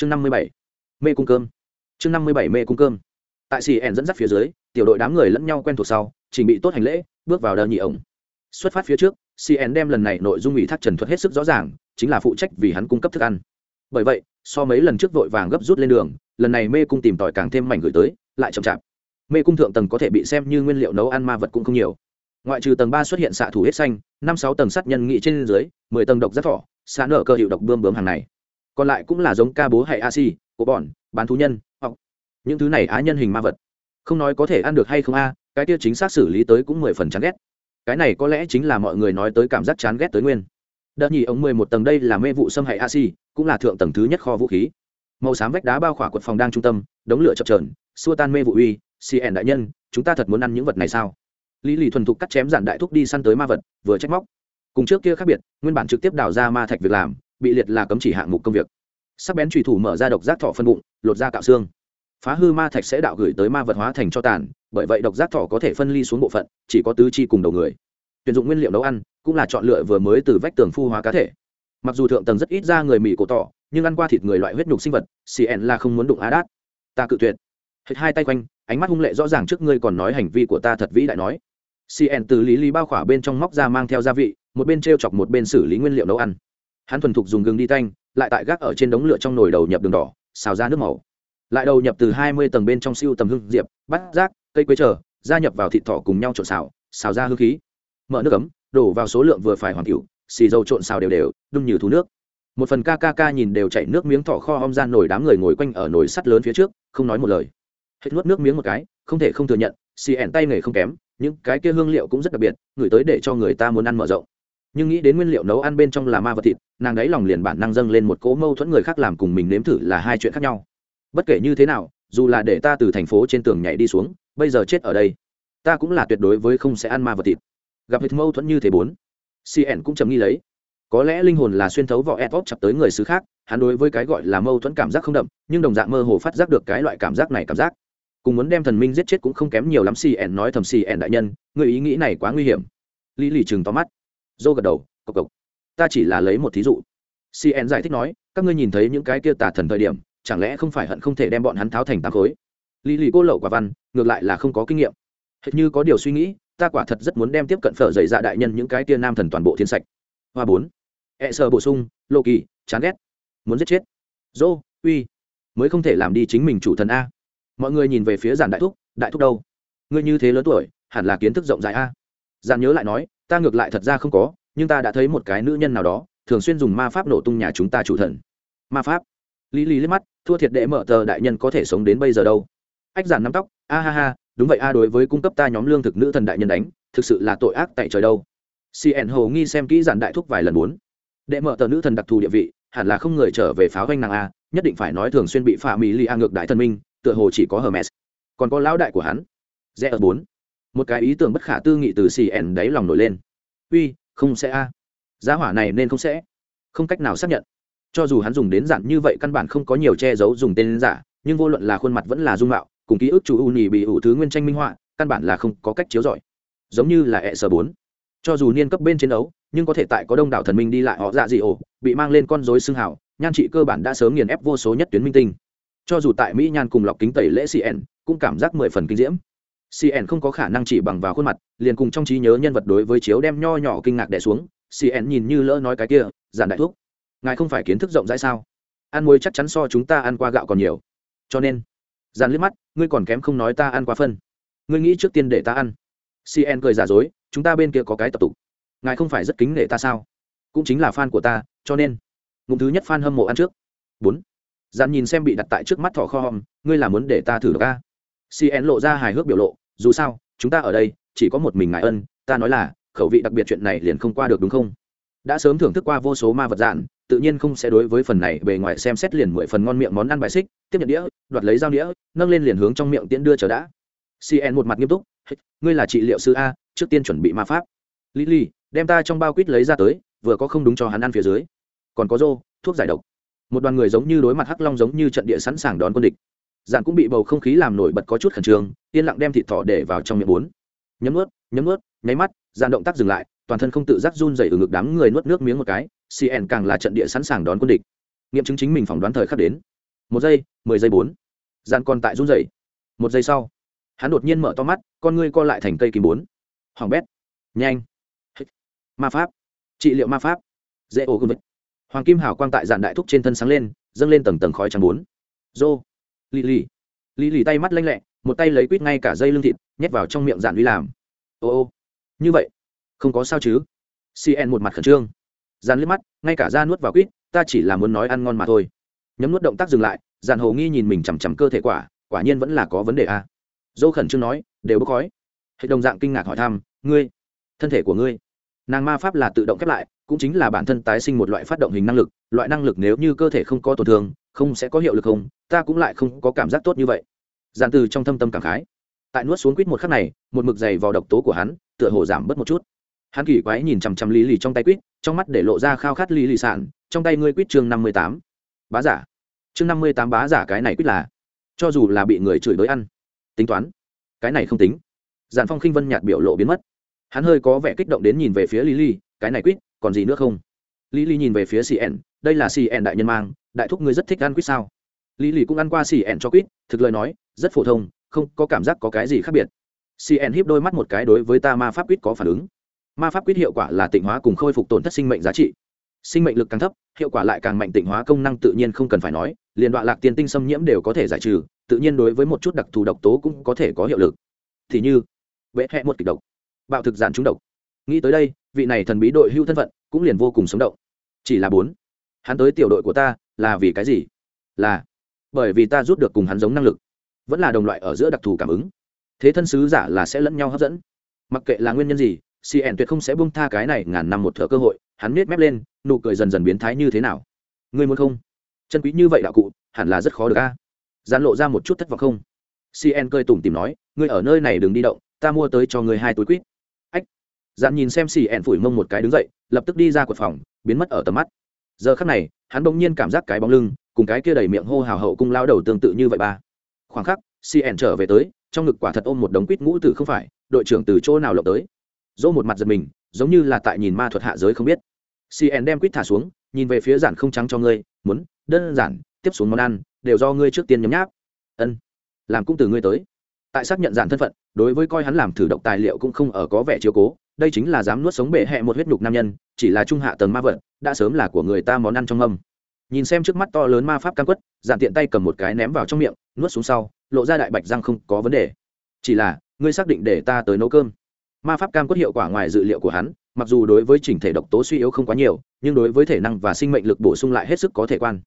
chương năm mươi bảy, mê cung cơm. Chương năm mươi bảy, mê cung cơm. Tại cn dẫn dắt phía dưới, tiểu đội đám người lẫn nhau quen thuộc sau trình bị tốt hành lễ, bước vào đờ nhị ổng. Xuất phát phía trước cn đem lần này nội dung ủy thác trần thuật hết sức rõ ràng, chính là phụ trách vì hắn cung cấp thức ăn. Bởi vậy, so mấy lần trước vội vàng gấp rút lên đường, lần này mê cung tìm tòi càng thêm mảnh gửi tới, lại chậm chạp. Mê cung thượng tầng có thể bị xem như nguyên liệu nấu ăn ma vật cũng không nhiều. Ngoại trừ tầng ba xuất hiện xạ thủ hết xanh, năm sáu tầng sát nhân nghị trên dưới, mười tầng độc rất thỏ, xạ nở cơ hiệu độc bươm bướm hàng này còn lại cũng là giống ca bố hay a si, của bọn, bán thú nhân, hoặc những thứ này á nhân hình ma vật. Không nói có thể ăn được hay không a, cái tiêu chính xác xử lý tới cũng mười phần chán ghét. Cái này có lẽ chính là mọi người nói tới cảm giác chán ghét tới nguyên. Đợt nhì ống mười một tầng đây là mê vụ xâm hại a si, cũng là thượng tầng thứ nhất kho vũ khí. Màu xám vách đá bao khỏa quật phòng đang trung tâm, đống lửa chập trờn xua tan mê vụ uy cn đại nhân, chúng ta thật muốn ăn những vật này sao? Lý lì thuần thục cắt chém giản đại thúc đi săn tới ma vật, vừa trách móc. Cùng trước kia khác biệt, nguyên bản trực tiếp đào ra ma thạch việc làm bị liệt là cấm chỉ hạng mục công việc. Sắc bén trùy thủ mở ra độc giác thọ phân bụng, lột ra cạo xương. Phá hư ma thạch sẽ đạo gửi tới ma vật hóa thành cho tàn, bởi vậy độc giác thọ có thể phân ly xuống bộ phận, chỉ có tứ chi cùng đầu người. Tuyển dụng nguyên liệu nấu ăn, cũng là chọn lựa vừa mới từ vách tường phu hóa cá thể. Mặc dù thượng tầng rất ít ra người mỹ cổ tỏ, nhưng ăn qua thịt người loại huyết nhục sinh vật cn là không muốn đụng á đát. Ta cự tuyệt. Hết hai tay quanh, ánh mắt hung lệ rõ ràng trước ngươi còn nói hành vi của ta thật vĩ đại nói. Cn từ lý lý bao khỏa bên trong móc ra mang theo gia vị, một bên t r e o chọc một bên xử lý nguyên liệu nấu ăn hắn thuần thục dùng gừng đi tanh, lại tại gác ở trên đống lửa trong nồi đầu nhập đường đỏ, xào ra nước màu. Lại đầu nhập từ hai mươi tầng bên trong siêu tầm hương diệp bắt rác cây quế trở gia nhập vào thịt thỏ cùng nhau trộn xào xào ra hương khí. Mở nước ấm, đổ vào số lượng vừa phải hoàn cựu xì dầu trộn xào đều đều đun như thú nước. Một phần ca ca ca nhìn đều chảy nước miếng thỏ kho om ra nồi đám người ngồi quanh ở nồi sắt lớn phía trước, không nói một lời. Hết nuốt nước miếng một cái, không thể không thừa nhận, xì ẻn tay nghề không kém, những cái kia hương liệu cũng rất đặc biệt ngửi tới để cho người ta muốn ăn mở rộng. Nhưng nghĩ đến nguyên liệu nấu ăn bên trong là ma vật thịt nàng đấy lòng liền bản năng dâng lên một cỗ mâu thuẫn người khác làm cùng mình nếm thử là hai chuyện khác nhau. Bất kể như thế nào, dù là để ta từ thành phố trên tường nhảy đi xuống, bây giờ chết ở đây, ta cũng là tuyệt đối với không sẽ ăn ma vật thịt. Gặp hết mâu thuẫn như thế bốn cn cũng chấm nghi lấy. Có lẽ linh hồn là xuyên thấu vỏ ép chặt tới người xứ khác, hắn đối với cái gọi là mâu thuẫn cảm giác không đậm, nhưng đồng dạng mơ hồ phát giác được cái loại cảm giác này cảm giác. Cùng muốn đem thần minh giết chết cũng không kém nhiều lắm cn nói thầm cn đại nhân, người ý nghĩ này quá nguy hiểm. Lý lì chừng to mắt. Dô gật đầu, cộc cộc ta chỉ là lấy một thí dụ. Cn giải thích nói, các ngươi nhìn thấy những cái kia tà thần thời điểm, chẳng lẽ không phải hận không thể đem bọn hắn tháo thành tám khối? Lý lì cô lậu quả văn, ngược lại là không có kinh nghiệm. Hệt như có điều suy nghĩ, ta quả thật rất muốn đem tiếp cận phở dày dạ đại nhân những cái kia nam thần toàn bộ thiên sạch. Hoa bốn. E sợ bổ sung, lộ kỳ, chán ghét. Muốn giết chết. Dô, uy. Mới không thể làm đi chính mình chủ thần a. Mọi người nhìn về phía giản đại thúc đại thúc đâu? Ngươi như thế lớn tuổi, hẳn là kiến thức rộng rãi a. Giản nhớ lại nói, ta ngược lại thật ra không có nhưng ta đã thấy một cái nữ nhân nào đó, thường xuyên dùng ma pháp nổ tung nhà chúng ta chủ thần. Ma pháp. Lý lý liếc mắt, thua thiệt đệ mở tờ đại nhân có thể sống đến bây giờ đâu. Ách giản nắm tóc, a ha ha, đúng vậy a, đối với cung cấp ta nhóm lương thực nữ thần đại nhân đánh, thực sự là tội ác tại trời đâu. Cn hồ nghi xem kỹ giản đại thúc vài lần bốn đệ mở tờ nữ thần đặc thù địa vị, hẳn là không người trở về pháo ganh nàng a, nhất định phải nói thường xuyên bị phạm mỹ li a ngược đại thần minh, tựa hồ chỉ có hermes. Còn có lão đại của hắn. Rẽ ở bốn. Một cái ý tưởng bất khả tư nghị từ cn đáy lòng nổi lên. Uy không sẽ a. Giá hỏa này nên không sẽ. Không cách nào xác nhận. Cho dù hắn dùng đến dạng như vậy căn bản không có nhiều che giấu dùng tên giả, nhưng vô luận là khuôn mặt vẫn là dung mạo, cùng ký ức chủ u nhì bị ủ thứ nguyên tranh minh họa, căn bản là không có cách chiếu giỏi giống như là hệ sở bốn. Cho dù niên cấp bên chiến đấu, nhưng có thể tại có đông đảo thần minh đi lại họ dạ dị ổ, bị mang lên con rối xương hảo nhan trị cơ bản đã sớm nghiền ép vô số nhất tuyến minh tinh. Cho dù tại mỹ nhan cùng lọc kính tẩy lễ cn cũng cảm giác mười phần kinh diễm cn không có khả năng chỉ bằng vào khuôn mặt, liền cùng trong trí nhớ nhân vật đối với chiếu đem nho nhỏ kinh ngạc đẻ xuống cn nhìn như lỡ nói cái kia, giản đại thuốc ngài không phải kiến thức rộng rãi sao? Ăn muối chắc chắn so chúng ta ăn qua gạo còn nhiều. Cho nên giàn liếc mắt, ngươi còn kém không nói ta ăn quá phân. Ngươi nghĩ trước tiên để ta ăn. Cn cười giả dối, chúng ta bên kia có cái tập tục. Ngài không phải rất kính nể ta sao? Cũng chính là fan của ta, cho nên, ngụm thứ nhất fan hâm mộ ăn trước. Bốn dàn nhìn xem bị đặt tại trước mắt thỏ kho hòm, ngươi là muốn để ta thử được a? Cn lộ ra hài hước biểu lộ, dù sao, chúng ta ở đây, chỉ có một mình ngài ân, ta nói là, khẩu vị đặc biệt chuyện này liền không qua được đúng không? Đã sớm thưởng thức qua vô số ma vật dạn tự nhiên không sẽ đối với phần này bề ngoài xem xét liền mười phần ngon miệng món ăn bài xích, tiếp nhận đĩa, đoạt lấy dao đĩa, nâng lên liền hướng trong miệng tiễn đưa chờ đã. Cn một mặt nghiêm túc ngươi là trị liệu sư a, trước tiên chuẩn bị ma pháp. Lily, đem ta trong bao quýt lấy ra tới, vừa có không đúng cho hắn ăn phía dưới. Còn có rô thuốc giải độc. Một đoàn người giống như đối mặt hắc long giống như trận địa sẵn sàng đón quân địch dạn cũng bị bầu không khí làm nổi bật có chút khẩn trương, yên lặng đem thịt thỏ để vào trong miệng bốn. Nhấm ướt nhấm ướt nháy mắt dạn động tác dừng lại, toàn thân không tự giác run dày ở ngực đám người nuốt nước miếng một cái cn càng là trận địa sẵn sàng đón quân địch. Nghiệm chứng chính mình phỏng đoán thời khắc đến. Một giây, mười giây bốn. Dạn còn tại run rẩy. Một giây sau, hắn đột nhiên mở to mắt, con ngươi co lại thành cây kìm bốn. Hoàng bét. Nhanh. Ma pháp. Trị liệu ma pháp. Dễ ô gương hoàng kim hào quang tại dạn đại thúc trên thân sáng lên, dâng lên tầng tầng khói trắng bốn. Dô lì lì. Lì lì tay mắt lanh lẹ, một tay lấy quýt ngay cả dây lưng thịt, nhét vào trong miệng dạn uy làm. Ô ô. Như vậy, không có sao chứ? Cn một mặt khẩn trương. Dàn liếc mắt, ngay cả da nuốt vào quýt, ta chỉ là muốn nói ăn ngon mà thôi. Nhấm nuốt động tác dừng lại dàn hồ nghi nhìn mình chằm chằm cơ thể quả quả nhiên vẫn là có vấn đề à. dâu khẩn trương nói, đều bốc khói. Hệ đồng dạng kinh ngạc hỏi thăm, ngươi, thân thể của ngươi? Nàng ma pháp là tự động khép lại, cũng chính là bản thân tái sinh một loại phát động hình năng lực, loại năng lực nếu như cơ thể không có tổn thương không sẽ có hiệu lực không, ta cũng lại không có cảm giác tốt như vậy. Giàn từ trong thâm tâm cảm khái. Tại nuốt xuống quýt một khắc này, một mực dày vào độc tố của hắn, tựa hồ giảm bớt một chút. Hắn kỳ quái nhìn chằm chằm lý lì trong tay quýt, trong mắt để lộ ra khao khát lý lì sản trong tay ngươi quýt chương năm mươi tám. Bá giả. Chương năm mươi tám bá giả cái này quýt là, cho dù là bị người chửi bới ăn, tính toán, cái này không tính. Giàn phong khinh vân nhạt biểu lộ biến mất. Hắn hơi có vẻ kích động đến nhìn về phía lý lì, cái này quýt, còn gì nữa không? Lý lì nhìn về phía cn đây là cn đại nhân mang đại thúc ngươi rất thích ăn quýt sao? Lý lì cũng ăn qua cn cho quýt, thực lời nói, rất phổ thông, không có cảm giác có cái gì khác biệt. Cn híp đôi mắt một cái đối với ta ma pháp quýt có phản ứng. Ma pháp quýt hiệu quả là tịnh hóa cùng khôi phục tổn thất sinh mệnh giá trị. Sinh mệnh lực càng thấp, hiệu quả lại càng mạnh tịnh hóa công năng tự nhiên không cần phải nói, liền đoạn lạc tiền tinh xâm nhiễm đều có thể giải trừ, tự nhiên đối với một chút đặc thù độc tố cũng có thể có hiệu lực. Thì như vẽ hẹ một kịch độc, bạo thực giản trúng độc. Nghĩ tới đây, vị này thần bí đội hưu thân phận cũng liền vô cùng sống động. Chỉ là bốn, hắn tới tiểu đội của ta là vì cái gì? Là bởi vì ta rút được cùng hắn giống năng lực, vẫn là đồng loại ở giữa đặc thù cảm ứng. Thế thân sứ giả là sẽ lẫn nhau hấp dẫn. Mặc kệ là nguyên nhân gì cn tuyệt không sẽ bung tha cái này ngàn năm một thợ cơ hội, hắn nết mép lên, nụ cười dần dần biến thái như thế nào? Ngươi muốn không? Chân quý như vậy đạo cụ, hẳn là rất khó được a. À? lộ ra một chút thất vọng không? Cn cười tủm tìm nói, ngươi ở nơi này đừng đi động, ta mua tới cho ngươi hai túi quýt. Ách. Dạn nhìn xem cn phủi mông một cái đứng dậy, lập tức đi ra quật phòng, biến mất ở tầm mắt giờ khắc này, hắn bỗng nhiên cảm giác cái bóng lưng, cùng cái kia đầy miệng hô hào hậu cung lao đầu tương tự như vậy ba. Khoảng khắc cn trở về tới, trong ngực quả thật ôm một đống quýt ngũ tử không phải, đội trưởng từ chỗ nào lộng tới? Dỗ một mặt giật mình, giống như là tại nhìn ma thuật hạ giới không biết. Cn đem quýt thả xuống, nhìn về phía giản không trắng cho ngươi, muốn, đơn giản, tiếp xuống món ăn, đều do ngươi trước tiên nhấm nháp. Ân, làm cũng từ ngươi tới. Tại xác nhận giản thân phận, đối với coi hắn làm thử động tài liệu cũng không ở có vẻ chiếu cố đây chính là dám nuốt sống bệ hẹ một huyết nhục nam nhân, chỉ là trung hạ tầng ma vật, đã sớm là của người ta món ăn trong âm nhìn xem trước mắt to lớn ma pháp căn quất, giản tiện tay cầm một cái ném vào trong miệng, nuốt xuống sau, lộ ra đại bạch răng không có vấn đề. Chỉ là, ngươi xác định để ta tới nấu cơm. Ma pháp cam quất hiệu quả ngoài dự liệu của hắn, mặc dù đối với chỉnh thể độc tố suy yếu không quá nhiều, nhưng đối với thể năng và sinh mệnh lực bổ sung lại hết sức có thể quan.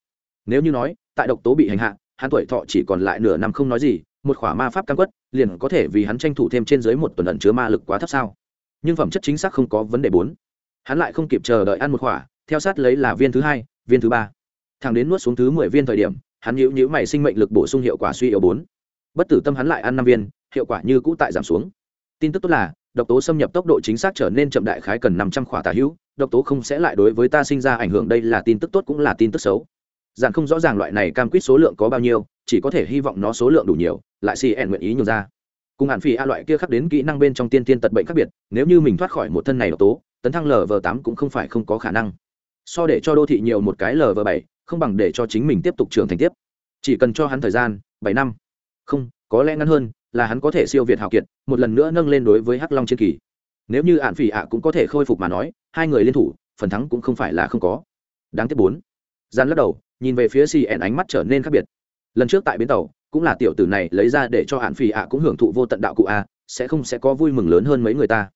Nếu như nói, tại độc tố bị hành hạ, hắn tuổi thọ chỉ còn lại nửa năm không nói gì, một khỏa ma pháp cam quất, liền có thể vì hắn tranh thủ thêm trên dưới một tuần ẩn chứa ma lực quá thấp sao? Nhưng phẩm chất chính xác không có vấn đề bốn. Hắn lại không kịp chờ đợi ăn một khỏa, theo sát lấy là viên thứ hai, viên thứ ba. Thằng đến nuốt xuống thứ mười viên thời điểm, hắn nhữ nhữ mày sinh mệnh lực bổ sung hiệu quả suy yếu bốn. Bất tử tâm hắn lại ăn năm viên, hiệu quả như cũ tại giảm xuống. Tin tức tốt là, độc tố xâm nhập tốc độ chính xác trở nên chậm đại khái cần năm trăm khỏa tà hữu, độc tố không sẽ lại đối với ta sinh ra ảnh hưởng, đây là tin tức tốt cũng là tin tức xấu. Dạng không rõ ràng loại này cam quýt số lượng có bao nhiêu, chỉ có thể hy vọng nó số lượng đủ nhiều, lại xì ẻn nguyện ý nhường ra cùng hạn phỉ a loại kia khắc đến kỹ năng bên trong tiên tiên tật bệnh khác biệt, nếu như mình thoát khỏi một thân này độc tố, tấn thăng lv tám cũng không phải không có khả năng. So để cho đô thị nhiều một cái lv bảy, không bằng để cho chính mình tiếp tục trưởng thành tiếp. Chỉ cần cho hắn thời gian, bảy năm. Không, có lẽ ngắn hơn, là hắn có thể siêu việt hào kiệt, một lần nữa nâng lên đối với hắc long chiến kỳ. Nếu như ạn phỉ ạ cũng có thể khôi phục mà nói, hai người liên thủ, phần thắng cũng không phải là không có. Đáng tiếc bốn. Gian lắc đầu, nhìn về phía cn ánh mắt trở nên khác biệt. Lần trước tại bến tàu cũng là tiểu tử này lấy ra để cho hạn phỉ ạ cũng hưởng thụ vô tận đạo cụ a, sẽ không sẽ có vui mừng lớn hơn mấy người ta.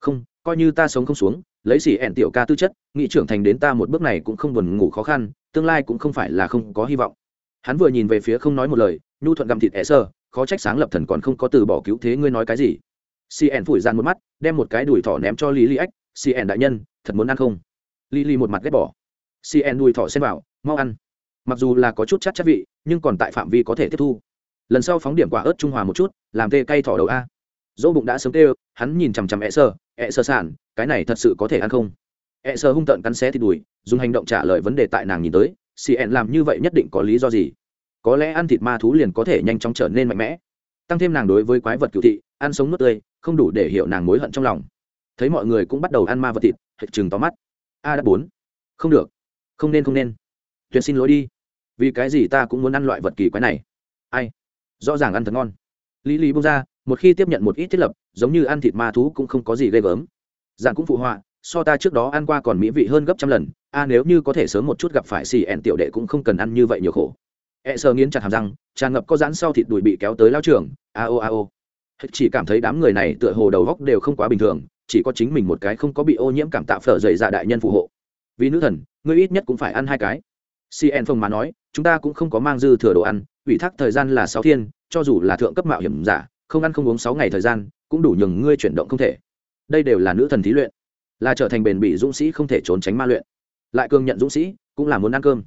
Không, coi như ta sống không xuống, lấy xỉ ẹn tiểu ca tư chất nghị trưởng thành đến ta một bước này cũng không buồn ngủ khó khăn, tương lai cũng không phải là không có hy vọng. Hắn vừa nhìn về phía không nói một lời, nhu thuận gặm thịt ẻ sơ, khó trách sáng lập thần còn không có từ bỏ cứu thế ngươi nói cái gì. Cn phủi dàn một mắt, đem một cái đùi thỏ ném cho lý lý ếch xỉ ẹn đại nhân, thật muốn ăn không? Lý lý một mặt ghét bỏ. Cn đùi thỏ xem vào, mau ăn mặc dù là có chút chắc chắc vị, nhưng còn tại phạm vi có thể tiếp thu. Lần sau phóng điểm quả ớt trung hòa một chút, làm tê cay thỏ đầu a. Dỗ bụng đã sớm tê, hắn nhìn chằm chằm ẹ sơ ẹ sơ sản cái này thật sự có thể ăn không? Ẹ sơ hung tợn cắn xé thịt đùi, dùng hành động trả lời vấn đề tại nàng nhìn tới cn làm như vậy nhất định có lý do gì? Có lẽ ăn thịt ma thú liền có thể nhanh chóng trở nên mạnh mẽ. Tăng thêm nàng đối với quái vật cựu thị, ăn sống nuốt tươi, không đủ để hiểu nàng mối hận trong lòng. Thấy mọi người cũng bắt đầu ăn ma vật thịt, hệt chừng tóm mắt. A đã bốn. Không được. Không nên không nên tuyệt xin lỗi đi. Vì cái gì ta cũng muốn ăn loại vật kỳ quái này? Ai? Rõ ràng ăn thật ngon. Lý lý bung ra, một khi tiếp nhận một ít thiết lập, giống như ăn thịt ma thú cũng không có gì ghê gớm. Dạng cũng phụ họa, so ta trước đó ăn qua còn mỹ vị hơn gấp trăm lần. A, nếu như có thể sớm một chút gặp phải xì ẹn tiểu đệ cũng không cần ăn như vậy nhiều khổ. E sờ nghiến chặt hàm răng, tràn ngập có rãn sau thịt đùi bị kéo tới lao trường. A o a o. Chỉ cảm thấy đám người này tựa hồ đầu góc đều không quá bình thường, chỉ có chính mình một cái không có bị ô nhiễm cảm tạo phở dày dạ đại nhân phù hộ. Vì nữ thần, ngươi ít nhất cũng phải ăn hai cái cn phong mà nói, chúng ta cũng không có mang dư thừa đồ ăn, ủy thác thời gian là sáu thiên, cho dù là thượng cấp mạo hiểm giả, không ăn không uống sáu ngày thời gian, cũng đủ nhường ngươi chuyển động không thể. Đây đều là nữ thần thí luyện. Là trở thành bền bỉ dũng sĩ không thể trốn tránh ma luyện. Lại cường nhận dũng sĩ, cũng là muốn ăn cơm.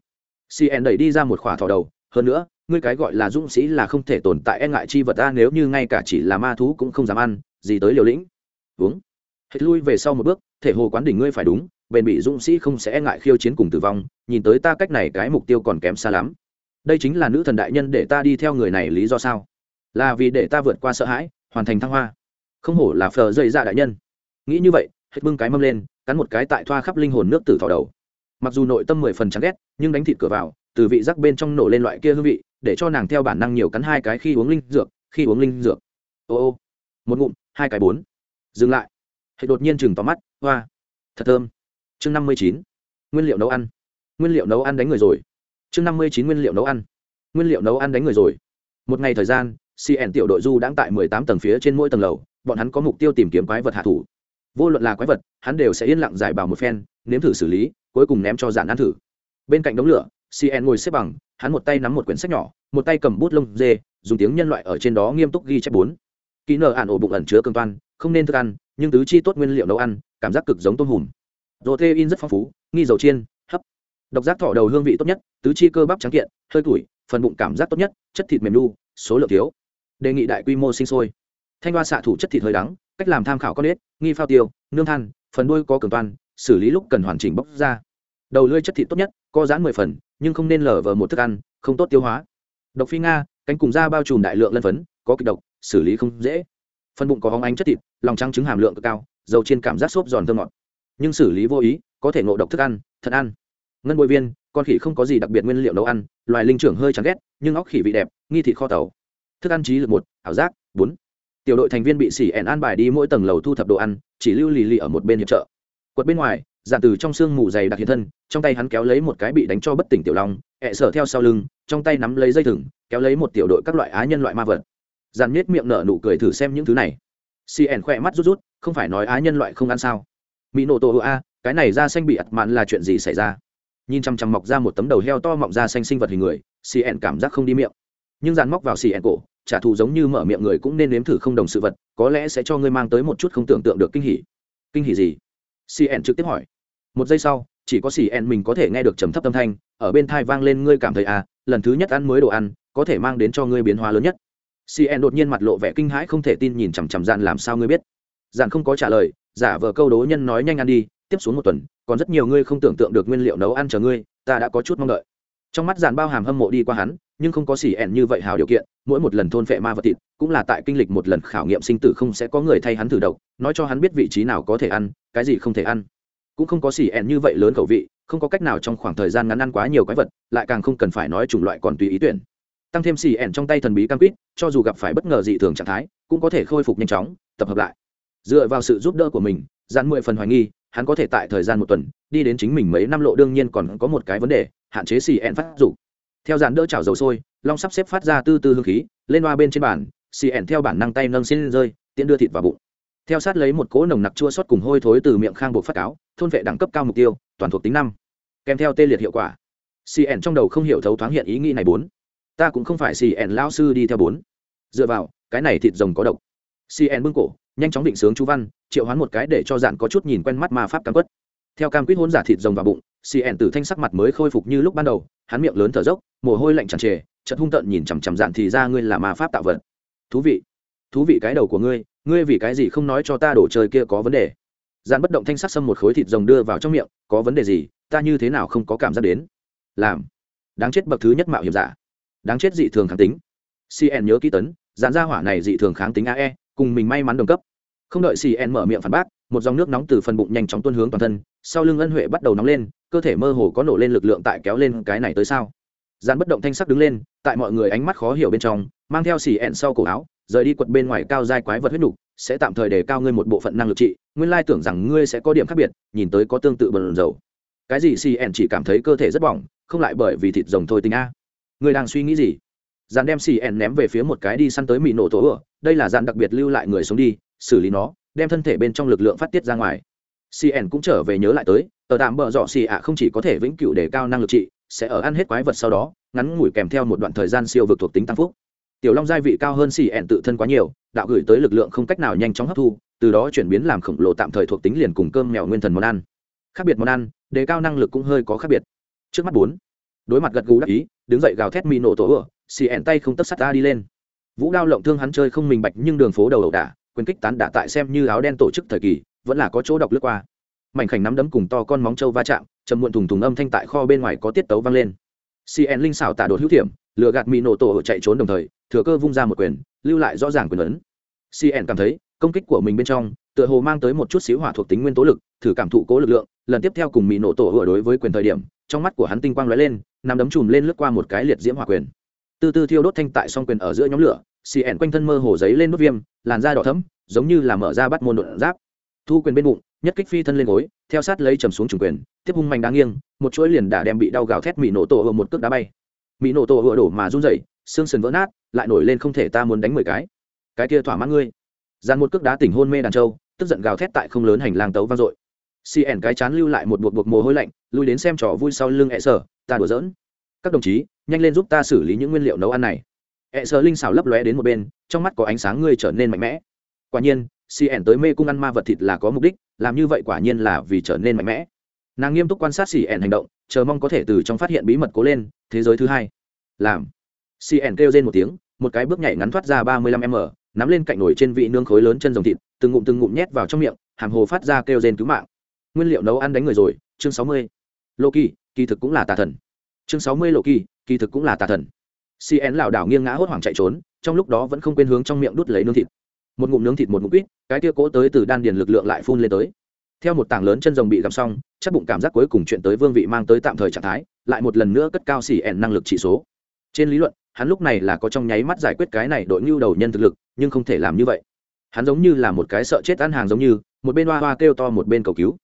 Cn đẩy đi ra một khỏa thỏ đầu, hơn nữa, ngươi cái gọi là dũng sĩ là không thể tồn tại e ngại chi vật ta nếu như ngay cả chỉ là ma thú cũng không dám ăn, gì tới liều lĩnh. Uống. Hết lui về sau một bước, thể hồ quán đỉnh ngươi phải đúng bền bị dũng sĩ không sẽ ngại khiêu chiến cùng tử vong, nhìn tới ta cách này cái mục tiêu còn kém xa lắm. Đây chính là nữ thần đại nhân để ta đi theo người này lý do sao? Là vì để ta vượt qua sợ hãi, hoàn thành thăng hoa. Không hổ là phờ dây ra dạ đại nhân. Nghĩ như vậy, hết bưng cái mâm lên, cắn một cái tại thoa khắp linh hồn nước tử thỏ đầu. Mặc dù nội tâm mười phần chán ghét, nhưng đánh thịt cửa vào, từ vị giác bên trong nổ lên loại kia hương vị, để cho nàng theo bản năng nhiều cắn hai cái khi uống linh dược, khi uống linh dược. Ô ô, một ngụm, hai cái bốn. Dừng lại. Hệ đột nhiên chừng tóm mắt, hoa. Thật thơm chương năm mươi chín. Nguyên liệu nấu ăn. Nguyên liệu nấu ăn đánh người rồi. Chương năm mươi chín nguyên liệu nấu ăn. Nguyên liệu nấu ăn đánh người rồi. Một ngày thời gian cn tiểu đội du đang tại mười tám tầng phía trên mỗi tầng lầu, bọn hắn có mục tiêu tìm kiếm quái vật hạ thủ. Vô luận là quái vật, hắn đều sẽ yên lặng giải bào một phen, nếm thử xử lý, cuối cùng ném cho dạn ăn thử. Bên cạnh đống lửa cn ngồi xếp bằng, hắn một tay nắm một quyển sách nhỏ, một tay cầm bút lông dê, dùng tiếng nhân loại ở trên đó nghiêm túc ghi chép bốn. Kỹ nợ ạn ổ bụng ẩn chứa cương toan, không nên thức ăn, nhưng tứ chi tốt nguyên liệu nấu ăn, cảm giác cực giống tôm hùm protein rất phong phú, nghi dầu chiên, hấp. Độc giác thỏ đầu hương vị tốt nhất, tứ chi cơ bắp trắng kiện, hơi củi phần bụng cảm giác tốt nhất, chất thịt mềm nu, số lượng thiếu. Đề nghị đại quy mô sinh sôi. Thanh hoa xạ thủ chất thịt hơi đắng, cách làm tham khảo con ếch nghi phao tiêu, nương than, phần đuôi có cường toan xử lý lúc cần hoàn chỉnh bóc ra. Đầu lưỡi chất thịt tốt nhất, có giãn mười phần, nhưng không nên lở vờ một thức ăn, không tốt tiêu hóa. Độc phi nga, cánh cùng da bao trùm đại lượng lân phấn, có kịch độc, xử lý không dễ. Phần bụng có hóng ánh chất thịt, lòng trắng trứng hàm lượng cực cao, dầu trên cảm giác xốp giòn thơm ngọt nhưng xử lý vô ý, có thể ngộ độc thức ăn, thật ăn. Ngân bội viên, con khỉ không có gì đặc biệt nguyên liệu nấu ăn, loài linh trưởng hơi chán ghét, nhưng óc khỉ vị đẹp, nghi thị kho tàu. Thức ăn trí lực một, ảo giác bốn. Tiểu đội thành viên bị xỉ ẻn an bài đi mỗi tầng lầu thu thập đồ ăn, chỉ lưu lì lì ở một bên hiệp trợ. Quật bên ngoài giản từ trong sương mù dày đặc hiện thân, trong tay hắn kéo lấy một cái bị đánh cho bất tỉnh tiểu long, ẹ sở theo sau lưng, trong tay nắm lấy dây thừng, kéo lấy một tiểu đội các loại á nhân loại ma vật. Giản nhếch miệng nở nụ cười thử xem những thứ này. Cn khỏe mắt rút rút, không phải nói á nhân loại không ăn sao mỹ nổ tổ a, cái này da xanh bị ặt mạn là chuyện gì xảy ra? Nhìn chăm chăm mọc ra một tấm đầu heo to mọng da xanh sinh vật hình người cn cảm giác không đi miệng. Nhưng dàn móc vào cn cổ, trả thù giống như mở miệng người cũng nên nếm thử không đồng sự vật, có lẽ sẽ cho ngươi mang tới một chút không tưởng tượng được kinh hỉ. Kinh hỉ gì? Cn trực tiếp hỏi. Một giây sau, chỉ có cn mình có thể nghe được trầm thấp âm thanh, ở bên thai vang lên ngươi cảm thấy à lần thứ nhất ăn mới đồ ăn, có thể mang đến cho ngươi biến hóa lớn nhất. Cn đột nhiên mặt lộ vẻ kinh hãi không thể tin nhìn chằm chằm dàn làm sao ngươi biết. Dàn không có trả lời giả vờ câu đố nhân nói nhanh ăn đi, tiếp xuống một tuần, còn rất nhiều ngươi không tưởng tượng được nguyên liệu nấu ăn chờ ngươi, ta đã có chút mong đợi. Trong mắt dàn bao hàm hâm mộ đi qua hắn, nhưng không có xỉ ẹn như vậy hào điều kiện, mỗi một lần thôn phệ ma vật thịt, cũng là tại kinh lịch một lần khảo nghiệm sinh tử không sẽ có người thay hắn thử độc, nói cho hắn biết vị trí nào có thể ăn, cái gì không thể ăn. Cũng không có xỉ ẹn như vậy lớn khẩu vị, không có cách nào trong khoảng thời gian ngắn ăn quá nhiều quái vật, lại càng không cần phải nói chủng loại còn tùy ý tuyển. Tăng thêm xỉ ẹn trong tay thần bí cam quýt, cho dù gặp phải bất ngờ dị thường trạng thái, cũng có thể khôi phục nhanh chóng, tập hợp lại dựa vào sự giúp đỡ của mình dàn mười phần hoài nghi, hắn có thể tại thời gian một tuần, đi đến chính mình mấy năm lộ đương nhiên còn có một cái vấn đề, hạn chế xì ẹn phát dục. Theo dàn đỡ chảo dầu sôi, long sắp xếp phát ra tư tư hương khí, lên loa bên trên bàn, xì ẹn theo bản năng tay nâng xin rơi, tiện đưa thịt vào bụng. Theo sát lấy một cỗ nồng nặc chua xót cùng hôi thối từ miệng khang buộc phát cáo, thôn vệ đẳng cấp cao mục tiêu, toàn thuộc tính năm. Kèm theo tê liệt hiệu quả. Cn trong đầu không hiểu thấu thoáng hiện ý nghĩ này bốn. Ta cũng không phải cn lao sư đi theo bốn. Dựa vào, cái này thịt rồng có độc. Cn bưng cổ nhanh chóng định sướng chú văn, triệu hoán một cái để cho dạn có chút nhìn quen mắt ma pháp cam quất. Theo cam quýt hôn giả thịt rồng vào bụng cn tử thanh sắc mặt mới khôi phục như lúc ban đầu, hắn miệng lớn thở dốc, mồ hôi lạnh chẳng trề chật hung tợn nhìn chằm chằm dạn thì ra ngươi là ma pháp tạo vật. Thú vị thú vị cái đầu của ngươi ngươi vì cái gì không nói cho ta đổ chơi kia có vấn đề? Dạn bất động thanh sắc xâm một khối thịt rồng đưa vào trong miệng, có vấn đề gì? Ta như thế nào không có cảm giác đến? Làm, đáng chết bậc thứ nhất mạo hiểm giả, đáng chết dị thường kháng tính. Cn nhớ kỹ tấn dạn ra hỏa này dị thường kháng tính ae cùng mình may mắn đồng cấp. Không đợi cn mở miệng phản bác, một dòng nước nóng từ phần bụng nhanh chóng tuôn hướng toàn thân, sau lưng ân huệ bắt đầu nóng lên, cơ thể mơ hồ có nổ lên lực lượng tại kéo lên cái này tới sao? Gian bất động thanh sắc đứng lên, tại mọi người ánh mắt khó hiểu bên trong, mang theo xì ẹn sau cổ áo, rời đi quật bên ngoài cao dai quái vật huyết nục, sẽ tạm thời đề cao ngươi một bộ phận năng lực trị, nguyên lai tưởng rằng ngươi sẽ có điểm khác biệt, nhìn tới có tương tự bần dầu cái gì xì ẹn chỉ cảm thấy cơ thể rất bỏng, không lại bởi vì thịt rồng thôi tình a. Ngươi đang suy nghĩ gì? Dàn đem xì ẹn ném về phía một cái đi săn tới mị nổ tổ ửa đây là dạn đặc biệt lưu lại người sống đi, xử lý nó, đem thân thể bên trong lực lượng phát tiết ra ngoài. Cn cũng trở về nhớ lại tới ở tạm bờ dọ xì ạ không chỉ có thể vĩnh cửu để cao năng lực trị, sẽ ở ăn hết quái vật sau đó, ngắn ngủi kèm theo một đoạn thời gian siêu vực thuộc tính tăng phúc. Tiểu long gia vị cao hơn cn tự thân quá nhiều, đạo gửi tới lực lượng không cách nào nhanh chóng hấp thu, từ đó chuyển biến làm khổng lồ tạm thời thuộc tính liền cùng cơm mèo nguyên thần món ăn. Khác biệt món ăn, đề cao năng lực cũng hơi có khác biệt. Trước mắt bốn, đối mặt gật gù đắc ý, đứng dậy gào thét mì nổ tổ ửa cn tay không tấp sắt ta đi lên vũ đao lộng thương hắn chơi không minh bạch nhưng đường phố đầu ẩu đả, quyền kích tán đả tại xem như áo đen tổ chức thời kỳ, vẫn là có chỗ đọc lướt qua. Mảnh khảnh nắm đấm cùng to con móng trâu va chạm chầm muộn thùng thùng âm thanh tại kho bên ngoài có tiết tấu vang lên. Cn linh xảo tả đột hữu thiểm lựa gạt mỹ nổ tổ chạy trốn đồng thời, thừa cơ vung ra một quyền, lưu lại rõ ràng quyền ấn. Cn cảm thấy, công kích của mình bên trong, tựa hồ mang tới một chút xíu hỏa thuộc tính nguyên tố lực, thử cảm thụ cố lực lượng, lần tiếp theo cùng mỹ nổ tổ hựa đối với quyền thời điểm, trong mắt của hắn tinh quang lóe lên nằm đấm chùm lên lướt qua một cái liệt diễm hỏa quyền từ từ thiêu đốt thanh tại song quyền ở giữa nhóm lửa cn quanh thân mơ hồ giấy lên nốt viêm, làn da đỏ thấm giống như là mở ra bắt môn đột giáp. Thu quyền bên bụng, nhất kích phi thân lên gối, theo sát lấy trầm xuống trùng quyền, tiếp hung mạnh đáng nghiêng, một chuỗi liền đã đem bị đau gào thét mỹ nổ tổ ở một cước đá bay. Mỹ nổ tổ vừa đổ mà run rẩy, xương sườn vỡ nát, lại nổi lên không thể ta muốn đánh mười cái. Cái kia thỏa mãn ngươi. Dàn một cước đá tỉnh hôn mê đàn châu, tức giận gào thét tại không lớn hành lang tấu vang dội. Cn cái chán lưu lại một buộc buộc mồ hôi lạnh, lui đến xem trò vui sau lưng e sở, ta đùa giỡn các đồng chí, nhanh lên giúp ta xử lý những nguyên liệu nấu ăn này. E Hẹ sợ linh xảo lấp lóe đến một bên, trong mắt có ánh sáng ngươi trở nên mạnh mẽ. Quả nhiên cn tới mê cung ăn ma vật thịt là có mục đích, làm như vậy quả nhiên là vì trở nên mạnh mẽ. Nàng nghiêm túc quan sát cn hành động, chờ mong có thể từ trong phát hiện bí mật cố lên, thế giới thứ hai. Làm. Cn kêu lên một tiếng, một cái bước nhảy ngắn thoát ra ba mươi lăm m, nắm lên cạnh nổi trên vị nương khối lớn chân rồng thịt, từng ngụm từng ngụm nhét vào trong miệng, hàm hồ phát ra kêu rên cứu mạng. Nguyên liệu nấu ăn đánh người rồi, chương sáu mươi. Lô kỳ kỳ thực cũng là tà thần chương sáu mươi lộ kỳ kỳ thực cũng là tà thần. Cn lảo đảo nghiêng ngã hốt hoảng chạy trốn, trong lúc đó vẫn không quên hướng trong miệng đút lấy nướng thịt. Một ngụm nướng thịt một ngụm quýt, cái tia cố tới từ đan điền lực lượng lại phun lên tới. Theo một tảng lớn chân rồng bị gặm xong, chắc bụng cảm giác cuối cùng chuyện tới vương vị mang tới tạm thời trạng thái, lại một lần nữa cất cao xỉ ẻn năng lực chỉ số. Trên lý luận, hắn lúc này là có trong nháy mắt giải quyết cái này đội ngưu đầu nhân thực lực, nhưng không thể làm như vậy. Hắn giống như là một cái sợ chết ăn hàng giống như, một bên hoa hoa kêu to một bên cầu cứu.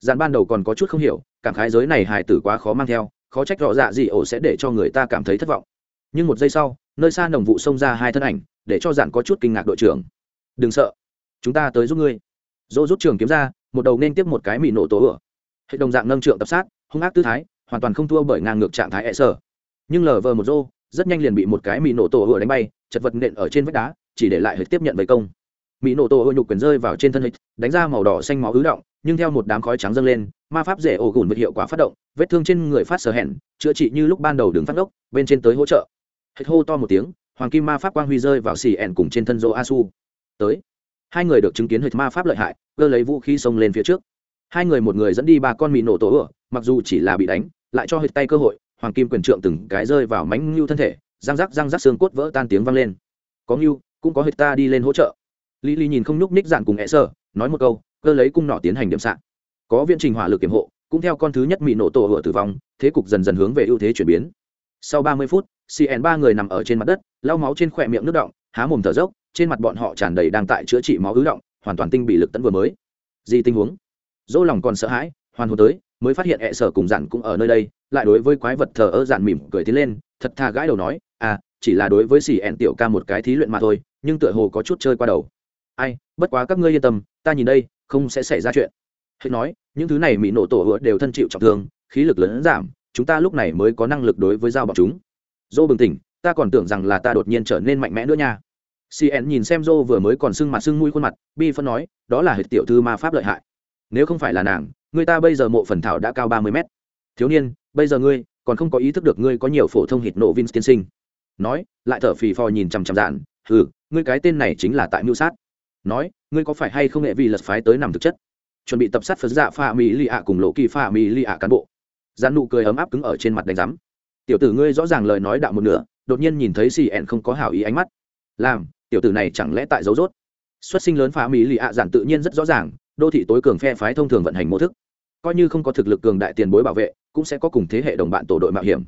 Dàn ban đầu còn có chút không hiểu, cảm khái giới này hài tử quá khó mang theo khó trách rõ dạ gì ổ sẽ để cho người ta cảm thấy thất vọng. Nhưng một giây sau, nơi xa nồng vụ xông ra hai thân ảnh, để cho giản có chút kinh ngạc đội trưởng. Đừng sợ, chúng ta tới giúp ngươi. Dỗ rút trường kiếm ra, một đầu nên tiếp một cái mì nổ tố ửa hệ đồng dạng nâng trượng tập sát, hung ác tư thái, hoàn toàn không thua bởi ngang ngược trạng thái e sở nhưng lờ vờ một rô rất nhanh liền bị một cái mì nổ tổ ửa đánh bay, chật vật nện ở trên vách đá, chỉ để lại hệ tiếp nhận với công mỹ nổ tổ ửa nhục quyền rơi vào trên thân hịch đánh ra màu đỏ xanh máu ứ động, nhưng theo một đám khói trắng dâng lên, ma pháp dễ ổ gùn với hiệu quả phát động, vết thương trên người phát sở hẹn, chữa trị như lúc ban đầu đứng phát ốc, bên trên tới hỗ trợ. Hệt hô to một tiếng, hoàng kim ma pháp quang huy rơi vào xì ẻn cùng trên thân dô a su tới. Hai người được chứng kiến hệt ma pháp lợi hại, cơ lấy vũ khí xông lên phía trước. Hai người một người dẫn đi ba con mì nổ tổ ửa mặc dù chỉ là bị đánh, lại cho hệt tay cơ hội, hoàng kim quyền trượng từng cái rơi vào mánh ngưu thân thể, răng rắc răng rắc xương cốt vỡ tan tiếng vang lên. Có ngưu, cũng có hệt ta đi lên hỗ trợ lý lý nhìn không nhúc ních dạn cùng hẹ sơ nói một câu, cơ lấy cung nọ tiến hành điểm sạn. Có viện trình hỏa lực kiểm hộ, cũng theo con thứ nhất mỹ nổ tổ hựa tử vong, thế cục dần dần hướng về ưu thế chuyển biến. Sau ba mươi phút cn ba người nằm ở trên mặt đất, lau máu trên khỏe miệng nước động, há mồm thở dốc, trên mặt bọn họ tràn đầy đang tại chữa trị máu ứ động, hoàn toàn tinh bị lực tấn vừa mới. Gì tình huống? Dỗ lòng còn sợ hãi, hoàn hồn tới, mới phát hiện hẹ sở cùng dặn cũng ở nơi đây, lại đối với quái vật thờ ơ dạn mỉm cười tiến lên, thật thà gãi đầu nói à chỉ là đối với xì ẹn tiểu ca một cái thí luyện mà thôi, nhưng tựa hồ có chút chơi qua đầu ai, bất quá các ngươi yên tâm, ta nhìn đây, không sẽ xảy ra chuyện. Hết nói, những thứ này mỹ nổ tổ hứa đều thân chịu trọng thương, khí lực lớn giảm, chúng ta lúc này mới có năng lực đối với dao bọc chúng. Dô bừng tỉnh, ta còn tưởng rằng là ta đột nhiên trở nên mạnh mẽ nữa nha. Cn nhìn xem dô vừa mới còn sưng mặt sưng mũi khuôn mặt, bi phân nói, đó là hệ tiểu thư ma pháp lợi hại. Nếu không phải là nàng, người ta bây giờ mộ phần thảo đã cao ba mươi mét. Thiếu niên, bây giờ ngươi còn không có ý thức được ngươi có nhiều phổ thông hít nộ vin tiên sinh. Nói, lại thở phì phò nhìn chằm chằm dạn ừ ngươi cái tên này chính là tại mưu sát nói, ngươi có phải hay không nghệ vì lật phái tới nằm thực chất? Chuẩn bị tập sát phật dạ pha mỹ lì ạ cùng lộ kỳ pha mỹ lì ạ cán bộ. Gian nụ cười ấm áp cứng ở trên mặt đánh giám. Tiểu tử ngươi rõ ràng lời nói đạo một nửa, đột nhiên nhìn thấy xì ẹn không có hảo ý ánh mắt. Làm, tiểu tử này chẳng lẽ tại dấu rốt? Xuất sinh lớn pha mỹ lì ạ giản tự nhiên rất rõ ràng, đô thị tối cường phe phái thông thường vận hành mô thức. Coi như không có thực lực cường đại tiền bối bảo vệ, cũng sẽ có cùng thế hệ đồng bạn tổ đội mạo hiểm.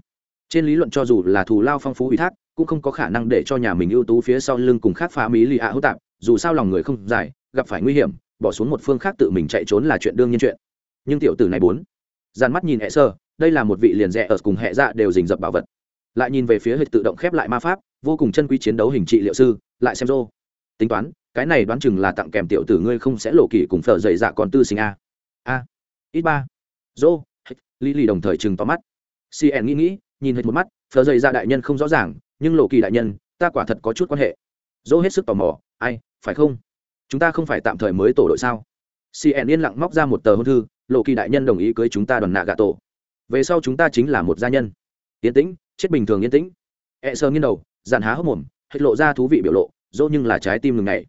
Trên lý luận cho dù là thù lao phong phú ủy thác, cũng không có khả năng để cho nhà mình ưu tú phía sau lưng cùng khác phá mỹ lì ạ hữu tạp dù sao lòng người không dài, gặp phải nguy hiểm, bỏ xuống một phương khác tự mình chạy trốn là chuyện đương nhiên chuyện. Nhưng tiểu tử này bốn, dàn mắt nhìn hệ sơ, đây là một vị liền rẽ ở cùng hệ dạ đều rình rập bảo vật. Lại nhìn về phía hệ tự động khép lại ma pháp, vô cùng chân quý chiến đấu hình trị liệu sư, lại xem rô. Tính toán, cái này đoán chừng là tặng kèm tiểu tử ngươi không sẽ lộ kỳ cùng phở dày dạ còn tư sinh a. A. Ít ba. Rô lý lì đồng thời chừng to mắt. Cn nghĩ nghĩ, nhìn hết một mắt, phở dày dạ đại nhân không rõ ràng, nhưng lộ kỳ đại nhân, ta quả thật có chút quan hệ. Rô hết sức tò mò, ai phải không? Chúng ta không phải tạm thời mới tổ đội sao? Cn yên lặng móc ra một tờ hôn thư, lộ kỳ đại nhân đồng ý cưới chúng ta đoàn nạ gà tổ. Về sau chúng ta chính là một gia nhân. Yên tĩnh, chết bình thường yên tĩnh. E sơ nghiêng đầu, dàn há hốc mồm, hết lộ ra thú vị biểu lộ, dỗ nhưng là trái tim ngừng ngày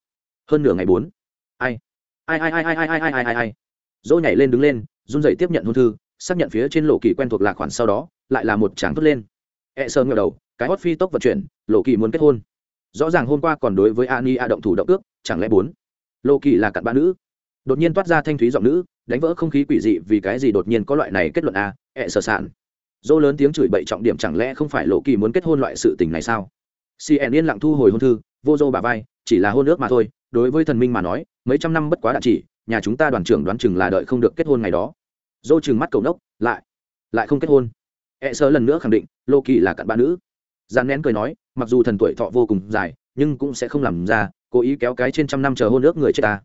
hơn nửa ngày bốn. Ai? Ai ai ai ai ai ai ai ai ai ai? Dỗ nhảy lên đứng lên, run rẩy tiếp nhận hôn thư, xác nhận phía trên lộ kỳ quen thuộc lạc khoản sau đó, lại là một tràng thốt lên. E sơ ngờ đầu, cái hót phi tốc vận chuyển, lộ kỳ muốn kết hôn rõ ràng hôm qua còn đối với ani a động thủ động ước chẳng lẽ bốn? Lô kỳ là cặn bã nữ. Đột nhiên toát ra thanh thúy giọng nữ, đánh vỡ không khí quỷ dị vì cái gì đột nhiên có loại này kết luận a, ẹ sở sản dô lớn tiếng chửi bậy trọng điểm chẳng lẽ không phải lộ kỳ muốn kết hôn loại sự tình này sao? Cn yên lặng thu hồi hôn thư, vô dô bà vai, chỉ là hôn ước mà thôi. Đối với thần minh mà nói, mấy trăm năm bất quá đạn chỉ, nhà chúng ta đoàn trưởng đoán chừng là đợi không được kết hôn ngày đó. Dô chừng mắt cầu nốc, lại lại không kết hôn. Ẹ sợ lần nữa khẳng định lộ kỳ là cặn bã nữ gian nén cười nói, mặc dù thần tuổi thọ vô cùng dài, nhưng cũng sẽ không làm ra, cố ý kéo cái trên trăm năm chờ hôn ước người chết ta.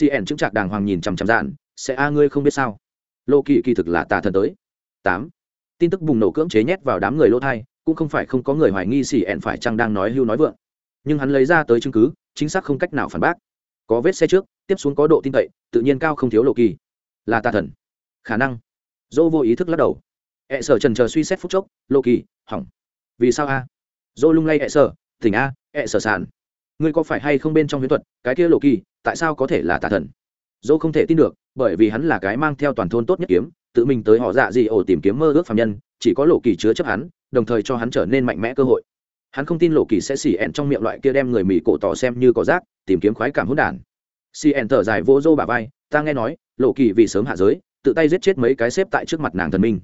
Cn chứng trạc đàng hoàng nhìn chằm chằm dạn, sẽ a, ngươi không biết sao? Lô kỳ kỳ thực là tà thần tới. Tám. Tin tức bùng nổ cưỡng chế nhét vào đám người lỗ thai, cũng không phải không có người hoài nghi cn phải chăng đang nói hưu nói vượng. Nhưng hắn lấy ra tới chứng cứ, chính xác không cách nào phản bác. Có vết xe trước, tiếp xuống có độ tin cậy, tự nhiên cao không thiếu lộ kỳ là tà thần. Khả năng. Dỗ vô ý thức lắc đầu. Ẹ e sở trần chờ suy xét phút chốc lộ kỳ hỏng vì sao a? Dô lung lay hẹ e sở, tỉnh a hẹ e sở sản ngươi có phải hay không bên trong huyễn thuật, cái kia lộ kỳ, tại sao có thể là tà thần? Dô không thể tin được, bởi vì hắn là cái mang theo toàn thôn tốt nhất kiếm, tự mình tới họ dạ gì ổ tìm kiếm mơ ước phạm nhân, chỉ có lộ kỳ chứa chấp hắn, đồng thời cho hắn trở nên mạnh mẽ cơ hội. Hắn không tin lộ kỳ sẽ xỉ ẹn trong miệng loại kia đem người mỹ cổ tỏ xem như có rác, tìm kiếm khoái cảm hỗn đản. Xỉ ẹn thở dài vô dô bà vai, ta nghe nói, lộ kỳ vì sớm hạ giới, tự tay giết chết mấy cái xếp tại trước mặt nàng thần minh.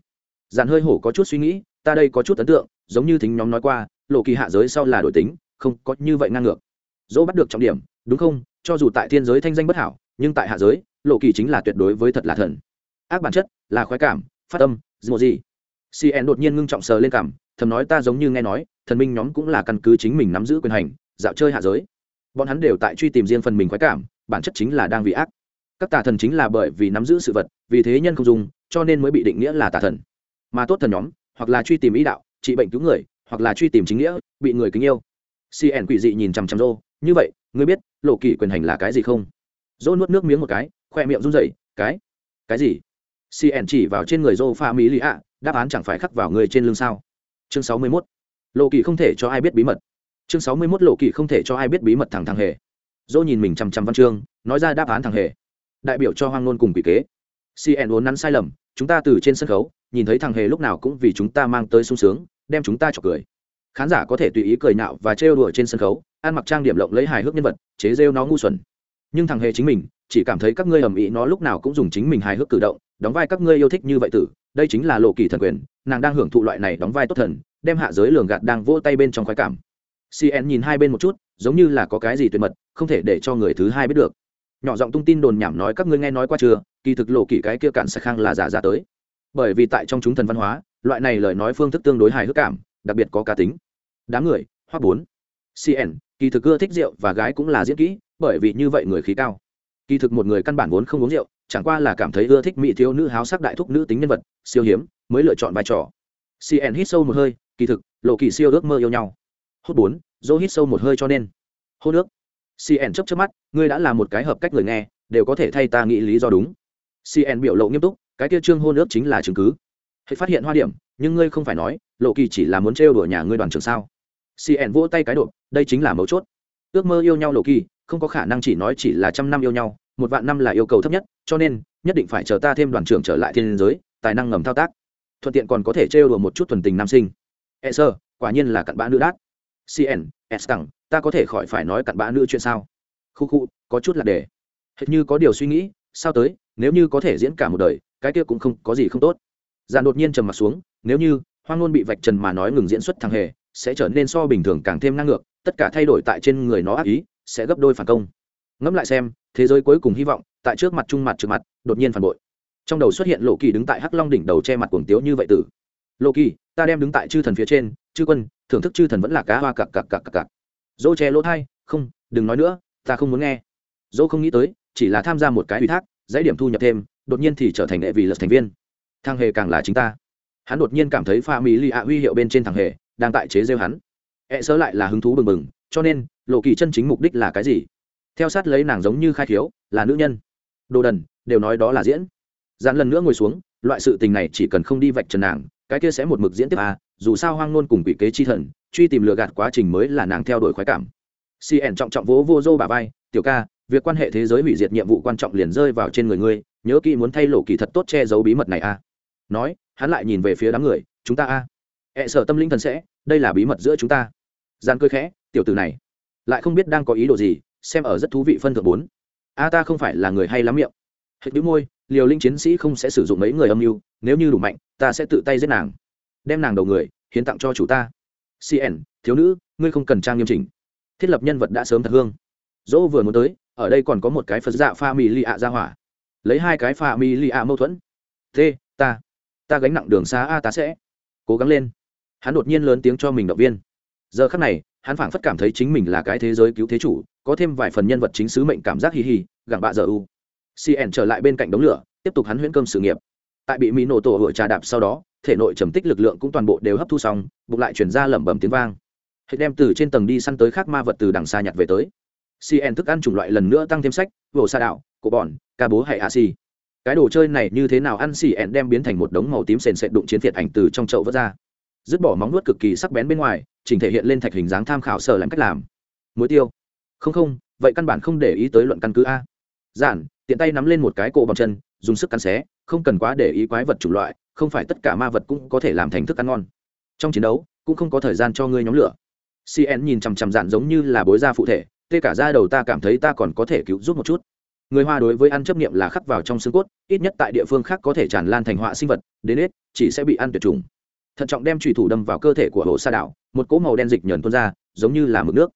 Dàn hơi hổ có chút suy nghĩ ta đây có chút ấn tượng, giống như thính nhóm nói qua, lộ kỳ hạ giới sau là đổi tính, không có như vậy ngang ngược. Dỗ bắt được trọng điểm, đúng không? Cho dù tại thiên giới thanh danh bất hảo, nhưng tại hạ giới, lộ kỳ chính là tuyệt đối với thật là thần. Ác bản chất là khoái cảm, phát tâm dmo gì? Cn đột nhiên ngưng trọng sờ lên cảm, thầm nói ta giống như nghe nói, thần minh nhóm cũng là căn cứ chính mình nắm giữ quyền hành, dạo chơi hạ giới. Bọn hắn đều tại truy tìm riêng phần mình khoái cảm, bản chất chính là đang vì ác. Các tà thần chính là bởi vì nắm giữ sự vật, vì thế nhân không dùng, cho nên mới bị định nghĩa là tà thần. Mà tốt thần nhóm hoặc là truy tìm ý đạo, trị bệnh cứu người, hoặc là truy tìm chính nghĩa, bị người kính yêu. Cn quỷ dị nhìn chằm chằm rô, như vậy, ngươi biết lộ kỳ quyền hành là cái gì không? Rô nuốt nước miếng một cái, khoe miệng run rẩy, cái? Cái gì? Cn chỉ vào trên người rô pha mỹ lì ạ, đáp án chẳng phải khắc vào người trên lưng sao? Chương sáu mươi 61. lộ kỳ không thể cho ai biết bí mật. Chương sáu mươi 61 lộ kỳ không thể cho ai biết bí mật thẳng thẳng hề. Dỗ nhìn mình chằm chằm văn chương, nói ra đáp án thẳng hề. Đại biểu cho hoang nôn cùng quỷ kế. Cn uốn nắn sai lầm, chúng ta từ trên sân khấu nhìn thấy thằng hề lúc nào cũng vì chúng ta mang tới sung sướng, đem chúng ta chọc cười. Khán giả có thể tùy ý cười nạo và trêu đùa trên sân khấu, ăn mặc trang điểm lộng lấy hài hước nhân vật, chế rêu nó ngu xuẩn. Nhưng thằng hề chính mình, chỉ cảm thấy các ngươi ầm ĩ nó lúc nào cũng dùng chính mình hài hước cử động, đóng vai các ngươi yêu thích như vậy tử, đây chính là lộ kỳ thần quyền, nàng đang hưởng thụ loại này đóng vai tốt thần, đem hạ giới lường gạt đang vỗ tay bên trong khoái cảm. Cn nhìn hai bên một chút, giống như là có cái gì tuyệt mật, không thể để cho người thứ hai biết được. Nhỏ giọng tung tin đồn nhảm nói các ngươi nghe nói qua chưa, kỳ thực lộ kỳ cái kia cản sạch khang là giả giả tới bởi vì tại trong chúng thần văn hóa, loại này lời nói phương thức tương đối hài hước cảm, đặc biệt có cá tính. Đám người hoặc bốn. Cn kỳ thực ưa thích rượu và gái cũng là diễn kỹ, bởi vì như vậy người khí cao. Kỳ thực một người căn bản vốn không uống rượu, chẳng qua là cảm thấy ưa thích mỹ thiếu nữ háo sắc đại thúc nữ tính nhân vật, siêu hiếm, mới lựa chọn vai trò. Cn hít sâu một hơi, kỳ thực, lộ kỳ siêu ước mơ yêu nhau. Hốt bốn, dỗ hít sâu một hơi cho nên. Hô nước. Cn chấp chấp mắt, ngươi đã là một cái hợp cách người nghe, đều có thể thay ta nghĩ lý do đúng. Cn biểu lộ nghiêm túc cái kia trương hôn ước chính là chứng cứ. Hãy phát hiện hoa điểm, nhưng ngươi không phải nói, lộ kỳ chỉ là muốn trêu đùa nhà ngươi đoàn trường sao? Cn vỗ tay cái độ đây chính là mấu chốt. Ước mơ yêu nhau lộ kỳ, không có khả năng chỉ nói chỉ là trăm năm yêu nhau, một vạn năm là yêu cầu thấp nhất, cho nên, nhất định phải chờ ta thêm đoàn trưởng trở lại thiên giới, tài năng ngầm thao tác. Thuận tiện còn có thể trêu đùa một chút thuần tình nam sinh. E sơ, quả nhiên là cặn bã nữ đát. Cn s tặng ta có thể khỏi phải nói cặn bã nữ chuyện sao? Khu khu, có chút là để. Hệt như có điều suy nghĩ, sao tới, nếu như có thể diễn cả một đời cái kia cũng không có gì không tốt. Giàn đột nhiên trầm mặt xuống, nếu như hoang ngôn bị vạch trần mà nói ngừng diễn xuất thằng hề, sẽ trở nên so bình thường càng thêm năng ngược, tất cả thay đổi tại trên người nó ác ý, sẽ gấp đôi phản công. Ngẫm lại xem, thế giới cuối cùng hy vọng, tại trước mặt trung mặt trước mặt, đột nhiên phản bội. Trong đầu xuất hiện lộ kỳ đứng tại hắc long đỉnh đầu che mặt cuồng tiếu như vậy tử. Lộ kỳ, ta đem đứng tại chư thần phía trên, chư quân, thưởng thức chư thần vẫn là cá hoa cặc cặc cặc cặc cặc. Dỗ che lỗ thai, không, đừng nói nữa, ta không muốn nghe. Dỗ không nghĩ tới, chỉ là tham gia một cái ủy thác, dãy điểm thu nhập thêm đột nhiên thì trở thành hệ vì lật thành viên. Thằng hề càng là chính ta. Hắn đột nhiên cảm thấy pha mỹ lì ạ huy hiệu bên trên thằng hề, đang tại chế rêu hắn. E sớ lại là hứng thú bừng bừng, cho nên, lộ kỳ chân chính mục đích là cái gì? Theo sát lấy nàng giống như khai khiếu, là nữ nhân. Đồ đần, đều nói đó là diễn. Dàn lần nữa ngồi xuống, loại sự tình này chỉ cần không đi vạch trần nàng, cái kia sẽ một mực diễn tiếp à dù sao hoang nôn cùng bị kế chi thần, truy tìm lừa gạt quá trình mới là nàng theo đuổi khoái cảm. Cn trọng trọng vỗ vô dô bà vai, tiểu ca, việc quan hệ thế giới hủy diệt nhiệm vụ quan trọng liền rơi vào trên người ngươi nhớ kỹ muốn thay lộ kỳ thật tốt che giấu bí mật này a. À. nói, hắn lại nhìn về phía đám người, chúng ta a. À. sợ tâm linh thần sẽ, đây là bí mật giữa chúng ta. Gian cười khẽ, tiểu tử này, lại không biết đang có ý đồ gì, xem ở rất thú vị phân thượng bốn. A ta không phải là người hay lắm miệng. Hệ đĩu môi, liều linh chiến sĩ không sẽ sử dụng mấy người âm mưu, nếu như đủ mạnh, ta sẽ tự tay giết nàng. Đem nàng đầu người, hiến tặng cho chủ ta. Cn thiếu nữ, ngươi không cần trang nghiêm chỉnh. Thiết lập nhân vật đã sớm thật hương. Dỗ vừa muốn tới, ở đây còn có một cái phật dạ pha mì lì ạ ra hỏa lấy hai cái pha mi li a mâu thuẫn. Thế ta ta gánh nặng đường xa a ta sẽ cố gắng lên. Hắn đột nhiên lớn tiếng cho mình động viên. Giờ khắc này, hắn phảng phất cảm thấy chính mình là cái thế giới cứu thế chủ, có thêm vài phần nhân vật chính sứ mệnh cảm giác hì hì, gặng bạ giờ u. Cn trở lại bên cạnh đống lửa, tiếp tục hắn huyễn cơm sự nghiệp. Tại bị mỹ nổ tổ hội trà đạp sau đó, thể nội trầm tích lực lượng cũng toàn bộ đều hấp thu xong, bụng lại chuyển ra lẩm bẩm tiếng vang. Hệ đem từ trên tầng đi săn tới khác ma vật từ đằng xa nhặt về tới. Cn thức ăn chủng loại lần nữa tăng thêm sách, vồ sa đạo cổ bòn, ca bố hay a si cái đồ chơi này như thế nào ăn cn đem biến thành một đống màu tím sền sệt đụng chiến thiệt ảnh từ trong chậu vớt ra. Dứt bỏ móng nuốt cực kỳ sắc bén bên ngoài, chỉnh thể hiện lên thạch hình dáng tham khảo sở làm cách làm. Muối tiêu. Không không, vậy căn bản không để ý tới luận căn cứ a. Giản, tiện tay nắm lên một cái cổ bằng chân, dùng sức cắn xé, không cần quá để ý quái vật chủng loại, không phải tất cả ma vật cũng có thể làm thành thức ăn ngon. Trong chiến đấu, cũng không có thời gian cho ngươi nhóm lửa. Cn nhìn chằm chằm dạn giống như là bối gia phụ thể, tê cả ra đầu ta cảm thấy ta còn có thể cứu giúp một chút người hoa đối với ăn chấp niệm là khắc vào trong xương cốt, ít nhất tại địa phương khác có thể tràn lan thành họa sinh vật, đến hết, chỉ sẽ bị ăn tuyệt chủng. Thận trọng đem trùy thủ đâm vào cơ thể của hồ sa đảo, một cỗ màu đen dịch nhờn tuôn ra, giống như là mực nước.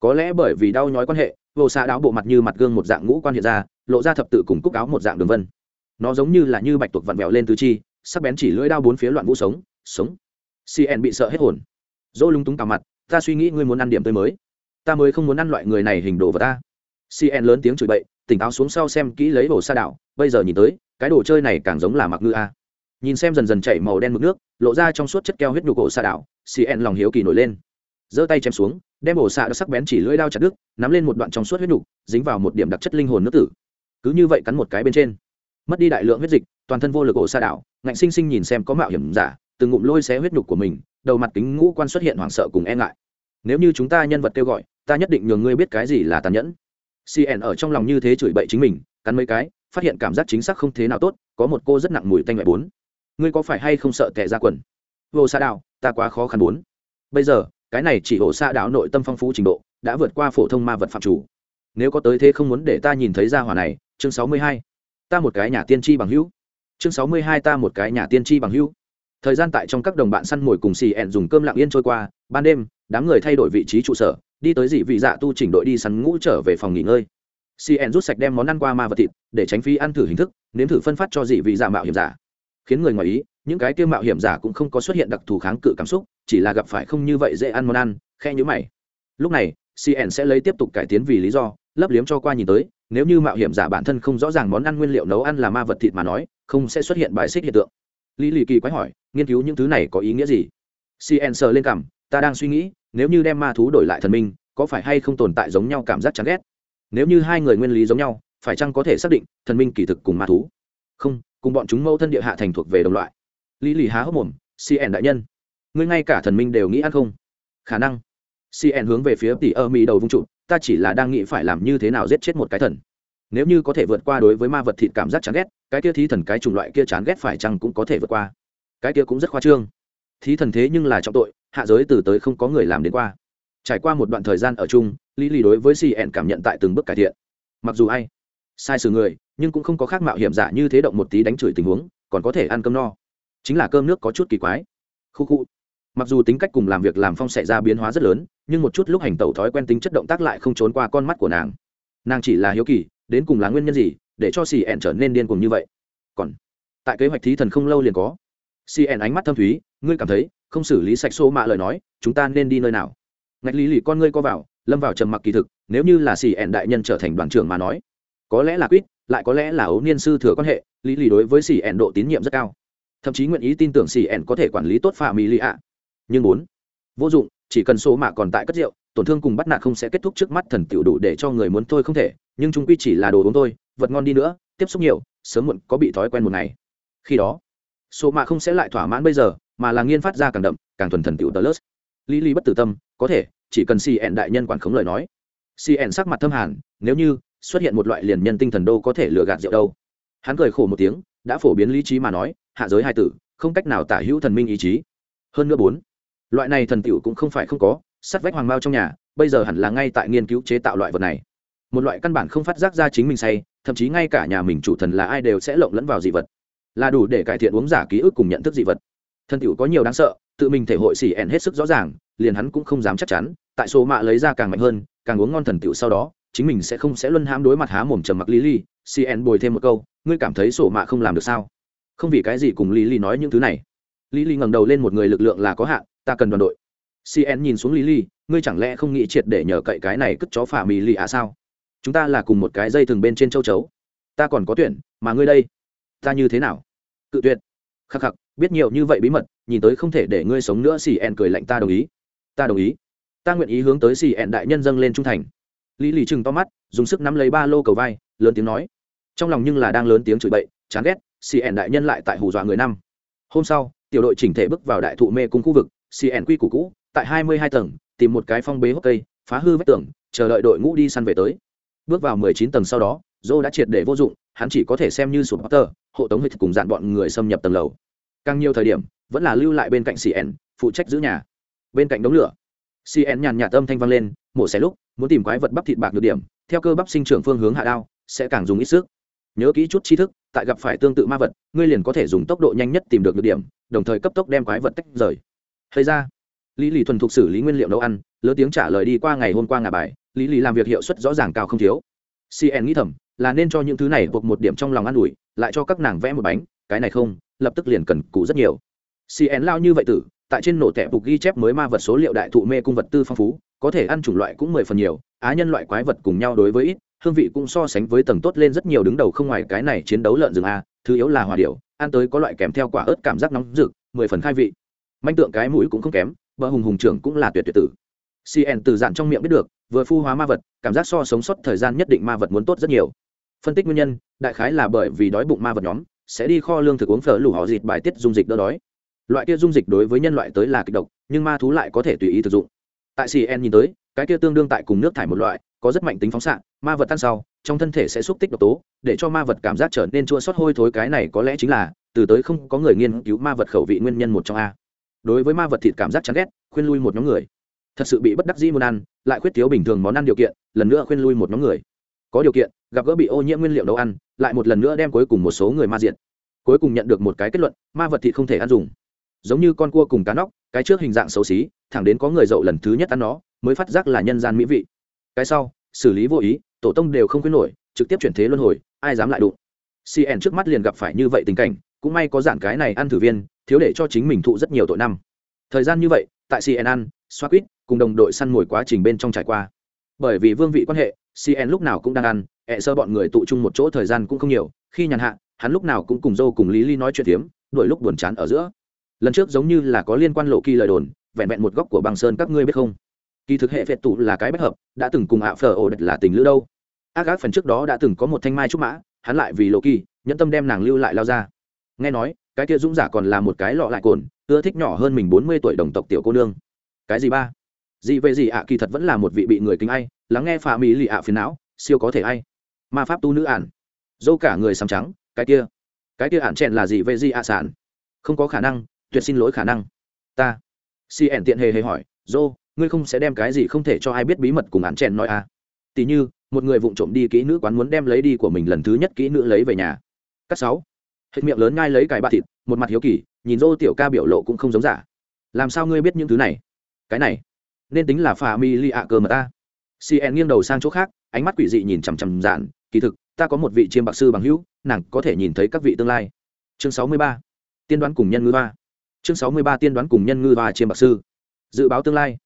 Có lẽ bởi vì đau nhói quan hệ, hồ sa đảo bộ mặt như mặt gương một dạng ngũ quan hiện ra, lộ ra thập tự cùng cúc áo một dạng đường vân. Nó giống như là như bạch tuộc vặn vẹo lên tứ chi, sắc bén chỉ lưỡi đao bốn phía loạn vũ sống sống. Cn bị sợ hết hồn. Dỗ lung túng cả mặt, ta suy nghĩ ngươi muốn ăn điểm tươi mới. Ta mới không muốn ăn loại người này hình đồ vào ta. Cn lớn tiếng chửi bậy tỉnh táo xuống sau xem kỹ lấy hồ sa đảo, bây giờ nhìn tới, cái đồ chơi này càng giống là mặc ngư a. Nhìn xem dần dần chảy màu đen mực nước, lộ ra trong suốt chất keo huyết nhục ổ sa đảo cn lòng hiếu kỳ nổi lên. Giơ tay chém xuống, đem ổ sa đã sắc bén chỉ lưỡi đao chặt đứt, nắm lên một đoạn trong suốt huyết nhục, dính vào một điểm đặc chất linh hồn nước tử. Cứ như vậy cắn một cái bên trên. Mất đi đại lượng huyết dịch, toàn thân vô lực ổ sa đảo, ngạnh sinh sinh nhìn xem có mạo hiểm giả, từng ngụm lôi xé huyết nhục của mình, đầu mặt kính ngũ quan xuất hiện hoảng sợ cùng e ngại. Nếu như chúng ta nhân vật kêu gọi, ta nhất định nhường ngươi biết cái gì là tàn nhẫn cn ở trong lòng như thế chửi bậy chính mình, cắn mấy cái, phát hiện cảm giác chính xác không thế nào tốt, có một cô rất nặng mùi tanh loại bốn. Ngươi có phải hay không sợ tệ ra quần? Vô xa đạo ta quá khó khăn bốn. Bây giờ, cái này chỉ ổ xa đạo nội tâm phong phú trình độ, đã vượt qua phổ thông ma vật phạm chủ. Nếu có tới thế không muốn để ta nhìn thấy ra hỏa này, chương sáu mươi hai. Ta một cái nhà tiên tri bằng hữu. Chương sáu mươi hai ta một cái nhà tiên tri bằng hữu. Thời gian tại trong các đồng bạn săn mồi cùng xì ẹn dùng cơm lặng yên trôi qua, ban đêm, đám người thay đổi vị trí trụ sở đi tới dị vị dạ tu chỉnh đội đi săn ngũ trở về phòng nghỉ ngơi. Cn rút sạch đem món ăn qua ma vật thịt, để tránh phi ăn thử hình thức, nếm thử phân phát cho dị vị dạ mạo hiểm giả. Khiến người ngoài ý, những cái tiêu mạo hiểm giả cũng không có xuất hiện đặc thù kháng cự cảm xúc, chỉ là gặp phải không như vậy dễ ăn món ăn, khe nhữ mày. Lúc này cn sẽ lấy tiếp tục cải tiến vì lý do, lấp liếm cho qua nhìn tới, nếu như mạo hiểm giả bản thân không rõ ràng món ăn nguyên liệu nấu ăn là ma vật thịt mà nói, không sẽ xuất hiện bài xích hiện tượng. Lý lì kỳ quái hỏi, nghiên cứu những thứ này có ý nghĩa gì? Cn sờ lên cảm ta đang suy nghĩ nếu như đem ma thú đổi lại thần minh, có phải hay không tồn tại giống nhau cảm giác chán ghét? Nếu như hai người nguyên lý giống nhau, phải chăng có thể xác định thần minh kỳ thực cùng ma thú? Không, cùng bọn chúng mâu thân địa hạ thành thuộc về đồng loại. Lý lì há hốc mồm cn đại nhân. Ngươi ngay cả thần minh đều nghĩ ăn không? Khả năng. Cn hướng về phía tỷ ơ mỹ đầu vung trụ, ta chỉ là đang nghĩ phải làm như thế nào giết chết một cái thần. Nếu như có thể vượt qua đối với ma vật thịt cảm giác chán ghét, cái kia thí thần cái chủng loại kia chán ghét phải chăng cũng có thể vượt qua. Cái kia cũng rất khoa trương. Thí thần thế nhưng là trọng tội hạ giới từ tới không có người làm đến qua. Trải qua một đoạn thời gian ở chung, lý lì đối với cn cảm nhận tại từng bước cải thiện. Mặc dù ai, sai sự người, nhưng cũng không có khác mạo hiểm giả như thế động một tí đánh chửi tình huống, còn có thể ăn cơm no. Chính là cơm nước có chút kỳ quái. Khu khu. Mặc dù tính cách cùng làm việc làm phong xảy ra biến hóa rất lớn, nhưng một chút lúc hành tẩu thói quen tính chất động tác lại không trốn qua con mắt của nàng. Nàng chỉ là hiếu kỳ, đến cùng là nguyên nhân gì, để cho xì ẹn trở nên điên cùng như vậy? Còn, tại kế hoạch thí thần không lâu liền có. Xì ẹn ánh mắt thâm thúy, ngươi cảm thấy không xử lý sạch số mạ lời nói, chúng ta nên đi nơi nào? Ngạch lý lì con ngươi co vào, lâm vào trầm mặc kỳ thực, nếu như là xì ẹn đại nhân trở thành đoàn trưởng mà nói, có lẽ là quýt, lại có lẽ là ấu niên sư thừa quan hệ, lý lì đối với xì ẹn độ tín nhiệm rất cao. Thậm chí nguyện ý tin tưởng xì ẹn có thể quản lý tốt phạm mỹ lì ạ. Nhưng bốn vô dụng, chỉ cần số mạ còn tại cất rượu, tổn thương cùng bắt nạt không sẽ kết thúc trước mắt thần tiểu đủ để cho người muốn thôi không thể, nhưng chúng quy chỉ là đồ uống thôi, vật ngon đi nữa, tiếp xúc nhiều, sớm muộn có bị thói quen một ngày. Khi đó số mạ không sẽ lại thỏa mãn bây giờ mà là nghiên phát ra càng đậm, càng thuần thần tiểu tờ lớt. Lý lý bất tử tâm, có thể, chỉ cần cn đại nhân quản khống lời nói. Cn sắc mặt thâm hàn, nếu như xuất hiện một loại liền nhân tinh thần đô có thể lừa gạt rượu đâu. Hắn cười khổ một tiếng, đã phổ biến lý trí mà nói, hạ giới hai tử, không cách nào tả hữu thần minh ý chí. Hơn nữa bốn, loại này thần tiểu cũng không phải không có, sắt vách hoàng mao trong nhà, bây giờ hẳn là ngay tại nghiên cứu chế tạo loại vật này. Một loại căn bản không phát giác ra chính mình say, thậm chí ngay cả nhà mình chủ thần là ai đều sẽ lộng lẫn vào dị vật. Là đủ để cải thiện uống giả ký ức cùng nhận thức dị vật thần tiểu có nhiều đáng sợ, tự mình thể hội xỉ ẹn hết sức rõ ràng, liền hắn cũng không dám chắc chắn, tại số mạ lấy ra càng mạnh hơn, càng uống ngon thần tiểu sau đó, chính mình sẽ không sẽ luân hãm đối mặt há mồm trầm mặc lý ly cn bồi thêm một câu, ngươi cảm thấy sổ mạ không làm được sao? Không vì cái gì cùng lý lý nói những thứ này. Lý lý ngẩng đầu lên một người lực lượng là có hạn, ta cần đoàn đội. Cn nhìn xuống lý lý ngươi chẳng lẽ không nghĩ triệt để nhờ cậy cái này cất chó phả mì lì à sao? Chúng ta là cùng một cái dây thừng bên trên châu chấu. Ta còn có tuyển, mà ngươi đây, ta như thế nào? Cự tuyệt. Khắc khắc biết nhiều như vậy bí mật, nhìn tới không thể để ngươi sống nữa xì ẹn cười lạnh, ta đồng ý. Ta đồng ý. Ta nguyện ý hướng tới xì ẹn đại nhân dâng lên trung thành. Lý lì chừng to mắt, dùng sức nắm lấy ba lô cầu vai, lớn tiếng nói. Trong lòng nhưng là đang lớn tiếng chửi bậy, chán ghét xì ẹn đại nhân lại tại hù dọa người năm. Hôm sau, tiểu đội chỉnh thể bước vào đại thụ mê cung khu vực xì ẹn quy củ cũ, tại hai mươi hai tầng, tìm một cái phong bế hốc cây, phá hư vách tường, chờ đợi đội ngũ đi săn về tới. Bước vào mười chín tầng sau đó dô đã triệt để vô dụng, hắn chỉ có thể xem như sụp tờ hộ tống hịch cùng dạn bọn người xâm nhập tầng lầu càng nhiều thời điểm, vẫn là lưu lại bên cạnh cn phụ trách giữ nhà. Bên cạnh đống lửa cn nhàn nhạt âm thanh vang lên, mổ xẻ lúc, muốn tìm quái vật bắp thịt bạc được điểm, theo cơ bắp sinh trưởng phương hướng hạ đao, sẽ càng dùng ít sức. Nhớ kỹ chút tri thức, tại gặp phải tương tự ma vật, ngươi liền có thể dùng tốc độ nhanh nhất tìm được được điểm, đồng thời cấp tốc đem quái vật tách rời. Hay ra, lý lì thuần thục xử lý nguyên liệu nấu ăn, lớn tiếng trả lời đi qua ngày hôm qua ngà bài, lý lì làm việc hiệu suất rõ ràng cao không thiếu. Cn nghĩ thầm, là nên cho những thứ này buộc một điểm trong lòng ăn ủi, lại cho các nàng vẽ một bánh, cái này không lập tức liền cần cụ rất nhiều. Cn lao như vậy tử, tại trên nổ tẹp phục ghi chép mới ma vật số liệu đại thụ mê cung vật tư phong phú, có thể ăn chủng loại cũng mười phần nhiều, á nhân loại quái vật cùng nhau đối với ít, hương vị cũng so sánh với tầng tốt lên rất nhiều đứng đầu không ngoài cái này chiến đấu lợn rừng a, thứ yếu là hòa điệu ăn tới có loại kèm theo quả ớt cảm giác nóng rực, mười phần khai vị. Manh tượng cái mũi cũng không kém vợ hùng hùng trưởng cũng là tuyệt tuyệt tử. Cn từ dạn trong miệng biết được, vừa phu hóa ma vật, cảm giác so sống sót thời gian nhất định ma vật muốn tốt rất nhiều. Phân tích nguyên nhân, đại khái là bởi vì đói bụng ma vật nhóm sẽ đi kho lương thực uống phở lủ họ dịt bài tiết dung dịch đỡ đói. Loại kia dung dịch đối với nhân loại tới là kịch độc, nhưng ma thú lại có thể tùy ý thực dụng. Tại cn nhìn tới, cái kia tương đương tại cùng nước thải một loại, có rất mạnh tính phóng xạ, ma vật tan sau, trong thân thể sẽ xúc tích độc tố, để cho ma vật cảm giác trở nên chua sót hôi thối. Cái này có lẽ chính là, từ tới không có người nghiên cứu ma vật khẩu vị nguyên nhân một trong a. Đối với ma vật thịt cảm giác chán ghét, khuyên lui một nhóm người. Thật sự bị bất đắc dĩ muốn ăn, lại khuyết thiếu bình thường món ăn điều kiện, lần nữa khuyên lui một nhóm người. Có điều kiện gặp gỡ bị ô nhiễm nguyên liệu nấu ăn, lại một lần nữa đem cuối cùng một số người ma diện cuối cùng nhận được một cái kết luận, ma vật thịt không thể ăn dùng. Giống như con cua cùng cá nóc, cái trước hình dạng xấu xí, thẳng đến có người dậu lần thứ nhất ăn nó, mới phát giác là nhân gian mỹ vị. Cái sau, xử lý vô ý, tổ tông đều không khuyến nổi, trực tiếp chuyển thế luân hồi, ai dám lại đụng. Cn trước mắt liền gặp phải như vậy tình cảnh, cũng may có giản cái này ăn thử viên, thiếu để cho chính mình thụ rất nhiều tội năm. Thời gian như vậy, tại cn ăn xoa quýt cùng đồng đội săn mồi quá trình bên trong trải qua. Bởi vì vương vị quan hệ cn lúc nào cũng đang ăn ẹ sơ bọn người tụ chung một chỗ thời gian cũng không nhiều, khi nhàn hạ, hắn lúc nào cũng cùng dâu cùng lý lý nói chuyện tiếm đuổi lúc buồn chán ở giữa. Lần trước giống như là có liên quan lộ kỳ lời đồn, vẹn vẹn một góc của băng sơn các ngươi biết không? Kỳ thực hệ phệt tụ là cái bất hợp, đã từng cùng ạ phở ổ địch là tình lữ đâu. Ác ác phần trước đó đã từng có một thanh mai trúc mã, hắn lại vì lộ kỳ, nhẫn tâm đem nàng lưu lại lao ra. Nghe nói, cái kia dũng giả còn là một cái lọ lại cồn, ưa thích nhỏ hơn mình bốn mươi tuổi đồng tộc tiểu cô nương. Cái gì ba? Gì về gì ạ kỳ thật vẫn là một vị bị người kính ai, lắng nghe phà mỹ lì ạ phiền não, siêu có thể ai ma pháp tu nữ ản. Dâu cả người sầm trắng, cái kia cái kia ản chèn là gì về gì ạ sản? Không có khả năng, tuyệt xin lỗi khả năng. Ta. Si ẻn tiện hề hề hỏi, dô, ngươi không sẽ đem cái gì không thể cho ai biết bí mật cùng ản chèn nói à? Tỉ như, một người vụng trộm đi kỹ nữ quán muốn đem lấy đi của mình lần thứ nhất kỹ nữ lấy về nhà. Cắt sáu. Hết miệng lớn ngai lấy cái bạ thịt, một mặt hiếu kỳ, nhìn dô tiểu ca biểu lộ cũng không giống giả. Làm sao ngươi biết những thứ này? Cái này, nên tính là phà mi li ạ cơ mà ta. Cn nghiêng đầu sang chỗ khác, ánh mắt quỷ dị nhìn chằm chằm dạn kỳ thực, ta có một vị chiêm bạc sư bằng hữu, nàng có thể nhìn thấy các vị tương lai. Chương sáu mươi ba, tiên đoán cùng nhân ngư ba chương sáu mươi ba, tiên đoán cùng nhân ngư ba chiêm bạc sư. Dự báo tương lai.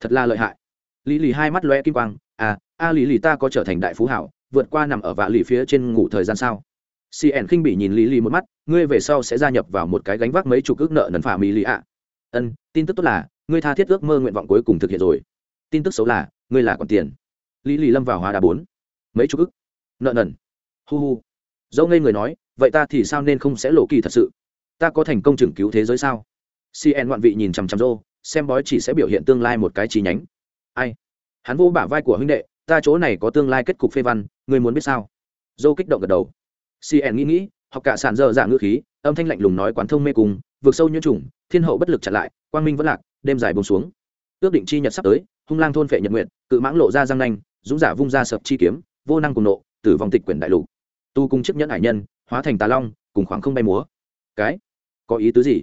Thật là lợi hại. Lý lì hai mắt loe kim quang à a lý lì ta có trở thành đại phú hảo, vượt qua nằm ở vạ lì phía trên ngủ thời gian sao? Cn khinh bị nhìn lý lì một mắt, ngươi về sau sẽ gia nhập vào một cái gánh vác mấy chục ước nợ nần phả mỹ lì ạ. Ân, tin tức tốt là, ngươi tha thiết ước mơ nguyện vọng cuối cùng thực hiện rồi. Tin tức xấu là, ngươi là còn tiền. Lý lì lâm vào hóa đà bốn. Mấy chục ức? Nợ nần. Hu hu. Dẫu ngây người nói, vậy ta thì sao nên không sẽ lộ kỳ thật sự? Ta có thành công chừng cứu thế giới sao? Cn ngoạn vị nhìn chằm chằm rô xem bói chỉ sẽ biểu hiện tương lai một cái chi nhánh. Ai? Hắn vô bả vai của huynh đệ, ta chỗ này có tương lai kết cục phê văn, ngươi muốn biết sao? Dô kích động gật đầu. Cn nghĩ nghĩ, học cả sàn dơ dạ ngữ khí, âm thanh lạnh lùng nói quán thông mê cùng vượt sâu như trùng, thiên hậu bất lực chặn lại, quang minh vẫn lạc, đêm dài bông xuống. Ước định chi nhật sắp tới, hung lang thôn phệ nhật nguyện cự mãng lộ ra răng nanh, dũng giả vung ra sập chi kiếm, vô năng cùng nộ tử vong tịch quyển đại lục. Tu cung chiếc nhẫn hải nhân, hóa thành tà long, cùng khoảng không bay múa. Cái? Có ý tứ gì?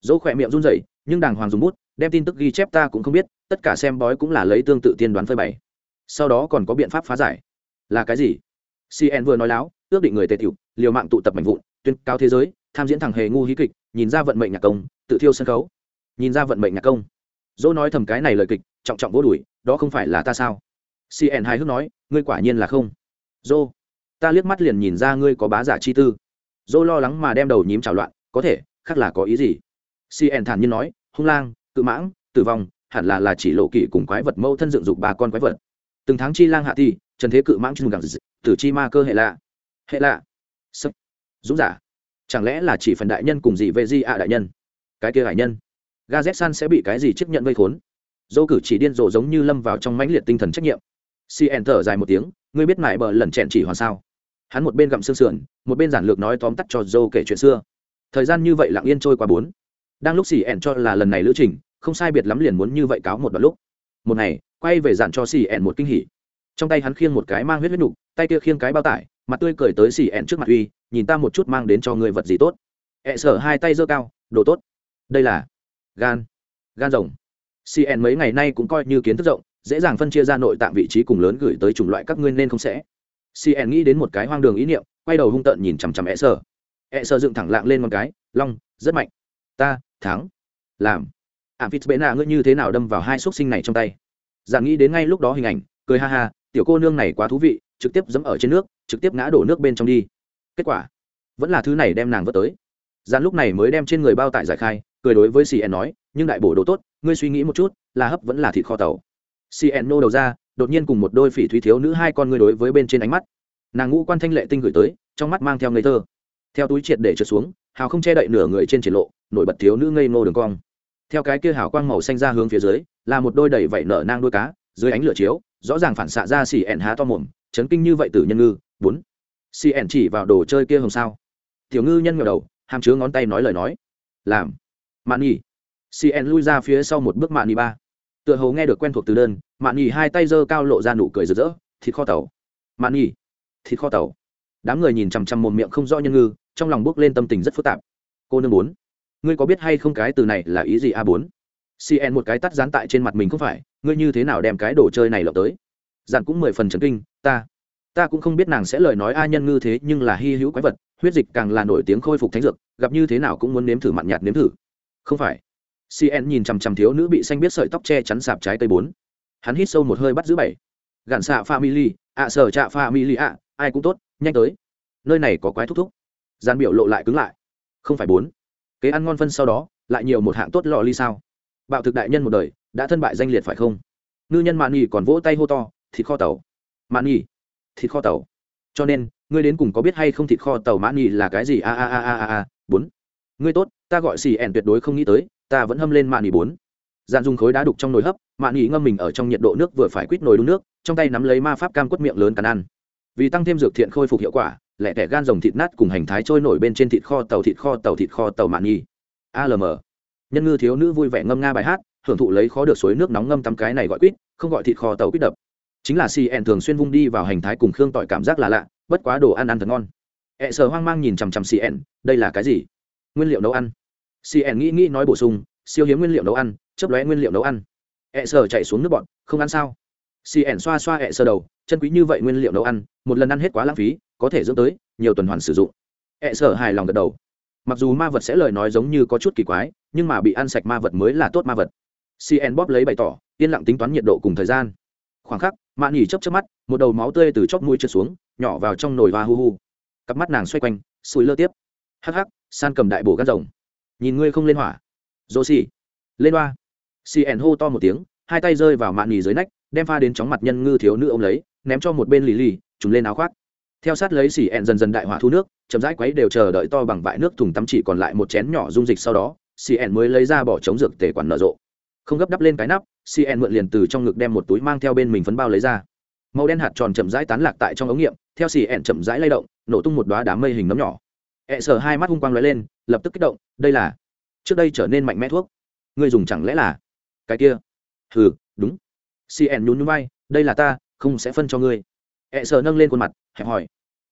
Dỗ khỏe miệng run rẩy, nhưng đàng hoàng dùng bút, đem tin tức ghi chép ta cũng không biết, tất cả xem bói cũng là lấy tương tự tiên đoán phơi bày. Sau đó còn có biện pháp phá giải. Là cái gì? Cn vừa nói láo, ước định người tề tiểu, liều mạng tụ tập mạnh vụn, tuyên cao thế giới, tham diễn thằng hề ngu hí kịch, nhìn ra vận mệnh nhạc công, tự thiêu sân khấu. Nhìn ra vận mệnh nhạc công. Dỗ nói thầm cái này lời kịch, trọng trọng vô đuổi, đó không phải là ta sao? Cn hài hước nói, ngươi quả nhiên là không dô. Ta liếc mắt liền nhìn ra ngươi có bá giả chi tư. Dô lo lắng mà đem đầu nhím trào loạn, có thể, khác là có ý gì? Cn thản nhiên nói, hung lang, cự mãng, tử vong, hẳn là là chỉ lộ kỷ cùng quái vật mâu thân dựng dục ba con quái vật. Từng tháng chi lang hạ thi trần thế cự mãng chung gẳng tử chi ma cơ hệ lạ. Hệ lạ. Sấp. Dũng giả. Chẳng lẽ là chỉ phần đại nhân cùng gì về di ạ đại nhân? Cái kia hải nhân. Ga z san sẽ bị cái gì chấp nhận vây khốn? Dô cử chỉ điên rồ giống như lâm vào trong mãnh liệt tinh thần trách nhiệm. Cn thở dài một tiếng ngươi biết mải bờ lần chẹn chỉ hoàn sao? Hắn một bên gặm xương sườn, một bên giản lược nói tóm tắt cho dâu kể chuyện xưa. Thời gian như vậy lặng yên trôi qua bốn. Đang lúc xì ẹn cho là lần này lữ trình, không sai biệt lắm liền muốn như vậy cáo một đoạn lúc. Một ngày, quay về dặn cho ẹn một kinh hỉ. Trong tay hắn khiêng một cái mang huyết huyết nục tay kia khiêng cái bao tải, mặt tươi cười tới xì ẹn trước mặt uy, nhìn ta một chút mang đến cho người vật gì tốt. E Ẹ sở hai tay giơ cao, đồ tốt. Đây là gan gan rồng. Ẹn mấy ngày nay cũng coi như kiến thức rộng dễ dàng phân chia ra nội tạng vị trí cùng lớn gửi tới chủng loại các ngươi nên không sẽ. Cn nghĩ đến một cái hoang đường ý niệm, quay đầu hung tợn nhìn chằm chằm ẹ sở ẹ sở dựng thẳng lạng lên một cái, long, rất mạnh. Ta, thắng. Làm. Ảm phít bệ nạ ngươi như thế nào đâm vào hai xúc sinh này trong tay? Giản nghĩ đến ngay lúc đó hình ảnh, cười ha ha, tiểu cô nương này quá thú vị, trực tiếp dẫm ở trên nước, trực tiếp ngã đổ nước bên trong đi. Kết quả, vẫn là thứ này đem nàng vớt tới. Giản lúc này mới đem trên người bao tải giải khai, cười đối với cn nói, nhưng đại bổ đồ tốt, ngươi suy nghĩ một chút, là hấp vẫn là thịt kho tàu cn nô đầu ra, đột nhiên cùng một đôi phỉ thúy thiếu nữ hai con người đối với bên trên ánh mắt. Nàng ngũ quan thanh lệ tinh gửi tới, trong mắt mang theo ngây thơ. Theo túi triệt để trượt xuống, hào không che đậy nửa người trên triển lộ, nổi bật thiếu nữ ngây ngô đường cong. Theo cái kia hào quang màu xanh ra hướng phía dưới, là một đôi đầy vảy nở nang đuôi cá, dưới ánh lửa chiếu, rõ ràng phản xạ ra xỉ há to mồm, chấn kinh như vậy tử nhân ngư, bốn. Xỉ chỉ vào đồ chơi kia hồng sao. Tiểu ngư nhân ngờ đầu, hàm chứa ngón tay nói lời nói. Làm. Mạn nhỉ. Cn lui ra phía sau một bước mạn nhỉ ba tựa hồ nghe được quen thuộc từ đơn, mạn nhỉ hai tay giơ cao lộ ra nụ cười rực rỡ, thịt kho tàu. Mạn nhỉ thịt kho tàu. Đám người nhìn chằm chằm một miệng không rõ nhân ngư, trong lòng bước lên tâm tình rất phức tạp. Cô nương bốn, ngươi có biết hay không cái từ này là ý gì a bốn? Cn một cái tắt dán tại trên mặt mình không phải, ngươi như thế nào đem cái đồ chơi này lộng tới? Dặn cũng mười phần trấn kinh, ta ta cũng không biết nàng sẽ lời nói a nhân ngư thế nhưng là hy hữu quái vật, huyết dịch càng là nổi tiếng khôi phục thánh dược, gặp như thế nào cũng muốn nếm thử mặn nhạt nếm thử. Không phải cn nhìn chằm chằm thiếu nữ bị xanh biết sợi tóc che chắn sạp trái cây bốn. Hắn hít sâu một hơi bắt giữ bảy. Gạn xạ family, ạ, sở trạ family ạ, ai cũng tốt, nhanh tới. Nơi này có quái thúc thúc. Gian biểu lộ lại cứng lại. Không phải bốn. Kế ăn ngon phân sau đó, lại nhiều một hạng tốt lò ly sao? Bạo thực đại nhân một đời, đã thân bại danh liệt phải không? Ngư nhân mạn nghỉ còn vỗ tay hô to, thịt kho tàu. Mạn nghỉ thịt kho tàu. Cho nên, ngươi đến cùng có biết hay không thịt kho tàu mạn nghỉ là cái gì? A a a a a a, bốn. Ngươi tốt, ta gọi xì ẻn tuyệt đối không nghĩ tới ta vẫn hâm lên mạn nghỉ bốn. Dàn dùng khối đá đục trong nồi hấp, mạn nghỉ ngâm mình ở trong nhiệt độ nước vừa phải quýt nồi đun nước, trong tay nắm lấy ma pháp cam quất miệng lớn cắn ăn. Vì tăng thêm dược thiện khôi phục hiệu quả lẹ tẻ gan rồng thịt nát cùng hành thái trôi nổi bên trên thịt kho tàu thịt kho tàu thịt kho tàu mạn ý. alm nhân ngư thiếu nữ vui vẻ ngâm nga bài hát, hưởng thụ lấy khó được suối nước nóng ngâm tắm cái này gọi quýt, không gọi thịt kho tàu quýt đập. Chính là cn thường xuyên vung đi vào hành thái cùng khương tỏi cảm giác là lạ, bất quá đồ ăn ăn thật ngon. E Ẹ sờ hoang mang nhìn chằm chằm cn đây là cái gì? Nguyên liệu nấu ăn cn nghĩ nghĩ nói bổ sung, siêu hiếm nguyên liệu nấu ăn chấp lóe nguyên liệu nấu ăn. Ẹ sờ chạy xuống nước bọn, không ăn sao? Cn xoa xoa ẹ sờ đầu, chân quý như vậy nguyên liệu nấu ăn, một lần ăn hết quá lãng phí, có thể dưỡng tới nhiều tuần hoàn sử dụng. Ẹ sờ hài lòng gật đầu. Mặc dù ma vật sẽ lời nói giống như có chút kỳ quái, nhưng mà bị ăn sạch ma vật mới là tốt ma vật. Cn bóp lấy bày tỏ, yên lặng tính toán nhiệt độ cùng thời gian. Khoảng khắc, mạ nhỉ chấp chấp mắt, một đầu máu tươi từ chóp mũi trượt xuống, nhỏ vào trong nồi hoa hu hu. Cặp mắt nàng xoay quanh sùi lơ tiếp. Hắc hắc, san cầm đại bổ gan rồng nhìn ngươi không lên hỏa. Dô xì. Lên hoa. Cn hô to một tiếng, hai tay rơi vào mạn nhì dưới nách, đem pha đến chóng mặt nhân ngư thiếu nữ ôm lấy, ném cho một bên lì lì trùng lên áo khoác. Theo sát lấy xì ẹn dần dần đại hỏa thu nước, chậm rãi quấy đều chờ đợi to bằng vại nước thùng tắm chỉ còn lại một chén nhỏ dung dịch sau đó, xì ẹn mới lấy ra bỏ chống dược tể quản nở rộ. Không gấp đắp lên cái nắp cn mượn liền từ trong ngực đem một túi mang theo bên mình phấn bao lấy ra. Màu đen hạt tròn chậm rãi tán lạc tại trong ống nghiệm, theo cn chậm rãi lay động, nổ tung một đoá đám mây hình nấm nhỏ ẹ sờ hai mắt hung quang lóe lên lập tức kích động đây là trước đây trở nên mạnh mẽ thuốc. Người dùng chẳng lẽ là cái kia? Hừ đúng. Cn nhún nhún vai đây là ta không sẽ phân cho ngươi. Ẹ sờ nâng lên khuôn mặt hẹp hỏi.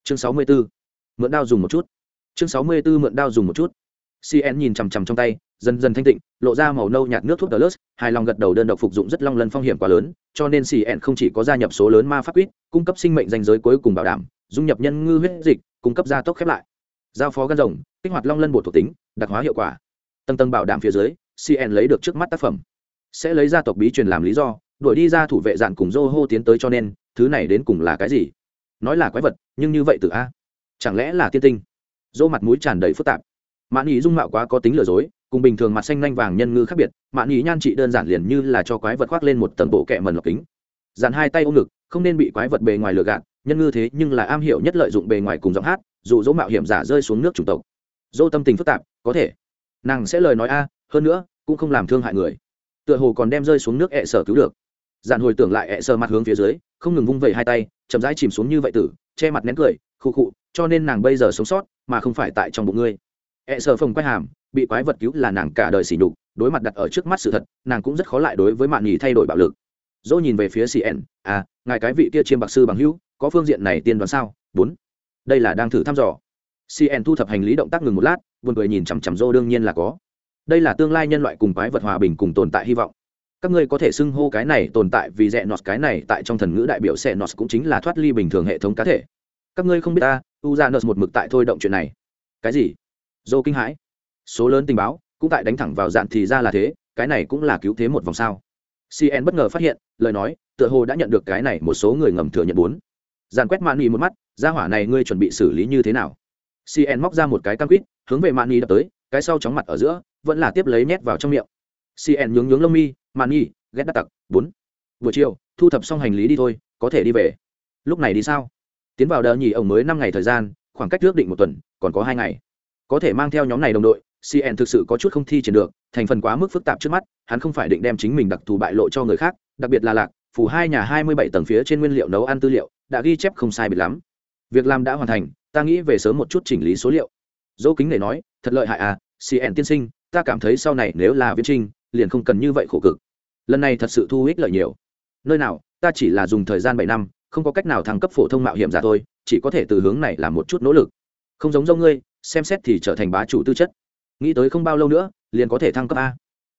Chương sáu mươi 64. mượn đao dùng một chút. Chương sáu mươi 64 mượn đao dùng một chút. Cn nhìn chằm chằm trong tay dần dần thanh tịnh lộ ra màu nâu nhạt nước thuốc Plus, hài lòng gật đầu đơn độc phục dụng rất long lần phong hiểm quá lớn, cho nên CN không chỉ có gia nhập số lớn ma pháp quýt, cung cấp sinh mệnh danh giới cuối cùng bảo đảm, dung nhập nhân ngư huyết dịch, cung cấp gia tốc khép lại. Giao phó gan rồng, kích hoạt long lân bột thuộc tính, đặc hóa hiệu quả. Tầng tầng bảo đảm phía dưới, CN lấy được trước mắt tác phẩm. Sẽ lấy ra tộc bí truyền làm lý do, đuổi đi ra thủ vệ dạn cùng Zoho tiến tới cho nên, thứ này đến cùng là cái gì? Nói là quái vật, nhưng như vậy từ a, chẳng lẽ là tiên tinh? Dô mặt mũi tràn đầy phức tạp. Mạn ý dung mạo quá có tính lừa dối, cùng bình thường mặt xanh nhanh vàng nhân ngư khác biệt mạn ý nhan trị đơn giản liền như là cho quái vật khoác lên một tầng bộ kẹ mần lọc kính dàn hai tay ôm ngực không nên bị quái vật bề ngoài lừa gạt nhân ngư thế nhưng là am hiểu nhất lợi dụng bề ngoài cùng giọng hát dụ dỗ mạo hiểm giả rơi xuống nước chủng tộc. Dô tâm tình phức tạp, có thể. Nàng sẽ lời nói a, hơn nữa, cũng không làm thương hại người. Tựa hồ còn đem rơi xuống nước ẹ sở cứu được. Giản hồi tưởng lại ẹ sở mặt hướng phía dưới, không ngừng vung vẩy hai tay, chậm rãi chìm xuống như vậy tử, che mặt nén cười, khụ khụ, cho nên nàng bây giờ sống sót, mà không phải tại trong bụng ngươi. Ẹ sở phồng quay hàm, bị quái vật cứu là nàng cả đời sỉ nhục, đối mặt đặt ở trước mắt sự thật, nàng cũng rất khó lại đối với mạn nhì thay đổi bạo lực. Dỗ nhìn về phía cn à ngài cái vị kia chiêm bạc sư bằng hữu có phương diện này tiên đoán sao? Bốn. Đây là đang thử thăm dò. Cn thu thập hành lý động tác ngừng một lát, buồn cười nhìn chằm chằm dô đương nhiên là có. Đây là tương lai nhân loại cùng quái vật hòa bình cùng tồn tại hy vọng. Các ngươi có thể xưng hô cái này tồn tại vì rẽ nọt cái này tại trong thần ngữ đại biểu sẽ nọt cũng chính là thoát ly bình thường hệ thống cá thể. Các ngươi không biết ta u ra nọt một mực tại thôi động chuyện này. Cái gì? Dô kinh hãi. Số lớn tình báo cũng tại đánh thẳng vào dạn thì ra là thế, cái này cũng là cứu thế một vòng sao? Cn bất ngờ phát hiện, lời nói, tựa hồ đã nhận được cái này một số người ngầm thừa nhận bốn dàn quét mạn nghi một mắt ra hỏa này ngươi chuẩn bị xử lý như thế nào? Cn móc ra một cái cam quýt, hướng về mạn nghi đập tới, cái sau chóng mặt ở giữa, vẫn là tiếp lấy nhét vào trong miệng. Cn nhướng nhướng lông mi, mạn nghi ghét đắt tặc, bốn. Buổi chiều, thu thập xong hành lý đi thôi, có thể đi về. Lúc này đi sao? Tiến vào đờ nhì ổng mới năm ngày thời gian, khoảng cách ước định một tuần, còn có hai ngày. Có thể mang theo nhóm này đồng đội. Cn thực sự có chút không thi triển được, thành phần quá mức phức tạp trước mắt, hắn không phải định đem chính mình đặc thù bại lộ cho người khác, đặc biệt là lạc phủ hai nhà hai mươi bảy tầng phía trên nguyên liệu nấu ăn tư liệu đã ghi chép không sai biệt lắm. Việc làm đã hoàn thành, ta nghĩ về sớm một chút chỉnh lý số liệu. Dỗ kính để nói, thật lợi hại à cn tiên sinh, ta cảm thấy sau này nếu là viễn trinh liền không cần như vậy khổ cực. Lần này thật sự thu ích lợi nhiều. Nơi nào, ta chỉ là dùng thời gian bảy năm, không có cách nào thăng cấp phổ thông mạo hiểm giả thôi, chỉ có thể từ hướng này làm một chút nỗ lực. Không giống dâu ngươi, xem xét thì trở thành bá chủ tư chất. Nghĩ tới không bao lâu nữa, liền có thể thăng cấp a.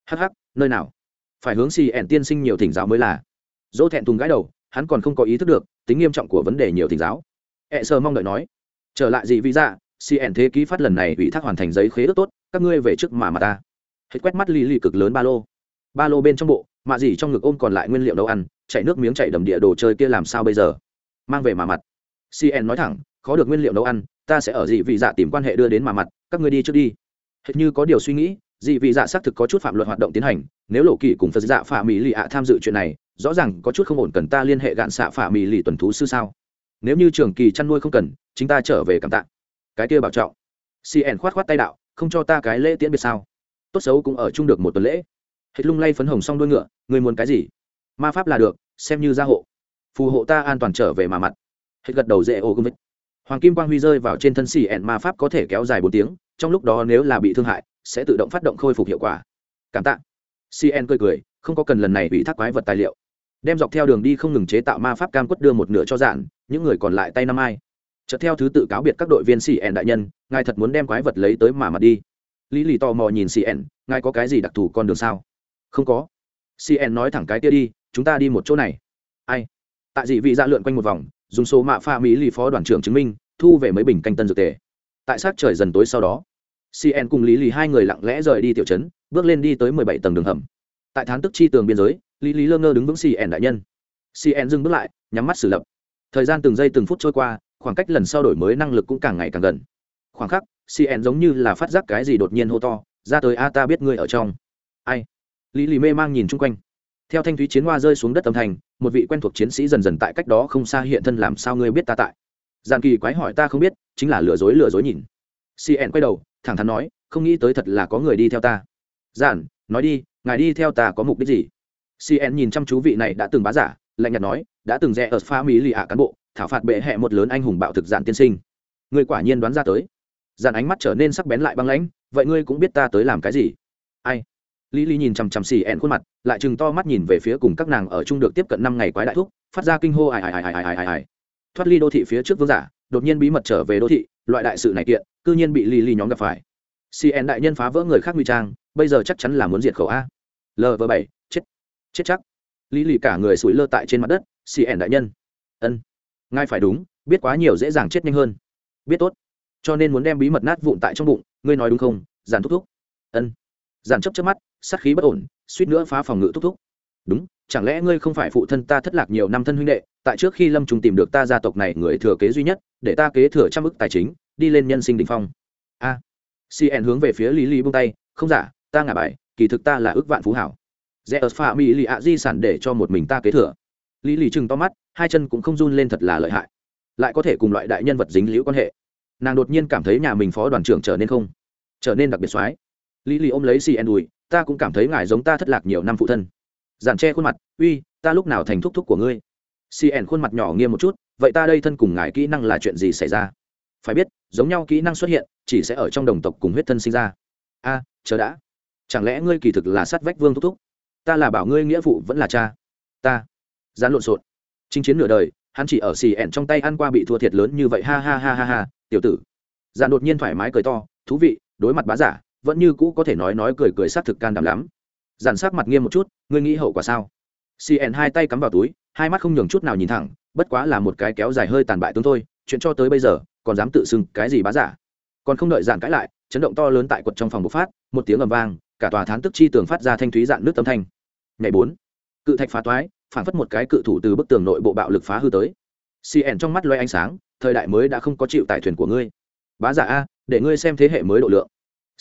Hh nơi nào? Phải hướng xì ẻn tiên sinh nhiều thỉnh giáo mới là. Dỗ thẹn thùng gãi đầu hắn còn không có ý thức được tính nghiêm trọng của vấn đề nhiều thỉnh giáo. Ẹ sơ mong đợi nói, trở lại gì vì dạ cn thế ký phát lần này ủy thác hoàn thành giấy khế ước tốt, các ngươi về trước mà mà ta. Hết quét mắt lì lì cực lớn ba lô. Ba lô bên trong bộ, mạ gì trong ngực ôm còn lại nguyên liệu nấu ăn, chạy nước miếng chạy đầm địa đồ chơi kia làm sao bây giờ? Mang về mà mặt. Cn nói thẳng, khó được nguyên liệu nấu ăn, ta sẽ ở dị vị dạ tìm quan hệ đưa đến mà mặt, các ngươi đi trước đi. Hệt như có điều suy nghĩ, dị vị dạ xác thực có chút phạm luật hoạt động tiến hành, nếu lộ kỳ cùng phật dạ phạm mỹ lì ạ tham dự chuyện này rõ ràng có chút không ổn cần ta liên hệ gạn xạ phả mì lì tuần thú sư sao? Nếu như trường kỳ chăn nuôi không cần chúng ta trở về cảm tạ. Cái kia bảo trọng. Cn khoát khoát tay đạo, không cho ta cái lễ tiễn biệt sao? Tốt xấu cũng ở chung được một tuần lễ. Hết lung lay phấn hồng xong đuôi ngựa, người muốn cái gì? Ma pháp là được, xem như gia hộ. Phù hộ ta an toàn trở về mà mặt. Hết gật đầu dễ ô gương hoàng kim quang huy rơi vào trên thân xì ẹn ma pháp có thể kéo dài bốn tiếng, trong lúc đó nếu là bị thương hại, sẽ tự động phát động khôi phục hiệu quả. Cảm tạ. Cn cười cười, không có cần lần này bị thác quái vật tài liệu đem dọc theo đường đi không ngừng chế tạo ma pháp cam quất đưa một nửa cho dạn, những người còn lại tay năm ai. Chợt theo thứ tự cáo biệt các đội viên cn đại nhân, ngài thật muốn đem quái vật lấy tới mà mặt đi. Lý lì tò mò nhìn cn ngài có cái gì đặc thù con đường sao? Không có. Cn nói thẳng cái kia đi, chúng ta đi một chỗ này. Ai? Tại dị vị ra lượn quanh một vòng, dùng số mạ pha mỹ lì phó đoàn trưởng chứng minh, thu về mấy bình canh tân dược tề. Tại sát trời dần tối sau đó cn cùng lý lì hai người lặng lẽ rời đi tiểu trấn, bước lên đi tới mười bảy tầng đường hầm. Tại thán tức chi tường biên giới lý lý lơ ngơ đứng vững cn đại nhân. Cn dừng bước lại nhắm mắt xử lập. Thời gian từng giây từng phút trôi qua khoảng cách lần sau đổi mới năng lực cũng càng ngày càng gần. Khoảng khắc cn giống như là phát giác cái gì đột nhiên hô to ra tới a ta biết ngươi ở trong. Ai? Lý lì mê mang nhìn chung quanh. Theo thanh thúy chiến hoa rơi xuống đất âm thành, một vị quen thuộc chiến sĩ dần dần tại cách đó không xa hiện thân làm sao ngươi biết ta tại. Giàn kỳ quái hỏi ta không biết chính là lừa dối lừa dối nhìn. Cn quay đầu thẳng thắn nói không nghĩ tới thật là có người đi theo ta. Giản nói đi ngài đi theo ta có mục đích gì? Cn nhìn chăm chú vị này đã từng bá giả, lạnh nhạt nói, đã từng rẽ ở pha mỹ lì ạ cán bộ, thảo phạt bệ hẹ một lớn anh hùng bạo thực dạn tiên sinh. Người quả nhiên đoán ra tới. Dàn ánh mắt trở nên sắc bén lại băng lãnh, vậy ngươi cũng biết ta tới làm cái gì? Ai? Lý lý nhìn chằm chằm xì ẹn khuôn mặt, lại chừng to mắt nhìn về phía cùng các nàng ở chung được tiếp cận năm ngày quái đại thúc, phát ra kinh hô ai ai ai ai ai ai ai. Thoát ly đô thị phía trước vương giả, đột nhiên bí mật trở về đô thị, loại đại sự này kiện, cư nhiên bị lý lý nhóm gặp phải. Cn đại nhân phá vỡ người khác nguy trang, bây giờ chắc chắn là muốn diệt khẩu a. Lv bảy, chết chết chắc. Lý lì cả người sủi lơ tại trên mặt đất cn đại nhân. Ân. Ngay phải đúng, biết quá nhiều dễ dàng chết nhanh hơn. Biết tốt. Cho nên muốn đem bí mật nát vụn tại trong bụng, ngươi nói đúng không? Giàn thúc thúc. Ân. Giàn chấp chấp mắt, sát khí bất ổn, suýt nữa phá phòng ngự thúc thúc. Đúng, chẳng lẽ ngươi không phải phụ thân ta thất lạc nhiều năm thân huynh đệ, tại trước khi lâm trùng tìm được ta gia tộc này người thừa kế duy nhất, để ta kế thừa trăm ức tài chính, đi lên nhân sinh đ ỉ n h phong. A. Cn hướng về phía lý lý bung tay, không giả, ta ngả bài, kỳ thực ta là ước vạn phú hảo rẽ ở pha mỹ lì ạ di sản để cho một mình ta kế thừa. Lý lì chừng to mắt, hai chân cũng không run lên thật là lợi hại. Lại có thể cùng loại đại nhân vật dính liễu quan hệ. Nàng đột nhiên cảm thấy nhà mình phó đoàn trưởng trở nên không, trở nên đặc biệt soái. Lý lì ôm lấy cn đùi, ta cũng cảm thấy ngài giống ta thất lạc nhiều năm phụ thân. Giản che khuôn mặt, uy, ta lúc nào thành thúc thúc của ngươi? Cn khuôn mặt nhỏ nghiêm một chút, vậy ta đây thân cùng ngài kỹ năng là chuyện gì xảy ra? Phải biết, giống nhau kỹ năng xuất hiện, chỉ sẽ ở trong đồng tộc cùng huyết thân sinh ra. A, chờ đã. Chẳng lẽ ngươi kỳ thực là sát vách vương thúc thúc? Ta là bảo ngươi nghĩa phụ vẫn là cha. Ta. Gián lộn xộn. Chinh chiến nửa đời, hắn chỉ ở xì ẻn trong tay ăn qua bị thua thiệt lớn như vậy. Ha ha ha ha ha, tiểu tử. Giàn đột nhiên thoải mái cười to, thú vị, đối mặt bá giả, vẫn như cũ có thể nói nói cười cười sát thực can đảm lắm. Giàn sát mặt nghiêm một chút, ngươi nghĩ hậu quả sao? Cn hai tay cắm vào túi, hai mắt không nhường chút nào nhìn thẳng, bất quá là một cái kéo dài hơi tàn bại tướng thôi, chuyện cho tới bây giờ, còn dám tự xưng cái gì bá giả? Còn không đợi giản cãi lại, chấn động to lớn tại quật trong phòng bộc phát, một tiếng ầm vang cả tòa thán tức chi tường phát ra thanh thúy dạn nước tâm thanh. Ngày bốn, cự thạch phá toái, phản phất một cái cự thủ từ bức tường nội bộ bạo lực phá hư tới. Cn trong mắt loay ánh sáng, thời đại mới đã không có chịu tại thuyền của ngươi. Bá giả a, để ngươi xem thế hệ mới độ lượng.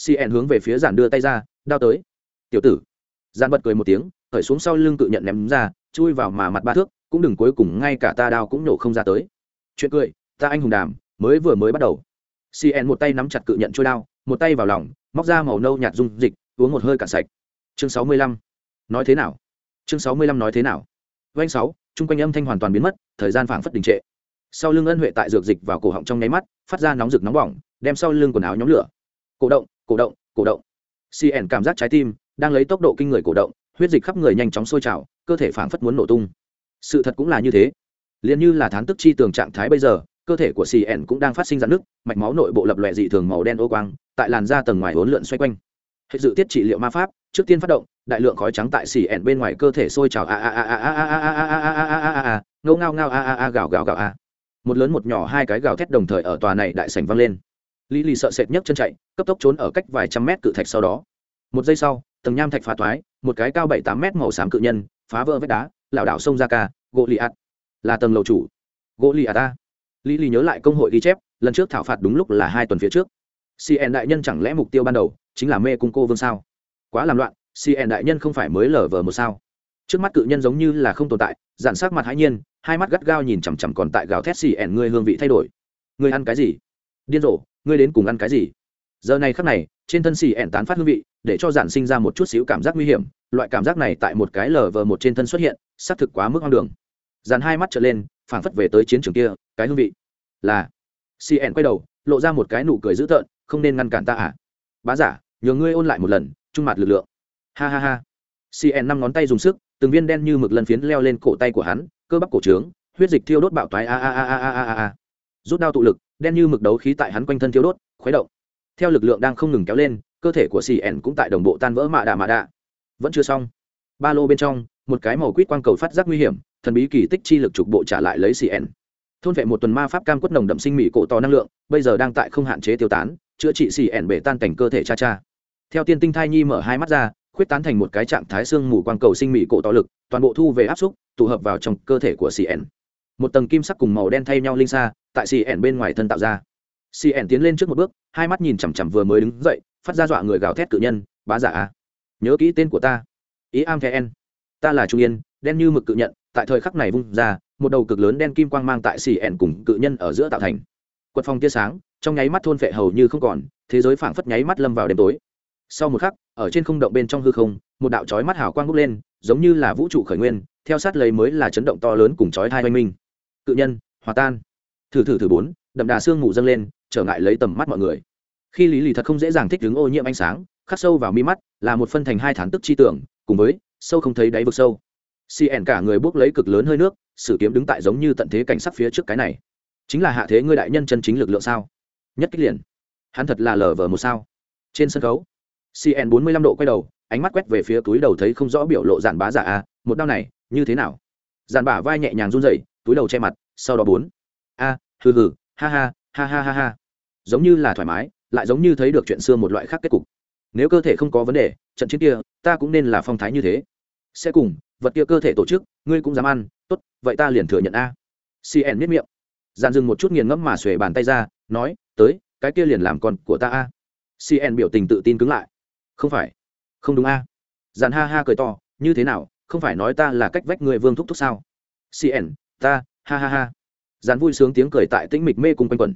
Cn hướng về phía giản đưa tay ra, đao tới. Tiểu tử, giản bật cười một tiếng, khởi xuống sau lưng cự nhận ném ra, chui vào mà mặt ba thước, cũng đừng cuối cùng ngay cả ta đao cũng nổ không ra tới. Chuyện cười, ta anh hùng đàm, mới vừa mới bắt đầu. Cn một tay nắm chặt cự nhận trôi đao, một tay vào lòng, móc ra màu nâu nhạt dung dịch uống một hơi cạn sạch. Chương sáu mươi lăm. Nói thế nào? Chương sáu mươi lăm nói thế nào? Vanh sáu, chung quanh âm thanh hoàn toàn biến mất, thời gian phảng phất đình trệ. Sau lưng ân huệ tại dược dịch vào cổ họng trong nháy mắt, phát ra nóng rực nóng bỏng, đem sau lưng quần áo nhóm lửa. Cổ động cổ động cổ động. Cn cảm giác trái tim đang lấy tốc độ kinh người cổ động, huyết dịch khắp người nhanh chóng sôi trào, cơ thể phảng phất muốn nổ tung. Sự thật cũng là như thế. Liền như là thán tức chi tường trạng thái bây giờ, cơ thể của cn cũng đang phát sinh dạn nước mạch máu nội bộ lập lòe dị thường màu đen ô quang, tại làn da tầng ngoài hỗn lượn xoay quanh hệ dự tiết trị liệu ma pháp trước tiên phát động đại lượng khói trắng tại xì ẻn bên ngoài cơ thể sôi trào a a a a a a a a a a a a a a ngâu ngao ngao a a a gào gào gào a một lớn một nhỏ hai cái gào thét đồng thời ở tòa này đại sảnh vang lên lý lì sợ sệt nhấc chân chạy cấp tốc trốn ở cách vài trăm mét cự thạch sau đó một giây sau tầng nham thạch phá thoái một cái cao bảy tám mét màu xám cự nhân phá vỡ vách đá lảo đảo sông ra ca gỗ lì ạt là tầng lầu chủ gỗ lì ạt ta lý lì nhớ lại công hội ghi chép lần trước thảo phạt đúng lúc là hai tuần phía trước cn đại nhân chẳng lẽ mục tiêu ban đầu chính là mê cung cô vương sao? Quá làm loạn cn đại nhân không phải mới lở vờ một sao? Trước mắt cự nhân giống như là không tồn tại giản sắc mặt hãi nhiên, hai mắt gắt gao nhìn chằm chằm còn tại gào thét cn ngươi hương vị thay đổi. Ngươi ăn cái gì? Điên rồ, ngươi đến cùng ăn cái gì? Giờ này khắc này, trên thân xì ẻn tán phát hương vị, để cho giản sinh ra một chút xíu cảm giác nguy hiểm. Loại cảm giác này tại một cái lờ vờ một trên thân xuất hiện, xác thực quá mức hoang đường. Dàn hai mắt trở lên, phảng phất về tới chiến trường kia, cái hương vị là cn quay đầu, lộ ra một cái nụ cười dữ tợn không nên ngăn cản ta à? Bá giả, nhờ ngươi ôn lại một lần, trung mặt lực lượng. Ha ha ha. Cn năm ngón tay dùng sức, từng viên đen như mực lần phiến leo lên cổ tay của hắn, cơ bắp cổ trướng, huyết dịch thiêu đốt bạo toái, a a a a a a a rút đao tụ lực, đen như mực đấu khí tại hắn quanh thân thiêu đốt, khuấy động. Theo lực lượng đang không ngừng kéo lên, cơ thể của cn cũng tại đồng bộ tan vỡ mạ đạ mạ đạ. Vẫn chưa xong. Ba lô bên trong, một cái màu quýt quang cầu phát giác nguy hiểm, thần bí kỳ tích chi lực trục bộ trả lại lấy cn thôn vệ một tuần ma pháp cam quất nồng đậm sinh mỹ cổ to năng lượng, bây giờ đang tại không hạn chế tiêu tán chữa trị xì ẻn bể tan cảnh cơ thể cha cha. Theo tiên tinh thai nhi mở hai mắt ra, khuyết tán thành một cái trạng thái xương mù quang cầu sinh mỹ cổ to lực, toàn bộ thu về áp xúc, tụ hợp vào trong cơ thể của xì ẻn. Một tầng kim sắc cùng màu đen thay nhau linh xa, tại xì ẻn bên ngoài thân tạo ra. Xì ẻn tiến lên trước một bước, hai mắt nhìn chằm chằm vừa mới đứng dậy, phát ra dọa người gào thét cự nhân, bá giả nhớ kỹ tên của ta. Ý am thẹn ta là trung yên, đen như mực cự nhận, tại thời khắc này vung ra, một đầu cực lớn đen kim quang mang tại xì ẻn cùng cự nhân ở giữa tạo thành. Quật phòng tia sáng trong nháy mắt thôn phệ hầu như không còn, thế giới phảng phất nháy mắt lâm vào đêm tối. Sau một khắc, ở trên không động bên trong hư không, một đạo chói mắt hào quang bốc lên, giống như là vũ trụ khởi nguyên, theo sát lấy mới là chấn động to lớn cùng chói hai oanh minh. Cự nhân, hòa tan. Thử thử thử bốn, đậm đà xương ngủ dâng lên, trở ngại lấy tầm mắt mọi người. Khi lý lì thật không dễ dàng thích ứng ô nhiễm ánh sáng, khắc sâu vào mi mắt, là một phân thành hai thán tức chi tưởng, cùng với, sâu không thấy đáy vực sâu. Cn cả người bước lấy cực lớn hơi nước, sử kiếm đứng tại giống như tận thế cảnh sắc phía trước cái này. Chính là hạ thế ngươi đại nhân chân chính lực lượng sao? Nhất kích liền. Hắn thật là lờ vờ một sao. Trên sân khấu cn bốn mươi lăm độ quay đầu, ánh mắt quét về phía túi đầu thấy không rõ biểu lộ giản bá giả a, một đau này, như thế nào? Giản bả vai nhẹ nhàng run rẩy, túi đầu che mặt, sau đó bốn. A, hừ hừ, ha ha ha ha ha ha. Giống như là thoải mái, lại giống như thấy được chuyện xưa một loại khác kết cục. Nếu cơ thể không có vấn đề, trận chiến kia, ta cũng nên là phong thái như thế. Sẽ cùng, vật kia cơ thể tổ chức, ngươi cũng dám ăn, tốt, vậy ta liền thừa nhận a. Cn miết miệng. Dàn dừng một chút nghiền ngẫm mà xuề bàn tay ra, nói tới, cái kia liền làm con của ta a. Cn biểu tình tự tin cứng lại. Không phải. Không đúng a. Dàn ha ha cười to, như thế nào, không phải nói ta là cách vách người vương thúc thúc sao? Cn ta, ha ha ha. Dàn vui sướng tiếng cười tại tĩnh mịch mê cùng quanh quẩn.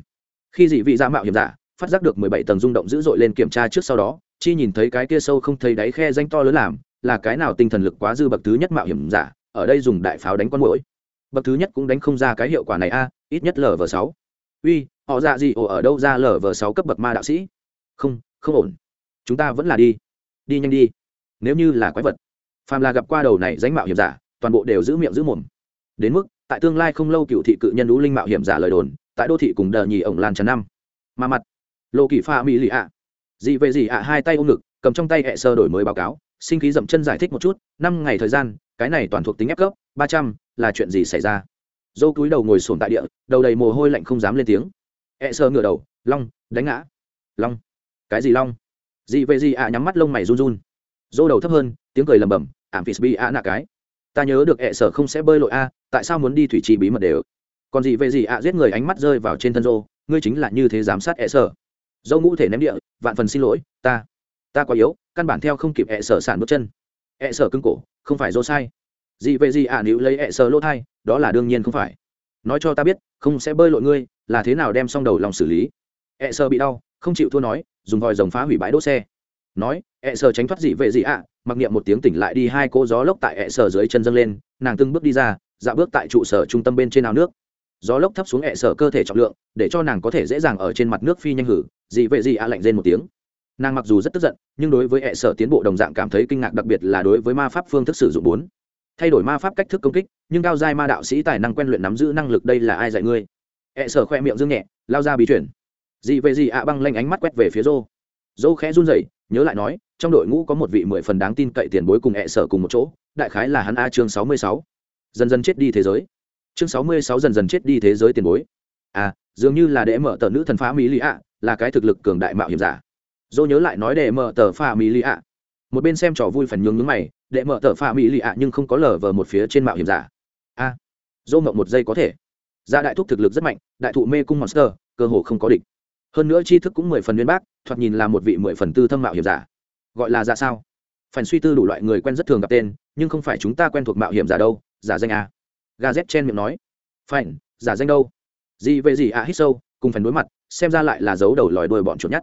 Khi dị vị giả mạo hiểm giả, phát giác được mười bảy tầng rung động dữ dội lên kiểm tra trước sau đó, chi nhìn thấy cái kia sâu không thấy đáy khe danh to lớn làm, là cái nào tinh thần lực quá dư bậc thứ nhất mạo hiểm giả, ở đây dùng đại pháo đánh con mũi bậc thứ nhất cũng đánh không ra cái hiệu quả này a, ít nhất lv sáu uy, họ dạ gì, ồ, ở đâu ra lở vờ sáu cấp bậc ma đạo sĩ? Không không ổn. Chúng ta vẫn là đi. Đi nhanh đi. Nếu như là quái vật, phàm là gặp qua đầu này danh mạo hiểm giả, toàn bộ đều giữ miệng giữ mồm. Đến mức, tại tương lai không lâu cựu thị cự nhân lũ linh mạo hiểm giả lời đồn, tại đô thị cùng đờ nhì ổng lan trần năm. Mà mặt. Lộ kỳ pha mỹ lì ạ. Dị về dị ạ, hai tay ôm ngực, cầm trong tay hệ sơ đổi mới báo cáo, sinh khí dậm chân giải thích một chút, năm ngày thời gian, cái này toàn thuộc tính ép cấp, ba trăm, là chuyện gì xảy ra? Dâu túi đầu ngồi sổm tại địa, đầu đầy mồ hôi lạnh không dám lên tiếng. Hệ sơ ngửa đầu, long, đánh ngã. Long? Cái gì long? Dị về gì ạ nhắm mắt lông mày run run. Dô đầu thấp hơn, tiếng cười lầm bầm, ảm phis bi ạ nạ cái. Ta nhớ được e hệ không sẽ bơi lội a, tại sao muốn đi thủy trì bí mật đều? Còn gì về gì ạ giết người ánh mắt rơi vào trên thân dô, ngươi chính là như thế giám sát e hệ sở dâu ngũ thể ném địa, vạn phần xin lỗi, ta ta quá yếu, căn bản theo không kịp hệ sở sản bước chân. Hệ sở cưng cổ, không phải dô sai. Gì về gì ạ níu nếu lấy hệ lỗ thai đó là đương nhiên không phải. Nói cho ta biết, không sẽ bơi lội ngươi, là thế nào đem xong đầu lòng xử lý? Hệ sơ bị đau, không chịu thua nói, dùng vòi rồng phá hủy bãi đỗ xe. Nói hệ sơ tránh thoát dị vệ dị ạ, mặc niệm một tiếng tỉnh lại đi hai cô gió lốc tại hệ sơ dưới chân dâng lên, nàng từng bước đi ra dạ bước tại trụ sở trung tâm bên trên ao nước. Gió lốc thấp xuống hệ sở cơ thể trọng lượng, để cho nàng có thể dễ dàng ở trên mặt nước phi nhanh hử, dị vệ dị ạ lạnh rên một tiếng. Nàng mặc dù rất tức giận, nhưng đối với hệ sở tiến bộ đồng dạng cảm thấy kinh ngạc, đặc biệt là đối với ma pháp phương thức sử dụng bốn thay đổi ma pháp cách thức công kích, nhưng cao giai ma đạo sĩ tài năng quen luyện nắm giữ năng lực đây là ai dạy ngươi? Hệ sở khoe miệng dương nhẹ, lao ra bí chuyển dị vệ dị ạ băng lanh ánh mắt quét về phía rô rô khẽ run rẩy, nhớ lại nói, trong đội ngũ có một vị mười phần đáng tin cậy tiền bối cùng hẹ sở cùng một chỗ, đại khái là hắn a chương sáu mươi sáu. Dần dần chết đi thế giới. Chương sáu mươi sáu dần dần chết đi thế giới tiền bối. À dường như là để mở tờ nữ thần phá mỹ lý ạ, là cái thực lực cường đại mạo hiểm giả. Dô nhớ lại nói để mở tờ pha mỹ lý ạ. Một bên xem trò vui phần nhướng nhướng mày để mở tờ phạm mỹ lì ạ nhưng không có lờ vờ một phía trên mạo hiểm giả. A à, dô mộng một giây có thể. Gia đại thúc thực lực rất mạnh đại thụ mê cung monster cơ hồ không có địch. Hơn nữa tri thức cũng mười phần nguyên bác thoạt nhìn là một vị mười phần tư thâm mạo hiểm giả. Gọi là ra sao? Phần suy tư đủ loại người quen rất thường gặp tên nhưng không phải chúng ta quen thuộc mạo hiểm giả đâu giả danh a. Gà z chen miệng nói. Phản giả danh đâu? Gì về gì a hít sâu cùng phần đối mặt xem ra lại là dấu đầu lòi đuôi bọn chuột nhắt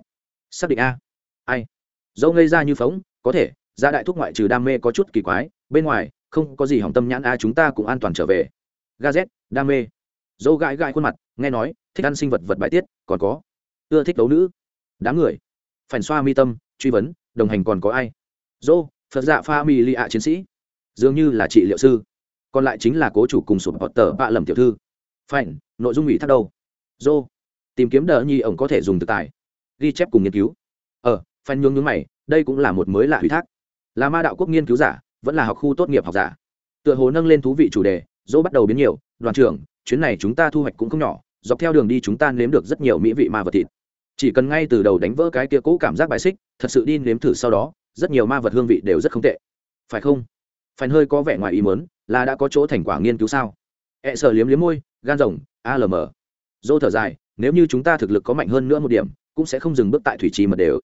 xác định a. Ai? Dâu ngây ra như phóng có thể gia đại thuốc ngoại trừ đam mê có chút kỳ quái, bên ngoài, không có gì hỏng tâm nhãn a, chúng ta cũng an toàn trở về. Gazet đam mê. Dâu gãi gãi khuôn mặt, nghe nói, thích ăn sinh vật vật bài tiết, còn có. Ưa thích đấu nữ. Đám người. Phản xoa mi tâm, truy vấn, đồng hành còn có ai? Dô, phật dạ pha mi li ạ chiến sĩ. Dường như là trị liệu sư. Còn lại chính là cố chủ cùng sụp hoặc tờ bạ lầm tiểu thư. Phản, nội dung ủy thác đâu? Dô, tìm kiếm đờ nhi ổng có thể dùng thực tài. Ghi chép cùng nghiên cứu. Ờ phản nhướng nhướng mày, đây cũng là một mới lạ ủy thác là ma đạo quốc nghiên cứu giả, vẫn là học khu tốt nghiệp học giả. Tựa hồ nâng lên thú vị chủ đề, dỗ bắt đầu biến nhiều, đoàn trưởng, chuyến này chúng ta thu hoạch cũng không nhỏ, dọc theo đường đi chúng ta nếm được rất nhiều mỹ vị ma vật thịt. Chỉ cần ngay từ đầu đánh vỡ cái kia cũ cảm giác bài xích, thật sự đi nếm thử sau đó, rất nhiều ma vật hương vị đều rất không tệ. Phải không? Phần hơi có vẻ ngoài ý mớn là đã có chỗ thành quả nghiên cứu sao? E sợ liếm liếm môi, gan rồng alm dô thở dài, nếu như chúng ta thực lực có mạnh hơn nữa một điểm, cũng sẽ không dừng bước tại thủy trì mật đều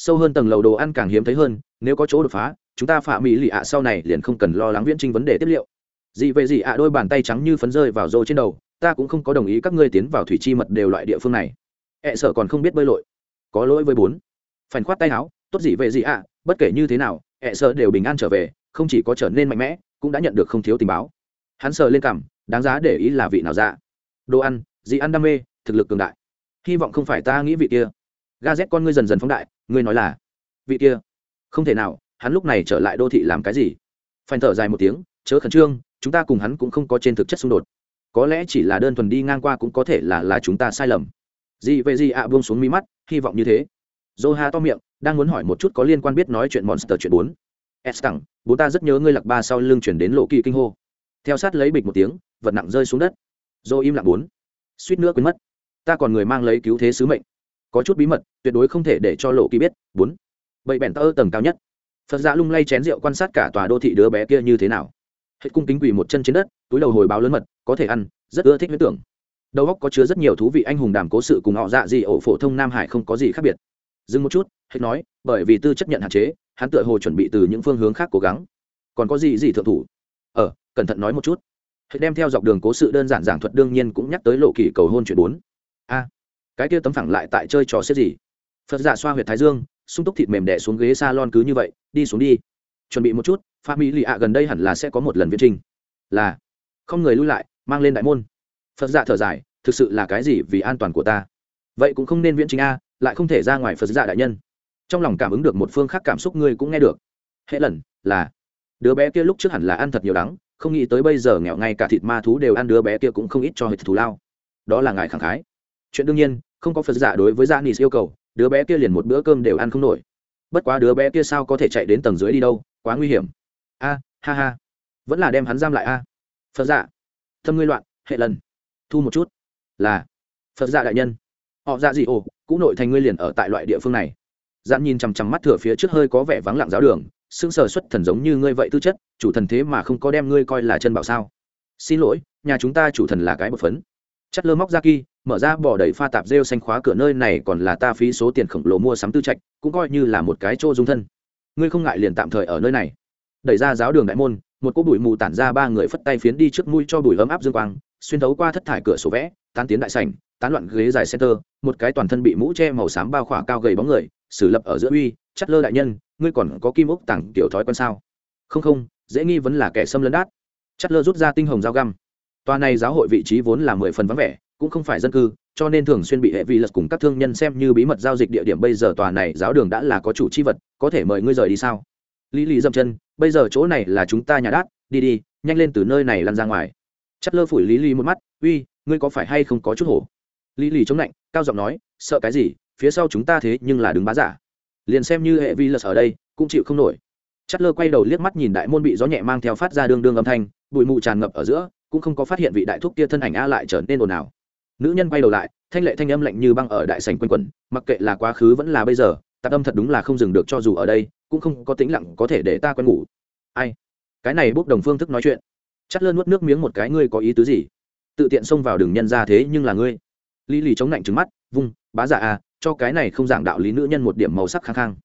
sâu hơn tầng lầu đồ ăn càng hiếm thấy hơn, nếu có chỗ đột phá, chúng ta phạm mỹ lì ạ sau này liền không cần lo lắng viễn trinh vấn đề tiếp liệu. Dị về dị ạ đôi bàn tay trắng như phấn rơi vào rô trên đầu, ta cũng không có đồng ý các ngươi tiến vào thủy chi mật đều loại địa phương này. Ẹ e sợ còn không biết bơi lội. Có lỗi với bốn. Phản khoát tay áo, tốt dị về dị ạ, bất kể như thế nào ẹ e sợ đều bình an trở về, không chỉ có trở nên mạnh mẽ, cũng đã nhận được không thiếu tình báo. Hắn sờ lên cằm, đáng giá để ý là vị nào dạ. Đồ ăn, dị ăn đam mê, thực lực cường đại. Hy vọng không phải ta nghĩ vị kia. Ga z con ngươi dần dần phóng đại ngươi nói là, vị kia, không thể nào, hắn lúc này trở lại đô thị làm cái gì? Phanh thở dài một tiếng, chớ khẩn trương, chúng ta cùng hắn cũng không có trên thực chất xung đột. Có lẽ chỉ là đơn thuần đi ngang qua cũng có thể là là chúng ta sai lầm. Gì về gì ạ buông xuống mi mắt, hy vọng như thế. Dô ha to miệng, đang muốn hỏi một chút có liên quan biết nói chuyện monster chuyện bốn. S tặng bố ta rất nhớ ngươi lạc ba sau lưng chuyển đến lộ kỳ kinh hô. Theo sát lấy bịch một tiếng, vật nặng rơi xuống đất. Dô im lặng bốn. Suýt nữa quên mất. Ta còn người mang lấy cứu thế sứ mệnh có chút bí mật, tuyệt đối không thể để cho lộ kỳ biết. Bốn. Bậy bẻn tơ tầng cao nhất. Phật dạ lung lay chén rượu quan sát cả tòa đô thị đứa bé kia như thế nào. Hết cung kính quỳ một chân trên đất, túi đầu hồi báo lớn mật, có thể ăn, rất ưa thích huyết tưởng. Đầu óc có chứa rất nhiều thú vị anh hùng đàm cố sự cùng họ dạ gì ổ phổ thông nam hải không có gì khác biệt. Dừng một chút, hết nói, bởi vì tư chất nhận hạn chế, hắn tựa hồ chuẩn bị từ những phương hướng khác cố gắng. Còn có gì gì thượng thủ? Ờ cẩn thận nói một chút. Hết đem theo dọc đường cố sự đơn giản giảng thuật đương nhiên cũng nhắc tới lộ kỳ cầu hôn chuyện bốn. A cái kia tấm phẳng lại tại chơi trò xếp gì? Phật giả xoa huyệt thái dương, sung túc thịt mềm đẻ xuống ghế s a lon cứ như vậy, đi xuống đi. Chuẩn bị một chút pha mỹ lì ạ gần đây hẳn là sẽ có một lần viễn trình. Là, không người lui lại, mang lên đại môn. Phật giả thở dài, thực sự là cái gì vì an toàn của ta? Vậy cũng không nên viễn trình a, lại không thể ra ngoài phật giả đại nhân. Trong lòng cảm ứng được một phương khác cảm xúc ngươi cũng nghe được. Hệ lần, là, đứa bé kia lúc trước hẳn là ăn thật nhiều đắng, không nghĩ tới bây giờ nghèo ngay cả thịt ma thú đều ăn đứa bé kia cũng không ít cho hệ thù lao. Đó là ngài khẳng khái. Chuyện đương nhiên không có phật giả đối với gia nis yêu cầu, đứa bé kia liền một bữa cơm đều ăn không nổi. Bất quá đứa bé kia sao có thể chạy đến tầng dưới đi đâu, quá nguy hiểm. A, ha ha. Vẫn là đem hắn giam lại a. Phật giả. Thâm ngươi loạn, hệ lần. Thu một chút. Là. Phật giả đại nhân. Họ dạ gì ồ cũ nội thành ngươi liền ở tại loại địa phương này. Dạn nhìn chằm chằm mắt thửa phía trước hơi có vẻ vắng lặng giáo đường xương sờ xuất thần giống như ngươi vậy tư chất, chủ thần thế mà không có đem ngươi coi là chân bảo sao. Xin lỗi, nhà chúng ta chủ thần là cái bột phấn. Chất lơ móc ra kỳ mở ra bỏ đầy pha tạp rêu xanh khóa cửa nơi này còn là ta phí số tiền khổng lồ mua sắm tư trạch, cũng coi như là một cái chỗ dung thân. Ngươi không ngại liền tạm thời ở nơi này. Đẩy ra giáo đường đại môn, một cỗ bụi mù tản ra ba người phất tay phiến đi trước mũi cho bụi ấm áp dương quang, xuyên thấu qua thất thải cửa sổ vẽ, tán tiến đại sảnh, tán loạn ghế dài center, một cái toàn thân bị mũ che màu xám bao khỏa cao gầy bóng người, xử lập ở giữa uy, chắt lơ đại nhân, ngươi còn có kim ốc tặng tiểu thói quen sao? Không không, dễ nghi vẫn là kẻ xâm lấn đát. Chắt lơ rút ra tinh hồng dao găm. Tòa này giáo hội vị trí vốn là mười phần vắng vẻ cũng không phải dân cư, cho nên thường xuyên bị hệ vi lật cùng các thương nhân xem như bí mật giao dịch địa điểm. Bây giờ tòa này giáo đường đã là có chủ chi vật, có thể mời ngươi rời đi sao? Lý lý dậm chân, bây giờ chỗ này là chúng ta nhà đát, đi đi, nhanh lên từ nơi này lăn ra ngoài. Chất lơ phủi lý lý một mắt, uy, ngươi có phải hay không có chút hổ? Lý lý chống lạnh, cao giọng nói, sợ cái gì? Phía sau chúng ta thế nhưng là đứng bá giả. Liền xem như hệ vi lật ở đây, cũng chịu không nổi. Chất lơ quay đầu liếc mắt nhìn đại môn bị gió nhẹ mang theo phát ra đương đương âm thanh, bụi mù tràn ngập ở giữa, cũng không có phát hiện vị đại thúc kia thân ảnh a lại trở nên ồn ào nữ nhân quay đầu lại, thanh lệ thanh âm lạnh như băng ở đại sành quanh quẩn, mặc kệ là quá khứ vẫn là bây giờ, tạp âm thật đúng là không dừng được cho dù ở đây, cũng không có tĩnh lặng có thể để ta quen ngủ. Ai? Cái này bốc đồng phương thức nói chuyện. Chắt lơn nuốt nước miếng một cái, ngươi có ý tứ gì? Tự tiện xông vào đường nhân ra thế nhưng là ngươi. Lý lì chống lạnh trứng mắt, vung, bá giả à cho cái này không giảng đạo lý nữ nhân một điểm màu sắc khang khang.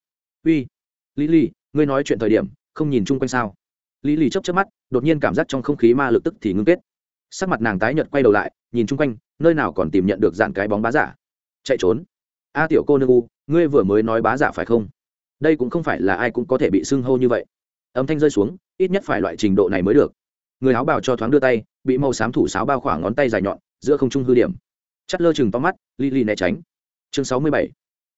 Uy, lý lì, ngươi nói chuyện thời điểm, không nhìn chung quanh sao? Lý lì chấp chấp mắt, đột nhiên cảm giác trong không khí ma lực tức thì ngưng kết sắc mặt nàng tái nhợt quay đầu lại, nhìn chung quanh, nơi nào còn tìm nhận được dạng cái bóng bá giả. Chạy trốn. A tiểu cô nương u, ngươi vừa mới nói bá giả phải không? Đây cũng không phải là ai cũng có thể bị sưng hô như vậy. Âm thanh rơi xuống, ít nhất phải loại trình độ này mới được. Người áo bào cho thoáng đưa tay, bị màu xám thủ sáo bao khoảng ngón tay dài nhọn, giữa không trung hư điểm. Chắt lơ chừng to mắt li li né tránh. Chương sáu mươi bảy.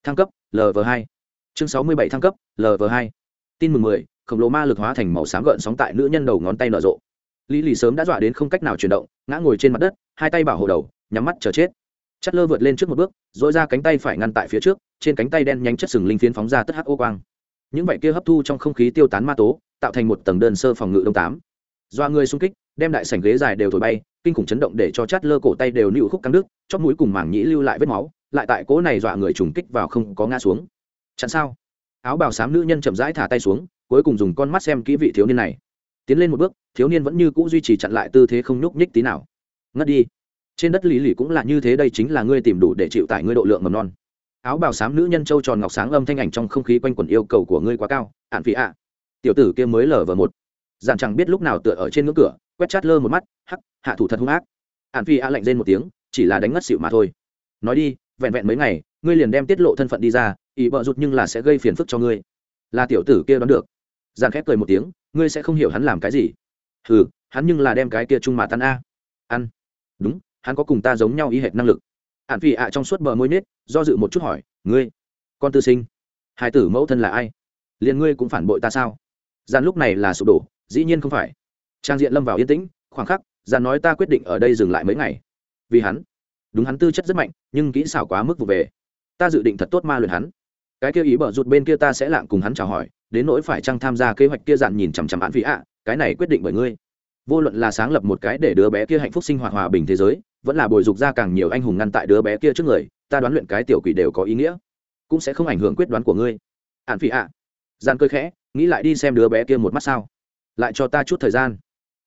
Thăng cấp lv hai. Chương sáu mươi bảy thăng cấp lv hai. Tin mừng mười, khổng lồ ma lực hóa thành màu xám gợn sóng tại nữ nhân đầu ngón tay nở rộ lý lì sớm đã dọa đến không cách nào chuyển động, ngã ngồi trên mặt đất, hai tay bảo hộ đầu, nhắm mắt chờ chết. Chất lơ vượt lên trước một bước dội ra cánh tay phải ngăn tại phía trước, trên cánh tay đen nhánh chất sừng linh phiến phóng ra tất hắc ô quang. Những vảy kia hấp thu trong không khí tiêu tán ma tố, tạo thành một tầng đơn sơ phòng ngự đông tám. Do người xung kích, đem đại sảnh ghế dài đều thổi bay, kinh khủng chấn động để cho chát lơ cổ tay đều nịu khúc căng đứt chót mũi cùng mảng nhĩ lưu lại vết máu, lại tại cỗ này dọa người trùng kích vào không có ngã xuống. Chặn sao? Áo bào xám nữ nhân chậm rãi thả tay xuống, cuối cùng dùng con mắt xem kỹ vị thiếu niên này tiến lên một bước, thiếu niên vẫn như cũ duy trì chặn lại tư thế không nhúc nhích tí nào. Ngất đi. Trên đất lý lì cũng là như thế, đây chính là ngươi tìm đủ để chịu tải ngươi độ lượng mầm non. Áo bào xám nữ nhân châu tròn ngọc sáng âm thanh ảnh trong không khí quanh quẩn yêu cầu của ngươi quá cao ạn phí ạ. Tiểu tử kia mới lở vờ một. Giản chẳng biết lúc nào tựa ở trên ngưỡng cửa, quét chát lơ một mắt, hắc, hạ thủ thật hung ác. Ạn phí ạ lạnh lên một tiếng, chỉ là đánh ngất xịu mà thôi. Nói đi, vẹn vẹn mấy ngày, ngươi liền đem tiết lộ thân phận đi ra ý bợ rụt nhưng là sẽ gây phiền phức cho ngươi. Là tiểu tử kia đoán được. Giàn khép cười một tiếng ngươi sẽ không hiểu hắn làm cái gì. Ừ hắn nhưng là đem cái kia chung mà tan a. Ăn. Đúng, hắn có cùng ta giống nhau y hệt năng lực. Hạn phi ạ trong suốt bờ môi nết, do dự một chút hỏi, ngươi, con tư sinh, hai tử mẫu thân là ai? Liền ngươi cũng phản bội ta sao? Gian lúc này là sụp đổ, dĩ nhiên không phải. Trang diện lâm vào yên tĩnh, khoảng khắc, gian nói ta quyết định ở đây dừng lại mấy ngày. Vì hắn. Đúng hắn tư chất rất mạnh, nhưng kỹ xảo quá mức vụ về. Ta dự định thật tốt ma luyện hắn. Cái kia ý bở rụt bên kia ta sẽ lạng cùng hắn chào hỏi đến nỗi phải chăng tham gia kế hoạch kia dặn nhìn chằm chằm án phí ạ, cái này quyết định bởi ngươi. Vô luận là sáng lập một cái để đứa bé kia hạnh phúc sinh hoạt hòa bình thế giới, vẫn là bồi dục ra càng nhiều anh hùng ngăn tại đứa bé kia trước người, ta đoán luyện cái tiểu quỷ đều có ý nghĩa. Cũng sẽ không ảnh hưởng quyết đoán của ngươi. Án vị ạ. Gian cơi khẽ, nghĩ lại đi xem đứa bé kia một mắt sao. Lại cho ta chút thời gian.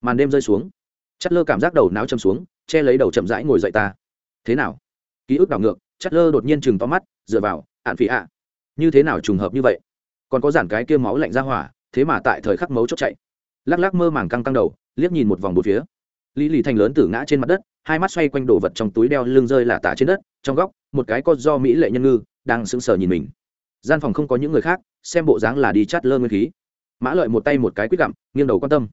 Màn đêm rơi xuống. Chất lơ cảm giác đầu não châm xuống, che lấy đầu chậm rãi ngồi dậy ta. Thế nào? Ký ức đảo ngược, chất lơ đột nhiên chừng to mắt, dựa vào ạn phỉ ạ. Như thế nào trùng hợp như vậy? Còn có giản cái kia máu lạnh ra hỏa, thế mà tại thời khắc mấu chốt chạy. Lắc lắc mơ màng căng căng đầu, liếc nhìn một vòng bốn phía. Lý lì thành lớn tử ngã trên mặt đất, hai mắt xoay quanh đồ vật trong túi đeo lưng rơi là tả trên đất, trong góc, một cái con do mỹ lệ nhân ngư, đang sững sờ nhìn mình. Gian phòng không có những người khác, xem bộ dáng là đi chát lơ nguyên khí. Mã lợi một tay một cái quyết gặm, nghiêng đầu quan tâm.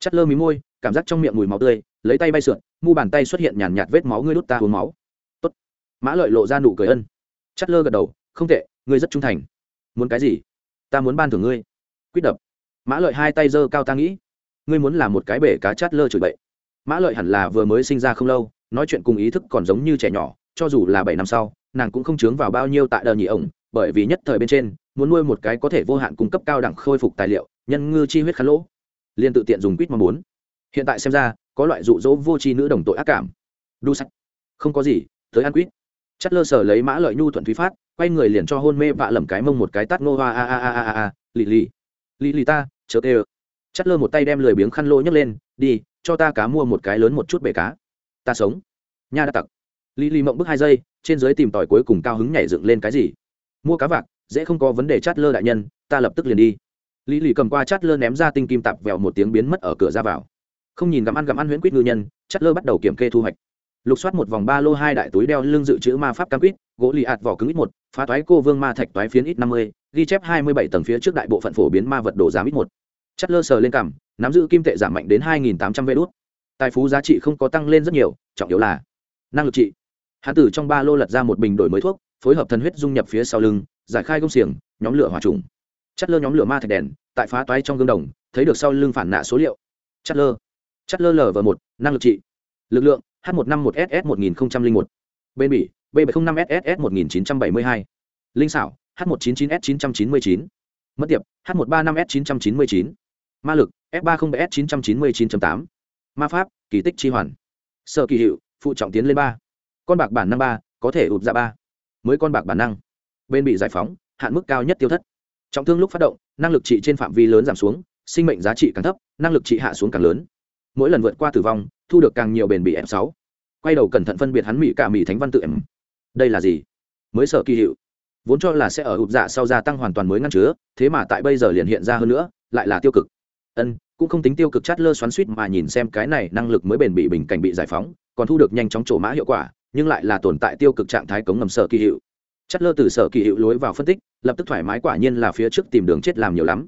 Chát lơ mí môi, cảm giác trong miệng mùi máu tươi, lấy tay bay sượn, mu bàn tay xuất hiện nhàn nhạt vết máu, ngươi đút ta uống máu. Tốt. mã lợi lộ ra nụ cười ân. Chát lơ gật đầu, không tệ, ngươi rất trung thành. Muốn cái gì? Ta muốn ban thưởng ngươi. Quyết đập. Mã lợi hai tay giơ cao ta nghĩ. Ngươi muốn làm một cái bể cá chát lơ chửi bậy. Mã lợi hẳn là vừa mới sinh ra không lâu, nói chuyện cùng ý thức còn giống như trẻ nhỏ, cho dù là bảy năm sau, nàng cũng không chướng vào bao nhiêu tại đờ nhị ổng, bởi vì nhất thời bên trên, muốn nuôi một cái có thể vô hạn cung cấp cao đẳng khôi phục tài liệu, nhân ngư chi huyết khá lỗ. Liền tự tiện dùng quýt mong muốn. Hiện tại xem ra, có loại rụ rỗ vô tri nữ đồng tội ác cảm. Đu sách không có gì, tới ăn quýt chất lơ sở lấy mã lợi nhu thuận thúy phát, quay người liền cho hôn mê vạ lầm cái mông một cái tát ngô hoa a a a a a a, lì lì. Lì lì ta, chớ tê ơ chất lơ một tay đem lười biếng khăn lô nhấc lên, đi, cho ta cá mua một cái lớn một chút bể cá. Ta sống. Nha đã tặc. Lì lì mộng bức hai giây, trên dưới tìm tỏi cuối cùng cao hứng nhảy dựng lên cái gì? Mua cá vạc, dễ không có vấn đề chát lơ đại nhân, ta lập tức liền đi. Lý lì cầm qua chát lơ ném ra tinh kim tạp vẹo một tiếng biến mất ở cửa ra vào. Không nhìn gặm ăn gặm ăn huyễn quýt ngư nhân chát lơ bắt đầu kiểm kê thu hoạch lục soát một vòng ba lô hai đại túi đeo lưng dự trữ ma pháp cam quýt, gỗ lì ạt vỏ cứng ít một, phá toái cô vương ma thạch toái phiến ít năm mươi, ghi chép hai mươi bảy tầng phía trước đại bộ phận phổ biến ma vật đồ giá ít một. Chất lơ sờ lên cằm, nắm giữ kim tệ giảm mạnh đến hai nghìn tám trăm vê đốt tài phú giá trị không có tăng lên rất nhiều, trọng yếu là năng lực trị. Hãn tử trong ba lô lật ra một bình đổi mới thuốc, phối hợp thần huyết dung nhập phía sau lưng, giải khai công xiềng, nhóm lửa hỏa trùng. Chất lơ nhóm lửa ma thạch đèn, tại phá toái trong gương đồng, thấy được sau lưng phản nạ số liệu. Chất lơ. Chất lơ lv một, năng lực trị. Lực lượng h một năm một ss một nghìn một. Bên bỉ, b bảy trăm năm ss một nghìn chín trăm bảy mươi hai. Linh xảo h một chín chín s chín trăm chín mươi chín. Mất tiệp, h một ba năm s chín trăm chín mươi chín. Ma lực, f ba mươi s chín trăm chín mươi chín tám. Ma pháp, kỳ tích chi hoàn. Sợ kỳ hiệu phụ trọng tiến lên ba. Con bạc bản năng ba, có thể ụt ra dạ ba. Mới con bạc bản năng. Bên bị giải phóng, hạn mức cao nhất tiêu thất. Trọng thương lúc phát động, năng lực trị trên phạm vi lớn giảm xuống, sinh mệnh giá trị càng thấp, năng lực trị hạ xuống càng lớn mỗi lần vượt qua tử vong, thu được càng nhiều bền bị m sáu. Quay đầu cẩn thận phân biệt hắn mỹ cả mỹ thánh văn tự em. Đây là gì? Mới sở kỳ hiệu. Vốn cho là sẽ ở hụt dạ sau gia tăng hoàn toàn mới ngăn chứa, thế mà tại bây giờ liền hiện ra hơn nữa, lại là tiêu cực. Ân, cũng không tính tiêu cực chát lơ xoắn suýt mà nhìn xem cái này năng lực mới bền bị bình cảnh bị giải phóng, còn thu được nhanh chóng trổ mã hiệu quả, nhưng lại là tồn tại tiêu cực trạng thái cống ngầm sở kỳ hiệu. Chát lơ từ sở kỳ hiệu lối vào phân tích, lập tức thoải mái quả nhiên là phía trước tìm đường chết làm nhiều lắm.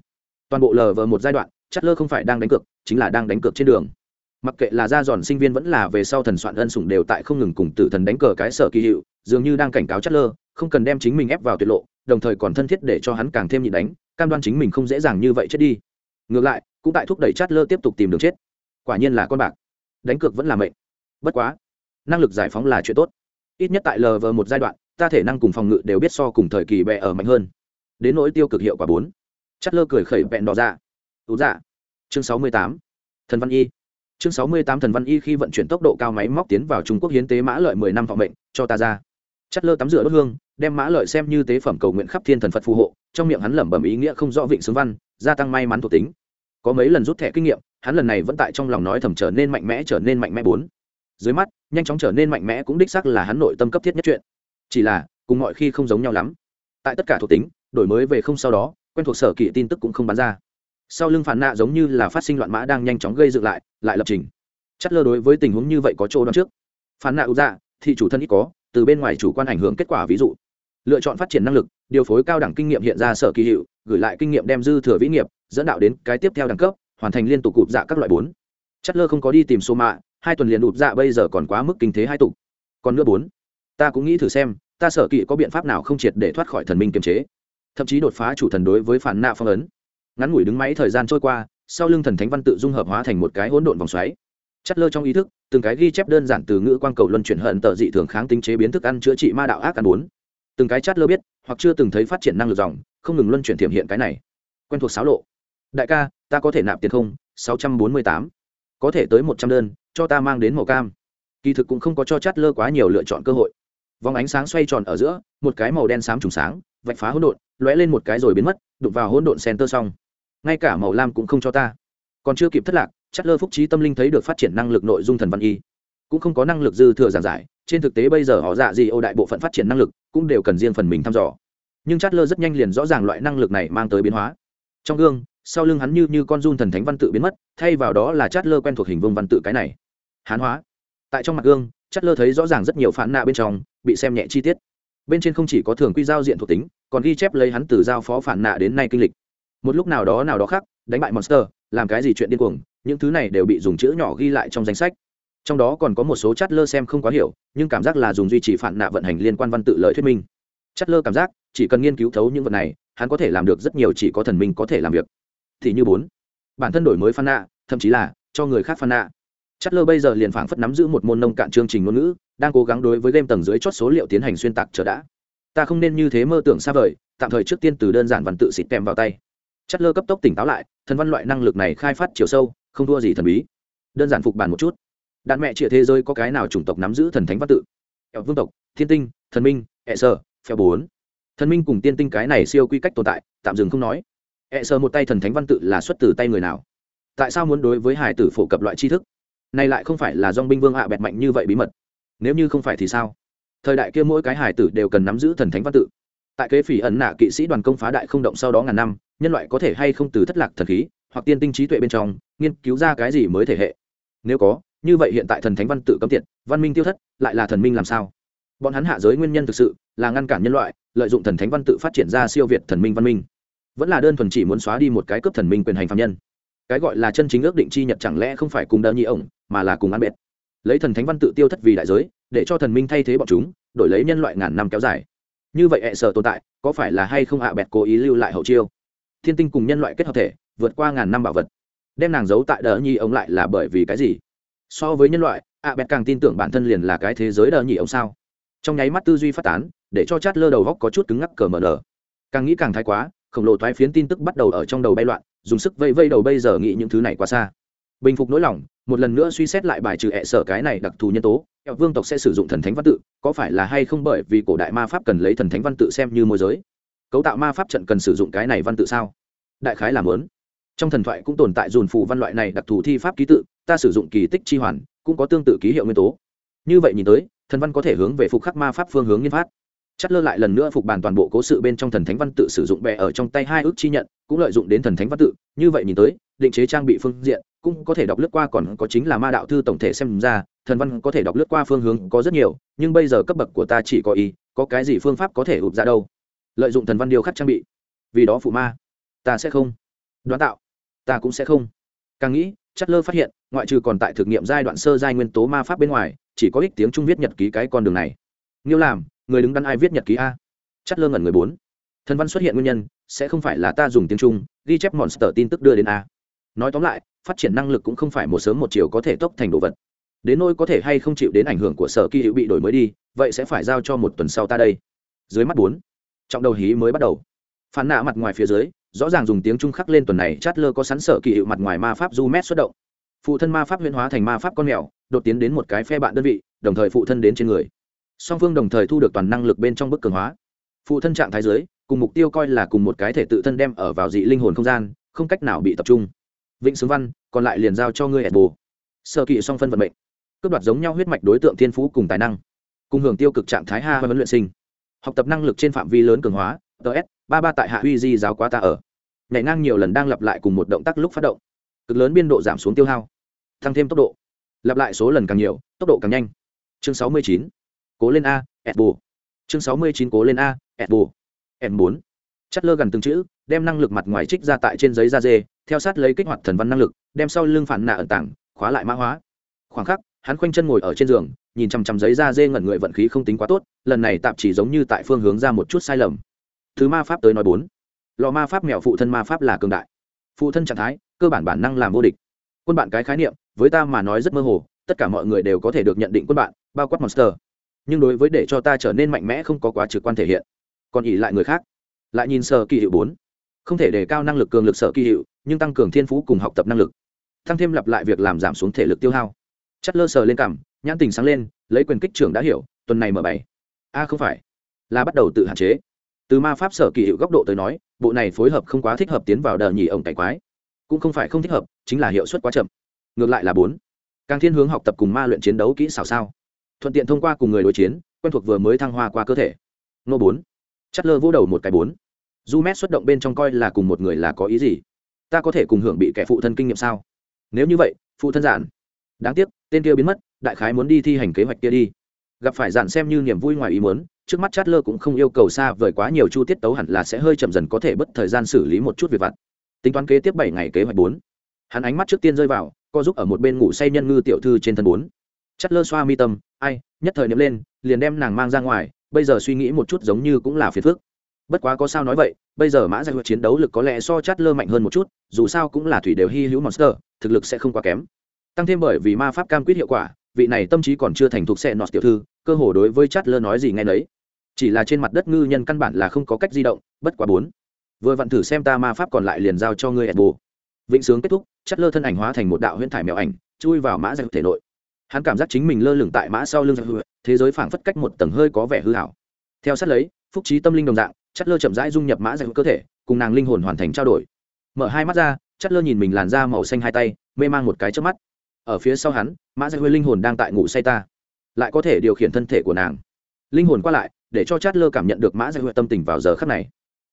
Toàn bộ lờ vờ một giai đoạn, chát lơ không phải đang đánh cược, chính là đang đánh cược trên đường mặc kệ là ra giòn sinh viên vẫn là về sau thần soạn ân sủng đều tại không ngừng cùng tử thần đánh cờ cái sở kỳ hiệu, dường như đang cảnh cáo chất lơ không cần đem chính mình ép vào tuyệt lộ, đồng thời còn thân thiết để cho hắn càng thêm nhịn đánh, cam đoan chính mình không dễ dàng như vậy chết đi. Ngược lại, cũng tại thúc đẩy chát lơ tiếp tục tìm đường chết. Quả nhiên là con bạc. Đánh cược vẫn là mệnh. Bất quá, năng lực giải phóng là chuyện tốt. Ít nhất tại lv một giai đoạn, ta thể năng cùng phòng ngự đều biết so cùng thời kỳ bẹ ở mạnh hơn. Đến nỗi tiêu cực hiệu quả bốn. Chất lơ cười khẩy bẹn đỏ ra tú dạ. Chương sáu mươi tám. Thần văn y chương sáu mươi tám thần văn y khi vận chuyển tốc độ cao máy móc tiến vào trung quốc hiến tế mã lợi mười năm vọng mệnh, cho ta ra. Chất lơ tắm rửa đốt hương, đem mã lợi xem như tế phẩm cầu nguyện khắp thiên thần phật phù hộ, trong miệng hắn lẩm bẩm ý nghĩa không rõ vịnh xướng văn, gia tăng may mắn thuộc tính. Có mấy lần rút thẻ kinh nghiệm, hắn lần này vẫn tại trong lòng nói thầm trở nên mạnh mẽ trở nên mạnh mẽ bốn. Dưới mắt, nhanh chóng trở nên mạnh mẽ cũng đích xác là hắn nội tâm cấp thiết nhất chuyện. Chỉ là, cùng mọi khi không giống nhau lắm. Tại tất cả thuộc tính, đổi mới về không sau đó, quen thuộc sở kỵ tin tức cũng không bán ra sau lưng phản nạ giống như là phát sinh loạn mã đang nhanh chóng gây dựng lại lại lập trình. Chất lơ đối với tình huống như vậy có chỗ đoán trước. Phản nạ ưu dạ thị chủ thân ít có, từ bên ngoài chủ quan ảnh hưởng kết quả ví dụ. Lựa chọn phát triển năng lực, điều phối cao đẳng kinh nghiệm hiện ra sở kỳ hiệu, gửi lại kinh nghiệm đem dư thừa vĩ nghiệp, dẫn đạo đến cái tiếp theo đẳng cấp, hoàn thành liên tục cụp dạ các loại bốn. Chất lơ không có đi tìm số mạ, hai tuần liền đụp dạ bây giờ còn quá mức kinh thế hai tục. Còn nữa bốn, ta cũng nghĩ thử xem, ta sở kỵ có biện pháp nào không triệt để thoát khỏi thần minh kiềm chế. Thậm chí đột phá chủ thần đối với phản nạ phong ấn ngắn ngủi đứng máy thời gian trôi qua, sau lưng thần thánh văn tự dung hợp hóa thành một cái hỗn độn vòng xoáy. Chất lơ trong ý thức, từng cái ghi chép đơn giản từ ngữ quang cầu luân chuyển hận tờ dị thường kháng tính chế biến thức ăn chữa trị ma đạo ác ăn bốn từng cái chát lơ biết, hoặc chưa từng thấy phát triển năng lực dòng, không ngừng luân chuyển thiểm hiện cái này. Quen thuộc sáo lộ. Đại ca, ta có thể nạp tiền không? Sáu trăm bốn mươi tám. Có thể tới một trăm đơn, cho ta mang đến màu cam. Kỳ thực cũng không có cho chát lơ quá nhiều lựa chọn cơ hội. Vòng ánh sáng xoay tròn ở giữa, một cái màu đen xám trùng sáng, vạch phá hỗn độn, lóe lên một cái rồi biến mất, đụng vào hỗn độn center xong ngay cả màu lam cũng không cho ta. Còn chưa kịp thất lạc, chất lơ phúc trí tâm linh thấy được phát triển năng lực nội dung thần văn y. Cũng không có năng lực dư thừa giảng giải, trên thực tế bây giờ họ dạ gì ô đại bộ phận phát triển năng lực cũng đều cần riêng phần mình thăm dò. Nhưng chát lơ rất nhanh liền rõ ràng loại năng lực này mang tới biến hóa. Trong gương, sau lưng hắn như như con run thần thánh văn tự biến mất, thay vào đó là chát lơ quen thuộc hình vương văn tự cái này. Hán hóa. Tại trong mặt gương chát lơ thấy rõ ràng rất nhiều phản nạ bên trong, bị xem nhẹ chi tiết. Bên trên không chỉ có thường quy giao diện thuộc tính, còn ghi chép lấy hắn từ giao phó phản nạ đến nay kinh lịch một lúc nào đó nào đó khác, đánh bại monster, làm cái gì chuyện điên cuồng, những thứ này đều bị dùng chữ nhỏ ghi lại trong danh sách. Trong đó còn có một số chát lơ xem không quá hiểu, nhưng cảm giác là dùng duy trì phản nạ vận hành liên quan văn tự lợi thuyết minh. Chát lơ cảm giác, chỉ cần nghiên cứu thấu những vật này, hắn có thể làm được rất nhiều chỉ có thần minh có thể làm việc. Thì như bốn, bản thân đổi mới phan nạ, thậm chí là cho người khác phan nạ. Chát lơ bây giờ liền phảng phất nắm giữ một môn nông cạn chương trình ngôn ngữ, đang cố gắng đối với game tầng dưới chót số liệu tiến hành xuyên tạc chờ đã. Ta không nên như thế mơ tưởng xa vời, tạm thời trước tiên từ đơn giản văn tự xịt kèm vào tay chất lơ cấp tốc tỉnh táo lại, thần văn loại năng lực này khai phát chiều sâu, không thua gì thần bí. Đơn giản phục bản một chút. Đạn mẹ chĩa thế giới có cái nào chủng tộc nắm giữ thần thánh văn tự? Ẹo vương tộc, thiên tinh, thần minh hệ sơ, phèo bốn. Thần minh cùng tiên tinh cái này siêu quy cách tồn tại, tạm dừng không nói. Hệ sơ một tay thần thánh văn tự là xuất từ tay người nào? Tại sao muốn đối với hải tử phổ cập loại tri thức? Này lại không phải là dong binh vương hạ bẹt mạnh như vậy bí mật. Nếu như không phải thì sao? Thời đại kia mỗi cái hải tử đều cần nắm giữ thần thánh văn tự tại kế phỉ ẩn nạ kỵ sĩ đoàn công phá đại không động sau đó ngàn năm, nhân loại có thể hay không từ thất lạc thần khí, hoặc tiên tinh trí tuệ bên trong, nghiên cứu ra cái gì mới thể hệ? Nếu có, như vậy hiện tại thần thánh văn tự cấm tiện văn minh tiêu thất, lại là thần minh làm sao? Bọn hắn hạ giới nguyên nhân thực sự là ngăn cản nhân loại, lợi dụng thần thánh văn tự phát triển ra siêu việt thần minh văn minh. Vẫn là đơn thuần chỉ muốn xóa đi một cái cấp thần minh quyền hành phạm nhân. Cái gọi là chân chính ước định chi nhật chẳng lẽ không phải cùng đỡ nhi ổng, mà là cùng ăn bệt. Lấy thần thánh văn tự tiêu thất vì đại giới, để cho thần minh thay thế bọn chúng, đổi lấy nhân loại ngàn năm kéo dài như vậy hệ sở tồn tại, có phải là hay không ạ, bẹt cố ý lưu lại hậu chiêu? Thiên tinh cùng nhân loại kết hợp thể, vượt qua ngàn năm bảo vật. Đem nàng giấu tại đờ nhi ông lại là bởi vì cái gì? So với nhân loại, ạ, bẹt càng tin tưởng bản thân liền là cái thế giới đờ nhi ông sao? Trong nháy mắt tư duy phát tán, để cho chát lơ đầu góc có chút cứng ngắc cờ mờ nở. Càng nghĩ càng thái quá, khổng lồ thoái phiến tin tức bắt đầu ở trong đầu bay loạn, dùng sức vây vây đầu bây giờ nghĩ những thứ này quá xa. Bình phục nỗi lòng, một lần nữa suy xét lại bài trừ hệ sở cái này đặc thù nhân tố kẹo vương tộc sẽ sử dụng thần thánh văn tự, có phải là hay không bởi vì cổ đại ma pháp cần lấy thần thánh văn tự xem như môi giới? Cấu tạo ma pháp trận cần sử dụng cái này văn tự sao? Đại khái làm lớn trong thần thoại cũng tồn tại dùn phù văn loại này đặc thù thi pháp ký tự, ta sử dụng kỳ tích chi hoàn, cũng có tương tự ký hiệu nguyên tố. Như vậy nhìn tới, thần văn có thể hướng về phục khắc ma pháp phương hướng nghiên phát. Chất lơ lại lần nữa phục bàn toàn bộ cố sự bên trong thần thánh văn tự sử dụng bè ở trong tay hai ước chi nhận, cũng lợi dụng đến thần thánh văn tự. Như vậy nhìn tới, định chế trang bị phương diện cũng có thể đọc lướt qua còn có chính là ma đạo thư tổng thể xem ra, thần văn có thể đọc lướt qua phương hướng có rất nhiều, nhưng bây giờ cấp bậc của ta chỉ có ý, có cái gì phương pháp có thể ụp ra đâu? Lợi dụng thần văn điều khắc trang bị. Vì đó phụ ma. Ta sẽ không. Đoán tạo. Ta cũng sẽ không. Càng nghĩ, chất lơ phát hiện, ngoại trừ còn tại thực nghiệm giai đoạn sơ giai nguyên tố ma pháp bên ngoài, chỉ có ích tiếng trung viết nhật ký cái con đường này. Nghiêu làm, người đứng đắn ai viết nhật ký a? Chất lơ ngẩn người bốn. Thần văn xuất hiện nguyên nhân, sẽ không phải là ta dùng tiếng trung, ghi chép monster tin tức đưa đến a. Nói tóm lại phát triển năng lực cũng không phải một sớm một chiều có thể tốc thành đồ vật. Đến nỗi có thể hay không chịu đến ảnh hưởng của sở kỳ hữu bị đổi mới đi, vậy sẽ phải giao cho một tuần sau ta đây. Dưới mắt bốn, trọng đầu hí mới bắt đầu. Phản nạ mặt ngoài phía dưới, rõ ràng dùng tiếng trung khắc lên tuần này chát lơ có sẵn sở kỳ hiệu mặt ngoài ma pháp du mét xuất động. Phụ thân ma pháp huyễn hóa thành ma pháp con mèo, đột tiến đến một cái phe bạn đơn vị, đồng thời phụ thân đến trên người. Song phương đồng thời thu được toàn năng lực bên trong bức cường hóa. Phụ thân trạng thái dưới, cùng mục tiêu coi là cùng một cái thể tự thân đem ở vào dị linh hồn không gian, không cách nào bị tập trung vịnh xướng văn, còn lại liền giao cho ngươi ẹt bù. sơ kỳ song phân vận mệnh. Cướp đoạt giống nhau huyết mạch đối tượng thiên phú cùng tài năng. Cùng hưởng tiêu cực trạng thái ha vấn luyện sinh. Học tập năng lực trên phạm vi lớn cường hóa ts ba ba tại hạ huy di giáo quá ta ở. Nhảy ngang nhiều lần đang lặp lại cùng một động tác lúc phát động. Cực lớn biên độ giảm xuống tiêu hao. Tăng thêm tốc độ. Lặp lại số lần càng nhiều, tốc độ càng nhanh. Chương sáu mươi chín. Cố lên a ẹt bù chương sáu mươi chín cố lên a ẹt bù m bốn. Chất lơ gần từng chữ, đem năng lực mặt ngoài trích ra tại trên giấy da dê theo sát lấy kích hoạt thần văn năng lực, đem sau lưng phản nạ ẩn tảng khóa lại mã hóa. Khoảng khắc, hắn khoanh chân ngồi ở trên giường, nhìn chằm chằm giấy da dê ngẩn người vận khí không tính quá tốt, lần này tạp chỉ giống như tại phương hướng ra một chút sai lầm. Thứ ma pháp tới nói bốn. Lò ma pháp mẹo phụ thân ma pháp là cường đại. Phụ thân trạng thái, cơ bản bản năng làm vô địch. Quân bạn cái khái niệm, với ta mà nói rất mơ hồ, tất cả mọi người đều có thể được nhận định quân bạn, bao quát monster. Nhưng đối với để cho ta trở nên mạnh mẽ không có quá trực quan thể hiện. Còn ỉ lại người khác. Lại nhìn sờ kỳ hiệu bốn không thể đề cao năng lực cường lực sở kỳ hiệu, nhưng tăng cường thiên phú cùng học tập năng lực. Tăng thêm lặp lại việc làm giảm xuống thể lực tiêu hao. Chất lơ sờ lên cảm, nhãn tình sáng lên, lấy quyền kích trưởng đã hiểu, tuần này mở bảy. A không phải. Là bắt đầu tự hạn chế. Từ ma pháp sở kỳ hiệu góc độ tới nói, bộ này phối hợp không quá thích hợp tiến vào đờ nhì ổng cải quái. Cũng không phải không thích hợp, chính là hiệu suất quá chậm. Ngược lại là bốn. Càng thiên hướng học tập cùng ma luyện chiến đấu kỹ xảo sao. Thuận tiện thông qua cùng người đối chiến, quen thuộc vừa mới thăng hoa qua cơ thể. Nô bốn. Chất lơ vô đầu một cái bốn du mét xuất động bên trong coi là cùng một người là có ý gì ta có thể cùng hưởng bị kẻ phụ thân kinh nghiệm sao nếu như vậy phụ thân giản đáng tiếc tên kia biến mất đại khái muốn đi thi hành kế hoạch kia đi gặp phải giản xem như niềm vui ngoài ý muốn trước mắt Chát Lơ cũng không yêu cầu xa vời quá nhiều chu tiết tấu hẳn là sẽ hơi chậm dần có thể bất thời gian xử lý một chút việc vặt. Tính toán kế tiếp bảy ngày kế hoạch bốn. Hắn ánh mắt trước tiên rơi vào, co giúp ở một bên ngủ say nhân ngư tiểu thư trên thân bốn. Lơ xoa mi tâm, ai, nhất thời niệm lên, liền đem nàng mang ra ngoài, bây giờ suy nghĩ một chút giống như cũng là phiền phức. Bất quá có sao nói vậy, bây giờ mã giai chiến đấu lực có lẽ so lơ mạnh hơn một chút, dù sao cũng là thủy đều hy hữu monster, thực lực sẽ không quá kém. Tăng thêm bởi vì ma pháp cam quyết hiệu quả, vị này tâm trí còn chưa thành thục sẽ nọt tiểu thư, cơ hồ đối với Chatler nói gì nghe nấy. Chỉ là trên mặt đất ngư nhân căn bản là không có cách di động bất quá bốn. Vừa vặn thử xem ta ma pháp còn lại liền giao cho ngươi ẹt bù. Vĩnh sướng kết thúc chát lơ thân ảnh hóa thành một đạo huyễn thải mèo ảnh chui vào mã giải thể nội. Hắn cảm giác chính mình lơ lửng tại mã sau lưng giải hư thế giới phảng phất cách một tầng hơi có vẻ hư hảo theo sát lấy phúc trí tâm linh đồng dạng chất lơ chậm rãi dung nhập mã giặc cơ thể, cùng nàng linh hồn hoàn thành trao đổi. Mở hai mắt ra chất lơ nhìn mình làn da màu xanh hai tay, mê mang một cái trước mắt. Ở phía sau hắn, mã giặc linh hồn đang tại ngủ say ta, lại có thể điều khiển thân thể của nàng. Linh hồn qua lại, để cho chát lơ cảm nhận được mã giải huệ tâm tình vào giờ khắc này.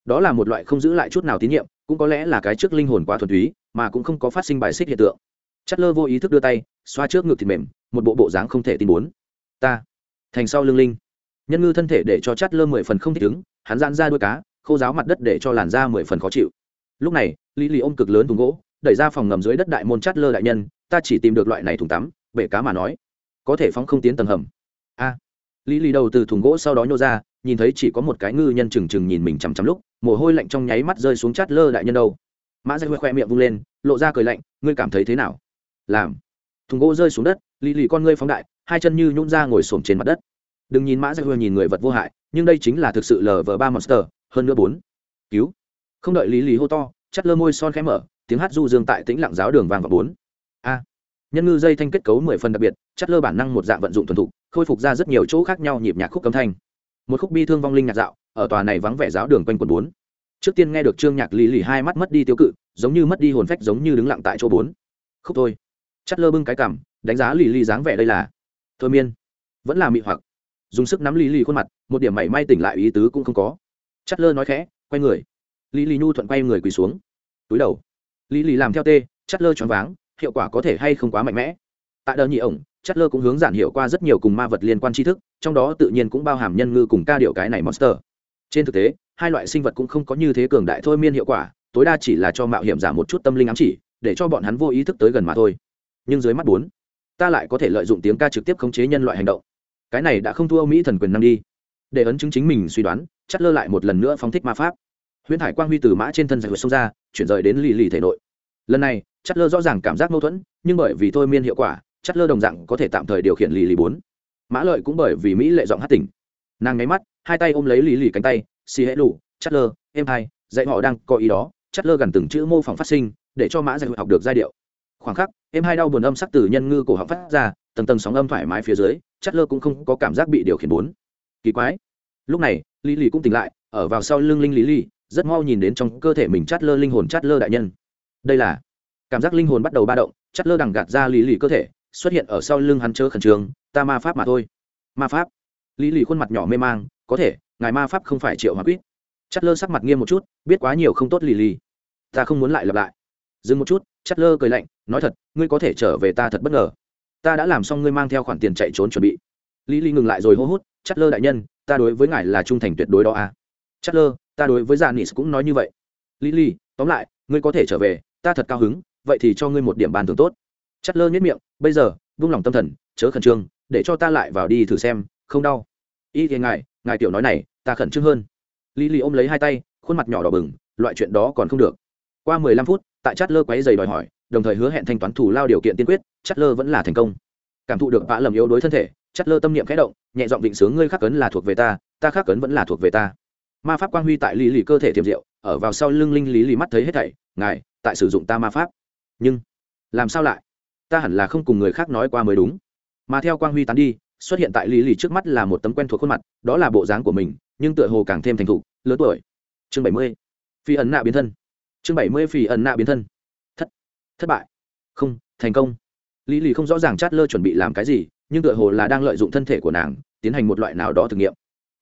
Đó là một loại không giữ lại chút nào tín nhiệm, cũng có lẽ là cái trước linh hồn quá thuần túy, mà cũng không có phát sinh bài xích hiện tượng. Chát lơ vô ý thức đưa tay, xoa trước ngực thịt mềm, một bộ bộ dáng không thể tin muốn. Ta, thành sau lưng linh. Nhân ngư thân thể để cho chát lơ mười phần không thích ứng hắn giãn ra đuôi cá, khô giáo mặt đất để cho làn da mười phần khó chịu. Lúc này, lý lì ôm cực lớn thùng gỗ, đẩy ra phòng ngầm dưới đất đại môn chát lơ đại nhân, ta chỉ tìm được loại này thùng tắm, bể cá mà nói. Có thể phóng không tiến tầng hầm. A. Lý lì đầu từ thùng gỗ sau đó nhô ra, nhìn thấy chỉ có một cái ngư nhân trừng trừng nhìn mình chằm chằm lúc, mồ hôi lạnh trong nháy mắt rơi xuống chát lơ đại nhân đâu mã dây khoe miệng vung lên, lộ ra cười lạnh, ngươi cảm thấy thế nào? Làm. Thùng gỗ rơi xuống đất lì lì con ngươi phóng đại, hai chân như nhún ra ngồi xổm trên mặt đất đừng nhìn mã dây khoe nhìn người vật vô hại, nhưng đây chính là thực sự lờ vờ ba monster, hơn nữa bốn. Cứu. Không đợi lý lý hô to, chắt lơ môi son khẽ mở, tiếng hát du dương tại tĩnh lặng giáo đường vàng và bốn. A. Nhân ngư dây thanh kết cấu mười phần đặc biệt, chắt lơ bản năng một dạng vận dụng thuần thục, khôi phục ra rất nhiều chỗ khác nhau nhịp nhạc khúc cấm thanh. Một khúc bi thương vong linh nhạc dạo, ở tòa này vắng vẻ giáo đường quanh quần bốn. Trước tiên nghe được trương nhạc lì lì hai mắt mất đi tiêu cự, giống như mất đi hồn phách, giống như đứng lặng tại chỗ bốn. Khúc thôi. Chắt lơ bưng cái cảm đánh giá lì lì dáng vẻ đây là. Thôi miên. Vẫn là mị hoặc dùng sức nắm Lý lì khuôn mặt, một điểm mảy may tỉnh lại ý tứ cũng không có. Chắt lơ nói khẽ, quay người. Lý lì nhu thuận quay người quỳ xuống. Túi đầu. Lý lì làm theo tê chắt lơ choáng váng, hiệu quả có thể hay không quá mạnh mẽ. Tại đờ nhị ổng chất lơ cũng hướng giản hiệu qua rất nhiều cùng ma vật liên quan tri thức, trong đó tự nhiên cũng bao hàm nhân ngư cùng ca điệu cái này monster. Trên thực tế, hai loại sinh vật cũng không có như thế cường đại thôi miên hiệu quả, tối đa chỉ là cho mạo hiểm giảm một chút tâm linh ám chỉ, để cho bọn hắn vô ý thức tới gần mà thôi. Nhưng dưới mắt bốn, ta lại có thể lợi dụng tiếng ca trực tiếp khống chế nhân loại hành động cái này đã không thua mỹ thần quyền năng đi. Để ấn chứng chính mình suy đoán chất lơ lại một lần nữa phóng thích ma pháp. Huyễn hải quang huy từ mã trên thân giải vượt sông ra, chuyển rời đến lì lì thể nội. Lần này chất lơ rõ ràng cảm giác mâu thuẫn, nhưng bởi vì thôi miên hiệu quả chất lơ đồng dạng có thể tạm thời điều khiển lì lì bốn. Mã lợi cũng bởi vì mỹ lệ giọng hát tỉnh. Nàng nháy mắt, hai tay ôm lấy lì lì cánh tay, xì hễ lụ chất lơ, em hai, dạy họ đang có ý đó. Chất lơ gần từng chữ mô phỏng phát sinh, để cho mã giải học được giai điệu. Khoảng khắc, em hai đau buồn âm sắc từ nhân ngư cổ họng phát ra, tầng tầng sóng âm thoải mái phía dưới Chát lơ cũng không có cảm giác bị điều khiển bốn. Kỳ quái. Lúc này, lý lì cũng tỉnh lại, ở vào sau lưng linh lý lì, rất mau nhìn đến trong cơ thể mình chát lơ linh hồn chát lơ đại nhân. Đây là cảm giác linh hồn bắt đầu ba động chát lơ đằng gạt ra lý lì cơ thể, xuất hiện ở sau lưng hắn chớ khẩn trương, ta ma pháp mà thôi. Ma pháp? Lý lì khuôn mặt nhỏ mê mang, có thể, ngài ma pháp không phải triệu hóa quýt. Chát lơ sắc mặt nghiêm một chút, biết quá nhiều không tốt lì lì. Ta không muốn lại lặp lại. Dừng một chút chát lơ cười lạnh, nói thật, ngươi có thể trở về ta thật bất ngờ ta đã làm xong ngươi mang theo khoản tiền chạy trốn chuẩn bị. Lý lý ngừng lại rồi hô hút, chát lơ đại nhân, ta đối với ngài là trung thành tuyệt đối đó à. Chát lơ, ta đối với dạ nis cũng nói như vậy. Lý lý, tóm lại, ngươi có thể trở về, ta thật cao hứng, vậy thì cho ngươi một điểm bàn thường tốt. Chát lơ nhất miệng, bây giờ, vung lòng tâm thần, chớ khẩn trương, để cho ta lại vào đi thử xem, không đau. Y thì ngài ngài tiểu nói này, ta khẩn trương hơn. Lý lý ôm lấy hai tay, khuôn mặt nhỏ đỏ bừng, loại chuyện đó còn không được. Qua mười lăm phút, tại chát lơ quấy giày đòi hỏi đồng thời hứa hẹn thanh toán thủ lao điều kiện tiên quyết chát lơ vẫn là thành công. Cảm thụ được vã lầm yếu đối thân thể chát lơ tâm niệm khẽ động, nhẹ giọng vịnh sướng, ngươi khắc cấn là thuộc về ta ta khắc cấn vẫn là thuộc về ta. Ma pháp quang huy tại lý lì cơ thể tiềm diệu, ở vào sau lưng linh lý lì mắt thấy hết thảy, ngài, tại sử dụng ta ma pháp. Nhưng, làm sao lại? Ta hẳn là không cùng người khác nói qua mới đúng. Mà theo quang huy tán đi, xuất hiện tại lý lì trước mắt là một tấm quen thuộc khuôn mặt, đó là bộ dáng của mình, nhưng tựa hồ càng thêm thành thục. Lớn tuổi. Chương bảy mươi. Phi ẩn nạ biến thân. Chương bảy mươi, phi ẩn nạ biến thân thất bại. Không, thành công. Lý lì không rõ ràng chát lơ chuẩn bị làm cái gì, nhưng tựa hồ là đang lợi dụng thân thể của nàng, tiến hành một loại nào đó thử nghiệm.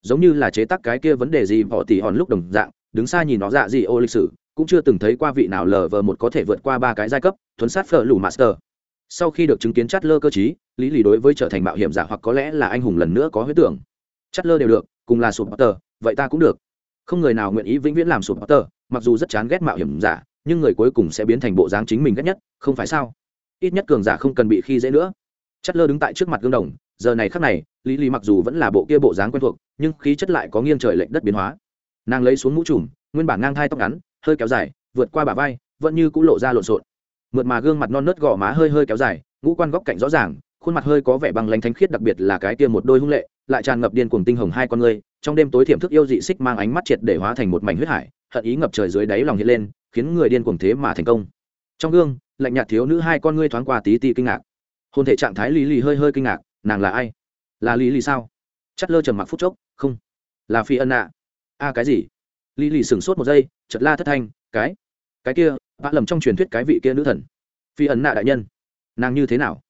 Giống như là chế tác cái kia vấn đề gì bỏ tỉ hòn lúc đồng dạng, đứng xa nhìn nó dạ gì ô lịch sử, cũng chưa từng thấy qua vị nào lờ vờ một có thể vượt qua ba cái giai cấp, thuấn sát phở lù master. Sau khi được chứng kiến chát lơ cơ chí lý lì đối với trở thành mạo hiểm giả hoặc có lẽ là anh hùng lần nữa có huyết tưởng. Chát lơ đều được, cùng là sụp tờ vậy ta cũng được. Không người nào nguyện ý vĩnh viễn làm sụp tờ mặc dù rất chán ghét mạo hiểm giả nhưng người cuối cùng sẽ biến thành bộ dáng chính mình ghét nhất, không phải sao? Ít nhất cường giả không cần bị khi dễ nữa. Chất lơ đứng tại trước mặt gương đồng, giờ này khắc này, lý lý mặc dù vẫn là bộ kia bộ dáng quen thuộc, nhưng khí chất lại có nghiêng trời lệnh đất biến hóa. Nàng lấy xuống mũ trùm, nguyên bản ngang thai tóc ngắn, hơi kéo dài, vượt qua bả vai, vẫn như cũng lộ ra lộn xộn. Mượt mà gương mặt non nớt gò má hơi hơi kéo dài, ngũ quan góc cạnh rõ ràng, khuôn mặt hơi có vẻ bằng lanh thánh khiết đặc biệt là cái kia một đôi hung lệ, lại tràn ngập điên cuồng tinh hồng hai con ngươi, trong đêm tối thiểm thức yêu dị xích mang ánh mắt triệt để hóa thành một mảnh huyết hải, hận ý ngập trời dưới đáy lòng hiện lên khiến người điên cuồng thế mà thành công. Trong gương, lạnh nhạt thiếu nữ hai con ngươi thoáng qua tí ti kinh ngạc. Hôn thể trạng thái lý lì hơi hơi kinh ngạc, nàng là ai? Là lý lì sao? Chất lơ trầm mặc phút chốc, không. Là phi ân ạ. A, cái gì? Lý lì sửng sốt một giây chật la thất thanh, cái? Cái kia bạn lầm trong truyền thuyết cái vị kia nữ thần. Phi ân nạ đại nhân. Nàng như thế nào?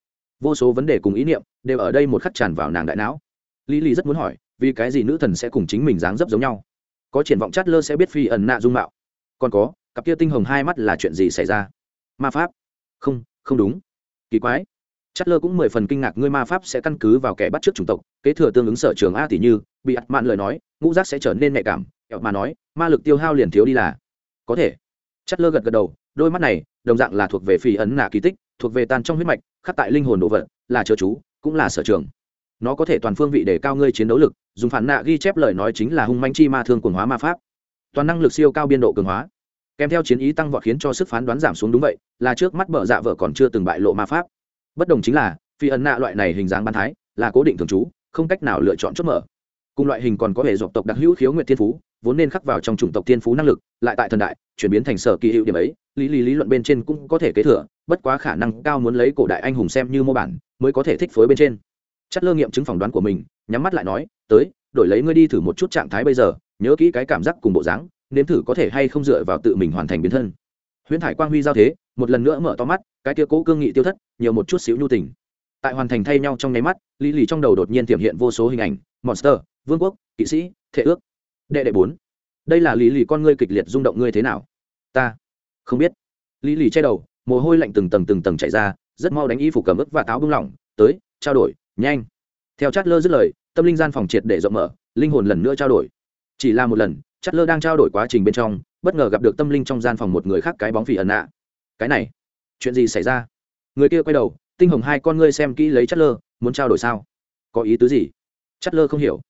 Vô số vấn đề cùng ý niệm đều ở đây một khắc tràn vào nàng đại não. Lý lì rất muốn hỏi, vì cái gì nữ thần sẽ cùng chính mình dáng dấp giống nhau? Có triển vọng chát lơ sẽ biết phi ẩn nạ dung mạo. Còn có cặp kia tinh hồng hai mắt là chuyện gì xảy ra? Ma pháp? Không không đúng. Kỳ quái. Chất lơ cũng mười phần kinh ngạc, ngươi ma pháp sẽ căn cứ vào kẻ bắt trước chủng tộc, kế thừa tương ứng sở trường a tỷ như, bị ắt mạn lời nói, ngũ giác sẽ trở nên nhạy cảm. Kẹo mà nói, ma lực tiêu hao liền thiếu đi là. Có thể. Chất lơ gật gật đầu, đôi mắt này, đồng dạng là thuộc về phi ấn nạ kỳ tích, thuộc về tan trong huyết mạch, khắc tại linh hồn đồ vật, là chớ chú, cũng là sở trường. Nó có thể toàn phương vị để cao ngươi chiến đấu lực, dùng phản nạ ghi chép lời nói chính là hung manh chi ma thương quần hóa ma pháp. Toàn năng lực siêu cao biên độ cường hóa kèm theo chiến ý tăng vọt khiến cho sức phán đoán giảm xuống đúng vậy, là trước mắt bợ dạ vợ còn chưa từng bại lộ ma pháp. Bất đồng chính là, phi ẩn nạ loại này hình dáng bán thái, là cố định thường trú, không cách nào lựa chọn chốt mở. Cùng loại hình còn có hệ dọc tộc đặc hữu khiếu nguyện thiên phú, vốn nên khắc vào trong chủng tộc thiên phú năng lực, lại tại thần đại, chuyển biến thành sở kỳ hiệu điểm ấy, lý lý lý luận bên trên cũng có thể kế thừa, bất quá khả năng cao muốn lấy cổ đại anh hùng xem như mô bản, mới có thể thích phối bên trên. Chất lơ nghiệm chứng phỏng đoán của mình, nhắm mắt lại nói, tới, đổi lấy ngươi đi thử một chút trạng thái bây giờ, nhớ kỹ cái cảm giác cùng bộ dáng nếm thử có thể hay không dựa vào tự mình hoàn thành biến thân. Huyễn thải quang huy giao thế, một lần nữa mở to mắt, cái kia cố cương nghị tiêu thất, nhiều một chút xíu nhu tình. Tại hoàn thành thay nhau trong nháy mắt, lý lì trong đầu đột nhiên tiềm hiện vô số hình ảnh, monster, vương quốc, kỵ sĩ, thể ước, đệ đệ bốn. Đây là lý lì con ngươi kịch liệt rung động ngươi thế nào? Ta không biết. Lý lì che đầu, mồ hôi lạnh từng tầng từng tầng chạy ra, rất mau đánh y phục cầm ức và táo bưng lỏng, tới, trao đổi, nhanh. Theo chát lơ dứt lời, tâm linh gian phòng triệt để rộng mở, linh hồn lần nữa trao đổi. Chỉ là một lần chát lơ đang trao đổi quá trình bên trong, bất ngờ gặp được tâm linh trong gian phòng một người khác cái bóng phỉ ẩn nạ. Cái này, chuyện gì xảy ra? Người kia quay đầu, tinh hồng hai con ngươi xem kỹ lấy chát lơ muốn trao đổi sao? Có ý tứ gì? Chát lơ không hiểu.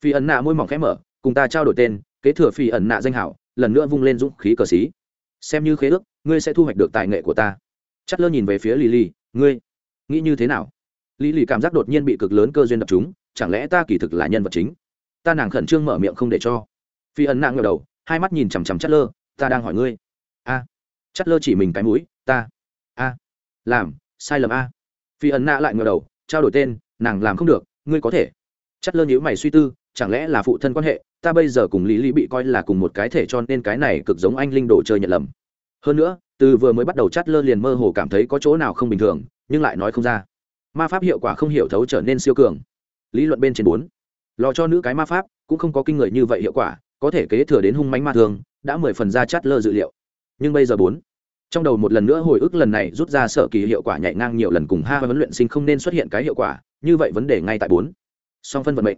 Phỉ ẩn nạ môi mỏng khẽ mở, cùng ta trao đổi tên, kế thừa phỉ ẩn nạ danh hảo, lần nữa vung lên dũng khí cờ xí. Xem như khế ước, ngươi sẽ thu hoạch được tài nghệ của ta. Chát lơ nhìn về phía lì lì ngươi, nghĩ như thế nào? Lý lì cảm giác đột nhiên bị cực lớn cơ duyên đập chúng chẳng lẽ ta kỳ thực là nhân vật chính? Ta nàng khẩn trương mở miệng không để cho phi ẩn nặng ngờ đầu, hai mắt nhìn chằm chằm chất lơ ta đang hỏi ngươi. A. Chất lơ chỉ mình cái mũi, ta. A. Làm, sai lầm a. Phi ẩn nạ lại ngờ đầu, trao đổi tên, nàng làm không được, ngươi có thể. Chất lơ nhíu mày suy tư, chẳng lẽ là phụ thân quan hệ? Ta bây giờ cùng lý lý bị coi là cùng một cái thể cho nên cái này cực giống anh linh đồ chơi nhận lầm. Hơn nữa, từ vừa mới bắt đầu chát lơ liền mơ hồ cảm thấy có chỗ nào không bình thường, nhưng lại nói không ra. Ma pháp hiệu quả không hiểu thấu trở nên siêu cường. Lý luận bên trên bốn. Lò cho nữ cái ma pháp, cũng không có kinh người như vậy hiệu quả có thể kế thừa đến hung mánh ma thường đã mười phần ra chát lơ dự liệu. Nhưng bây giờ bốn, trong đầu một lần nữa hồi ức lần này rút ra sở kỳ hiệu quả nhạy ngang nhiều lần cùng ha huấn luyện sinh không nên xuất hiện cái hiệu quả, như vậy vấn đề ngay tại bốn. Song phân vận mệnh.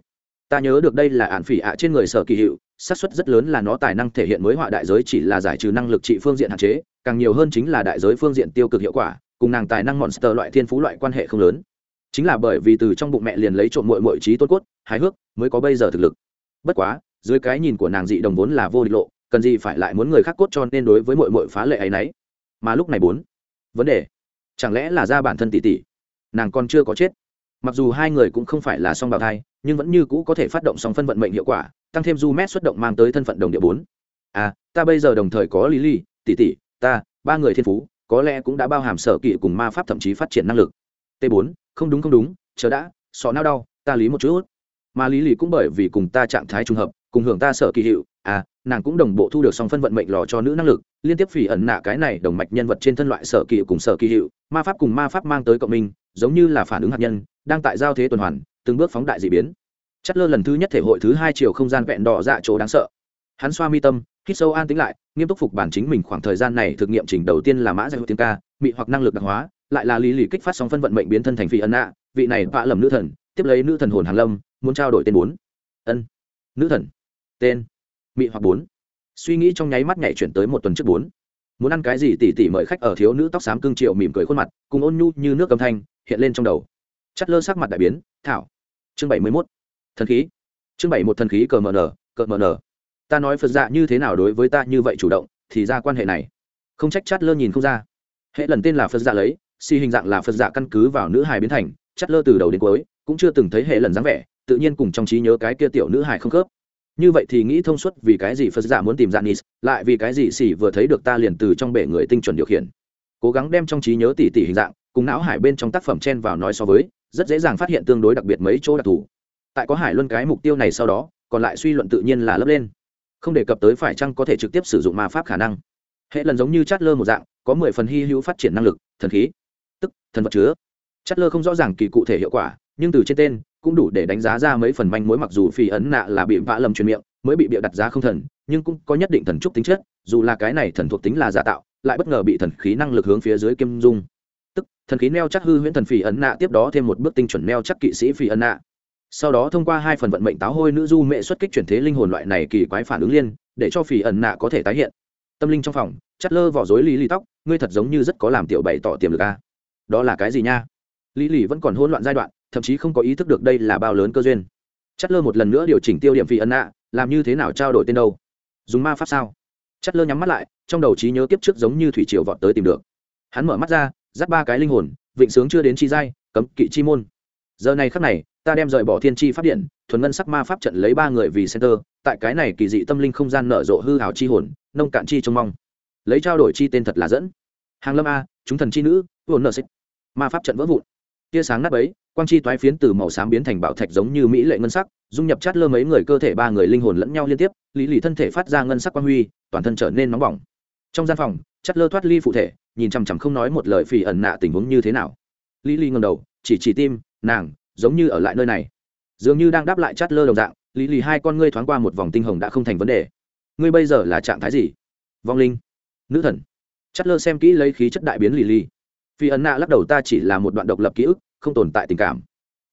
Ta nhớ được đây là ạn phỉ ạ trên người sở kỳ hiệu, xác suất rất lớn là nó tài năng thể hiện mới họa đại giới chỉ là giải trừ năng lực trị phương diện hạn chế, càng nhiều hơn chính là đại giới phương diện tiêu cực hiệu quả, cùng nàng tài năng monster loại thiên phú loại quan hệ không lớn. Chính là bởi vì từ trong bụng mẹ liền lấy trộm mội mội trí tốt cốt, hài hước, mới có bây giờ thực lực. Bất quá dưới cái nhìn của nàng dị đồng vốn là vô địch lộ, cần gì phải lại muốn người khác cốt cho nên đối với mội mội phá lệ ấy nấy. Mà lúc này bốn, vấn đề, chẳng lẽ là ra bản thân tỷ tỷ? Nàng còn chưa có chết. Mặc dù hai người cũng không phải là song bào thai, nhưng vẫn như cũ có thể phát động song phân vận mệnh hiệu quả, tăng thêm du mét xuất động mang tới thân phận đồng địa bốn. À ta bây giờ đồng thời có lý ly tỷ tỷ, ta, ba người thiên phú, có lẽ cũng đã bao hàm sở kỵ cùng ma pháp thậm chí phát triển năng lực. T 4 không đúng không đúng, chờ đã, sọ nao đau, ta lý một chút mà lý lì cũng bởi vì cùng ta trạng thái trùng hợp, cùng hưởng ta sợ kỳ hiệu à nàng cũng đồng bộ thu được song phân vận mệnh lò cho nữ năng lực, liên tiếp phỉ ẩn nạ cái này đồng mạch nhân vật trên thân loại sở kỳ cùng sở kỳ hiệu, ma pháp cùng ma pháp mang tới cộng minh, giống như là phản ứng hạt nhân, đang tại giao thế tuần hoàn, từng bước phóng đại d ị biến. Chất lơ lần thứ nhất thể hội thứ hai chiều không gian vẹn đỏ dạ chỗ đáng sợ. Hắn xoa mi tâm, hít sâu an tính lại, nghiêm túc phục bản chính mình khoảng thời gian này thực nghiệm trình đầu tiên là mã giải tiếng ca, mị hoặc năng lực đặc hóa, lại là lý lì kích phát song phân vận mệnh biến thân thành phi ẩn nạ, vị này vạ lầm nữ thần tiếp lấy nữ thần hồn hàn lâm, muốn trao đổi tên bốn. Ân. Nữ thần. Tên. Mị hoặc bốn. Suy nghĩ trong nháy mắt nhảy chuyển tới một tuần trước bốn. Muốn ăn cái gì tỉ tỉ mời khách ở thiếu nữ tóc xám cương triệu mỉm cười khuôn mặt, cùng ôn nhu như nước âm thanh, hiện lên trong đầu. Chất lơ sắc mặt đại biến, thảo. Chương bảy mươi mốt. Thần khí. Chương bảy một thần khí cờ mờ nở cờ mờ nở ta nói phật dạ như thế nào đối với ta như vậy chủ động, thì ra quan hệ này. Không trách chát lơ nhìn không ra. Hệ lần tên là phật dạ lấy, si hình dạng là phật dạ căn cứ vào nữ hài biến thành chát lơ từ đầu đến cuối, cũng chưa từng thấy hệ lần dáng vẻ, tự nhiên cùng trong trí nhớ cái kia tiểu nữ hài không khớp. Như vậy thì nghĩ thông suốt vì cái gì phật giả muốn tìm dạng nis lại vì cái gì xỉ vừa thấy được ta liền từ trong bể người tinh chuẩn điều khiển. Cố gắng đem trong trí nhớ tỉ tỉ hình dạng, cùng não hải bên trong tác phẩm chen vào nói so với, rất dễ dàng phát hiện tương đối đặc biệt mấy chỗ đặc thù. Tại có hải luân cái mục tiêu này sau đó, còn lại suy luận tự nhiên là lấp lên. Không đề cập tới phải chăng có thể trực tiếp sử dụng ma pháp khả năng. Hệ lần giống như chát lơ một dạng, có mười phần hy hữu phát triển năng lực, thần khí, tức, thần vật chứa chát lơ không rõ ràng kỳ cụ thể hiệu quả, nhưng từ trên tên, cũng đủ để đánh giá ra mấy phần manh mối mặc dù phi ấn nạ là bị vạ lầm truyền miệng, mới bị bịa đặt giá không thần, nhưng cũng có nhất định thần trúc tính chất, dù là cái này thần thuộc tính là giả tạo, lại bất ngờ bị thần khí năng lực hướng phía dưới kim dung. Tức, thần khí neo chắc hư huyễn thần phi ấn nạ tiếp đó thêm một bước tinh chuẩn neo chắc kỵ sĩ phi ấn nạ. Sau đó thông qua hai phần vận mệnh táo hôi nữ du mẹ xuất kích chuyển thế linh hồn loại này kỳ quái phản ứng liên, để cho phi ẩn nạ có thể tái hiện. Tâm linh trong phòng chắt lơ vỏ dối lý lý tóc, ngươi thật giống như rất có làm tiểu bày tỏ tiềm lực a. Đó là cái gì nha? Lý lì vẫn còn hỗn loạn giai đoạn, thậm chí không có ý thức được đây là bao lớn cơ duyên. Chất lơ một lần nữa điều chỉnh tiêu điểm vị ẩn nạ, làm như thế nào trao đổi tên đâu? Dùng ma pháp sao? Chất lơ nhắm mắt lại, trong đầu trí nhớ kiếp trước giống như thủy triều vọt tới tìm được. Hắn mở mắt ra dắt ba cái linh hồn, vịnh sướng chưa đến chi giai, cấm kỵ chi môn. Giờ này khắc này, ta đem rời bỏ thiên chi pháp điện, thuần ngân sắc ma pháp trận lấy ba người vì center, tại cái này kỳ dị tâm linh không gian nở rộ hư hào chi hồn, nông cạn chi trông mong. Lấy trao đổi chi tên thật là dẫn. Hàng lâm a, chúng thần chi nữ hồn nợ xích. Ma pháp trận vỡ vụn tia sáng nắp ấy quang chi toái phiến từ màu xám biến thành bảo thạch giống như mỹ lệ ngân sắc, dung nhập chát lơ mấy người cơ thể ba người linh hồn lẫn nhau liên tiếp, lý lì thân thể phát ra ngân sắc quang huy, toàn thân trở nên nóng bỏng. Trong gian phòng, chát lơ thoát ly phụ thể, nhìn chằm chằm không nói một lời phì ẩn nạ tình huống như thế nào. Lý lì ngầm đầu, chỉ chỉ tim, nàng, giống như ở lại nơi này. Dường như đang đáp lại chát lơ đồng dạng, lý lì hai con ngươi thoáng qua một vòng tinh hồng đã không thành vấn đề. Ngươi bây giờ là trạng thái gì? Vong linh. Nữ thần. Chát lơ xem kỹ lấy khí chất đại biến lì lì phi ấn nạ lắc đầu, ta chỉ là một đoạn độc lập ký ức, không tồn tại tình cảm,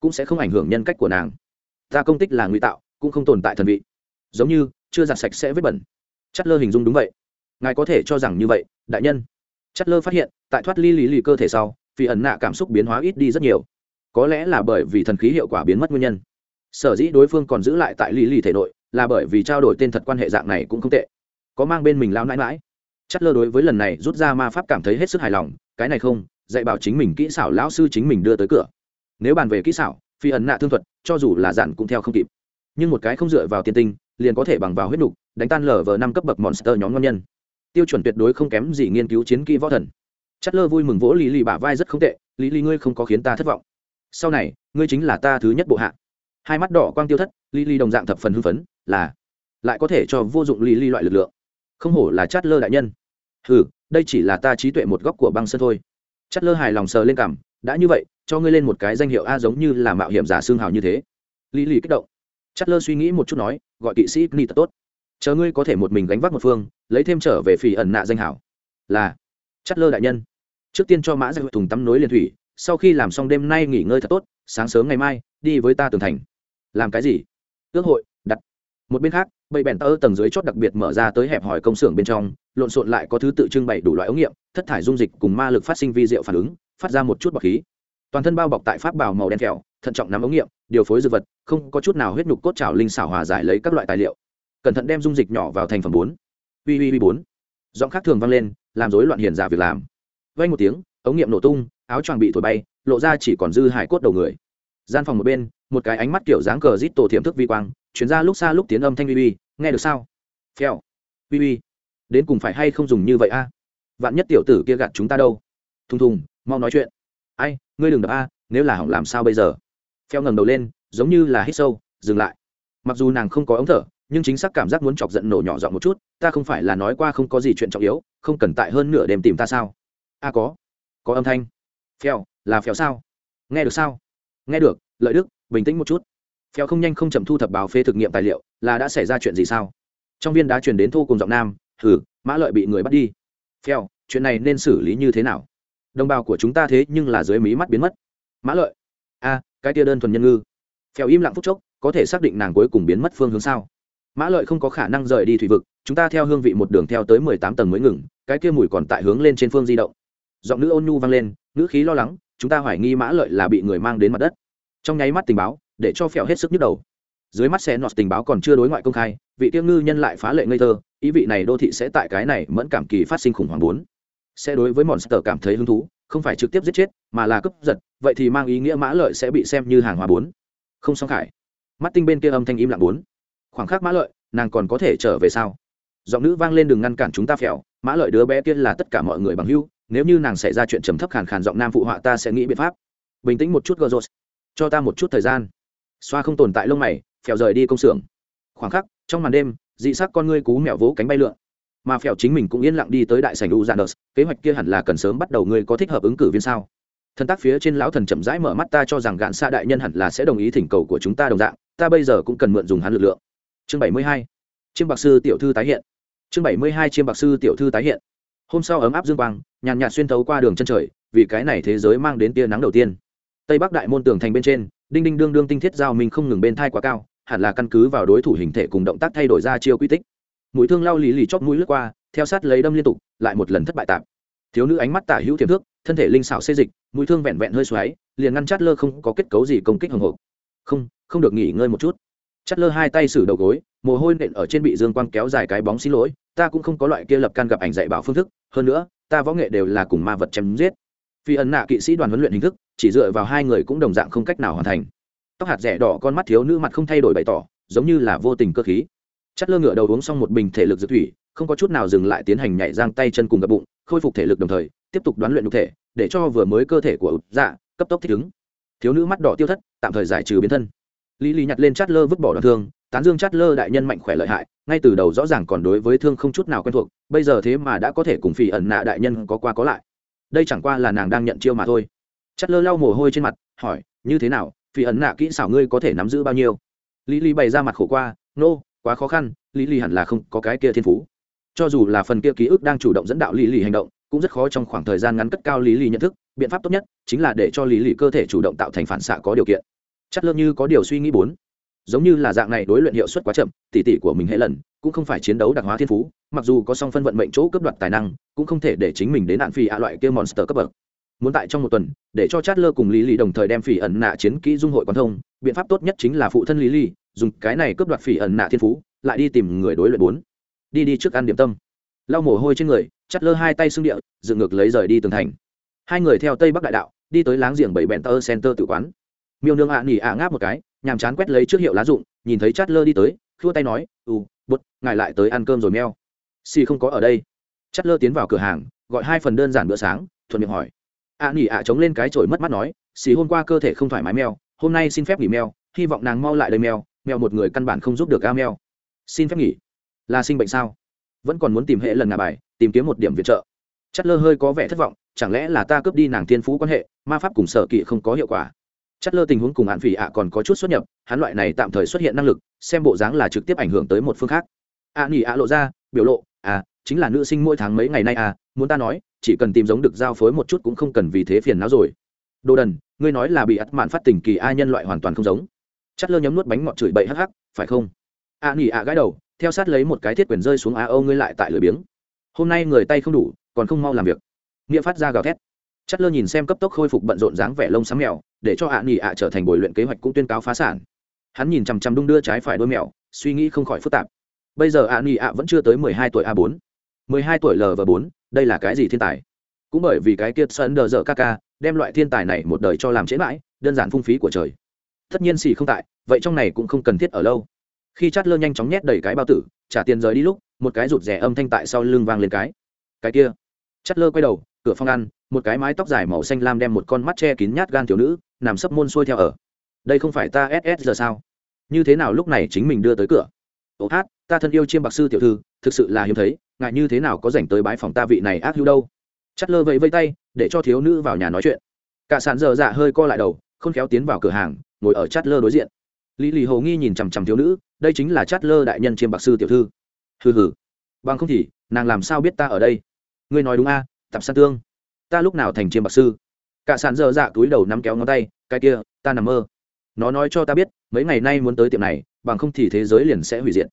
cũng sẽ không ảnh hưởng nhân cách của nàng. Ta công tích là ngụy tạo, cũng không tồn tại thần vị. Giống như, chưa giặt sạch sẽ vết bẩn. Chất lơ hình dung đúng vậy. Ngài có thể cho rằng như vậy, đại nhân. Chất lơ phát hiện, tại thoát ly lý lì cơ thể sau, phi ẩn nạ cảm xúc biến hóa ít đi rất nhiều. Có lẽ là bởi vì thần khí hiệu quả biến mất nguyên nhân. Sở dĩ đối phương còn giữ lại tại lý lì thể nội, là bởi vì trao đổi tên thật quan hệ dạng này cũng không tệ. Có mang bên mình lao nãi mãi chất lơ đối với lần này rút ra ma pháp cảm thấy hết sức hài lòng, cái này không dạy bảo chính mình kỹ xảo, lão sư chính mình đưa tới cửa. Nếu bàn về kỹ xảo, phi ẩn nạ thương thuật, cho dù là dặn cũng theo không kịp. Nhưng một cái không dựa vào tiên tinh, liền có thể bằng vào huyết nục, đánh tan lở vờ năm cấp bậc monster nhóm ngon nhân. Tiêu chuẩn tuyệt đối không kém gì nghiên cứu chiến kỹ võ thần. Chất lơ vui mừng vỗ lý lì bả vai rất không tệ, lý lì ngươi không có khiến ta thất vọng. Sau này, ngươi chính là ta thứ nhất bộ hạ. Hai mắt đỏ quang tiêu thất, lý lì đồng dạng thập phần hưng phấn, là, lại có thể cho vô dụng lý lì loại lực lượng. Không hổ là chất lơ đại nhân. Ừ đây chỉ là ta trí tuệ một góc của băng sơn thôi. Chất lơ hài lòng sờ lên cảm, đã như vậy, cho ngươi lên một cái danh hiệu a giống như là mạo hiểm giả xương hào như thế. Lý lì kích động. Chất lơ suy nghĩ một chút nói, gọi kỵ sĩ ni tốt. Chờ ngươi có thể một mình gánh vác một phương, lấy thêm trở về phỉ ẩn nạ danh hảo là, Chất lơ đại nhân. Trước tiên cho mã ra thùng tắm nối liền thủy, sau khi làm xong đêm nay nghỉ ngơi thật tốt, sáng sớm ngày mai, đi với ta tường thành. Làm cái gì? Ước hội, đặt. Một bên khác, bầy bèn tơ tầng dưới chót đặc biệt mở ra tới hẹp hỏi công xưởng bên trong lộn xộn lại có thứ tự trưng bày đủ loại ống nghiệm, thất thải dung dịch cùng ma lực phát sinh vi diệu phản ứng, phát ra một chút bọc khí. Toàn thân bao bọc tại pháp bào màu đen kẹo, thận trọng nắm ống nghiệm, điều phối dược vật, không có chút nào huyết nhục cốt trào linh xảo hòa giải lấy các loại tài liệu. Cẩn thận đem dung dịch nhỏ vào thành phẩm bốn. Uy uy uy bốn. Giọng khác thường vang lên, làm rối loạn hiền giả việc làm. Vay một tiếng, ống nghiệm nổ tung, áo choàng bị thổi bay, lộ ra chỉ còn dư hải cốt đầu người. Gian phòng một bên, một cái ánh mắt kiểu dáng cờ rít tổ thiểm thức vi quang, chuyển ra lúc xa lúc tiến âm thanh vi vi nghe được sao? Phèo. Vi vi đến cùng phải hay không dùng như vậy a? Vạn nhất tiểu tử kia gạt chúng ta đâu? Thùng thùng, mau nói chuyện. Ai, ngươi đừng đập a, nếu là hỏng làm sao bây giờ? Phèo ngẩng đầu lên, giống như là hít sâu, dừng lại. Mặc dù nàng không có ống thở, nhưng chính xác cảm giác muốn chọc giận nổ nhỏ giọng một chút, ta không phải là nói qua không có gì chuyện trọng yếu, không cần tại hơn nửa đêm tìm ta sao? A, có. Có âm thanh. Phèo, là phèo sao? Nghe được sao? Nghe được, lợi đức, bình tĩnh một chút. Phèo không nhanh không chậm thu thập báo phê thực nghiệm tài liệu, là đã xảy ra chuyện gì sao? Trong viên đá truyền đến thu cùng giọng nam hừ, mã lợi bị người bắt đi. Phèo, chuyện này nên xử lý như thế nào? Đồng bào của chúng ta thế nhưng là dưới mí mắt biến mất. Mã lợi. A cái tia đơn thuần nhân ngư. Phèo im lặng phút chốc, có thể xác định nàng cuối cùng biến mất phương hướng sao? Mã lợi không có khả năng rời đi thủy vực, chúng ta theo hương vị một đường theo tới mười tám tầng mới ngừng, cái kia mùi còn tại hướng lên trên phương di động. Giọng nữ ôn nhu vang lên nữ khí lo lắng, chúng ta hoài nghi mã lợi là bị người mang đến mặt đất. Trong nháy mắt tình báo, để cho phèo hết sức nhức đầu dưới mắt xe nọt tình báo còn chưa đối ngoại công khai, vị tiêu ngư nhân lại phá lệ ngây thơ, ý vị này đô thị sẽ tại cái này mẫn cảm kỳ phát sinh khủng hoảng bốn. Sẽ đối với monster cảm thấy hứng thú, không phải trực tiếp giết chết, mà là cướp giật, vậy thì mang ý nghĩa mã lợi sẽ bị xem như hàng hóa bốn. Không song khải. Mắt tinh bên kia âm thanh im lặng bốn. Khoảng khắc mã lợi, nàng còn có thể trở về sao? Giọng nữ vang lên đừng ngăn cản chúng ta phèo, mã lợi đứa bé kia là tất cả mọi người bằng hưu nếu như nàng xảy ra chuyện trầm thấp khàn khàn giọng nam phụ họa ta sẽ nghĩ biện pháp. Bình tĩnh một chút gờ rột cho ta một chút thời gian. Xoa không tồn tại lông mày phèo rời đi công xưởng. Khoảng khắc, trong màn đêm, dị sắc con ngươi cú mèo vỗ cánh bay lượn. Mà phèo chính mình cũng yên lặng đi tới đại sảnh u zanus dạ kế hoạch kia hẳn là cần sớm bắt đầu ngươi có thích hợp ứng cử viên sao? Thân tác phía trên lão thần chậm rãi mở mắt ta cho rằng gạn xa đại nhân hẳn là sẽ đồng ý thỉnh cầu của chúng ta đồng dạng, ta bây giờ cũng cần mượn dùng hắn lực lượng. Chương bảy mươi hai, chiêm bạc sư tiểu thư tái hiện. Chương bảy mươi hai, chiêm bạc sư tiểu thư tái hiện. Hôm sau ấm áp dương quang, nhàn nhạt xuyên thấu qua đường chân trời, vì cái này thế giới mang đến tia nắng đầu tiên. Tây bắc đại môn tường thành bên trên, đinh đinh đương đương tinh thiết giao mình không ngừng bên thai quá cao hẳn là căn cứ vào đối thủ hình thể cùng động tác thay đổi ra chiêu quy tích. Mũi thương lao lì lì chóp mũi lướt qua, theo sát lấy đâm liên tục, lại một lần thất bại tạm. Thiếu nữ ánh mắt tả hữu tiềm thước, thân thể linh xảo xê dịch, mũi thương vẹn vẹn hơi xoáy, liền ngăn chát lơ không có kết cấu gì công kích hồng hộp không không được nghỉ ngơi một chút. Chát lơ hai tay xử đầu gối, mồ hôi nện ở trên bị dương quang kéo dài cái bóng xin lỗi, ta cũng không có loại kia lập can gặp ảnh dạy bảo phương thức, hơn nữa, ta võ nghệ đều là cùng ma vật chém giết. Phi ẩn nạ kỵ sĩ đoàn huấn luyện hình thức, chỉ dựa vào hai người cũng đồng dạng không cách nào hoàn thành tóc hạt rẻ đỏ con mắt thiếu nữ mặt không thay đổi bày tỏ, giống như là vô tình cơ khí. Chất lơ ngựa đầu uống xong một bình thể lực dược thủy, không có chút nào dừng lại tiến hành nhảy giang tay chân cùng gập bụng, khôi phục thể lực đồng thời, tiếp tục đoán luyện nhục thể, để cho vừa mới cơ thể của dạ cấp tốc thích ứng. Thiếu nữ mắt đỏ tiêu thất, tạm thời giải trừ biến thân. Lý lý nhặt lên chát lơ vứt bỏ đoạn thương, tán dương chát lơ đại nhân mạnh khỏe lợi hại, ngay từ đầu rõ ràng còn đối với thương không chút nào quen thuộc, bây giờ thế mà đã có thể cùng phỉ ẩn nạ đại nhân có qua có lại. Đây chẳng qua là nàng đang nhận chiêu mà thôi. Chát lơ lau mồ hôi trên mặt, hỏi, như thế nào? Phỉ ẩn nạ kỹ xảo ngươi có thể nắm giữ bao nhiêu? Lý lý bày ra mặt khổ qua nô、no, quá khó khăn lý lý hẳn là không có cái kia thiên phú. Cho dù là phần kia ký ức đang chủ động dẫn đạo lý lý hành động cũng rất khó trong khoảng thời gian ngắn cất cao lý lý nhận thức. Biện pháp tốt nhất chính là để cho lý lý cơ thể chủ động tạo thành phản xạ có điều kiện. Chất lơ như có điều suy nghĩ bốn. Giống như là dạng này đối luyện hiệu suất quá chậm tỉ tỉ của mình hệ lần cũng không phải chiến đấu đặc hóa thiên phú mặc dù có song phân vận mệnh chỗ cấp đoạt tài năng cũng không thể để chính mình đến nạn phi ạ loại kia monster cấp bậc muốn tại trong một tuần, để cho chát lơ cùng lý lì đồng thời đem phỉ ẩn nạ chiến kỹ dung hội quan thông. Biện pháp tốt nhất chính là phụ thân lý lì, dùng cái này cướp đoạt phỉ ẩn nạ thiên phú, lại đi tìm người đối luyện bốn. Đi đi trước ăn điểm tâm. Lau mồ hôi trên người chát lơ hai tay xương địa, dựng ngược lấy rời đi tường thành. Hai người theo tây bắc đại đạo, đi tới láng giềng bảy bẹn tơ center tự quán. Miêu nương ạ nỉ ạ ngáp một cái, nhàm chán quét lấy trước hiệu lá dụng nhìn thấy chát lơ đi tới, khua tay nói ừ bút ngài lại tới ăn cơm rồi meo. Si không có ở đây. Chát lơ tiến vào cửa hàng, gọi hai phần đơn giản bữa sáng, thuận miệng hỏi ạ nghỉ ạ chống lên cái chổi mất mắt nói xì hôm qua cơ thể không thoải mái mèo, hôm nay xin phép nghỉ mèo. hy vọng nàng mau lại đây mèo. Mèo một người căn bản không giúp được a mèo. xin phép nghỉ là sinh bệnh sao vẫn còn muốn tìm hệ lần ngà bài tìm kiếm một điểm viện trợ chất lơ hơi có vẻ thất vọng chẳng lẽ là ta cướp đi nàng thiên phú quan hệ ma pháp cùng sở kỵ không có hiệu quả chất lơ tình huống cùng hạn phỉ ạ còn có chút xuất nhập hắn loại này tạm thời xuất hiện năng lực xem bộ dáng là trực tiếp ảnh hưởng tới một phương khác ạ nghỉ ạ lộ ra biểu lộ à chính là nữ sinh mỗi tháng mấy ngày nay à muốn ta nói chỉ cần tìm giống được giao phối một chút cũng không cần vì thế phiền não rồi. Đồ đần ngươi nói là bị ắt mạn phát tình kỳ ai nhân loại hoàn toàn không giống. Chất lơ nhấm nuốt bánh ngọt chửi bậy hắc hắc phải không? Ạ à, nghỉ ạ gái đầu theo sát lấy một cái thiết quyền rơi xuống a âu ngươi lại tại lười biếng. Hôm nay người tay không đủ còn không mau làm việc. Nghĩa phát ra gào thét. Chất lơ nhìn xem cấp tốc khôi phục bận rộn dáng vẻ lông sáng mèo để cho ạ nghỉ ạ trở thành bồi luyện kế hoạch cũng tuyên cáo phá sản. Hắn nhìn chằm chằm đung đưa trái phải đôi mèo suy nghĩ không khỏi phức tạp. Bây giờ ạ nghỉ ạ vẫn chưa tới mười hai tuổi a bốn mười hai tuổi lv bốn, đây là cái gì thiên tài? Cũng bởi vì cái kiệt sơn đờ dở ca ca đem loại thiên tài này một đời cho làm chế mãi, đơn giản phung phí của trời. Tất nhiên xì không tại, vậy trong này cũng không cần thiết ở lâu. Khi chát lơ nhanh chóng nhét đầy cái bao tử, trả tiền rời đi lúc, một cái rụt rẻ âm thanh tại sau lưng vang lên cái. Cái kia. Chát lơ quay đầu, cửa phòng ăn, một cái mái tóc dài màu xanh lam đem một con mắt che kín nhát gan thiếu nữ, nằm sấp môn xuôi theo ở. Đây không phải ta ss giờ sao? Như thế nào lúc này chính mình đưa tới cửa? Ô hát, ta thân yêu chiêm bạc sư tiểu thư, thực sự là hiếm thấy. Ngài như thế nào có dành tới bái phòng ta vị này ác hữu đâu? Chắt lơ vẫy vây tay để cho thiếu nữ vào nhà nói chuyện. Cả sàn dở dạ hơi co lại đầu không khéo tiến vào cửa hàng ngồi ở chát lơ đối diện. Lý lì hồ nghi nhìn chằm chằm thiếu nữ đây chính là chát lơ đại nhân chiêm bạc sư tiểu thư. Hừ hừ. Bằng không thì nàng làm sao biết ta ở đây? Ngươi nói đúng a à, tập san tương. Ta lúc nào thành chiêm bạc sư? Cả sàn dơ dạ túi đầu nắm kéo ngón tay cái kia ta nằm mơ. Nó nói cho ta biết mấy ngày nay muốn tới tiệm này bằng không thì thế giới liền sẽ hủy diệt.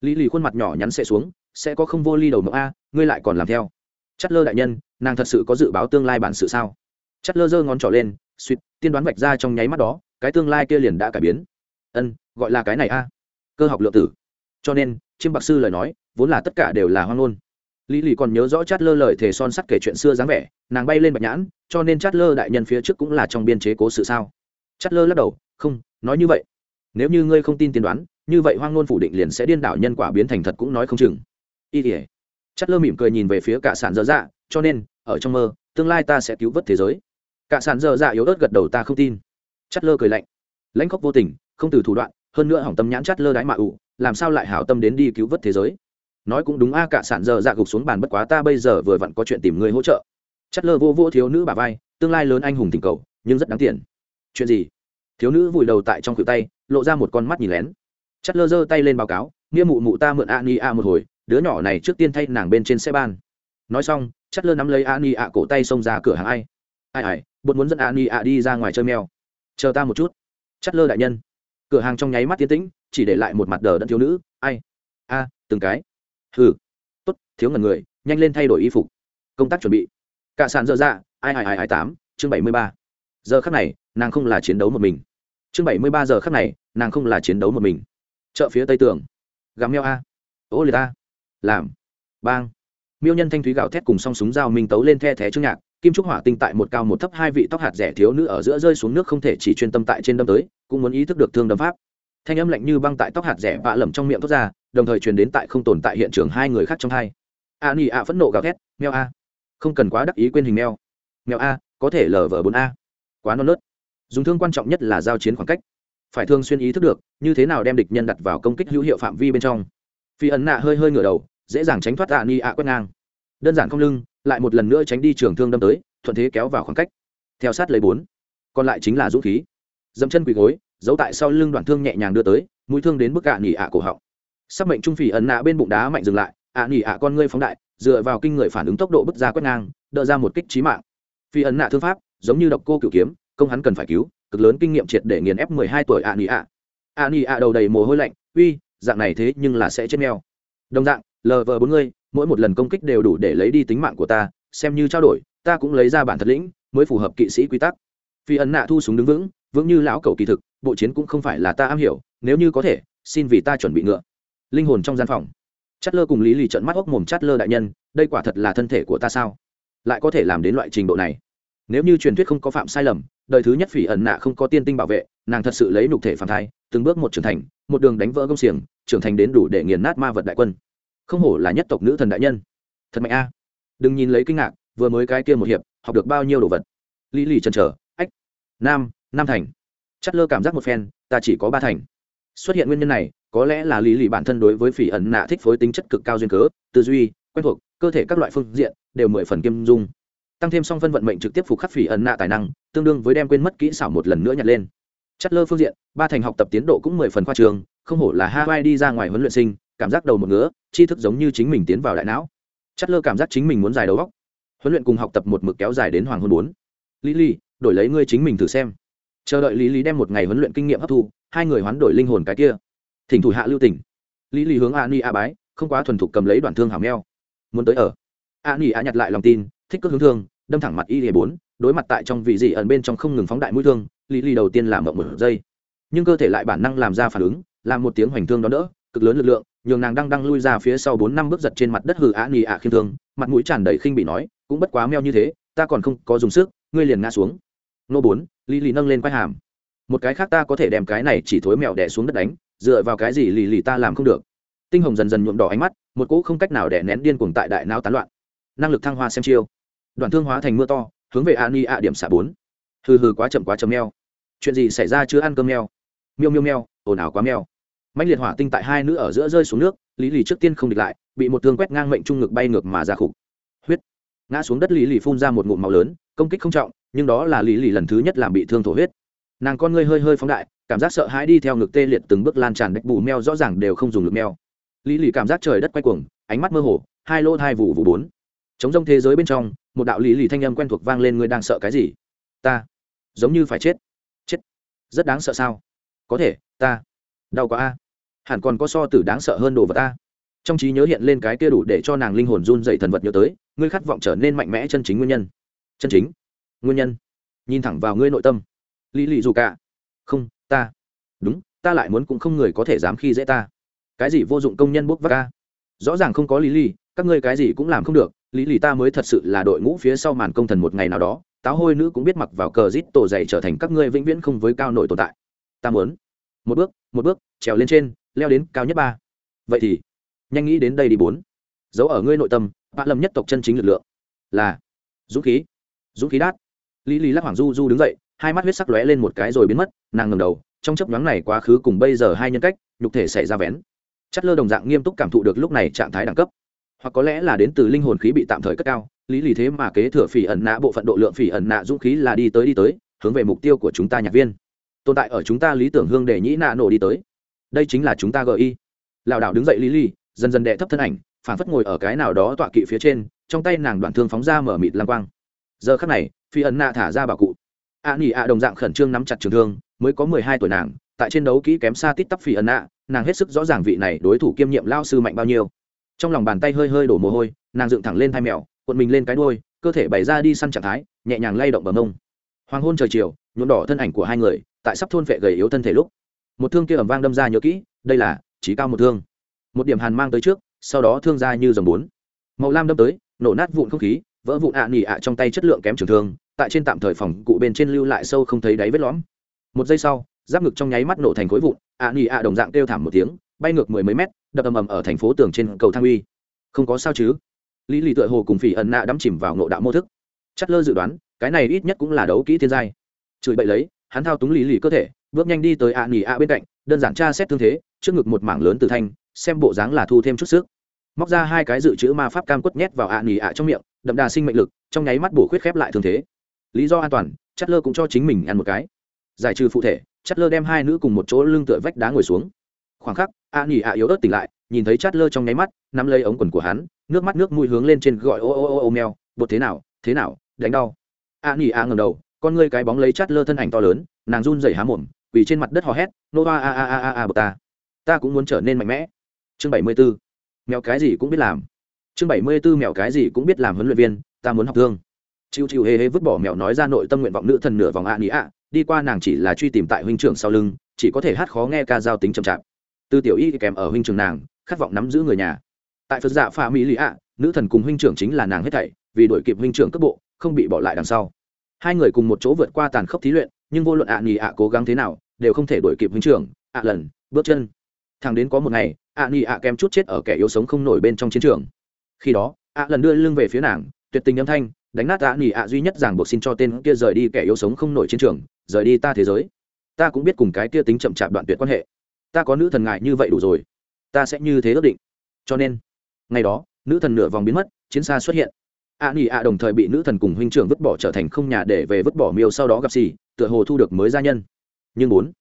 Lý lì khuôn mặt nhỏ nhắn sẽ xuống sẽ có không vô ly đầu mộng a, ngươi lại còn làm theo. Chất lơ đại nhân, nàng thật sự có dự báo tương lai bản sự sao? Chất lơ giơ ngón trỏ lên, suýt, tiên đoán vạch ra trong nháy mắt đó, cái tương lai kia liền đã cải biến. Ân, gọi là cái này a. Cơ học lượng tử. Cho nên, chiêm bạc sư lời nói, vốn là tất cả đều là hoang ngôn. Lý lì còn nhớ rõ chát lơ lời thề son sắt kể chuyện xưa dáng vẻ, nàng bay lên bạch nhãn, cho nên chát lơ đại nhân phía trước cũng là trong biên chế cố sự sao? Chát lơ lắc đầu, không, nói như vậy. Nếu như ngươi không tin tiên đoán, như vậy hoang ngôn phủ định liền sẽ điên đảo nhân quả biến thành thật cũng nói không chừng y tỉa. Chất lơ mỉm cười nhìn về phía cả sản dơ dạ cho nên, ở trong mơ, tương lai ta sẽ cứu vớt thế giới. Cả sản dơ dạ yếu ớt gật đầu ta không tin. Chất lơ cười lạnh. Lãnh khóc vô tình, không từ thủ đoạn, hơn nữa hỏng tâm nhãn Chất lơ đái mạ ủ, làm sao lại hảo tâm đến đi cứu vớt thế giới? Nói cũng đúng a, cả sản Dơ dạ gục xuống bàn bất quá ta bây giờ vừa vặn có chuyện tìm người hỗ trợ. Chất lơ vô vô thiếu nữ bà vai, tương lai lớn anh hùng tình cầu, nhưng rất đáng tiền. Chuyện gì? Thiếu nữ vùi đầu tại trong khuỷu tay, lộ ra một con mắt nhìn lén. Chất lơ giơ tay lên báo cáo, nghĩa mụ mụ ta mượn a ni a một hồi đứa nhỏ này trước tiên thay nàng bên trên xe ban. Nói xong chất lơ nắm lấy a ni ạ cổ tay xông ra cửa hàng ai. Ai ai, bột muốn dẫn a ni ạ đi ra ngoài chơi mèo. Chờ ta một chút. Chất lơ đại nhân. Cửa hàng trong nháy mắt tiến tĩnh, chỉ để lại một mặt đờ đẫn thiếu nữ. Ai? A, từng cái. Hừ. Tốt, thiếu ngần người, nhanh lên thay đổi y phục. Công tác chuẩn bị. Cả sàn dơ dạ ai ai ai ai tám, chương bảy mươi ba. Giờ khắc này, nàng không là chiến đấu một mình. Chương bảy mươi ba giờ khắc này, nàng không là chiến đấu một mình. Chợ phía tây tường. Gắm meo a. Ô liệt a làm. Bang. Miêu nhân thanh thúy gạo thét cùng song súng dao minh tấu lên the thé trước nhạc, kim trúc hỏa tinh tại một cao một thấp hai vị tóc hạt rẻ thiếu nữ ở giữa rơi xuống nước không thể chỉ chuyên tâm tại trên đâm tới, cũng muốn ý thức được thương đâm pháp. Thanh âm lạnh như băng tại tóc hạt rẻ vạ lầm trong miệng thoát ra, đồng thời truyền đến tại không tồn tại hiện trường hai người khác trong hai. A nỉ a phẫn nộ gào thét, mèo a. Không cần quá đắc ý quên hình mèo. Mèo a, có thể lờ vờ bốn a. Quá non nớt. Dùng thương quan trọng nhất là giao chiến khoảng cách. Phải thường xuyên ý thức được, như thế nào đem địch nhân đặt vào công kích hữu hiệu phạm vi bên trong. Phi ấn nạ hơi hơi ngửa đầu dễ dàng tránh thoát a ni ạ quét ngang. Đơn giản không lưng, lại một lần nữa tránh đi trường thương đâm tới, thuận thế kéo vào khoảng cách. Theo sát lấy bốn, còn lại chính là dũng khí. Dẫm chân quỳ gối, giấu tại sau lưng đoạn thương nhẹ nhàng đưa tới, mũi thương đến bức ạ nỉ ạ cổ họng. Sắc mệnh trung phỉ ẩn nạ bên bụng đá mạnh dừng lại, ạ nỉ ạ con ngươi phóng đại, dựa vào kinh người phản ứng tốc độ bức ra quét ngang, đỡ ra một kích trí mạng. Phi ẩn nạ thương pháp, giống như độc cô cựu kiếm, công hắn cần phải cứu, cực lớn kinh nghiệm triệt để nghiền ép mười hai tuổi ạ nỉ ạ. Ạ nỉ ạ đầu đầy mồ hôi lạnh, uy, dạng này thế nhưng là sẽ chết mèo. Đồng dạng lv bốn mươi, mỗi một lần công kích đều đủ để lấy đi tính mạng của ta, xem như trao đổi, ta cũng lấy ra bản thật lĩnh, mới phù hợp kỵ sĩ quy tắc. Phi ẩn nạ thu súng đứng vững vững như lão cầu kỳ thực, bộ chiến cũng không phải là ta am hiểu, nếu như có thể, xin vì ta chuẩn bị ngựa. Linh hồn trong gian phòng. Chát lơ cùng lý lì trận mắt hốc mồm chát lơ đại nhân, đây quả thật là thân thể của ta sao? Lại có thể làm đến loại trình độ này? Nếu như truyền thuyết không có phạm sai lầm, đời thứ nhất phỉ ẩn nạ không có tiên tinh bảo vệ, nàng thật sự lấy nhục thể phản thai, từng bước một trưởng thành, một đường đánh vỡ công xiềng, trưởng thành đến đủ để nghiền nát ma vật đại quân không hổ là nhất tộc nữ thần đại nhân. Thật mạnh a. Đừng nhìn lấy kinh ngạc, vừa mới cái kia một hiệp, học được bao nhiêu đồ vật. Lý lì chần chờ, ách. Nam nam thành. Chất lơ cảm giác một phen, ta chỉ có ba thành. Xuất hiện nguyên nhân này, có lẽ là lý lì bản thân đối với phỉ ẩn nạ thích phối tính chất cực cao duyên cớ, tư duy, quen thuộc, cơ thể các loại phương diện, đều mười phần kiêm dung. Tăng thêm song phân vận mệnh trực tiếp phục khắc phỉ ẩn nạ tài năng, tương đương với đem quên mất kỹ xảo một lần nữa nhặt lên. Chất lơ phương diện, ba thành học tập tiến độ cũng mười phần khoa trường, không hổ là hai đi ra ngoài huấn luyện sinh cảm giác đầu một ngứa, tri thức giống như chính mình tiến vào đại não. Chất lơ cảm giác chính mình muốn dài đầu góc huấn luyện cùng học tập một mực kéo dài đến hoàng hôn bốn. Lý lý, đổi lấy ngươi chính mình thử xem. Chờ đợi lý lý đem một ngày huấn luyện kinh nghiệm hấp thu, hai người hoán đổi linh hồn cái kia. Thỉnh thủ hạ lưu tỉnh lý lý hướng a ni a bái, không quá thuần thục cầm lấy đoạn thương hảo meo. Muốn tới ở. A ni a nhặt lại lòng tin, thích cước hướng thương, đâm thẳng mặt y hề bốn, đối mặt tại trong vị dị ẩn bên trong không ngừng phóng đại mũi thương, lý lý đầu tiên làm mộng một giây. Nhưng cơ thể lại bản năng làm ra phản ứng, làm một tiếng hoành thương đó đỡ, cực lớn lực lượng nhường nàng đang đang lui ra phía sau bốn năm bước giật trên mặt đất hừ a ni ạ khiêm thương, mặt mũi tràn đầy khinh bị nói, cũng bất quá meo như thế, ta còn không có dùng sức, ngươi liền ngã xuống. Nô bốn, lý lì nâng lên quai hàm. Một cái khác ta có thể đem cái này chỉ thối mèo đẻ xuống đất đánh, dựa vào cái gì lì lì ta làm không được. Tinh hồng dần dần nhuộm đỏ ánh mắt, một cỗ không cách nào đẻ nén điên cuồng tại đại não tán loạn. Năng lực thăng hoa xem chiêu. Đoạn thương hóa thành mưa to, hướng về an y a điểm xả bốn. Hừ hừ quá chậm quá chậm meo. Chuyện gì xảy ra chưa ăn cơm meo? Miêu miêu meo, ồn ào quá meo mạnh liệt hỏa tinh tại hai nữ ở giữa rơi xuống nước, lý lì trước tiên không địch lại, bị một thương quét ngang mệnh trung ngực bay ngược mà ra khục. Huyết. Ngã xuống đất lý lì phun ra một ngụm màu lớn, công kích không trọng, nhưng đó là lý lì lần thứ nhất làm bị thương thổ huyết. Nàng con ngươi hơi hơi phóng đại, cảm giác sợ hãi đi theo ngực tê liệt từng bước lan tràn đạch bù meo rõ ràng đều không dùng lực meo. Lý lì cảm giác trời đất quay cuồng, ánh mắt mơ hồ, hai lỗ hai vụ vụ bốn. Chống rông thế giới bên trong, một đạo lý lì thanh âm quen thuộc vang lên, ngươi đang sợ cái gì? Ta. Giống như phải chết. Chết. Rất đáng sợ sao? Có thể, ta đau quá a. Hẳn còn có so tử đáng sợ hơn đồ vật a. trong trí nhớ hiện lên cái kia đủ để cho nàng linh hồn run dậy thần vật nhớ tới, ngươi khát vọng trở nên mạnh mẽ chân chính nguyên nhân. Chân chính? Nguyên nhân? Nhìn thẳng vào ngươi nội tâm. Lý lì dù cả. Không, ta. Đúng, ta lại muốn cũng không người có thể dám khi dễ ta. Cái gì vô dụng công nhân bốc vác ca rõ ràng không có lý lì các ngươi cái gì cũng làm không được. Lý lì ta mới thật sự là đội ngũ phía sau màn công thần một ngày nào đó. Táo hôi nữ cũng biết mặc vào cờ rít tổ dày trở thành các ngươi vĩnh viễn không với cao nội tồn tại. Ta muốn một bước một bước, trèo lên trên, leo đến cao nhất ba. Vậy thì, nhanh nghĩ đến đây đi bốn. Giấu ở ngươi nội tâm bạn lầm nhất tộc chân chính lực lượng là dũng khí. Dũng khí đát. Lý lý lắc hoàng du du đứng dậy, hai mắt huyết sắc lóe lên một cái rồi biến mất, nàng ngầm đầu, trong chấp nhoáng này quá khứ cùng bây giờ hai nhân cách, nhục thể xảy ra vén. Chất lơ đồng dạng nghiêm túc cảm thụ được lúc này trạng thái đẳng cấp. Hoặc có lẽ là đến từ linh hồn khí bị tạm thời cất cao, lý lý thế mà kế thừa phỉ ẩn nạ, bộ phận độ lượng phỉ ẩn nạ dũng khí là đi tới đi tới, hướng về mục tiêu của chúng ta nhạc viên tồn tại ở chúng ta lý tưởng hương để nhĩ nạ nổ đi tới. Đây chính là chúng ta gợi lảo đảo đứng dậy lý lý dần dần đệ thấp thân ảnh phản phất ngồi ở cái nào đó tọa kỵ phía trên, trong tay nàng đoạn thương phóng ra mở mịt lang quang. Giờ khắc này, phi ẩn nạ thả ra bảo cụ. A nhỉ a đồng dạng khẩn trương nắm chặt trường thương, mới có mười hai tuổi nàng, tại trên đấu kỹ kém xa tít tắp phi ẩn nạ, nàng hết sức rõ ràng vị này đối thủ kiêm nhiệm lao sư mạnh bao nhiêu. Trong lòng bàn tay hơi hơi đổ mồ hôi, nàng dựng thẳng lên thai mèo, cuộn mình lên cái đuôi, cơ thể bày ra đi săn trạng thái, nhẹ nhàng lay động bờ mông hoàng hôn trời chiều, nhuộm đỏ thân ảnh của hai người, tại sắp thôn vệ gầy yếu thân thể lúc. Một thương kia ẩm vang đâm ra nhớ kỹ, đây là trí cao một thương. Một điểm hàn mang tới trước, sau đó thương ra như dòng bốn. Màu lam đâm tới, nổ nát vụn không khí, vỡ vụn ạ nỉ ạ trong tay chất lượng kém trường thương, tại trên tạm thời phòng cụ bên trên lưu lại sâu không thấy đáy vết lõm. Một giây sau, giáp ngực trong nháy mắt nổ thành khối vụn, ạ nỉ ạ đồng dạng kêu thảm một tiếng, bay ngược mười mấy mét, đập ầm ầm ở thành phố tường trên cầu thang uy. Không có sao chứ? Lý lì tựa hồ cùng phỉ ẩn nạ đắm chìm vào nộ đạo mô thức chất lơ dự đoán, cái này ít nhất cũng là đấu kỹ thiên giai. Chửi bậy lấy, hắn thao túng lý lì cơ thể, bước nhanh đi tới ạ nghỉ ạ bên cạnh, đơn giản tra xét thương thế, trước ngực một mảng lớn từ thanh, xem bộ dáng là thu thêm chút sức. Móc ra hai cái dự trữ ma pháp cam quất nhét vào ạ nghỉ ạ trong miệng, đậm đà sinh mệnh lực, trong nháy mắt bổ khuyết khép lại thương thế. Lý do an toàn, chất lơ cũng cho chính mình ăn một cái. Giải trừ phụ thể, chất lơ đem hai nữ cùng một chỗ lưng tựa vách đá ngồi xuống. Khoảng khắc, ạ nghỉ ạ yếu ớt tỉnh lại, nhìn thấy chất lơ trong nháy mắt, nắm lấy ống quần của hắn, nước mắt nước mũi hướng lên trên gọi ô ô ô ô mèo, bột thế nào? Thế nào, đánh đau. A nỉ a ngầm đầu, con ngươi cái bóng lấy chất lơ thân ảnh to lớn, nàng run rẩy há mồm vì trên mặt đất hò hét, nô a a a a a bột ta. Ta cũng muốn trở nên mạnh mẽ. Chương bảy mươi 74. mèo cái gì cũng biết làm. Chương bảy mươi 74 mèo cái gì cũng biết làm huấn luyện viên, ta muốn học thương. Chiêu chiêu hê hê vứt bỏ mèo nói ra nội tâm nguyện vọng nữ thần nửa vòng a nỉ a, đi qua nàng chỉ là truy tìm tại huynh trưởng sau lưng, chỉ có thể hát khó nghe ca giao tính chậm chạp. Từ tiểu y kèm ở huynh trưởng nàng, khát vọng nắm giữ người nhà. Tại phật dạ pha mỹ lì ạ nữ thần cùng huynh trưởng chính là nàng hết thảy vì đuổi kịp huynh trưởng cấp bộ, không bị bỏ lại đằng sau. Hai người cùng một chỗ vượt qua tàn khốc thí luyện, nhưng vô luận ạ nghỉ ạ cố gắng thế nào, đều không thể đuổi kịp huynh trưởng, ạ lần, bước chân. Thằng đến có một ngày, ạ nghỉ ạ kém chút chết ở kẻ yếu sống không nổi bên trong chiến trường. Khi đó, ạ lần đưa lưng về phía nàng, tuyệt tình âm thanh, đánh nát ạ nghỉ ạ duy nhất ràng buộc xin cho tên kia rời đi kẻ yếu sống không nổi chiến trường, rời đi ta thế giới. Ta cũng biết cùng cái kia tính chậm chạp đoạn tuyệt quan hệ. Ta có nữ thần ngại như vậy đủ rồi. Ta sẽ như thế ước định. Cho nên, ngày đó, nữ thần nửa vòng biến mất, chiến xa xuất hiện a nỉ a đồng thời bị nữ thần cùng huynh trưởng vứt bỏ trở thành không nhà để về vứt bỏ miêu sau đó gặp xì, tựa hồ thu được mới gia nhân. Nhưng bốn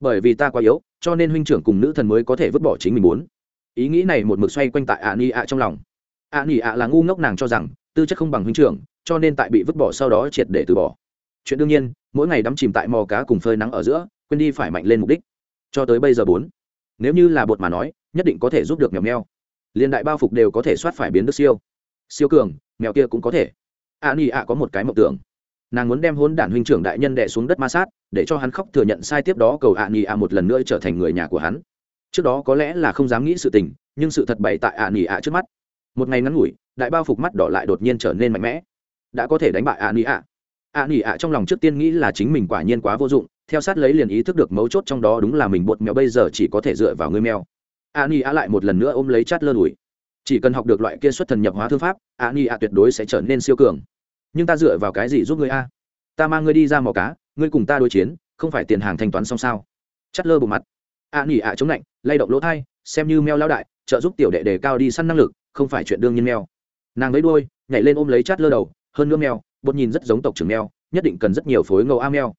bởi vì ta quá yếu, cho nên huynh trưởng cùng nữ thần mới có thể vứt bỏ chính mình bốn ý nghĩ này một mực xoay quanh tại a nỉ a trong lòng. A nỉ a là ngu ngốc nàng cho rằng, tư chất không bằng huynh trưởng, cho nên tại bị vứt bỏ sau đó triệt để từ bỏ. Chuyện đương nhiên, mỗi ngày đắm chìm tại mò cá cùng phơi nắng ở giữa, quên đi phải mạnh lên mục đích. Cho tới bây giờ bốn, nếu như là bột mà nói, nhất định có thể giúp được mèo mèo. Liên đại bao phục đều có thể soát phải biến đức siêu siêu cường, mèo kia cũng có thể. A ni a có một cái mộng tưởng. Nàng muốn đem hôn đản huynh trưởng đại nhân đẻ xuống đất ma sát, để cho hắn khóc thừa nhận sai tiếp đó cầu a ni a một lần nữa trở thành người nhà của hắn. Trước đó có lẽ là không dám nghĩ sự tình, nhưng sự thật bày tại a ni a trước mắt. Một ngày ngắn ngủi, đại bao phục mắt đỏ lại đột nhiên trở nên mạnh mẽ. Đã có thể đánh bại a ni a. A ni a trong lòng trước tiên nghĩ là chính mình quả nhiên quá vô dụng, theo sát lấy liền ý thức được mấu chốt trong đó đúng là mình bột mèo bây giờ chỉ có thể dựa vào người mèo. A ni a lại một lần nữa ôm lấy chát lơ đùi chỉ cần học được loại kia xuất thần nhập hóa thư pháp, a ni a tuyệt đối sẽ trở nên siêu cường. Nhưng ta dựa vào cái gì giúp ngươi a? Ta mang ngươi đi ra mò cá, ngươi cùng ta đối chiến, không phải tiền hàng thanh toán xong sao? Chắt lơ bộ mặt. A ni a chống lạnh, lay động lỗ thai, xem như mèo lao đại, trợ giúp tiểu đệ đề cao đi săn năng lực, không phải chuyện đương nhiên mèo nàng lấy đôi nhảy lên ôm lấy chát lơ đầu, hơn nữa mèo bột nhìn rất giống tộc trưởng mèo nhất định cần rất nhiều phối ngầu a mèo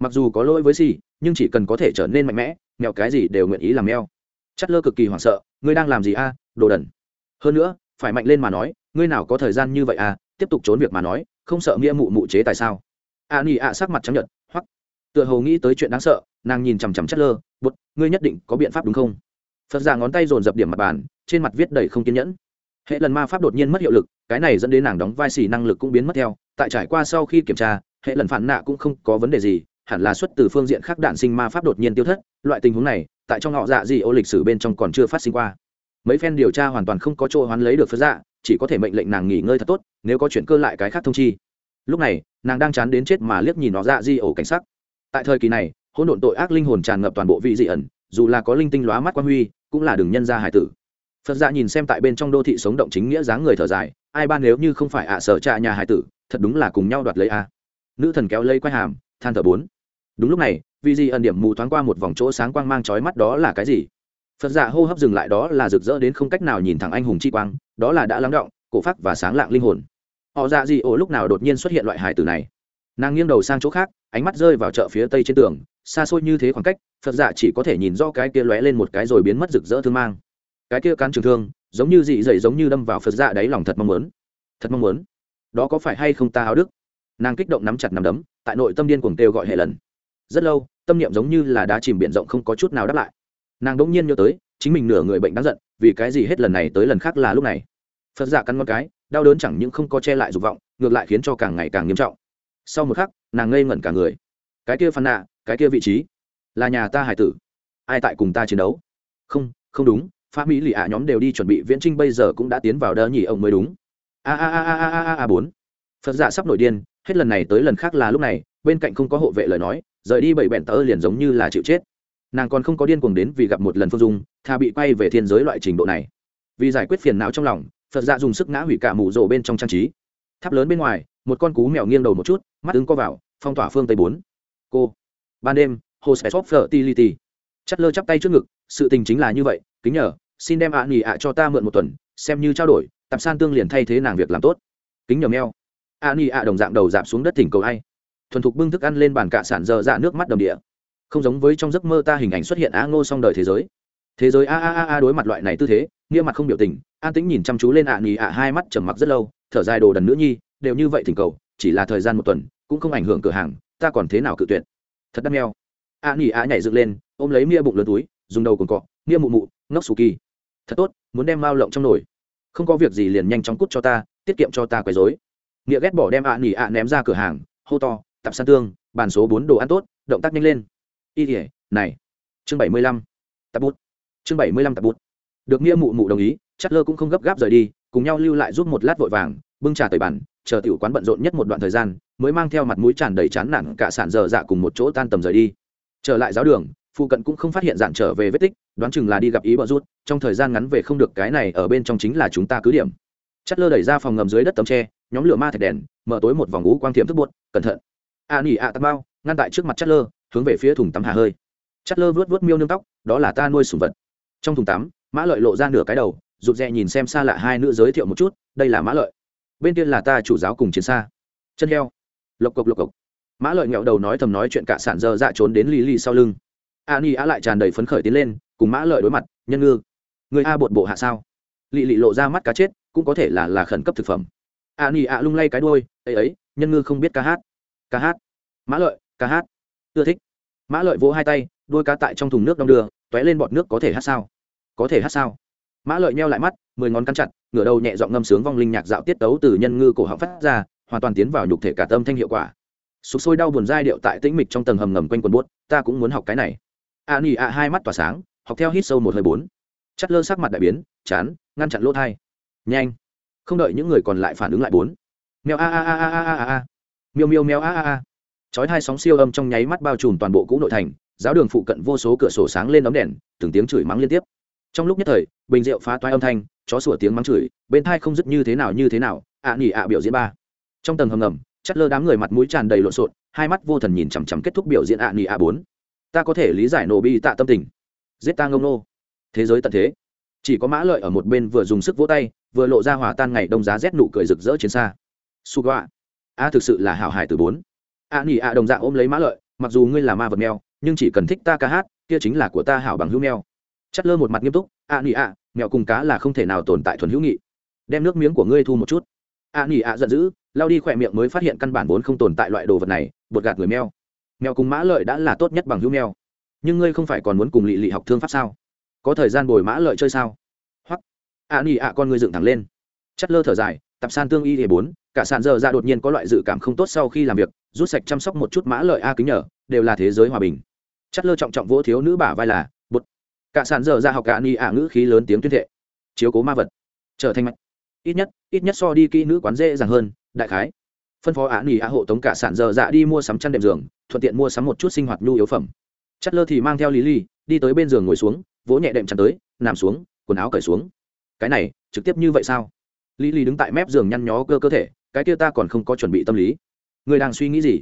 mặc dù có lỗi với gì nhưng chỉ cần có thể trở nên mạnh mẽ mèo cái gì đều nguyện ý làm mèo chất lơ cực kỳ hoảng sợ, ngươi đang làm gì a, đồ đần? Hơn nữa, phải mạnh lên mà nói, ngươi nào có thời gian như vậy à tiếp tục trốn việc mà nói, không sợ nghĩa mụ mụ chế tại sao? A ni ạ sắc mặt trắng nhợt hoặc tựa hồ nghĩ tới chuyện đáng sợ, nàng nhìn chằm chằm chất lơ bút ngươi nhất định có biện pháp đúng không? Phật giả ngón tay dồn dập điểm mặt bàn, trên mặt viết đầy không kiên nhẫn. Hệ lần ma pháp đột nhiên mất hiệu lực, cái này dẫn đến nàng đóng vai xì năng lực cũng biến mất theo. Tại trải qua sau khi kiểm tra, hệ lần phản nạ cũng không có vấn đề gì, hẳn là xuất từ phương diện khác đạn sinh ma pháp đột nhiên tiêu thất. Loại tình huống này, tại trong họ dạ gì ô lịch sử bên trong còn chưa phát sinh qua mấy phen điều tra hoàn toàn không có chỗ hoán lấy được phật dạ chỉ có thể mệnh lệnh nàng nghỉ ngơi thật tốt, nếu có chuyện cơ lại cái khác thông chi. Lúc này, nàng đang chán đến chết mà liếc nhìn nó dạ di ổ cảnh sắc. Tại thời kỳ này, hỗn độn tội ác linh hồn tràn ngập toàn bộ vị dị ẩn, dù là có linh tinh lóa mắt quan huy, cũng là đường nhân gia hải tử. Phật dạ nhìn xem tại bên trong đô thị sống động chính nghĩa dáng người thở dài, ai ban nếu như không phải ạ sở trạ nhà hải tử, thật đúng là cùng nhau đoạt lấy a. Nữ thần kéo lấy quay hàm, than thở bốn. Đúng lúc này, vị dị ẩn điểm mù thoáng qua một vòng chỗ sáng quang mang chói mắt đó là cái gì? Phật giả hô hấp dừng lại đó là rực rỡ đến không cách nào nhìn thẳng anh hùng chi quang, đó là đã lắng động, cổ phát và sáng lạng linh hồn. Họ dạ gì ổ lúc nào đột nhiên xuất hiện loại hải tử này? Nàng nghiêng đầu sang chỗ khác, ánh mắt rơi vào chợ phía tây trên tường, xa xôi như thế khoảng cách, phật giả chỉ có thể nhìn do cái kia lóe lên một cái rồi biến mất rực rỡ thương mang. Cái kia cán trường thương, giống như dị dày giống như đâm vào phật giả đáy lòng thật mong muốn. Thật mong muốn. Đó có phải hay không ta áo đức? Nàng kích động nắm chặt nắm đấm, tại nội tâm điên cuồng kêu gọi hệ lần. Rất lâu, tâm niệm giống như là đá chìm biển rộng không có chút nào đáp lại nàng đỗng nhiên nhớ tới, chính mình nửa người bệnh đáng giận, vì cái gì hết lần này tới lần khác là lúc này. Phật giả cắn ngon cái, đau đớn chẳng những không có che lại dục vọng, ngược lại khiến cho càng ngày càng nghiêm trọng. Sau một khắc, nàng ngây ngẩn cả người. Cái kia phàn nạ cái kia vị trí, là nhà ta hải tử. Ai tại cùng ta chiến đấu? Không không đúng pha mỹ lì ạ nhóm đều đi chuẩn bị viễn trinh, bây giờ cũng đã tiến vào đơ nhỉ ông mới đúng. A a a a a a a, bốn. Phật giả sắp nổi điên, hết lần này tới lần khác là lúc này, bên cạnh không có hộ vệ lời nói, rời đi bảy bẹn tớ liền giống như là chịu chết nàng còn không có điên cuồng đến vì gặp một lần phương dung thà bị quay về thiên giới loại trình độ này. Vì giải quyết phiền não trong lòng, phật dạ dùng sức ngã hủy cả mù rổ bên trong trang trí. Tháp lớn bên ngoài, một con cú mèo nghiêng đầu một chút, mắt ứng co vào, phong tỏa phương tây bốn. Cô. Ban đêm, hồ sẽ xóp phở ti li ti chắt lơ chắp tay trước ngực, sự tình chính là như vậy, kính nhờ, xin đem ạ à nghỉ ạ cho ta mượn một tuần, xem như trao đổi, tạp san tương liền thay thế nàng việc làm tốt. Kính nhờ meo ạ nghỉ ạ đồng dạng đầu dạp xuống đất thỉnh cầu hay thuần thục bưng thức ăn lên bàn cạ sản dơ dạ nước mắt đầm địa không giống với trong giấc mơ ta hình ảnh xuất hiện a ngô song đời thế giới. Thế giới a a a a đối mặt loại này tư thế, nghĩa mặt không biểu tình, an tĩnh nhìn chăm chú lên ạ à ạ, hai mắt trầm mặc rất lâu, thở dài đồ đần nữ nhi, đều như vậy thỉnh cầu, chỉ là thời gian một tuần, cũng không ảnh hưởng cửa hàng, ta còn thế nào cự tuyệt? Thật đắt meo ạ nghỉ ạ nhảy dựng lên, ôm lấy mia bụng lớn túi, dùng đầu cồn cọ, mia mụ mụ, ngốc sù kỳ. Thật tốt, muốn đem mao lộng trong nồi. Không có việc gì liền nhanh chóng cút cho ta, tiết kiệm cho ta quấy dối nghĩa ghét bỏ đem ạ nghỉ ạ ném ra cửa hàng, hô to tập san tương, bàn số bốn đồ ăn tốt, động tác nhanh lên y thể này. Chương bảy mươi lăm. Tập bút. Chương bảy mươi lăm tập bút. Được nghĩa mụ mụ đồng ý, chắc lơ cũng không gấp gáp rời đi, cùng nhau lưu lại giúp một lát vội vàng, bưng trà tời bản chờ tiểu quán bận rộn nhất một đoạn thời gian, mới mang theo mặt mũi tràn đầy chán nản cả sản dở dạ cùng một chỗ tan tầm rời đi. Trở lại giáo đường, phụ cận cũng không phát hiện dạn trở về vết tích, đoán chừng là đi gặp ý bờ rút, trong thời gian ngắn về không được cái này ở bên trong chính là chúng ta cứ điểm. Chất lơ đẩy ra phòng ngầm dưới đất tấm tre, nhóm lửa ma thạch đèn, mở tối một vòng ngũ quang thiệm thức buốt cẩn thận. A nỉ a tắc bao ngăn tại trước mặt chất lơ hướng về phía thùng tắm hà hơi. Chắt lơ vớt vớt miêu nương tóc, đó là ta nuôi sùng vật. Trong thùng tắm, mã lợi lộ ra nửa cái đầu, rụt rè nhìn xem xa lạ hai nữ giới thiệu một chút, đây là mã lợi. Bên kia là ta chủ giáo cùng chiến xa. Chân heo. Lộc cộc lộc cộc. Mã lợi nghẹo đầu nói thầm nói chuyện cả sản dơ dạ trốn đến lì lì sau lưng. A ni a lại tràn đầy phấn khởi tiến lên, cùng mã lợi đối mặt, nhân ngư, người a bột bộ hạ sao? Lì lì lộ ra mắt cá chết, cũng có thể là là khẩn cấp thực phẩm. A ni a lung lay cái đôi ấy ấy, nhân ngư không biết ca hát. Ca hát. Mã lợi, ca hát ưa thích. Mã lợi vỗ hai tay, đôi cá tại trong thùng nước đong đưa t ó é lên bọt nước có thể hát sao? Có thể hát sao? Mã lợi neo lại mắt, mười ngón cắn chặt, ngửa đầu nhẹ dọn ngâm sướng vong linh nhạc dạo tiết tấu từ nhân ngư cổ họng phát ra, hoàn toàn tiến vào nhục thể cả tâm thanh hiệu quả. Sụp sôi đau buồn giai điệu tại tĩnh mịch trong tầng hầm ngầm quanh quần bút ta cũng muốn học cái này. A nỉ a, hai mắt tỏa sáng, học theo hít sâu một hơi bốn. Chắt lơ sắc mặt đại biến, chán, ngăn chặn lỗ thai. Nhanh. Không đợi những người còn lại phản ứng lại bốn. Mèo a a a a a a a. Miêu miêu mèo a a a chói hai sóng siêu âm trong nháy mắt bao trùm toàn bộ cũ nội thành giáo đường phụ cận vô số cửa sổ sáng lên đóng đèn từng tiếng chửi mắng liên tiếp. Trong lúc nhất thời bình rượu phá toái âm thanh chó sủa tiếng mắng chửi bên thai không dứt như thế nào như thế nào ạ à, ạ biểu diễn ba. Trong tầng hầm ngầm chất lơ đám người mặt mũi tràn đầy lộn xộn hai mắt vô thần nhìn chằm chằm kết thúc biểu diễn ạ nỉ ạ bốn. Ta có thể lý giải nổ bi tạ tâm tình. Giết ta ngông nô. Thế giới tận thế. Chỉ có mã lợi ở một bên vừa dùng sức vỗ tay vừa lộ ra hòa tan ngày đông giá rét nụ cười rực rỡ trên xa. Su gạ a thực sự là hảo hải từ bốn ạ nỉ ạ đồng dạng ôm lấy mã lợi, mặc dù ngươi là ma vật mèo, nhưng chỉ cần thích ta ca hát, kia chính là của ta hảo bằng hữu mèo. Chất lơ một mặt nghiêm túc, ạ nỉ ạ, mèo cùng cá là không thể nào tồn tại thuần hữu nghị. Đem nước miếng của ngươi thu một chút. ạ nỉ ạ giận dữ lao đi khỏe miệng mới phát hiện căn bản vốn không tồn tại loại đồ vật này, bột gạt người mèo. Mèo cùng mã lợi đã là tốt nhất bằng hữu mèo. Nhưng ngươi không phải còn muốn cùng lị lị học thương pháp sao? Có thời gian bồi mã lợi chơi sao? Hoặc, ạ nỉ ạ con ngươi dựng thẳng lên. Chất lơ thở dài tập san tương y hệ bốn, cả sàn giờ ra đột nhiên có loại dự cảm không tốt sau khi làm việc, rút sạch chăm sóc một chút mã lợi a kính nhở đều là thế giới hòa bình. Chất lơ trọng trọng vỗ thiếu nữ bả vai là bút cả sàn giờ ra học cả ni ả ngữ khí lớn tiếng tuyên thệ. Chiếu cố ma vật. Trở thành mạch. Ít nhất ít nhất so đi kỹ nữ quán dễ dàng hơn, đại khái. Phân phó ả nỉ ả hộ tống cả sản giờ dạ đi mua sắm chăn đệm giường, thuận tiện mua sắm một chút sinh hoạt nhu yếu phẩm. Chất lơ thì mang theo lý ly đi tới bên giường ngồi xuống, vỗ nhẹ đệm chăn tới, nằm xuống, quần áo cởi xuống. Cái này, trực tiếp như vậy sao? Lý lý đứng tại mép giường nhăn nhó cơ cơ thể, cái kia ta còn không có chuẩn bị tâm lý. Người đang suy nghĩ gì?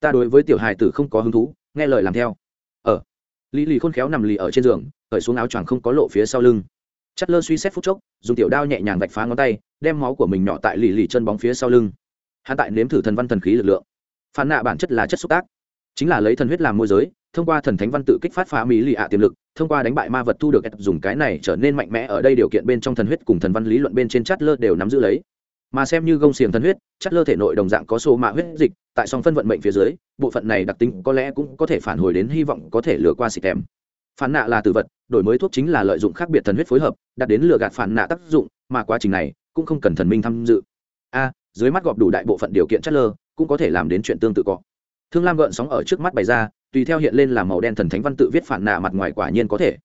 Ta đối với tiểu hài tử không có hứng thú, nghe lời làm theo. Ờ. Lý lì khôn khéo nằm lì ở trên giường, cởi xuống áo choàng không có lộ phía sau lưng. Chất lơ suy xét phút chốc, dùng tiểu đao nhẹ nhàng vạch phá ngón tay, đem máu của mình nhỏ tại lì lì chân bóng phía sau lưng. Hắn tại nếm thử thần văn thần khí lực lượng. Phản nạ bản chất là chất xúc tác chính là lấy thần huyết làm môi giới, thông qua thần thánh văn tự kích phát phá mỹ lì ạ tiềm lực, thông qua đánh bại ma vật thu được dùng cái này trở nên mạnh mẽ ở đây điều kiện bên trong thần huyết cùng thần văn lý luận bên trên chát lơ đều nắm giữ lấy. Mà xem như gông xiềng thần huyết chất lơ thể nội đồng dạng có số mạ huyết dịch, tại song phân vận mệnh phía dưới, bộ phận này đặc tính có lẽ cũng có thể phản hồi đến hy vọng có thể lừa qua xịt kèm phản nạ là từ vật, đổi mới thuốc chính là lợi dụng khác biệt thần huyết phối hợp, đạt đến lừa gạt phản nạ tác dụng, mà quá trình này cũng không cần thần minh tham dự. A, dưới mắt gọp đủ đại bộ phận điều kiện chất lơ, cũng có thể làm đến chuyện tương tự cọ thương lam gợn sóng ở trước mắt bày ra, tùy theo hiện lên là màu đen thần thánh văn tự viết phản nạ mặt ngoài quả nhiên có thể.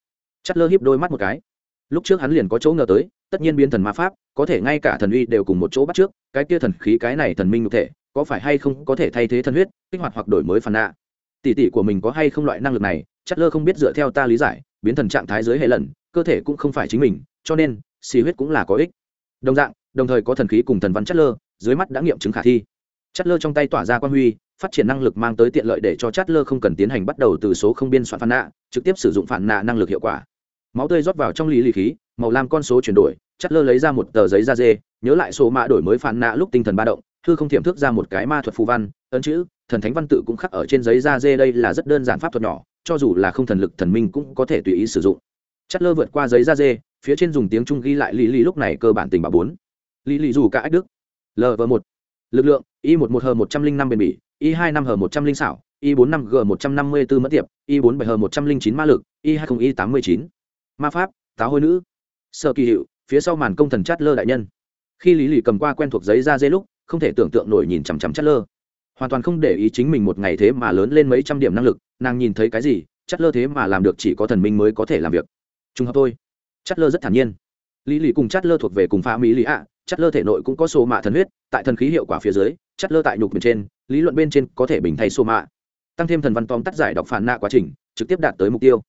Chất lơ hiếp đôi mắt một cái. Lúc trước hắn liền có chỗ ngờ tới, tất nhiên biến thần ma pháp, có thể ngay cả thần uy đều cùng một chỗ bắt trước, cái kia thần khí cái này thần minh cụ thể, có phải hay không có thể thay thế thần huyết, kích hoạt hoặc đổi mới phản nạ? Tỷ tỷ của mình có hay không loại năng lực này, chất lơ không biết dựa theo ta lý giải, biến thần trạng thái dưới hệ lần, cơ thể cũng không phải chính mình, cho nên, xì huyết cũng là có ích. Đồng dạng, đồng thời có thần khí cùng thần văn chất lơ, dưới mắt đã nghiệm chứng khả thi. Chất lơ trong tay tỏa ra quan huy phát triển năng lực mang tới tiện lợi để cho chất lơ không cần tiến hành bắt đầu từ số không biên soạn phản nạ, trực tiếp sử dụng phản nạ năng lực hiệu quả. Máu tươi rót vào trong lý lì khí, màu lam con số chuyển đổi chất lơ lấy ra một tờ giấy da dê, nhớ lại số mã đổi mới phản nạ lúc tinh thần ba động thư không thiểm thức ra một cái ma thuật phù văn, ấn chữ, thần thánh văn tự cũng khắc ở trên giấy da dê đây là rất đơn giản pháp thuật nhỏ, cho dù là không thần lực thần minh cũng có thể tùy ý sử dụng. Chất lơ vượt qua giấy da dê, phía trên dùng tiếng trung ghi lại lý lý lúc này cơ bản tình bảo bốn. Lý lý dù cả ách đức. Lv một lực lượng, y một một h một trăm linh năm bền bỉ, y hai năm h một trăm linh xảo, y bốn năm g một trăm năm mươi bốn mất tiệp, y bốn bảy h một trăm linh chín ma lực, y hai không y tám mươi chín. Ma pháp, táo hôi nữ. Sợ kỳ hiệu, phía sau màn công thần chát lơ đại nhân. Khi lý lì cầm qua quen thuộc giấy ra dây lúc, không thể tưởng tượng nổi nhìn chằm chằm chát lơ. Hoàn toàn không để ý chính mình một ngày thế mà lớn lên mấy trăm điểm năng lực, nàng nhìn thấy cái gì, chát lơ thế mà làm được chỉ có thần minh mới có thể làm việc. Trùng hợp thôi. Chát lơ rất thản nhiên lý lì cùng chát lơ thuộc về cùng pha mỹ lý ạ. Chát lơ thể nội cũng có sô mạ thần huyết, tại thần khí hiệu quả phía dưới chát lơ tại nhục bên trên, lý luận bên trên có thể bình thay sô mạ. Tăng thêm thần văn tóm tắt giải đọc phản nạ quá trình, trực tiếp đạt tới mục tiêu.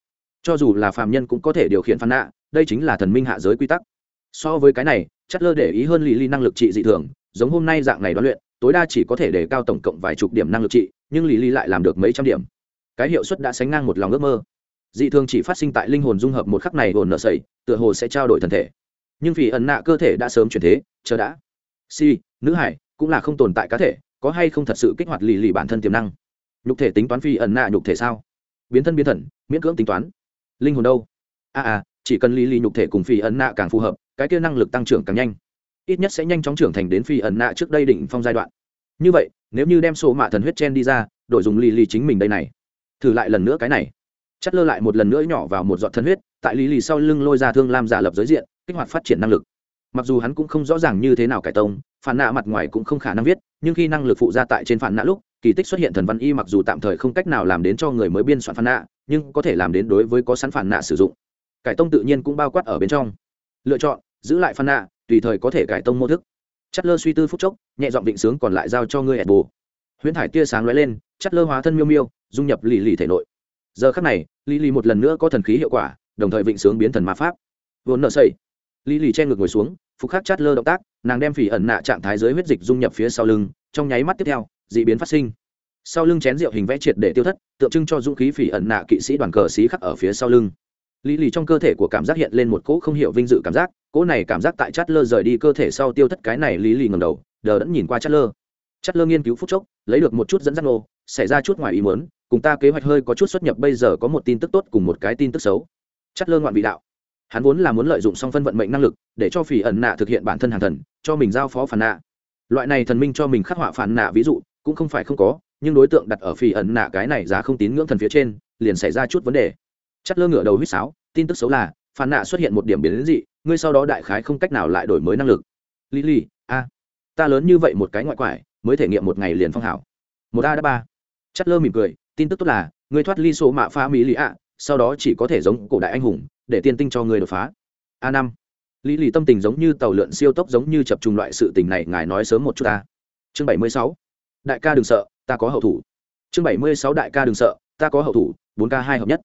Cho dù là phàm nhân cũng có thể điều khiển phản nạ, đây chính là thần minh hạ giới quy tắc. So với cái này chát lơ để ý hơn lý ly năng lực trị dị thường, giống hôm nay dạng này đoán luyện, tối đa chỉ có thể để cao tổng cộng vài chục điểm năng lực trị, nhưng lý ly lại làm được mấy trăm điểm. Cái hiệu suất đã sánh ngang một lòng ước mơ. Dị thường chỉ phát sinh tại linh hồn dung hợp một khắc này hồn nợ sẩy tựa hồ sẽ trao đổi thân thể nhưng vì ẩn nạ cơ thể đã sớm chuyển thế chờ đã. Si nữ hải cũng là không tồn tại cá thể có hay không thật sự kích hoạt lì lì bản thân tiềm năng? Nhục thể tính toán phi ẩn nạ nhục thể sao? Biến thân biến thần miễn cưỡng tính toán. Linh hồn đâu? A à, à chỉ cần lì lì nhục thể cùng phi ẩn nạ càng phù hợp cái kia năng lực tăng trưởng càng nhanh. Ít nhất sẽ nhanh chóng trưởng thành đến phi ẩn nạ trước đây định phong giai đoạn. Như vậy nếu như đem số mạ thần huyết chen đi ra đổi dùng lì lì chính mình đây này. Thử lại lần nữa cái này. Chất lơ lại một lần nữa nhỏ vào một giọt thần huyết tại lì lì sau lưng lôi ra thương lam giả lập giới diện kích hoạt phát triển năng lực. Mặc dù hắn cũng không rõ ràng như thế nào cải tông, phản nạ mặt ngoài cũng không khả năng viết, nhưng khi năng lực phụ ra tại trên phản nạ lúc, kỳ tích xuất hiện thần văn y mặc dù tạm thời không cách nào làm đến cho người mới biên soạn phản nạ, nhưng có thể làm đến đối với có sẵn phản nạ sử dụng. Cải tông tự nhiên cũng bao quát ở bên trong. Lựa chọn, giữ lại phản nạ, tùy thời có thể cải tông mô thức. Chất lơ suy tư phút chốc, nhẹ giọng định sướng còn lại giao cho ngươi ẹt bù. huyễn thải tia sáng lóe lên chất lơ hóa thân miêu miêu, dung nhập lì lì thể nội. Giờ khắc này, lì lì một lần nữa có thần khí hiệu quả, đồng thời vịnh sướng biến thần ma pháp. Vốn nợ xây lì lì che ngược ngồi xuống, phục khắc chát lơ động tác, nàng đem phỉ ẩn nạ trạng thái dưới huyết dịch dung nhập phía sau lưng, trong nháy mắt tiếp theo, d ị biến phát sinh. Sau lưng chén rượu hình vẽ triệt để tiêu thất, tượng trưng cho dũng khí phỉ ẩn nạ kỵ sĩ đoàn cờ xí khắc ở phía sau lưng. Lý lì trong cơ thể của cảm giác hiện lên một cỗ không hiểu vinh dự cảm giác, cỗ này cảm giác tại chát lơ rời đi cơ thể sau tiêu thất cái này lý lì ngầm đầu, đờ đẫn nhìn qua chát lơ. Chát lơ nghiên cứu phút chốc, lấy được một chút dẫn dắt nô, xảy ra chút ngoài ý muốn, cùng ta kế hoạch hơi có chút xuất nhập, bây giờ có một tin tức tốt cùng một cái tin tức xấu. Chát lơ ngoạn vị đạo hắn vốn là muốn lợi dụng song phân vận mệnh năng lực, để cho phỉ ẩn nạ thực hiện bản thân hàng thần, cho mình giao phó phản nạ. Loại này thần minh cho mình khắc họa phản nạ ví dụ, cũng không phải không có, nhưng đối tượng đặt ở phỉ ẩn nạ cái này giá không tín ngưỡng thần phía trên, liền xảy ra chút vấn đề. Chất lơ ngửa đầu huýt sáo, tin tức xấu là, phản nạ xuất hiện một điểm biến dị, ngươi sau đó đại khái không cách nào lại đổi mới năng lực. Lý lý a, ta lớn như vậy một cái ngoại quải, mới thể nghiệm một ngày liền phong hảo. Một a đã ba. Chất lơ mỉm cười, tin tức tốt là, ngươi thoát ly số mạ pha mỹ lý ạ, sau đó chỉ có thể giống cổ đại anh hùng để tiên tinh cho người đột phá. A năm. Lý lì tâm tình giống như tàu lượn siêu tốc giống như chập trùng loại sự tình này ngài nói sớm một chút ta. Chương bảy mươi sáu. Đại ca đừng sợ ta có hậu thủ. Chương bảy mươi sáu đại ca đừng sợ ta có hậu thủ bốn k hai hợp nhất.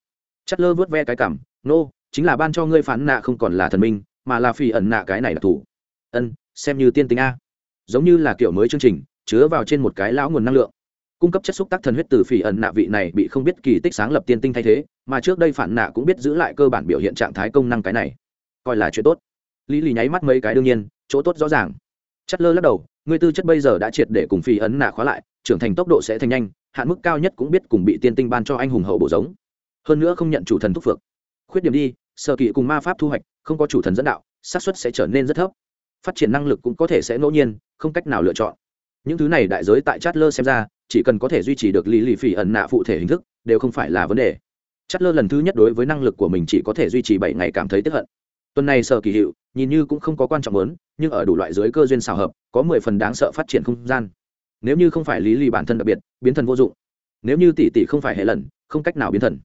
Chất lơ vớt ve cái cảm nô、no, chính là ban cho ngươi phán nạ không còn là thần minh mà là phi ẩn nạ cái này là thủ. Ân xem như tiên tính a. Giống như là kiểu mới chương trình chứa vào trên một cái lão nguồn năng lượng cung cấp chất xúc tác thần huyết từ phỉ ẩn nạ vị này bị không biết kỳ tích sáng lập tiên tinh thay thế, mà trước đây phản nạ cũng biết giữ lại cơ bản biểu hiện trạng thái công năng cái này. Coi là chuyện tốt. Lý lì nháy mắt mấy cái đương nhiên, chỗ tốt rõ ràng. Chất lơ lắc đầu, người tư chất bây giờ đã triệt để cùng phỉ ẩn nạ khóa lại, trưởng thành tốc độ sẽ thành nhanh, hạn mức cao nhất cũng biết cùng bị tiên tinh ban cho anh hùng hậu bổ giống. Hơn nữa không nhận chủ thần thúc phược khuyết điểm đi sở kỵ cùng ma pháp thu hoạch, không có chủ thần dẫn đạo, xác suất sẽ trở nên rất thấp. Phát triển năng lực cũng có thể sẽ ngẫu nhiên, không cách nào lựa chọn. Những thứ này đại giới tại chát lơ xem ra chỉ cần có thể duy trì được lý lì phỉ ẩn nạ phụ thể hình thức, đều không phải là vấn đề. Chất lơ lần thứ nhất đối với năng lực của mình chỉ có thể duy trì bảy ngày cảm thấy tiếp hận. Tuần này sở kỳ hiệu, nhìn như cũng không có quan trọng lớn, nhưng ở đủ loại giới cơ duyên xào hợp, có mười phần đáng sợ phát triển không gian. Nếu như không phải lý lì bản thân đặc biệt, biến thần vô dụng. Nếu như tỷ tỷ không phải hệ lần, không cách nào biến thần.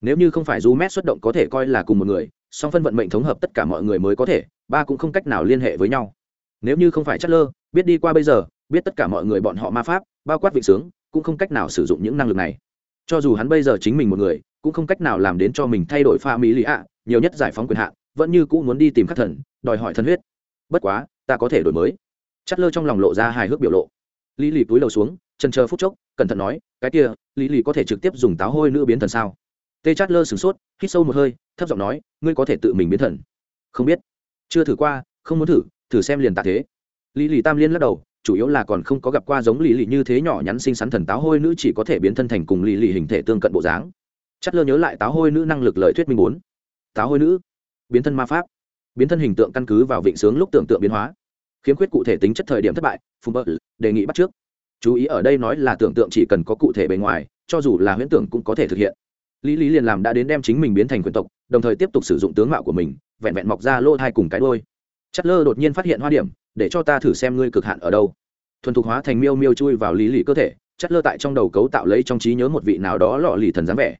Nếu như không phải du mét xuất động có thể coi là cùng một người, song phân vận mệnh thống hợp tất cả mọi người mới có thể, ba cũng không cách nào liên hệ với nhau. Nếu như không phải chất lơ biết đi qua bây giờ biết tất cả mọi người bọn họ ma pháp, bao quát vịnh sướng, cũng không cách nào sử dụng những năng lực này. Cho dù hắn bây giờ chính mình một người, cũng không cách nào làm đến cho mình thay đổi pha mỹ lý ạ, nhiều nhất giải phóng quyền hạn, vẫn như cũ muốn đi tìm khắc thần, đòi hỏi thân huyết. Bất quá, ta có thể đổi mới. Chất lơ trong lòng lộ ra hài hước biểu lộ. Lý lì túi đầu xuống chân chờ phút chốc, cẩn thận nói, cái kia, lý lì có thể trực tiếp dùng táo hôi nữ biến thần sao? Tê chát lơ sửng sốt, hít sâu một hơi, thấp giọng nói, ngươi có thể tự mình biến thần? Không biết. Chưa thử qua, không muốn thử thử xem liền tạ thế. Lý lì tam liên lắc đầu chủ yếu là còn không có gặp qua giống lì lì như thế nhỏ nhắn xinh xắn thần táo hôi nữ chỉ có thể biến thân thành cùng lì lì hình thể tương cận bộ dáng. Chất lơ nhớ lại táo hôi nữ năng lực lợi thuyết minh bốn. Táo hôi nữ, biến thân ma pháp, biến thân hình tượng căn cứ vào vịnh sướng lúc tưởng tượng biến hóa. Khiếm khuyết cụ thể tính chất thời điểm thất bại phù bợ đề nghị bắt trước. Chú ý ở đây nói là tưởng tượng chỉ cần có cụ thể bề ngoài, cho dù là huyễn tưởng cũng có thể thực hiện. Lý lý liền làm đã đến đem chính mình biến thành quyền tộc, đồng thời tiếp tục sử dụng tướng mạo của mình, vẹn vẹn mọc ra lô thai cùng cái đôi chất lơ đột nhiên phát hiện hoa điểm để cho ta thử xem ngươi cực hạn ở đâu. Thuần thục hóa thành miêu miêu chui vào lý lì cơ thể chất lơ tại trong đầu cấu tạo lấy trong trí nhớ một vị nào đó lọ lì thần dáng vẻ.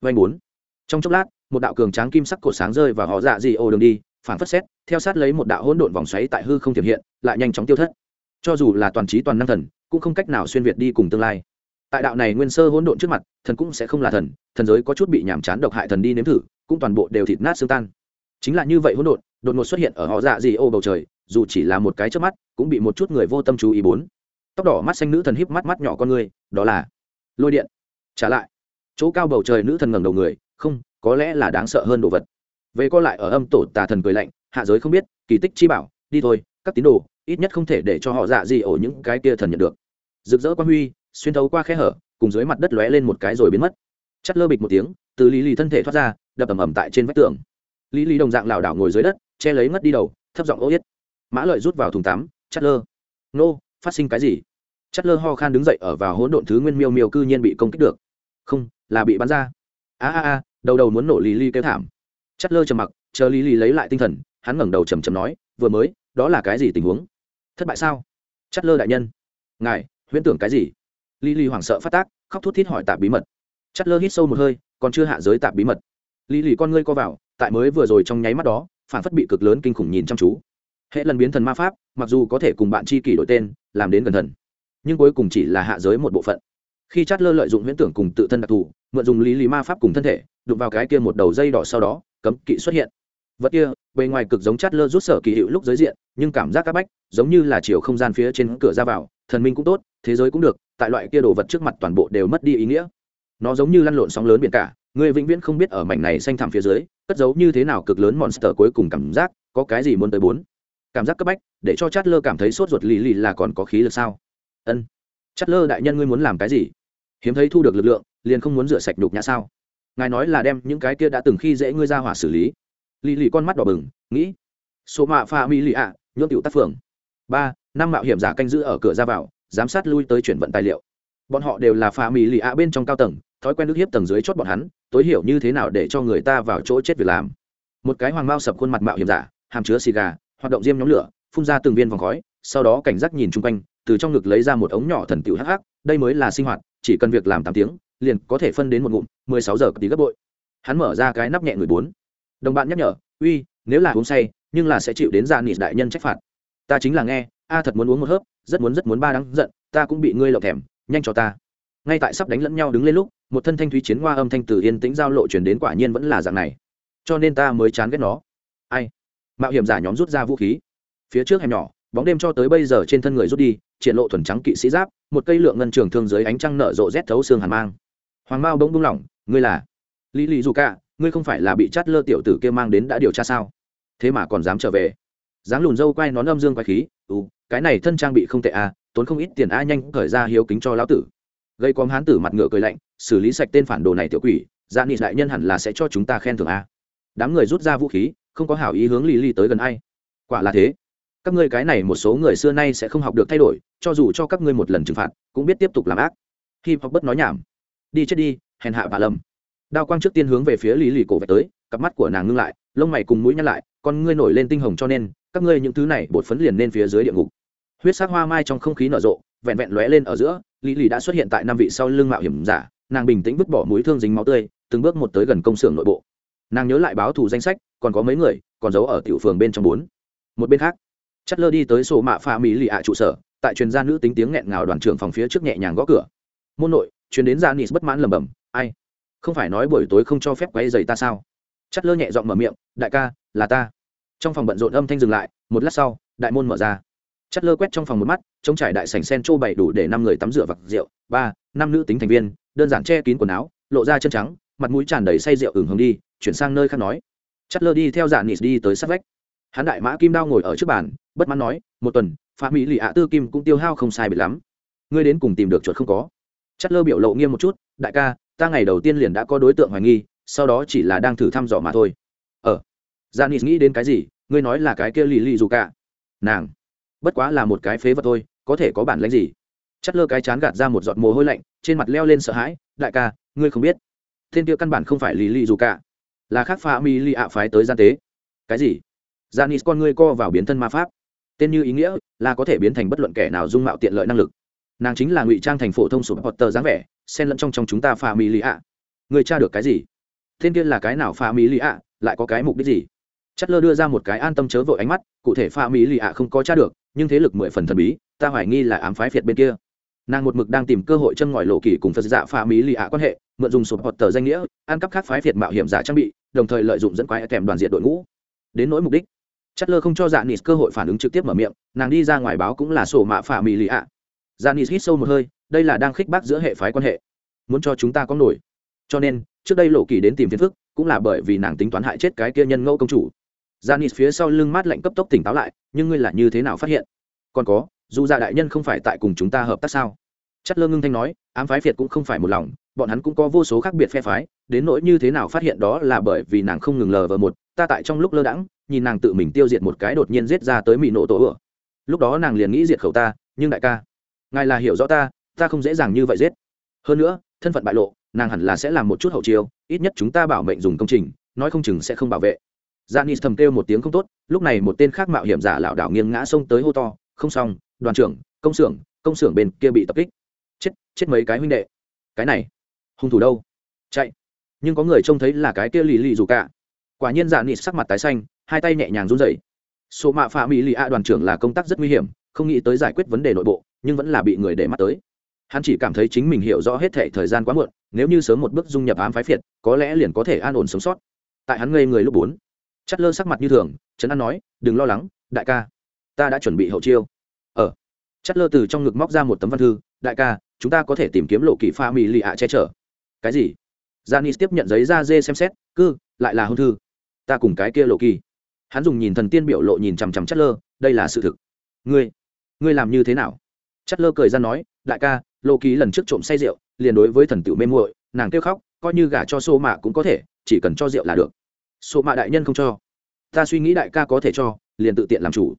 Vanh bốn. Trong chốc lát, một đạo cường tráng kim sắc cột sáng rơi và họ dạ dị ô đường đi phản phất xét, theo sát lấy một đạo hỗn độn vòng xoáy tại hư không tiềm hiện, lại nhanh chóng tiêu thất. Cho dù là toàn trí toàn năng thần, cũng không cách nào xuyên việt đi cùng tương lai. Tại đạo này nguyên sơ hỗn độn trước mặt, thần cũng sẽ không là thần thần giới có chút bị nhàm chán độc hại thần đi nếm thử, cũng toàn bộ đều thịt nát xương tan. Chính là như vậy hỗn độn, đột ngột xuất hiện ở họ dạ dị ô bầu trời dù chỉ là một cái trước mắt, cũng bị một chút người vô tâm chú ý bốn. Tóc đỏ mắt xanh nữ thần híp mắt mắt nhỏ con người, đó là lôi điện. Trả lại. Chỗ cao bầu trời nữ thần ngẩng đầu người, không, có lẽ là đáng sợ hơn đồ vật. Về co lại ở âm tổ tà thần cười lạnh, hạ giới không biết, kỳ tích chi bảo, đi thôi, các tín đồ, ít nhất không thể để cho họ dạ gì ổ những cái kia thần nhận được. Rực rỡ quan huy, xuyên thấu qua khe hở, cùng dưới mặt đất lóe lên một cái rồi biến mất. Chắt lơ bịch một tiếng, từ lý lì thân thể thoát ra, đập ầm ầm tại trên vách tường. Lý lì đồng dạng lảo đảo ngồi dưới đất, che lấy ngất đi đầu, thấp giọng ô yết mã lợi rút vào thùng tắm, Chát lơ. Nô, phát sinh cái gì? Chát lơ ho khan đứng dậy ở vào hỗn độn thứ nguyên miêu miêu cư nhiên bị công kích được. Không, là bị bắn ra. A a a, đầu đầu muốn nổ lì lì kêu thảm. Chát lơ trầm mặc, chờ lì lì lấy lại tinh thần, hắn ngẩng đầu trầm trầm nói, vừa mới, đó là cái gì tình huống? Thất bại sao? Chát lơ đại nhân. Ngài, huyễn tưởng cái gì? Lì lì hoảng sợ phát tác, khóc thút thít hỏi tạp bí mật. Chát lơ hít sâu một hơi, còn chưa hạ giới tạp bí mật. Lì lì con ngươi co vào, tại mới vừa rồi trong nháy mắt đó, phản phất bị cực lớn kinh khủng nhìn chăm chú hệ lần biến thần ma pháp, mặc dù có thể cùng bạn chi kỷ đổi tên, làm đến gần thần, nhưng cuối cùng chỉ là hạ giới một bộ phận. Khi chát lơ lợi dụng huyễn tưởng cùng tự thân đặc thù, mượn dùng lý lý ma pháp cùng thân thể, đụng vào cái kia một đầu dây đỏ sau đó, cấm kỵ xuất hiện. Vật kia, bề ngoài cực giống chát lơ rút sở kỳ hiệu lúc giới diện, nhưng cảm giác các bách, giống như là chiều không gian phía trên cửa ra vào, thần minh cũng tốt, thế giới cũng được, tại loại kia đồ vật trước mặt toàn bộ đều mất đi ý nghĩa. Nó giống như lăn lộn sóng lớn biển cả, người vĩnh viễn không biết ở mảnh này xanh thẳm phía dưới, cất giấu như thế nào cực lớn monster cuối cùng cảm giác, có cái gì muốn tới bốn cảm giác cấp bách, để cho chát lơ cảm thấy sốt ruột lì lì là còn có khí lực sao? Ân. Chát lơ đại nhân ngươi muốn làm cái gì? Hiếm thấy thu được lực lượng, liền không muốn rửa sạch đục nhã sao? Ngài nói là đem những cái kia đã từng khi dễ ngươi ra hỏa xử lý. Lì lì con mắt đỏ bừng, nghĩ. Số mạ pha mi lì ạ, nhuộm tiểu tác phường. Ba, năm mạo hiểm giả canh giữ ở cửa ra vào, giám sát lui tới chuyển vận tài liệu. Bọn họ đều là pha mi lì ạ bên trong cao tầng, thói quen nước hiếp tầng dưới chót bọn hắn, tối hiểu như thế nào để cho người ta vào chỗ chết việc làm. Một cái hoàng mao sập khuôn mặt mạo hiểm giả, hàm chứa xì gà hoạt động diêm nhóm lửa phun ra từng viên vòng khói sau đó cảnh giác nhìn chung quanh từ trong ngực lấy ra một ống nhỏ thần tiểu hắc hắc đây mới là sinh hoạt chỉ cần việc làm tám tiếng liền có thể phân đến một ngụm mười sáu giờ tí gấp bội. Hắn mở ra cái nắp nhẹ người bốn. Đồng bạn nhắc nhở uy nếu là uống say nhưng là sẽ chịu đến dạ ra nị đại nhân trách phạt. Ta chính là nghe a thật muốn uống một hớp rất muốn rất muốn ba đắng, giận ta cũng bị ngươi lộng thèm nhanh cho ta. Ngay tại sắp đánh lẫn nhau đứng lên lúc một thân thanh thúy chiến hoa âm thanh từ yên tĩnh giao lộ chuyển đến quả nhiên vẫn là dạng này. Cho nên ta mới chán ghét nó. Ai? Mạo hiểm giả nhóm rút ra vũ khí. Phía trước hẻm nhỏ, bóng đêm cho tới bây giờ trên thân người rút đi, triển lộ thuần trắng kỵ sĩ giáp, một cây lượng ngân trường thương dưới ánh trăng nở rộ rét thấu xương hàn mang. Hoàng mao bỗng bung lỏng, ngươi là lý lý dù cả, ngươi không phải là bị chát lơ tiểu tử kia mang đến đã điều tra sao? Thế mà còn dám trở về. Dáng lùn dâu quay nón âm dương quay khí ừ cái này thân trang bị không tệ à tốn không ít tiền a, nhanh khởi ra hiếu kính cho lão tử. Gây quóm hán tử mặt ngựa cười lạnh, xử lý sạch tên phản đồ này tiểu quỷ dạ nghị đại nhân hẳn là sẽ cho chúng ta khen thưởng a. Đám người rút ra vũ khí không có hảo ý hướng lì lì tới gần ai. Quả là thế. Các ngươi cái này một số người xưa nay sẽ không học được thay đổi, cho dù cho các ngươi một lần trừng phạt, cũng biết tiếp tục làm ác. Khi học bất nói nhảm. Đi chết đi, hèn hạ bà lâm đao quang trước tiên hướng về phía lý lì cổ vạch tới, cặp mắt của nàng ngưng lại, lông mày cùng mũi nhăn lại, con ngươi nổi lên tinh hồng cho nên, các ngươi những thứ này bột phấn liền lên phía dưới địa ngục. Huyết sắc hoa mai trong không khí nở rộ, vẹn vẹn lóe lên ở giữa lý lì đã xuất hiện tại năm vị sau lưng mạo hiểm giả, nàng bình tĩnh vứt bỏ mũi thương dính máu tươi, từng bước một tới gần công xưởng nội bộ nàng nhớ lại báo thù danh sách, còn có mấy người, còn giấu ở tiểu phường bên trong bốn. Một bên khác chất lơ đi tới sổ mạ pha mỹ lì ạ trụ sở, tại truyền gia nữ tính tiếng nghẹn ngào đoàn trưởng phòng phía trước nhẹ nhàng gõ cửa. Môn nội, truyền đến gia nis bất mãn lầm bầm ai? Không phải nói buổi tối không cho phép quay dày ta sao? Chất lơ nhẹ giọng mở miệng, đại ca, là ta. Trong phòng bận rộn âm thanh dừng lại, một lát sau, đại môn mở ra. Chất lơ quét trong phòng một mắt, trông trải đại sảnh sen trô bày đủ để năm người tắm rửa vặc rượu. Ba, năm nữ tính thành viên, đơn giản che kín quần áo, lộ ra chân trắng mặt mũi tràn đầy say rượu ửng hồng đi, chuyển sang nơi khác nói. Chất lơ đi theo dạ nịt đi tới sát vách. Hắn đại mã kim đao ngồi ở trước bàn, bất mãn nói, một tuần pha mỹ lì ạ tư kim cũng tiêu hao không sai bị lắm. Ngươi đến cùng tìm được chuột không có? Chất lơ biểu lộ nghiêm một chút, đại ca, ta ngày đầu tiên liền đã có đối tượng hoài nghi, sau đó chỉ là đang thử thăm dò mà thôi. Ờ. Dạ nịt nghĩ đến cái gì, ngươi nói là cái kia lì lì dù cả. Nàng, bất quá là một cái phế vật thôi, có thể có bản lãnh gì? Chất lơ cái chán gạt ra một giọt mồ hôi lạnh, trên mặt leo lên sợ hãi, đại ca, ngươi không biết thiên kia căn bản không phải lì lì dù cả. Là khác pha mi lì ạ phái tới gian tế. Cái gì? Janis con ngươi co vào biến thân ma pháp. Tên như ý nghĩa là có thể biến thành bất luận kẻ nào dung mạo tiện lợi năng lực. Nàng chính là ngụy trang thành phổ thông sụp tờ dáng vẻ, xen lẫn trong trong chúng ta pha mi lì ạ. Người tra được cái gì? Tên kia là cái nào pha mi lì ạ? Lại có cái mục đích gì? Chất lơ đưa ra một cái an tâm chớ vội ánh mắt, cụ thể pha mỹ lì ạ không có cha được, nhưng thế lực mười phần thần bí, ta hoài nghi là ám phái phiệt bên kia nàng một mực đang tìm cơ hội châm ngòi lộ kỳ cùng phật dạ pha mỹ lì ạ quan hệ mượn dùng sụp hoặc tờ danh nghĩa ăn cắp khác phái việt mạo hiểm giả trang bị đồng thời lợi dụng dẫn quái kèm đoàn diện đội ngũ. Đến nỗi mục đích chất lơ không cho dạ nịt cơ hội phản ứng trực tiếp mở miệng nàng đi ra ngoài báo cũng là sổ mạ pha mỹ lì ạ. Dạ nịt hít sâu một hơi đây là đang khích bác giữa hệ phái quan hệ. Muốn cho chúng ta có nổi. Cho nên trước đây lộ kỳ đến tìm phiền phức cũng là bởi vì nàng tính toán hại chết cái kia nhân ngẫu công chủ. Dạ Janis phía sau lưng mát lạnh cấp tốc tỉnh táo lại, nhưng ngươi là như thế nào phát hiện? Còn có, dù gia đại nhân không phải tại cùng chúng ta hợp tác sao? Chất Lơ ngưng thanh nói, ám phái Việt cũng không phải một lòng, bọn hắn cũng có vô số khác biệt phe phái, đến nỗi như thế nào phát hiện đó là bởi vì nàng không ngừng lờ vờ một, ta tại trong lúc lơ đãng, nhìn nàng tự mình tiêu diệt một cái đột nhiên giết ra tới mỹ nộ tổ ửa. Lúc đó nàng liền nghĩ diệt khẩu ta, nhưng đại ca, ngài là hiểu rõ ta, ta không dễ dàng như vậy giết. Hơn nữa, thân phận bại lộ, nàng hẳn là sẽ làm một chút hậu chiêu, ít nhất chúng ta bảo mệnh dùng công trình, nói không chừng sẽ không bảo vệ dạ Janis thầm kêu một tiếng không tốt, lúc này một tên khác mạo hiểm giả lão đảo nghiêng ngã xông tới hô to, không xong, đoàn trưởng, công xưởng, công xưởng bên kia bị tập kích. Chết, chết mấy cái huynh đệ. Cái này, hung thủ đâu? Chạy. Nhưng có người trông thấy là cái kia lì lì dù cả. Quả nhiên dạ Janis sắc mặt tái xanh, hai tay nhẹ nhàng run rẩy. Số mạ phạm mỹ lì a đoàn trưởng là công tác rất nguy hiểm, không nghĩ tới giải quyết vấn đề nội bộ, nhưng vẫn là bị người để mắt tới. Hắn chỉ cảm thấy chính mình hiểu rõ hết thể thời gian quá muộn, nếu như sớm một bước dung nhập ám phái phiệt, có lẽ liền có thể an ổn sống sót. Tại hắn ngây người lúc bốn chắt lơ sắc mặt như thường trấn an nói đừng lo lắng đại ca ta đã chuẩn bị hậu chiêu chất lơ từ trong ngực móc ra một tấm văn thư, đại ca, chúng ta có thể tìm kiếm lộ kỳ pha mỹ lì ạ che chở. Cái gì? Janis tiếp nhận giấy ra dê xem xét cư lại là hôn thư. Ta cùng cái kia lộ kỳ. Hắn dùng nhìn thần tiên biểu lộ nhìn chằm chằm chất lơ, đây là sự thực. Ngươi ngươi làm như thế nào? Chất lơ cười ra nói, đại ca, lộ kỳ lần trước trộm say rượu, liền đối với thần tử mê muội, nàng kêu khóc, coi như gả cho sô mạ cũng có thể, chỉ cần cho rượu là được. Số mạ đại nhân không cho. Ta suy nghĩ đại ca có thể cho, liền tự tiện làm chủ.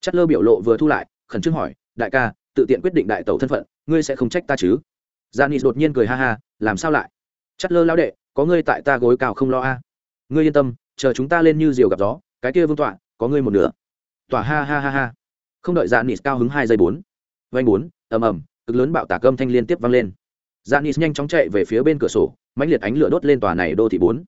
Chất lơ biểu lộ vừa thu lại, khẩn trương hỏi đại ca, tự tiện quyết định đại tẩu thân phận, ngươi sẽ không trách ta chứ? Janis đột nhiên cười ha ha, làm sao lại? Chất lơ lao đệ, có ngươi tại ta gối cao không lo a? Ngươi yên tâm, chờ chúng ta lên như diều gặp gió, cái kia vương tọa, có ngươi một nửa. Tỏa ha ha ha ha. Không đợi Janis cao hứng hai giây bốn. Vanh bốn, ầm ầm, cực lớn bạo tả cơm thanh liên tiếp vang lên. Janis nhanh chóng chạy về phía bên cửa sổ, mãnh liệt ánh lửa đốt lên tòa này đô thị bốn.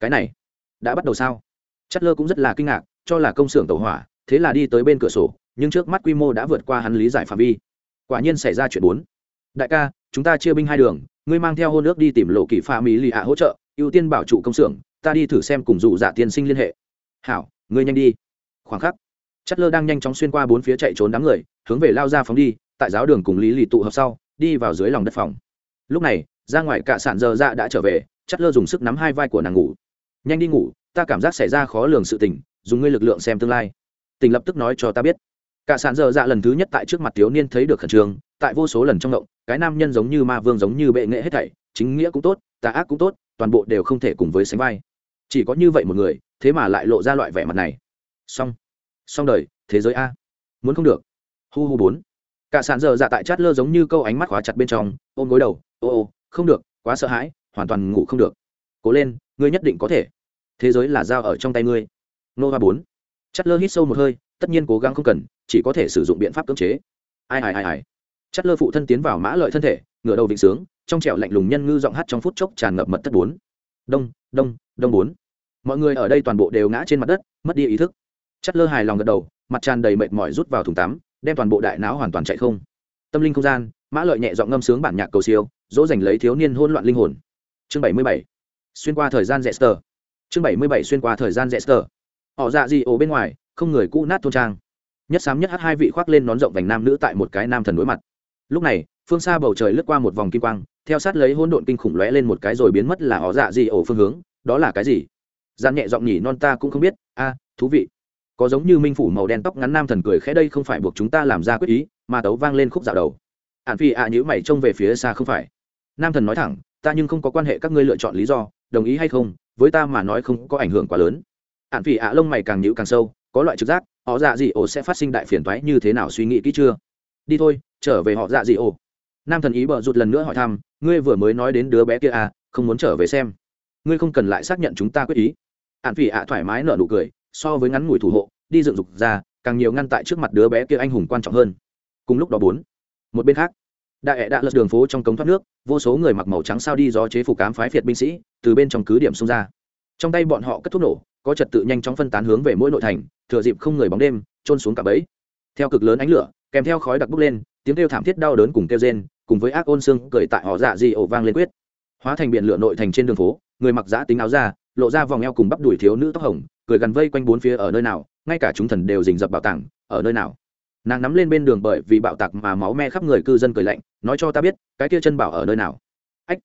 Cái này, đã bắt đầu sao? Chất lơ cũng rất là kinh ngạc, cho là công xưởng tàu hỏa, thế là đi tới bên cửa sổ nhưng trước mắt quy mô đã vượt qua hắn lý giải phạm vi. Quả nhiên xảy ra chuyện bốn. Đại ca, chúng ta chia binh hai đường, ngươi mang theo hôn nước đi tìm lộ kỳ pha mỹ lì ạ hỗ trợ, ưu tiên bảo trụ công xưởng, ta đi thử xem cùng dụ dạ tiên sinh liên hệ. Hảo, ngươi nhanh đi. Khoảng khắc chất lơ đang nhanh chóng xuyên qua bốn phía chạy trốn đám người, hướng về lao ra phóng đi, tại giáo đường cùng lý lì tụ hợp sau, đi vào dưới lòng đất phòng. Lúc này, ra ngoài cả sản giờ dạ đã trở về chất lơ dùng sức nắm hai vai của nàng ngủ. Nhanh đi ngủ, ta cảm giác xảy ra khó lường sự tình, dùng ngươi lực lượng xem tương lai. Tình lập tức nói cho ta biết cả sàn dơ dạ lần thứ nhất tại trước mặt thiếu niên thấy được khẩn trương, tại vô số lần trong động, cái nam nhân giống như ma vương giống như bệ nghệ hết thảy, chính nghĩa cũng tốt, tà ác cũng tốt, toàn bộ đều không thể cùng với sánh vai. Chỉ có như vậy một người, thế mà lại lộ ra loại vẻ mặt này. Xong. Xong đời, thế giới a. Muốn không được. Hu hu bốn. Cả sàn dơ dạ tại chát lơ giống như câu ánh mắt khóa chặt bên trong, ôm gối đầu, ô ô, không được, quá sợ hãi, hoàn toàn ngủ không được. Cố lên, ngươi nhất định có thể. Thế giới là dao ở trong tay ngươi. Nô hoa bốn. Chất lơ hít sâu một hơi tất nhiên cố gắng không cần chỉ có thể sử dụng biện pháp cưỡng chế. Ai ai ai ai. Chất lơ phụ thân tiến vào mã lợi thân thể ngửa đầu vịnh sướng trong trẻo lạnh lùng nhân ngư giọng hát trong phút chốc tràn ngập mật thất bốn. Đông đông đông bốn. Mọi người ở đây toàn bộ đều ngã trên mặt đất mất đi ý thức. Chất lơ hài lòng gật đầu mặt tràn đầy mệt mỏi rút vào thùng tắm đem toàn bộ đại não hoàn toàn chạy không. Tâm linh không gian mã lợi nhẹ giọng ngâm sướng bản nhạc cầu siêu dỗ dành lấy thiếu niên hôn loạn linh hồn. Chương bảy mươi bảy. Xuyên qua thời gian Dexter. Chương 77 xuyên qua thời gian Dexter. Họ dạ gì ổ bên ngoài, không người cũ nát thôn trang. Nhất sám nhất hát hai vị khoác lên nón rộng vành nam nữ tại một cái nam thần đối mặt. Lúc này, phương xa bầu trời lướt qua một vòng kim quang, theo sát lấy hỗn độn kinh khủng lóe lên một cái rồi biến mất là họ dạ gì ổ phương hướng, đó là cái gì? Gian nhẹ giọng nhỉ non ta cũng không biết, a, thú vị. Có giống như minh phủ màu đen tóc ngắn nam thần cười khẽ đây không phải buộc chúng ta làm ra quyết ý, mà tấu vang lên khúc dạo đầu. Ản Phi ạ à mày trông về phía xa không phải. Nam thần nói thẳng, ta nhưng không có quan hệ các ngươi lựa chọn lý do, đồng ý hay không với ta mà nói không có ảnh hưởng quá lớn ạn phi ạ lông mày càng nhữ càng sâu có loại trực giác, họ dạ dị ổ sẽ phát sinh đại phiền toái như thế nào suy nghĩ kỹ chưa? Đi thôi, trở về họ dạ dị ổ. Nam thần ý bờ rụt lần nữa hỏi thăm, ngươi vừa mới nói đến đứa bé kia à không muốn trở về xem. Ngươi không cần lại xác nhận chúng ta quyết ý. Ạn phỉ ạ thoải mái nở nụ cười, so với ngắn ngủi thủ hộ, đi dựng dục ra, càng nhiều ngăn tại trước mặt đứa bé kia anh hùng quan trọng hơn. Cùng lúc đó bốn, một bên khác, đại ẹ đã lật đường phố trong cống thoát nước, vô số người mặc màu trắng sao đi do chế phục cám phái phiệt binh sĩ, từ bên trong cứ điểm xông ra. Trong tay bọn họ cất thuốc nổ có trật tự nhanh chóng phân tán hướng về mỗi nội thành, thừa dịp không người bóng đêm trôn xuống cả bẫy. Theo cực lớn ánh lửa, kèm theo khói đặc bốc lên, tiếng kêu thảm thiết đau đớn cùng kêu rên, cùng với ác ôn xương cười tại họ dạ dị ổ vang lên quyết. Hóa thành biển lửa nội thành trên đường phố, người mặc giã tính áo ra lộ ra vòng eo cùng bắp đuổi thiếu nữ tóc hồng, cười gần vây quanh bốn phía ở nơi nào, ngay cả chúng thần đều rình rập bảo tàng, ở nơi nào. Nàng nắm lên bên đường bởi vì bạo tạc mà máu me khắp người cư dân cười lạnh, nói cho ta biết, cái kia chân bảo ở nơi nào. Ách.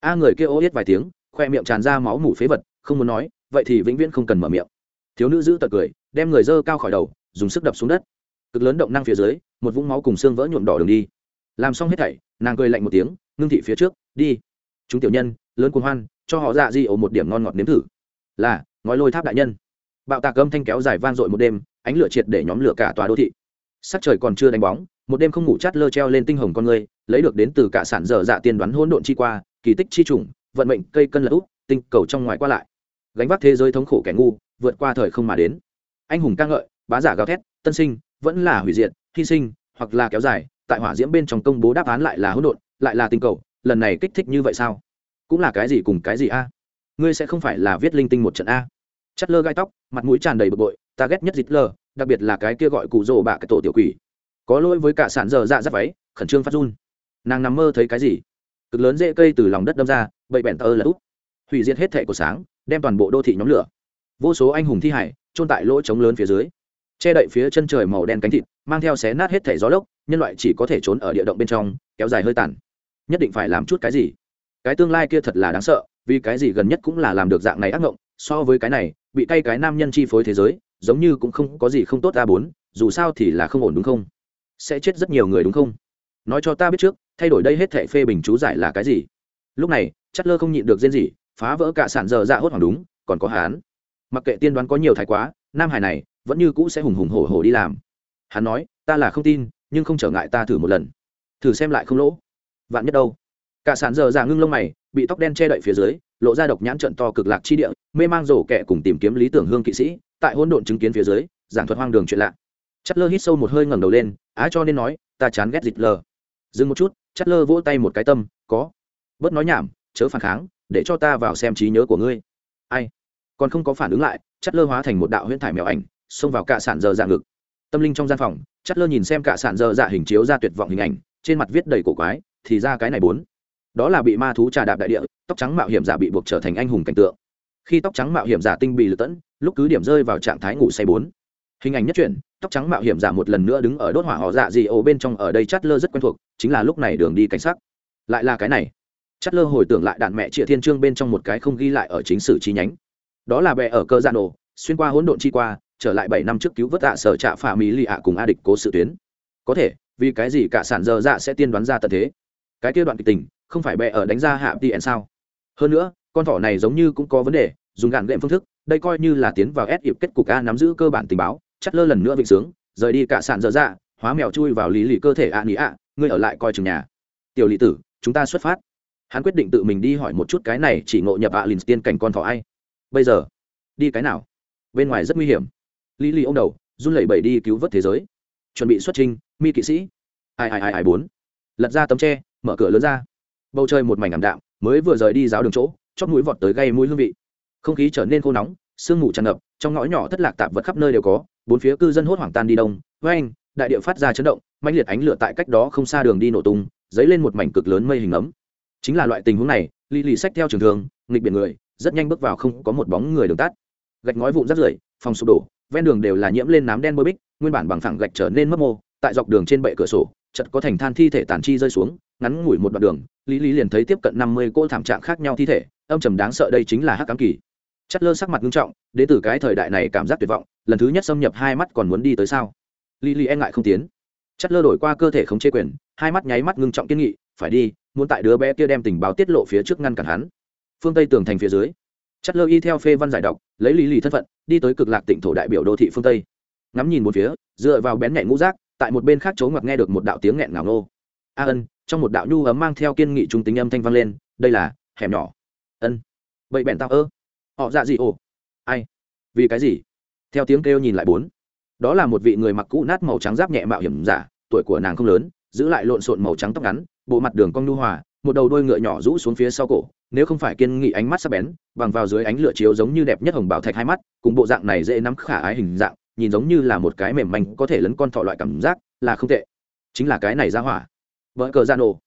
A người kia ô yết vài tiếng, khoe miệng tràn ra máu mủ phế vật, không muốn nói vậy thì vĩnh viễn không cần mở miệng. Thiếu nữ giữ tật cười, đem người dơ cao khỏi đầu, dùng sức đập xuống đất. Cực lớn động năng phía dưới, một vũng máu cùng xương vỡ nhuộm đỏ đường đi. Làm xong hết thảy, nàng cười lạnh một tiếng, ngưng thị phía trước, đi. Chúng tiểu nhân, lớn cuồng hoan, cho họ dạ di ổ một điểm ngon ngọt nếm thử. Là, ngói lôi tháp đại nhân. Bạo tạc âm thanh kéo dài vang dội một đêm, ánh lửa triệt để nhóm lửa cả tòa đô thị. Sắc trời còn chưa đánh bóng, một đêm không ngủ chát lơ treo lên tinh hồng con người, lấy được đến từ cả sản dở dạ tiên đoán hỗn độn chi qua, kỳ tích chi trùng, vận mệnh cây cân lật út, tinh cầu trong ngoài qua lại gánh vác thế giới thống khổ kẻ ngu, vượt qua thời không mà đến. Anh hùng ca ngợi, bá giả gào thét, tân sinh, vẫn là hủy diệt, hy sinh, hoặc là kéo dài, tại hỏa diễm bên trong công bố đáp án lại là hỗn độn, lại là tình cầu, lần này kích thích như vậy sao? Cũng là cái gì cùng cái gì a? Ngươi sẽ không phải là viết linh tinh một trận a? Chất lơ gai tóc, mặt mũi tràn đầy bực bội, ta ghét nhất dịt lơ đặc biệt là cái kia gọi cụ rồ bạ cái tổ tiểu quỷ. Có lỗi với cả sản giờ dạ dắt váy, khẩn trương phát run. Nàng nằm mơ thấy cái gì? Cực lớn dễ cây từ lòng đất đâm ra, bậy bẹn tơ là úp. Hủy diệt hết thệ của sáng đem toàn bộ đô thị nhóm lửa. Vô số anh hùng thi hải trôn tại lỗ trống lớn phía dưới. Che đậy phía chân trời màu đen cánh thịt mang theo xé nát hết thẻ gió lốc nhân loại chỉ có thể trốn ở địa động bên trong kéo dài hơi tàn. Nhất định phải làm chút cái gì? Cái tương lai kia thật là đáng sợ vì cái gì gần nhất cũng là làm được dạng này ác ngộng, so với cái này bị tay cái nam nhân chi phối thế giới giống như cũng không có gì không tốt a bốn dù sao thì là không ổn đúng không? Sẽ chết rất nhiều người đúng không? Nói cho ta biết trước thay đổi đây hết thệ phê bình chú giải là cái gì? Lúc này chất lơ không nhịn được riêng gì phá vỡ cả sản giờ dạ hốt hoảng đúng, còn có hán. Mặc kệ tiên đoán có nhiều thái quá, nam hải này vẫn như cũ sẽ hùng hùng hổ hổ đi làm. Hắn nói, ta là không tin, nhưng không trở ngại ta thử một lần. Thử xem lại không lỗ. Vạn nhất đâu? Cả sản giờ dạ ngưng lông mày, bị tóc đen che đậy phía dưới, lộ ra độc nhãn trận to cực lạc chi địa, mê mang rổ kẻ cùng tìm kiếm lý tưởng hương kỵ sĩ, tại hỗn độn chứng kiến phía dưới, giảng thuật hoang đường chuyện lạ. Chất lơ hít sâu một hơi ngẩng đầu lên, á cho nên nói, ta chán ghét dịch lờ dừng một chút chất lơ vỗ tay một cái tâm, có. Bớt nói nhảm, chớ phản kháng để cho ta vào xem trí nhớ của ngươi. Ai? Còn không có phản ứng lại, chất lơ hóa thành một đạo huyễn thải mèo ảnh, xông vào cả sản giờ dạ ngực. Tâm linh trong gian phòng, chất lơ nhìn xem cả sản giờ dạ hình chiếu ra tuyệt vọng hình ảnh, trên mặt viết đầy cổ quái, thì ra cái này bốn. Đó là bị ma thú trà đạp đại địa, tóc trắng mạo hiểm giả bị buộc trở thành anh hùng cảnh tượng. Khi tóc trắng mạo hiểm giả tinh bị lật tẫn, lúc cứ điểm rơi vào trạng thái ngủ say bốn. Hình ảnh nhất truyện tóc trắng mạo hiểm giả một lần nữa đứng ở đốt hỏa họ dạ gì ồ bên trong, ở đây chát lơ rất quen thuộc, chính là lúc này đường đi cảnh sát lại là cái này. Chất lơ hồi tưởng lại đạn mẹ trịa thiên trương bên trong một cái không ghi lại ở chính sử chi nhánh. Đó là bè ở cơ gian dạ ổ xuyên qua hỗn độn chi qua, trở lại bảy năm trước cứu vớt tạ sở trạ phà mỹ lì ạ cùng a địch cố sự tuyến. Có thể, vì cái gì cả sản giờ dạ sẽ tiên đoán ra tận thế? Cái kia đoạn kịch tình, không phải bè ở đánh ra hạ tn sao? Hơn nữa, con thỏ này giống như cũng có vấn đề, dùng gạn gệm phương thức, đây coi như là tiến vào ép hiệp kết cục a nắm giữ cơ bản tình báo chắt lơ lần nữa vịnh sướng, rời đi cả sản dở dạ hóa mèo chui vào lý lì cơ thể ạ nỉ ạ ngươi ở lại coi chừng nhà. Tiểu lỵ tử, chúng ta xuất phát hắn quyết định tự mình đi hỏi một chút cái này chỉ ngộ nhập ạ lìn tiên cảnh con thỏ ai. Bây giờ, đi cái nào? Bên ngoài rất nguy hiểm. Lý lì ông đầu, run lẩy bẩy đi cứu vớt thế giới. Chuẩn bị xuất trình, mi kỵ sĩ. Ai ai ai ai, bốn. Lật ra tấm tre, mở cửa lớn ra. Bầu trời một mảnh ảm đạm, mới vừa rời đi giáo đường chỗ, chót mũi vọt tới gây mũi hương vị. Không khí trở nên khô nóng, sương mù tràn ngập, trong ngõ nhỏ thất lạc tạp vật khắp nơi đều có, bốn phía cư dân hốt hoảng tan đi đông. Với anh đại địa phát ra chấn động mạnh liệt ánh lửa tại cách đó không xa đường đi nổ tung, dấy lên một mảnh cực lớn mây hình ấm chính là loại tình huống này lì lì sách theo trường thường nghịch biển người, rất nhanh bước vào không có một bóng người đường tắt. Gạch ngói vụn rắt rưởi, phòng sụp đổ, ven đường đều là nhiễm lên nám đen bôi bích, nguyên bản bằng phẳng gạch trở nên mất mô, tại dọc đường trên bệ cửa sổ chật có thành than thi thể tàn chi rơi xuống, ngắn ngủi một đoạn đường, lý lý liền thấy tiếp cận năm mươi cô thảm trạng khác nhau thi thể, âm trầm đáng sợ đây chính là hắc cám kỳ. Chất lơ sắc mặt nghiêm trọng, đến từ cái thời đại này cảm giác tuyệt vọng, lần thứ nhất xâm nhập hai mắt còn muốn đi tới sao? Lý lý e ngại không tiến. Chất lơ đổi qua cơ thể không chế quyền, hai mắt nháy mắt ngưng trọng kiên nghị, phải đi muốn tại đứa bé kia đem tình báo tiết lộ phía trước ngăn cản hắn. Phương tây tường thành phía dưới, chất lơ y theo phê văn giải đọc, lấy lý lý thân phận, đi tới cực lạc tỉnh thổ đại biểu đô thị phương tây. Ngắm nhìn một phía, dựa vào bén nhẹ ngũ rác tại một bên khác chỗ ngoặc nghe được một đạo tiếng nghẹn ngào nô. A ân, trong một đạo nhu ấm mang theo kiên nghị trung tính âm thanh vang lên, đây là, hẻm nhỏ. Ân. Vậy bèn tao ơ. Họ dạ gì ồ? Ai? Vì cái gì? Theo tiếng kêu nhìn lại bốn. Đó là một vị người mặc cũ nát màu trắng giáp nhẹ mạo hiểm giả, tuổi của nàng không lớn, giữ lại lộn xộn màu trắng tóc ngắn bộ mặt đường cong nhu hòa, một đầu đôi ngựa nhỏ rũ xuống phía sau cổ, nếu không phải kiên nghị ánh mắt sắc bén, bằng vào dưới ánh lửa chiếu giống như đẹp nhất hồng bảo thạch hai mắt, cùng bộ dạng này dễ nắm khả ái hình dạng, nhìn giống như là một cái mềm manh có thể lấn con thọ loại cảm giác, là không tệ. Chính là cái này ra hỏa. Vợ cờ ra nổ.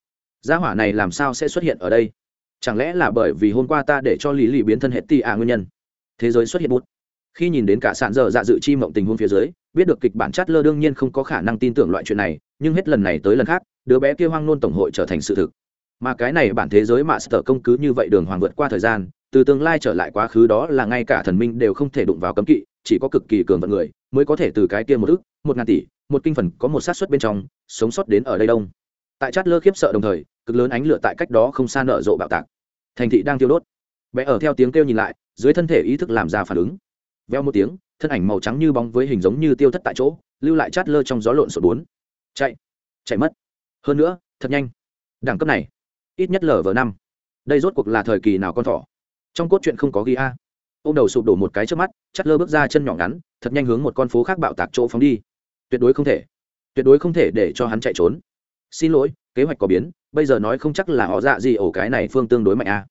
Ra hỏa này làm sao sẽ xuất hiện ở đây? Chẳng lẽ là bởi vì hôm qua ta để cho lý lì biến thân hệ ti à nguyên nhân? Thế giới xuất hiện bút. Khi nhìn đến cả sạn dở dạ dự chi mộng tình huống phía dưới, biết được kịch bản chát lơ đương nhiên không có khả năng tin tưởng loại chuyện này, nhưng hết lần này tới lần khác đứa bé kia hoang nôn tổng hội trở thành sự thực. Mà cái này bản thế giới mà sở công cứ như vậy đường hoàng vượt qua thời gian, từ tương lai trở lại quá khứ đó là ngay cả thần minh đều không thể đụng vào cấm kỵ, chỉ có cực kỳ cường vận người mới có thể từ cái kia một ức một ngàn tỷ, một kinh phần có một sát xuất bên trong, sống sót đến ở đây đông. Tại chát lơ khiếp sợ đồng thời, cực lớn ánh lửa tại cách đó không xa nở rộ bạo tạc. Thành thị đang tiêu đốt. Bé ở theo tiếng kêu nhìn lại, dưới thân thể ý thức làm ra phản ứng. Veo một tiếng, thân ảnh màu trắng như bóng với hình giống như tiêu thất tại chỗ, lưu lại chát lơ trong gió lộn sổ bốn. Chạy chạy mất hơn nữa, thật nhanh. Đẳng cấp này, ít nhất lv năm. Đây rốt cuộc là thời kỳ nào con thỏ? Trong cốt truyện không có ghi a. Ô m đầu sụp đổ một cái trước mắt chát lơ bước ra chân nhỏ ngắn, thật nhanh hướng một con phố khác bạo tạc chỗ phóng đi. Tuyệt đối không thể. Tuyệt đối không thể để cho hắn chạy trốn. Xin lỗi, kế hoạch có biến, bây giờ nói không chắc là họ dạ gì ổ cái này phương tương đối mạnh a.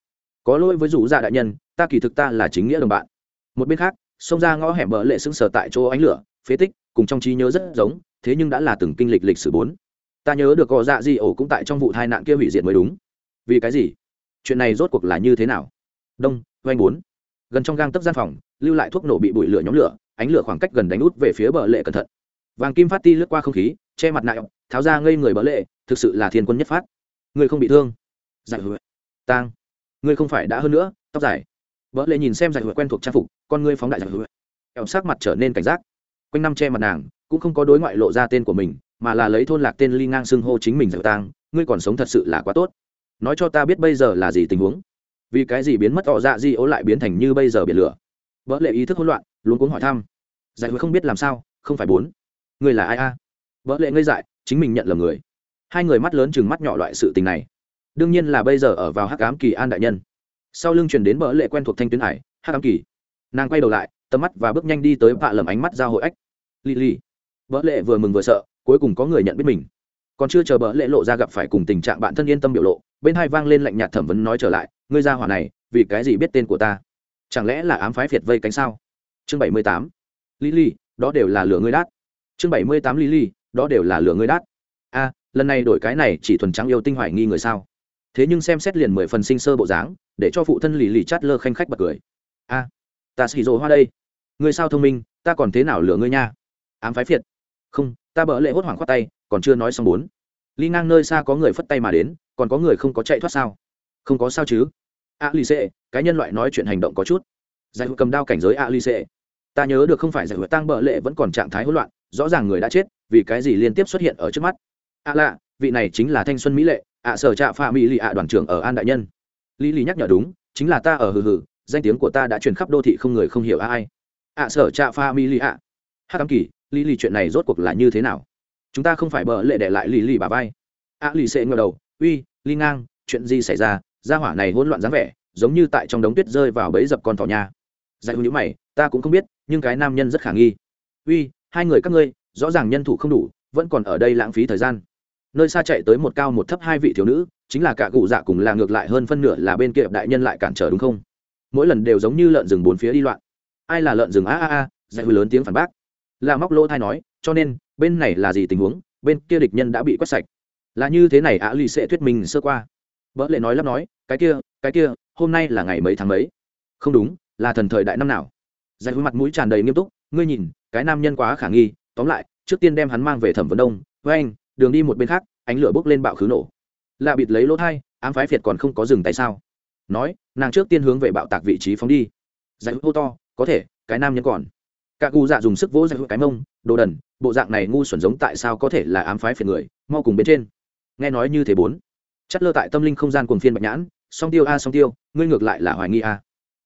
Có lỗi với rủ dạ đại nhân, ta kỳ thực ta là chính nghĩa đồng bạn. Một bên khác, xông ra ngõ hẻm bờ lệ sững sờ tại chỗ ánh lửa, phế tích, cùng trong trí nhớ rất giống, thế nhưng đã là từng kinh lịch lịch sử bốn ta nhớ được gò dạ gì ổ cũng tại trong vụ tai nạn kia hủy diệt mới đúng. Vì cái gì? Chuyện này rốt cuộc là như thế nào? Đông, oanh bốn. Gần trong gang tấc gian phòng, lưu lại thuốc nổ bị bụi lửa nhóm lửa, ánh lửa khoảng cách gần đánh út về phía bờ lệ cẩn thận. Vàng kim phát ti lướt qua không khí, che mặt nại, tháo ra ngây người bờ lệ, thực sự là thiên quân nhất phát. Người không bị thương. Giải hụi tang. Người không phải đã hơn nữa, tóc dài. Bờ lệ nhìn xem giải hụi quen thuộc trang phục, con ngươi phóng đại giải hụi ẻo sắc mặt trở nên cảnh giác. Quanh năm che mặt nàng, cũng không có đối ngoại lộ ra tên của mình mà là lấy thôn lạc tên ly ngang xưng hô chính mình giải tang, ngươi còn sống thật sự là quá tốt. Nói cho ta biết bây giờ là gì tình huống? Vì cái gì biến mất tỏ dạ di ố lại biến thành như bây giờ biển lửa? Vợ lệ ý thức hỗn loạn luôn cuống hỏi thăm. Giải hứa không biết làm sao, không phải bốn. Người là ai a? Vợ lệ ngây dại, chính mình nhận lầm người. Hai người mắt lớn chừng mắt nhỏ loại sự tình này. Đương nhiên là bây giờ ở vào hắc ám kỳ an đại nhân. Sau lưng truyền đến bỡ lệ quen thuộc thanh tuyến hải, hắc ám kỳ. Nàng quay đầu lại, tầm mắt và bước nhanh đi tới vạ lầm ánh mắt ra hội ách. Lì lì. Bỡ lệ vừa mừng vừa sợ cuối cùng có người nhận biết mình. Còn chưa chờ bỡ lễ lộ ra gặp phải cùng tình trạng bạn thân yên tâm biểu lộ, bên hai vang lên lạnh nhạt thẩm vấn nói trở lại, ngươi ra hỏa này, vì cái gì biết tên của ta? Chẳng lẽ là ám phái phiệt vây cánh sao? Chương bảy mươi tám. Lily, đó đều là lửa ngươi đát. Chương bảy mươi tám lily, đó đều là lửa ngươi đát. A, lần này đổi cái này, chỉ thuần trắng yêu tinh hoài nghi người sao? Thế nhưng xem xét liền mười phần sinh sơ bộ dáng, để cho phụ thân lì lì chát lơ khanh khách bật cười. A, ta xì rồ hoa đây. Ngươi sao thông minh, ta còn thế nào lừa ngươi nha? Ám phái phiệt. Không ta bỡ lệ hốt hoảng khoát tay, còn chưa nói xong bốn. Ly ngang nơi xa có người phất tay mà đến, còn có người không có chạy thoát sao? Không có sao chứ? A lì xệ cái nhân loại nói chuyện hành động có chút. Giải hữu cầm đao cảnh giới a lì xệ ta nhớ được không phải giải hữu tăng bỡ lệ vẫn còn trạng thái hỗn loạn, rõ ràng người đã chết, vì cái gì liên tiếp xuất hiện ở trước mắt? A lạ, vị này chính là thanh xuân mỹ lệ, ạ sở trạ pha mỹ lì ạ đoàn trưởng ở an đại nhân. Lý lý nhắc nhở đúng, chính là ta ở hừ hừ, danh tiếng của ta đã truyền khắp đô thị không người không hiểu ai. Ạ sở trạ pha mỹ lì ạ. Hát cám kỳ lý lì chuyện này rốt cuộc là như thế nào? Chúng ta không phải bờ lệ để lại lý lì bà vai. Ạ lì xệ ngờ đầu, uy ly ngang, chuyện gì xảy ra? Gia hỏa này hỗn loạn dáng vẻ, giống như tại trong đống tuyết rơi vào bẫy dập con thỏ nha dạy hữu mày, ta cũng không biết, nhưng cái nam nhân rất khả nghi. Uy, hai người các ngươi, rõ ràng nhân thủ không đủ, vẫn còn ở đây lãng phí thời gian. Nơi xa chạy tới một cao một thấp hai vị thiếu nữ, chính là cả cụ dạ cùng là ngược lại hơn phân nửa là bên kia đại nhân lại cản trở đúng không? Mỗi lần đều giống như lợn rừng bốn phía đi loạn. Ai là lợn rừng? A a a dạy hữu lớn tiếng phản bác là móc lỗ thai nói, cho nên, bên này là gì tình huống, bên kia địch nhân đã bị quét sạch. Là như thế này ạ, lì sẽ thuyết minh sơ qua. Vợ lệ nói lắp nói, cái kia cái kia, hôm nay là ngày mấy tháng mấy? Không đúng, là thần thời đại năm nào? Dạy hơi mặt mũi tràn đầy nghiêm túc, ngươi nhìn, cái nam nhân quá khả nghi, tóm lại, trước tiên đem hắn mang về thẩm vấn đông. Với anh, đường đi một bên khác, ánh lửa bốc lên bạo khứ nổ. Lạ bịt lấy lỗ thai, ám phái phiệt còn không có dừng tay sao? Nói, nàng trước tiên hướng về bạo tạc vị trí phóng đi. Giải hô to, có thể, cái nam nhân còn cả cụ dạ dùng sức vỗ giải cái mông, đồ đần, bộ dạng này ngu xuẩn giống tại sao có thể là ám phái phiền người, mau cùng bên trên. Nghe nói như thế bốn, chất lơ tại tâm linh không gian cuồng phiên bạch nhãn, song tiêu a, song tiêu, ngươi ngược lại là hoài nghi a.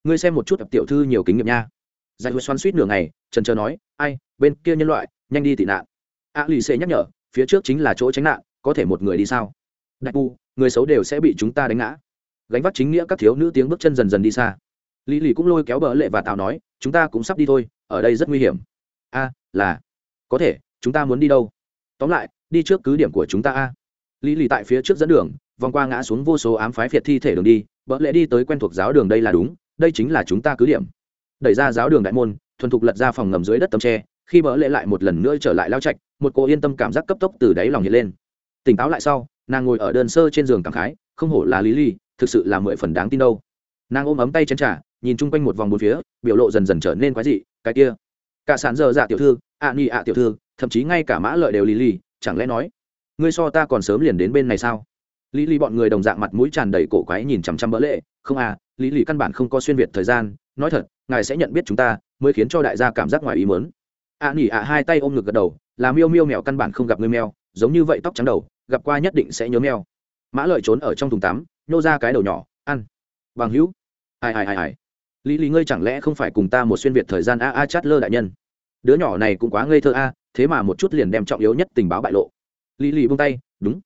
Ngươi xem một chút tiểu thư nhiều kính nghiệm nha. Giải hữu xoắn suýt nửa ngày, trần trờ nói, ai, bên kia nhân loại, nhanh đi tị nạn. A lì xê nhắc nhở, phía trước chính là chỗ tránh nạn, có thể một người đi sao? Đại pu người xấu đều sẽ bị chúng ta đánh ngã. Gánh vác chính nghĩa các thiếu nữ tiếng bước chân dần dần đi xa. Lý lì cũng lôi kéo bờ lệ và tào nói, chúng ta cũng sắp đi thôi ở đây rất nguy hiểm. A, là, có thể, chúng ta muốn đi đâu? Tóm lại, đi trước cứ điểm của chúng ta a. Lý lì tại phía trước dẫn đường, vòng qua ngã xuống vô số ám phái phiệt thi thể đường đi, bỡ lẽ đi tới quen thuộc giáo đường đây là đúng, đây chính là chúng ta cứ điểm. Đẩy ra giáo đường đại môn, thuần thục lật ra phòng ngầm dưới đất tấm tre, khi bỡ lẽ lại một lần nữa trở lại lao trạch, một cô yên tâm cảm giác cấp tốc từ đáy lòng hiện lên. Tỉnh táo lại sau, nàng ngồi ở đơn sơ trên giường cảm khái, không hổ là lý Lì, thực sự là mười phần đáng tin đâu. Nàng ôm ấm tay chân trả nhìn chung quanh một vòng bốn phía, biểu lộ dần dần trở nên quái dị cái kia. Cả sản giờ dạ tiểu thư ạ ni ạ tiểu thư thậm chí ngay cả mã lợi đều lì lì, chẳng lẽ nói ngươi so ta còn sớm liền đến bên này sao? Lý lý bọn người đồng dạng mặt mũi tràn đầy cổ quái nhìn chằm chằm bỡ lệ không à lý lý căn bản không có xuyên việt thời gian nói thật ngài sẽ nhận biết chúng ta mới khiến cho đại gia cảm giác ngoài ý mớn ạ nỉ ạ hai tay ôm ngực gật đầu là miêu miêu mèo căn bản không gặp người mèo giống như vậy tóc trắng đầu gặp qua nhất định sẽ nhớ mèo. Mã lợi trốn ở trong thùng tắm nhô ra cái đầu nhỏ ăn. Bằng hữu. Ai ai ai ai lý lý ngươi chẳng lẽ không phải cùng ta một xuyên việt thời gian a a chát lơ đại nhân? Đứa nhỏ này cũng quá ngây thơ a, thế mà một chút liền đem trọng yếu nhất tình báo bại lộ. Lý lý buông tay, đúng.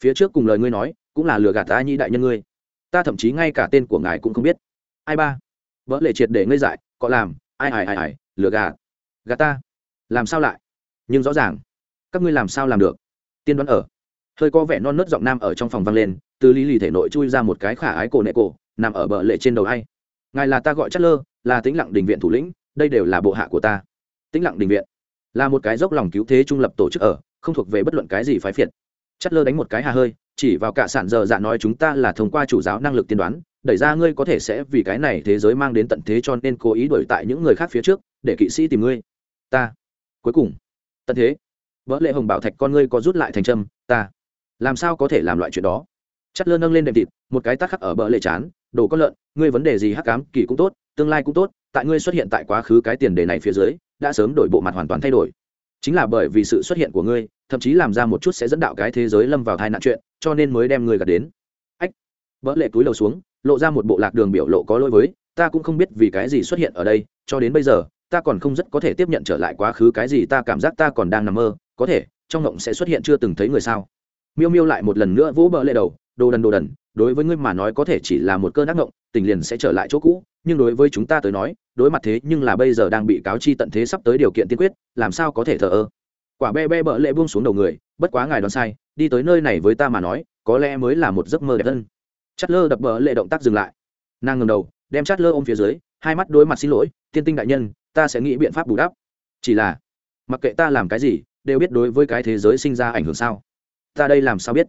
Phía trước cùng lời ngươi nói, cũng là lừa gạt ta nhi đại nhân ngươi. Ta thậm chí ngay cả tên của ngài cũng không biết. Ai ba? Vỡ lệ triệt để ngươi dại có làm, ai ai ai ai, lừa gạt. Gạt ta? Làm sao lại? Nhưng rõ ràng, các ngươi làm sao làm được? Tiên đoán ở. Hơi có vẻ non nớt giọng nam ở trong phòng vang lên, từ lý lì thể nội chui ra một cái khả ái cổ nệ cổ, nằm ở bờ lệ trên đầu hay ngài là ta gọi chất lơ, là tĩnh lặng đình viện thủ lĩnh, đây đều là bộ hạ của ta. Tĩnh lặng đình viện là một cái dốc lòng cứu thế trung lập tổ chức ở, không thuộc về bất luận cái gì phái phiệt. Chất lơ đánh một cái hà hơi, chỉ vào cả sản giờ dạ nói chúng ta là thông qua chủ giáo năng lực tiên đoán, đẩy ra ngươi có thể sẽ vì cái này thế giới mang đến tận thế cho nên cố ý đuổi tại những người khác phía trước, để kỵ sĩ tìm ngươi. Ta. Cuối cùng. Tận thế. Vỡ lệ hồng bảo thạch con ngươi có rút lại thành trâm ta. Làm sao có thể làm loại chuyện đó? Chất lơ nâng lên đệm thịt, một cái tắc khắc ở bờ lệ chán đồ con lợn, ngươi vấn đề gì hắc cám kỳ cũng tốt, tương lai cũng tốt, tại ngươi xuất hiện tại quá khứ cái tiền đề này phía dưới, đã sớm đổi bộ mặt hoàn toàn thay đổi. Chính là bởi vì sự xuất hiện của ngươi, thậm chí làm ra một chút sẽ dẫn đạo cái thế giới lâm vào tai nạn chuyện, cho nên mới đem ngươi gạt đến. Ách, vỡ lệ túi đầu xuống, lộ ra một bộ lạc đường biểu lộ có lỗi với, ta cũng không biết vì cái gì xuất hiện ở đây, cho đến bây giờ, ta còn không rất có thể tiếp nhận trở lại quá khứ cái gì ta cảm giác ta còn đang nằm mơ, có thể, trong ngộng sẽ xuất hiện chưa từng thấy người sao. Miêu miêu lại một lần nữa vỗ bờ lệ đầu đồ đần đồ đần, đối với ngươi mà nói có thể chỉ là một cơn ác ngộng, tình liền sẽ trở lại chỗ cũ, nhưng đối với chúng ta tới nói, đối mặt thế nhưng là bây giờ đang bị cáo chi tận thế sắp tới điều kiện tiên quyết, làm sao có thể thờ ơ? Quả be be bợ lệ buông xuống đầu người, bất quá ngài đoán sai, đi tới nơi này với ta mà nói, có lẽ mới là một giấc mơ đẹp thân chát lơ đập bờ lệ động tác dừng lại. Nàng ngầm đầu, đem chát lơ ôm phía dưới, hai mắt đối mặt xin lỗi, tiên tinh đại nhân, ta sẽ nghĩ biện pháp bù đắp. Chỉ là, mặc kệ ta làm cái gì, đều biết đối với cái thế giới sinh ra ảnh hưởng sao. Ta đây làm sao biết?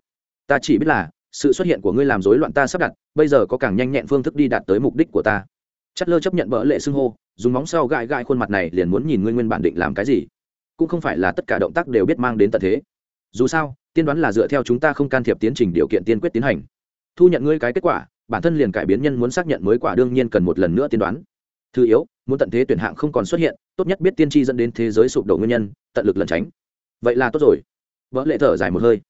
Ta chỉ biết là sự xuất hiện của ngươi làm rối loạn ta sắp đặt, bây giờ có càng nhanh nhẹn phương thức đi đạt tới mục đích của ta. Chất lơ chấp nhận bỡ lệ xưng hô, dùng móng sau gãi gãi khuôn mặt này liền muốn nhìn ngươi nguyên bản định làm cái gì. Cũng không phải là tất cả động tác đều biết mang đến tận thế. Dù sao, tiên đoán là dựa theo chúng ta không can thiệp tiến trình điều kiện tiên quyết tiến hành. Thu nhận ngươi cái kết quả, bản thân liền cải biến nhân muốn xác nhận mới quả đương nhiên cần một lần nữa tiên đoán. Thứ yếu, muốn tận thế tuyển hạng không còn xuất hiện, tốt nhất biết tiên tri dẫn đến thế giới sụp đổ nguyên nhân, tận lực lẩn tránh. Vậy là tốt rồi. Vỡ lệ thở dài một hơi.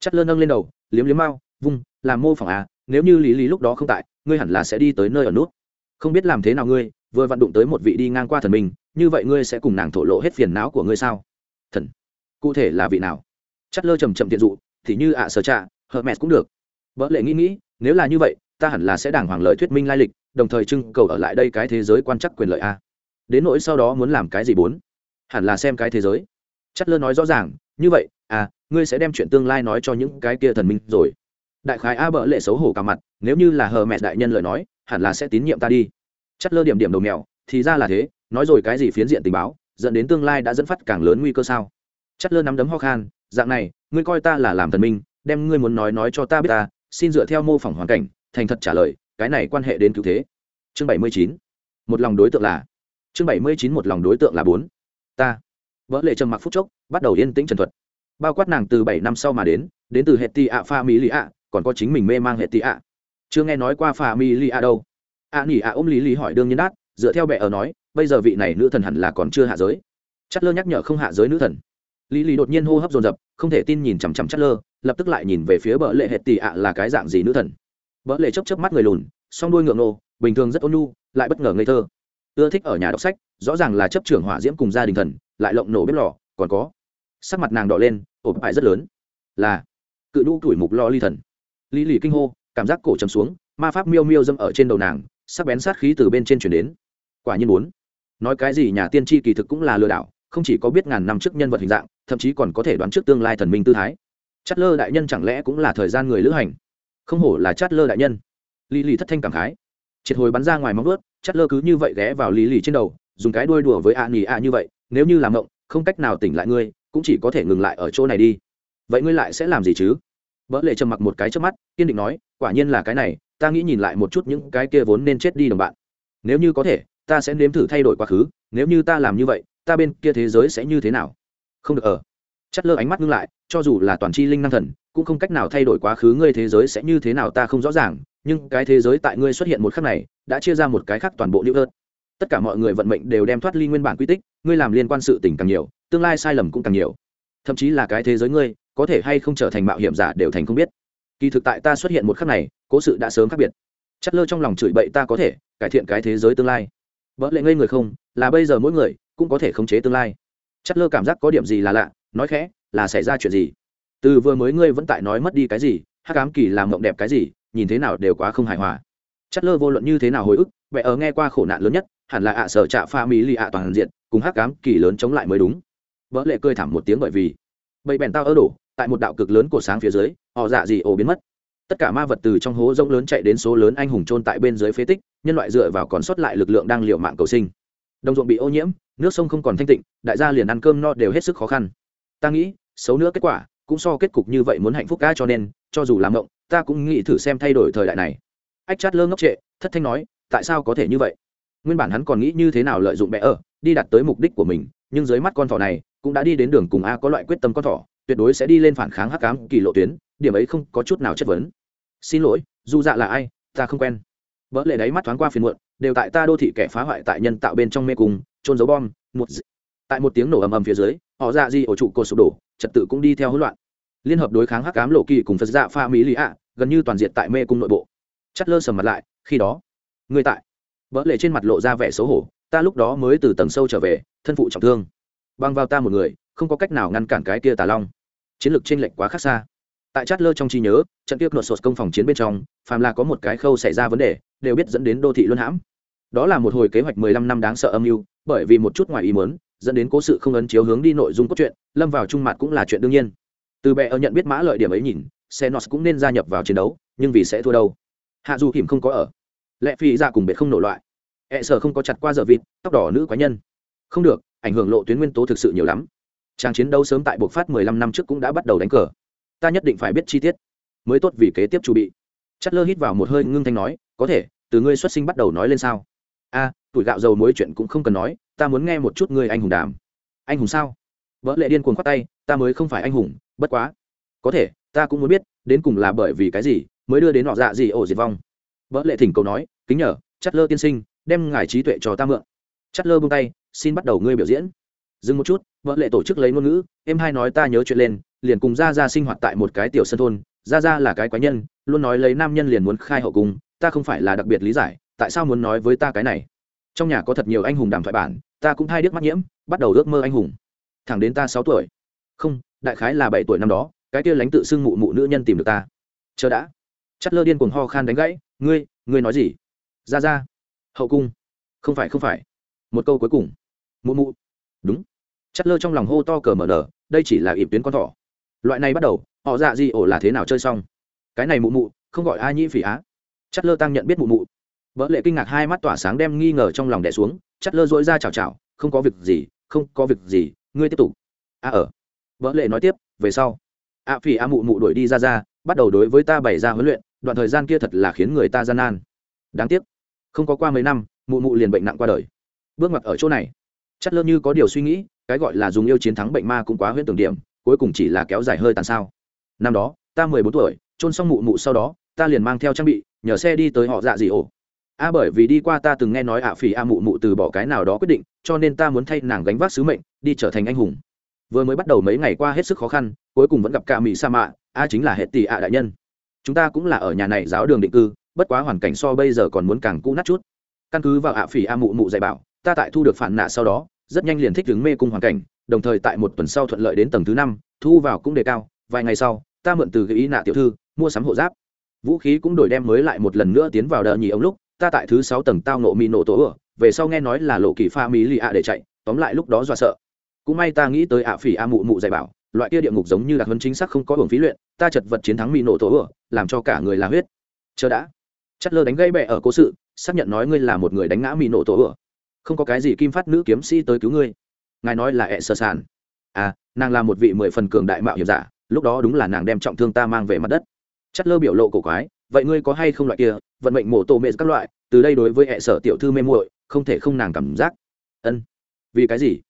Chất lơ nâng lên đầu, liếm liếm mau vung làm mô phỏng à nếu như lý lý lúc đó không tại, ngươi hẳn là sẽ đi tới nơi ở nút. Không biết làm thế nào ngươi, vừa vặn đụng tới một vị đi ngang qua thần minh như vậy ngươi sẽ cùng nàng thổ lộ hết phiền não của ngươi sao? Thần, cụ thể là vị nào? Chắt lơ trầm trầm tiện dụ, thì như ạ à sở trạ hờ mẹ cũng được. Vợ lệ nghĩ nghĩ, nếu là như vậy, ta hẳn là sẽ đàng hoàng lợi thuyết minh lai lịch, đồng thời trưng cầu ở lại đây cái thế giới quan chắc quyền lợi a. Đến nỗi sau đó muốn làm cái gì bốn? Hẳn là xem cái thế giới. Chắt lơ nói rõ ràng, như vậy à ngươi sẽ đem chuyện tương lai nói cho những cái kia thần minh rồi đại khái a bợ lệ xấu hổ cả mặt, nếu như là hờ mẹ đại nhân lời nói, hẳn là sẽ tín nhiệm ta đi. Chất lơ điểm điểm đầu mèo, thì ra là thế, nói rồi cái gì phiến diện tình báo, dẫn đến tương lai đã dẫn phát càng lớn nguy cơ sao? Chất lơ nắm đấm ho khan, dạng này, ngươi coi ta là làm thần minh, đem ngươi muốn nói nói cho ta biết ta, xin dựa theo mô phỏng hoàn cảnh, thành thật trả lời, cái này quan hệ đến cứu thế. Chương bảy mươi chín, một lòng đối tượng là, chương bảy mươi chín, một lòng đối tượng là bốn, ta. Vỡ lệ trầm mặc phút chốc, bắt đầu yên tĩnh trần thuật. Bao quát nàng từ bảy năm sau mà đến đến từ hệ ti ạ pha mỹ lì ạ còn có chính mình mê mang hệ tị ạ. Chưa nghe nói qua phà mi lì ạ đâu. Ạ nỉ ạ ôm lý lý hỏi đương nhiên đát dựa theo bệ ở nói, bây giờ vị này nữ thần hẳn là còn chưa hạ giới. Chất lơ nhắc nhở không hạ giới nữ thần. Lý lý đột nhiên hô hấp dồn dập, không thể tin nhìn chằm chằm chất lơ lập tức lại nhìn về phía bờ lệ hệ tị ạ là cái dạng gì nữ thần. Bờ lệ chấp chấp mắt người lùn, song đuôi ngượng nô bình thường rất ôn nhu, lại bất ngờ ngây thơ. Ưa thích ở nhà đọc sách, rõ ràng là chấp trưởng hỏa diễm cùng gia đình thần, lại lộng nổ bếp lò, còn có. Sắc mặt nàng đỏ lên ổn hại rất lớn. Là, cự nhũ tuổi mục lo ly thần lý lì kinh hô, cảm giác cổ chầm xuống, ma pháp miêu miêu dâm ở trên đầu nàng, sắc bén sát khí từ bên trên chuyển đến. Quả nhiên muốn. Nói cái gì nhà tiên tri kỳ thực cũng là lừa đảo, không chỉ có biết ngàn năm trước nhân vật hình dạng, thậm chí còn có thể đoán trước tương lai thần minh tư thái. Chát lơ đại nhân chẳng lẽ cũng là thời gian người lữ hành? Không hổ là chát lơ đại nhân. Lý lì thất thanh cảm khái. Triệt hồi bắn ra ngoài móng ướt chát lơ cứ như vậy ghé vào lý lì trên đầu, dùng cái đuôi đùa với ạ nghỉ ạ như vậy, nếu như làm ngộng, không cách nào tỉnh lại ngươi, cũng chỉ có thể ngừng lại ở chỗ này đi. Vậy ngươi lại sẽ làm gì chứ? Vợ lệ trầm mặc một cái trước mắt, kiên định nói, quả nhiên là cái này, ta nghĩ nhìn lại một chút những cái kia vốn nên chết đi đồng bạn. Nếu như có thể, ta sẽ nếm thử thay đổi quá khứ, nếu như ta làm như vậy, ta bên kia thế giới sẽ như thế nào? Không được ở. Chất lơ ánh mắt ngưng lại, cho dù là toàn c h i linh năng thần, cũng không cách nào thay đổi quá khứ ngươi thế giới sẽ như thế nào ta không rõ ràng, nhưng cái thế giới tại ngươi xuất hiện một khắc này, đã chia ra một cái khác toàn bộ nữ hơn. tất cả mọi người vận mệnh đều đem thoát ly nguyên bản quy tích, ngươi làm liên quan sự tình càng nhiều, tương lai sai lầm cũng càng nhiều. Thậm chí là cái thế giới ngươi có thể hay không trở thành mạo hiểm giả đều thành không biết. Kỳ thực tại ta xuất hiện một khắc này, cố sự đã sớm khác biệt. Chất lơ trong lòng chửi bậy ta có thể cải thiện cái thế giới tương lai. Vợ lệ ngây người không, là bây giờ mỗi người cũng có thể khống chế tương lai. Chất lơ cảm giác có điểm gì là lạ, nói khẽ, là xảy ra chuyện gì? Từ vừa mới ngươi vẫn tại nói mất đi cái gì hát cám kỳ làm mộng đẹp cái gì, nhìn thế nào đều quá không hài hòa. Chất lơ vô luận như thế nào hồi ức vẽ ở nghe qua khổ nạn lớn nhất, hẳn là ạ sở trạ pha mỹ lì ạ toàn diện, cùng hát cám kỳ lớn chống lại mới đúng. Vợ lệ cười thảm một tiếng bởi vì, bậy bèn tao ơ đổ tại một đạo cực lớn của sáng phía dưới, họ dạ gì ồ biến mất. Tất cả ma vật từ trong hố rỗng lớn chạy đến số lớn anh hùng trôn tại bên dưới phế tích, nhân loại dựa vào còn sót lại lực lượng đang liệu mạng cầu sinh. Đồng ruộng bị ô nhiễm, nước sông không còn thanh tịnh, đại gia liền ăn cơm no đều hết sức khó khăn. Ta nghĩ, xấu nữa kết quả, cũng so kết cục như vậy muốn hạnh phúc ca cho nên, cho dù làm động ta cũng nghĩ thử xem thay đổi thời đại này. Ách chát lơ ngốc trệ, thất thanh nói, tại sao có thể như vậy? Nguyên bản hắn còn nghĩ như thế nào lợi dụng bẽ ở, đi đạt tới mục đích của mình, nhưng dưới mắt con thỏ này, cũng đã đi đến đường cùng a có loại quyết tâm con thỏ tuyệt đối sẽ đi lên phản kháng hắc cám kỳ lộ tuyến, điểm ấy không có chút nào chất vấn. Xin lỗi, dù dạ là ai, ta không quen. Vỡ lệ đáy mắt thoáng qua phiền muộn, đều tại ta đô thị kẻ phá hoại tại nhân tạo bên trong mê cung, trôn dấu bom, một tại một tiếng nổ ầm ầm phía dưới, họ dạ di ổ trụ cột sụp đổ, trật tự cũng đi theo hỗn loạn. Liên hợp đối kháng hắc cám lộ kỳ cùng phật dạ pha mỹ lý ạ, gần như toàn diện tại mê cung nội bộ. Chất lơ sầm mặt lại, khi đó, người tại. Vỡ lệ trên mặt lộ ra vẻ xấu hổ, ta lúc đó mới từ tầng sâu trở về, thân phụ trọng thương. Băng vào ta một người không có cách nào ngăn cản cái kia tà long. Chiến lược trên lệnh quá khác xa. Tại chát lơ trong trí nhớ, trận tiếp nội sột công phòng chiến bên trong, phàm là có một cái khâu xảy ra vấn đề, đều biết dẫn đến đô thị luân hãm. Đó là một hồi kế hoạch mười lăm năm đáng sợ âm mưu, bởi vì một chút ngoài ý muốn, dẫn đến cố sự không ấn chiếu hướng đi nội dung cốt truyện, lâm vào trung mặt cũng là chuyện đương nhiên. Từ bệ ở nhận biết mã lợi điểm ấy nhìn Senos cũng nên gia nhập vào chiến đấu, nhưng vì sẽ thua đâu. Hạ dù hiểm không có ở. Lẽ phi ra cùng biệt không nổ loại. E sở không có chặt qua giờ vịt, tóc đỏ nữ quái nhân. Không được, ảnh hưởng lộ tuyến nguyên tố thực sự nhiều lắm trang chiến đấu sớm tại buộc phát mười lăm năm trước cũng đã bắt đầu đánh cờ. Ta nhất định phải biết chi tiết, mới tốt vì kế tiếp chu bị. Chất lơ hít vào một hơi ngưng thanh nói, có thể, từ ngươi xuất sinh bắt đầu nói lên sao? A, tuổi gạo dầu mối chuyện cũng không cần nói, ta muốn nghe một chút ngươi anh hùng đàm. Anh hùng sao? Vợ lệ điên cuồng khoát tay, ta mới không phải anh hùng, bất quá. Có thể, ta cũng muốn biết, đến cùng là bởi vì cái gì mới đưa đến họ dạ gì ổ diệt vong? Vợ lệ thỉnh cầu nói, kính nhờ chất lơ tiên sinh, đem ngài trí tuệ cho ta mượn. Chất lơ buông tay, xin bắt đầu ngươi biểu diễn. Dừng một chút vợ lệ tổ chức lấy ngôn ngữ, em hai nói ta nhớ chuyện lên, liền cùng ra ra sinh hoạt tại một cái tiểu sân thôn ra ra là cái quái nhân, luôn nói lấy nam nhân liền muốn khai hậu cung, ta không phải là đặc biệt lý giải, tại sao muốn nói với ta cái này? Trong nhà có thật nhiều anh hùng đàm thoại bản, ta cũng thay điếc mắc nhiễm, bắt đầu ước mơ anh hùng. Thẳng đến ta sáu tuổi. Không, đại khái là bảy tuổi năm đó, cái kia lánh tự xưng mụ mụ nữ nhân tìm được ta. Chờ đã. Chất lơ điên cuồng ho khan đánh gãy, ngươi ngươi nói gì? Ra ra hậu cung. Không phải không phải. Một câu cuối cùng. Mụ mụ. Đúng chất lơ trong lòng hô to cờ mở nở, đây chỉ là ịp tuyến con thỏ. Loại này bắt đầu, họ dạ gì ổ là thế nào chơi xong? Cái này mụ mụ, không gọi ai nhĩ phỉ á. Chất lơ tăng nhận biết mụ mụ. Vợ lệ kinh ngạc hai mắt tỏa sáng đem nghi ngờ trong lòng đẻ xuống, chất lơ dỗi ra chào chào không có việc gì, không có việc gì, ngươi tiếp tục. A ở. Vợ lệ nói tiếp, về sau. A phỉ a mụ mụ đuổi đi ra ra, bắt đầu đối với ta bày ra huấn luyện, đoạn thời gian kia thật là khiến người ta gian nan. Đáng tiếc, không có qua mấy năm, mụ mụ liền bệnh nặng qua đời. Bước ngoặt ở chỗ này chất lơ như có điều suy nghĩ, cái gọi là dùng yêu chiến thắng bệnh ma cũng quá huyễn tưởng điểm, cuối cùng chỉ là kéo dài hơi tàn sao. Năm đó, ta mười bốn tuổi trôn xong mụ mụ sau đó, ta liền mang theo trang bị, nhờ xe đi tới họ dạ dị ổ. A bởi vì đi qua ta từng nghe nói ạ phỉ a mụ mụ từ bỏ cái nào đó quyết định, cho nên ta muốn thay nàng gánh vác sứ mệnh, đi trở thành anh hùng. Vừa mới bắt đầu mấy ngày qua hết sức khó khăn, cuối cùng vẫn gặp cả mỹ sa mạ, a chính là hệ tỷ ạ đại nhân. Chúng ta cũng là ở nhà này giáo đường định cư, bất quá hoàn cảnh so bây giờ còn muốn càng cũ nát chút. Căn cứ vào ạ phỉ a mụ mụ dạy bảo ta tại thu được phản nạ sau đó, rất nhanh liền thích ứng mê cung hoàn cảnh, đồng thời tại một tuần sau thuận lợi đến tầng thứ năm, thu vào cũng đề cao, vài ngày sau, ta mượn từ gợi ý nạ tiểu thư, mua sắm hộ giáp. Vũ khí cũng đổi đem mới lại một lần nữa tiến vào đợt nhì ông lúc, ta tại thứ sáu tầng tao nộ mỹ nổ tổ ửa, về sau nghe nói là lộ kỳ pha mỹ lì ạ để chạy, tóm lại lúc đó do sợ. Cũng may ta nghĩ tới ạ phỉ a mụ mụ dạy bảo, loại kia địa ngục giống như đặc huấn chính xác không có hưởng phí luyện, ta chật vật chiến thắng mỹ nổ tổ ửa, làm cho cả người là huyết. Chờ đã. Chất lơ đánh gây bẹ ở cố sự, xác nhận nói ngươi là một người đánh ngã mỹ nổ tổ ửa không có cái gì kim phát nữ kiếm sĩ tới cứu ngươi. Ngài nói là ẹ sơ sàn. À nàng là một vị mười phần cường đại mạo hiểm giả, lúc đó đúng là nàng đem trọng thương ta mang về mặt đất. Chất lơ biểu lộ cổ quái, vậy ngươi có hay không loại kia, vận mệnh mổ tổ mệ các loại, từ đây đối với hệ sở tiểu thư mê muội, không thể không nàng cảm giác. Ân. Vì cái gì?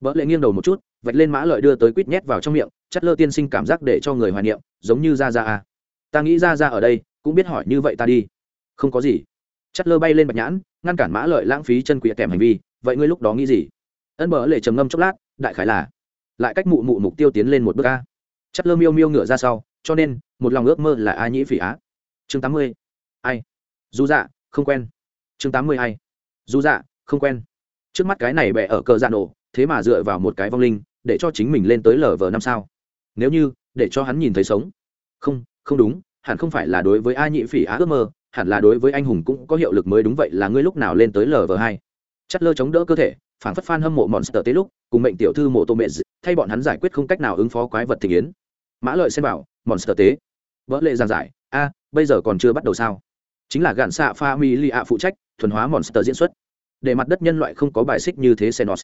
Vợ lệ nghiêng đầu một chút, vạch lên mã lợi đưa tới quýt nhét vào trong miệng, chất lơ tiên sinh cảm giác để cho người hoài niệm, giống như ra ra à. ta nghĩ ra ra ở đây, cũng biết hỏi như vậy ta đi. Không có gì. Chất lơ bay lên bạch nhãn ngăn cản mã lợi lãng phí chân quỷ kèm hành vi, vậy ngươi lúc đó nghĩ gì? Ân bờ lệ trầm ngâm chốc lát, đại khái là, lại cách mụ mụ mục tiêu tiến lên một bước a. Chất lơ miêu miêu ngửa ra sau, cho nên, một lòng ước mơ là a nhĩ phỉ á. Chương tám mươi, ai? Dù dạ không quen. Chương tám mươi, ai? Dù dạ không quen. Trước mắt cái này bẹ ở cờ dạ nổ, thế mà dựa vào một cái vong linh, để cho chính mình lên tới lờ vờ năm sao. Nếu như, để cho hắn nhìn thấy sống. Không không đúng, hẳn không phải là đối với a nhị phỉ á ước mơ hẳn là đối với anh hùng cũng có hiệu lực mới đúng vậy là ngươi lúc nào lên tới lv hai. Chất lơ chống đỡ cơ thể phản phất phan hâm mộ monster tế lúc, cùng mệnh tiểu thư mộ tô mệ thay bọn hắn giải quyết không cách nào ứng phó quái vật thị yến. Mã lợi xem bảo, monster tế. Vỡ lệ giảng giải, a, bây giờ còn chưa bắt đầu sao? Chính là gạn xạ pha mi li ạ phụ trách, thuần hóa monster diễn xuất. Để mặt đất nhân loại không có bài xích như thế senos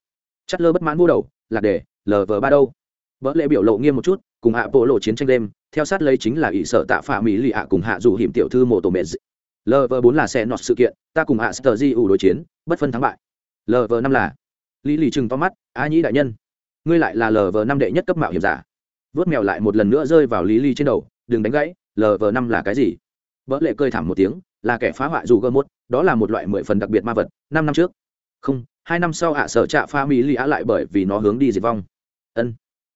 chất lơ bất mãn vô đầu lạc đề lv ba đâu? Vỡ lệ biểu lộ nghiêm một chút, cùng hạ bộ lộ chiến tranh đêm, theo sát lấy chính là ỷ sợ tạ phạ mỹ lì ạ cùng hạ dù hiểm tiểu thư mộ tổ mệ lv bốn là xe nọt sự kiện, ta cùng hạ sờ di ủ đối chiến, bất phân thắng bại. Lv năm là. Lý lì chừng to mắt, a nhĩ đại nhân, ngươi lại là lv năm đệ nhất cấp mạo hiểm giả. Vớt mèo lại một lần nữa rơi vào lý lì trên đầu, đừng đánh gãy lv năm là cái gì? Vỡ lệ cơi thảm một tiếng, là kẻ phá hoại dù gơ mốt đó là một loại mười phần đặc biệt ma vật, năm năm trước. Không, hai năm sau ạ, sở trạ pha mỹ lì á lại bởi vì nó hướng đi diệt vong. Ân,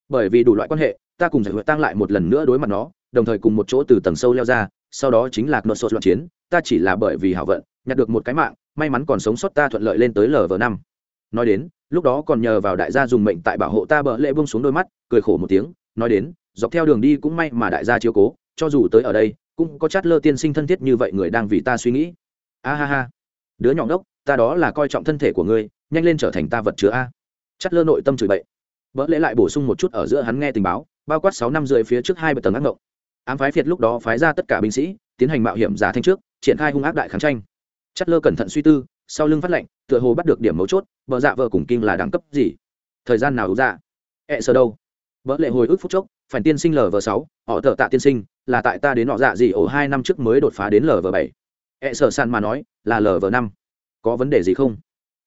bởi vì đủ loại quan hệ, ta cùng giải huệ tăng lại một lần nữa đối mặt nó, đồng thời cùng một chỗ từ tầng sâu leo ra sau đó chính là nội sột loạn chiến, ta chỉ là bởi vì hảo vận, nhặt được một cái mạng, may mắn còn sống sót ta thuận lợi lên tới lv năm. Nói đến, lúc đó còn nhờ vào đại gia dùng mệnh tại bảo hộ ta bợ lệ bông xuống đôi mắt, cười khổ một tiếng, nói đến, dọc theo đường đi cũng may mà đại gia chiếu cố, cho dù tới ở đây, cũng có chát lơ tiên sinh thân thiết như vậy người đang vì ta suy nghĩ. A ha ha. Đứa nhỏ đốc ta đó là coi trọng thân thể của ngươi, nhanh lên trở thành ta vật chứa a. Chát lơ nội tâm chửi bậy. Vỡ lễ lại bổ sung một chút ở giữa hắn nghe tình báo, bao quát sáu năm rưỡi phía trước hai bậc tầng ác ngộng ám phái việt lúc đó phái ra tất cả binh sĩ, tiến hành mạo hiểm giả thanh trước, triển khai hung ác đại kháng tranh. Chất lơ cẩn thận suy tư, sau lưng phát lệnh, tựa hồ bắt được điểm mấu chốt vợ dạ vợ cùng kinh là đẳng cấp gì? Thời gian nào dạ? E Ẹ sợ đâu? Vợ lệ hồi ức phút chốc, phản tiên sinh lv sáu, họ thợ tạ tiên sinh, là tại ta đến họ dạ gì ổ hai năm trước mới đột phá đến lv bảy. E Ẹ sợ sàn mà nói, là lv năm. Có vấn đề gì không?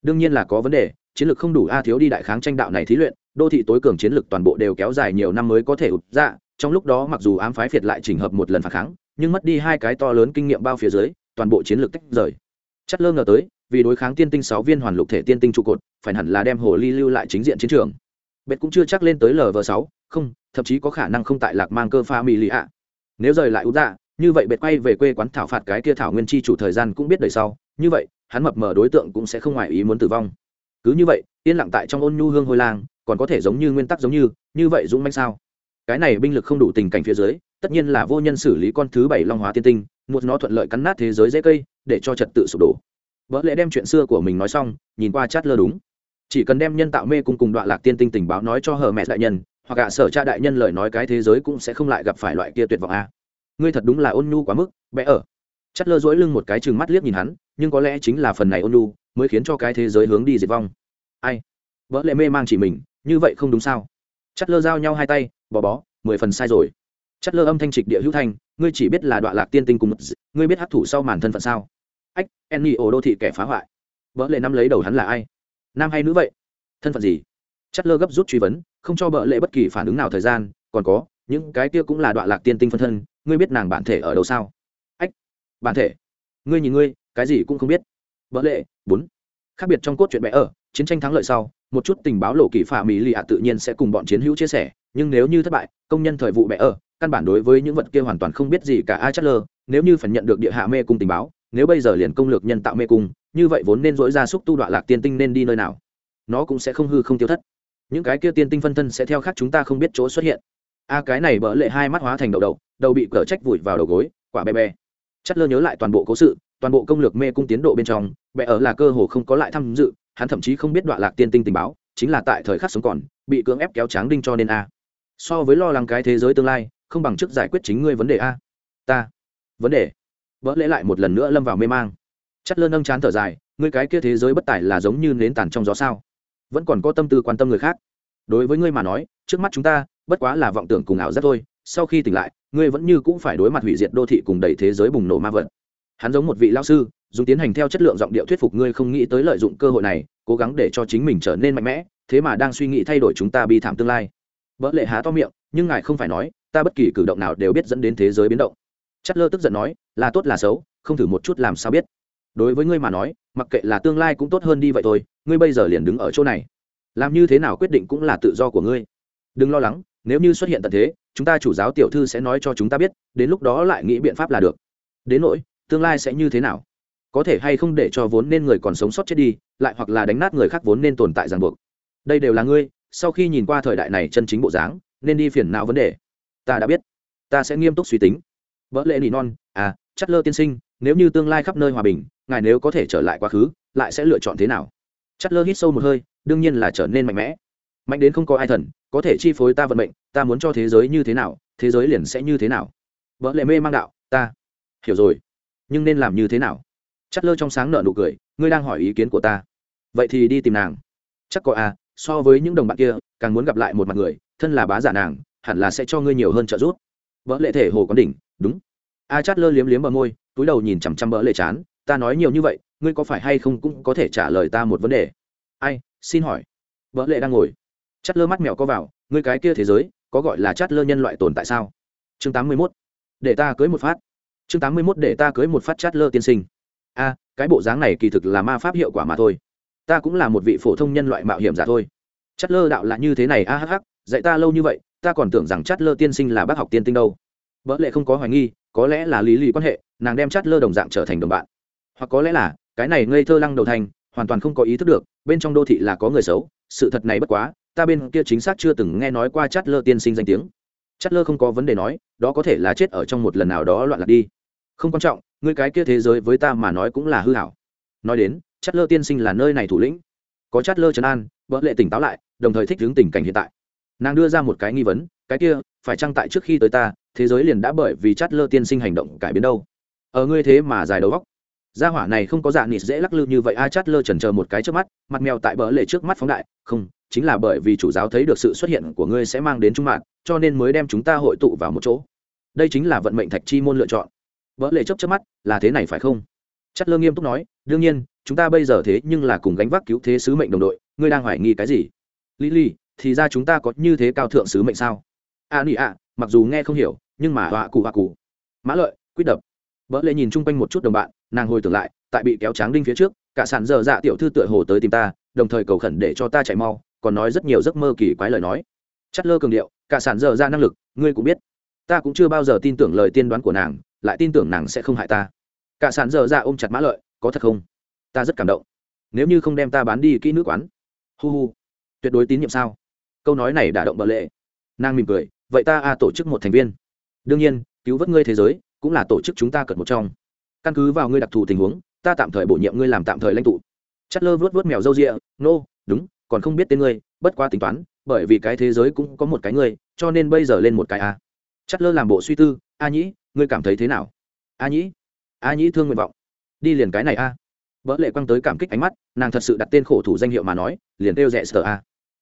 Đương nhiên là có vấn đề, chiến lược không đủ a thiếu đi đại kháng tranh đạo này thí luyện, đô thị tối cường chiến lược toàn bộ đều kéo dài nhiều năm mới có thể ụt ra trong lúc đó mặc dù ám phái phiệt lại chỉnh hợp một lần phản kháng, nhưng mất đi hai cái to lớn kinh nghiệm bao phía dưới, toàn bộ chiến lược tách rời. Chất lơ ngờ tới, vì đối kháng tiên tinh sáu viên hoàn lục thể tiên tinh trụ cột, phải hẳn là đem hồ ly lưu lại chính diện chiến trường. Bệt cũng chưa chắc lên tới lv sáu, không, thậm chí có khả năng không tại lạc mang cơ pha mì lì ạ. Nếu rời lại út dạ như vậy bệt quay về quê quán thảo phạt cái kia thảo nguyên chi chủ thời gian cũng biết đời sau. Như vậy, hắn mập mờ đối tượng cũng sẽ không ngoài ý muốn tử vong. Cứ như vậy, yên lặng tại trong ôn nhu hương hôi lang, còn có thể giống như nguyên tắc giống như như vậy dũng manh sao? Cái này binh lực không đủ tình cảnh phía dưới, tất nhiên là vô nhân xử lý con thứ bảy long hóa tiên tinh, một nó thuận lợi cắn nát thế giới dễ cây, để cho trật tự sụp đổ. Vợ lẽ đem chuyện xưa của mình nói xong, nhìn qua chát lơ đúng. Chỉ cần đem nhân tạo mê cung cùng đoạn lạc tiên tinh tình báo nói cho hờ mẹ đại nhân, hoặc cả sở cha đại nhân lời nói cái thế giới cũng sẽ không lại gặp phải loại kia tuyệt vọng a. Ngươi thật đúng là ôn nhu quá mức, bé ở. Chát lơ dỗi lưng một cái chừng mắt liếc nhìn hắn, nhưng có lẽ chính là phần này ôn nhu, mới khiến cho cái thế giới hướng đi diệt vong. Ai? Vợ lẽ mê mang chỉ mình, như vậy không đúng sao? Chất lơ giao nhau hai tay, bò bó, mười phần sai rồi. Chất lơ âm thanh trịch địa hữu thanh, ngươi chỉ biết là đoạn lạc tiên tinh cùng ngươi biết hấp thủ sau màn thân phận sao? Ách, enny ổ đô thị kẻ phá hoại. Vợ lệ năm lấy đầu hắn là ai? Nam hay nữ vậy? Thân phận gì? Chất lơ gấp rút truy vấn, không cho vợ lệ bất kỳ phản ứng nào thời gian, còn có, những cái kia cũng là đoạn lạc tiên tinh phân thân, ngươi biết nàng bản thể ở đâu sao? Ách, bản thể. Ngươi nhìn ngươi, cái gì cũng không biết. Vợ lệ, bốn. Khác biệt trong cốt truyện bé ở chiến tranh thắng lợi sau, một chút tình báo lộ kỳ phà mỹ lì ạ tự nhiên sẽ cùng bọn chiến hữu chia sẻ, nhưng nếu như thất bại, công nhân thời vụ bẻ ở căn bản đối với những vật kia hoàn toàn không biết gì cả A chất lơ, nếu như phải nhận được địa hạ mê cung tình báo, nếu bây giờ liền công lược nhân tạo mê cung, như vậy vốn nên dỗi ra xúc tu đoạn lạc tiên tinh nên đi nơi nào? Nó cũng sẽ không hư không tiêu thất. Những cái kia tiên tinh phân thân sẽ theo khác chúng ta không biết chỗ xuất hiện. A, cái này bỡ lệ hai mắt hóa thành đầu đầu đầu bị cỡ trách vùi vào đầu gối, quả bè bè. Chất lơ nhớ lại toàn bộ cố sự, toàn bộ công lược mê cung tiến độ bên trong bệ ở là cơ hồ không có lại tham dự hắn thậm chí không biết đoạn lạc tiên tinh tình báo, chính là tại thời khắc sống còn, bị cưỡng ép kéo tráng đinh cho nên a. So với lo lắng cái thế giới tương lai, không bằng chức giải quyết chính ngươi vấn đề a. Ta. Vấn đề. Vỡ lẽ lại một lần nữa lâm vào mê mang. Chất lơ nâng chán thở dài, ngươi cái kia thế giới bất tài là giống như nến tàn trong gió sao? Vẫn còn có tâm tư quan tâm người khác. Đối với ngươi mà nói, trước mắt chúng ta, bất quá là vọng tưởng cùng ảo giác thôi, sau khi tỉnh lại, ngươi vẫn như cũng phải đối mặt hủy diệt đô thị cùng đầy thế giới bùng nổ ma vật. Hắn giống một vị lao sư dùng tiến hành theo chất lượng giọng điệu thuyết phục ngươi không nghĩ tới lợi dụng cơ hội này, cố gắng để cho chính mình trở nên mạnh mẽ, thế mà đang suy nghĩ thay đổi chúng ta bi thảm tương lai. Vợ lệ há to miệng, nhưng ngài không phải nói, ta bất kỳ cử động nào đều biết dẫn đến thế giới biến động. Chất lơ tức giận nói, là tốt là xấu, không thử một chút làm sao biết. Đối với ngươi mà nói, mặc kệ là tương lai cũng tốt hơn đi vậy thôi, ngươi bây giờ liền đứng ở chỗ này. Làm như thế nào quyết định cũng là tự do của ngươi. Đừng lo lắng, nếu như xuất hiện tận thế, chúng ta chủ giáo tiểu thư sẽ nói cho chúng ta biết, đến lúc đó lại nghĩ biện pháp là được. Đến nỗi, tương lai sẽ như thế nào? Có thể hay không để cho vốn nên người còn sống sót chết đi, lại hoặc là đánh nát người khác vốn nên tồn tại ràng buộc. Đây đều là ngươi, sau khi nhìn qua thời đại này chân chính bộ dáng, nên đi phiền não vấn đề. Ta đã biết. Ta sẽ nghiêm túc suy tính. Vợ lệ nỉ non à chất lơ tiên sinh, nếu như tương lai khắp nơi hòa bình, ngài nếu có thể trở lại quá khứ, lại sẽ lựa chọn thế nào? Chất lơ hít sâu một hơi, đương nhiên là trở nên mạnh mẽ. Mạnh đến không có ai thần, có thể chi phối ta vận mệnh, ta muốn cho thế giới như thế nào, thế giới liền sẽ như thế nào. Vợ lệ mê mang đạo, ta. Hiểu rồi. Nhưng nên làm như thế nào? Chất lơ trong sáng nợ nụ cười, ngươi đang hỏi ý kiến của ta. Vậy thì đi tìm nàng. Chắc có à so với những đồng bạn kia, càng muốn gặp lại một mặt người, thân là bá giả nàng, hẳn là sẽ cho ngươi nhiều hơn trợ giúp. Vợ lệ thể hồ quán đỉnh, đúng. A chát lơ liếm liếm bờ môi, túi đầu nhìn chằm chằm bỡ lệ chán, ta nói nhiều như vậy, ngươi có phải hay không cũng có thể trả lời ta một vấn đề? Ai, xin hỏi. Vợ lệ đang ngồi. Chát lơ mắt mèo có vào, ngươi cái kia thế giới, có gọi là chát lơ nhân loại tồn tại sao? Chương tám mươi mốt, để ta cưới một phát. Chương tám mươi mốt, để ta cưới một phát chát lơ tiên sinh a cái bộ dáng này kỳ thực là ma pháp hiệu quả mà thôi. Ta cũng là một vị phổ thông nhân loại mạo hiểm giả thôi. Chát lơ đạo là như thế này, a hh dạy ta lâu như vậy, ta còn tưởng rằng chát lơ tiên sinh là bác học tiên tinh đâu. Vợ lệ không có hoài nghi, có lẽ là lý lì quan hệ, nàng đem chát lơ đồng dạng trở thành đồng bạn. Hoặc có lẽ là, cái này ngây thơ lăng đầu thành, hoàn toàn không có ý thức được, bên trong đô thị là có người xấu, sự thật này bất quá, ta bên kia chính xác chưa từng nghe nói qua chát lơ tiên sinh danh tiếng. Chát lơ không có vấn đề nói, đó có thể là chết ở trong một lần nào đó loạn lạc đi. Không quan trọng ngươi cái kia thế giới với ta mà nói cũng là hư hảo. Nói đến chất lơ tiên sinh là nơi này thủ lĩnh. Có chất lơ trấn an vợ lệ tỉnh táo lại, đồng thời thích hướng tình cảnh hiện tại. Nàng đưa ra một cái nghi vấn, cái kia, phải chăng tại trước khi tới ta, thế giới liền đã bởi vì chất lơ tiên sinh hành động cải biến đâu? Ở ngươi thế mà dài đầu góc gia hỏa này không có dạ nịt dễ lắc lư như vậy, a chát lơ trần chờ một cái trước mắt, mặt mèo tại bờ lệ trước mắt phóng đại. Không, chính là bởi vì chủ giáo thấy được sự xuất hiện của ngươi sẽ mang đến trung mạng, cho nên mới đem chúng ta hội tụ vào một chỗ. Đây chính là vận mệnh thạch chi môn lựa chọn vỡ lệ chấp chấp mắt, là thế này phải không? Chất lơ nghiêm túc nói, đương nhiên, chúng ta bây giờ thế nhưng là cùng gánh vác cứu thế sứ mệnh đồng đội, ngươi đang hoài nghi cái gì? Lý lý thì ra chúng ta có như thế cao thượng sứ mệnh sao? A nị ạ, mặc dù nghe không hiểu, nhưng mà họa cụ họa cụ. Mã lợi, quyết đập. Vỡ lệ nhìn chung quanh một chút đồng bạn, nàng hồi tưởng lại, tại bị kéo tráng đinh phía trước, cả sản dở dạ tiểu thư tựa hồ tới tìm ta, đồng thời cầu khẩn để cho ta chạy mau, còn nói rất nhiều giấc mơ kỳ quái lời nói. Chất lơ cường điệu, cả sản dở ra năng lực, ngươi cũng biết. Ta cũng chưa bao giờ tin tưởng lời tiên đoán của nàng lại tin tưởng nàng sẽ không hại ta. Cả sản dở ra ôm chặt mã lợi có thật không? Ta rất cảm động. Nếu như không đem ta bán đi kỹ nữ quán. Hu hu. Tuyệt đối tín nhiệm sao? Câu nói này đả động bợ lệ. Nàng mỉm cười vậy ta a tổ chức một thành viên. Đương nhiên cứu vớt ngươi thế giới cũng là tổ chức chúng ta cần một trong. Căn cứ vào ngươi đặc thù tình huống ta tạm thời bổ nhiệm ngươi làm tạm thời lãnh tụ. Chất lơ vớt vớt mèo râu rịa nô、no, đúng còn không biết tên ngươi bất quá tính toán bởi vì cái thế giới cũng có một cái ngươi cho nên bây giờ lên một cái a chất lơ làm bộ suy tư, a nhĩ, ngươi cảm thấy thế nào? A nhĩ a nhĩ thương nguyện vọng. Đi liền cái này a. Vợ lệ quăng tới cảm kích ánh mắt, nàng thật sự đặt tên khổ thủ danh hiệu mà nói, liền kêu rẽ sờ a.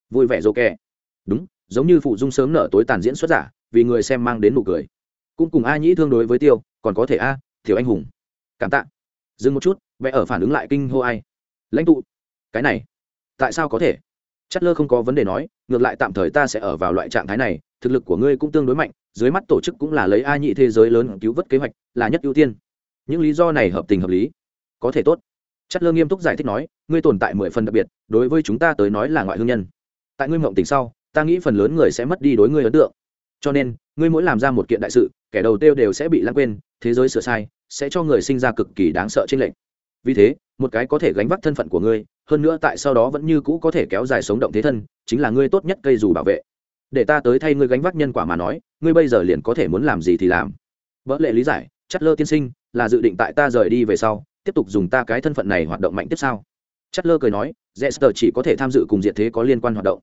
Vui vẻ dô kè. Đúng, giống như phụ dung sớm nở tối tàn diễn xuất giả, vì người xem mang đến nụ cười. Cũng cùng a nhĩ thương đối với tiêu, còn có thể a thiểu anh hùng. Cảm tạ. Dừng một chút, vẽ ở phản ứng lại kinh hô ai? Lãnh tụ. Cái này, tại sao có thể? Chất lơ không có vấn đề nói, ngược lại tạm thời ta sẽ ở vào loại trạng thái này, thực lực của ngươi cũng tương đối mạnh, dưới mắt tổ chức cũng là lấy a nhị thế giới lớn cứu vớt kế hoạch, là nhất ưu tiên. Những lý do này hợp tình hợp lý. Có thể tốt. Chất lơ nghiêm túc giải thích nói, ngươi tồn tại mười phần đặc biệt, đối với chúng ta tới nói là ngoại hương nhân. Tại ngươi mộng tình sau, ta nghĩ phần lớn người sẽ mất đi đối ngươi ấn tượng. Cho nên, ngươi mỗi làm ra một kiện đại sự, kẻ đầu tiêu đều sẽ bị lãng quên, thế giới sửa sai, sẽ cho người sinh ra cực kỳ đáng sợ trên lệnh vì thế, một cái có thể gánh vác thân phận của ngươi hơn nữa tại sau đó vẫn như cũ có thể kéo dài sống động thế thân, chính là ngươi tốt nhất cây dù bảo vệ. Để ta tới thay ngươi gánh vác nhân quả mà nói, ngươi bây giờ liền có thể muốn làm gì thì làm. Vợ lệ lý giải, chất lơ tiên sinh, là dự định tại ta rời đi về sau, tiếp tục dùng ta cái thân phận này hoạt động mạnh tiếp sau. Chất lơ cười nói, dễ sờ chỉ có thể tham dự cùng diện thế có liên quan hoạt động.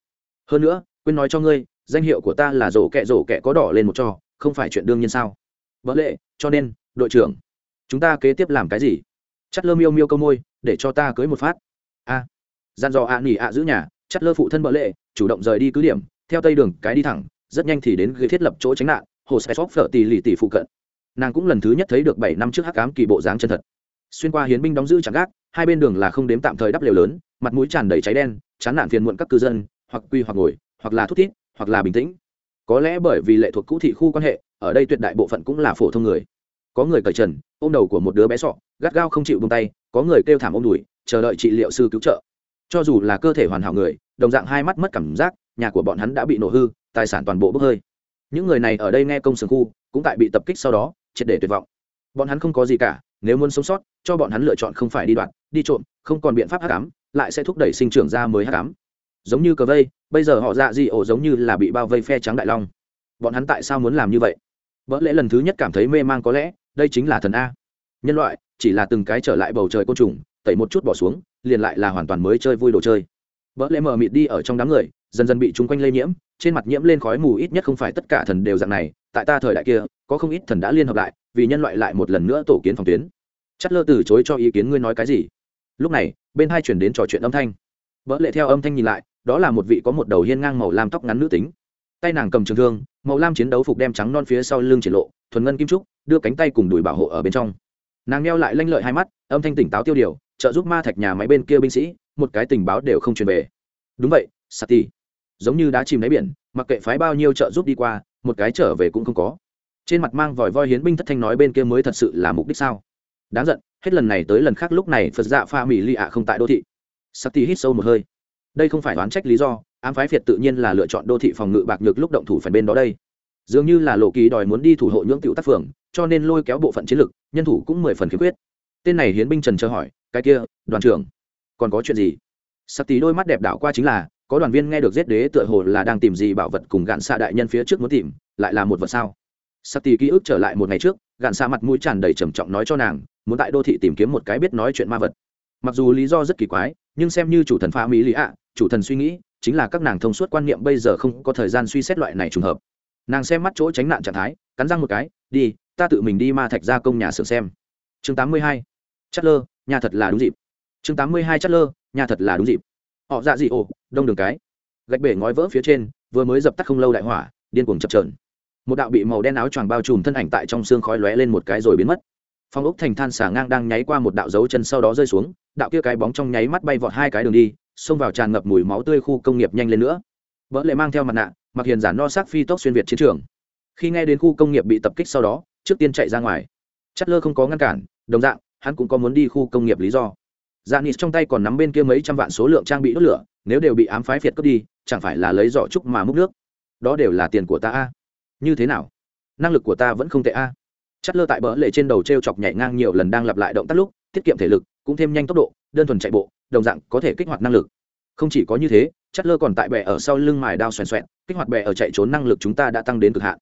Hơn nữa, quên nói cho ngươi, danh hiệu của ta là rổ kẹ rổ kẹ có đỏ lên một trò không phải chuyện đương nhiên sao? Vợ lệ, cho nên, đội trưởng, chúng ta kế tiếp làm cái gì? Chất lơ miêu miêu câu môi, để cho ta cưới một phát a. À. gian dò ạ nghỉ ạ giữ nhà, chắt lơ phụ thân bợ lệ, chủ động rời đi cứ điểm, theo tây đường, cái đi thẳng, rất nhanh thì đến ghế thiết lập chỗ tránh nạn, hồ sẽ sóc phở tỷ lì tỷ phụ cận. Nàng cũng lần thứ nhất thấy được bảy năm trước hắc cám kỳ bộ dáng chân thật. Xuyên qua hiến binh đóng giữ chẳng gác, hai bên đường là không đếm tạm thời đắp lều lớn, mặt mũi tràn đầy cháy đen, chán nản phiền muộn các cư dân, hoặc quy hoặc ngồi, hoặc là thút thít, hoặc là bình tĩnh. Có lẽ bởi vì lệ thuộc cũ thị khu quan hệ, ở đây tuyệt đại bộ phận cũng là phổ thông người. Có người cởi trần, ôm đầu của một đứa bé sọ, gắt gao không chịu bông tay, có người kêu thảm ôm đùi chờ đợi trị liệu sư cứu trợ. Cho dù là cơ thể hoàn hảo người, đồng dạng hai mắt mất cảm giác, nhà của bọn hắn đã bị nổ hư, tài sản toàn bộ bốc hơi. Những người này ở đây nghe công sưởng khu, cũng tại bị tập kích sau đó, triệt để tuyệt vọng. Bọn hắn không có gì cả, nếu muốn sống sót, cho bọn hắn lựa chọn không phải đi đoạn, đi trộm, không còn biện pháp hát cám lại sẽ thúc đẩy sinh trưởng ra mới hát cám giống như cờ vây, bây giờ họ dạ dị ổ giống như là bị bao vây phe trắng đại long. Bọn hắn tại sao muốn làm như vậy? Vỡ lẽ lần thứ nhất cảm thấy mê man có lẽ, đây chính là thần a. Nhân loại, chỉ là từng cái trở lại bầu trời côn trùng tẩy một chút bỏ xuống, liền lại là hoàn toàn mới chơi vui đồ chơi. Vỡ lẽ mờ mịt đi ở trong đám người, dần dần bị chung quanh lây nhiễm, trên mặt nhiễm lên khói mù ít nhất không phải tất cả thần đều dạng này, tại ta thời đại kia, có không ít thần đã liên hợp lại, vì nhân loại lại một lần nữa tổ kiến phòng tuyến. Chất lơ từ chối cho ý kiến ngươi nói cái gì? Lúc này, bên hai chuyển đến trò chuyện âm thanh. Vỡ lệ theo âm thanh nhìn lại, đó là một vị có một đầu hiên ngang màu lam tóc ngắn nữ tính. Tay nàng cầm trường thương, màu lam chiến đấu phục đem trắng non phía sau lưng triển lộ, thuần ngân kim trúc, đưa cánh tay cùng đùi bảo hộ ở bên trong. Nàng neo lại lanh lợi hai mắt, âm thanh tỉnh táo tiêu điều trợ giúp ma thạch nhà máy bên kia binh sĩ, một cái tình báo đều không truyền về. Đúng vậy, sati. Giống như đá chìm đáy biển, mặc kệ phái bao nhiêu trợ giúp đi qua, một cái trở về cũng không có. Trên mặt mang vòi voi hiến binh thất thanh nói bên kia mới thật sự là mục đích sao? Đáng giận, hết lần này tới lần khác lúc này phật dạ pha mỹ lì ạ không tại đô thị. Sati hít sâu một hơi. Đây không phải đoán trách lý do, ám phái việt tự nhiên là lựa chọn đô thị phòng ngự bạc nhược lúc động thủ phải bên đó đây. Dường như là lộ kỳ đòi muốn đi thủ hộ nhưỡng cựu tác phường, cho nên lôi kéo bộ phận chiến lực nhân thủ cũng mười phần khiếm khuyết. Tên này hiến binh trần chờ hỏi cái kia, đoàn trưởng, còn có chuyện gì? Sắc tí đôi mắt đẹp đảo qua chính là, có đoàn viên nghe được giết đế tựa hồ là đang tìm gì bảo vật cùng gạn xạ đại nhân phía trước muốn tìm, lại là một vật sao? Sắc tí ký ức trở lại một ngày trước, gạn xạ mặt mũi tràn đầy trầm trọng nói cho nàng, muốn tại đô thị tìm kiếm một cái biết nói chuyện ma vật. Mặc dù lý do rất kỳ quái, nhưng xem như chủ thần pha mỹ lý ạ, chủ thần suy nghĩ, chính là các nàng thông suốt quan niệm bây giờ không có thời gian suy xét loại này trùng hợp. Nàng xem mắt chỗ tránh nạn trạng thái, cắn răng một cái, đi, ta tự mình đi ma thạch ra công nhà xưởng xem. Chương tám mươi hai chất lơ nhà thật là đúng dịp. Chương tám mươi hai chất lơ, nhà thật là đúng dịp. Họ dạ dị ồ đông đường cái. Gạch bể ngói vỡ phía trên, vừa mới dập tắt không lâu đại hỏa, điên cuồng chập trờn một đạo bị màu đen áo choàng bao trùm thân ảnh tại trong xương khói lóe lên một cái rồi biến mất. Phong ốc thành than xả ngang đang nháy qua một đạo dấu chân sau đó rơi xuống, đạo kia cái bóng trong nháy mắt bay vọt hai cái đường đi, xông vào tràn ngập mùi máu tươi khu công nghiệp nhanh lên nữa. Vỡ lệ mang theo mặt nạ, mặc hiền giả no sắc phi tốc xuyên việt chiến trường. Khi nghe đến khu công nghiệp bị tập kích sau đó, trước tiên chạy ra ngoài. Chất lơ không có ngăn cản, đồng dạng hắn cũng có muốn đi khu công nghiệp lý do. Dạ nịt trong tay còn nắm bên kia mấy trăm vạn số lượng trang bị đốt lửa, nếu đều bị ám phái phiệt cướp đi, chẳng phải là lấy giỏ trúc mà múc nước? Đó đều là tiền của ta a. Như thế nào? Năng lực của ta vẫn không tệ a. Chất lơ tại bỡ lệ trên đầu t r e o chọc nhảy ngang nhiều lần đang lặp lại động tác lúc, tiết kiệm thể lực, cũng thêm nhanh tốc độ, đơn thuần chạy bộ, đồng dạng có thể kích hoạt năng lực. Không chỉ có như thế chất lơ còn tại bè ở sau lưng mài đao xoèn xoẹn, kích hoạt bè ở chạy trốn năng lực chúng ta đã tăng đến cực hạn.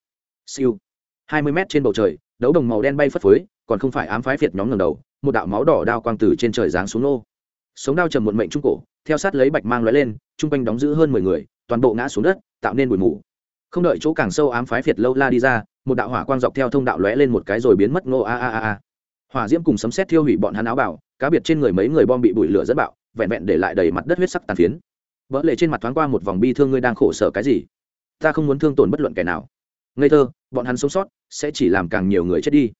Siêu. Hai mươi mét trên bầu trời, đấu đồng màu đen bay phất phới, còn không phải ám phái phiệt nhóm ngầm đầu một đạo máu đỏ đao quang từ trên trời giáng xuống nô. Sống đao trầm một mệnh trung cổ, theo sát lấy bạch mang lóe lên trung quanh đóng giữ hơn mười người, toàn bộ ngã xuống đất, tạo nên bụi mù. Không đợi chỗ càng sâu ám phái phiệt lâu la đi ra, một đạo hỏa quang dọc theo thông đạo lóe lên một cái rồi biến mất ngô a a a a. Hỏa diễm cùng sấm sét thiêu hủy bọn hắn áo bảo cá biệt trên người mấy người bom bị bụi lửa dẫn bạo, vẹn vẹn để lại đầy mặt đất huyết sắc tàn phiến. Vỡ lệ trên mặt thoáng qua một vòng bi thương ngươi đang khổ sở cái gì? Ta không muốn thương tổn bất luận kẻ nào. Ngây thơ, bọn hắn sống sót, sẽ chỉ làm càng nhiều người chết đi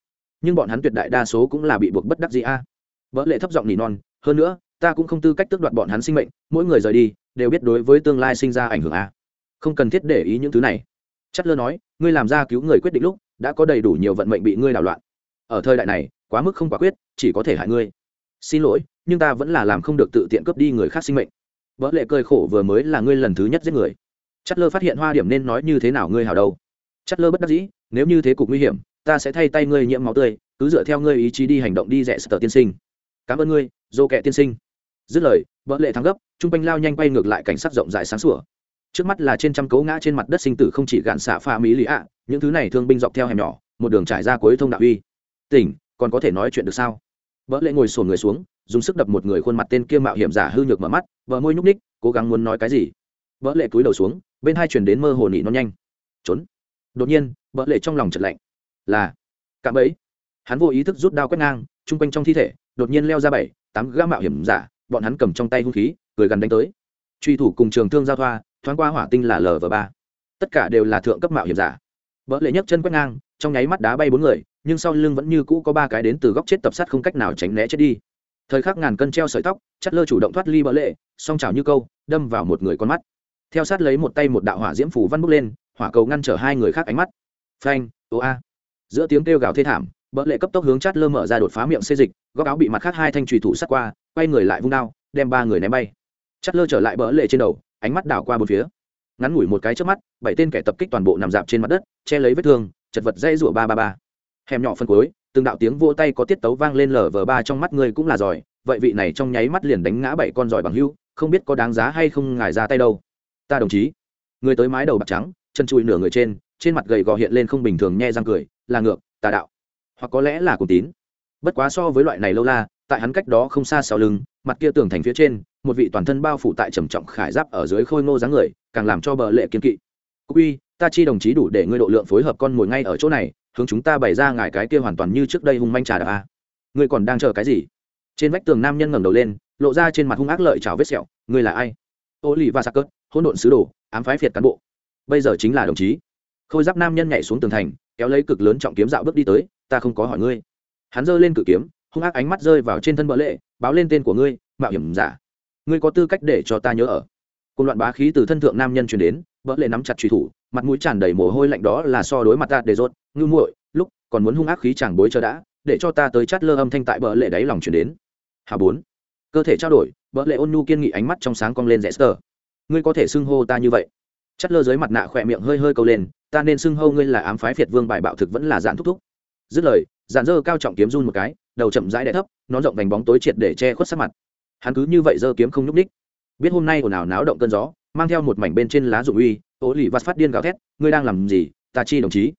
nhưng bọn hắn tuyệt đại đa số cũng là bị buộc bất đắc dĩ a. À. vỡ lệ thấp giọng nỉ non, hơn nữa, ta cũng không tư cách tước đoạt bọn hắn sinh mệnh, mỗi người rời đi, đều biết đối với tương lai sinh ra ảnh hưởng a. Không cần thiết để ý những thứ này. Chất lơ nói, ngươi làm ra cứu người quyết định lúc, đã có đầy đủ nhiều vận mệnh bị ngươi đảo loạn. Ở thời đại này, quá mức không quả quyết, chỉ có thể hại ngươi. Xin lỗi, nhưng ta vẫn là làm không được tự tiện cướp đi người khác sinh mệnh. Vỡ lệ cười khổ vừa mới là ngươi lần thứ nhất giết người. Chất lơ phát hiện hoa điểm nên nói như thế nào ngươi hào đâu. Chất lơ bất đắc dĩ, nếu như thế cục nguy hiểm ta sẽ thay tay ngươi nhiễm máu tươi, cứ dựa theo ngươi ý chí đi hành động đi rẽ sở tiên sinh. Cảm ơn ngươi, dô kệ tiên sinh. Dứt lời, vỡ lệ thắng gấp, trung quanh lao nhanh quay ngược lại cảnh sát rộng rãi sáng sủa. Trước mắt là trên trăm cấu ngã trên mặt đất sinh tử không chỉ gạn xạ pha mỹ lý ạ, những thứ này thương binh dọc theo hẻm nhỏ, một đường trải ra cuối thông đạo uy. Tỉnh, còn có thể nói chuyện được sao? Vỡ lệ ngồi sổn người xuống, dùng sức đập một người khuôn mặt tên kia mạo hiểm giả hư nhược mở mắt, vợ môi nhúc ních cố gắng muốn nói cái gì? Vỡ lệ cúi đầu xuống, bên hai chuyển đến mơ hồ nị non nhanh. Trốn. Đột nhiên vợ lệ trong lòng chật lạnh là cạm ấy hắn vô ý thức rút đao quét ngang, chung quanh trong thi thể, đột nhiên leo ra bảy, tám gã mạo hiểm giả, bọn hắn cầm trong tay hung khí, cười gần đánh tới. Truy thủ cùng trường thương giao thoa, thoáng qua hỏa tinh là l và ba. Tất cả đều là thượng cấp mạo hiểm giả. Vợ lệ nhấc chân quét ngang, trong nháy mắt đá bay bốn người, nhưng sau lưng vẫn như cũ có ba cái đến từ góc chết tập sát không cách nào tránh né chết đi. Thời khắc ngàn cân treo sợi tóc chất lơ chủ động thoát ly bỡ lệ, song trào như câu, đâm vào một người con mắt. Theo sát lấy một tay một đạo hỏa diễm phủ văn bốc lên, hỏa cầu ngăn trở hai người khác ánh mắt. Phanh, ô a giữa tiếng kêu gào thê thảm bỡ lệ cấp tốc hướng chát lơ mở ra đột phá miệng xê dịch, góc áo bị mặt khác hai thanh trùy thủ sắt qua, quay người lại vung đao, đem ba người ném bay. Chát lơ trở lại bỡ lệ trên đầu, ánh mắt đảo qua một phía. Ngắn ngủi một cái trước mắt, bảy tên kẻ tập kích toàn bộ nằm dạp trên mặt đất, che lấy vết thương, chật vật dây rủa ba ba ba. Hẻm nhỏ phân cuối, từng đạo tiếng vô tay có tiết tấu vang lên lở vờ ba trong mắt người cũng là giỏi, vậy vị này trong nháy mắt liền đánh ngã bảy con giỏi bằng hưu, không biết có đáng giá hay không ngài ra tay đâu. Ta đồng chí. Người tới mái đầu bạc trắng, chân chui nửa người trên trên mặt gầy gò hiện lên không bình thường, nhe răng cười là ngược, tà đạo, hoặc có lẽ là cùng tín. Bất quá so với loại này lâu la, tại hắn cách đó không xa sau lưng, mặt kia tường thành phía trên, một vị toàn thân bao phủ tại trầm trọng khải giáp ở dưới khôi ngô dáng người, càng làm cho bờ lệ kiên kỵ. Cúc uy, ta chi đồng chí đủ để ngươi độ lượng phối hợp con mồi ngay ở chỗ này, hướng chúng ta bày ra ngài cái kia hoàn toàn như trước đây hung manh trà đạp a. Ngươi còn đang chờ cái gì? Trên vách tường nam nhân ngẩng đầu lên, lộ ra trên mặt hung ác lợi chảo vết sẹo, ngươi là ai? Ô lì và sạc cớt, hỗn độn sứ đồ, ám phái phiệt cán bộ. Bây giờ chính là đồng chí khôi giáp nam nhân nhảy xuống tường thành, kéo lấy cực lớn trọng kiếm dạo bước đi tới, ta không có hỏi ngươi. Hắn giơ lên cự kiếm, hung ác ánh mắt rơi vào trên thân bợ lệ, báo lên tên của ngươi, mạo hiểm giả. Ngươi có tư cách để cho ta nhớ ở. Cùng loạn bá khí từ thân thượng nam nhân truyền đến, bợ lệ nắm chặt truy thủ, mặt mũi tràn đầy mồ hôi lạnh đó là so đối mặt ta để rốt ngư muội, lúc còn muốn hung ác khí chàng bối chờ đã, để cho ta tới chát lơ âm thanh tại bợ lệ đáy lòng truyền đến. Hà bốn, cơ thể trao đổi, bợ lệ ôn nhu kiên nghị ánh mắt trong sáng cong lên rẽ sờ. Ngươi có thể xưng hô ta như vậy? Chất lơ dưới mặt nạ khỏe miệng hơi hơi câu lên, ta nên xưng hô ngươi là ám phái phiệt vương bài bạo thực vẫn là dạn thúc thúc. Dứt lời dạn dơ cao trọng kiếm run một cái, đầu chậm rãi đẻ thấp, nón rộng vành bóng tối triệt để che khuất sát mặt. Hắn cứ như vậy dơ kiếm không nhúc ních biết hôm nay ồn ào náo động cơn gió, mang theo một mảnh bên trên lá dụng uy ố lì vắt phát điên gào thét, ngươi đang làm gì? Ta chi đồng chí.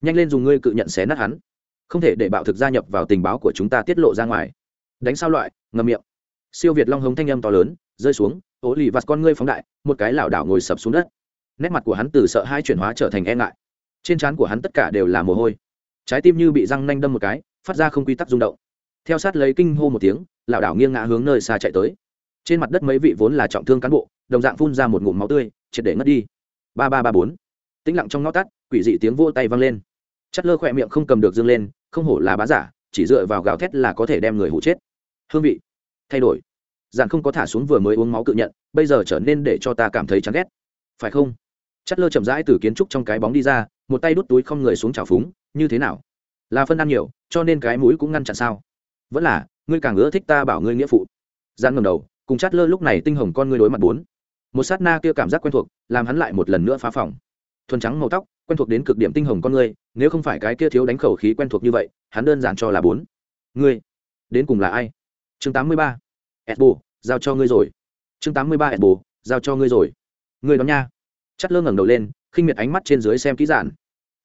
Nhanh lên dùng ngươi cự nhận xé nát hắn. Không thể để bạo thực gia nhập vào tình báo của chúng ta tiết lộ ra ngoài. Đánh sao loại? ngầm miệng. Siêu việt long hống thanh âm to lớn, rơi xuống ố lì vắt con ngươi phóng đại, một cái lảo đảo ngồi sập xuống đất nét mặt của hắn từ sợ hai chuyển hóa trở thành e ngại. Trên trán của hắn tất cả đều là mồ hôi. Trái tim như bị răng nanh đâm một cái, phát ra không quy tắc rung động. Theo sát lấy kinh hô một tiếng lảo đảo nghiêng ngã hướng nơi xa chạy tới. Trên mặt đất mấy vị vốn là trọng thương cán bộ, đồng dạng phun ra một ngụm máu tươi, triệt để ngất đi. Ba ba ba bốn. Tĩnh lặng trong ngõ tắt, quỷ dị tiếng vô tay vang lên. Chất lơ khỏe miệng không cầm được dương lên, không hổ là bá giả, chỉ dựa vào gào thét là có thể đem người hụ chết. Hương vị, thay đổi. Dàn không có thả xuống vừa mới uống máu cự nhận, bây giờ trở nên để cho ta cảm thấy chán ghét. Phải không? Chất lơ chậm rãi từ kiến trúc trong cái bóng đi ra, một tay đút túi không người xuống trào phúng, như thế nào? Là phân ăn nhiều, cho nên cái mũi cũng ngăn chặn sao? Vẫn là, ngươi càng ưa thích ta bảo ngươi nghĩa phụ. Gian ngầm đầu, cùng chát lơ lúc này tinh hồng con ngươi đối mặt bốn. Một sát na kia cảm giác quen thuộc, làm hắn lại một lần nữa phá phòng. Thuần trắng màu tóc, quen thuộc đến cực điểm tinh hồng con ngươi, nếu không phải cái kia thiếu đánh khẩu khí quen thuộc như vậy, hắn đơn giản cho là bốn. Ngươi, đến cùng là ai? Chương tám mươi ba. Edbo giao cho ngươi rồi. Chương tám mươi ba edbo giao cho ngươi rồi. Ngươi đó nha chắt lơ ngẩng đầu lên, khinh miệt ánh mắt trên dưới xem kỹ giản.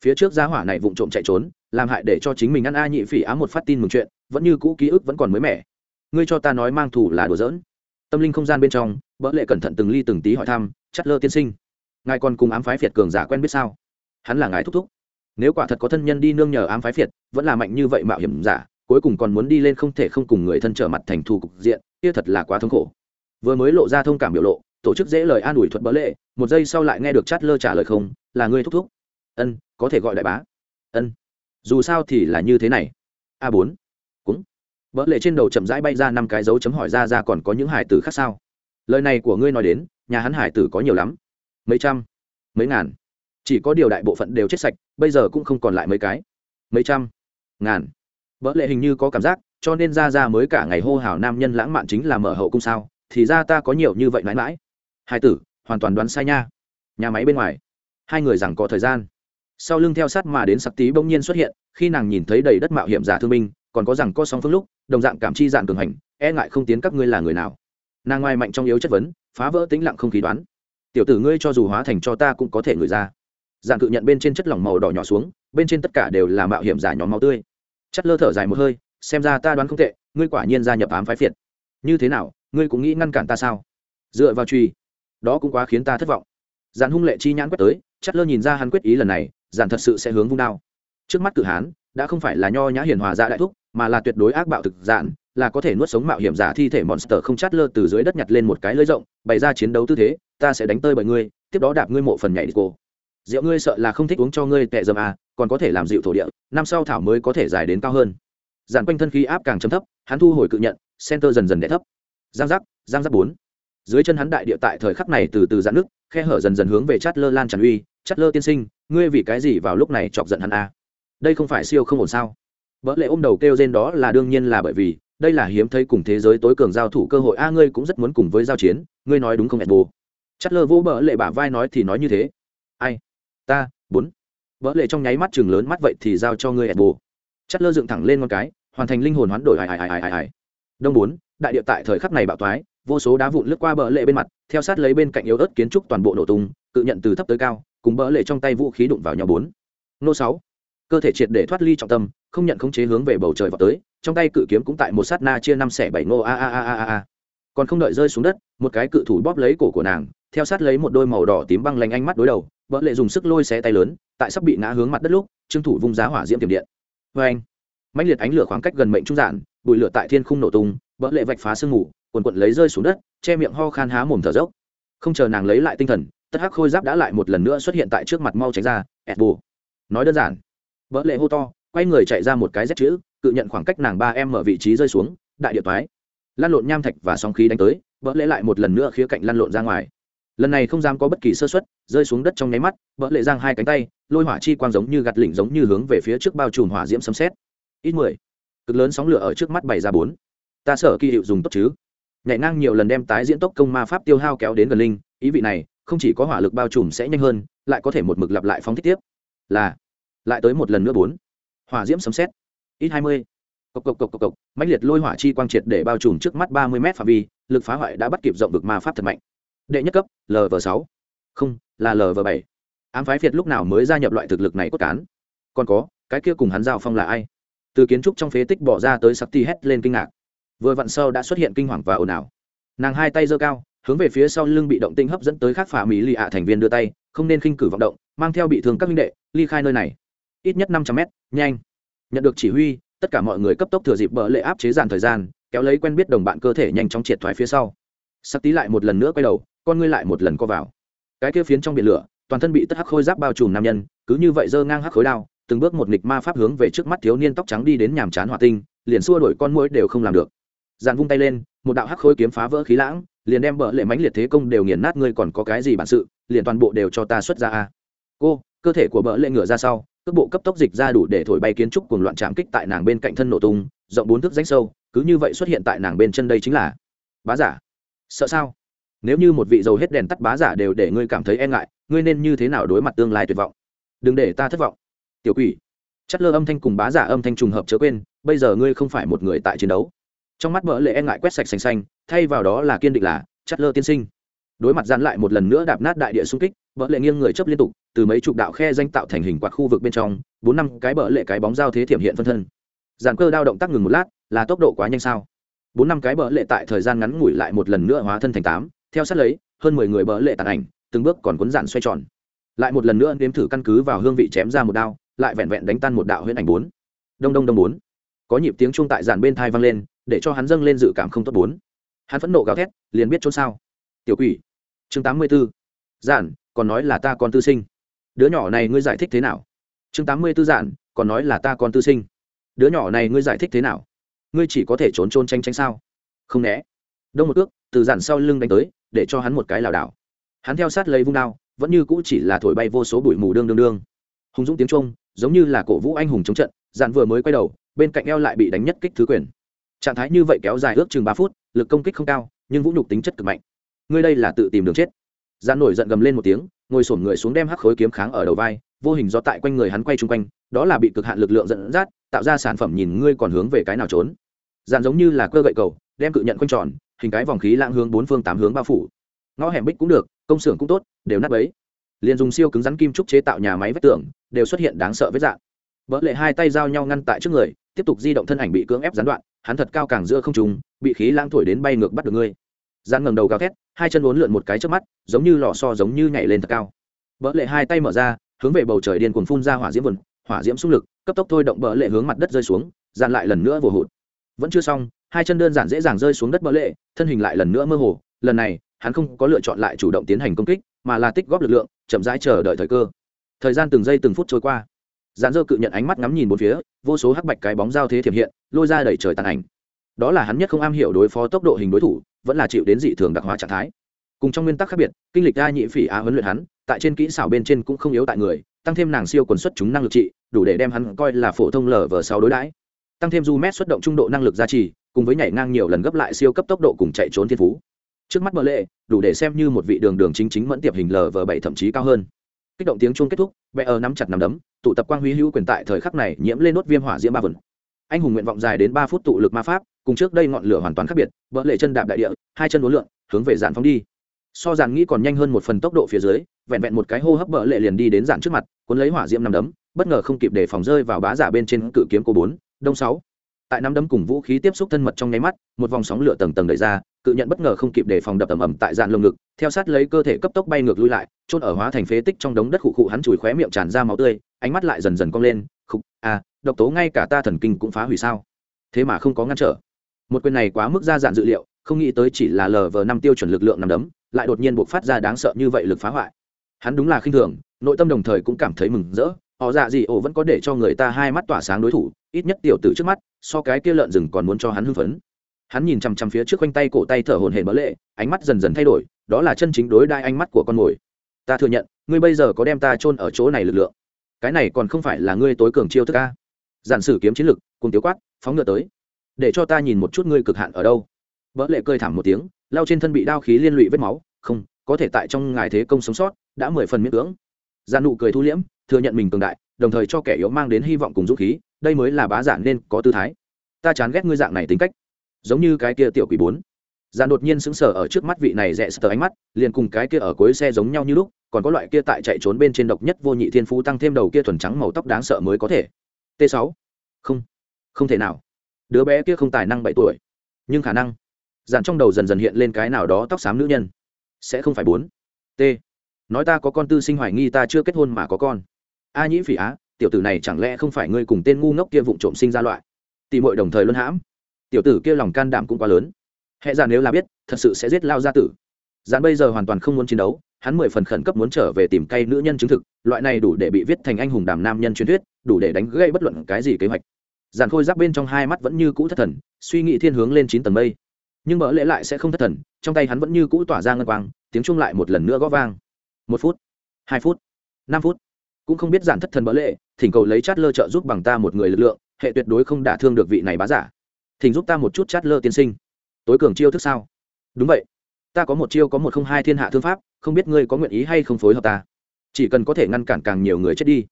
Phía trước giá hỏa này vụng trộm chạy trốn, làm hại để cho chính mình ăn a nhị phỉ á một phát tin mừng chuyện, vẫn như cũ ký ức vẫn còn mới mẻ. Ngươi cho ta nói mang thủ là đùa giỡn. Tâm linh không gian bên trong, bỡ lệ cẩn thận từng ly từng tí hỏi thăm, chắt lơ tiên sinh, ngài còn cùng ám phái phiệt cường giả quen biết sao? Hắn là ngài thúc thúc. Nếu quả thật có thân nhân đi nương nhờ ám phái phiệt vẫn là mạnh như vậy mạo hiểm giả, cuối cùng còn muốn đi lên không thể không cùng người thân trở mặt thành thù cục diện, kia thật là quá thống khổ. Vừa mới lộ ra thông cảm biểu lộ, tổ chức dễ lời an ủi thuật bỡ lệ một giây sau lại nghe được chát lơ trả lời không, là ngươi thúc thúc. Ân, có thể gọi đại bá. Ân, dù sao thì là như thế này. A bốn. Cũng. Vỡ lệ trên đầu chậm rãi bay ra năm cái dấu chấm hỏi ra ra còn có những hải tử khác sao? Lời này của ngươi nói đến, nhà hắn hải tử có nhiều lắm. Mấy trăm, mấy ngàn. Chỉ có điều đại bộ phận đều chết sạch, bây giờ cũng không còn lại mấy cái. Mấy trăm, ngàn. Vỡ lệ hình như có cảm giác, cho nên ra ra mới cả ngày hô hào nam nhân lãng mạn chính là mở hậu cung sao, thì ra ta có nhiều như vậy mãi mãi. Hải tử hoàn toàn đoán sai nha. Nhà máy bên ngoài. Hai người rằng có thời gian. Sau lưng theo sát mà đến sặc tí bỗng nhiên xuất hiện, khi nàng nhìn thấy đầy đất mạo hiểm giả thương minh còn có rằng có sóng phương lúc, đồng dạng cảm chi dạng cường hành e ngại không tiến các ngươi là người nào. Nàng ngoài mạnh trong yếu chất vấn, phá vỡ tĩnh lặng không khí đoán. Tiểu tử ngươi cho dù hóa thành cho ta cũng có thể ngửi ra. Dạng cự nhận bên trên chất lỏng màu đỏ nhỏ xuống, bên trên tất cả đều là mạo hiểm giả nhóm máu tươi. Chất lơ thở dài một hơi, xem ra ta đoán không tệ, ngươi quả nhiên gia nhập ám phái phiệt. Như thế nào, ngươi cũng nghĩ ngăn cản ta sao? Dựa vào truy đó cũng quá khiến ta thất vọng. Dàn hung lệ chi nhãn quét tới chắt lơ nhìn ra hắn quyết ý lần này dàn thật sự sẽ hướng vung đao. Trước mắt cự hán, đã không phải là nho nhã hiền hòa dạ đại thúc, mà là tuyệt đối ác bạo thực dạn là có thể nuốt sống mạo hiểm giả thi thể monster không chát lơ từ dưới đất nhặt lên một cái lưới rộng, bày ra chiến đấu tư thế, ta sẽ đánh tơi bởi ngươi, tiếp đó đạp ngươi mộ phần nhảy đi cô. Rượu ngươi sợ là không thích uống cho ngươi tệ dầm à còn có thể làm dịu thổ địa, năm sau thảo mới có thể dài đến cao hơn. Giản quanh thân khí áp càng chấm thấp, hắn thu hồi cự nhận, center dần dần đẻ thấp. Giang giác giang giác bốn dưới chân hắn đại địa tại thời khắc này từ từ giãn nước khe hở dần dần hướng về chát lơ lan tràn uy. Chát lơ tiên sinh, ngươi vì cái gì vào lúc này chọc giận hắn à? đây không phải siêu không ổn sao? Vợ lệ ôm đầu kêu trên đó là đương nhiên là bởi vì, đây là hiếm thấy cùng thế giới tối cường giao thủ cơ hội. A, ngươi cũng rất muốn cùng với giao chiến, ngươi nói đúng không ẹt bồ? Chát lơ vỗ bờ lệ bả vai nói thì nói như thế. Ai? Ta, bốn. Vợ lệ trong nháy mắt chừng lớn mắt vậy thì giao cho ngươi ẹt bồ. Chát lơ dựng thẳng lên con cái, hoàn thành linh hồn hoán đổi. Ai ai ai ai ai đông bốn, đại địa tại thời khắc này bạo toái vô số đá vụn lướt qua bờ lệ bên mặt, theo sát lấy bên cạnh yếu ớt kiến trúc toàn bộ nổ tung tự nhận từ thấp tới cao, cùng bờ lệ trong tay vũ khí đụng vào nhau bốn. Nô sáu. Cơ thể triệt để thoát ly trọng tâm, không nhận khống chế hướng về bầu trời vào tới, trong tay cự kiếm cũng tại một sát na chia năm xẻ bảy nô a a a a a còn không đợi rơi xuống đất, một cái cự thủ bóp lấy cổ của nàng, theo sát lấy một đôi màu đỏ tím băng lanh ánh mắt đối đầu vợ lệ dùng sức lôi xé tay lớn, tại sắp bị ngã hướng mặt đất lúc, trương thủ vung giá hỏa diễm tiềm điện. Vê anh mãnh liệt ánh lửa khoảng cách gần mệnh trung giản, bụi lửa tại thiên khung nổ tung vợ lệ vạch phá sương mù quần quận lấy rơi xuống đất, che miệng ho khan há mồm thở dốc. Không chờ nàng lấy lại tinh thần, tất hắc khôi giáp đã lại một lần nữa xuất hiện tại trước mặt mau tránh ra, ẹt bù. Nói đơn giản vợ lệ hô to, quay người chạy ra một cái rét chữ, cự nhận khoảng cách nàng ba em mở vị trí rơi xuống, đại địa toái. Lăn lộn nham thạch và sóng khí đánh tới, vỡ lệ lại một lần nữa khía cạnh lăn lộn ra ngoài. Lần này không dám có bất kỳ sơ xuất rơi xuống đất trong nháy mắt, vỡ lệ giang hai cánh tay, lôi hỏa chi quang giống như gạt lỉnh giống như hướng về phía trước bao trùm hỏa diễm sấm xét ít mười, cực lớn sóng lửa ở trước mắt bày ra bốn. Ta sở kỳ hiệu dùng tốt chứ? Nhảy ngang nhiều lần đem tái diễn tốc công ma pháp tiêu hao kéo đến gần linh, ý vị này, không chỉ có hỏa lực bao trùm sẽ nhanh hơn, lại có thể một mực lặp lại phóng thích tiếp. Là, lại tới một lần nữa bốn. Hỏa diễm sấm xét ít hai mươi. Cộc cộc cộc cộc cộc. Mạnh liệt lôi hỏa chi quang triệt để bao trùm trước mắt ba mươi m phạm vi, lực phá hoại đã bắt kịp rộng vực ma pháp thật mạnh. Đệ nhất cấp lv sáu. Không, là lv bảy. Ám phái việt lúc nào mới gia nhập loại thực lực này cốt cán? Còn có, cái kia cùng hắn giao phong là ai? Từ kiến trúc trong phế tích bỏ ra tới sắc ti hét lên kinh ngạc vừa vặn sau đã xuất hiện kinh hoàng và ồn ào. Nàng hai tay giơ cao, hướng về phía sau lưng bị động tinh hấp dẫn tới khác phà mỹ lì ạ thành viên đưa tay, không nên khinh cử vọng động, mang theo bị thương các minh đệ, ly khai nơi này. Ít nhất năm trăm mét, nhanh. Nhận được chỉ huy, tất cả mọi người cấp tốc thừa dịp bờ lệ áp chế dàn thời gian, kéo lấy quen biết đồng bạn cơ thể nhanh chóng triệt thoái phía sau. Sắc tí lại một lần nữa quay đầu, con ngươi lại một lần co vào. Cái kia phiến trong biển lửa, toàn thân bị tất hắc khôi giáp bao trùm nam nhân, cứ như vậy giơ ngang hắc khối đao, từng bước một nghịch ma pháp hướng về trước mắt thiếu niên tóc trắng đi đến nhàm chán hỏa tinh, liền xua đuổi con mũi đều không làm được dàn vung tay lên, một đạo hắc khôi kiếm phá vỡ khí lãng, liền đem bờ lệ mánh liệt thế công đều nghiền nát, ngươi còn có cái gì bản sự, liền toàn bộ đều cho ta xuất ra a. Cô, cơ thể của bờ lệ ngửa ra sau, cước bộ cấp tốc dịch ra đủ để thổi bay kiến trúc cùng loạn chạm kích tại nàng bên cạnh thân nổ tung, rộng bốn thước ránh sâu, cứ như vậy xuất hiện tại nàng bên chân đây chính là bá giả. Sợ sao? Nếu như một vị dầu hết đèn tắt bá giả đều để ngươi cảm thấy e ngại, ngươi nên như thế nào đối mặt tương lai tuyệt vọng? Đừng để ta thất vọng. Tiểu quỷ. Chất lơ âm thanh cùng bá giả âm thanh trùng hợp chớ quên, bây giờ ngươi không phải một người tại chiến đấu trong mắt bỡ lệ e ngại quét sạch xanh xanh, thay vào đó là kiên định là chất lơ tiên sinh. Đối mặt dán lại một lần nữa đạp nát đại địa xung kích vợ lệ nghiêng người chấp liên tục, từ mấy chục đạo khe danh tạo thành hình quạt khu vực bên trong, bốn năm cái bỡ lệ cái bóng giao thế thiểm hiện phân thân. Dàn cơ đao động tác ngừng một lát, là tốc độ quá nhanh sao? Bốn năm cái bỡ lệ tại thời gian ngắn ngủi lại một lần nữa hóa thân thành tám, theo sát lấy, hơn mười người bỡ lệ tàn ảnh, từng bước còn cuốn dạn xoay tròn. Lại một lần nữa nếm thử căn cứ vào hương vị chém ra một đao, lại vẹn vẹn đánh tan một đạo huyễn ảnh bốn. Đông đông đông bốn. Có nhịp tiếng chuông tại dàn bên thai vang lên để cho hắn dâng lên dự cảm không tốt bốn. Hắn phẫn nộ gào thét, liền biết trốn sao. Tiểu quỷ. Chương tám mươi 84. giản, còn nói là ta con tư sinh. Đứa nhỏ này ngươi giải thích thế nào? Chương tám mươi tư giản, còn nói là ta con tư sinh. Đứa nhỏ này ngươi giải thích thế nào? Ngươi chỉ có thể trốn trôn tranh tranh sao? Không né. Đông một ước, từ giản sau lưng đánh tới, để cho hắn một cái lảo đảo. Hắn theo sát lấy vung đao, vẫn như cũ chỉ là thổi bay vô số bụi mù đương đương đương. Hùng dũng tiếng trung giống như là cổ vũ anh hùng chống trận, giản vừa mới quay đầu, bên cạnh eo lại bị đánh nhất kích thứ quyền trạng thái như vậy kéo dài ước chừng ba phút, lực công kích không cao, nhưng vũ nhục tính chất cực mạnh. Ngươi đây là tự tìm đường chết. Gian nổi giận gầm lên một tiếng, ngồi sổm người xuống đem hắc khối kiếm kháng ở đầu vai, vô hình do tại quanh người hắn quay chung quanh, đó là bị cực hạn lực lượng dẫn dắt, tạo ra sản phẩm nhìn ngươi còn hướng về cái nào trốn. Dàn giống như là cơ gậy cầu, đem cự nhận quanh tròn, hình cái vòng khí lãng hướng bốn phương tám hướng bao phủ. Ngõ hẻm bích cũng được, công xưởng cũng tốt, đều nát bấy. Liền dùng siêu cứng rắn kim trúc chế tạo nhà máy vách tường, đều xuất hiện đáng sợ vết dạng. Vỡ lệ hai tay giao nhau ngăn tại trước người tiếp tục di động thân ảnh bị cưỡng ép gián đoạn, hắn thật cao càng giữa không trùng bị khí lãng thổi đến bay ngược bắt được ngươi. Gian ngẩng đầu gào thét, hai chân uốn lượn một cái trước mắt, giống như lò so giống như nhảy lên thật cao. Bỡ lệ hai tay mở ra, hướng về bầu trời điên cuồng phun ra hỏa diễm vườn hỏa diễm xung lực, cấp tốc thôi động bỡ lệ hướng mặt đất rơi xuống, dàn lại lần nữa vồ hụt. Vẫn chưa xong, hai chân đơn giản dễ dàng rơi xuống đất bỡ lệ, thân hình lại lần nữa mơ hồ, lần này, hắn không có lựa chọn lại chủ động tiến hành công kích, mà là tích góp lực lượng, chậm rãi chờ đợi thời cơ. Thời gian từng giây từng phút trôi qua dàn dơ cự nhận ánh mắt ngắm nhìn bốn phía, vô số hắc bạch cái bóng giao thế thiểm hiện, lôi ra đẩy trời tàn ảnh. Đó là hắn nhất không am hiểu đối phó tốc độ hình đối thủ, vẫn là chịu đến dị thường đặc hóa trạng thái. Cùng trong nguyên tắc khác biệt, kinh lịch a nhị phỉ á huấn luyện hắn, tại trên kỹ xảo bên trên cũng không yếu tại người, tăng thêm nàng siêu quần xuất chúng năng lực trị, đủ để đem hắn coi là phổ thông lờ vờ sáu đối đãi. Tăng thêm du mét xuất động trung độ năng lực gia trì, cùng với nhảy ngang nhiều lần gấp lại siêu cấp tốc độ cùng chạy trốn thiên phú. Trước mắt mở lệ, đủ để xem như một vị đường đường chính chính mẫn tiệp hình lờ vờ bảy thậm chí cao hơn kích động tiếng chuông kết thúc vẽ ở nắm chặt nắm đấm, tụ tập quang huy hữu quyền tại thời khắc này nhiễm lên nốt viêm hỏa diễm ba vần. Anh hùng nguyện vọng dài đến ba phút tụ lực ma pháp, cùng trước đây ngọn lửa hoàn toàn khác biệt, vỡ lệ chân đạp đại địa, hai chân đối lượn, hướng về dàn phóng đi. So dàn nghĩ còn nhanh hơn một phần tốc độ phía dưới, vẹn vẹn một cái hô hấp vỡ lệ liền đi đến dàn trước mặt, cuốn lấy hỏa diễm nằm đấm, bất ngờ không kịp để phòng rơi vào bá giả bên trên cự kiếm cô bốn, đông sáu tại năm đấm cùng vũ khí tiếp xúc thân mật trong nháy mắt, một vòng sóng lửa tầng tầng đẩy ra, cự nhận bất ngờ không kịp để phòng đập ầm ầm tại dàn lồng ngực, theo sát lấy cơ thể cấp tốc bay ngược lui lại trôn ở hóa thành phế tích trong đống đất khụ khụ hắn chùi khóe miệng tràn ra máu tươi, ánh mắt lại dần dần cong lên, khục à độc tố ngay cả ta thần kinh cũng phá hủy sao? Thế mà không có ngăn trở. Một quyền này quá mức ra dạn dự liệu, không nghĩ tới chỉ là lờ vờ năm tiêu chuẩn lực lượng nằm đấm, lại đột nhiên buộc phát ra đáng sợ như vậy lực phá hoại. Hắn đúng là khinh thường, nội tâm đồng thời cũng cảm thấy mừng rỡ, họ dạ gì ổ vẫn có để cho người ta hai mắt tỏa sáng đối thủ, ít nhất tiểu tử trước mắt so cái kia lợn rừng còn muốn cho hắn hưng phấn. Hắn nhìn chằm chằm phía trước quanh tay cổ tay thở hồn hển bỡ lệ, ánh mắt dần dần thay đổi, đó là chân chính đối đai ánh mắt của con mồi. Ta thừa nhận, ngươi bây giờ có đem ta chôn ở chỗ này lực lượng. Cái này còn không phải là ngươi tối cường chiêu thức ca giản sử kiếm chiến lực cùng tiếu quát, phóng ngựa tới. Để cho ta nhìn một chút ngươi cực hạn ở đâu. Bỡ lệ cười thảm một tiếng lao trên thân bị đao khí liên lụy vết máu, không, có thể tại trong ngài thế công sống sót, đã mười phần miễn cưỡng. Gian nụ cười thu liễm, thừa nhận mình cường đại, đồng thời cho kẻ yếu mang đến hy vọng cùng dũng khí đây mới là bá giả nên có tư thái. Ta chán ghét ngươi dạng này tính cách. Giống như cái kia tiểu quỷ bốn. Gian đột nhiên sững sờ ở trước mắt vị này rẽ sờ ánh mắt, liền cùng cái kia ở cuối xe giống nhau như lúc, còn có loại kia tại chạy trốn bên trên độc nhất vô nhị thiên phú tăng thêm đầu kia thuần trắng màu tóc đáng sợ mới có thể. T 6 không. Không thể nào. Đứa bé kia không tài năng bảy tuổi. Nhưng khả năng dàn trong đầu dần dần hiện lên cái nào đó tóc xám nữ nhân. Sẽ không phải bốn. T. Nói ta có con tư sinh hoài nghi ta chưa kết hôn mà có con. A nhĩ phỉ á tiểu tử này chẳng lẽ không phải ngươi cùng tên ngu ngốc kia vụng trộm sinh ra loại? Tìm hội đồng thời luân hãm. Tiểu tử kia lòng can đảm cũng quá lớn. Hệ ra nếu là biết, thật sự sẽ giết lao gia tử. Dàn bây giờ hoàn toàn không muốn chiến đấu, hắn mười phần khẩn cấp muốn trở về tìm cây nữ nhân chứng thực, loại này đủ để bị viết thành anh hùng đàm nam nhân truyền thuyết, đủ để đánh gây bất luận cái gì kế hoạch. Dàn khôi giáp bên trong hai mắt vẫn như cũ thất thần, suy nghĩ thiên hướng lên chín tầng mây. Nhưng mỡ lễ lại sẽ không thất thần, trong tay hắn vẫn như cũ tỏa ra ngân quang, tiếng chung lại một lần nữa gõ vang. Một phút, hai phút, năm phút cũng không biết giản thất thần bỡ lệ, thỉnh cầu lấy chát lơ trợ giúp bằng ta một người lực lượng, hệ tuyệt đối không đả thương được vị này bá giả. Thỉnh giúp ta một chút chát lơ tiên sinh. Tối cường chiêu thức sao? Đúng vậy. Ta có một chiêu có một không hai thiên hạ thương pháp, không biết ngươi có nguyện ý hay không phối hợp ta. Chỉ cần có thể ngăn cản càng nhiều người chết đi.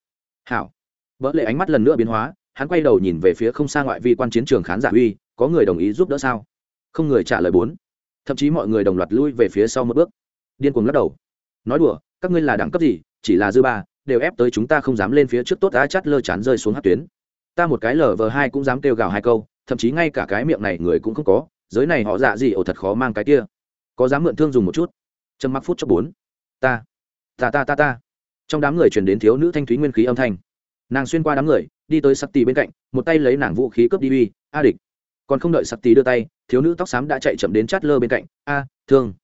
Hảo. Vỡ lệ ánh mắt lần nữa biến hóa, hắn quay đầu nhìn về phía không xa ngoại vi quan chiến trường khán giả uy, có người đồng ý giúp đỡ sao? Không người trả lời bốn. Thậm chí mọi người đồng loạt lui về phía sau một bước. Điên cuồng lắc đầu. Nói đùa, các ngươi là đẳng cấp gì, chỉ là dư ba đều ép tới chúng ta không dám lên phía trước tốt á chát lơ chán rơi xuống hát tuyến. Ta một cái lờ vờ hai cũng dám kêu gào hai câu, thậm chí ngay cả cái miệng này người cũng không có, giới này họ dạ gì ổ thật khó mang cái kia. Có dám mượn thương dùng một chút? Trầm mắc phút cho bốn. Ta ta ta ta ta. Trong đám người chuyển đến thiếu nữ thanh thúy nguyên khí âm thanh. Nàng xuyên qua đám người, đi tới sắc tì bên cạnh, một tay lấy nàng vũ khí cướp đi uy, a địch. Còn không đợi sắc tì đưa tay, thiếu nữ tóc xám đã chạy chậm đến chát lơ bên cạnh. A, thương.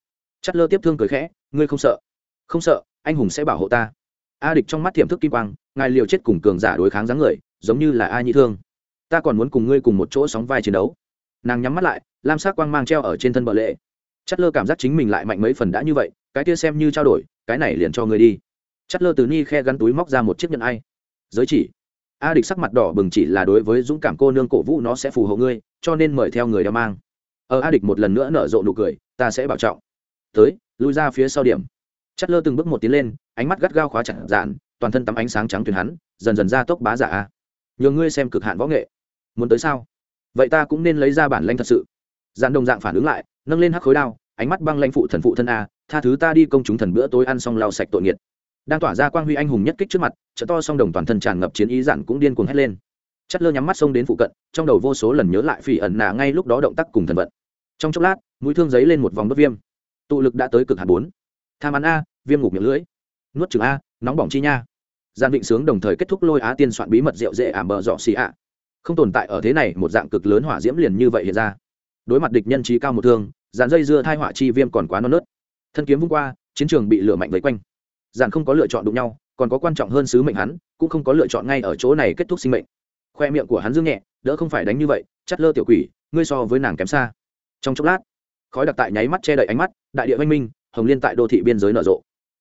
Chát lơ tiếp thương cười khẽ, ngươi không sợ. Không sợ, anh hùng sẽ bảo hộ ta a địch trong mắt tiềm thức kim quang, ngài liều chết cùng cường giả đối kháng dáng người, giống như là a nhị thương. Ta còn muốn cùng ngươi cùng một chỗ sóng vai chiến đấu. Nàng nhắm mắt lại, lam sắc quang mang treo ở trên thân bờ lệ. Chất lơ cảm giác chính mình lại mạnh mấy phần đã như vậy, cái kia xem như trao đổi, cái này liền cho ngươi đi. Chất lơ từ ni khe gắn túi móc ra một chiếc nhẫn ai. Giới chỉ. A địch sắc mặt đỏ bừng chỉ là đối với dũng cảm cô nương cổ vũ nó sẽ phù hộ ngươi, cho nên mời theo người đeo mang. Ở a địch một lần nữa nở rộ nụ cười, ta sẽ bảo trọng. Tới, lui ra phía sau điểm chất lơ từng bước một tiến lên, ánh mắt gắt gao khóa chặt dạn, toàn thân tắm ánh sáng trắng tuyền hắn, dần dần ra tốc bá giả. A nhờ ngươi xem cực hạn võ nghệ. Muốn tới sao? Vậy ta cũng nên lấy ra bản lanh thật sự. Dàn đồng dạng phản ứng lại, nâng lên hắc khối đao, ánh mắt băng lãnh phụ thần phụ thân a, tha thứ ta đi công chúng thần bữa tối ăn xong lau sạch tội nghiệt. Đang tỏa ra quang huy anh hùng nhất kích trước mặt chợ to song đồng toàn thân tràn ngập chiến ý dạn cũng điên cuồng hét lên. Chất lơ nhắm mắt xông đến phụ cận, trong đầu vô số lần nhớ lại phỉ ẩn nà ngay lúc đó động tác cùng thần vận. Trong chốc lát, mũi thương giấy lên một vòng đốt viêm. Tụ lực đã tới cực hạt bốn. Tham ăn a viêm ngục miệng lưỡi. Nuốt chừng a, nóng bỏng chi nha. Gian vịnh sướng đồng thời kết thúc lôi á tiên soạn bí mật rượu dễ ảm bờ dọ xì ạ. Không tồn tại ở thế này, một dạng cực lớn hỏa diễm liền như vậy hiện ra. Đối mặt địch nhân trí cao một thương dàn dây dưa thai hỏa chi viêm còn quá non nớt. Thân kiếm vung qua, chiến trường bị lửa mạnh vây quanh. Dàn không có lựa chọn đụng nhau, còn có quan trọng hơn sứ mệnh hắn, cũng không có lựa chọn ngay ở chỗ này kết thúc sinh mệnh. Khoe miệng của hắn dương nhẹ, đỡ không phải đánh như vậy, chắt lơ tiểu quỷ, ngươi so với nàng kém xa. Trong chốc lát, khói đặc tại nháy mắt che đậy ánh mắt, đại địa văn minh, hồng liên tại đô thị biên giới nở rộ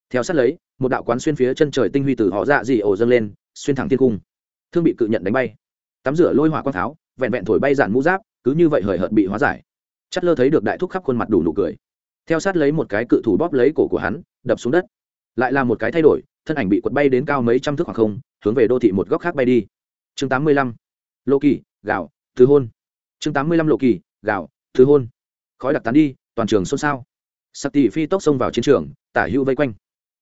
theo sát lấy, một đạo quán xuyên phía chân trời tinh huy từ họ dạ dị ổ dâng lên, xuyên thẳng thiên cung. Thương bị cự nhận đánh bay. Tắm rửa lôi hỏa quang tháo, vẹn vẹn thổi bay dạn mũ giáp, cứ như vậy hời hợt bị hóa giải. Chất lơ thấy được đại thúc khắp khuôn mặt đủ nụ cười. Theo sát lấy một cái cự thủ bóp lấy cổ của hắn, đập xuống đất. Lại là một cái thay đổi, thân ảnh bị quật bay đến cao mấy trăm thước khoảng không, hướng về đô thị một góc khác bay đi. Chương tám mươi lăm. Lô kỳ, gạo, thứ hôn. Chương tám mươi lăm kỳ, gạo, thứ hôn. Khói đặc tán đi, toàn trường xôn xao. Sạc tỷ phi tốc xông vào chiến trường, tả hữu vây quanh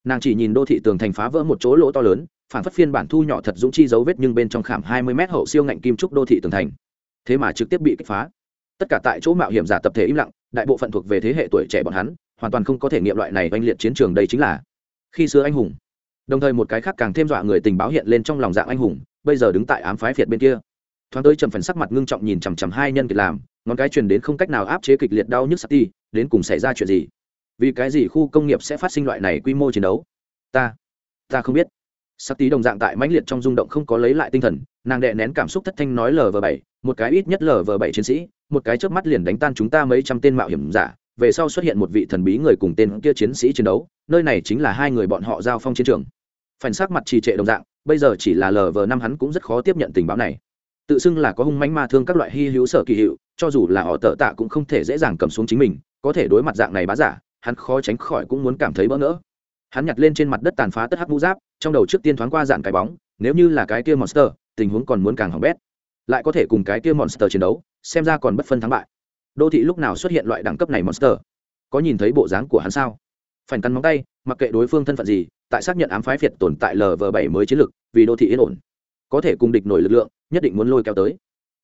nàng chỉ nhìn đô thị tường thành phá vỡ một chỗ lỗ to lớn, phản phất phiên bản thu nhỏ thật dũng chi dấu vết nhưng bên trong khảm hai mươi mét hậu siêu ngạnh kim trúc đô thị tường thành. Thế mà trực tiếp bị kích phá. Tất cả tại chỗ mạo hiểm giả tập thể im lặng, đại bộ phận thuộc về thế hệ tuổi trẻ bọn hắn, hoàn toàn không có thể nghiệm loại này oanh liệt chiến trường đây chính là khi xưa anh hùng. Đồng thời một cái khác càng thêm dọa người tình báo hiện lên trong lòng dạng anh hùng, bây giờ đứng tại ám phái phiệt bên kia. Thoáng tới trầm phần sắc mặt ngưng trọng nhìn chằm chằm hai nhân kiệt làm, ngón cái truyền đến không cách nào áp chế kịch liệt đau nhức sắt ti đến cùng xảy ra chuyện gì? Vì cái gì khu công nghiệp sẽ phát sinh loại này quy mô chiến đấu? Ta ta không biết. Sắc tí đồng dạng tại mãnh liệt trong rung động không có lấy lại tinh thần, nàng đệ nén cảm xúc thất thanh nói lv bảy, một cái ít nhất lv bảy chiến sĩ, một cái trước mắt liền đánh tan chúng ta mấy trăm tên mạo hiểm giả, về sau xuất hiện một vị thần bí người cùng tên kia chiến sĩ chiến đấu, nơi này chính là hai người bọn họ giao phong chiến trường. Phần c mặt trì trệ đồng dạng, bây giờ chỉ là lv năm hắn cũng rất khó tiếp nhận tình báo này. Tự xưng là có hung mánh ma thương các loại hy hữu sở kỳ hiệu, cho dù là họ tợ tạ cũng không thể dễ dàng cầm xuống chính mình, có thể đối mặt dạng này bá giả hắn khó tránh khỏi cũng muốn cảm thấy bỡ ngỡ. Hắn nhặt lên trên mặt đất tàn phá tất hắc mũ giáp, trong đầu trước tiên thoáng qua dạng cái bóng, nếu như là cái kia monster, tình huống còn muốn càng hỏng bét. Lại có thể cùng cái kia monster chiến đấu, xem ra còn bất phân thắng bại. Đô thị lúc nào xuất hiện loại đẳng cấp này monster? Có nhìn thấy bộ dáng của hắn sao? Phản cắn móng tay, mặc kệ đối phương thân phận gì, tại xác nhận ám phái việt tồn tại lv bảy mới chiến lược, vì đô thị yên ổn. Có thể cùng địch nổi lực lượng, nhất định muốn lôi kéo tới.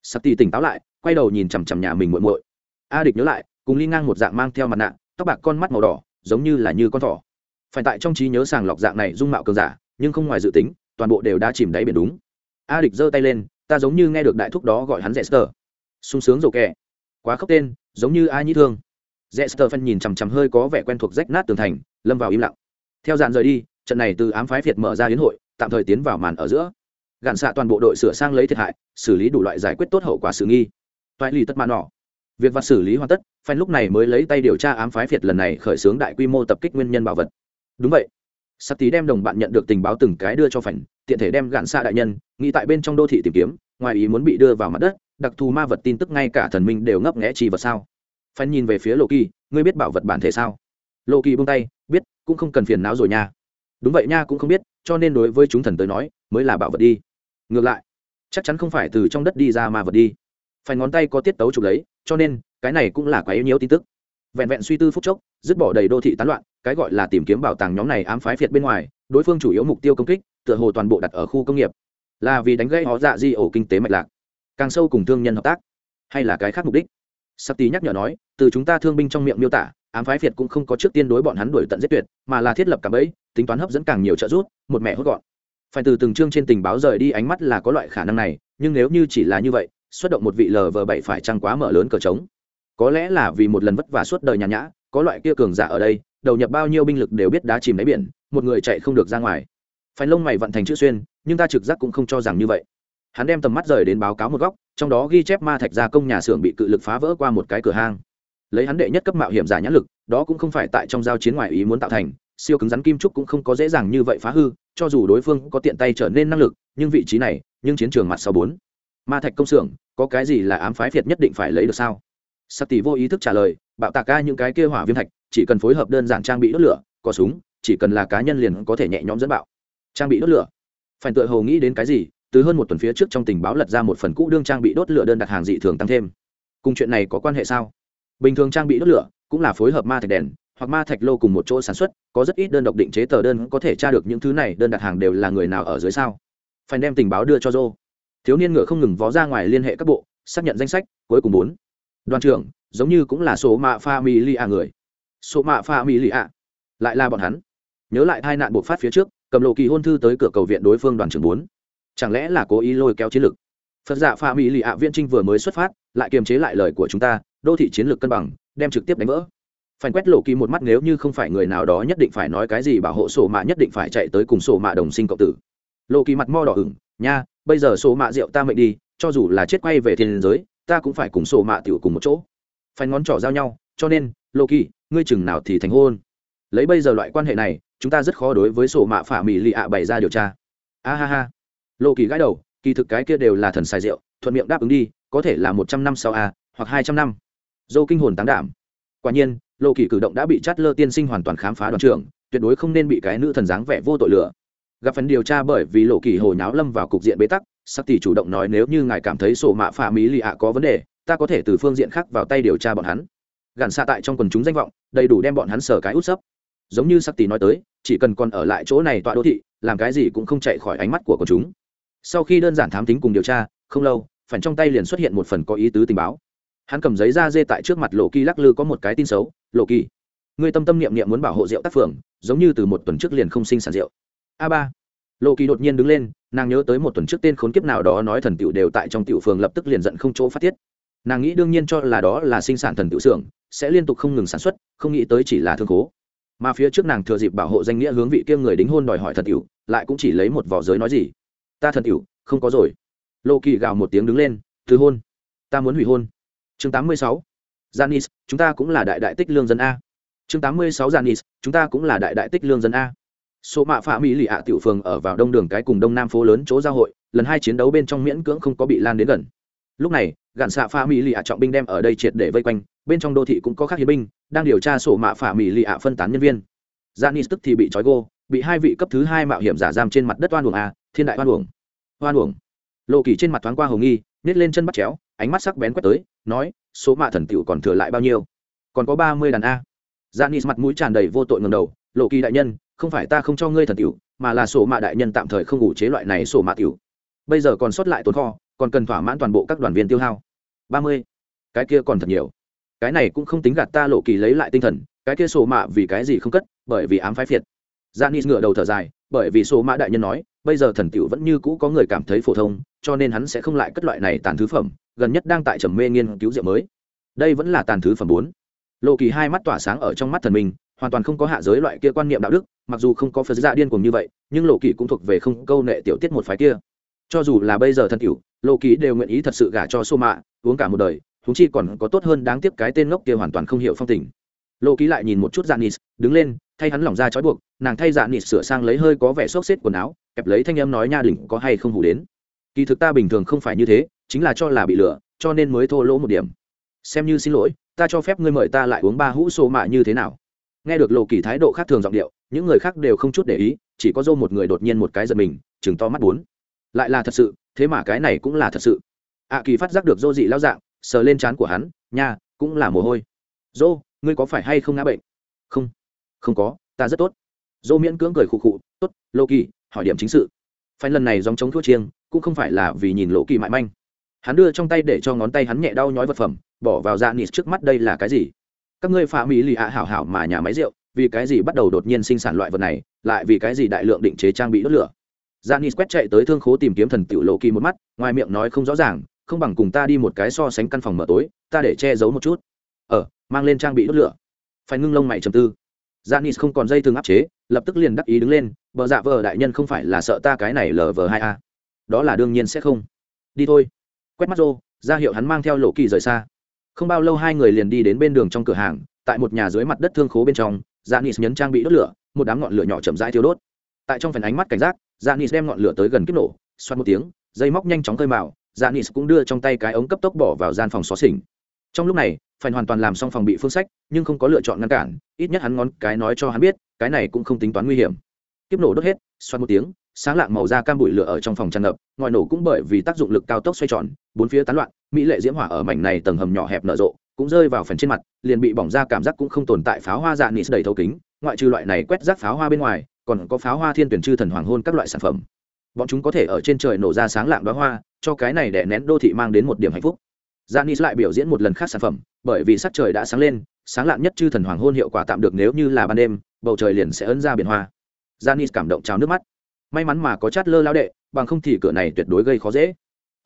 Sắc tì tỉnh táo lại, quay đầu nhìn chằm chằm nhà mình muội muội. A địch nhớ lại, cùng ly ngang một dạng mang theo mặt nạ tóc bạc con mắt màu đỏ, giống như là như con thỏ. Phải tại trong trí nhớ sàng lọc dạng này dung mạo cường giả, nhưng không ngoài dự tính, toàn bộ đều đã chìm đáy biển đúng. A địch giơ tay lên, ta giống như nghe được đại thúc đó gọi hắn rẽ sờ sung sướng rồ kẹ. Quá khóc tên, giống như a nhĩ thương. Rẽ sờ phân nhìn chằm chằm hơi có vẻ quen thuộc rách nát tường thành, lâm vào im lặng. Theo dàn rời đi, trận này từ ám phái việt mở ra hiến hội, tạm thời tiến vào màn ở giữa. Gạn xạ toàn bộ đội sửa sang lấy thiệt hại, xử lý đủ loại giải quyết tốt hậu quả sự nghi. Toại lì tất mạn nọ việc vật xử lý hoàn tất phen lúc này mới lấy tay điều tra ám phái việt lần này khởi xướng đại quy mô tập kích nguyên nhân bảo vật. Đúng vậy. Sắc tí đem đồng bạn nhận được tình báo từng cái đưa cho phảnh tiện thể đem gạn xa đại nhân, nghĩ tại bên trong đô thị tìm kiếm, ngoài ý muốn bị đưa vào mặt đất, đặc thù ma vật tin tức ngay cả thần minh đều ngấp nghẽ chi vật sao. Phanh nhìn về phía lộ kỳ ngươi biết bảo vật bản thể sao? Lộ kỳ buông tay, biết, cũng không cần phiền não rồi nha. Đúng vậy nha, cũng không biết, cho nên đối với chúng thần tới nói, mới là bảo vật đi. Ngược lại, chắc chắn không phải từ trong đất đi ra ma vật đi. Phải ngón tay có tiết tấu chụp lấy cho nên cái này cũng là quá yếu nhiều tin tức. Vẹn vẹn suy tư phút chốc, dứt bỏ đầy đô thị tán loạn, cái gọi là tìm kiếm bảo tàng nhóm này ám phái phiệt bên ngoài, đối phương chủ yếu mục tiêu công kích, tựa hồ toàn bộ đặt ở khu công nghiệp. Là vì đánh gây họ dạ di ổ kinh tế mạch lạc. Càng sâu cùng thương nhân hợp tác, hay là cái khác mục đích? Sắc tí nhắc nhở nói, từ chúng ta thương binh trong miệng miêu tả, ám phái phiệt cũng không có trước tiên đối bọn hắn đuổi tận giết tuyệt, mà là thiết lập cả bẫy, tính toán hấp dẫn càng nhiều trợ giúp, một mẹ hốt gọn. Phải từ từng chương trên tình báo rời đi ánh mắt là có loại khả năng này, nhưng nếu như chỉ là như vậy xuất động một vị lờ vờ bảy phải trăng quá mở lớn cờ trống. Có lẽ là vì một lần vất vả suốt đời nhàn nhã, có loại kia cường giả ở đây, đầu nhập bao nhiêu binh lực đều biết đá chìm đáy biển, một người chạy không được ra ngoài. Phải lông mày vận thành chữ xuyên, nhưng ta trực giác cũng không cho rằng như vậy. Hắn đem tầm mắt rời đến báo cáo một góc, trong đó ghi chép ma thạch gia công nhà xưởng bị cự lực phá vỡ qua một cái cửa hang. Lấy hắn đệ nhất cấp mạo hiểm giả nhãn lực, đó cũng không phải tại trong giao chiến ngoài ý muốn tạo thành, siêu cứng rắn kim trúc cũng không có dễ dàng như vậy phá hư, cho dù đối phương có tiện tay trở nên năng lực, nhưng vị trí này, nhưng chiến trường mặt sau bốn. Ma thạch công xưởng có cái gì là ám phái phiệt nhất định phải lấy được sao? Sắc tỷ vô ý thức trả lời, bạo tạc ca những cái kia hỏa viêm thạch, chỉ cần phối hợp đơn giản trang bị đốt lửa, có súng, chỉ cần là cá nhân liền có thể nhẹ nhõm dẫn bạo. Trang bị đốt lửa. Phải tự hồ nghĩ đến cái gì, từ hơn một tuần phía trước trong tình báo lật ra một phần cũ đương trang bị đốt lửa đơn đặt hàng dị thường tăng thêm. Cùng chuyện này có quan hệ sao? Bình thường trang bị đốt lửa cũng là phối hợp ma thạch đèn, hoặc ma thạch lô cùng một chỗ sản xuất, có rất ít đơn độc định chế tờ đơn có thể tra được những thứ này đơn đặt hàng đều là người nào ở dưới sao? Phải đem tình báo đưa cho dô thiếu niên ngựa không ngừng vó ra ngoài liên hệ các bộ, xác nhận danh sách, cuối cùng bốn. Đoàn trưởng, giống như cũng là số mạ pha mỹ lì ạ người. Số mạ pha mỹ lì ạ lại là bọn hắn. Nhớ lại hai nạn bộc phát phía trước, cầm lộ kỳ hôn thư tới cửa cầu viện đối phương đoàn trưởng bốn. Chẳng lẽ là cố ý lôi kéo chiến lược? Phật giả pha mỹ lì ạ viễn trinh vừa mới xuất phát, lại kiềm chế lại lời của chúng ta, đô thị chiến lược cân bằng, đem trực tiếp đánh vỡ. Phanh quét lộ kỳ một mắt nếu như không phải người nào đó nhất định phải nói cái gì bảo hộ sổ mạ nhất định phải chạy tới cùng sổ mạ đồng sinh cộng tử. Lộ kỳ mặt mo đỏ ửng nha, bây giờ sổ mạ rượu ta mệnh đi, cho dù là chết quay về thiên giới, ta cũng phải cùng sổ mạ tiểu cùng một chỗ. Phải ngón trỏ giao nhau, cho nên lô kỳ ngươi chừng nào thì thành hôn. Lấy bây giờ loại quan hệ này, chúng ta rất khó đối với sổ mạ phả mỹ lì ạ bày ra điều tra. A ha ha. Lô kỳ gãi đầu, kỳ thực cái kia đều là thần xài rượu, thuận miệng đáp ứng đi, có thể là một trăm năm sau a, hoặc hai trăm năm. Dô kinh hồn tán đảm. Quả nhiên lô kỳ cử động đã bị chát lơ tiên sinh hoàn toàn khám phá đoàn trưởng, tuyệt đối không nên bị cái nữ thần dáng vẻ vô tội lửa gặp phần điều tra bởi vì lộ kỳ hồ nháo lâm vào cục diện bế tắc, sắc tỷ chủ động nói nếu như ngài cảm thấy sổ mạ phà mỹ lì ạ có vấn đề, ta có thể từ phương diện khác vào tay điều tra bọn hắn. Gạn xa tại trong quần chúng danh vọng, đầy đủ đem bọn hắn sở cái út sấp. Giống như sắc tỷ nói tới, chỉ cần còn ở lại chỗ này tọa đô thị, làm cái gì cũng không chạy khỏi ánh mắt của quần chúng. Sau khi đơn giản thám tính cùng điều tra, không lâu, phản trong tay liền xuất hiện một phần có ý tứ tình báo. Hắn cầm giấy ra dê tại trước mặt lộ kỳ lắc lư có một cái tin xấu, lộ kỳ người tâm tâm niệm niệm muốn bảo hộ rượu tác phường, giống như từ một tuần trước liền không sinh sản rượu a ba. Lộ kỳ đột nhiên đứng lên nàng nhớ tới một tuần trước tên khốn kiếp nào đó nói thần tiểu đều tại trong tiểu phường lập tức liền giận không chỗ phát tiết. Nàng nghĩ đương nhiên cho là đó là sinh sản thần tiểu xưởng sẽ liên tục không ngừng sản xuất không nghĩ tới chỉ là thương cố mà phía trước nàng thừa dịp bảo hộ danh nghĩa hướng vị kia người đính hôn đòi hỏi thần tiểu lại cũng chỉ lấy một vỏ giới nói gì. Ta thần tiểu không có rồi. Lộ kỳ gào một tiếng đứng lên thứ hôn. Ta muốn hủy hôn. Chương 86. Janis, chúng ta cũng là đại đại tích lương dân a. Chương 86 Janis, chúng ta cũng là đại đại tích lương dân a. Số mạ phạ mỹ lì ạ tiểu phường ở vào đông đường cái cùng đông nam phố lớn chỗ giao hội, lần hai chiến đấu bên trong miễn cưỡng không có bị lan đến gần. Lúc này, gạn xạ phạ mỹ lì ạ trọng binh đem ở đây triệt để vây quanh, bên trong đô thị cũng có các hiến binh đang điều tra sổ mạ phạ mỹ lì ạ phân tán nhân viên. Janis tức thì bị trói gô, bị hai vị cấp thứ hai mạo hiểm giả giam trên mặt đất oan uổng a, thiên đại oan uổng. Oan uổng. Lộ Kỳ trên mặt thoáng qua hồng nghi, nết lên chân bắt chéo, ánh mắt sắc bén quét tới nói số mạ thần tiểu còn thừa lại bao nhiêu còn có ba mươi đàn a janis mặt mũi tràn đầy vô tội ngầm đầu lộ kỳ đại nhân, không phải ta không cho ngươi thần tiểu, mà là sổ mạ đại nhân tạm thời không ngủ chế loại này sổ mạ tiểu. Bây giờ còn sót lại tồn kho, còn cần thỏa mãn toàn bộ các đoàn viên tiêu hao. Ba mươi. Cái kia còn thật nhiều. Cái này cũng không tính gạt ta lộ kỳ lấy lại tinh thần, cái kia sổ mạ vì cái gì không cất, bởi vì ám phái phiệt. Janis ngựa đầu thở dài, bởi vì sổ mạ đại nhân nói, bây giờ thần tiểu vẫn như cũ có người cảm thấy phổ thông, cho nên hắn sẽ không lại cất loại này tàn thứ phẩm, gần nhất đang tại trầm mê nghiên cứu rượu mới. Đây vẫn là tàn thứ phẩm bốn. Lộ kỳ hai mắt tỏa sáng ở trong mắt thần mình hoàn toàn không có hạ giới loại kia quan niệm đạo đức, mặc dù không có phật dạ điên cùng như vậy, nhưng lộ kỳ cũng thuộc về không câu nệ tiểu tiết một phái kia. Cho dù là bây giờ thân cửu, lộ kỳ đều nguyện ý thật sự gả cho sô mạ uống cả một đời húng chi còn có tốt hơn đáng tiếc cái tên ngốc kia hoàn toàn không hiểu phong tình. Lộ kỳ lại nhìn một chút dạ nis đứng lên, thay hắn lỏng ra trói buộc, nàng thay dạ nis sửa sang lấy hơi có vẻ xốc xếp quần áo, kẹp lấy thanh âm nói nha đỉnh có hay không hủ đến. Kỳ thực ta bình thường không phải như thế, chính là cho là bị lừa, cho nên mới thô lỗ một điểm. Xem như xin lỗi, ta cho phép ngươi mời ta lại uống ba hũ sô mạ như thế nào nghe được lộ kỳ thái độ khác thường giọng điệu, những người khác đều không chút để ý, chỉ có dô một người đột nhiên một cái giật mình chừng to mắt bốn. Lại là thật sự, thế mà cái này cũng là thật sự. Ạ kỳ phát giác được dô dị lao dạng, sờ lên trán của hắn, nha, cũng là mồ hôi. Dô, ngươi có phải hay không ngã bệnh? Không không có, ta rất tốt. Dô miễn cưỡng cười khụ khụ, tốt lộ kỳ, hỏi điểm chính sự. Phải lần này dòng chống thua chiêng, cũng không phải là vì nhìn lộ kỳ mại manh. Hắn đưa trong tay để cho ngón tay hắn nhẹ đau nhói vật phẩm, bỏ vào dạ nịt trước mắt đây là cái gì? Các ngươi phạm mỹ lì ạ hảo hảo mà nhà máy rượu vì cái gì bắt đầu đột nhiên sinh sản loại vật này lại vì cái gì đại lượng định chế trang bị đốt lửa? Dạ quét chạy tới thương khố tìm kiếm thần tiểu lộ kỳ một mắt ngoài miệng nói không rõ ràng không bằng cùng ta đi một cái so sánh căn phòng mở tối ta để che giấu một chút. Ờ mang lên trang bị đốt lửa. Phải ngưng lông mày trầm tư. Janis không còn dây thương áp chế, lập tức liền đắc ý đứng lên, bờ dạ vờ đại nhân không phải là sợ ta cái này lờ vờ hai a. Đó là đương nhiên sẽ không. Đi thôi. Quét mắt rô ra hiệu hắn mang theo lộ kỳ rời xa không bao lâu hai người liền đi đến bên đường trong cửa hàng, tại một nhà dưới mặt đất thương khố bên trong janis nhấn trang bị đốt lửa, một đám ngọn lửa nhỏ chậm rãi thiêu đốt. Tại trong phần ánh mắt cảnh giác janis đem ngọn lửa tới gần kiếp nổ, xoát một tiếng, dây móc nhanh chóng cơi mạo janis cũng đưa trong tay cái ống cấp tốc bỏ vào gian phòng xó xỉnh. Trong lúc này phải hoàn toàn làm xong phòng bị phương sách, nhưng không có lựa chọn ngăn cản, ít nhất hắn ngón cái nói cho hắn biết, cái này cũng không tính toán nguy hiểm. Kiếp nổ đốt hết, xoát một tiếng, sáng lạng màu da cam bụi lửa ở trong phòng tràn ngập ngọn nổ cũng bởi vì tác dụng lực cao tốc xoay tròn, bốn phía tán loạn mỹ lệ diễm hỏa ở mảnh này tầng hầm nhỏ hẹp nở rộ cũng rơi vào phần trên mặt liền bị bỏng ra cảm giác cũng không tồn tại pháo hoa dạ nịt đầy thấu kính ngoại trừ loại này quét rác pháo hoa bên ngoài còn có pháo hoa thiên tuyển chư thần hoàng hôn các loại sản phẩm bọn chúng có thể ở trên trời nổ ra sáng lạng đoá hoa cho cái này để nén đô thị mang đến một điểm hạnh phúc dạ Janis lại biểu diễn một lần khác sản phẩm, bởi vì sắc trời đã sáng lên, sáng lạng nhất chư thần hoàng hôn hiệu quả tạm được nếu như là ban đêm, bầu trời liền sẽ ấn ra biển hoa. Dạ Janis cảm động trào nước mắt. May mắn mà có chát lơ lao đệ, bằng không thì cửa này tuyệt đối gây khó dễ.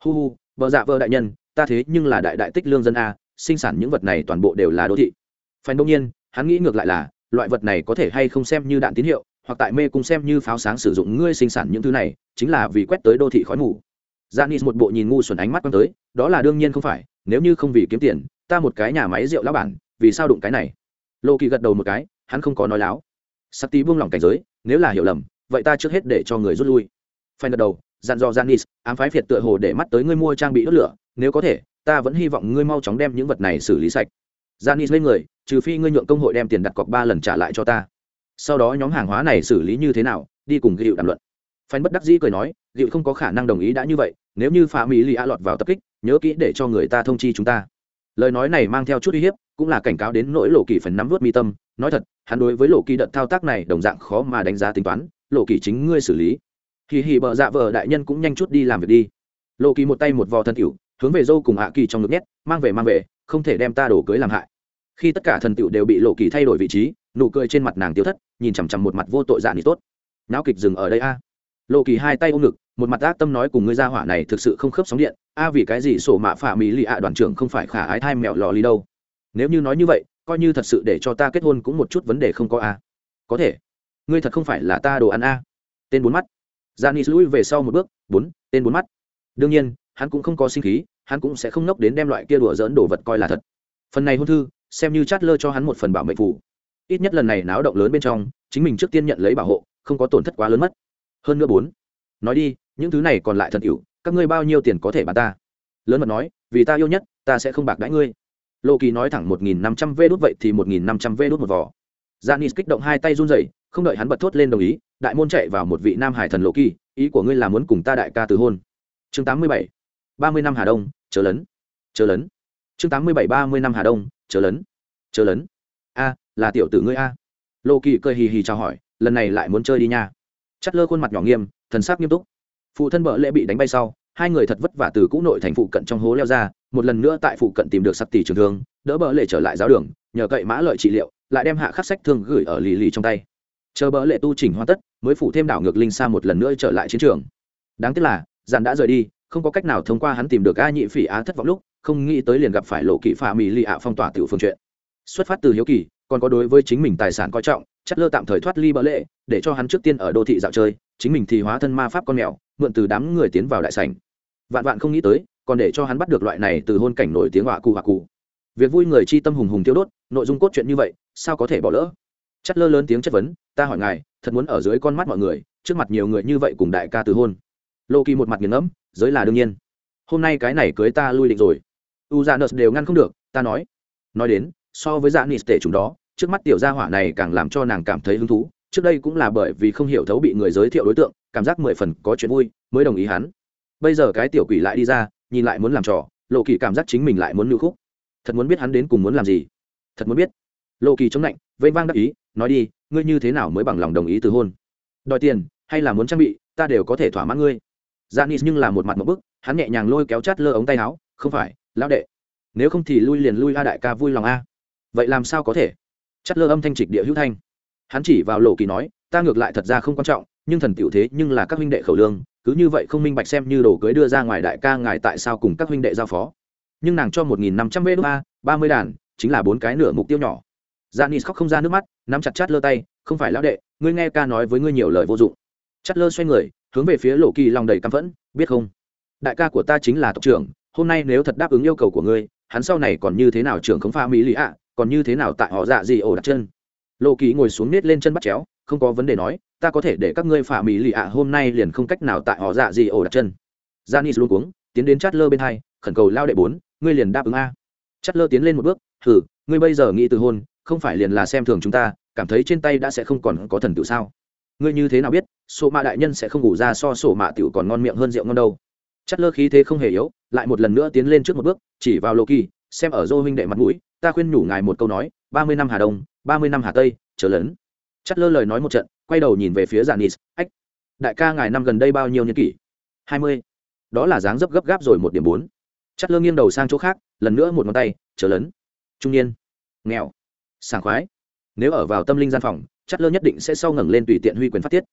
Hu hu, vợ dạ vợ đại nhân, ta thế nhưng là đại đại tích lương dân a, sinh sản những vật này toàn bộ đều là đô thị. phải đông nhiên, hắn nghĩ ngược lại là, loại vật này có thể hay không xem như đạn tín hiệu, hoặc tại mê cung xem như pháo sáng sử dụng ngươi sinh sản những thứ này, chính là vì quét tới đô thị khói mù. Janis một bộ nhìn ngu xuẩn ánh mắt quan tới, đó là đương nhiên không phải, nếu như không vì kiếm tiền, ta một cái nhà máy rượu lão bản, vì sao đụng cái này? Lô Kỳ gật đầu một cái, hắn không có nói láo. Sắc tí buông lỏng cảnh giới, nếu là hiểu lầm, vậy ta trước hết để cho người rút lui. Phải gật đầu, dặn dò Janis, ám phái phiệt tựa hồ để mắt tới ngươi mua trang bị đốt lửa, nếu có thể, ta vẫn hy vọng ngươi mau chóng đem những vật này xử lý sạch. Janis lên người, trừ phi ngươi nhượng công hội đem tiền đặt cọc ba lần trả lại cho ta. Sau đó nhóm hàng hóa này xử lý như thế nào, đi cùng Gựu đàm luận. Phan bất đắc dĩ cười nói, Gựu không có khả năng đồng ý đã như vậy, nếu như Phá Mỹ Lì A lọt vào tập kích, nhớ kỹ để cho người ta thông chi chúng ta. Lời nói này mang theo chút uy hiếp, cũng là cảnh cáo đến nỗi Lộ Kỳ phần nắm vút mi tâm, nói thật, hắn đối với Lộ Kỳ đợt thao tác này đồng dạng khó mà đánh giá tính toán, Lộ Kỳ chính ngươi xử lý. Hì hì bợ dạ vợ đại nhân cũng nhanh chút đi làm việc đi. Lộ Kỳ một tay một vò thân tiểu, hướng về dâu cùng hạ kỳ trong ngực nhét, mang về mang về, không thể đem ta đổ cưới làm hại. Khi tất cả thần tiểu đều bị Lộ Kỳ thay đổi vị trí, nụ cười trên mặt nàng tiêu thất, nhìn chằm chằm một mặt vô tội dạ nỉ tốt. Náo kịch dừng ở đây a. À. Lộ kỳ hai tay ôm ngực một mặt ác tâm nói cùng ngươi ra hỏa này thực sự không khớp sóng điện a vì cái gì sổ mạ phả mỹ lì ạ đoàn trưởng không phải khả ái thai mẹo lò ly đâu. Nếu như nói như vậy coi như thật sự để cho ta kết hôn cũng một chút vấn đề không có a. Có thể. Ngươi thật không phải là ta đồ ăn a. Tên bốn mắt janis lùi về sau một bước bốn tên bốn mắt. Đương nhiên hắn cũng không có sinh khí hắn cũng sẽ không nốc đến đem loại kia đùa giỡn đồ vật coi là thật. Phần này hôn thư xem như Chatler lơ cho hắn một phần bảo mệnh phủ ít nhất lần này náo động lớn bên trong chính mình trước tiên nhận lấy bảo hộ không có tổn thất quá lớn mất. Hơn nữa bốn nói đi những thứ này còn lại thật hữu, các ngươi bao nhiêu tiền có thể bán ta? Lớn mật nói vì ta yêu nhất ta sẽ không bạc đãi ngươi. Lô kỳ nói thẳng một nghìn năm trăm vậy thì một nghìn năm trăm một vỏ janis kích động hai tay run rẩy, không đợi hắn bật thốt lên đồng ý, đại môn chạy vào một vị nam hải thần lộ kỳ, ý của ngươi là muốn cùng ta đại ca từ hôn. Chương tám mươi bảy, ba mươi năm hà đông, chớ lớn chớ lớn chương tám mươi bảy, ba mươi năm hà đông, chớ lớn chớ lớn a, là tiểu tử ngươi a. Lô kỳ cười hì hì chào hỏi, lần này lại muốn chơi đi nha. Chắt lơ khuôn mặt nhỏ nghiêm, thần sắc nghiêm túc. Phụ thân bợ lễ bị đánh bay sau, hai người thật vất vả từ cũ nội thành phụ cận trong hố leo ra, một lần nữa tại phụ cận tìm được sắc tỷ trường thương, đỡ bợ lệ trở lại giáo đường, nhờ cậy mã lợi trị liệu lại đem hạ khắc sách thương gửi ở lì lì trong tay. Chờ bỡ lệ tu chỉnh hoàn tất, mới phủ thêm đảo ngược linh xa một lần nữa trở lại chiến trường. Đáng tiếc là dàn đã rời đi, không có cách nào thông qua hắn tìm được a nhị phỉ á thất vọng lúc, không nghĩ tới liền gặp phải lộ kỵ phà mỹ lì ạ phong tỏa tiểu phương chuyện. Xuất phát từ hiếu kỳ, còn có đối với chính mình tài sản coi trọng chất lơ tạm thời thoát ly bỡ lệ, để cho hắn trước tiên ở đô thị dạo chơi, chính mình thì hóa thân ma pháp con mèo, mượn từ đám người tiến vào đại sảnh. Vạn vạn không nghĩ tới, còn để cho hắn bắt được loại này từ hôn cảnh nổi tiếng họa cụ họa cụ. Việc vui người chi tâm hùng hùng tiêu đốt, nội dung cốt truyện như vậy sao có thể bỏ lỡ? Chất lơ lớn tiếng chất vấn, ta hỏi ngài, thật muốn ở dưới con mắt mọi người, trước mặt nhiều người như vậy cùng đại ca từ hôn. Lô kỳ một mặt nghiền ngẫm, giới là đương nhiên. Hôm nay cái này cưới ta lui định rồi. U dạ nợ đều ngăn không được, ta nói. Nói đến, so với dạ nịt tệ chúng đó, trước mắt tiểu gia hỏa này càng làm cho nàng cảm thấy hứng thú, trước đây cũng là bởi vì không hiểu thấu bị người giới thiệu đối tượng, cảm giác mười phần có chuyện vui, mới đồng ý hắn. Bây giờ cái tiểu quỷ lại đi ra, nhìn lại muốn làm trò lộ kỳ cảm giác chính mình lại muốn lưu khúc. Thật muốn biết hắn đến cùng muốn làm gì? Thật muốn biết lộ kỳ chống lạnh vây vang đắc ý nói đi ngươi như thế nào mới bằng lòng đồng ý từ hôn đòi tiền hay là muốn trang bị ta đều có thể thỏa mãn ngươi Janis nhưng là một mặt một bức, hắn nhẹ nhàng lôi kéo chát lơ ống tay áo, "Không phải, lão đệ. Nếu không thì lui liền lui a đại ca vui lòng a." "Vậy làm sao có thể?" Chát lơ âm thanh trịch địa hữu thanh hắn chỉ vào lộ kỳ nói ta ngược lại thật ra không quan trọng nhưng thần tiểu thế nhưng là các huynh đệ khẩu lương cứ như vậy không minh bạch xem như đồ cưới đưa ra ngoài đại ca ngài tại sao cùng các huynh đệ giao phó nhưng nàng cho một nghìn năm trăm vê đ ba ba mươi đàn chính là bốn cái nửa mục tiêu nhỏ Dạ Janis khóc không ra nước mắt, nắm chặt chát lơ tay, không phải lão đệ, ngươi nghe ca nói với ngươi nhiều lời vô dụng. Chát lơ xoay người, hướng về phía lộ kỳ lòng đầy căm phẫn, biết không? Đại ca của ta chính là tộc trưởng, hôm nay nếu thật đáp ứng yêu cầu của ngươi, hắn sau này còn như thế nào trưởng không pha mỹ lý ạ, còn như thế nào tại họ dạ gì ổ đặt chân? Lộ kỳ ngồi xuống nết lên chân bắt chéo, không có vấn đề nói, ta có thể để các ngươi phả mỹ lì ạ hôm nay liền không cách nào tại họ dạ gì ổ đặt chân. Dạ Janis luôn cuống, tiến đến chát lơ bên hai, khẩn cầu lao đệ bốn, ngươi liền đáp ứng a. Chát lơ tiến lên một bước thử ngươi bây giờ nghĩ từ hôn không phải liền là xem thường chúng ta, cảm thấy trên tay đã sẽ không còn có thần tự sao? Ngươi như thế nào biết, sổ mạ đại nhân sẽ không ngủ ra so sổ mạ tiểu còn ngon miệng hơn rượu ngon đâu? Chất lơ khí thế không hề yếu, lại một lần nữa tiến lên trước một bước, chỉ vào lộ kỳ xem ở dô huynh đệ mặt mũi, ta khuyên nhủ ngài một câu nói, ba mươi năm hà đông, ba mươi năm hà tây trở lớn chất lơ lời nói một trận, quay đầu nhìn về phía giàn nis ách, đại ca ngài năm gần đây bao nhiêu niên kỷ? Hai mươi. Đó là dáng dấp gấp gáp rồi một điểm bốn. Chất lơ nghiêng đầu sang chỗ khác, lần nữa một ngón tay trở lớn trung niên. Nghèo sảng khoái. Nếu ở vào tâm linh gian phòng chắt lơ nhất định sẽ sau ngẩng lên tùy tiện huy quyền phát tiết.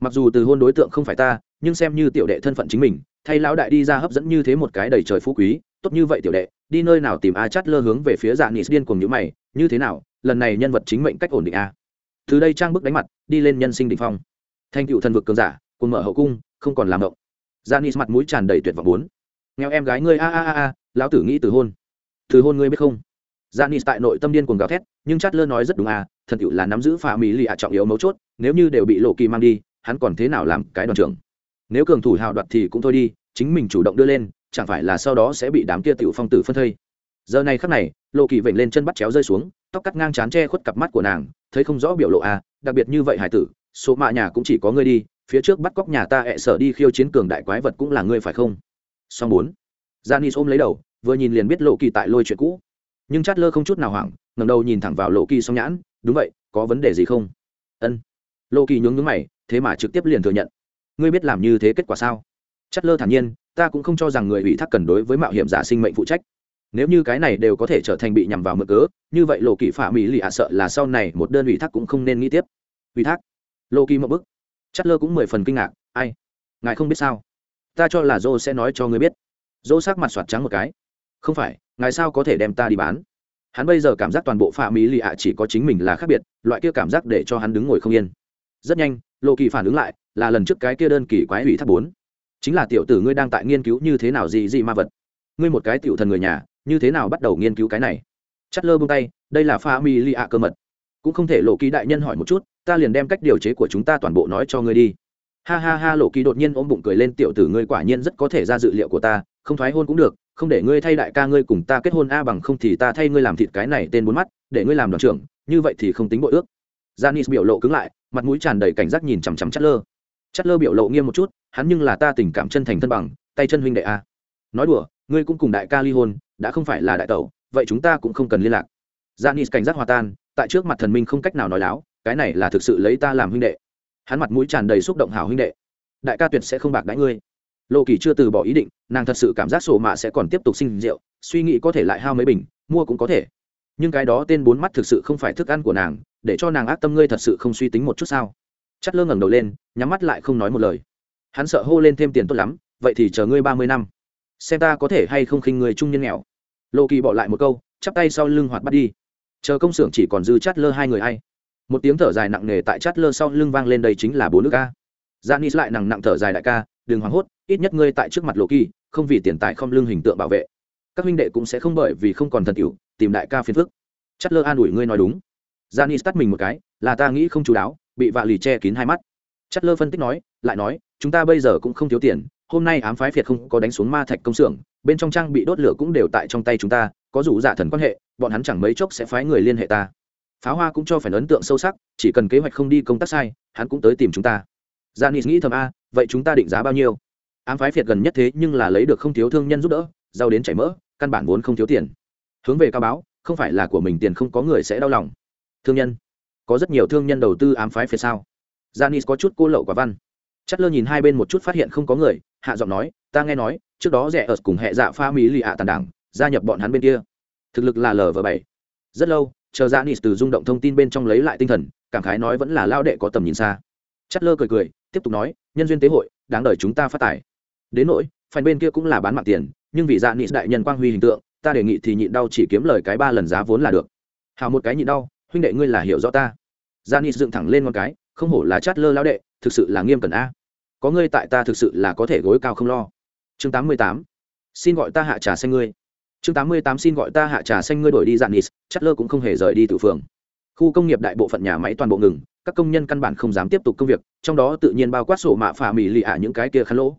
Mặc dù từ hôn đối tượng không phải ta, nhưng xem như tiểu đệ thân phận chính mình, thay lão đại đi ra hấp dẫn như thế một cái đầy trời phú quý, tốt như vậy tiểu đệ, đi nơi nào tìm a chắt lơ hướng về phía dạ nghị điên cùng như mày, như thế nào, lần này nhân vật chính mệnh cách ổn định a. Từ đây trang bức đánh mặt, đi lên nhân sinh đ ỉ n h phong. Thanh cựu thần vực cường giả cùng mở hậu cung, không còn làm động. Dạ nghị mặt mũi tràn đầy tuyệt vọng bốn nghèo em gái ngươi, a a a a, lão tử nghĩ từ hôn. Từ hôn ngươi biết không? Janis tại nội tâm điên cuồng gào thét, nhưng chát nói rất đúng à, a thần cựu là nắm giữ phà mỹ lì ạ trọng yếu mấu chốt, nếu như đều bị lộ kỳ mang đi, hắn còn thế nào làm cái đoàn trưởng? Nếu cường thủ hào đoạt thì cũng thôi đi, chính mình chủ động đưa lên, chẳng phải là sau đó sẽ bị đám kia tiểu phong tử phân thây? Giờ này khắc này lộ kỳ vểnh lên chân bắt chéo rơi xuống, tóc cắt ngang chán che khuất cặp mắt của nàng, thấy không rõ biểu lộ à đặc biệt như vậy hải tử, số mạ nhà cũng chỉ có ngươi đi, phía trước bắt cóc nhà ta ẹ sở đi khiêu chiến cường đại quái vật cũng là ngươi phải không? Song bốn janis ôm lấy đầu, vừa nhìn liền biết lộ kỳ tại lôi chuyện cũ nhưng chát lơ không chút nào hoảng ngầm đầu nhìn thẳng vào lộ kỳ song nhãn, đúng vậy, có vấn đề gì không? Ân. Lộ kỳ nhướng nhướng mày, thế mà trực tiếp liền thừa nhận. Ngươi biết làm như thế kết quả sao? Chát lơ thản nhiên, ta cũng không cho rằng người ủy thác cần đối với mạo hiểm giả sinh mệnh phụ trách. Nếu như cái này đều có thể trở thành bị nhằm vào mực cớ, như vậy lộ kỳ phả mỹ lì ạ sợ là sau này một đơn ủy thác cũng không nên nghĩ tiếp. Ủy thác? Lộ kỳ một bức. Chất lơ cũng mười phần kinh ngạc, ai? Ngài không biết sao? Ta cho là dô sẽ nói cho ngươi biết. Dô sắc mặt soạt trắng một cái không phải, ngài sao có thể đem ta đi bán? Hắn bây giờ cảm giác toàn bộ phạm mỹ lì ạ chỉ có chính mình là khác biệt, loại kia cảm giác để cho hắn đứng ngồi không yên. Rất nhanh lộ kỳ phản ứng lại, là lần trước cái kia đơn kỳ quái ủy thác bốn. Chính là tiểu tử ngươi đang tại nghiên cứu như thế nào gì gì ma vật. Ngươi một cái tiểu thần người nhà, như thế nào bắt đầu nghiên cứu cái này? Chắt lơ bông tay, đây là pha mi li ạ cơ mật. Cũng không thể lộ ký đại nhân hỏi một chút, ta liền đem cách điều chế của chúng ta toàn bộ nói cho ngươi đi. Ha ha ha lộ ký đột nhiên ôm bụng cười lên, tiểu tử ngươi quả nhiên rất có thể ra dự liệu của ta, không thoái hôn cũng được không để ngươi thay đại ca ngươi cùng ta kết hôn a bằng không thì ta thay ngươi làm thịt cái này tên bốn mắt để ngươi làm đoàn trưởng như vậy thì không tính bội ước Janis biểu lộ cứng lại, mặt mũi tràn đầy cảnh giác nhìn chằm chằm chất Lơ. chất Lơ biểu lộ nghiêm một chút, hắn nhưng là ta tình cảm chân thành thân bằng, tay chân huynh đệ a. Nói đùa, ngươi cũng cùng đại ca ly hôn, đã không phải là đại tẩu vậy chúng ta cũng không cần liên lạc Janis cảnh giác hòa tan tại trước mặt thần minh không cách nào nói láo cái này là thực sự lấy ta làm huynh đệ hắn mặt mũi tràn đầy xúc động hảo huynh đệ đại ca tuyệt sẽ không bạc đãi ngươi lộ kỳ chưa từ bỏ ý định, nàng thật sự cảm giác sổ mạ sẽ còn tiếp tục sinh rượu, suy nghĩ có thể lại hao mấy bình, mua cũng có thể. Nhưng cái đó tên bốn mắt thực sự không phải thức ăn của nàng, để cho nàng ác tâm ngươi thật sự không suy tính một chút sao? Chất lơ ngẩng đầu lên, nhắm mắt lại không nói một lời. Hắn sợ hô lên thêm tiền tốt lắm, vậy thì chờ ngươi ba mươi năm. Xem ta có thể hay không khinh người trung nhân nghèo. Lộ kỳ bỏ lại một câu, chắp tay sau lưng hoạt bắt đi. Chờ công xưởng chỉ còn dư chát lơ hai người hay một tiếng thở dài nặng nề tại chát lơ sau lưng vang lên đây chính là bốn nước a janis lại nặng nặng thở dài đại ca đừng hoảng hốt ít nhất ngươi tại trước mặt lộ kỳ không vì tiền tài không lương hình tượng bảo vệ. Các huynh đệ cũng sẽ không bởi vì không còn thần hữu, tìm đại ca phiền phức. Chát lơ an ủi ngươi nói đúng. Janis tắt mình một cái là ta nghĩ không chú đáo bị vạ lì che kín hai mắt. Chát lơ phân tích nói lại nói chúng ta bây giờ cũng không thiếu tiền hôm nay ám phái phiệt không có đánh xuống ma thạch công xưởng bên trong trang bị đốt lửa cũng đều tại trong tay chúng ta có dù dạ giả thần quan hệ bọn hắn chẳng mấy chốc sẽ phái người liên hệ ta. Pháo hoa cũng cho phải ấn tượng sâu sắc chỉ cần kế hoạch không đi công tác sai hắn cũng tới tìm chúng ta. Dạ janis nghĩ thầm, a, vậy chúng ta định giá bao nhiêu? Ám phái phiệt gần nhất thế nhưng là lấy được không thiếu thương nhân giúp đỡ giàu đến chảy mỡ, căn bản vốn không thiếu tiền. Hướng về cao báo, không phải là của mình tiền không có người sẽ đau lòng. Thương nhân, có rất nhiều thương nhân đầu tư ám phái phiệt sao? Dạ janis có chút cô lậu quả văn. Chất lơ nhìn hai bên một chút phát hiện không có người, hạ giọng nói, ta nghe nói, trước đó rẻ ở cùng hệ dạ pha mỹ lì ạ tàn đảng, gia nhập bọn hắn bên kia. Thực lực là lv bảy. Rất lâu, chờ dạ Janis từ rung động thông tin bên trong lấy lại tinh thần, cảm khái nói vẫn là lao đệ có tầm nhìn xa. Chất lơ cười cười tiếp tục nói, nhân duyên tế hội, đáng đời chúng ta phát tài. Đến nỗi, phần bên kia cũng là bán mạng tiền, nhưng vì dạ nis đại nhân quang huy hình tượng, ta đề nghị thì nhịn đau chỉ kiếm lời cái ba lần giá vốn là được. Hào một cái nhịn đau, huynh đệ ngươi là hiểu rõ ta. Dạ nis dựng thẳng lên con cái, không hổ là chát lơ lao đệ, thực sự là nghiêm cẩn a. Có ngươi tại ta thực sự là có thể gối cao không lo. Chương tám mươi tám. Xin gọi ta hạ trà xanh ngươi. Chương tám mươi tám xin gọi ta hạ trà xanh ngươi đổi đi dạn nis chất lơ cũng không hề rời đi tử phường. Khu công nghiệp đại bộ phận nhà máy toàn bộ ngừng các công nhân căn bản không dám tiếp tục công việc, trong đó tự nhiên bao quát sổ mạ phà mì lì ạ những cái kia khăn lỗ.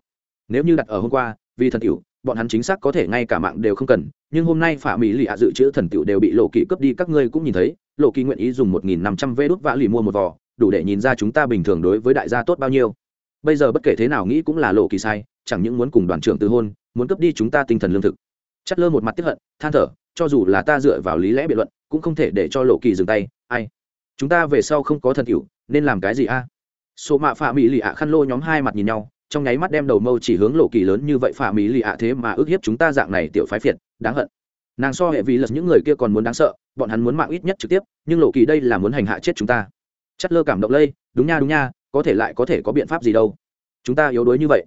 Nếu như đặt ở hôm qua, vì thần tiểu, bọn hắn chính xác có thể ngay cả mạng đều không cần, nhưng hôm nay phà mì lì ạ dự trữ thần tiểu đều bị lộ kỳ cướp đi, các ngươi cũng nhìn thấy, lộ kỳ nguyện ý dùng một nghìn năm trăm vê đốt vã lì mua một vò, đủ để nhìn ra chúng ta bình thường đối với đại gia tốt bao nhiêu. Bây giờ bất kể thế nào nghĩ cũng là lộ kỳ sai, chẳng những muốn cùng đoàn trưởng từ hôn, muốn cướp đi chúng ta tinh thần lương thực. Chất lơ một mặt tiếp hận, than thở, cho dù là ta dựa vào lý lẽ biện luận, cũng không thể để cho lộ kỳ dừng tay, ai? Chúng ta về sau không có thần cựu nên làm cái gì a? Số mạ phạ mỹ lì ạ khăn lô nhóm hai mặt nhìn nhau, trong nháy mắt đem đầu mâu chỉ hướng lộ kỳ lớn như vậy phạ mỹ lì ạ thế mà ức hiếp chúng ta dạng này tiểu phái phiệt, đáng hận. Nàng so hệ vì lật những người kia còn muốn đáng sợ, bọn hắn muốn mạng ít nhất trực tiếp, nhưng lộ kỳ đây là muốn hành hạ chết chúng ta. Chất lơ cảm động lây, đúng nha đúng nha, có thể lại có thể có biện pháp gì đâu. Chúng ta yếu đuối như vậy.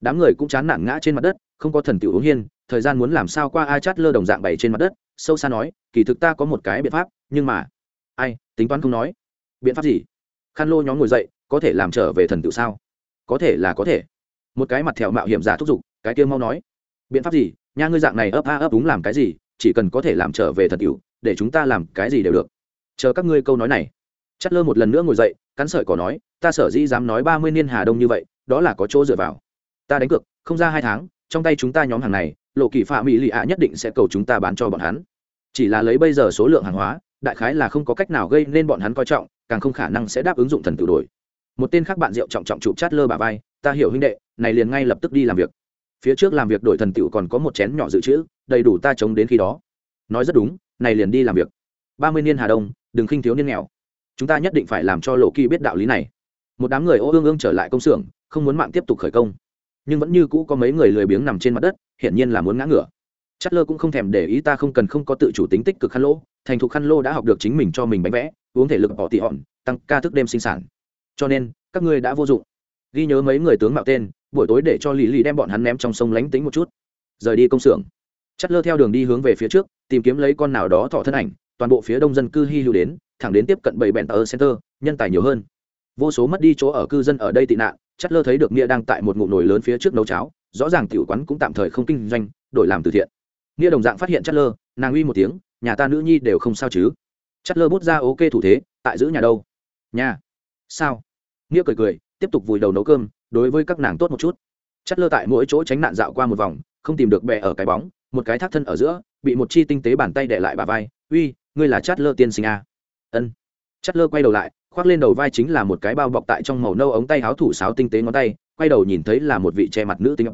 Đám người cũng chán nản ngã trên mặt đất, không có thần tiểu uống hiên, thời gian muốn làm sao qua ai chát lơ đồng dạng bày trên mặt đất, sâu xa nói, kỳ thực ta có một cái biện pháp, nhưng mà ai tính toán không nói. Biện pháp gì? Khăn lô nhóm ngồi dậy có thể làm trở về thần tự sao? Có thể là có thể. Một cái mặt thẹo mạo hiểm giả thúc giục cái kia mau nói. Biện pháp gì? Nha ngươi dạng này ấp a ấp đúng làm cái gì? Chỉ cần có thể làm trở về thần tự, để chúng ta làm cái gì đều được. Chờ các ngươi câu nói này. Chắt lơ một lần nữa ngồi dậy cắn sợi cỏ nói ta sở dĩ dám nói ba mươi niên hà đông như vậy đó là có chỗ dựa vào. Ta đánh cược không ra hai tháng trong tay chúng ta nhóm hàng này lộ kỳ phạm mỹ lì ạ nhất định sẽ cầu chúng ta bán cho bọn hắn. Chỉ là lấy bây giờ số lượng hàng hóa đại khái là không có cách nào gây nên bọn hắn coi trọng, càng không khả năng sẽ đáp ứng dụng thần tự đổi. Một tên khác bạn rượu trọng trọng chụp chát lơ bà vai, ta hiểu huynh đệ, này liền ngay lập tức đi làm việc. Phía trước làm việc đổi thần tựu còn có một chén nhỏ dự trữ, đầy đủ ta chống đến khi đó. Nói rất đúng, này liền đi làm việc. Ba mươi niên hà đông, đừng khinh thiếu niên nghèo. Chúng ta nhất định phải làm cho lộ kỳ biết đạo lý này. Một đám người ô ương ương trở lại công xưởng, không muốn mạng tiếp tục khởi công. Nhưng vẫn như cũ có mấy người lười biếng nằm trên mặt đất, hiển nhiên là muốn ngã ngửa. Chất lơ cũng không thèm để ý ta không cần không có tự chủ tính tích cực khăn lỗ thành thục khăn lô đã học được chính mình cho mình bánh vẽ, uống thể lực bỏ tị hòn, tăng ca thức đêm sinh sản. Cho nên, các ngươi đã vô dụng. Ghi nhớ mấy người tướng mạo tên, buổi tối để cho lì lì đem bọn hắn ném trong sông lánh tính một chút. Rời đi công xưởng. Chắt lơ theo đường đi hướng về phía trước, tìm kiếm lấy con nào đó thọ thân ảnh, toàn bộ phía đông dân cư hy lưu đến, thẳng đến tiếp cận bảy bèn tờ center, nhân tài nhiều hơn. Vô số mất đi chỗ ở cư dân ở đây tị nạn Chắt lơ thấy được nghĩa đang tại một ngụm nồi lớn phía trước nấu cháo, rõ ràng tiểu quán cũng tạm thời không kinh doanh, đổi làm từ thiện. Nghĩa đồng dạng phát hiện Chắt lơ, nàng uy một tiếng nhà ta nữ nhi đều không sao chứ? Chất lơ bút ra ok thủ thế, tại giữ nhà đâu? Nhà. Sao? Nghĩa cười cười, tiếp tục vùi đầu nấu cơm, đối với các nàng tốt một chút. Chất lơ tại mỗi chỗ tránh nạn dạo qua một vòng, không tìm được bè ở cái bóng, một cái thác thân ở giữa, bị một chi tinh tế bàn tay để lại bà vai. Uy, ngươi là chát lơ tiên sinh à. ân. Chát lơ quay đầu lại, khoác lên đầu vai chính là một cái bao bọc tại trong màu nâu ống tay áo thủ sáo tinh tế ngón tay, quay đầu nhìn thấy là một vị che mặt nữ tinh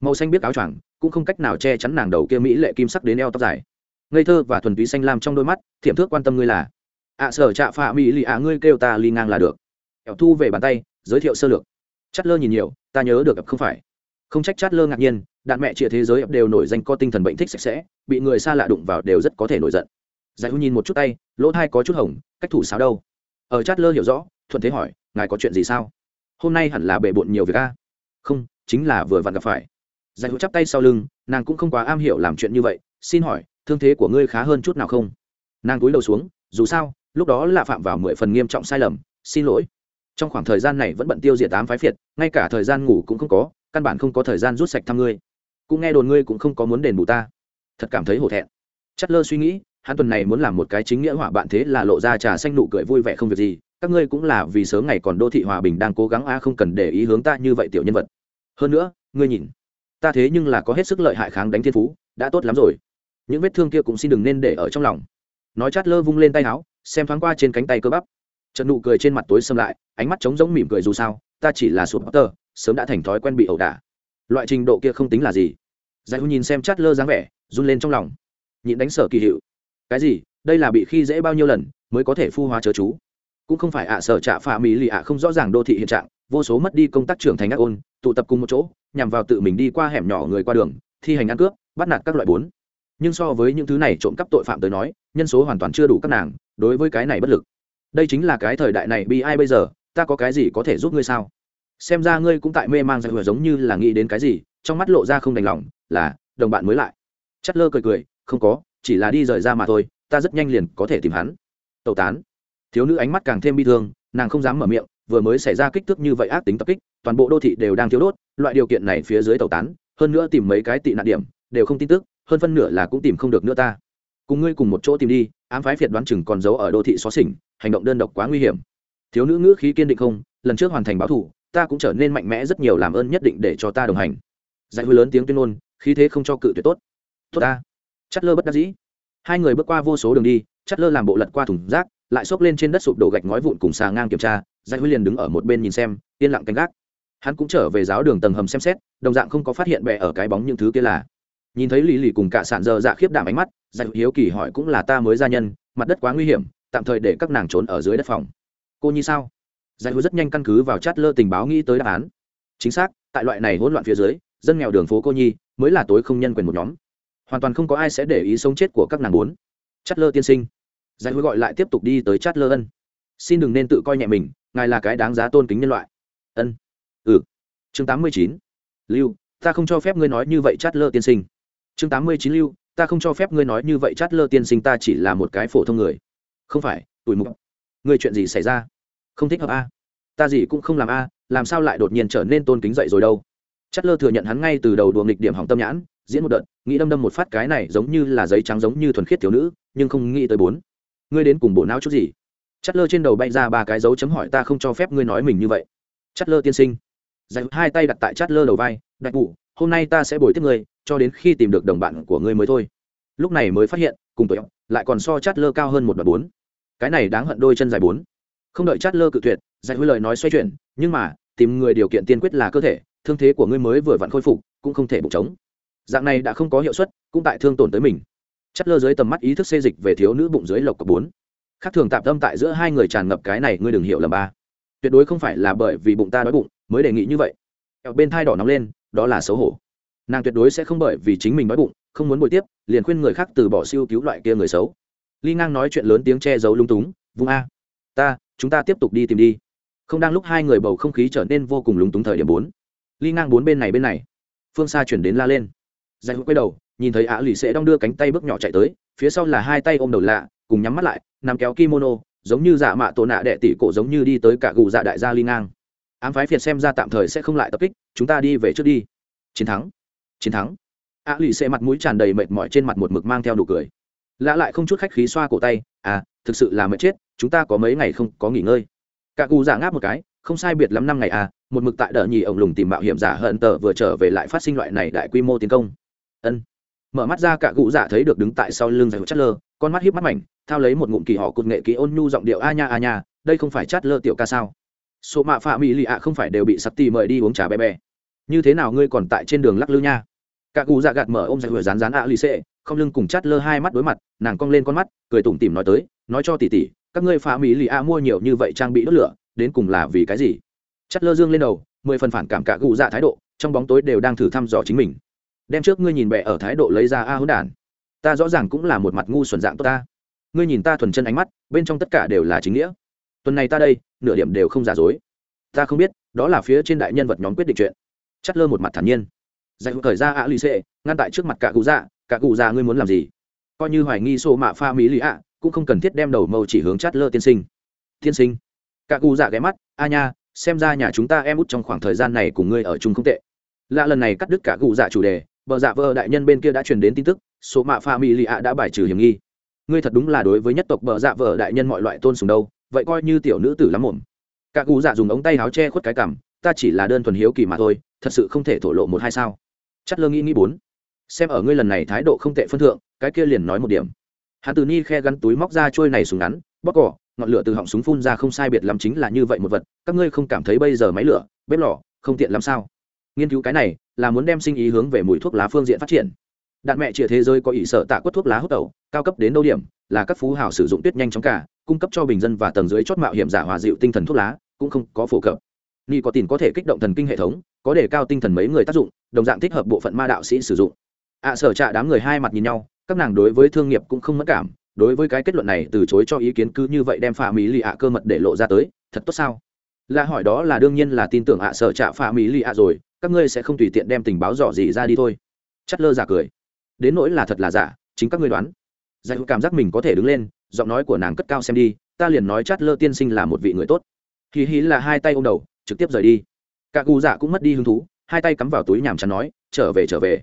màu xanh biết áo choàng, cũng không cách nào che chắn nàng đầu kia mỹ lệ kim sắc đến eo tóc dài ngây thơ và thuần túy xanh lam trong đôi mắt, thiểm thước quan tâm ngươi là. Ạ sở trạ phạ mỹ lì ạ, ngươi kêu ta ly ngang là được. Ẻo thu về bàn tay, giới thiệu sơ lược. Chát lơ nhìn nhiều, ta nhớ được không phải. Không trách chát lơ ngạc nhiên, đạn mẹ chia thế giới đều nổi danh có tinh thần bệnh thích sạch sẽ, bị người xa lạ đụng vào đều rất có thể nổi giận. Giải hữu nhìn một chút tay, lỗ thai có chút hồng, cách thủ sáo đâu? Ở chát lơ hiểu rõ, thuận thế hỏi, ngài có chuyện gì sao? Hôm nay hẳn là bề bộn nhiều việc a? Không, chính là vừa vặn gặp phải. Giải hữu chắp tay sau lưng, nàng cũng không quá am hiểu làm chuyện như vậy, xin hỏi thương thế của ngươi khá hơn chút nào không? Nàng cúi đầu xuống, dù sao, lúc đó là phạm vào mười phần nghiêm trọng sai lầm, xin lỗi. Trong khoảng thời gian này vẫn bận tiêu diệt tám phái phiệt, ngay cả thời gian ngủ cũng không có, căn bản không có thời gian rút sạch thăm ngươi. Cũng nghe đồn ngươi cũng không có muốn đền bù ta. Thật cảm thấy hổ thẹn. Chất lơ suy nghĩ, hắn tuần này muốn làm một cái chính nghĩa hỏa bạn thế là lộ ra trà xanh nụ cười vui vẻ không việc gì, các ngươi cũng là vì sớm ngày còn đô thị hòa bình đang cố gắng a, không cần để ý hướng ta như vậy tiểu nhân vật. Hơn nữa, ngươi nhìn, ta thế nhưng là có hết sức lợi hại kháng đánh thiên phú, đã tốt lắm rồi những vết thương kia cũng xin đừng nên để ở trong lòng. Nói chát lơ vung lên tay áo, xem thoáng qua trên cánh tay cơ bắp. Trận nụ cười trên mặt tối xâm lại, ánh mắt trống rỗng mỉm cười dù sao, ta chỉ là sụp tơ, sớm đã thành thói quen bị ẩu đả. Loại trình độ kia không tính là gì. Giải hữu nhìn xem chát lơ dáng vẻ, run lên trong lòng. Nhịn đánh sở kỳ hiệu. Cái gì? Đây là bị khi dễ bao nhiêu lần mới có thể phu hóa chớ chú? Cũng không phải ạ, sở trạ phà mỹ lì ạ không rõ ràng đô thị hiện trạng, vô số mất đi công tác trưởng thành ác ôn, tụ tập cùng một chỗ, nhằm vào tự mình đi qua hẻm nhỏ người qua đường, thi hành ăn cướp, bắt nạt các loại bốn nhưng so với những thứ này trộm cắp tội phạm tới nói, nhân số hoàn toàn chưa đủ các nàng, đối với cái này bất lực. Đây chính là cái thời đại này bi ai bây giờ, ta có cái gì có thể giúp ngươi sao? Xem ra ngươi cũng tại mê mang ra vừa giống như là nghĩ đến cái gì, trong mắt lộ ra không đành lòng, là, đồng bạn mới lại. Chất lơ cười cười, không có, chỉ là đi rời ra mà thôi, ta rất nhanh liền có thể tìm hắn. Tẩu tán. Thiếu nữ ánh mắt càng thêm bi thương, nàng không dám mở miệng, vừa mới xảy ra kích thước như vậy ác tính tập kích, toàn bộ đô thị đều đang thiếu đốt, loại điều kiện này phía dưới tẩu tán, hơn nữa tìm mấy cái tị nạn điểm, đều không tin tức hơn phân nửa là cũng tìm không được nữa ta. Cùng ngươi cùng một chỗ tìm đi, ám phái phiệt đoán chừng còn giấu ở đô thị xóa xỉnh, hành động đơn độc quá nguy hiểm. Thiếu nữ ngữ khí kiên định không, lần trước hoàn thành báo thủ, ta cũng trở nên mạnh mẽ rất nhiều làm ơn nhất định để cho ta đồng hành. Dạy hư lớn tiếng tuyên ngôn, khí thế không cho cự tuyệt tốt. Tốt ta. Chắt lơ bất đắc dĩ. Hai người bước qua vô số đường đi chắt lơ làm bộ lật qua thùng rác, lại xốc lên trên đất sụp đổ gạch ngói vụn cùng xà ngang kiểm tra dạy hư liền đứng ở một bên nhìn xem, yên lặng canh gác hắn cũng trở về giáo đường tầng hầm xem xét, đồng dạng không có phát hiện bẹ ở cái bóng những thứ kia là nhìn thấy lì lì cùng cả sạn dơ dạ khiếp đảm ánh mắt giải hiếu kỳ hỏi cũng là ta mới gia nhân, mặt đất quá nguy hiểm, tạm thời để các nàng trốn ở dưới đất phòng. Cô như sao? Giải hữu rất nhanh căn cứ vào chát lơ tình báo nghĩ tới đáp án. Chính xác, tại loại này hỗn loạn phía dưới, dân nghèo đường phố cô nhi mới là tối không nhân quyền một nhóm. Hoàn toàn không có ai sẽ để ý sống chết của các nàng bốn chát lơ tiên sinh. Giải hữu gọi lại tiếp tục đi tới chát lơ ân. Xin đừng nên tự coi nhẹ mình, ngài là cái đáng giá tôn kính nhân loại. Ân. Ừ. Chương tám mươi chín. Lưu, ta không cho phép ngươi nói như vậy chát lơ tiên sinh chương tám mươi chín lưu, ta không cho phép ngươi nói như vậy chát lơ tiên sinh ta chỉ là một cái phổ thông người. Không phải tuổi mục. Ngươi chuyện gì xảy ra? Không thích hợp a ta gì cũng không làm a làm sao lại đột nhiên trở nên tôn kính dậy rồi đâu? Chát lơ thừa nhận hắn ngay từ đầu đùa nghịch điểm hỏng tâm nhãn, diễn một đợt, nghĩ đâm đâm một phát cái này giống như là giấy trắng giống như thuần khiết thiếu nữ, nhưng không nghĩ tới bốn. Ngươi đến cùng bộ não chút gì? Chát lơ trên đầu bay ra ba cái dấu chấm hỏi ta không cho phép ngươi nói mình như vậy. Chát lơ tiên sinh. Dạy hai tay đặt tại chát lơ đầu vai, đại bụ hôm nay ta sẽ bồi tiếp ngươi, cho đến khi tìm được đồng bạn của ngươi mới thôi. Lúc này mới phát hiện, cùng tuổi lại còn so chát lơ cao hơn một đoạn bốn. Cái này đáng hận đôi chân dài bốn. Không đợi chát lơ cự tuyệt dạy huy lời nói xoay chuyển, nhưng mà, tìm người điều kiện tiên quyết là cơ thể, thương thế của ngươi mới vừa vặn khôi phục, cũng không thể bụng trống. Dạng này đã không có hiệu suất, cũng tại thương tổn tới mình. Chát lơ dưới tầm mắt ý thức xê dịch về thiếu nữ bụng dưới lộc cấp bốn. Khác thường tạm tâm tại giữa hai người tràn ngập cái này, ngươi đừng hiểu là ba. Tuyệt đối không phải là bởi vì bụng ta đói bụng, mới đề nghị như vậy. Ở bên thai đỏ nóng lên đó là xấu hổ. Nàng tuyệt đối sẽ không bởi vì chính mình đói bụng, không muốn bồi tiếp, liền khuyên người khác từ bỏ siêu cứu loại kia người xấu. Ly ngang nói chuyện lớn tiếng che giấu lung túng, vung a, ta, chúng ta tiếp tục đi tìm đi. Không đang lúc hai người bầu không khí trở nên vô cùng lúng túng thời điểm bốn. Ly ngang bốn bên này bên này, phương xa chuyển đến la lên. Dạy quay đầu, nhìn thấy ả lì sẽ đong đưa cánh tay bước nhỏ chạy tới, phía sau là hai tay ôm đầu lạ, cùng nhắm mắt lại nằm kéo kimono, giống như dạ mạ tổ nạ đệ tỷ cổ giống như đi tới cả gù dạ đại gia ly ngang ám phái phiệt xem ra tạm thời sẽ không lại tập kích, chúng ta đi về trước đi. Chiến thắng chiến thắng. Ả lì sẽ mặt mũi tràn đầy mệt mỏi trên mặt một mực mang theo nụ cười. Lạ lại không chút khách khí xoa cổ tay à thực sự là mệt chết, chúng ta có mấy ngày không có nghỉ ngơi. Cả cụ giả ngáp một cái, không sai biệt lắm năm ngày à một mực tại đờ nhì ổng lùng tìm mạo hiểm giả hận tờ vừa trở về lại phát sinh loại này đại quy mô tiến công. Ân. Mở mắt ra, cả cụ giả thấy được đứng tại sau lưng giải chất lơ con mắt hiếp mắt mảnh, thao lấy một ngụm kỳ họ cột nghệ ký ôn nhu giọng điệu a nha a nha, đây không phải chát lơ tiểu ca sao? Số mạ phạ mỹ lì ạ không phải đều bị sắp tì mời đi uống trà bé bé. Như thế nào ngươi còn tại trên đường lắc lư nha? Cả cụ dạ gạt mở ôm giải vừa rán rán ạ lì xệ, không lưng cùng chát lơ hai mắt đối mặt, nàng cong lên con mắt, cười tủm tỉm nói tới, nói cho tỷ tỷ các ngươi phá mỹ lì ạ mua nhiều như vậy trang bị đốt lửa, đến cùng là vì cái gì? Chát lơ dương lên đầu, mười phần phản cảm cả cụ dạ thái độ, trong bóng tối đều đang thử thăm dò chính mình. Đem trước ngươi nhìn bẹ ở thái độ lấy ra a hỗn đản. Ta rõ ràng cũng là một mặt ngu xuẩn dạng tốt ta. Ngươi nhìn ta thuần chân ánh mắt, bên trong tất cả đều là chính nghĩa tuần này ta đây, nửa điểm đều không giả dối. Ta không biết, đó là phía trên đại nhân vật nhóm quyết định chuyện. Chắt lơ một mặt thản nhiên. Dạy khởi ra ạ lì xệ, ngăn tại trước mặt cả cụ dạ cả cụ dạ ngươi muốn làm gì? Coi như hoài nghi sổ mạ pha mỹ lì ạ, cũng không cần thiết đem đầu mâu chỉ hướng chát lơ tiên sinh. Tiên sinh. Cả cụ dạ ghé mắt, a nha, xem ra nhà chúng ta em út trong khoảng thời gian này cùng ngươi ở chung không tệ. Lạ lần này cắt đứt cả cụ dạ chủ đề, bờ dạ vợ đại nhân bên kia đã truyền đến tin tức số mạ pha mỹ lì ạ đã bài trừ hiểm nghi. Ngươi thật đúng là đối với nhất tộc bờ dạ vợ đại nhân mọi loại tôn sùng đâu vậy coi như tiểu nữ tử lắm mồm. Cả cụ dạ dùng ống tay áo che khuất cái cằm, ta chỉ là đơn thuần hiếu kỳ mà thôi, thật sự không thể thổ lộ một hai sao. Chất lơ nghĩ nghĩ bốn. Xem ở ngươi lần này thái độ không tệ phân thượng, cái kia liền nói một điểm. Hắn từ ni khe gắn túi móc ra trôi này súng ngắn bóc cỏ, ngọn lửa từ họng súng phun ra không sai biệt lắm chính là như vậy một vật, các ngươi không cảm thấy bây giờ máy lửa, bếp lò, không tiện lắm sao? Nghiên cứu cái này, là muốn đem sinh ý hướng về mùi thuốc lá phương diện phát triển đạn mẹ chĩa thế giới có ý sợ tạ quất thuốc lá hút tẩu, cao cấp đến đâu điểm, là các phú hào sử dụng tuyết nhanh chóng cả, cung cấp cho bình dân và tầng dưới chót mạo hiểm giả hòa dịu tinh thần thuốc lá, cũng không có phổ cập. Ni có tiền có thể kích động thần kinh hệ thống, có đề cao tinh thần mấy người tác dụng, đồng dạng thích hợp bộ phận ma đạo sĩ sử dụng. Ạ sở trạ đám người hai mặt nhìn nhau, các nàng đối với thương nghiệp cũng không mất cảm, đối với cái kết luận này từ chối cho ý kiến cứ như vậy đem phà mỹ lì ạ cơ mật để lộ ra tới, thật tốt sao? Là hỏi đó là đương nhiên là tin tưởng ạ, sở trạ phà mỹ lì ạ rồi, các ngươi sẽ không tùy tiện đem tình báo dò gì ra đi thôi. Chất lơ giả cười đến nỗi là thật là giả chính các ngươi đoán. Dạ Giải cảm giác mình có thể đứng lên giọng nói của nàng cất cao xem đi ta liền nói chát lơ tiên sinh là một vị người tốt. Hì hí là hai tay ô m đầu trực tiếp rời đi. Cả cụ dạ cũng mất đi hứng thú hai tay cắm vào túi nhàm chán nói trở về trở về.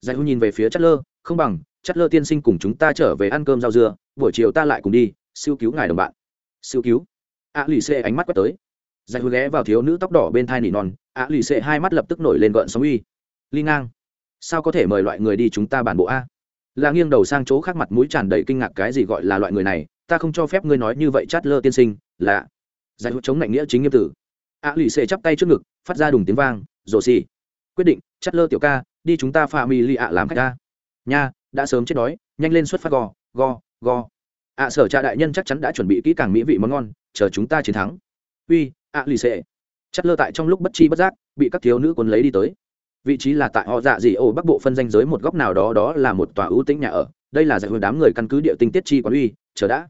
Giải hữu nhìn về phía chát lơ không bằng chát lơ tiên sinh cùng chúng ta trở về ăn cơm rau dưa buổi chiều ta lại cùng đi siêu cứu ngài đồng bạn. Siêu cứu? A à, lì xê ánh mắt quét tới. Giải hữu ghé vào thiếu nữ tóc đỏ bên thai nỉ non a à, lì xê hai mắt lập tức nổi lên gợn sóng uy. Ly ngang sao có thể mời loại người đi chúng ta bản bộ a? Là nghiêng đầu sang chỗ khác mặt mũi tràn đầy kinh ngạc cái gì gọi là loại người này, ta không cho phép ngươi nói như vậy chát lơ tiên sinh, là giải hữu chống lạnh nghĩa chính nghiêm tử. A lì xê chắp tay trước ngực, phát ra đùng tiếng vang, rồ xì, quyết định chát lơ tiểu ca, đi chúng ta pha mi lì ạ làm khách ta. Nha, đã sớm chết đói, nhanh lên xuất phát gò gò gò. Ạ sở cha đại nhân chắc chắn đã chuẩn bị kỹ càng mỹ vị món ngon, chờ chúng ta chiến thắng. Uy ạ lì xê chát lơ tại trong lúc bất chi bất giác, bị các thiếu nữ quân lấy đi tới vị trí là tại họ dạ dị ô bắc bộ phân danh giới một góc nào đó đó là một tòa ưu tĩnh nhà ở. Đây là giải hồi đám người căn cứ địa tinh tiết chi quán uy, chờ đã.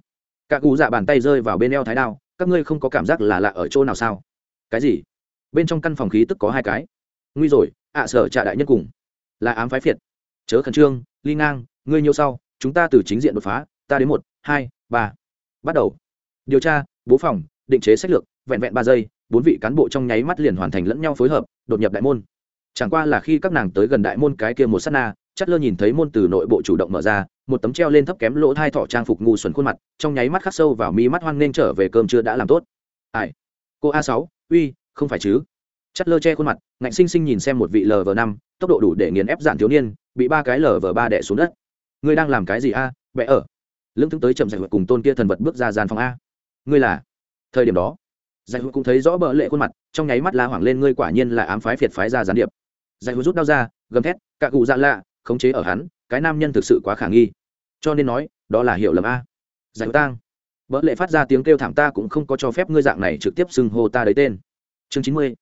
Các cụ dạ bàn tay rơi vào bên eo thái đao, các ngươi không có cảm giác là lạ ở chỗ nào sao? Cái gì? Bên trong căn phòng khí tức có hai cái. Nguy rồi, ạ sở trạ đại nhân cùng. Là ám phái phiệt. Chớ khẩn trương, ly ngang, ngươi nhiều sau, chúng ta từ chính diện đột phá, ta đến một, hai, ba. Bắt đầu. Điều tra, bố phòng, định chế sách lược, vẹn vẹn ba giây, bốn vị cán bộ trong nháy mắt liền hoàn thành lẫn nhau phối hợp, đột nhập đại môn chẳng qua là khi các nàng tới gần đại môn cái kia một s á t na, chất lơ nhìn thấy môn từ nội bộ chủ động mở ra, một tấm treo lên thấp kém lỗ thai thọ trang phục ngu xuẩn khuôn mặt, trong nháy mắt khắc sâu vào mi mắt hoang nên trở về cơm chưa đã làm tốt. Ai? Cô a sáu, uy, không phải chứ? Chất lơ che khuôn mặt, ngạnh xinh xinh nhìn xem một vị lv năm, tốc độ đủ để nghiền ép dạn thiếu niên, bị ba cái lv ba đẻ xuống đất. Ngươi đang làm cái gì a? Vẽ ở. Lưng thức tới chậm dạy cùng tôn kia thần vật bước ra gian phòng a. Ngươi là? Thời điểm đó dạy hữu cũng thấy rõ bỡ lệ khuôn mặt, trong nháy mắt la hoảng lên, ngươi quả nhiên là ám phái phiệt phái ra gián điệp giải hữu rút đao ra, gầm thét cạ cụ dạ lạ, khống chế ở hắn, cái nam nhân thực sự quá khả nghi. Cho nên nói, đó là hiểu lầm a. Giải hữu tang. Vợ lệ phát ra tiếng kêu thảm ta cũng không có cho phép ngươi dạng này trực tiếp xưng hô ta đấy tên. Chương chín mươi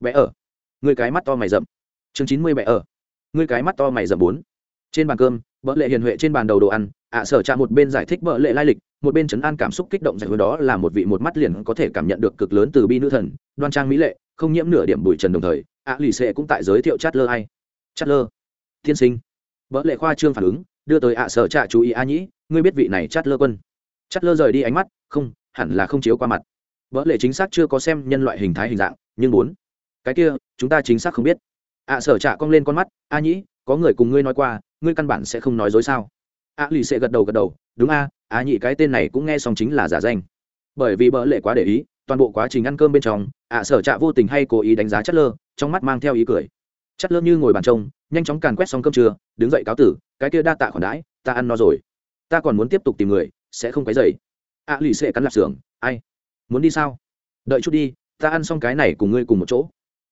vẽ ở. Ngươi cái mắt to mày rậm. Chương chín mươi vẽ ở. Ngươi cái mắt to mày rậm bốn. Trên bàn cơm vợ lệ hiền huệ trên bàn đầu đồ ăn, ạ sở trạ một bên giải thích vợ lệ lai lịch, một bên chấn an cảm xúc kích động giải hồi đó là một vị một mắt liền có thể cảm nhận được cực lớn từ bi nữ thần, đoan trang mỹ lệ, không nhiễm nửa điểm bụi trần đồng thời ạ lì xệ cũng tại giới thiệu chát lơ hay chát lơ tiên sinh. Vợ lệ khoa trương phản ứng, đưa tới ạ sở trạ chú ý a nhĩ, ngươi biết vị này chát lơ quân. Chát lơ rời đi ánh mắt, không, hẳn là không chiếu qua mặt. Vợ lệ chính xác chưa có xem nhân loại hình thái hình dạng, nhưng muốn. Cái kia, chúng ta chính xác không biết. ạ sở trạ cong lên con mắt, a nhĩ, có người cùng ngươi nói qua, ngươi căn bản sẽ không nói dối sao? a lì xệ gật đầu gật đầu, đúng a A nhị cái tên này cũng nghe xong chính là giả danh. Bởi vì bỡ lệ quá để ý toàn bộ quá trình ăn cơm bên trong, ạ sở trạ vô tình hay cố ý đánh giá chất lơ, trong mắt mang theo ý cười. Chất lơ như ngồi bàn trông, nhanh chóng càn quét xong cơm trưa, đứng dậy cáo tử, cái kia đa tạ khoản đãi, ta ăn no rồi. Ta còn muốn tiếp tục tìm người, sẽ không cái dậy ạ lì xệ cắn lạp xưởng, ai? Muốn đi sao? Đợi chút đi, ta ăn xong cái này cùng ngươi cùng một chỗ.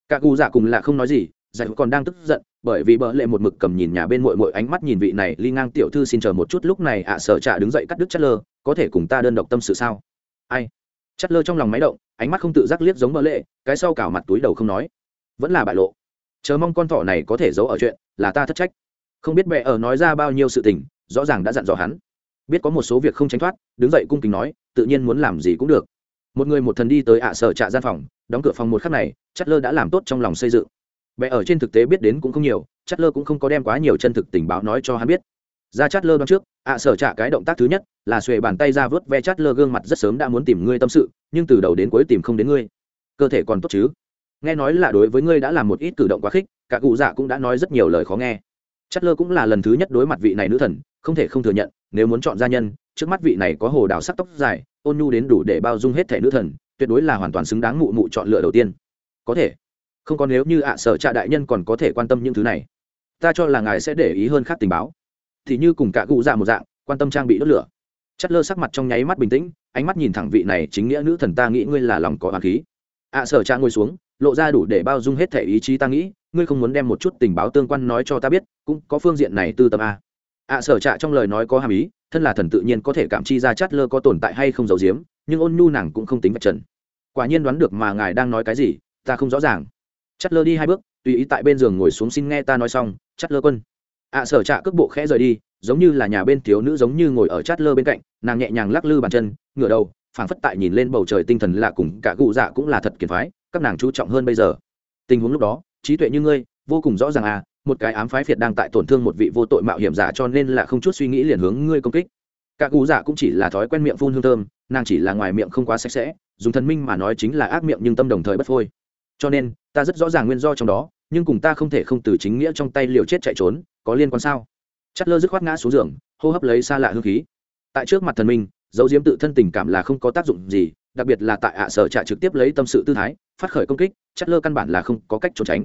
Cả cụ dạ cùng là không nói gì, giải còn đang tức giận, bởi vì bỡ lệ một mực cầm nhìn nhà bên mội mội ánh mắt nhìn vị này ly ngang tiểu thư xin chờ một chút, lúc này ạ sở trạ đứng dậy cắt đứt chất lơ, có thể cùng ta đơn độc tâm sự sao? Ai? Chất lơ trong lòng máy động ánh mắt không tự giác liếc giống mơ lệ cái sau cào mặt túi đầu không nói. Vẫn là bại lộ. Chờ mong con thỏ này có thể giấu ở chuyện là ta thất trách. Không biết bệ ở nói ra bao nhiêu sự tình rõ ràng đã dặn dò hắn. Biết có một số việc không tránh thoát đứng dậy cung kính nói tự nhiên muốn làm gì cũng được. Một người một thần đi tới ạ sở trạ gian phòng đóng cửa phòng một khắc này chất lơ đã làm tốt trong lòng xây dựng. Bệ ở trên thực tế biết đến cũng không nhiều, Chát Lơ cũng không có đem quá nhiều chân thực tình báo nói cho hắn biết. Ra Chát Lơ đoán trước, ạ sở trả cái động tác thứ nhất là xuề bàn tay ra vớt ve Chát Lơ gương mặt rất sớm đã muốn tìm ngươi tâm sự, nhưng từ đầu đến cuối tìm không đến ngươi. Cơ thể còn tốt chứ? Nghe nói là đối với ngươi đã làm một ít cử động quá khích, cả cụ dạ cũng đã nói rất nhiều lời khó nghe. Chát Lơ cũng là lần thứ nhất đối mặt vị này nữ thần, không thể không thừa nhận, nếu muốn chọn gia nhân, trước mắt vị này có hồ đào sắc tóc dài, ôn nhu đến đủ để bao dung hết thể nữ thần, tuyệt đối là hoàn toàn xứng đáng mụ mụ chọn lựa đầu tiên. Có thể không có nếu như ạ sở trạ đại nhân còn có thể quan tâm những thứ này ta cho là ngài sẽ để ý hơn khác tình báo thì như cùng cả cụ dạ một dạng, quan tâm trang bị đốt lửa. Chất lơ sắc mặt trong nháy mắt bình tĩnh, ánh mắt nhìn thẳng vị này chính nghĩa nữ thần ta nghĩ ngươi là lòng có hoàng khí. Ạ sở cha ngồi xuống, lộ ra đủ để bao dung hết thể ý chí ta nghĩ, ngươi không muốn đem một chút tình báo tương quan nói cho ta biết, cũng có phương diện này tư tâm a ạ sở trạ trong lời nói có hàm ý, thân là thần tự nhiên có thể cảm chi ra chát lơ có tồn tại hay không giấu giếm, nhưng ôn nhu nàng cũng không tính vạch trần. Quả nhiên đoán được mà ngài đang nói cái gì, ta không rõ ràng. Chất lơ đi hai bước, tùy ý tại bên giường ngồi xuống xin nghe ta nói xong, chất lơ quân ạ sở trạ cước bộ khẽ rời đi, giống như là nhà bên thiếu nữ giống như ngồi ở chát lơ bên cạnh, nàng nhẹ nhàng lắc lư bàn chân, ngửa đầu, phảng phất tại nhìn lên bầu trời tinh thần lạ cùng cả cụ dạ cũng là thật kiệt phái, các nàng chú trọng hơn bây giờ. Tình huống lúc đó, trí tuệ như ngươi, vô cùng rõ ràng à một cái ám phái phiệt đang tại tổn thương một vị vô tội mạo hiểm giả cho nên là không chút suy nghĩ liền hướng ngươi công kích. Cả cụ dạ cũng chỉ là thói quen miệng phun hương thơm, nàng chỉ là ngoài miệng không quá sạch sẽ, dùng thần minh mà nói chính là ác miệng nhưng tâm đồng thời bất phôi. Cho nên, ta rất rõ ràng nguyên do trong đó nhưng cùng ta không thể không từ chính nghĩa trong tay liều chết chạy trốn, có liên quan sao? Chất lơ dứt khoát ngã xuống giường, hô hấp lấy xa lạ hương khí. Tại trước mặt thần minh, dấu diếm tự thân tình cảm là không có tác dụng gì, đặc biệt là tại ạ sở trạ trực tiếp lấy tâm sự tư thái, phát khởi công kích, chất lơ căn bản là không có cách trốn tránh.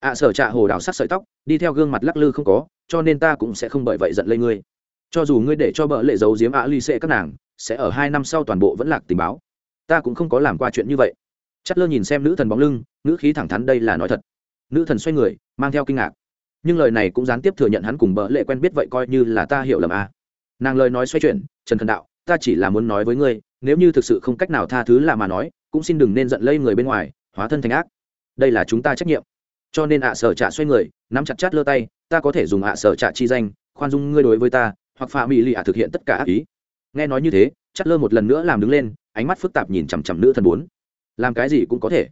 ạ sở trạ hồ đào sắc sợi tóc, đi theo gương mặt lắc lư không có, cho nên ta cũng sẽ không bởi vậy giận lấy ngươi. Cho dù ngươi để cho bợ lệ giấu diếm ạ ly xệ các nàng, sẽ ở hai năm sau toàn bộ vẫn lạc tình báo. Ta cũng không có làm qua chuyện như vậy. Chất lơ nhìn xem nữ thần bóng lưng nữ khí thẳng thắn đây là nói thật nữ thần xoay người, mang theo kinh ngạc. Nhưng lời này cũng gián tiếp thừa nhận hắn cùng bỡ lệ quen biết vậy coi như là ta hiểu lầm à. nàng lời nói xoay chuyển, trần thần đạo, ta chỉ là muốn nói với ngươi, nếu như thực sự không cách nào tha thứ là mà nói, cũng xin đừng nên giận lây người bên ngoài, hóa thân thành ác. Đây là chúng ta trách nhiệm. Cho nên ạ sở trạ xoay người, nắm chặt chát lơ tay, ta có thể dùng ạ sở trạ chi danh, khoan dung ngươi đối với ta, hoặc phạm mỹ lì ạ thực hiện tất cả ác ý. Nghe nói như thế, chát lơ một lần nữa làm đứng lên, ánh mắt phức tạp nhìn chằm chằm nữ thần bốn. Làm cái gì cũng có thể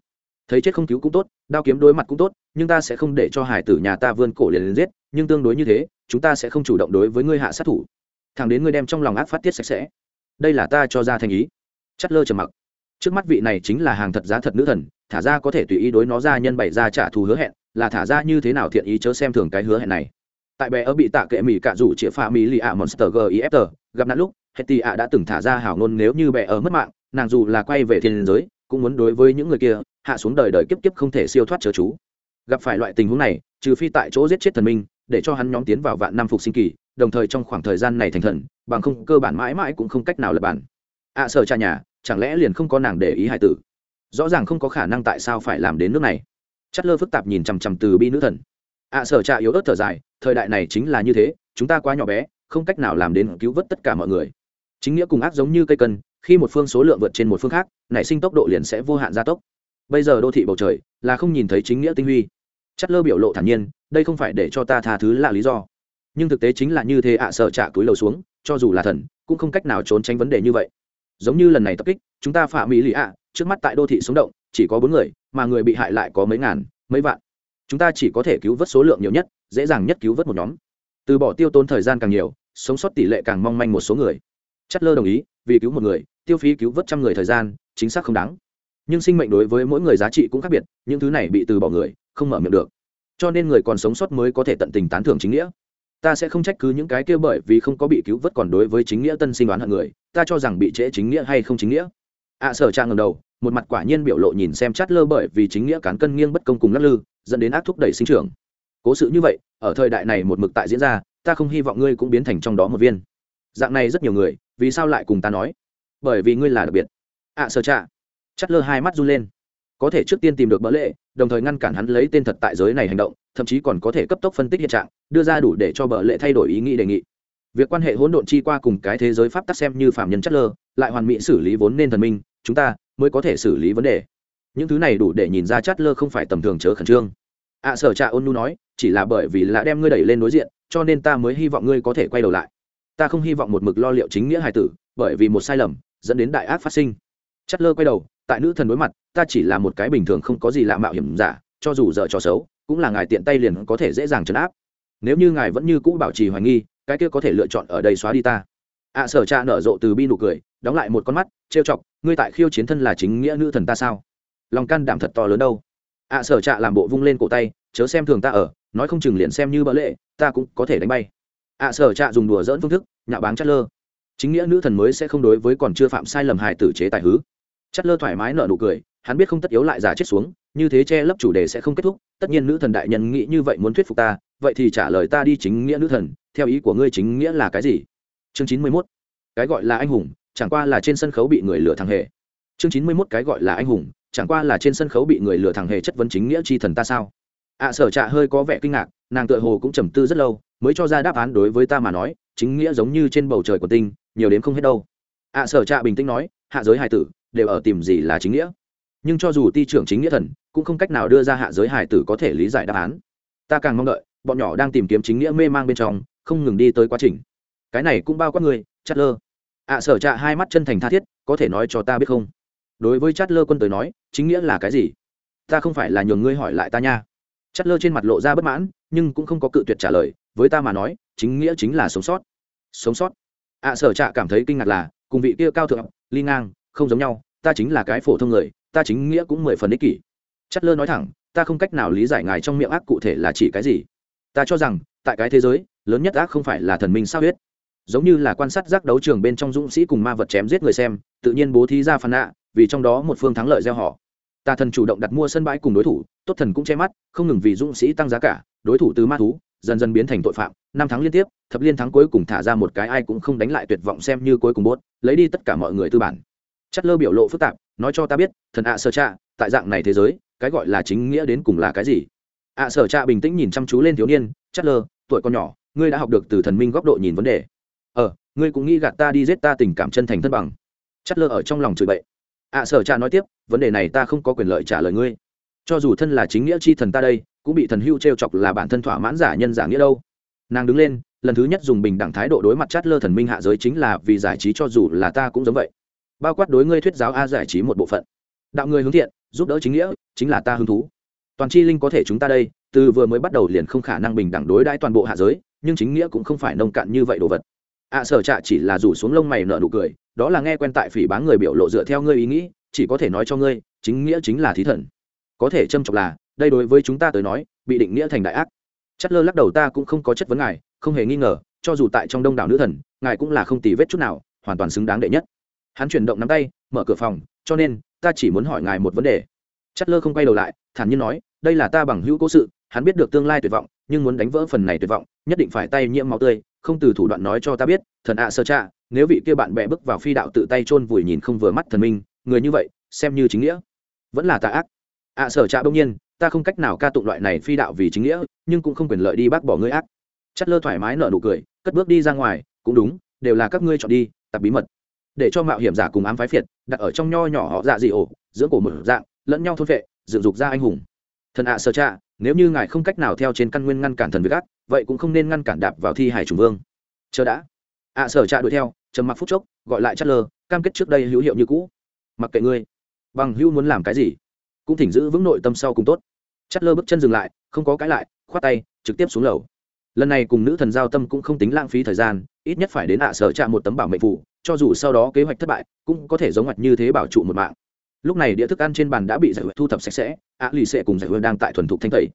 thấy chết không cứu cũng tốt đao kiếm đối mặt cũng tốt nhưng ta sẽ không để cho hải tử nhà ta vươn cổ liền, liền giết nhưng tương đối như thế chúng ta sẽ không chủ động đối với ngươi hạ sát thủ. Thằng đến ngươi đem trong lòng ác phát tiết sạch sẽ. Đây là ta cho ra thành ý. Chất lơ trầm mặc. Trước mắt vị này chính là hàng thật giá thật nữ thần thả ra có thể tùy ý đối nó ra nhân bày ra trả thù hứa hẹn là thả ra như thế nào thiện ý chớ xem thường cái hứa hẹn này. Tại bé ở bị tạ kệ mỹ cạ rủ chĩa pha mỹ lì ạ monster gif gặp nạn lúc hetty ạ đã từng thả ra hảo ngôn nếu như bé ở mất mạng nàng dù là quay về thiên giới cũng muốn đối với những người kia hạ xuống đời đời kiếp kiếp không thể siêu thoát chớ chú. Gặp phải loại tình huống này trừ phi tại chỗ giết chết thần minh để cho hắn nhóm tiến vào vạn năm phục sinh kỳ đồng thời trong khoảng thời gian này thành thần bằng không cơ bản mãi mãi cũng không cách nào lập bản. Ạ à, sợ cha nhà chẳng lẽ liền không có nàng để ý hại tử? Rõ ràng không có khả năng tại sao phải làm đến nước này. Chất lơ phức tạp nhìn chằm chằm từ bi nữ thần. Ạ à, sở cha yếu ớt thở dài thời đại này chính là như thế chúng ta quá nhỏ bé không cách nào làm đến cứu vớt tất cả mọi người. Chính nghĩa cùng ác giống như cây cân khi một phương số lượng vượt trên một phương khác nảy sinh tốc độ liền sẽ vô hạn gia tốc bây giờ đô thị bầu trời là không nhìn thấy chính nghĩa tinh huy. Chất lơ biểu lộ thản nhiên, đây không phải để cho ta tha thứ là lý do. Nhưng thực tế chính là như thế ạ, sợ trả túi lầu xuống, cho dù là thần, cũng không cách nào trốn tránh vấn đề như vậy. Giống như lần này tập kích, chúng ta phạm mỹ lì ạ, trước mắt tại đô thị sống động, chỉ có bốn người, mà người bị hại lại có mấy ngàn, mấy vạn. Chúng ta chỉ có thể cứu vớt số lượng nhiều nhất, dễ dàng nhất cứu vớt một nhóm. Từ bỏ tiêu tốn thời gian càng nhiều, sống sót tỷ lệ càng mong manh một số người. Chất lơ đồng ý, vì cứu một người, tiêu phí cứu vớt trăm người thời gian, chính xác không đáng nhưng sinh mệnh đối với mỗi người giá trị cũng khác biệt những thứ này bị từ bỏ người không mở miệng được. Cho nên người còn sống sót mới có thể tận tình tán thưởng chính nghĩa. Ta sẽ không trách cứ những cái kia bởi vì không có bị cứu vớt còn đối với chính nghĩa tân sinh đoán hận người ta cho rằng bị trễ chính nghĩa hay không chính nghĩa. Ạ à, sở trang ngầm đầu một mặt quả nhiên biểu lộ nhìn xem chát lơ bởi vì chính nghĩa cán cân nghiêng bất công cùng lắc lư dẫn đến ác thúc đẩy sinh trưởng. Cố sự như vậy ở thời đại này một mực tại diễn ra ta không hy vọng ngươi cũng biến thành trong đó một viên. Dạng này rất nhiều người vì sao lại cùng ta nói? Bởi vì ngươi là đặc biệt. Ạ à, sở trạ chắt lơ hai mắt run lên. Có thể trước tiên tìm được bỡ lệ, đồng thời ngăn cản hắn lấy tên thật tại giới này hành động, thậm chí còn có thể cấp tốc phân tích hiện trạng, đưa ra đủ để cho bỡ lệ thay đổi ý nghĩ đề nghị. Việc quan hệ hỗn độn chi qua cùng cái thế giới pháp tắc xem như phạm nhân chất lơ, lại hoàn mỹ xử lý vốn nên thần minh, chúng ta mới có thể xử lý vấn đề. Những thứ này đủ để nhìn ra chất lơ không phải tầm thường chớ khẩn trương. Ạ sở trạ ôn nu nói, chỉ là bởi vì là đem ngươi đẩy lên đối diện, cho nên ta mới hy vọng ngươi có thể quay đầu lại. Ta không hy vọng một mực lo liệu chính nghĩa hài tử, bởi vì một sai lầm, dẫn đến đại ác phát sinh. Chất lơ quay đầu tại nữ thần đối mặt, ta chỉ là một cái bình thường không có gì lạ mạo hiểm giả, cho dù dở trò xấu, cũng là ngài tiện tay liền có thể dễ dàng chấn áp. Nếu như ngài vẫn như cũ bảo trì hoài nghi, cái kia có thể lựa chọn ở đây xóa đi ta. Ạ sở cha nở rộ từ bi nụ cười, đóng lại một con mắt, trêu chọc, ngươi tại khiêu chiến thân là chính nghĩa nữ thần ta sao? Lòng can đảm thật to lớn đâu. Ạ sở trạ làm bộ vung lên cổ tay, chớ xem thường ta ở, nói không chừng liền xem như bỡ lệ, ta cũng có thể đánh bay. Ạ sở trạ dùng đùa dỡn phương thức, nhạo báng chát lơ. Chính nghĩa nữ thần mới sẽ không đối với còn chưa phạm sai lầm hài tử chế tài hứ. Chất lơ thoải mái nở nụ cười, hắn biết không tất yếu lại giả chết xuống, như thế che lấp chủ đề sẽ không kết thúc, tất nhiên nữ thần đại nhân nghĩ như vậy muốn thuyết phục ta, vậy thì trả lời ta đi chính nghĩa nữ thần, theo ý của ngươi chính nghĩa là cái gì? Chương chín mươi mốt, cái gọi là anh hùng, chẳng qua là trên sân khấu bị người lừa thằng hề. Chương chín mươi mốt, cái gọi là anh hùng, chẳng qua là trên sân khấu bị người lừa thằng hề chất vấn chính nghĩa chi thần ta sao? Ạ sở trạ hơi có vẻ kinh ngạc, nàng tựa hồ cũng trầm tư rất lâu, mới cho ra đáp án đối với ta mà nói, chính nghĩa giống như trên bầu trời của tinh, nhiều đến không hết đâu. Ạ sở trạ bình tĩnh nói, hạ giới hài tử đều ở tìm gì là chính nghĩa. Nhưng cho dù ti trưởng chính nghĩa thần, cũng không cách nào đưa ra hạ giới hải tử có thể lý giải đáp án. Ta càng mong đợi, bọn nhỏ đang tìm kiếm chính nghĩa mê mang bên trong, không ngừng đi tới quá trình. Cái này cũng bao quát người chát lơ ạ sở trạ hai mắt chân thành tha thiết, có thể nói cho ta biết không? Đối với chát lơ quân tới nói, chính nghĩa là cái gì? Ta không phải là nhường ngươi hỏi lại ta nha. Chát lơ trên mặt lộ ra bất mãn, nhưng cũng không có cự tuyệt trả lời, với ta mà nói, chính nghĩa chính là sống sót. Sống sót. Ạ sở trạ cảm thấy kinh ngạc là, cùng vị kia cao thượng ly ngang không giống nhau, ta chính là cái phổ thông người, ta chính nghĩa cũng mười phần ích kỷ. Chất lơ nói thẳng, ta không cách nào lý giải ngài trong miệng ác cụ thể là chỉ cái gì. Ta cho rằng, tại cái thế giới, lớn nhất ác không phải là thần minh sao huyết. Giống như là quan sát giác đấu trường bên trong dũng sĩ cùng ma vật chém giết người xem, tự nhiên bố thí ra phản nạ, vì trong đó một phương thắng lợi gieo họ. Tà thần chủ động đặt mua sân bãi cùng đối thủ, tốt thần cũng che mắt, không ngừng vì dũng sĩ tăng giá cả, đối thủ từ ma thú, dần dần biến thành tội phạm, năm tháng liên tiếp, thập liên thắng cuối cùng thả ra một cái ai cũng không đánh lại tuyệt vọng xem như cuối cùng bốt, lấy đi tất cả mọi người tư bản chất lơ biểu lộ phức tạp, nói cho ta biết, thần ạ sở trạ, tại dạng này thế giới, cái gọi là chính nghĩa đến cùng là cái gì? Ạ sở trạ bình tĩnh nhìn chăm chú lên thiếu niên chất lơ, tuổi con nhỏ, ngươi đã học được từ thần minh góc độ nhìn vấn đề. Ờ ngươi cũng nghĩ gạt ta đi giết ta tình cảm chân thành thân bằng. Chất lơ ở trong lòng chửi bậy. Ạ sở trạ nói tiếp, vấn đề này ta không có quyền lợi trả lời ngươi. Cho dù thân là chính nghĩa chi thần ta đây, cũng bị thần hưu t r e o chọc là bản thân thỏa mãn giả nhân giả nghĩa đâu. Nàng đứng lên, lần thứ nhất dùng bình đẳng thái độ đối mặt chát lơ thần minh hạ giới chính là vì giải trí cho dù là ta cũng giống vậy bao quát đối ngươi thuyết giáo a giải trí một bộ phận. Đạo người hướng thiện, giúp đỡ chính nghĩa, chính là ta hứng thú. Toàn chi linh có thể chúng ta đây, từ vừa mới bắt đầu liền không khả năng bình đẳng đối đãi toàn bộ hạ giới, nhưng chính nghĩa cũng không phải nông cạn như vậy đồ vật. Ạ sở trạ chỉ là rủ xuống lông mày nở nụ cười, đó là nghe quen tại phỉ báng người biểu lộ dựa theo ngươi ý nghĩ, chỉ có thể nói cho ngươi, chính nghĩa chính là thí thần. Có thể châm chọc là, đây đối với chúng ta tới nói, bị định nghĩa thành đại ác. Chất lơ lắc đầu ta cũng không có chất vấn ngài, không hề nghi ngờ, cho dù tại trong đông đảo nữ thần, ngài cũng là không tì vết chút nào, hoàn toàn xứng đáng đệ nhất hắn chuyển động nắm tay, mở cửa phòng, cho nên, ta chỉ muốn hỏi ngài một vấn đề. Chất lơ không quay đầu lại, thản nhiên nói, đây là ta bằng hữu cố sự, hắn biết được tương lai tuyệt vọng, nhưng muốn đánh vỡ phần này tuyệt vọng, nhất định phải tay nhiễm máu tươi, không từ thủ đoạn nói cho ta biết, thần ạ sơ cha nếu vị kia bạn bè bước vào phi đạo tự tay chôn vùi nhìn không vừa mắt thần minh, người như vậy, xem như chính nghĩa. Vẫn là tà ác. Ạ sở cha bỗng nhiên, ta không cách nào ca tụng loại này phi đạo vì chính nghĩa, nhưng cũng không quyền lợi đi bác bỏ ngươi ác. Chất lơ thoải mái nở nụ cười, cất bước đi ra ngoài, cũng đúng, đều là các ngươi chọn đi, tập bí mật để cho mạo hiểm giả cùng ám phái phiệt đặt ở trong nho nhỏ họ dạ dị ổ giữa cổ một dạng, lẫn nhau thôn vệ, dựng dục ra anh hùng. Thần ạ sơ cha nếu như ngài không cách nào theo trên căn nguyên ngăn cản thần việc ác vậy cũng không nên ngăn cản đạp vào thi hải trùng vương. Chờ đã. Ạ sở cha đuổi theo, trầm mặc phút chốc, gọi lại chất lơ cam kết trước đây hữu hiệu như cũ. Mặc kệ ngươi. Bằng hữu muốn làm cái gì, cũng thỉnh giữ vững nội tâm sau cùng tốt. Chất lơ bước chân dừng lại, không có cái lại, khoát tay, trực tiếp xuống lầu. Lần này cùng nữ thần giao tâm cũng không tính lãng phí thời gian, ít nhất phải đến ạ sở trạ một tấm bảo mệnh phụ cho dù sau đó kế hoạch thất bại, cũng có thể giống mặt như thế bảo trụ một mạng. Lúc này đĩa thức ăn trên bàn đã bị giải thu thập sạch sẽ, ạ lì xệ cùng giải hương đang tại thuần thục thanh tẩy.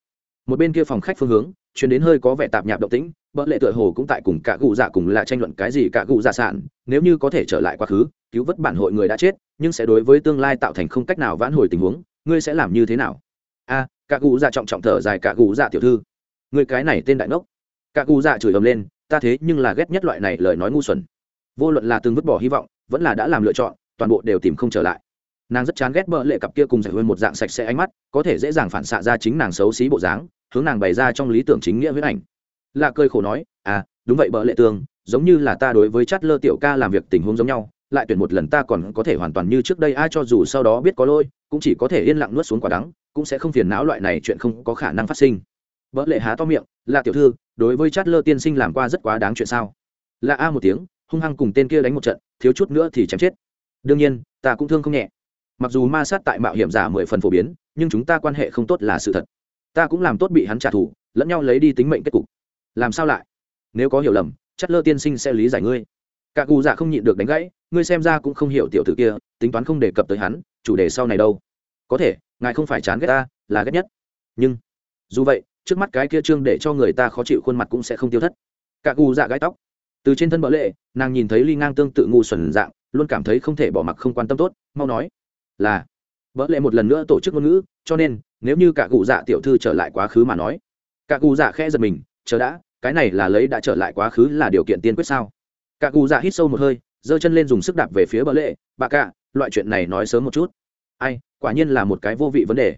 Một bên kia phòng khách phương hướng, chuyển đến hơi có vẻ tạp nhạp động tĩnh bỡ lệ tựa hồ cũng tại cùng cả cụ dạ cùng là tranh luận cái gì cả cụ dạ sản, nếu như có thể trở lại quá khứ, cứu vớt bản hội người đã chết, nhưng sẽ đối với tương lai tạo thành không cách nào vãn hồi tình huống, ngươi sẽ làm như thế nào? A, cả cụ dạ trọng trọng thở dài cả cụ dạ tiểu thư. Người cái này tên đại ngốc. Cả cụ dạ chửi ầm lên, ta thế nhưng là ghét nhất loại này lời nói ngu xuẩn vô luận là từng vứt bỏ hy vọng, vẫn là đã làm lựa chọn, toàn bộ đều tìm không trở lại. Nàng rất chán ghét bợ lệ cặp kia cùng giải hơn một dạng sạch sẽ ánh mắt, có thể dễ dàng phản xạ ra chính nàng xấu xí bộ dáng, hướng nàng bày ra trong lý tưởng chính nghĩa huyết ảnh. Lạ cười khổ nói à đúng vậy bợ lệ tương giống như là ta đối với chát lơ tiểu ca làm việc tình huống giống nhau, lại tuyển một lần ta còn có thể hoàn toàn như trước đây ai cho dù sau đó biết có lỗi, cũng chỉ có thể yên lặng nuốt xuống quả đắng, cũng sẽ không phiền não loại này chuyện không có khả năng phát sinh. Bợ lệ há to miệng là tiểu thư, đối với chát lơ tiên sinh làm qua rất quá đáng chuyện sao? Là a một tiếng hung hăng cùng tên kia đánh một trận, thiếu chút nữa thì chém chết. Đương nhiên, ta cũng thương không nhẹ. Mặc dù ma sát tại mạo hiểm giả mười phần phổ biến, nhưng chúng ta quan hệ không tốt là sự thật. Ta cũng làm tốt bị hắn trả thù, lẫn nhau lấy đi tính mệnh kết cục. Làm sao lại? Nếu có hiểu lầm chất lơ tiên sinh sẽ lý giải ngươi. Cả cụ dạ không nhịn được đánh gãy, ngươi xem ra cũng không hiểu tiểu tử kia, tính toán không đề cập tới hắn, chủ đề sau này đâu. Có thể, ngài không phải chán ghét ta, là ghét nhất. Nhưng, dù vậy, trước mắt cái kia trương để cho người ta khó chịu khuôn mặt cũng sẽ không tiêu thất. Cả cụ dạ gái tóc từ trên thân bỡ lệ, nàng nhìn thấy ly ngang tương tự ngu xuẩn dạng, luôn cảm thấy không thể bỏ mặc, không quan tâm tốt, mau nói. Là bỡ lệ một lần nữa tổ chức ngôn ngữ, cho nên, nếu như cả cụ dạ tiểu thư trở lại quá khứ mà nói. Cả cụ dạ khẽ giật mình, chờ đã, cái này là lấy đã trở lại quá khứ là điều kiện tiên quyết sao? Cả cụ dạ hít sâu một hơi, giơ chân lên dùng sức đạp về phía bỡ lệ, bà cả, loại chuyện này nói sớm một chút. Ai, quả nhiên là một cái vô vị vấn đề.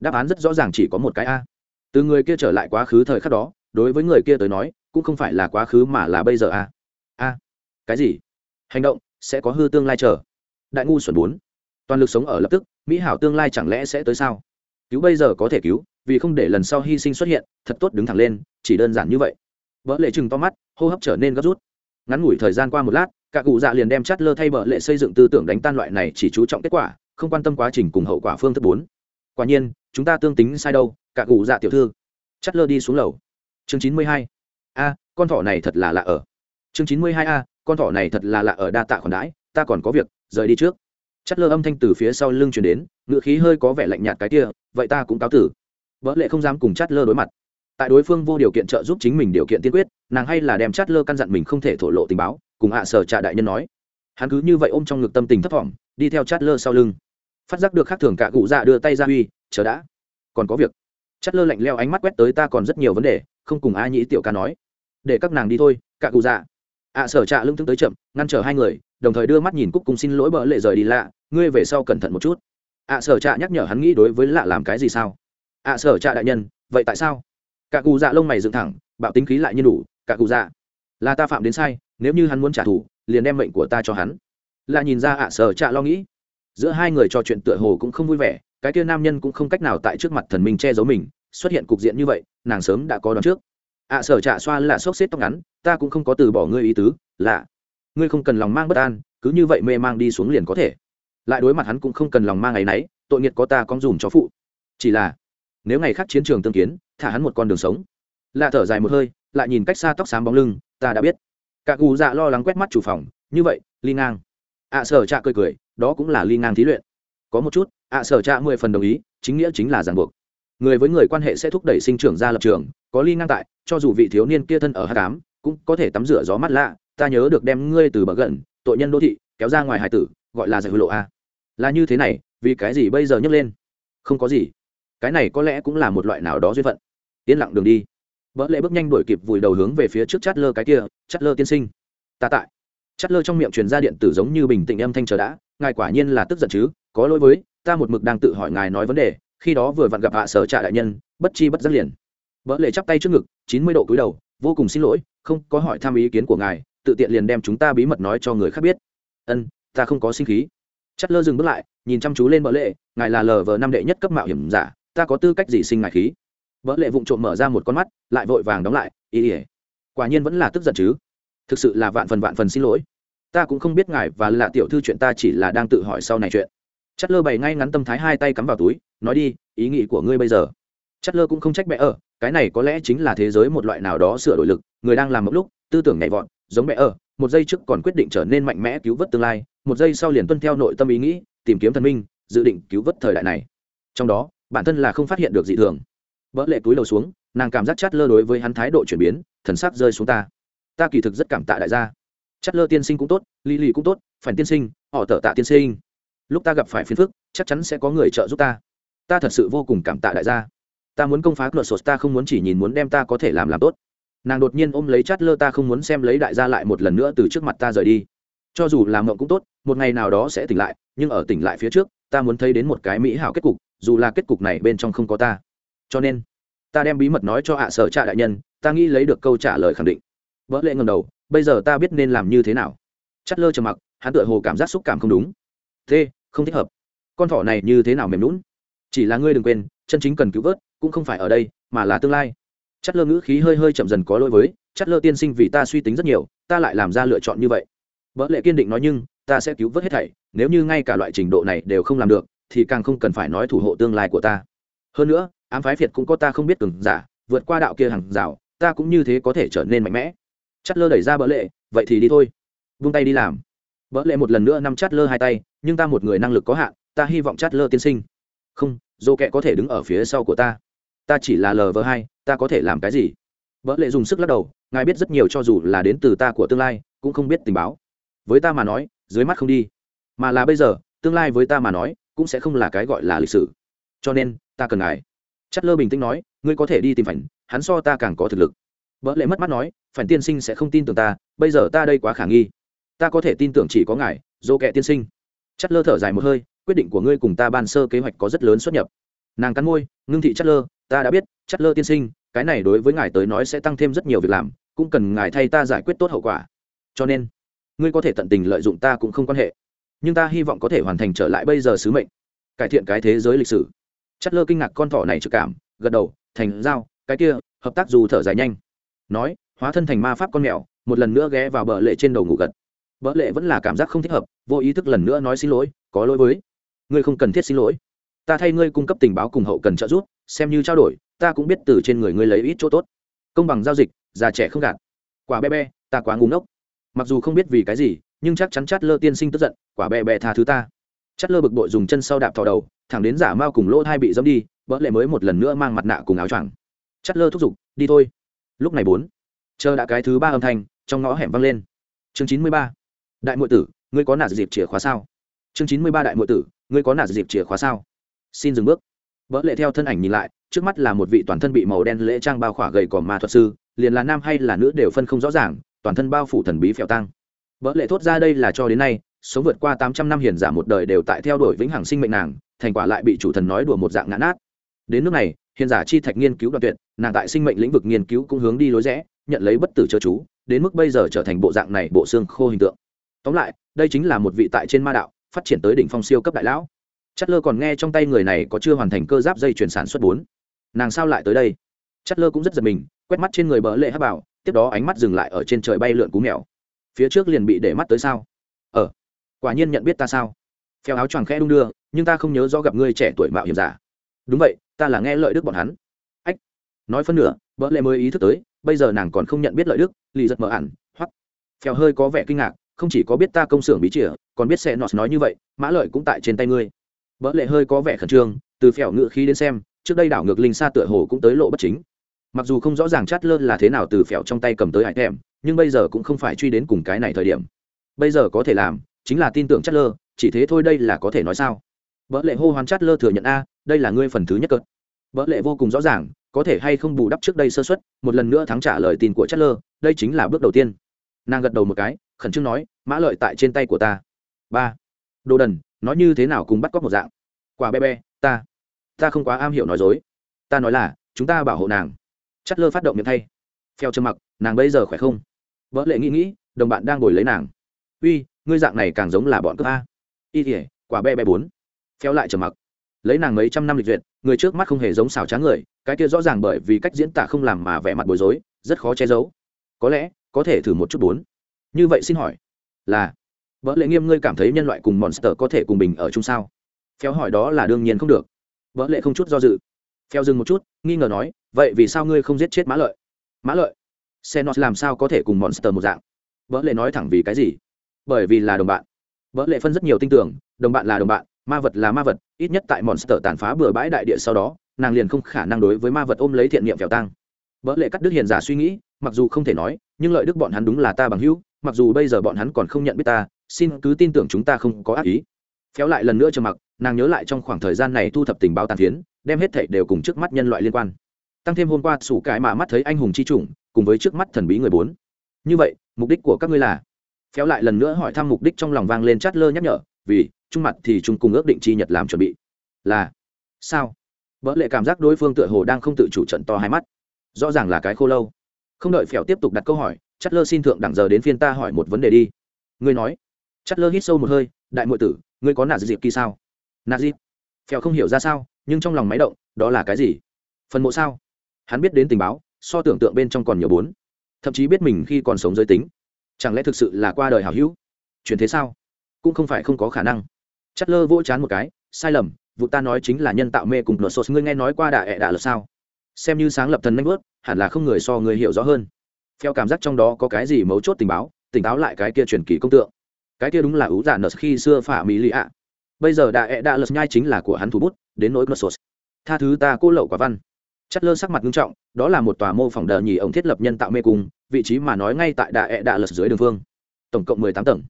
Đáp án rất rõ ràng chỉ có một cái a. Từ người kia trở lại quá khứ thời khắc đó, đối với người kia tới nói cũng không phải là quá khứ mà là bây giờ a a cái gì? Hành động sẽ có hư tương lai chờ. Đại ngu xuẩn bốn. Toàn lực sống ở lập tức, mỹ hảo tương lai chẳng lẽ sẽ tới sao? Cứu bây giờ có thể cứu, vì không để lần sau hy sinh xuất hiện, thật tốt đứng thẳng lên, chỉ đơn giản như vậy. Vợ lệ chừng to mắt, hô hấp trở nên gấp rút. Ngắn ngủi thời gian qua một lát, cả cụ dạ liền đem chát lơ thay vợ lệ xây dựng tư tưởng đánh tan loại này chỉ chú trọng kết quả, không quan tâm quá trình cùng hậu quả phương thức bốn. Quả nhiên, chúng ta tương tính sai đâu, cả cụ dạ tiểu thư. Chát lơ đi xuống lầu. Chương chín mươi hai a, con thỏ này thật là lạ ở. Chương chín mươi hai a, con thỏ này thật là lạ ở đa tạ khoản đãi, ta còn có việc, rời đi trước. Chất lơ âm thanh từ phía sau lưng chuyển đến, ngựa khí hơi có vẻ lạnh nhạt cái kia, vậy ta cũng cáo tử. Vợ lệ không dám cùng Chất lơ đối mặt. Tại đối phương vô điều kiện trợ giúp chính mình điều kiện tiên quyết, nàng hay là đem Chất lơ căn dặn mình không thể thổ lộ tình báo, cùng hạ sở trạ đại nhân nói. Hắn cứ như vậy ôm trong ngực tâm tình thấp thỏm, đi theo chát lơ sau lưng. Phát giác được khác thường cả cụ dạ đưa tay ra uy chờ đã, còn có việc. Chát lơ lạnh leo ánh mắt quét tới ta còn rất nhiều vấn đề, không cùng a nhĩ tiểu ca nói để các nàng đi thôi, cả cụ dạ. Ạ sở trạ lưng thức tới chậm, ngăn trở hai người, đồng thời đưa mắt nhìn cúc cùng xin lỗi bỡ lệ rời đi lạ, ngươi về sau cẩn thận một chút. Ạ sở trạ nhắc nhở hắn nghĩ đối với lạ làm cái gì sao? Ạ sở trạ đại nhân, vậy tại sao? Cả cụ dạ lông mày dựng thẳng, bạo tính khí lại như đủ, cả cụ dạ. Là ta phạm đến sai, nếu như hắn muốn trả thù, liền đem mệnh của ta cho hắn. Là nhìn ra ạ, sở trạ lo nghĩ. Giữa hai người trò chuyện tựa hồ cũng không vui vẻ, cái kia nam nhân cũng không cách nào tại trước mặt thần minh che giấu mình, xuất hiện cục diện như vậy, nàng sớm đã có đón trước ạ, sở trạ xoa là xốc xếp tóc ngắn, ta cũng không có từ bỏ ngươi ý tứ, lạ. Ngươi không cần lòng mang bất an, cứ như vậy mê mang đi xuống liền có thể. Lại đối mặt hắn cũng không cần lòng mang ngày nấy, tội nghiệt có ta con dùm cho phụ. Chỉ là, nếu ngày khác chiến trường tương kiến, thả hắn một con đường sống. Lạ thở dài một hơi, lại nhìn cách xa tóc xám bóng lưng, ta đã biết. Cả gù dạ lo lắng quét mắt chủ phòng, như vậy, ly ngang. Ạ, sở trạ cười cười, đó cũng là ly ngang thí luyện. Có một chút, ạ, sở trạ mười phần đồng ý, chính nghĩa chính là ràng buộc người với người quan hệ sẽ thúc đẩy sinh trưởng ra lập trường, có ly ngang tại, cho dù vị thiếu niên kia thân ở hát cám, cũng có thể tắm rửa gió mắt lạ, ta nhớ được đem ngươi từ bờ gần, tội nhân đô thị, kéo ra ngoài hải tử, gọi là giải hối lộ a. Là như thế này, vì cái gì bây giờ nhấc lên? Không có gì. Cái này có lẽ cũng là một loại nào đó duyên phận. Yên lặng đường đi. Vợ lệ bước nhanh đuổi kịp vùi đầu hướng về phía trước chát lơ cái kia, chát lơ tiên sinh. Ta tại. Chát lơ trong miệng truyền ra điện tử giống như bình tĩnh âm thanh chờ đã, ngài quả nhiên là tức giận chứ, có lỗi với, ta một mực đang tự hỏi ngài nói vấn đề khi đó vừa vặn gặp hạ sở trạ đại nhân, bất chi bất giác liền. Vợ lệ chắp tay trước ngực, chín mươi độ cúi đầu, vô cùng xin lỗi, không có hỏi thăm ý kiến của ngài, tự tiện liền đem chúng ta bí mật nói cho người khác biết. Ân, ta không có sinh khí. Chất lơ dừng bước lại, nhìn chăm chú lên vợ lệ, ngài là lờ vờ năm đệ nhất cấp mạo hiểm giả, ta có tư cách gì sinh ngài khí? Vợ lệ vụng trộm mở ra một con mắt, lại vội vàng đóng lại, ý ỉa quả nhiên vẫn là tức giận chứ. Thực sự là vạn phần vạn phần xin lỗi. Ta cũng không biết ngài và là tiểu thư chuyện ta chỉ là đang tự hỏi sau này chuyện. Chất lơ bày ngay ngắn tâm thái hai tay cắm vào túi nói đi, ý nghĩ của ngươi bây giờ. Chất lơ cũng không trách bẽ ở, cái này có lẽ chính là thế giới một loại nào đó sửa đổi lực, người đang làm một lúc, tư tưởng nhảy vọt, giống bẽ ở, một giây trước còn quyết định trở nên mạnh mẽ cứu vớt tương lai, một giây sau liền tuân theo nội tâm ý nghĩ, tìm kiếm thần minh, dự định cứu vớt thời đại này. Trong đó, bản thân là không phát hiện được dị thường. Vỡ lệ túi đầu xuống, nàng cảm giác chát lơ đối với hắn thái độ chuyển biến, thần sắc rơi xuống ta. Ta kỳ thực rất cảm tạ đại gia. Chát lơ tiên sinh cũng tốt lý lì cũng tốt, phản tiên sinh, họ tở tạ tiên sinh. Lúc ta gặp phải phiền phức, chắc chắn sẽ có người trợ giúp ta ta thật sự vô cùng cảm tạ đại gia. Ta muốn công phá luật sột ta không muốn chỉ nhìn muốn đem ta có thể làm làm tốt. Nàng đột nhiên ôm lấy chát lơ, ta không muốn xem lấy đại gia lại một lần nữa từ trước mặt ta rời đi. Cho dù làm mộng cũng tốt, một ngày nào đó sẽ tỉnh lại, nhưng ở tỉnh lại phía trước, ta muốn thấy đến một cái mỹ hảo kết cục, dù là kết cục này bên trong không có ta. Cho nên, ta đem bí mật nói cho hạ sở trạ đại nhân, ta nghĩ lấy được câu trả lời khẳng định. Vỡ lệ ngầm đầu, bây giờ ta biết nên làm như thế nào. Chắt lơ trầm mặc, hắn tựa hồ cảm giác xúc cảm không đúng. Thế, không thích hợp. Con thỏ này như thế nào mềm lún chỉ là ngươi đừng quên, chân chính cần cứu vớt, cũng không phải ở đây, mà là tương lai. Chất lơ ngữ khí hơi hơi chậm dần có lỗi với chất lơ tiên sinh vì ta suy tính rất nhiều, ta lại làm ra lựa chọn như vậy. Vợ lệ kiên định nói nhưng, ta sẽ cứu vớt hết thảy, nếu như ngay cả loại trình độ này đều không làm được, thì càng không cần phải nói thủ hộ tương lai của ta. Hơn nữa, ám phái việt cũng có ta không biết từng giả, vượt qua đạo kia hàng rào, ta cũng như thế có thể trở nên mạnh mẽ. Chất lơ đẩy ra bỡ lệ, vậy thì đi thôi. Vung tay đi làm. Bỡ lệ một lần nữa nắm chát lơ hai tay, nhưng ta một người năng lực có hạn, ta hy vọng chát lơ tiên sinh không dô kệ có thể đứng ở phía sau của ta. Ta chỉ là lv hai, ta có thể làm cái gì? Vợ lệ dùng sức lắc đầu, ngài biết rất nhiều cho dù là đến từ ta của tương lai, cũng không biết tình báo. Với ta mà nói, dưới mắt không đi. Mà là bây giờ, tương lai với ta mà nói, cũng sẽ không là cái gọi là lịch sử. Cho nên, ta cần ngài. Chất lơ bình tĩnh nói, ngươi có thể đi tìm phảnh, hắn so ta càng có thực lực. Vợ lệ mất mắt nói phản tiên sinh sẽ không tin tưởng ta, bây giờ ta đây quá khả nghi. Ta có thể tin tưởng chỉ có ngài dô kệ tiên sinh. Chất lơ thở dài một hơi quyết định của ngươi cùng ta ban sơ kế hoạch có rất lớn xuất nhập. Nàng cắn môi ngưng thị chất lơ ta đã biết chất lơ tiên sinh cái này đối với ngài tới nói sẽ tăng thêm rất nhiều việc làm cũng cần ngài thay ta giải quyết tốt hậu quả. Cho nên ngươi có thể tận tình lợi dụng ta cũng không quan hệ. Nhưng ta hy vọng có thể hoàn thành trở lại bây giờ sứ mệnh. Cải thiện cái thế giới lịch sử. Chất lơ kinh ngạc con thỏ này trực cảm gật đầu thành dao, cái kia hợp tác dù thở dài nhanh. Nói hóa thân thành ma pháp con mèo một lần nữa ghé vào bờ lệ trên đầu ngủ gật. Bờ lệ vẫn là cảm giác không thích hợp vô ý thức lần nữa nói xin lỗi có lỗi với ngươi không cần thiết xin lỗi. Ta thay ngươi cung cấp tình báo cùng hậu cần trợ giúp, xem như trao đổi, ta cũng biết từ trên người ngươi lấy ít chỗ tốt. Công bằng giao dịch, già trẻ không gạt. Quả be be ta quá ngu ngốc. Mặc dù không biết vì cái gì, nhưng chắc chắn chát lơ tiên sinh tức giận, quả be be tha thứ ta. Chát lơ bực bội dùng chân sau đạp thò đầu, thẳng đến giả mao cùng lỗ hai bị dẫm đi vỡ lệ mới một lần nữa mang mặt nạ cùng áo choàng. Chát lơ thúc giục, đi thôi. Lúc này bốn, chờ đã cái thứ ba âm thanh, trong ngõ hẻm vang lên. Chương chín mươi ba, đại muội tử, ngươi có nạt dịp chìa khóa sao? Chương chín mươi ba đại muội tử, ngươi có nạt dịp chìa khóa sao? Xin dừng bước. Vỡ lệ theo thân ảnh nhìn lại, trước mắt là một vị toàn thân bị màu đen lễ trang bao khỏa gầy còm ma thuật sư, liền là nam hay là nữ đều phân không rõ ràng, toàn thân bao phủ thần bí phèo tăng vỡ lệ thốt ra đây là cho đến nay sống vượt qua tám trăm năm hiền giả một đời đều tại theo đuổi vĩnh hằng sinh mệnh nàng, thành quả lại bị chủ thần nói đùa một dạng ngã nát. Đến nước này, hiền giả chi thạch nghiên cứu đoạn tuyệt, nàng tại sinh mệnh lĩnh vực nghiên cứu cũng hướng đi lối rẽ, nhận lấy bất tử chớ chú, đến mức bây giờ trở thành bộ dạng này bộ xương khô hình tượng. Tóm lại, đây chính là một vị tại trên ma đạo phát triển tới đỉnh phong siêu cấp đại lão. Chất lơ còn nghe trong tay người này có chưa hoàn thành cơ giáp dây chuyển sản xuất bốn. Nàng sao lại tới đây? Chất lơ cũng rất giật mình, quét mắt trên người bỡ lệ hát bảo, tiếp đó ánh mắt dừng lại ở trên trời bay lượn cú mèo. Phía trước liền bị để mắt tới sao? Ờ quả nhiên nhận biết ta sao? Phèo áo choàng khẽ đung đưa, nhưng ta không nhớ do gặp ngươi trẻ tuổi mạo hiểm giả. Đúng vậy, ta là nghe lợi đức bọn hắn. Ách, nói phân nửa bỡ lệ mới ý thức tới, bây giờ nàng còn không nhận biết lợi đức, lì giật mở ẩn hoặc phèo hơi có vẻ kinh ngạc không chỉ có biết ta công xưởng bí chìa, còn biết xe nọt nói như vậy, mã lợi cũng tại trên tay ngươi. Vợ lệ hơi có vẻ khẩn trương, từ phèo ngự khí đến xem, trước đây đảo ngược linh xa tựa hồ cũng tới lộ bất chính. Mặc dù không rõ ràng chát lơ là thế nào từ phèo trong tay cầm tới hải thèm, nhưng bây giờ cũng không phải truy đến cùng cái này thời điểm. Bây giờ có thể làm, chính là tin tưởng chát lơ, chỉ thế thôi đây là có thể nói sao? Vợ lệ hô hoán chát lơ thừa nhận a, đây là ngươi phần thứ nhất cợt. Vợ lệ vô cùng rõ ràng, có thể hay không bù đắp trước đây sơ xuất một lần nữa thắng trả lời tin của chát lơ, đây chính là bước đầu tiên nàng gật đầu một cái, khẩn trương nói, mã lợi tại trên tay của ta. Ba. Đồ đần nói như thế nào cùng bắt cóc một dạng? Quả be be ta ta không quá am hiểu nói dối. Ta nói là, chúng ta bảo hộ nàng. Chất lơ phát động miệng thay. Phèo trầm mặc, nàng bây giờ khỏe không? Vợ lệ nghĩ nghĩ, đồng bạn đang ngồi lấy nàng. Uy, ngươi dạng này càng giống là bọn cướp a. Y tỉa quả be be bốn. Phèo lại trầm mặc. Lấy nàng mấy trăm năm lịch duyệt, người trước mắt không hề giống xào tráng người, cái kia rõ ràng bởi vì cách diễn tả không làm mà vẻ mặt bối rối, rất khó che giấu. Có lẽ có thể thử một chút bốn. Như vậy xin hỏi, là, vợ lệ nghiêm ngươi cảm thấy nhân loại cùng monster có thể cùng bình ở chung sao? Phéo hỏi đó là đương nhiên không được. Vợ lệ không chút do dự. Phéo dừng một chút, nghi ngờ nói, vậy vì sao ngươi không giết chết mã lợi? Mã lợi? Xenos làm sao có thể cùng monster một dạng? Vợ lệ nói thẳng vì cái gì? Bởi vì là đồng bạn. Vợ lệ phân rất nhiều tin tưởng, đồng bạn là đồng bạn, ma vật là ma vật, ít nhất tại monster tàn phá bừa bãi đại địa sau đó, nàng liền không khả năng đối với ma vật ôm lấy thiện niệm phèo tăng vợ lệ cắt đứt hiền giả suy nghĩ mặc dù không thể nói, nhưng lợi đức bọn hắn đúng là ta bằng hữu, mặc dù bây giờ bọn hắn còn không nhận biết ta, xin cứ tin tưởng chúng ta không có ác ý. Phéo lại lần nữa trầm mặc, nàng nhớ lại trong khoảng thời gian này thu thập tình báo tàn phiến, đem hết thảy đều cùng trước mắt nhân loại liên quan. Tăng thêm hôm qua, sủ cái mà mắt thấy anh hùng chi chủng, cùng với trước mắt thần bí người bốn. Như vậy, mục đích của các ngươi là? Phéo lại lần nữa hỏi thăm mục đích trong lòng vang lên chát lơ nhắc nhở, vì trung mặt thì chúng cùng ước định chi nhật làm chuẩn bị. Là, sao? Vợ lệ cảm giác đối phương tựa hồ đang không tự chủ trận to hai mắt. Rõ ràng là cái khô lâu không đợi phèo tiếp tục đặt câu hỏi Chất lơ xin thượng đẳng giờ đến phiên ta hỏi một vấn đề đi. Ngươi nói. Chất lơ hít sâu một hơi, đại muội tử, ngươi có nạt dịp kỳ sao? Nạt dịp phèo không hiểu ra sao, nhưng trong lòng máy động, đó là cái gì? Phần mộ sao? Hắn biết đến tình báo, so tưởng tượng bên trong còn nhiều bốn. Thậm chí biết mình khi còn sống giới tính. Chẳng lẽ thực sự là qua đời hảo hữu? Chuyển thế sao? Cũng không phải không có khả năng. Chất lơ vỗ chán một cái, sai lầm, vụ ta nói chính là nhân tạo mê cùng nợ sốt ngươi nghe nói qua đà ẹ đà là sao? Xem như sáng lập thần nanh bớt hẳn là không người so người hiểu rõ hơn. Theo cảm giác trong đó có cái gì mấu chốt tình báo, tỉnh táo lại cái kia truyền kỳ công tượng. Cái kia đúng là ủ giả nợ khi xưa phả mỹ lì ạ. Bây giờ đại ẹ đã lật nhai chính là của hắn thủ bút, đến nỗi nợ sốt tha thứ ta cô lậu quả văn. Chất lơ sắc mặt nghiêm trọng, đó là một tòa mô phỏng đờ nhì ổng thiết lập nhân tạo mê cung, vị trí mà nói ngay tại đà ẹ đà lật dưới đường phương tổng cộng mười tám tầng.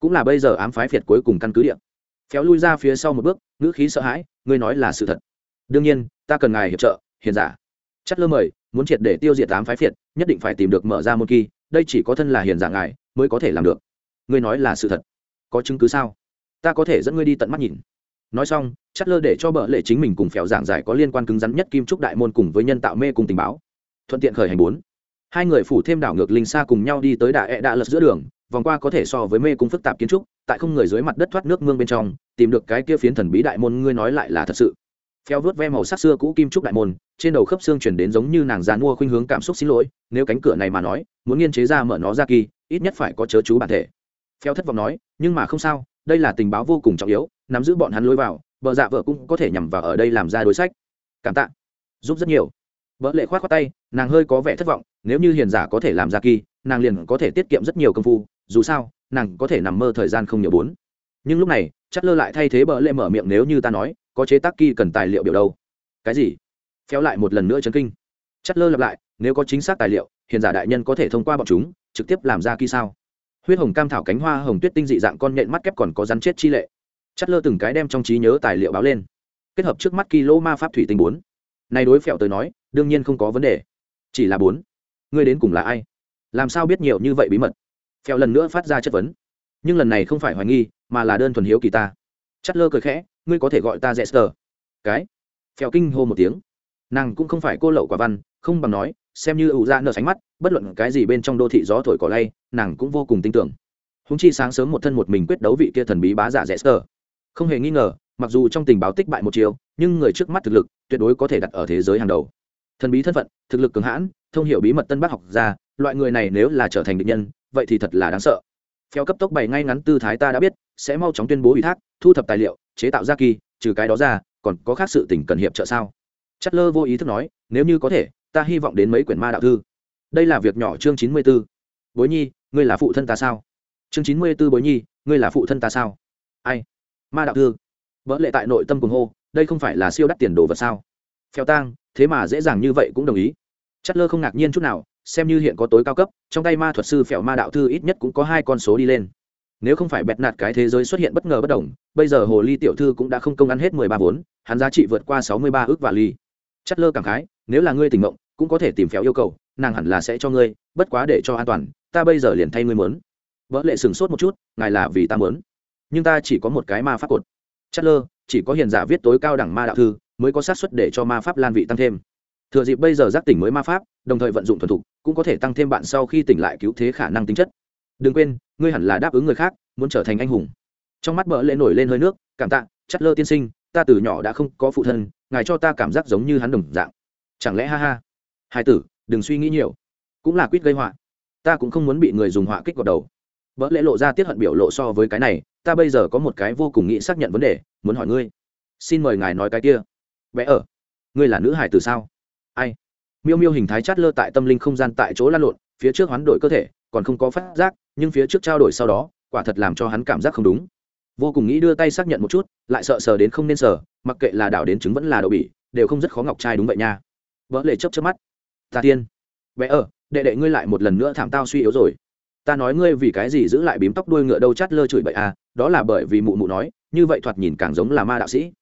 Cũng là bây giờ ám phái phiệt cuối cùng căn cứ địa. Phéo lui ra phía sau một bước, ngữ khí sợ hãi, ngươi nói là sự thật. Đương nhiên, ta cần ngài hiệp trợ, hiền giả chất lơ mời, muốn triệt để tiêu diệt tám phái phiệt, nhất định phải tìm được mở ra môn kỳ, đây chỉ có thân là hiền giả ngài, mới có thể làm được. Ngươi nói là sự thật. Có chứng cứ sao? Ta có thể dẫn ngươi đi tận mắt nhìn. Nói xong chất lơ để cho bợ lệ chính mình cùng phèo giảng giải có liên quan cứng rắn nhất kim trúc đại môn cùng với nhân tạo mê cùng tình báo. Thuận tiện khởi hành bốn. Hai người phủ thêm đảo ngược linh xa cùng nhau đi tới đà ẹ đạ lật giữa đường, vòng qua có thể so với mê cung phức tạp kiến trúc, tại không người dưới mặt đất thoát nước mương bên trong, tìm được cái kia phiến thần bí đại môn, ngươi nói lại là thật sự phèo vớt ve màu sắc xưa cũ kim trúc đại môn, trên đầu khớp xương chuyển đến giống như nàng dàn mua khuynh hướng cảm xúc xin lỗi, nếu cánh cửa này mà nói, muốn nghiên chế ra mở nó ra kỳ, ít nhất phải có chớ chú bản thể. Phèo thất vọng nói, nhưng mà không sao, đây là tình báo vô cùng trọng yếu, nắm giữ bọn hắn lối vào, vợ dạ vợ cũng có thể nhằm vào ở đây làm ra đối sách. Cảm tạ. Giúp rất nhiều. Vợ lệ khoát khoát tay, nàng hơi có vẻ thất vọng, nếu như hiền giả có thể làm ra kỳ, nàng liền có thể tiết kiệm rất nhiều công phu, dù sao, nàng có thể nằm mơ thời gian không nhiều bốn. Nhưng lúc này chất lơ lại thay thế bờ lệ mở miệng nếu như ta nói có chế tác kỳ cần tài liệu biểu đâu. Cái gì? Phéo lại một lần nữa chấn kinh. Chất lơ lặp lại, nếu có chính xác tài liệu, hiền giả đại nhân có thể thông qua bọn chúng, trực tiếp làm ra kỳ sao. Huyết hồng cam thảo cánh hoa hồng tuyết tinh dị dạng con nhện mắt kép còn có rắn chết chi lệ. Chất lơ từng cái đem trong trí nhớ tài liệu báo lên. Kết hợp trước mắt kilo ma pháp thủy tinh bốn. Này đối phèo tới nói, đương nhiên không có vấn đề. Chỉ là bốn. Ngươi đến cùng là ai? Làm sao biết nhiều như vậy bí mật? Phèo lần nữa phát ra chất vấn. Nhưng lần này không phải hoài nghi, mà là đơn thuần hiếu kỳ ta. Chất lơ cười khẽ ngươi có thể gọi ta dễ sờ cái. Phèo kinh hô một tiếng. Nàng cũng không phải cô lậu quả văn, không bằng nói, xem như ủ dạ ra nở sánh mắt, bất luận cái gì bên trong đô thị gió thổi cỏ lay, nàng cũng vô cùng tin tưởng. Húng chi sáng sớm một thân một mình quyết đấu vị kia thần bí bá giả rẽ sờ không hề nghi ngờ, mặc dù trong tình báo tích bại một chiều, nhưng người trước mắt thực lực tuyệt đối có thể đặt ở thế giới hàng đầu. Thần bí thân phận, thực lực cường hãn, thông hiểu bí mật tân bác học gia, loại người này nếu là trở thành định nhân, vậy thì thật là đáng sợ. Phèo cấp tốc bày ngay ngắn tư thái ta đã biết, sẽ mau chóng tuyên bố ủy thác, thu thập tài liệu chế tạo ra kỳ, trừ cái đó ra, còn có khác sự tình cần hiệp trợ sao? Chất lơ vô ý thức nói, nếu như có thể, ta hy vọng đến mấy quyển ma đạo thư. Đây là việc nhỏ chương chín mươi b ố bối nhi, ngươi là phụ thân ta sao? Chương chín mươi b ố bối nhi, ngươi là phụ thân ta sao? Ai? Ma đạo thư. Vỡ lệ tại nội tâm cùng hô, đây không phải là siêu đắt tiền đồ vật sao? Phèo tang, thế mà dễ dàng như vậy cũng đồng ý. Chất lơ không ngạc nhiên chút nào, xem như hiện có tối cao cấp, trong tay ma thuật sư phèo ma đạo thư ít nhất cũng có hai con số đi lên nếu không phải bẹt nạt cái thế giới xuất hiện bất ngờ bất đồng bây giờ hồ ly tiểu thư cũng đã không công ăn hết mười ba vốn, hắn giá trị vượt qua sáu mươi ba ước và ly. Chất lơ cảm khái, nếu là ngươi tình mộng, cũng có thể tìm phéo yêu cầu, nàng hẳn là sẽ cho ngươi, bất quá để cho an toàn, ta bây giờ liền thay ngươi mớn vỡ lệ sừng sốt một chút, ngài là vì ta mớn nhưng ta chỉ có một cái ma pháp cột. Chất lơ, chỉ có hiền giả viết tối cao đẳng ma đạo thư, mới có sát suất để cho ma pháp lan vị tăng thêm. Thừa dịp bây giờ giác tỉnh mới ma pháp, đồng thời vận dụng thuần thục, cũng có thể tăng thêm bạn sau khi tỉnh lại cứu thế khả năng tính chất đừng quên, ngươi hẳn là đáp ứng người khác, muốn trở thành anh hùng. Trong mắt bỡ lệ nổi lên hơi nước, cảm tạ, chất lơ tiên sinh, ta từ nhỏ đã không có phụ thân, ngài cho ta cảm giác giống như hắn đồng dạng. Chẳng lẽ ha ha? Hai tử, đừng suy nghĩ nhiều. Cũng là quýt gây họa. Ta cũng không muốn bị người dùng họa kích vào đầu. Vỡ lễ lộ ra tiết hận biểu lộ so với cái này, ta bây giờ có một cái vô cùng nghĩ xác nhận vấn đề, muốn hỏi ngươi. Xin mời ngài nói cái kia. Vẽ ở, ngươi là nữ hải từ sao? Ai? Miêu miêu hình thái chát lơ tại tâm linh không gian tại chỗ lan lộn, phía trước hoán đổi cơ thể còn không có phát giác, nhưng phía trước trao đổi sau đó, quả thật làm cho hắn cảm giác không đúng. Vô cùng nghĩ đưa tay xác nhận một chút, lại sợ sờ đến không nên sờ, mặc kệ là đảo đến trứng vẫn là đậu bỉ, đều không rất khó ngọc trai đúng vậy nha. Vợ lệ chấp chấp mắt. Ta tiên. Vẽ ờ đệ đệ ngươi lại một lần nữa thảm tao suy yếu rồi. Ta nói ngươi vì cái gì giữ lại bím tóc đuôi ngựa đâu chát lơ chửi bậy à đó là bởi vì mụ mụ nói, như vậy thoạt nhìn càng giống là ma đạo sĩ.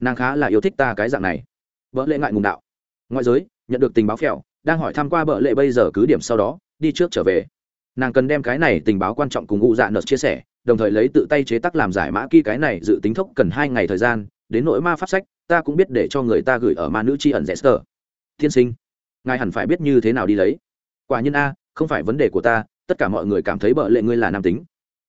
Nàng khá là yêu thích ta cái dạng này. Vợ lệ ngại ngùng đạo. Ngoại giới, nhận được tình báo phèo, đang hỏi tham q u a vợ lệ bây giờ cứ điểm sau đó, đi trước trở về nàng cần đem cái này tình báo quan trọng cùng u dạ nợ chia sẻ, đồng thời lấy tự tay chế tác làm giải mã ký cái này dự tính thốc cần hai ngày thời gian, đến nỗi ma pháp sách, ta cũng biết để cho người ta gửi ở ma nữ tri ẩn rẽ sơ tiên sinh, ngài hẳn phải biết như thế nào đi lấy. Quả nhiên a, không phải vấn đề của ta, tất cả mọi người cảm thấy bợ lệ ngươi là nam tính.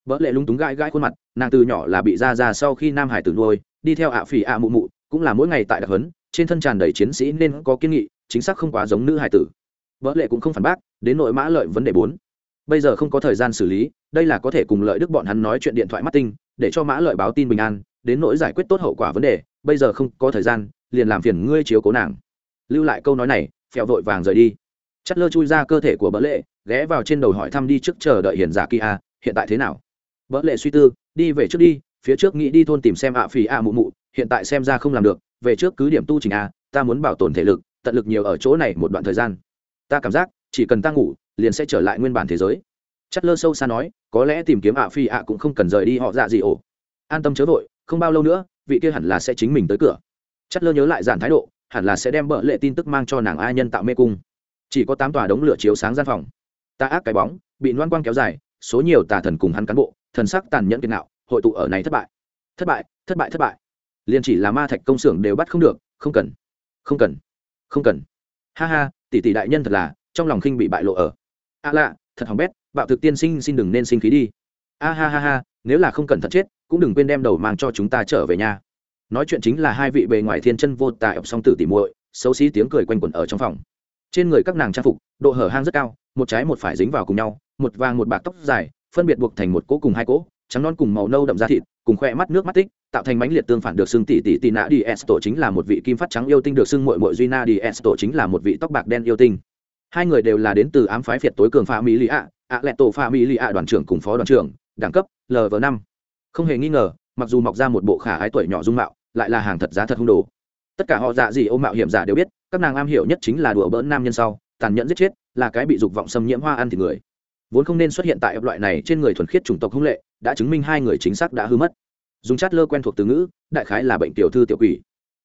Bợ lệ lung túng gãi gãi khuôn mặt, nàng từ nhỏ là bị ra ra sau khi nam hải tử nuôi, đi theo ạ phỉ ạ mụ mụ, cũng là mỗi ngày tại đặc hấn trên thân tràn đầy chiến sĩ nên có kiên nghị, chính xác không quá giống nữ hải tử. Bợ lệ cũng không phản bác, đến nội mã lợi vấn đề bốn bây giờ không có thời gian xử lý, đây là có thể cùng lợi đức bọn hắn nói chuyện điện thoại mắt tinh, để cho mã lợi báo tin bình an, đến nỗi giải quyết tốt hậu quả vấn đề, bây giờ không có thời gian, liền làm phiền ngươi chiếu cố nàng. Lưu lại câu nói này, phèo vội vàng rời đi. Chất lơ chui ra cơ thể của bỡ lệ, ghé vào trên đầu hỏi thăm đi trước chờ đợi hiền giả kia, hiện tại thế nào? Bỡ lệ suy tư, đi về trước đi, phía trước nghĩ đi thôn tìm xem ạ phì ạ mụ mụ, hiện tại xem ra không làm được, về trước cứ điểm tu trình a, ta muốn bảo tồn thể lực, tận lực nhiều ở chỗ này một đoạn thời gian. Ta cảm giác, chỉ cần ta ngủ liền sẽ trở lại nguyên bản thế giới. Chất lơ sâu xa nói, có lẽ tìm kiếm ạ phi ạ cũng không cần rời đi họ dạ gì ổ. An tâm chớ vội, không bao lâu nữa, vị kia hẳn là sẽ chính mình tới cửa. Chất lơ nhớ lại giản thái độ, hẳn là sẽ đem bợ lệ tin tức mang cho nàng ai nhân tạo mê cung. Chỉ có tám tòa đống lửa chiếu sáng gian phòng. Ta ác cái bóng, bị loan quang kéo dài, số nhiều tà thần cùng hắn cán bộ, thần sắc tàn nhẫn kiệt nạo, hội tụ ở này thất bại. Thất bại thất bại thất bại. Liền chỉ là ma thạch công xưởng đều bắt không được, không cần. Không cần. Không cần. Ha ha, tỷ tỷ đại nhân thật là, trong lòng khinh bị bại lộ ở a lạ, thật hỏng bét, bạo thực tiên sinh xin đừng nên sinh khí đi. A ha ha ha, nếu là không cần thật chết, cũng đừng quên đem đầu mang cho chúng ta trở về nhà nói chuyện chính là hai vị bề ngoài thiên chân vô tài ập song tử tỉ muội, xấu xí tiếng cười quanh quẩn ở trong phòng. Trên người các nàng trang phục, độ hở hang rất cao, một trái một phải dính vào cùng nhau, một vàng một bạc tóc dài, phân biệt buộc thành một cỗ cùng hai cỗ, trắng non cùng màu nâu đậm da thịt, cùng khoe mắt nước mắt tích, tạo thành mánh liệt tương phản được xưng tỷ tỷ tỷ nã đi Tổ chính là một vị kim phát trắng yêu tinh, được xưng mội mội duy na đi Tổ chính là một vị tóc bạc đen yêu tinh hai người đều là đến từ ám phái phiệt tối cường pha mỹ lì ạ ạ lẹ tổ pha mỹ lì ạ đoàn trưởng cùng phó đoàn trưởng, đẳng cấp lv năm. Không hề nghi ngờ, mặc dù mọc ra một bộ khả ái tuổi nhỏ dung mạo, lại là hàng thật giá thật hung đồ. Tất cả họ dạ gì ô mạo hiểm giả đều biết, các nàng am hiểu nhất chính là đùa bỡn nam nhân sau, tàn nhẫn giết chết, là cái bị dục vọng xâm nhiễm hoa ăn thì người. Vốn không nên xuất hiện tại loại này trên người thuần khiết chủng tộc hung lệ, đã chứng minh hai người chính xác đã hư mất. Dùng chát lơ quen thuộc từ ngữ, đại khái là bệnh tiểu thư tiểu quỷ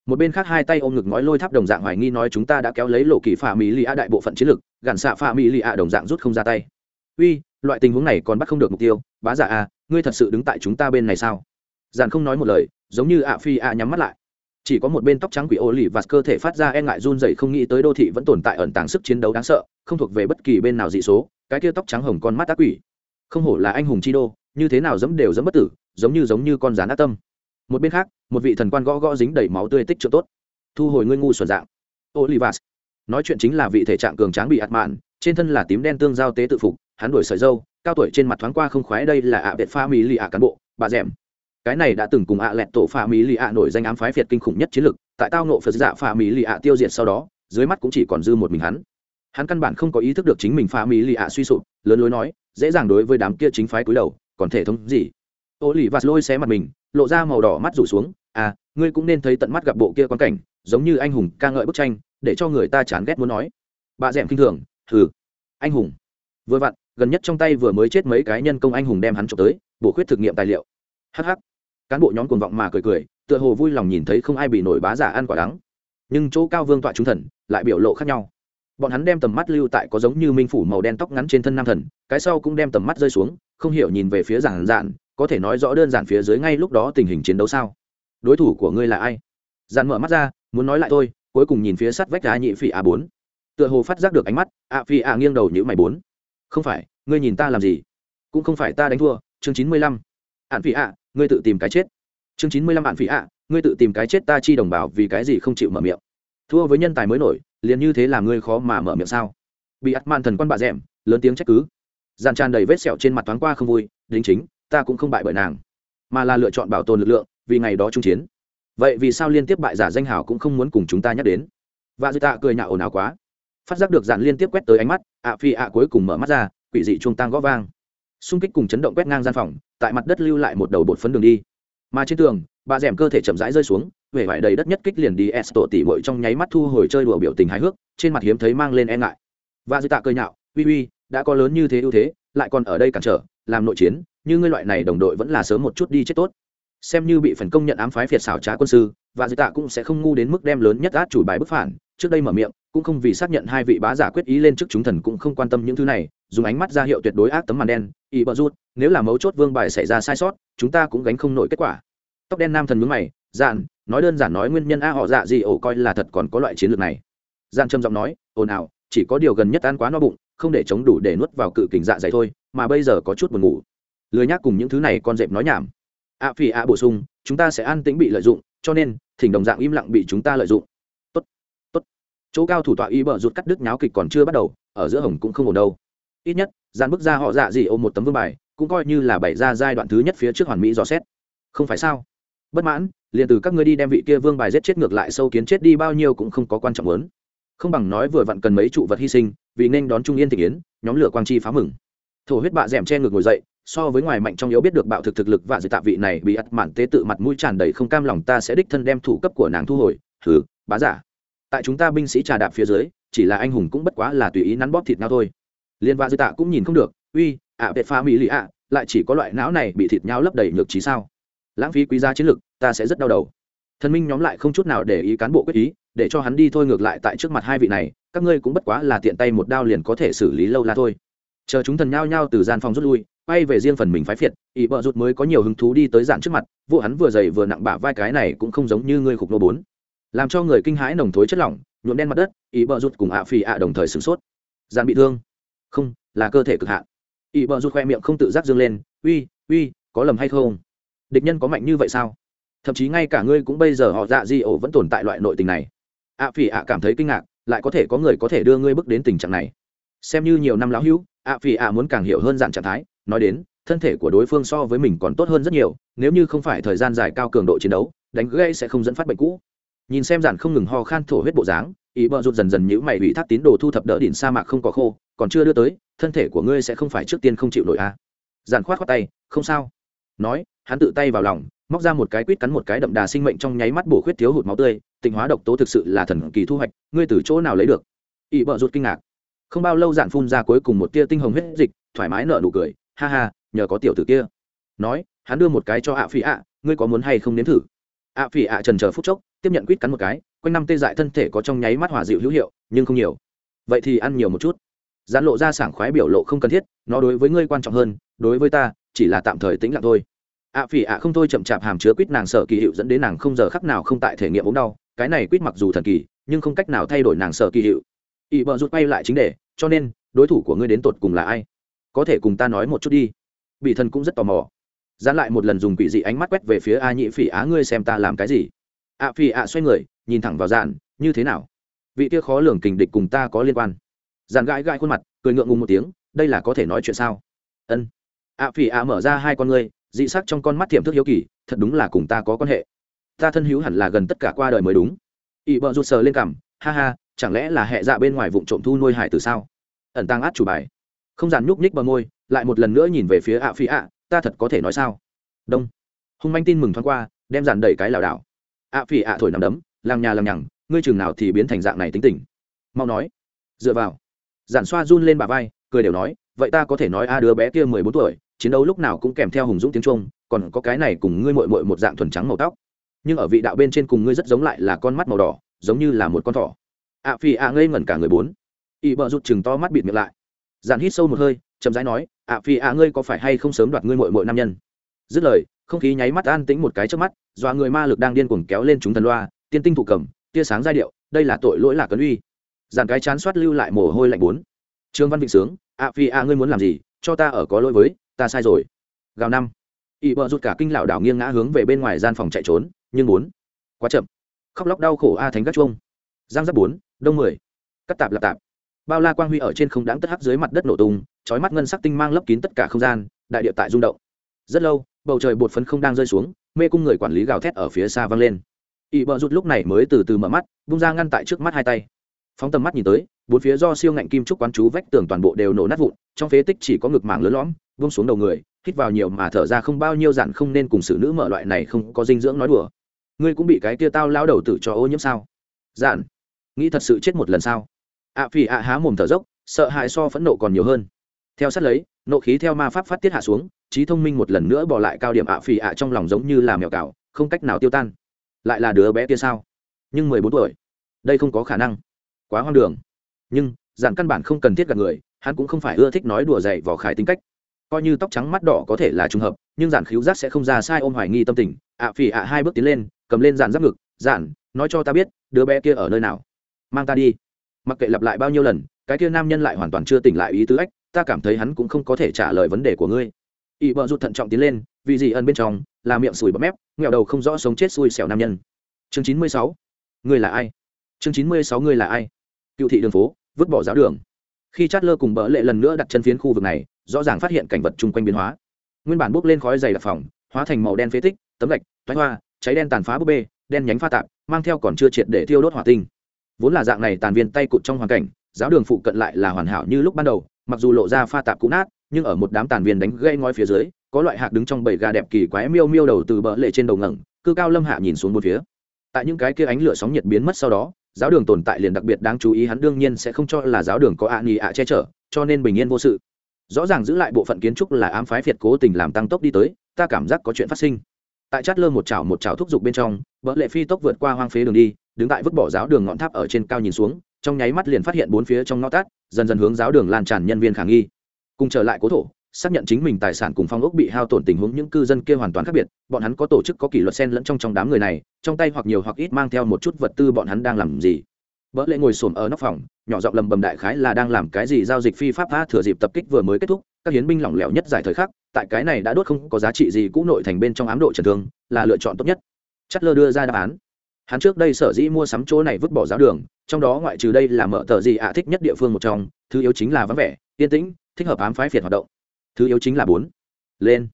một bên khác hai tay ôm ngực nói lôi tháp đồng dạng hoài nghi nói chúng ta đã kéo lấy lộ kỳ phà mỹ lì a đại bộ phận chiến lực gạn xạ phà mỹ lì a đồng dạng rút không ra tay. Uy, loại tình huống này còn bắt không được mục tiêu, bá giả a ngươi thật sự đứng tại chúng ta bên này sao? Dàn không nói một lời, giống như ạ phi a nhắm mắt lại. Chỉ có một bên tóc trắng quỷ ô lì và cơ thể phát ra e ngại run dậy không nghĩ tới đô thị vẫn tồn tại ẩn tàng sức chiến đấu đáng sợ, không thuộc về bất kỳ bên nào dị số, cái kia tóc trắng hồng con mắt ác quỷ. Không hổ là anh hùng chi đô, như thế nào dẫm đều dẫm bất tử, giống như giống như con rán ác tâm. Một bên khác một vị thần quan gõ gõ dính đầy máu tươi tích chưa tốt. Thu hồi ngươi ngu xuẩn dạng. Olivas. Nói chuyện chính là vị thể trạng cường tráng bị ạt mạn, trên thân là tím đen tương giao tế tự phục, hắn đổi sợi dâu, cao tuổi trên mặt thoáng qua không khoái đây là ạ biệt pha mỹ lì ạ cán bộ, bà rèm cái này đã từng cùng ạ lẹt tổ pha mỹ lì ạ nổi danh ám phái việt kinh khủng nhất chiến lực tại tao nộ phật dạ pha mỹ lì ạ tiêu diệt sau đó, dưới mắt cũng chỉ còn dư một mình hắn. Hắn căn bản không có ý thức được chính mình pha mỹ lì ạ suy sụp, lớn lối nói, dễ dàng đối với đám kia chính phái cúi đầu, còn thể thống gì? Ô lì vạt lôi xé mặt mình lộ ra màu đỏ mắt rủ xuống à ngươi cũng nên thấy tận mắt gặp bộ kia quan cảnh giống như anh hùng ca ngợi bức tranh để cho người ta chán ghét muốn nói. Bà d ẻ m kinh thường thử, anh hùng. Vừa vặn gần nhất trong tay vừa mới chết mấy cái nhân công anh hùng đem hắn trộm tới bổ khuyết thực nghiệm tài liệu. Hh cán bộ nhóm cuồng vọng mà cười cười tựa hồ vui lòng nhìn thấy không ai bị nổi bá giả ăn quả đắng. Nhưng chỗ cao vương tọa trung thần lại biểu lộ khác nhau. Bọn hắn đem tầm mắt lưu tại có giống như minh phủ màu đen tóc ngắn trên thân nam thần cái sau cũng đem tầm mắt rơi xuống không hiểu nhìn về phía giản dạn có thể nói rõ đơn giản phía dưới ngay lúc đó tình hình chiến đấu sao? Đối thủ của ngươi là ai? Dàn mở mắt ra, muốn nói lại thôi, cuối cùng nhìn phía sắt vách đá nhị phỉ a bốn. Tựa hồ phát giác được ánh mắt, a phi a nghiêng đầu nhữ mày bốn. Không phải, ngươi nhìn ta làm gì? Cũng không phải ta đánh thua, chương chín mươi lăm. Ạn phỉ a, ngươi tự tìm cái chết. Chương chín mươi lăm ạn phỉ a, ngươi tự tìm cái chết ta chi đồng bào vì cái gì không chịu mở miệng. Thua với nhân tài mới nổi, liền như thế làm ngươi khó mà mở miệng sao? Bị ắt man thần quan bạ rẽm lớn tiếng trách cứ. Dàn tràn đầy vết sẹo trên mặt thoáng qua không vui, đính chính ta cũng không bại bởi nàng, mà là lựa chọn bảo tồn lực lượng vì ngày đó trung chiến. Vậy vì sao liên tiếp bại giả danh hào cũng không muốn cùng chúng ta nhắc đến? Và dư tạ cười nhạo ồn ào quá. Phát giác được dạn liên tiếp quét tới ánh mắt, ạ phi ạ cuối cùng mở mắt ra, quỷ dị chuông tang gõ vang. Xung kích cùng chấn động quét ngang gian phòng, tại mặt đất lưu lại một đầu bột phấn đường đi. Mà trên tường, bà rèm cơ thể chậm rãi rơi xuống, vẻ vải đầy đất nhất kích liền đi s tổ tỉ bội trong nháy mắt thu hồi chơi đùa biểu tình hài hước, trên mặt hiếm thấy mang lên e ngại. Và dư tạ cười nhạo, uy uy, đã có lớn như thế ưu thế, lại còn ở đây cản trở làm nội chiến, như ngươi loại này đồng đội vẫn là sớm một chút đi chết tốt. Xem như bị phần công nhận ám phái phiệt xảo trá quân sư, và dư tạ cũng sẽ không ngu đến mức đem lớn nhất át chủ bài bức phản, trước đây mở miệng, cũng không vì xác nhận hai vị bá giả quyết ý lên trước chúng thần cũng không quan tâm những thứ này, dùng ánh mắt ra hiệu tuyệt đối ác tấm màn đen y bờ rút nếu là mấu chốt vương bài xảy ra sai sót, chúng ta cũng gánh không nổi kết quả. Tóc đen nam thần mướn mày dạn nói đơn giản nói nguyên nhân a họ dạ gì ổ coi là thật còn có loại chiến lược này. Dạn trầm giọng nói, ồn ào chỉ có điều gần nhất ăn quá no bụng, không để chống đủ để nuốt vào cự kình dạ dày thôi, mà bây giờ có chút buồn ngủ. Lười nhác cùng những thứ này con dẹp nói nhảm. A phi à bổ sung, chúng ta sẽ an tĩnh bị lợi dụng, cho nên, thỉnh đồng dạng im lặng bị chúng ta lợi dụng. Tốt tốt. Chỗ cao thủ tọa y bờ rụt cắt đứt nháo kịch còn chưa bắt đầu, ở giữa hồng cũng không ổn đâu. Ít nhất, dàn bước ra họ dạ gì ôm một tấm vương bài, cũng coi như là bày ra giai đoạn thứ nhất phía trước hoàn mỹ dò xét. Không phải sao? Bất mãn, liền từ các ngươi đi đem vị kia vương bài giết chết ngược lại sâu kiến chết đi bao nhiêu cũng không có quan trọng lớn không bằng nói vừa vặn cần mấy trụ vật hy sinh vì nên đón trung yên thị kiến nhóm lửa quang chi phá mừng. Thổ huyết bạ d che ngược ngồi dậy so với ngoài mạnh trong yếu biết được bạo thực thực lực và dự tạ vị này bị ắt mạn tế tự mặt mũi tràn đầy không cam lòng ta sẽ đích thân đem thủ cấp của nàng thu hồi. Thử bá giả. Tại chúng ta binh sĩ trà đạp phía dưới chỉ là anh hùng cũng bất quá là tùy ý nắn bóp thịt nhau thôi. Liên vạ dự tạ cũng nhìn không được uy ạ à, pha mỹ lì ạ lại chỉ có loại não này bị thịt nhau lấp đầy nhược trí sao? Lãng phí quý giá chiến lực ta sẽ rất đau đầu. Thần minh nhóm lại không chút nào để ý cán bộ quyết ý để cho hắn đi thôi ngược lại tại trước mặt hai vị này, các ngươi cũng bất quá là tiện tay một đao liền có thể xử lý lâu la thôi. Chờ chúng thần nhao nhao từ gian phòng rút lui, quay về riêng phần mình phái phiệt Ý bợ rút mới có nhiều hứng thú đi tới dạn trước mặt vụ hắn vừa dày vừa nặng bả vai cái này cũng không giống như ngươi khục nô bốn. Làm cho người kinh hãi nồng thối chất lỏng, nhuộm đen mặt đất Ý bợ rút cùng ạ phì ạ đồng thời sửng sốt. Gian bị thương. Không, là cơ thể cực hạn. Ý bợ rút khoe miệng không tự giác dương lên, uy uy, có lầm hay không? Địch nhân có mạnh như vậy sao? Thậm chí ngay cả ngươi cũng bây giờ họ dạ di ổ vẫn tồn tại loại nội tình này ạ phỉ ạ cảm thấy kinh ngạc, lại có thể có người có thể đưa ngươi bước đến tình trạng này. Xem như nhiều năm lão hữu, ạ phỉ ạ muốn càng hiểu hơn dạng trạng thái, nói đến, thân thể của đối phương so với mình còn tốt hơn rất nhiều, nếu như không phải thời gian dài cao cường độ chiến đấu, đánh gây sẽ không dẫn phát bệnh cũ. Nhìn xem giản không ngừng ho khan thổ huyết bộ dáng, ý bợ rụt dần dần nhữ mày ủy thác tín đồ thu thập đỡ đỉnh sa mạc không có khô, còn chưa đưa tới, thân thể của ngươi sẽ không phải trước tiên không chịu nổi a à. giản khoát khoát tay, không sao. Nói, hắn tự tay vào lòng móc ra một cái quýt cắn một cái đậm đà sinh mệnh trong nháy mắt bổ khuyết thiếu hụt máu tươi, tịnh hóa độc tố thực sự là thần kỳ thu hoạch, ngươi từ chỗ nào lấy được? ỵ bợ rụt kinh ngạc. Không bao lâu dạn phun ra cuối cùng một tia tinh hồng huyết dịch, thoải mái nở nụ cười, ha ha, nhờ có tiểu tử kia. Nói, hắn đưa một cái cho ạ phi ạ, ngươi có muốn hay không nếm thử? ạ phi ạ trần chờ phút chốc, tiếp nhận quýt cắn một cái, quanh năm tê dại thân thể có trong nháy mắt hòa dịu hữu hiệu, nhưng không nhiều. Vậy thì ăn nhiều một chút. Gián lộ ra sảng khoái biểu lộ không cần thiết, nó đối với ngươi quan trọng hơn, đối với ta, chỉ là tạm thời tĩnh lặng thôi ạ phỉ ạ không thôi chậm chạp hàm chứa quýt nàng sở kỳ hiệu dẫn đến nàng không giờ khắc nào không tại thể nghiệm ốm đau. Cái này quýt mặc dù thần kỳ, nhưng không cách nào thay đổi nàng sở kỳ hiệu. Ỵ bờ rút bay lại chính đề, cho nên, đối thủ của ngươi đến tột cùng là ai? Có thể cùng ta nói một chút đi. Bị thần cũng rất tò mò. Dán lại một lần dùng quỷ dị ánh mắt quét về phía a nhị phỉ, á ngươi xem ta làm cái gì? a phỉ ạ xoay người, nhìn thẳng vào dàn, như thế nào? Vị kia khó lường kình địch cùng ta có liên quan? Dàn gãi gãi khuôn mặt, cười ngượng ngùng một tiếng, đây là có thể nói chuyện sao? Ân. ạ phỉ ạ mở ra hai con ngươi dị sắc trong con mắt thiểm thức hiếu kỳ, thật đúng là cùng ta có quan hệ. Ta thân hữu hẳn là gần tất cả qua đời mới đúng. Ỵ bợ rụt sờ lên cằm, ha ha, chẳng lẽ là hệ dạ bên ngoài vụ trộm thu nuôi hải từ sao? Ẩn tăng át chủ bài. Không dàn nhúc nhích bờ môi, lại một lần nữa nhìn về phía ạ phi ạ, ta thật có thể nói sao? Đông. Hung manh tin mừng thoáng qua, đem dàn đẩy cái lảo đảo. ạ phi ạ thổi nằm đấm làm nhà làm nhằng, ngươi chừng nào thì biến thành dạng này tính tình. Mau nói. Dựa vào. Giản xoa run lên bà vai, cười đều nói, vậy ta có thể nói a đứa bé kia mười bốn tuổi chiến đấu lúc nào cũng kèm theo hùng dũng tiếng trung, còn có cái này cùng ngươi mội mội một dạng thuần trắng màu tóc. Nhưng ở vị đạo bên trên cùng ngươi rất giống lại là con mắt màu đỏ, giống như là một con thỏ. Ạ phi ạ ngây ngẩn cả người bốn. Ỵ bợ rụt chừng to mắt bịt miệng lại. Dàn hít sâu một hơi, chậm rãi nói ạ phi ạ ngươi có phải hay không sớm đoạt ngươi mội mội nam nhân? Dứt lời, không khí nháy mắt an tĩnh một cái trước mắt, dọa người ma lực đang điên cuồng kéo lên chúng thần loa, tiên tinh thủ cầm, tia sáng giai điệu, đây là tội lỗi là cấn uy. Dàn cái chán soát lưu lại mồ hôi lạnh bốn. Trương văn vịnh sướng ạ phi ạ ngươi muốn làm gì? Cho ta ở có lỗi với ta sai rồi. Gào năm. Ỵ bợ rụt cả kinh lảo đảo nghiêng ngã hướng về bên ngoài gian phòng chạy trốn, nhưng bốn. Quá chậm. Khóc lóc đau khổ a thánh gác chuông. Giang giáp bốn, đông mười. Cắt tạp lạp tạp. Bao la quang huy ở trên không đáng tất hắc dưới mặt đất nổ tung, chói mắt ngân sắc tinh mang lấp kín tất cả không gian, đại địa tại rung động. Rất lâu, bầu trời bột phấn không đang rơi xuống, mê cung người quản lý gào thét ở phía xa vang lên. Ỵ bợ rụt lúc này mới từ từ mở mắt bung ra ngăn tại trước mắt hai tay. Phóng tầm mắt nhìn tới, bốn phía do siêu ngạnh kim trúc quán chú vách tường toàn bộ đều nổ nát vụn, trong phế tích chỉ có ngực mảng lớn lõm vung xuống đầu người, hít vào nhiều mà thở ra không bao nhiêu dặn không nên cùng xử nữ mở loại này không có dinh dưỡng nói đùa. Ngươi cũng bị cái tia tao lao đầu tử cho ô nhiễm sao? Dạn nghĩ thật sự chết một lần sao? Ạ phì ạ há mồm thở dốc, sợ hãi so phẫn nộ còn nhiều hơn. Theo sát lấy, nộ khí theo ma pháp phát tiết hạ xuống, trí thông minh một lần nữa bỏ lại cao điểm ạ phì ạ trong lòng giống như là mèo cào, không cách nào tiêu tan. Lại là đứa bé kia sao? Nhưng mười bốn tuổi, đây không có khả năng. Quá hoang đường. Nhưng dạn căn bản không cần thiết gặp người, hắn cũng không phải ưa thích nói đùa dạy vỏ khải tính cách coi như tóc trắng mắt đỏ có thể là trùng hợp, nhưng giản khiếu giác sẽ không ra sai ôm hoài nghi tâm tình. ạ phỉ ạ hai bước tiến lên, cầm lên dàn giáp ngực, giản, nói cho ta biết, đứa bé kia ở nơi nào? Mang ta đi. Mặc kệ lặp lại bao nhiêu lần, cái kia nam nhân lại hoàn toàn chưa tỉnh lại ý tứ ách, ta cảm thấy hắn cũng không có thể trả lời vấn đề của ngươi. Ỵ bợ rụt thận trọng tiến lên, vì gì ẩn bên trong, là miệng sùi bọt mép nghèo đầu không rõ sống chết xui xẻo nam nhân. Chương chín mươi sáu, ngươi là ai? Chương chín mươi sáu, ngươi là ai? Cựu thị đường phố, vứt bỏ giáo đường. Khi chát lơ cùng bỡ lệ lần nữa đặt chân phiến khu vực này rõ ràng phát hiện cảnh vật chung quanh biến hóa. Nguyên bản bốc lên khói dày đặc phòng, hóa thành màu đen phế tích, tấm gạch thoái hoa, cháy đen tàn phá búp bê, đen nhánh pha tạp, mang theo còn chưa triệt để thiêu đốt hỏa tinh. Vốn là dạng này tàn viên tay cụt trong hoàn cảnh, giáo đường phụ cận lại là hoàn hảo như lúc ban đầu, mặc dù lộ ra pha tạp cũ nát, nhưng ở một đám tàn viên đánh gây ngói phía dưới, có loại hạc đứng trong bầy gà đẹp kỳ quái miêu miêu đầu từ bờ lệ trên đầu ngẩng, cư cao lâm hạ nhìn xuống một phía. Tại những cái kia ánh lửa sóng nhiệt biến mất sau đó, giáo đường tồn tại liền đặc biệt đáng chú ý, hắn đương nhiên sẽ không cho là giáo đường có ạ nghỉ ạ che chở, cho nên bình yên vô sự rõ ràng giữ lại bộ phận kiến trúc là ám phái phiệt cố tình làm tăng tốc đi tới, ta cảm giác có chuyện phát sinh. Tại chát lơ một chảo một chảo thúc giục bên trong vợ lệ phi tốc vượt qua hoang phế đường đi, đứng tại vứt bỏ giáo đường ngọn tháp ở trên cao nhìn xuống, trong nháy mắt liền phát hiện bốn phía trong ngõ tát, dần dần hướng giáo đường lan tràn nhân viên khả nghi. Cùng trở lại cố thổ, xác nhận chính mình tài sản cùng phong ốc bị hao tổn tình huống những cư dân kia hoàn toàn khác biệt, bọn hắn có tổ chức có kỷ luật sen lẫn trong trong đám người này, trong tay hoặc nhiều hoặc ít mang theo một chút vật tư bọn hắn đang làm gì. Bỡ lệ ngồi xổm ở nóc phòng, nhỏ giọng lầm bầm đại khái là đang làm cái gì giao dịch phi pháp tha thừa dịp tập kích vừa mới kết thúc, các hiến binh lỏng lẻo nhất giải thời khắc, tại cái này đã đốt không có giá trị gì cũ nội thành bên trong ám độ trần thương, là lựa chọn tốt nhất. Chất lơ đưa ra đáp án. Hắn trước đây sở dĩ mua sắm chỗ này vứt bỏ giáo đường, trong đó ngoại trừ đây là mở tờ gì ạ thích nhất địa phương một trong, thứ yếu chính là vắng vẻ, yên tĩnh, thích hợp ám phái phiệt hoạt động. Thứ yếu chính là bốn. Lên.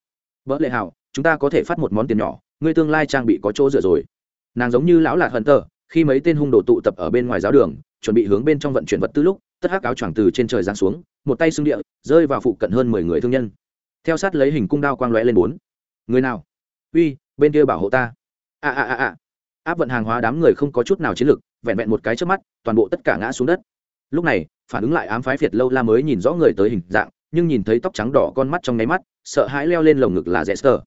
Bỡ lệ hảo chúng ta có thể phát một món tiền nhỏ, ngươi tương lai trang bị có chỗ dựa rồi. Nàng giống như lão lạc hận tờ khi mấy tên hung đồ tụ tập ở bên ngoài giáo đường, chuẩn bị hướng bên trong vận chuyển vật tư lúc, tất hắc áo choàng từ trên trời giáng xuống, một tay xưng địa, rơi vào phụ cận hơn mười người thương nhân. Theo sát lấy hình cung đao quang lóe lên bốn. Người nào? Uy, bên kia bảo hộ ta. A a a a. Áp vận hàng hóa đám người không có chút nào chiến lực vẹn vẹn một cái trước mắt, toàn bộ tất cả ngã xuống đất. Lúc này, phản ứng lại ám phái phiệt lâu la mới nhìn rõ người tới hình dạng, nhưng nhìn thấy tóc trắng đỏ con mắt trong nháy mắt, sợ hãi leo lên lồng ngực là rẽ sờ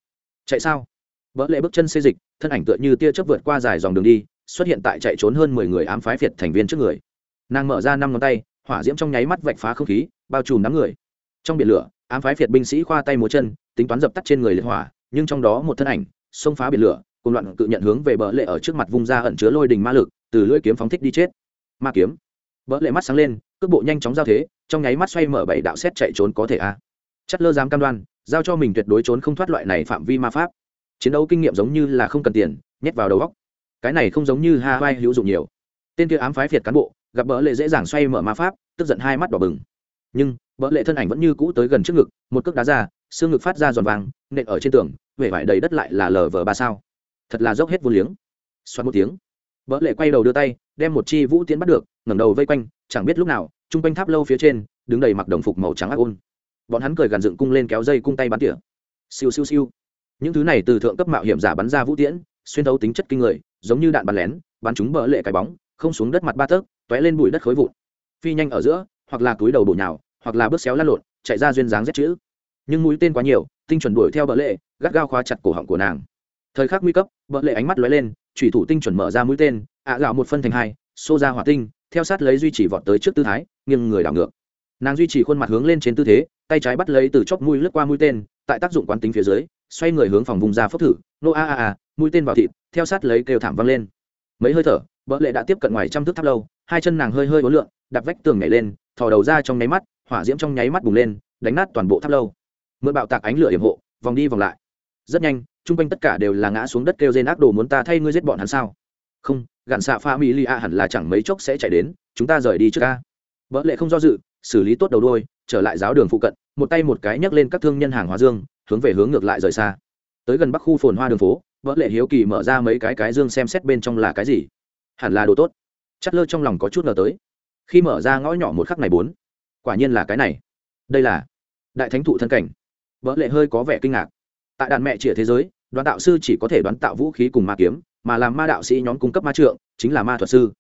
chạy sao? Vỡ lệ bước chân xê dịch, thân ảnh tựa như tia chớp vượt qua dài dòng đường đi xuất hiện tại chạy trốn hơn mười người ám phái phiệt thành viên trước người. Nàng mở ra năm ngón tay, hỏa diễm trong nháy mắt vạch phá không khí, bao trùm đám người. Trong biển lửa, ám phái phiệt binh sĩ khoa tay múa chân, tính toán dập tắt trên người liệt hỏa, nhưng trong đó một thân ảnh, xông phá biển lửa, cùng loạn cự nhận hướng về bờ lệ ở trước mặt vung ra ẩn chứa lôi đình ma lực, từ lưỡi kiếm phóng thích đi chết. Ma kiếm. Bờ lệ mắt sáng lên, cước bộ nhanh chóng giao thế, trong nháy mắt xoay mở bảy đạo xét chạy trốn có thể a. À. chất lơ dám cam đoan, giao cho mình tuyệt đối trốn không thoát loại này phạm vi ma pháp. Chiến đấu kinh nghiệm giống như là không cần tiền, nhét vào đầu góc cái này không giống như ha vai hữu dụng nhiều. Tên kia ám phái phiệt cán bộ, gặp bỡ lệ dễ dàng xoay mở ma pháp, tức giận hai mắt đỏ bừng. Nhưng, bỡ lệ thân ảnh vẫn như cũ tới gần trước ngực, một cước đá ra, xương ngực phát ra giòn vàng, nện ở trên tường, vẻ vải đầy đất lại là lờ vờ ba sao. Thật là dốc hết vô liếng. Xoắn một tiếng, bỡ lệ quay đầu đưa tay, đem một chi vũ tiến bắt được, ngẩng đầu vây quanh, chẳng biết lúc nào, chung quanh tháp lâu phía trên, đứng đầy mặc đồng phục màu trắng ác ôn. Bọn hắn cười gàn dựng cung lên kéo dây cung tay bắn tỉa. Siêu siêu siêu. Những thứ này từ thượng cấp mạo hiểm giả bắn ra vũ tiễn, xuyên thấu tính chất kinh người giống như đạn bắn lén, bắn chúng bỡ lệ cái bóng, không xuống đất mặt ba tấc t lên bụi đất khối vụn. Phi nhanh ở giữa, hoặc là túi đầu bổ nhào, hoặc là bước xéo lăn lộn, chạy ra duyên dáng rét chữ. Nhưng mũi tên quá nhiều, tinh chuẩn đuổi theo bỡ lệ, gắt gao khóa chặt cổ họng của nàng. Thời khắc nguy cấp bỡ lệ ánh mắt lóe lên thủy thủ tinh chuẩn mở ra mũi tên, ạ gạo một phân thành hai, xô ra hỏa tinh, theo sát lấy duy trì vọt tới trước tư thái, nghiêng người đảo ngược. Nàng duy trì khuôn mặt hướng lên trên tư thế, tay trái bắt lấy từ chóp mũi lướt qua mũi tên, tại tác dụng quán tính phía dưới, xoay người hướng phòng vùng ra phốc thử nô a a a, mũi tên vào thịt, theo sát lấy kêu thảm văng lên. Mấy hơi thở, bỡ lệ đã tiếp cận ngoài trăm thước tháp lâu, hai chân nàng hơi hơi ố lượn đặt vách tường nhảy lên, thò đầu ra trong nháy mắt, hỏa diễm trong nháy mắt bùng lên, đánh nát toàn bộ tháp lâu. Mượn bạo tạc ánh lửa hiểm hộ, vòng đi vòng lại. Rất nhanh chung quanh tất cả đều là ngã xuống đất kêu dây nát đồ muốn ta thay ngươi giết bọn hắn sao? Không, gạn xạ pha mỹ lì a hẳn là chẳng mấy chốc sẽ chạy đến, chúng ta rời đi trước ca vợ lệ không do dự, xử lý tốt đầu đôi trở lại giáo đường phụ cận, một tay một cái nhấc lên các thương nhân hàng hóa dương, hướng về hướng ngược lại rời xa tới gần bắc khu phồn hoa đường phố, vợ lệ hiếu kỳ mở ra mấy cái cái dương xem xét bên trong là cái gì. Hẳn là đồ tốt. Chắt lơ trong lòng có chút ngờ tới. Khi mở ra ngõ nhỏ một khắc này bốn, quả nhiên là cái này. Đây là đại thánh thụ thân cảnh. Vợ lệ hơi có vẻ kinh ngạc. Tại đàn mẹ chĩa thế giới, đoàn tạo sư chỉ có thể đoán tạo vũ khí cùng ma kiếm, mà làm ma đạo sĩ nhóm cung cấp ma trượng, chính là ma thuật sư.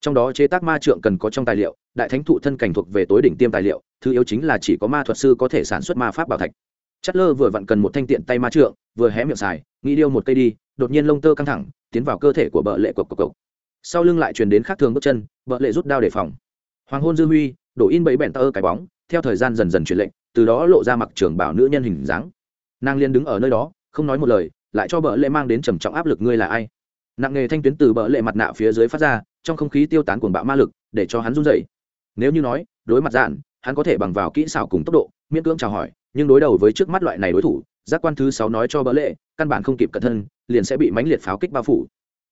Trong đó chế tác ma trượng cần có trong tài liệu, đại thánh thụ thân cảnh thuộc về tối đỉnh tiêm tài liệu, thứ yếu chính là chỉ có ma thuật sư có thể sản xuất ma pháp bảo thạch. Chất lơ vừa vặn cần một thanh tiện tay ma trượng vừa hé miệng xài, nghĩ điêu một cây đi, đột nhiên lông tơ căng thẳng, tiến vào cơ thể của bợ lệ cộc cộc cộc. Sau lưng lại truyền đến khác thường bước chân, bợ lệ rút đao đề phòng. Hoàng hôn dư huy, đổ in bẫy bẹn tơ cái bóng, theo thời gian dần dần truyền lệnh, từ đó lộ ra mặc trường bảo nữ nhân hình dáng. Nàng liên đứng ở nơi đó, không nói một lời, lại cho bợ lệ mang đến trầm trọng áp lực ngươi là ai. Nặng nghề thanh tuyến từ bợ lệ mặt nạ phía dưới phát ra, trong không khí tiêu tán cuồng bạo ma lực, để cho hắn run dậy nếu như nói, đối mặt dạn, hắn có thể bằng vào kỹ xảo cùng tốc độ, miễn cưỡng chào hỏi, nhưng đối đầu với trước mắt loại này đối thủ giác quan thứ sáu nói cho bỡ lệ, căn bản không kịp cẩn thân liền sẽ bị mãnh liệt pháo kích bao phủ.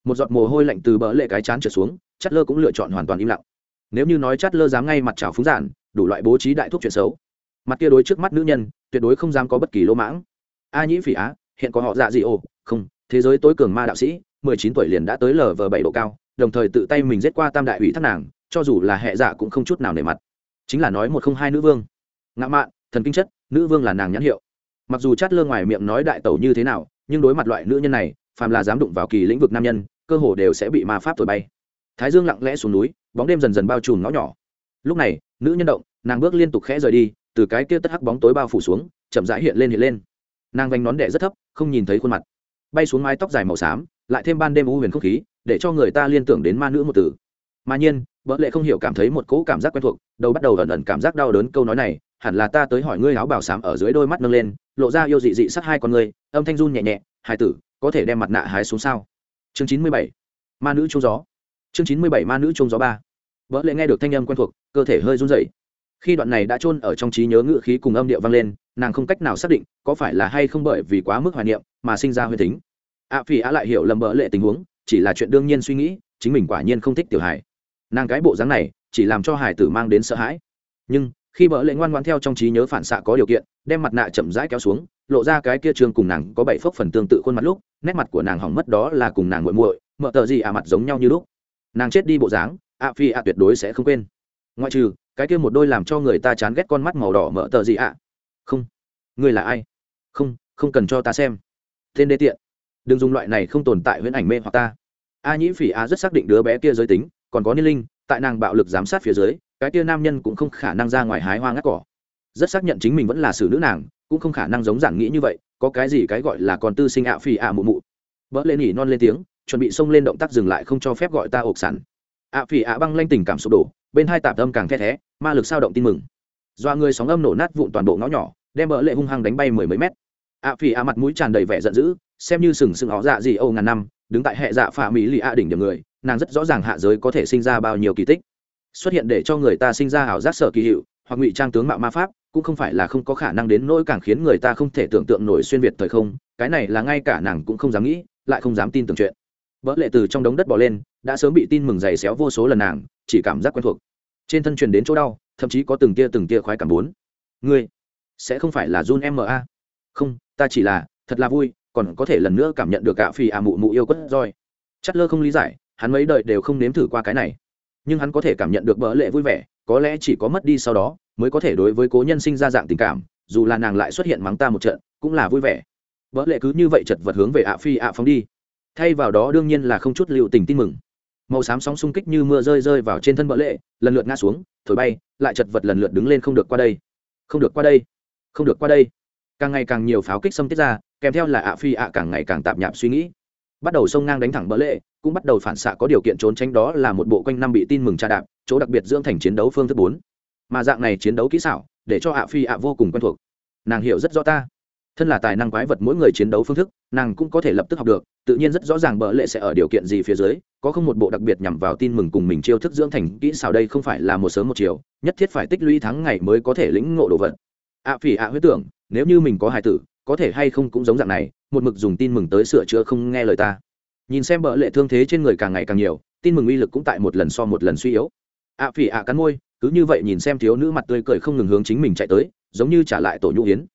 Một giọt mồ hôi lạnh từ bỡ lệ cái chán trở xuống, chát lơ cũng lựa chọn hoàn toàn im lặng. Nếu như nói chát lơ dám ngay mặt trào phúng giản, đủ loại bố trí đại thuốc chuyện xấu. Mặt kia đối trước mắt nữ nhân, tuyệt đối không dám có bất kỳ lỗ mãng. A nhĩ phỉ á, hiện có họ dạ gì ồ không, thế giới tối cường ma đạo sĩ, mười chín tuổi liền đã tới lv bảy độ cao, đồng thời tự tay mình giết qua tam đại ủy thác nàng, cho dù là hệ dạ cũng không chút nào nề mặt. Chính là nói một không hai nữ vương. Ngã mạn, thần kinh chất, nữ vương là nàng nhãn hiệu mặc dù chát lơ ngoài miệng nói đại tẩu như thế nào, nhưng đối mặt loại nữ nhân này, phàm là dám đụng vào kỳ lĩnh vực nam nhân, cơ hồ đều sẽ bị ma pháp thổi bay. Thái dương lặng lẽ xuống núi, bóng đêm dần dần bao trùm ngõ nhỏ. Lúc này, nữ nhân động, nàng bước liên tục khẽ rời đi, từ cái kia tất hắc bóng tối bao phủ xuống, chậm rãi hiện lên hiện lên. Nàng vành nón đẻ rất thấp, không nhìn thấy khuôn mặt. Bay xuống mái tóc dài màu xám, lại thêm ban đêm u huyền không khí, để cho người ta liên tưởng đến ma nữ một từ. Mà nhiên vợ lệ không hiểu cảm thấy một cỗ cảm giác quen thuộc, đầu bắt đầu ẩn ẩn cảm giác đau đớn câu nói này hẳn là ta tới hỏi ngươi áo bảo sám ở dưới đôi mắt nâng lên lộ ra yêu dị dị sắc hai con ngươi âm thanh run nhẹ nhẹ hai tử có thể đem mặt nạ hái xuống sao? Chương chín mươi bảy ma nữ trông gió. Chương chín mươi bảy ma nữ trông gió ba. Vợ lệ nghe được thanh âm quen thuộc cơ thể hơi run rẩy. Khi đoạn này đã chôn ở trong trí nhớ ngữ khí cùng âm điệu vang lên nàng không cách nào xác định có phải là hay không bởi vì quá mức hoài niệm mà sinh ra huyền tính. Ạ à, phỉ ạ lại hiểu lầm bỡ lệ tình huống chỉ là chuyện đương nhiên suy nghĩ chính mình quả nhiên không thích tiểu hải nàng cái bộ dáng này chỉ làm cho hải tử mang đến sợ hãi. Nhưng khi bỡ lệ ngoan ngoan theo trong trí nhớ phản xạ có điều kiện, đem mặt nạ chậm rãi kéo xuống, lộ ra cái kia trường cùng nàng có bảy phốc phần tương tự khuôn mặt lúc, nét mặt của nàng hỏng mất đó là cùng nàng muội muội, mợ tờ gì à mặt giống nhau như lúc. Nàng chết đi bộ dáng, ạ phi ạ tuyệt đối sẽ không quên. Ngoại trừ, cái kia một đôi làm cho người ta chán ghét con mắt màu đỏ mợ tờ gì ạ. Không. Ngươi là ai? Không không cần cho ta xem. Tên đê tiện. Đừng dùng loại này không tồn tại huyễn ảnh mê hoặc ta. A nhĩ phỉ a rất xác định đứa bé kia giới tính, còn có niên linh tại nàng bạo lực giám sát phía dưới, cái kia nam nhân cũng không khả năng ra ngoài hái hoa ngắt cỏ. Rất xác nhận chính mình vẫn là xử nữ nàng, cũng không khả năng giống giản nghĩ như vậy, có cái gì cái gọi là còn tư sinh ạ phỉ ạ mụ mụ. Bỡ lên nhỉ non lên tiếng, chuẩn bị xông lên động tác dừng lại không cho phép gọi ta ộc sẵn. ạ phỉ ạ băng lanh tình cảm sụp đổ, bên hai tạp âm càng the thé ma lực sao động tin mừng. Doa người sóng âm nổ nát vụn toàn bộ ngõ nhỏ, đem bỡ lệ hung hăng đánh bay mười mấy mét. Ạ phỉ ạ mặt mũi tràn đầy vẻ giận dữ, xem như sừng sừng ó dạ gì âu ngàn năm đứng tại hệ dạ phạ mỹ lì ạ đỉnh điểm người, nàng rất rõ ràng hạ giới có thể sinh ra bao nhiêu kỳ tích. Xuất hiện để cho người ta sinh ra ảo giác sở kỳ hiệu, hoặc ngụy trang tướng mạo ma pháp, cũng không phải là không có khả năng đến nỗi càng khiến người ta không thể tưởng tượng nổi xuyên việt thời không, cái này là ngay cả nàng cũng không dám nghĩ, lại không dám tin tưởng chuyện. Vỡ lệ từ trong đống đất bỏ lên, đã sớm bị tin mừng giày xéo vô số lần nàng, chỉ cảm giác quen thuộc. Trên thân truyền đến chỗ đau, thậm chí có từng tia từng tia khoái cảm bốn. Ngươi, sẽ không phải là run ma không, ta chỉ là, thật là vui còn có thể lần nữa cảm nhận được cả phi à mụ mụ yêu quất roi. Chất lơ không lý giải, hắn mấy đời đều không nếm thử qua cái này. Nhưng hắn có thể cảm nhận được bỡ lệ vui vẻ, có lẽ chỉ có mất đi sau đó, mới có thể đối với cố nhân sinh ra dạng tình cảm, dù là nàng lại xuất hiện mắng ta một trận, cũng là vui vẻ. Bỡ lệ cứ như vậy chật vật hướng về ạ phi ạ phóng đi. Thay vào đó đương nhiên là không chút liệu tình tin mừng. Màu xám sóng xung kích như mưa rơi rơi vào trên thân bỡ lệ, lần lượt ngã xuống, thổi bay, lại chật vật lần lượt đứng lên không được qua đây. Không được qua đây. Không được qua đây càng ngày càng nhiều pháo kích xâm tiết ra, kèm theo là ạ phi ạ càng ngày càng tạp nhạp suy nghĩ. Bắt đầu xông ngang đánh thẳng bỡ lệ, cũng bắt đầu phản xạ có điều kiện trốn tránh đó là một bộ quanh năm bị tin mừng tra đạp, chỗ đặc biệt dưỡng thành chiến đấu phương thức bốn. Mà dạng này chiến đấu kỹ xảo, để cho ạ phi ạ vô cùng quen thuộc. Nàng hiểu rất rõ ta. Thân là tài năng quái vật mỗi người chiến đấu phương thức, nàng cũng có thể lập tức học được, tự nhiên rất rõ ràng bỡ lệ sẽ ở điều kiện gì phía dưới, có không một bộ đặc biệt nhằm vào tin mừng cùng mình chiêu thức dưỡng thành kỹ xảo đây không phải là một sớm một chiều, nhất thiết phải tích lũy tháng ngày mới có thể lĩnh ngộ đồ vật. Ạ phỉ ạ huyết tưởng nếu như mình có hài tử, có thể hay không cũng giống dạng này, một mực dùng tin mừng tới sửa chữa không nghe lời ta. Nhìn xem bợ lệ thương thế trên người càng ngày càng nhiều, tin mừng uy lực cũng tại một lần so một lần suy yếu. Ạ phỉ ạ cắn môi, cứ như vậy nhìn xem thiếu nữ mặt tươi cười không ngừng hướng chính mình chạy tới, giống như trả lại tổ nhũ hiến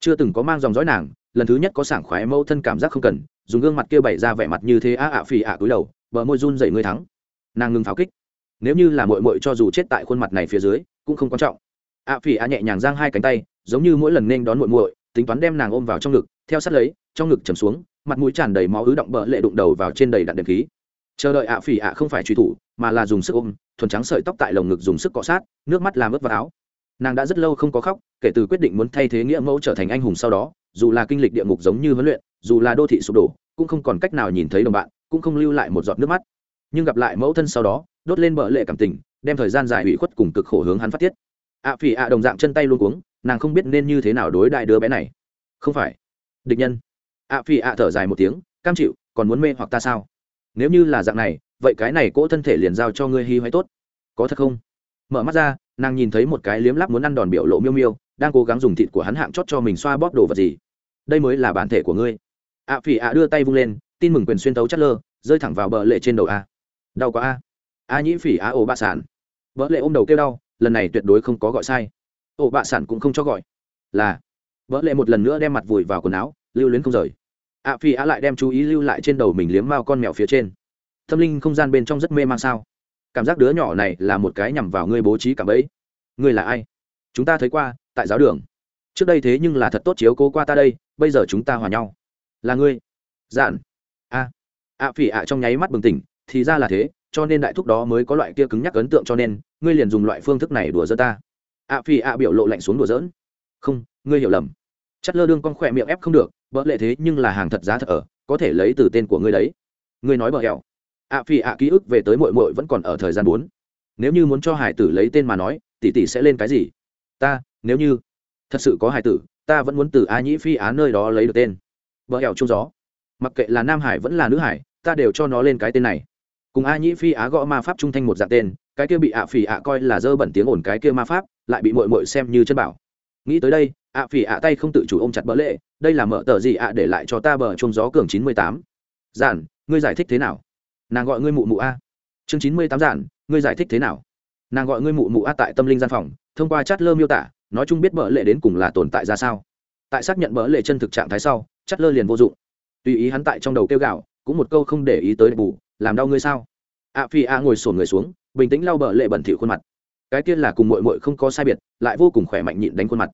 chưa từng có mang dòng dõi nàng, lần thứ nhất có sảng khoái mâu thân cảm giác không cần, dùng gương mặt kia bày ra vẻ mặt như thế á ạ phỉ ạ cúi đầu, bờ môi run dậy ngươi thắng. Nàng ngừng pháo kích. Nếu như là mội mội cho dù chết tại khuôn mặt này phía dưới, cũng không quan trọng. Ạ phỉ ạ nhẹ nhàng giang hai cánh tay giống như mỗi lần nên đón muội muội, tính toán đem nàng ôm vào trong ngực, theo sát lấy, trong ngực chầm xuống, mặt mũi tràn đầy máu ứ động bờ lệ đụng đầu vào trên đầy đặn đệm khí. Chờ đợi ạ phỉ ạ không phải truy thủ, mà là dùng sức ôm, thuần trắng sợi tóc tại lồng ngực dùng sức cọ sát, nước mắt làm ướt vào áo. Nàng đã rất lâu không có khóc, kể từ quyết định muốn thay thế nghĩa mẫu trở thành anh hùng sau đó, dù là kinh lịch địa ngục giống như huấn luyện, dù là đô thị sụp đổ, cũng không còn cách nào nhìn thấy đồng bạn, cũng không lưu lại một giọt nước mắt. Nhưng gặp lại mẫu thân sau đó, đốt lên bờ lệ cảm tình, đem thời gian dài ủy khuất cùng cực khổ hướng hắn phát tiết. ạ phỉ ạ đồng dạng chân tay luôn cuống nàng không biết nên như thế nào đối đại đứa bé này. Không phải. Địch nhân. Ạ phỉ ạ thở dài một tiếng, cam chịu, còn muốn mê hoặc ta sao? Nếu như là dạng này, vậy cái này cỗ thân thể liền giao cho ngươi hy hoái tốt. Có thật không? Mở mắt ra, nàng nhìn thấy một cái liếm lắp muốn ăn đòn biểu lộ miêu miêu, đang cố gắng dùng thịt của hắn hạng chót cho mình xoa bóp đồ vật gì. Đây mới là bản thể của ngươi. Ạ phỉ ạ đưa tay vung lên, tin mừng quyền xuyên tấu chất lơ, rơi thẳng vào bờ lệ trên đầu a. Đau quá a. A nhĩ phỉ a ồ ba sản vợ lệ ôm đầu kêu đau, lần này tuyệt đối không có gọi sai ổ bạ sản cũng không cho gọi. Là vợ lệ một lần nữa đem mặt vùi vào quần áo, lưu luyến không rời. Ạ phi ạ lại đem chú ý lưu lại trên đầu mình liếm mao con mèo phía trên. Tâm linh không gian bên trong rất mê man sao? Cảm giác đứa nhỏ này là một cái nhằm vào ngươi bố trí cảm ấy ngươi là ai? Chúng ta thấy qua, tại giáo đường. Trước đây thế nhưng là thật tốt chiếu cố qua ta đây, bây giờ chúng ta hòa nhau. Là ngươi. Dạn. A. Ạ phỉ ạ trong nháy mắt bừng tỉnh, thì ra là thế, cho nên đại thúc đó mới có loại kia cứng nhắc ấn tượng cho nên, ngươi liền dùng loại phương thức này đùa giỡn ta ạ phi ạ biểu lộ lạnh xuống đùa giỡn. Không, ngươi hiểu lầm. Chất lơ đương con khỏe miệng ép không được vỡ lệ thế nhưng là hàng thật giá thật ở, có thể lấy từ tên của ngươi đấy. Ngươi nói bờ hẹo. Ạ phi ạ ký ức về tới mội mội vẫn còn ở thời gian bốn. Nếu như muốn cho hải tử lấy tên mà nói, tỷ tỷ sẽ lên cái gì? Ta, nếu như thật sự có hải tử, ta vẫn muốn từ a nhĩ phi á nơi đó lấy được tên. Vợ hẹo trung gió. Mặc kệ là nam hải vẫn là nữ hải, ta đều cho nó lên cái tên này. Cùng a nhĩ phi á gõ ma pháp trung thanh một dạng tên cái kia bị ạ phỉ ạ coi là dơ bẩn tiếng ồn cái kia ma pháp, lại bị mội mội xem như chân bảo. Nghĩ tới đây, ạ phỉ ạ tay không tự chủ ôm chặt bỡ lệ, đây là mở tờ gì ạ để lại cho ta bờ trông gió cường chín mươi tám. Giản, ngươi giải thích thế nào? Nàng gọi ngươi mụ mụ a. Chương chín mươi tám giản, ngươi giải thích thế nào? Nàng gọi ngươi mụ mụ a tại tâm linh gian phòng, thông qua chát lơ miêu tả, nói chung biết bỡ lệ đến cùng là tồn tại ra sao. Tại xác nhận bỡ lệ chân thực trạng thái sau, chát lơ liền vô dụng. Tùy ý hắn tại trong đầu kêu gạo cũng một câu không để ý tới bù, làm đau ngươi sao? ạ phi a ngồi sổn người xuống bình tĩnh lau bờ lệ bẩn thỉu khuôn mặt. Cái kia là cùng mội mội không có sai biệt, lại vô cùng khỏe mạnh nhịn đánh khuôn mặt.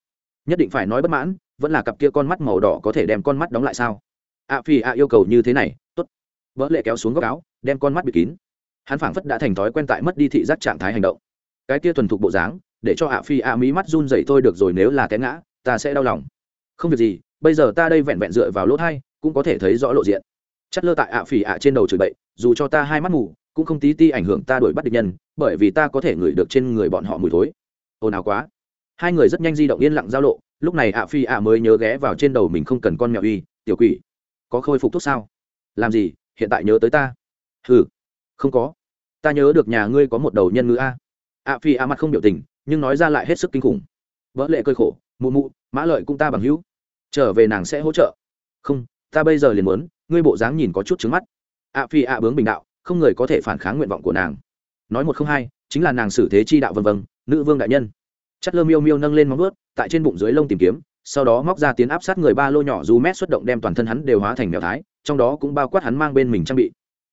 Nhất định phải nói bất mãn, vẫn là cặp kia con mắt màu đỏ có thể đem con mắt đóng lại sao? A phi a yêu cầu như thế này, tốt. Vỡ lệ kéo xuống góc áo, đem con mắt bịt kín. Hắn phảng phất đã thành thói quen tại mất đi thị giác trạng thái hành động. Cái kia thuần thục bộ dáng, để cho ạ phi ạ mí mắt run dậy thôi được rồi nếu là té ngã, ta sẽ đau lòng. Không việc gì, bây giờ ta đây vẹn vẹn dựa vào lỗ thai, cũng có thể thấy rõ lộ diện. Chất lơ tại ạ phỉ ạ trên đầu chửi bậy, dù cho ta hai mắt mù cũng không tí ti ảnh hưởng ta đuổi bắt địch nhân, bởi vì ta có thể ngửi được trên người bọn họ mùi thối. Ồn ào quá. Hai người rất nhanh di động yên lặng giao lộ, lúc này ạ phi ạ mới nhớ ghé vào trên đầu mình không cần con mèo uy tiểu quỷ. Có khôi phục thuốc sao? Làm gì? Hiện tại nhớ tới ta. Ừ không có. Ta nhớ được nhà ngươi có một đầu nhân ngữ a. Ạ phi ạ mặt không biểu tình, nhưng nói ra lại hết sức kinh khủng. Vỡ lệ cơi khổ, mụ mụ, mã lợi cũng ta bằng hữu. Trở về nàng sẽ hỗ trợ. Không, ta bây giờ liền muốn, ngươi bộ dáng nhìn có chút trứng mắt. Ạ phi ạ bướng bình đạo không người có thể phản kháng nguyện vọng của nàng. Nói một không hai, chính là nàng xử thế chi đạo vân vân, nữ vương đại nhân. Chất lơ miêu miêu nâng lên móng vuốt, tại trên bụng dưới lông tìm kiếm, sau đó móc ra tiến áp sát người ba lô nhỏ dù mét xuất động đem toàn thân hắn đều hóa thành mèo thái, trong đó cũng bao quát hắn mang bên mình trang bị.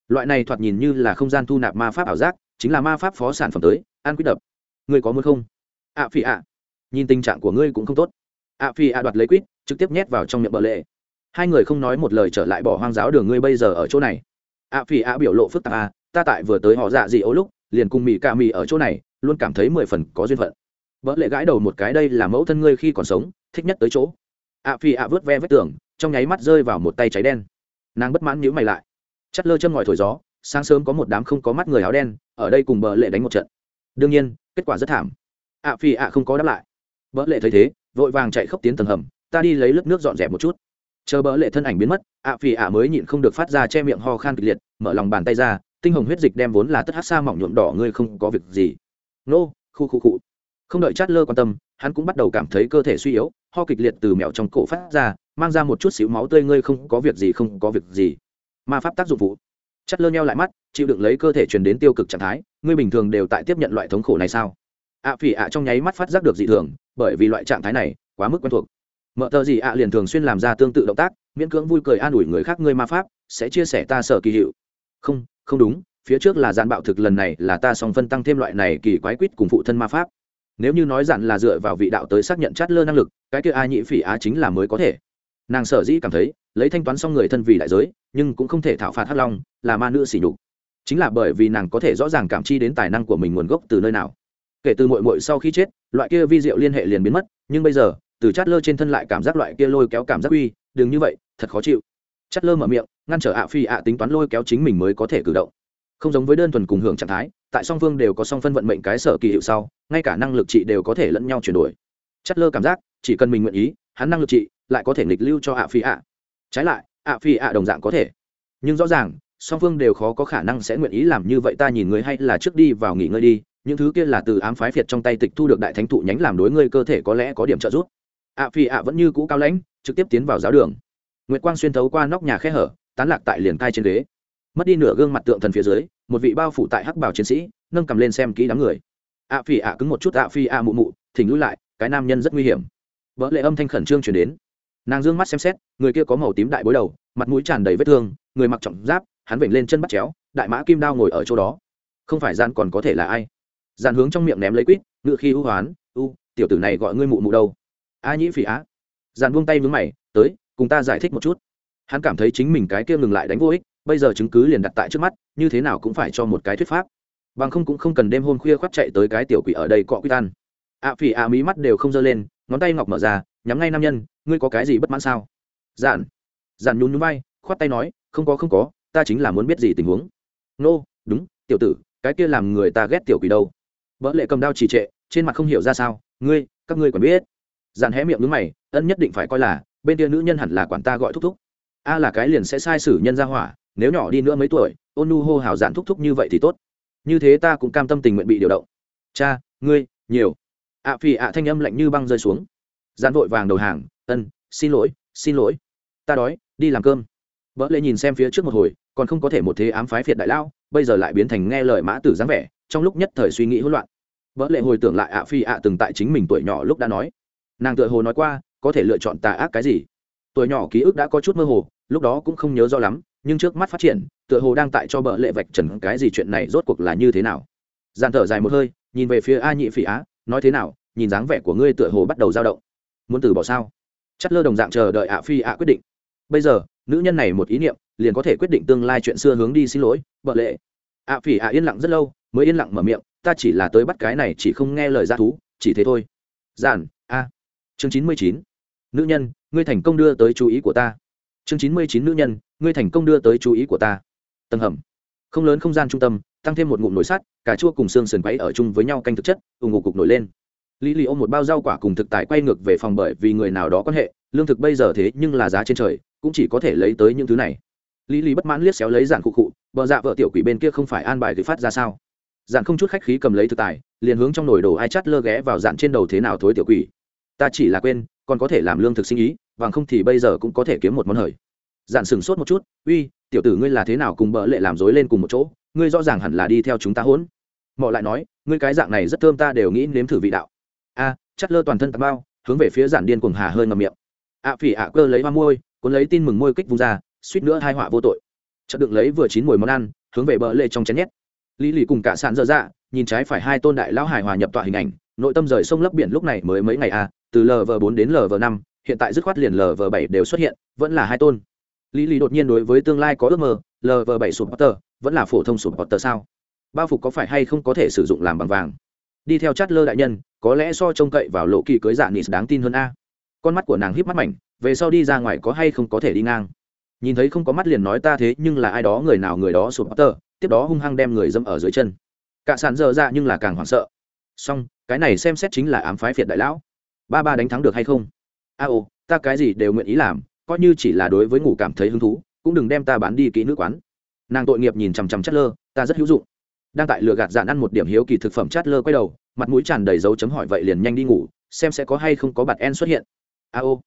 Loại này thoạt nhìn như là không gian thu nạp ma pháp ảo giác, chính là ma pháp phó sản phẩm tới an quyết đập. Ngươi có muốn không? Ạ phi ạ. Nhìn tình trạng của ngươi cũng không tốt. Ạ phi ạ đoạt lấy quýt trực tiếp nhét vào trong miệng bờ lệ. Hai người không nói một lời trở lại bỏ hoang giáo đường ngươi bây giờ ở chỗ này ạ phi ạ biểu lộ phức tạp à ta tại vừa tới họ dạ gì ấu lúc, liền cùng mì ca mì ở chỗ này, luôn cảm thấy mười phần có duyên phận. Vợ lệ gãi đầu một cái đây là mẫu thân ngươi khi còn sống, thích nhất tới chỗ. ạ phi ạ vớt ve vết tường, trong nháy mắt rơi vào một tay cháy đen. Nàng bất mãn nhíu mày lại. Chắt lơ chân ngòi thổi gió, sáng sớm có một đám không có mắt người áo đen, ở đây cùng bờ lệ đánh một trận. Đương nhiên, kết quả rất thảm. ạ phi ạ không có đáp lại. Vợ lệ thấy thế, vội vàng chạy khốc tiến tầng hầm, ta đi lấy lớp nước dọn dẹp một chút chờ bỡ lệ thân ảnh biến mất ạ phi ạ mới nhịn không được phát ra che miệng ho khan kịch liệt mở lòng bàn tay ra tinh hồng huyết dịch đem vốn là tất hát xa mỏng nhuộm đỏ ngươi không có việc gì. Nô khu khu khu. Không đợi chát lơ quan tâm hắn cũng bắt đầu cảm thấy cơ thể suy yếu ho kịch liệt từ mẹo trong cổ phát ra mang ra một chút xíu máu tươi ngươi không có việc gì không có việc gì. Ma pháp tác dụng vụ, chát lơ nheo lại mắt chịu đựng lấy cơ thể truyền đến tiêu cực trạng thái ngươi bình thường đều tại tiếp nhận loại thống khổ này sao? ạ phì ạ trong nháy mắt phát giác được dị thường bởi vì loại trạng thái này quá mức quen thuộc mợ tờ gì ạ liền thường xuyên làm ra tương tự động tác, miễn cưỡng vui cười an ủi người khác ngươi ma pháp, sẽ chia sẻ ta sở kỳ hiệu. Không không đúng, phía trước là dàn bạo thực lần này là ta song phân tăng thêm loại này kỳ quái quýt cùng phụ thân ma pháp. Nếu như nói dặn là dựa vào vị đạo tới xác nhận chát lơ năng lực, cái kia a nhị phỉ á chính là mới có thể. Nàng sở dĩ cảm thấy, lấy thanh toán xong người thân vì đại giới, nhưng cũng không thể thảo phạt hắc long, là ma nữ xỉ nhục. Chính là bởi vì nàng có thể rõ ràng cảm chi đến tài năng của mình nguồn gốc từ nơi nào. Kể từ mội mội sau khi chết, loại kia vi diệu liên hệ liền biến mất, nhưng bây giờ từ chát lơ trên thân lại cảm giác loại kia lôi kéo cảm giác uy, đừng như vậy, thật khó chịu. Chát lơ mở miệng, ngăn trở ạ phi ạ tính toán lôi kéo chính mình mới có thể cử động. Không giống với đơn thuần cùng hưởng trạng thái, tại song phương đều có song phân vận mệnh cái sở kỳ hiệu sau, ngay cả năng lực trị đều có thể lẫn nhau chuyển đổi. Chát lơ cảm giác, chỉ cần mình nguyện ý, hắn năng lực trị lại có thể nghịch lưu cho ạ phi ạ. Trái lại, ạ phi ạ đồng dạng có thể. Nhưng rõ ràng, song phương đều khó có khả năng sẽ nguyện ý làm như vậy, ta nhìn người hay là trước đi vào nghỉ ngơi đi, những thứ kia là từ ám phái phiệt trong tay tịch thu được đại thánh thụ nhánh làm đối ngươi cơ thể có lẽ có điểm trợ giúp ạ phi ạ vẫn như cũ cao lãnh, trực tiếp tiến vào giáo đường. Nguyệt quang xuyên thấu qua nóc nhà khe hở, tán lạc tại liền cai trên ghế. Mất đi nửa gương mặt tượng thần phía dưới, một vị bao phủ tại hắc bảo chiến sĩ, nâng cầm lên xem kỹ đám người. ạ phi ạ cứng một chút ạ phi ạ mụ mụ, thỉnh lui lại, cái nam nhân rất nguy hiểm. Vợ lệ âm thanh khẩn trương chuyển đến. Nàng d ư ơ n g mắt xem xét, người kia có màu tím đại bối đầu, mặt mũi tràn đầy vết thương, người mặc trọng giáp, hắn vểnh lên chân bắt chéo, đại mã kim đao ngồi ở chỗ đó. Không phải gian còn có thể là ai? Gian hướng trong miệng ném lấy quýt ngự khi ưu hoán, u, tiểu tử này gọi ngươi mụ mụ đâu? A nhĩ phỉ á. Dàn buông tay vướng mày tới cùng ta giải thích một chút. Hắn cảm thấy chính mình cái kia ngừng lại đánh vô ích bây giờ chứng cứ liền đặt tại trước mắt như thế nào cũng phải cho một cái thuyết pháp. Bằng không cũng không cần đêm hôm khuya khoác chạy tới cái tiểu quỷ ở đây cọ quy tan ạ phỉ ạ mí mắt đều không dơ lên ngón tay ngọc mở ra nhắm ngay nam nhân ngươi có cái gì bất mãn sao? Dạn dạn nhún nhún vai khoát tay nói không có không có ta chính là muốn biết gì tình huống. Nô、no, đúng tiểu tử cái kia làm người ta ghét tiểu quỷ đâu. Vợ lệ cầm đao trì trệ trên mặt không hiểu ra sao ngươi các ngươi còn biết? Dàn hé miệng nhướng mày ân nhất định phải coi là bên kia nữ nhân hẳn là quản ta gọi thúc thúc. A là cái liền sẽ sai sử nhân ra hỏa nếu nhỏ đi nữa mấy tuổi ôn nu hô hào dàn thúc thúc như vậy thì tốt. Như thế ta cũng cam tâm tình nguyện bị điều động. Cha ngươi nhiều. Ạ à, phì ạ thanh âm lạnh như băng rơi xuống. Dàn vội vàng đầu hàng ân xin lỗi xin lỗi. Ta đói đi làm cơm. Vợ lệ nhìn xem phía trước một hồi còn không có thể một thế ám phái phiệt đại lao bây giờ lại biến thành nghe lời mã tử dáng vẻ trong lúc nhất thời suy nghĩ hỗn loạn. Vợ lệ hồi tưởng lại ạ phi ạ từng tại chính mình tuổi nhỏ lúc đã nói nàng tựa hồ nói qua, có thể lựa chọn tà ác cái gì. Tuổi nhỏ ký ức đã có chút mơ hồ, lúc đó cũng không nhớ rõ lắm, nhưng trước mắt phát triển, tựa hồ đang tại cho bợ lệ vạch trần cái gì chuyện này rốt cuộc là như thế nào. Giàn thở dài một hơi, nhìn về phía a nhị phỉ á, nói thế nào, nhìn dáng vẻ của ngươi tựa hồ bắt đầu dao động. Muốn từ bỏ sao? Chất lơ đồng dạng chờ đợi ạ phi ạ quyết định. Bây giờ, nữ nhân này một ý niệm, liền có thể quyết định tương lai chuyện xưa hướng đi xin lỗi, bợ lệ. ạ phỉ ạ yên lặng rất lâu, mới yên lặng mở miệng, ta chỉ là tới bắt cái này chỉ không nghe lời g thú, chỉ thế thôi. Giản chương chín mươi chín. Nữ nhân, ngươi thành công đưa tới chú ý của ta. Chương chín mươi chín nữ nhân, ngươi thành công đưa tới chú ý của ta. Tầng hầm. Không lớn không gian trung tâm, tăng thêm một ngụm nồi sắt, cà chua cùng xương sườn quấy ở chung với nhau canh thực chất ủng ngụ cục nổi lên. Lý lì ôm một bao rau quả cùng thực tại quay ngược về phòng bởi vì người nào đó quan hệ, lương thực bây giờ thế nhưng là giá trên trời, cũng chỉ có thể lấy tới những thứ này. Lý Lý bất mãn liếc xéo lấy giản cụ cụ vợ dạ vợ tiểu quỷ bên kia không phải an bài gửi phát ra sao? Giản không chút khách khí cầm lấy thực tài, liền hướng trong nồi đồ ai chắt lơ ghé vào dạn trên đầu thế nào thối tiểu quỷ ta chỉ là quên còn có thể làm lương thực sinh ý bằng không thì bây giờ cũng có thể kiếm một món hời. Dạn sừng sốt một chút uy tiểu tử ngươi là thế nào cùng bợ lệ làm dối lên cùng một chỗ? Ngươi rõ ràng hẳn là đi theo chúng ta hỗn. Mọi lại nói ngươi cái dạng này rất thơm ta đều nghĩ nếm thử vị đạo. A à, chắt lơ toàn thân tạt bao. Hướng về phía giản điên cuồng hà hơi ngầm miệng. Ạ phỉ ạ cơ lấy hoa môi cuốn lấy tin mừng môi kích vung ra suýt nữa hai họa vô tội. Chợt đựng lấy vừa chín mùi món ăn hướng về bờ lệ trong chén nhét. Lý lì cùng cả sạn dơ dạ nhìn trái phải hai tôn đại lão hài hòa nhập tọa hình ảnh nội tâm rời sông lấp biển lúc này mới mấy ngày a à, từ lv bốn đến lv năm, hiện tại dứt khoát liền lv bảy đều xuất hiện, vẫn là hai tôn. Lý lý đột nhiên đối với tương lai có ước mơ lv bảy sụp potter vẫn là phổ thông sụp potter sao? Bao phục có phải hay không có thể sử dụng làm bằng vàng? Đi theo chát lơ đại nhân, có lẽ so trông cậy vào lộ kỳ cưới dạ nịt đáng tin hơn a. Con mắt của nàng híp mắt mảnh, về sau đi ra ngoài có hay không có thể đi ngang? Nhìn thấy không có mắt liền nói ta thế, nhưng là ai đó người nào người đó sụp potter tiếp đó hung hăng đem người dâm ở dưới chân. Cả sàn dơ ra dạ nhưng là càng hoảng sợ. Xong, cái này xem xét chính là ám phái phiệt đại lão ba ba đánh thắng được hay không? A à, ồ ta cái gì đều nguyện ý làm coi như chỉ là đối với ngủ cảm thấy hứng thú cũng đừng đem ta bán đi kỹ nữ quán. Nàng tội nghiệp nhìn chằm chằm chất lơ ta rất hữu dụng. Đang tại lừa gạt dạn ăn một điểm hiếu kỳ thực phẩm chát lơ quay đầu mặt mũi tràn đầy dấu chấm hỏi vậy liền nhanh đi ngủ xem sẽ có hay không có bạt en xuất hiện. A ô.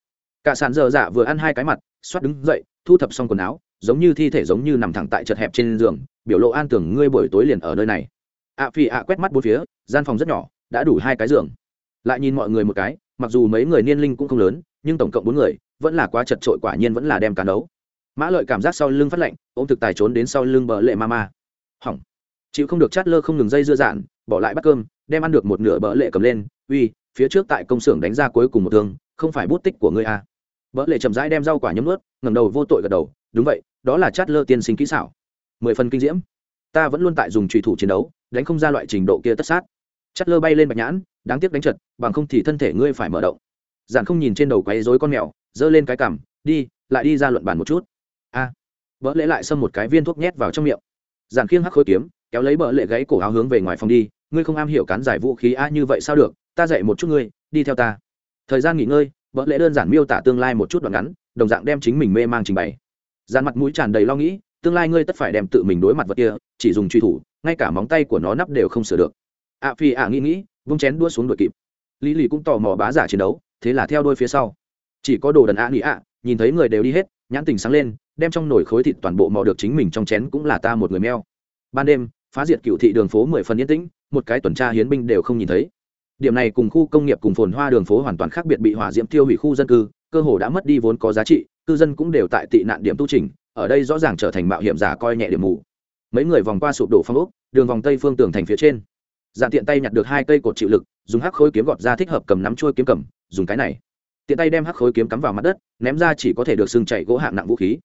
Cả sàn dơ dạ vừa ăn hai cái mặt xoát đứng dậy thu thập xong quần áo giống như thi thể giống như nằm thẳng tại chật hẹp trên giường biểu lộ an tưởng ngươi buổi tối liền ở nơi này. Ạ phi ạ quét mắt bốn phía gian phòng rất nhỏ đã đủ hai cái giường. Lại nhìn mọi người một cái mặc dù mấy người niên linh cũng không lớn, nhưng tổng cộng bốn người, vẫn là quá chật trội quả nhiên vẫn là đem cán đấu mã lợi cảm giác sau lưng phát lạnh, ôm thực tài trốn đến sau lưng bờ lệ ma ma hỏng. Chịu không được chát lơ không ngừng dây dưa dạn, bỏ lại bắt cơm, đem ăn được một nửa bờ lệ cầm lên. Uy, phía trước tại công xưởng đánh ra cuối cùng một thương, không phải bút tích của ngươi à. bờ lệ chậm rãi đem rau quả nhấm ướt ngầm đầu vô tội gật đầu. Đúng vậy, đó là chát lơ tiên sinh kỹ xảo. Mười phần kinh diễm. Ta vẫn luôn tại dùng trùy thủ chiến đấu, đánh không ra loại trình độ kia tất sát. Chất lơ bay lên bạch nhãn đáng tiếc đánh trật bằng không thì thân thể ngươi phải mở động. Giản không nhìn trên đầu quấy rối con mèo giơ lên cái cằm đi lại đi ra luận bàn một chút. A. À, bỡ lễ lại xâm một cái viên thuốc nhét vào trong miệng. Giản khiêng hắc khôi kiếm kéo lấy bỡ lệ gáy cổ áo hướng về ngoài phòng đi ngươi không am hiểu cán giải vũ khí a như vậy sao được ta dạy một chút ngươi đi theo ta. Thời gian nghỉ ngơi bỡ lễ đơn giản miêu tả tương lai một chút đoạn ngắn đồng dạng đem chính mình mê mang trình bày. Dàn mặt mũi tràn đầy lo nghĩ tương lai ngươi tất phải đem tự mình đối mặt vật kia chỉ dùng truy thủ ngay cả móng tay của nó nắp đều không sửa được ạ phi ạ nghĩ nghĩ, vung chén đua xuống đuổi kịp. Lý lì cũng tò mò bá giả chiến đấu, thế là theo đôi phía sau. Chỉ có đồ đần ạ nghĩ ạ, nhìn thấy người đều đi hết, nhãn tình sáng lên, đem trong nồi khối thịt toàn bộ mò được chính mình trong chén cũng là ta một người meo. Ban đêm, phá diệt cựu thị đường phố mười phần yên tĩnh, một cái tuần tra hiến binh đều không nhìn thấy. Điểm này cùng khu công nghiệp cùng phồn hoa đường phố hoàn toàn khác biệt bị hỏa diễm tiêu hủy khu dân cư, cơ hồ đã mất đi vốn có giá trị, cư dân cũng đều tại tị nạn điểm tu trình, ở đây rõ ràng trở thành mạo hiểm giả coi nhẹ điểm mù. Mấy người vòng qua sụp đổ phong ốc, đường vòng tây phương tường thành phía trên dạn tiện tay nhặt được hai cây cột chịu lực, dùng hắc khối kiếm gọt ra thích hợp cầm nắm chuôi kiếm cầm, dùng cái này. Tiện tay đem hắc khối kiếm cắm vào mặt đất, ném ra chỉ có thể được xương chạy gỗ hạng nặng vũ khí.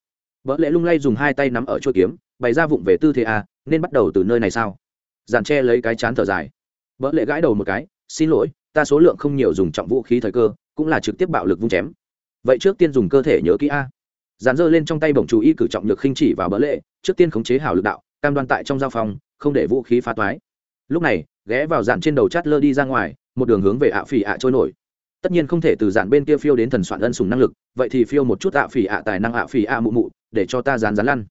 Vợ lệ lung lay dùng hai tay nắm ở chuôi kiếm, bày ra vụng về tư thế a nên bắt đầu từ nơi này sao? Dàn tre lấy cái chán thở dài. Vợ lệ gãi đầu một cái, xin lỗi, ta số lượng không nhiều dùng trọng vũ khí thời cơ, cũng là trực tiếp bạo lực vung chém. Vậy trước tiên dùng cơ thể nhớ kỹ a. Dàn dơ lên trong tay bổng chú ý cử trọng nhược khinh chỉ vào bỡ lệ, trước tiên khống chế hảo lực đạo, cam đoan tại trong giao phòng, không để vũ khí phá toái. Lúc này ghé vào dàn trên đầu chát lơ đi ra ngoài, một đường hướng về ạ phỉ ạ trôi nổi. Tất nhiên không thể từ dàn bên kia phiêu đến thần soạn ân sùng năng lực, vậy thì phiêu một chút ạ phỉ ạ tài năng ạ phỉ ạ mụ mụ, để cho ta dán dán lăn.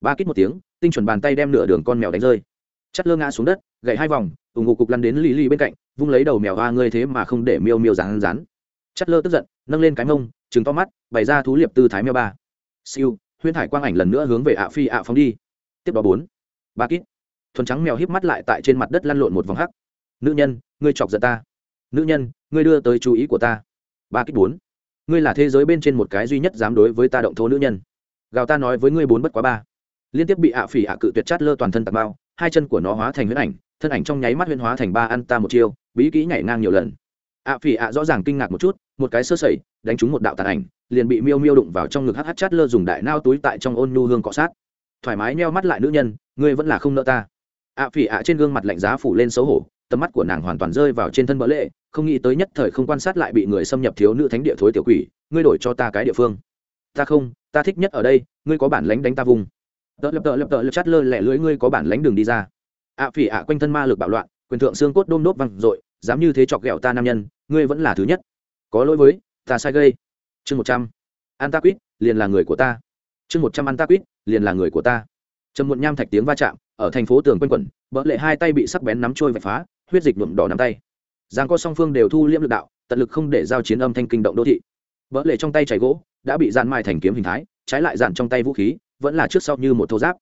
Ba kít một tiếng, tinh chuẩn bàn tay đem nửa đường con mèo đánh rơi. Chắt lơ ngã xuống đất, gậy hai vòng, ủng hộ cục lăn đến lì lì bên cạnh, vung lấy đầu mèo hoa ngươi thế mà không để miêu miêu rán rán chắt lơ tức giận, nâng lên cái mông, trừng to mắt, bày ra thú liệp tư thái mèo ba. Siêu huyên thải quang ảnh lần nữa hướng về ạ phi ạ phóng đi. Tiếp đó bốn. Ba kít thuần trắng mèo híp mắt lại tại trên mặt đất lăn lộn một vòng hắc. Nữ nhân, ngươi chọc giận ta. Nữ nhân, ngươi đưa tới chú ý của ta. Ba kích bốn. Ngươi là thế giới bên trên một cái duy nhất dám đối với ta động thô nữ nhân. Gào ta nói với ngươi bốn bất quá ba. Liên tiếp bị ạ phỉ ạ cự tuyệt chát lơ toàn thân tạt bao, hai chân của nó hóa thành huyễn ảnh, thân ảnh trong nháy mắt huyễn hóa thành ba ăn ta một chiêu, bí kỹ nhảy ngang nhiều lần. ạ phỉ ạ rõ ràng kinh ngạc một chút, một cái sơ sẩy, đánh trúng một đạo tàn ảnh, liền bị miêu miêu đụng vào trong ngực hh chát lơ dùng đại nao túi tại trong ôn nhu hương cọ sát. Thoải mái neo mắt lại nữ nhân, ngươi vẫn là không nợ ta ạ phỉ ạ trên gương mặt lạnh giá phủ lên xấu hổ, tầm mắt của nàng hoàn toàn rơi vào trên thân bỡ lệ, không nghĩ tới nhất thời không quan sát lại bị người xâm nhập thiếu nữ thánh địa thối tiểu quỷ, ngươi đổi cho ta cái địa phương. Ta không, ta thích nhất ở đây, ngươi có bản lánh đánh ta vùng. Tợ lập tợ lập tợ lập chát lơ lẻ lưới ngươi có bản lánh đường đi ra. Ạ phỉ ạ quanh thân ma lực bạo loạn, quyền thượng xương cốt đôm nốt văng r dám như thế chọc ghẹo ta nam nhân, ngươi vẫn là thứ nhất. Có lỗi với, ta sai gây. Chương một trăm. An ta quýt liền là người của ta. Chương một trăm an ta quýt liền là người của ta trầm muộn nham thạch tiếng va chạm, ở thành phố tường quanh quẩn, bỡ lệ hai tay bị sắc bén nắm trôi vạch phá, huyết dịch nhuộm đỏ nắm tay. Giang co song phương đều thu liễm lực đạo, tận lực không để giao chiến âm thanh kinh động đô thị. Vỡ lệ trong tay chảy gỗ, đã bị dàn mai thành kiếm hình thái, trái lại dàn trong tay vũ khí, vẫn là trước sau như một thô giáp.